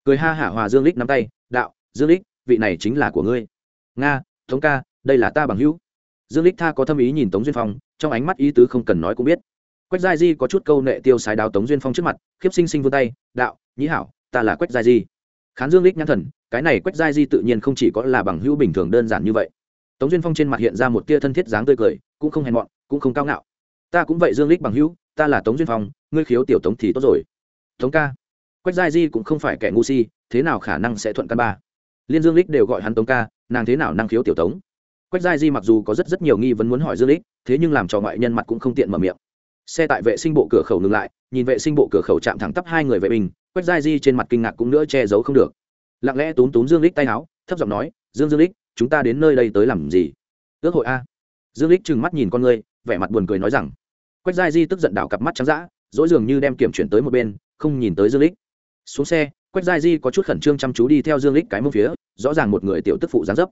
Cười ha hả hòa dương lích nắm tay, đạo, dương lích vị này chính là của ngươi. Nga, tống ca, đây là ta bằng hữu. Dương lích tha có thâm ý nhìn tống duyên phong, trong ánh mắt ý tứ không cần nói cũng biết quách giai di có chút câu nệ tiêu sái đáo tống duyên phong trước mặt, khiếp sinh sinh vươn tay, đạo, nhĩ hảo, ta là quách giai di. Khán dương lích nhãn thần, cái này quách giai di tự nhiên không chỉ có là bằng hữu bình thường đơn giản như vậy. Tống duyên phong trên mặt hiện ra một tia thân thiết dáng tươi cười, cũng không hèn mọn, cũng không cao ngạo. Ta cũng vậy dương lích bằng hữu, ta là tống duyên phong, ngươi khiếu tiểu tống thì tốt rồi. Tống ca. Quách giai di cũng không phải kẻ ngu si, thế nào khả năng sẽ thuận căn ba? Liên dương lích đều gọi hắn tống ca, nàng thế nào năng khiếu tiểu tống? Quách giai di mặc dù có rất rất nhiều nghi vấn muốn hỏi dương lích thế nhưng làm cho ngoại nhân mặt cũng không tiện mở miệng xe tại vệ sinh bộ cửa khẩu ngừng lại, nhìn vệ sinh bộ cửa khẩu chạm thẳng tắp hai người vệ binh, quách giai di trên mặt kinh ngạc cũng nữa che giấu không được. Lặng lẽ túm túm dương lích tay áo, thấp giọng nói, dương dương lích chúng ta đến nơi đây tới làm gì? Ước hội a. Dương lích trừng mắt nhìn con ngươi vẻ mặt buồn cười nói rằng. Quách giai di tức giận đảo cặp mắt trắng dã, dỗi dường như đem kiểm chuyển tới một bên, không nhìn tới dương lích xuống xe, quách giai di có chút khẩn trương chăm chú đi theo dương lích cái mông phía, rõ ràng một người tiểu tức phụ gián dấp.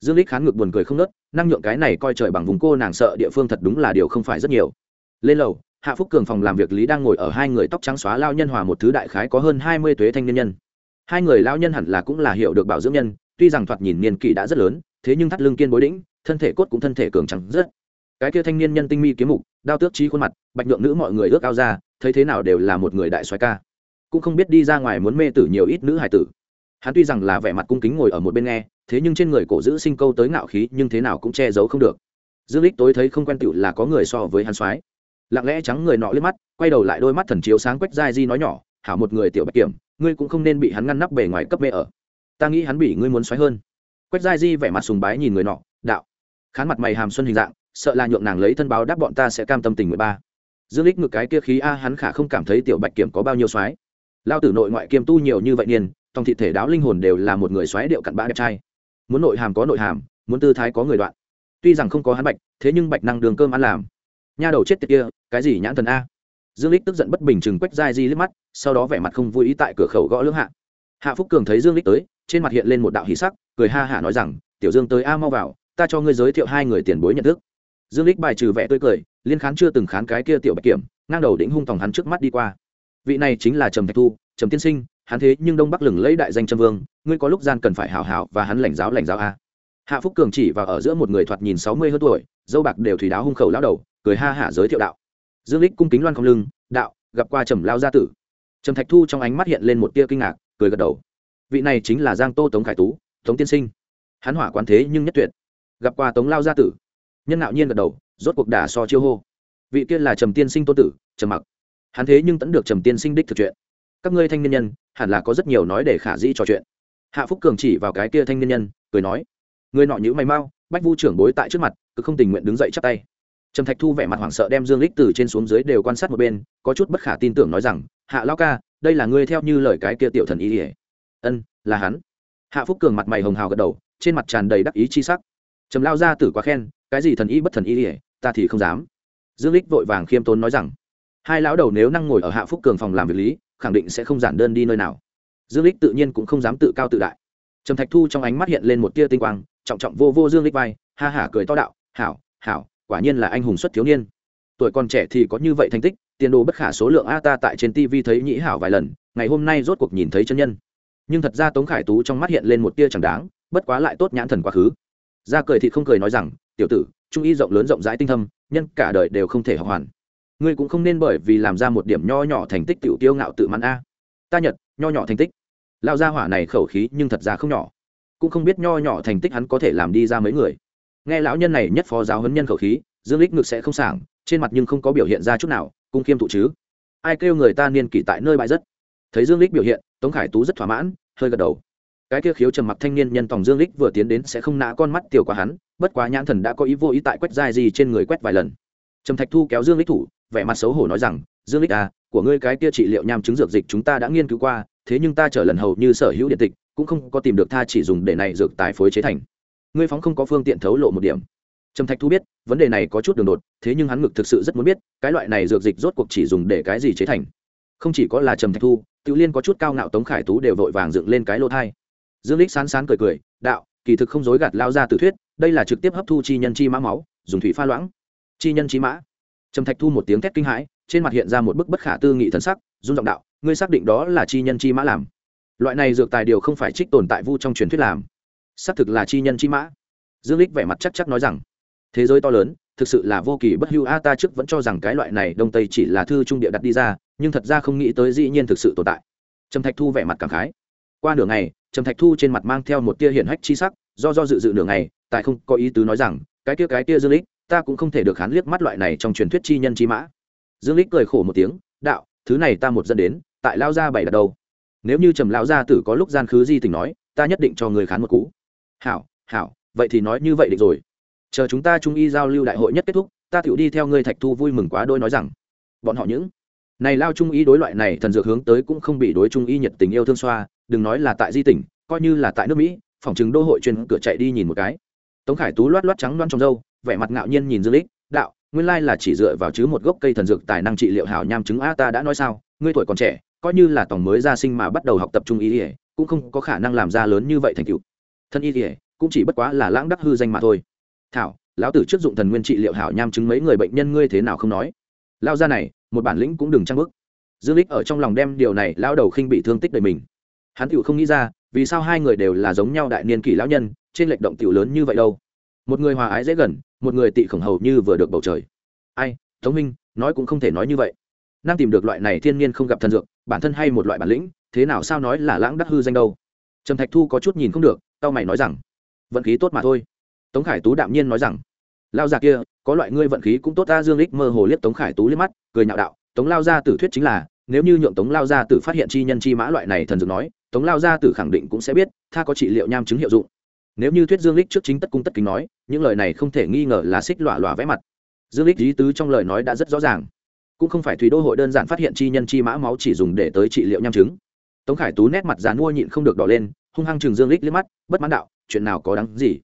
Dương lích khán ngược buồn cười không nớt năng nhượng cái này coi trời bằng vùng cô nàng sợ địa phương thật đúng là điều không phải rất nhiều lên lầu, hạ phúc cường phòng làm việc lý đang ngồi ở hai người tóc trắng xóa lao nhân hòa một thứ đại khái có hơn hai mươi tuế thanh niên nhân. Hai người lao nhân hẳn là cũng là hiểu được bảo dưỡng nhân, tuy rằng thoạt nhìn niên kỷ đã rất lớn, thế nhưng thắt lưng kiên bối đĩnh, thân thể cốt cũng thân thể cường trắng rất. Cái kia thanh niên nhân tinh mi kiếm mục, đao tước trí khuôn mặt, bạch nhượng nữ mọi người ước ao ra, thấy thế nào đều là một người đại soái ca. Cũng không biết đi ra ngoài muốn mê tử nhiều ít nữ hải tử. Hắn tuy rằng là vẻ mặt cung kính ngồi ở một bên nghe, thế nhưng trên người cổ giữ sinh câu tới ngạo khí nhưng thế nào cũng che giấu không được. Dương lích tối thấy không quen tựu là có người so với hắn soái lặng lẽ trắng người nọ liếc mắt, quay đầu lại đôi mắt thần chiếu sáng quách dai di nói nhỏ, hảo một người tiểu bạch kiểm, ngươi cũng không nên bị hắn ngăn nắp bề ngoài cấp mê ở. Ta nghĩ hắn bị ngươi muốn xoáy hơn. Quách dai di vẻ mặt sùng bái nhìn người nọ, đạo. Khán mặt mày hàm xuân hình dạng, sợ là nhượng nàng lấy thân báo đáp bọn ta sẽ cam tâm tình mười ba. Dương lích ngược cái kia khí a, hắn khả không cảm thấy tiểu bạch kiểm có bao nhiêu xoáy. Lao tử nội ngoại kiêm tu nhiều như vậy niên, tòng thị thể đáo linh hồn đều là một người xoáy điệu cặn bã đẹp trai. Muốn nội hàm có nội hàm, muốn tư thái có người đoạn. Tuy rằng không có hắn bạch, thế nhưng bạch năng đường cơm ăn làm nha đầu chết tiệt kia, cái gì nhãn thần a? Dương lích tức giận bất bình chừng quách dai di liếc mắt, sau đó vẻ mặt không vui ý tại cửa khẩu gõ lưỡng hạ. Hạ phúc cường thấy dương lích tới, trên mặt hiện lên một đạo hỉ sắc, cười ha hả nói rằng, tiểu dương tới a, mau vào, ta cho ngươi giới thiệu hai người tiền bối nhận thức. Dương lích bài trừ vẻ tươi cười, liên khán chưa từng khán cái kia tiểu bạch kiểm, ngang đầu đĩnh hung tòng hắn trước mắt đi qua. Vị này chính là trầm thạch thu, trầm tiên sinh, hắn thế nhưng đông bắc lừng lấy đại danh trâm vương, ngươi có lúc gian cần phải hảo hảo và hắn lãnh giáo lãnh giáo a. Hạ phúc cường chỉ vào ở giữa một người thoạt nhìn sáu mươi hơn tuổi, dâu bạc đều thủy đáo hung khẩu lão đầu cười ha hả giới thiệu đạo. Dương lích cung kính loan không lưng, đạo, gặp qua trầm lao gia tử. Trầm thạch thu trong ánh mắt hiện lên một tia kinh ngạc, cười gật đầu. Vị này chính là giang tô tống khải tú, tống tiên sinh. Hắn hỏa quán thế nhưng nhất tuyệt. Gặp qua tống lao gia tử. Nhân ngạo nhiên gật đầu, rốt cuộc đả so chiêu hô. Vị kia là trầm tiên sinh tô tử, trầm mặc. Hắn thế nhưng tẫn được trầm tiên sinh đích thực chuyện. Các ngươi thanh niên nhân, hẳn là có rất nhiều nói để khả dĩ trò chuyện. Hạ phúc cường chỉ vào cái kia thanh niên nhân, cười nói. Người nọ nhữ mày mau, bách vu trưởng bối tại trước mặt, cứ không tình nguyện đứng dậy chắp tay trầm thạch thu vẻ mặt hoảng sợ đem dương lích từ trên xuống dưới đều quan sát một bên, có chút bất khả tin tưởng nói rằng, hạ lao ca, đây là ngươi theo như lời cái kia tiểu thần ý ỉa ân, là hắn. Hạ phúc cường mặt mày hồng hào gật đầu, trên mặt tràn đầy đắc ý chi sắc. Trầm lao ra tử quá khen, cái gì thần y bất thần y ỉa ta thì không dám. Dương lích vội vàng khiêm tốn nói rằng, hai lão đầu nếu năng ngồi ở hạ phúc cường phòng làm việc lý, khẳng định sẽ không giản đơn đi nơi nào. Dương lích tự nhiên cũng không dám tự cao tự đại. Trầm thạch thu trong ánh mắt hiện lên một tia tinh quang, trọng trọng vô vô dương lích vai, ha hả cười to đạo, hảo hảo quả nhiên là anh hùng xuất thiếu niên. Tuổi còn trẻ thì có như vậy thành tích, tiền đồ bất khả số lượng a ta tại trên tv thấy nhĩ hảo vài lần, ngày hôm nay rốt cuộc nhìn thấy chân nhân. Nhưng thật ra tống khải tú trong mắt hiện lên một tia chẳng đáng, bất quá lại tốt nhãn thần quá khứ. Ra cười thì không cười nói rằng, tiểu tử, trung y rộng lớn rộng rãi tinh thâm, nhân cả đời đều không thể học hoàn. Ngươi cũng không nên bởi vì làm ra một điểm nho nhỏ thành tích tiểu tiêu ngạo tự mãn a. Ta nhật, nho nhỏ thành tích. Lao ra hỏa này khẩu khí nhưng thật ra không nhỏ. Cũng không biết nho nhỏ thành tích hắn có thể làm đi ra mấy người nghe lão nhân này nhất phó giáo huấn nhân khẩu khí, dương lích ngực sẽ không sảng, trên mặt nhưng không có biểu hiện ra chút nào cung khiêm thụ chứ. Ai kêu người ta niên kỷ tại nơi bại rất? Thấy dương lích biểu hiện, tống khải tú rất thỏa mãn, hơi gật đầu. Cái kia khiếu trầm mặc thanh niên nhân tòng dương lích vừa tiến đến sẽ không nã con mắt tiểu quá hắn, bất quá nhãn thần đã có ý vô ý tại quét dài gì trên người quét vài lần. Trầm thạch thu kéo dương lích thủ, vẻ mặt xấu hổ nói rằng, dương lích à của ngươi cái kia trị liệu nham chứng dược dịch chúng ta đã nghiên cứu qua, thế nhưng ta trở lần hầu như sở hữu điện tịch, cũng không có tìm được tha chỉ dùng để này dược tài phối chế thành ngươi phóng không có phương tiện thấu lộ một điểm. Trầm thạch thu biết, vấn đề này có chút đường đột, thế nhưng hắn ngực thực sự rất muốn biết, cái loại này dược dịch rốt cuộc chỉ dùng để cái gì chế thành. Không chỉ có là trầm thạch thu tự liên có chút cao ngạo tống khải tú đều vội vàng dựng lên cái lô thai. Dương lích sán sán cười cười, đạo, kỳ thực không dối gạt lao ra từ thuyết, đây là trực tiếp hấp thu chi nhân chi mã máu, dùng thủy pha loãng. Chi nhân chi mã? Trầm thạch thu một tiếng thét kinh hãi, trên mặt hiện ra một bức bất khả tư nghị thần sắc dung giọng đạo, ngươi xác định đó là chi nhân chi mã làm? Loại này dược tài điều không phải trích tồn tại vu trong truyền thuyết làm xác thực là chi nhân chi mã. Dương lích vẻ mặt chắc chắc nói rằng, thế giới to lớn, thực sự là vô kỳ bất hưu a, ta trước vẫn cho rằng cái loại này đông tây chỉ là thư trung địa đặt đi ra, nhưng thật ra không nghĩ tới dĩ nhiên thực sự tồn tại. Trầm thạch thu vẻ mặt cảm khái. Qua nửa ngày, trầm thạch thu trên mặt mang theo một tia hiển hách chi sắc, do do dự dự nửa ngày, tại không có ý tứ nói rằng, cái tia cái tia dương lích ta cũng không thể được hắn liếc mắt loại này trong truyền thuyết chi nhân chi mã. Dương lích cười khổ một tiếng, đạo, thứ này ta một dẫn đến, tại lao gia bảy đặt đâu? Nếu như trầm lão gia tử có lúc gian khứ di tình nói, ta nhất định cho người khán một cú hảo hảo, vậy thì nói như vậy định rồi. Chờ chúng ta trung y giao lưu đại hội nhất kết thúc, ta tựu đi theo ngươi thạch thu vui mừng quá đôi nói rằng, bọn họ những này lao trung y đối loại này thần dược hướng tới cũng không bị đối trung y nhiệt tình yêu thương xoa, đừng nói là tại di tỉnh, coi như là tại nước mỹ, phòng chứng đô hội chuyên cửa chạy đi nhìn một cái. Tống khải tú loát loát trắng loan trong râu, vẻ mặt ngạo nhiên nhìn dương lích, đạo, nguyên lai là chỉ dựa vào chứ một gốc cây thần dược tài năng trị liệu hảo nham chứng a ta đã nói sao, ngươi tuổi còn trẻ, coi như là tổng mới ra sinh mà bắt đầu học tập trung y cũng không có khả năng làm ra lớn như vậy thành tựu thân y ỉa cũng chỉ bất quá là lãng đắc hư danh mà thôi. Thảo, lão tử trước dụng thần nguyên trị liệu hảo nham chứng mấy người bệnh nhân ngươi thế nào không nói? Lao ra này, một bản lĩnh cũng đừng trang bức. Dương lích ở trong lòng đem điều này lao đầu khinh bị thương tích đời mình. Hắn tựu không nghĩ ra, vì sao hai người đều là giống nhau đại niên kỷ lão nhân, trên lệch động tiểu lớn như vậy đâu? Một người hòa ái dễ gần, một người tị khổng hầu như vừa được bầu trời. Ai thống minh, nói cũng không thể nói như vậy. Năng tìm được loại này thiên nhiên không gặp thần dược, bản thân hay một loại bản lĩnh, thế nào sao nói là lãng đắc hư danh đâu? Trầm thạch thu có chút nhìn không được tao mày nói rằng, vận khí tốt mà thôi. Tống khải tú đạm nhiên nói rằng, lao già kia, có loại ngươi vận khí cũng tốt ta dương lích mơ hồ liếc tống khải tú liếc mắt, cười nhạo đạo, tống lao gia tử thuyết chính là, nếu như nhượng tống lao gia tử phát hiện chi nhân chi mã loại này thần dược nói, tống lao gia tử khẳng định cũng sẽ biết, tha có trị liệu nham chứng hiệu dụng. Nếu như thuyết dương lích trước chính tất cung tất kính nói, những lời này không thể nghi ngờ là xích lọa lọa vẽ mặt. Dương lích lý tứ trong lời nói đã rất rõ ràng. Cũng không phải thủy đô hội đơn giản phát hiện chi nhân chi mã máu chỉ dùng để tới trị liệu nham chứng. Tống khải tú nét mặt dán mua nhịn không được đỏ lên hung hăng trường dương lích liếc mắt, bất mãn đạo, chuyện nào có đáng gì?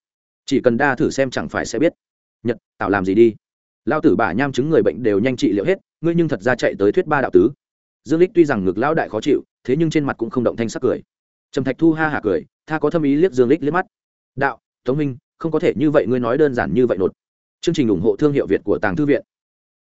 Chỉ cần đa thử xem chẳng phải sẽ biết. Nhật tạo làm gì đi? Lao tử bà nham chứng người bệnh đều nhanh trị liệu hết, ngươi nhưng thật ra chạy tới thuyết ba đạo tứ. Dương lích tuy rằng ngực lão đại khó chịu, thế nhưng trên mặt cũng không động thanh sắc cười. Trầm thạch thu ha hả cười, tha có thâm ý liếc dương lích liếc mắt. Đạo, tống minh, không có thể như vậy, ngươi nói đơn giản như vậy nột. Chương trình ủng hộ thương hiệu việt của tàng thư viện.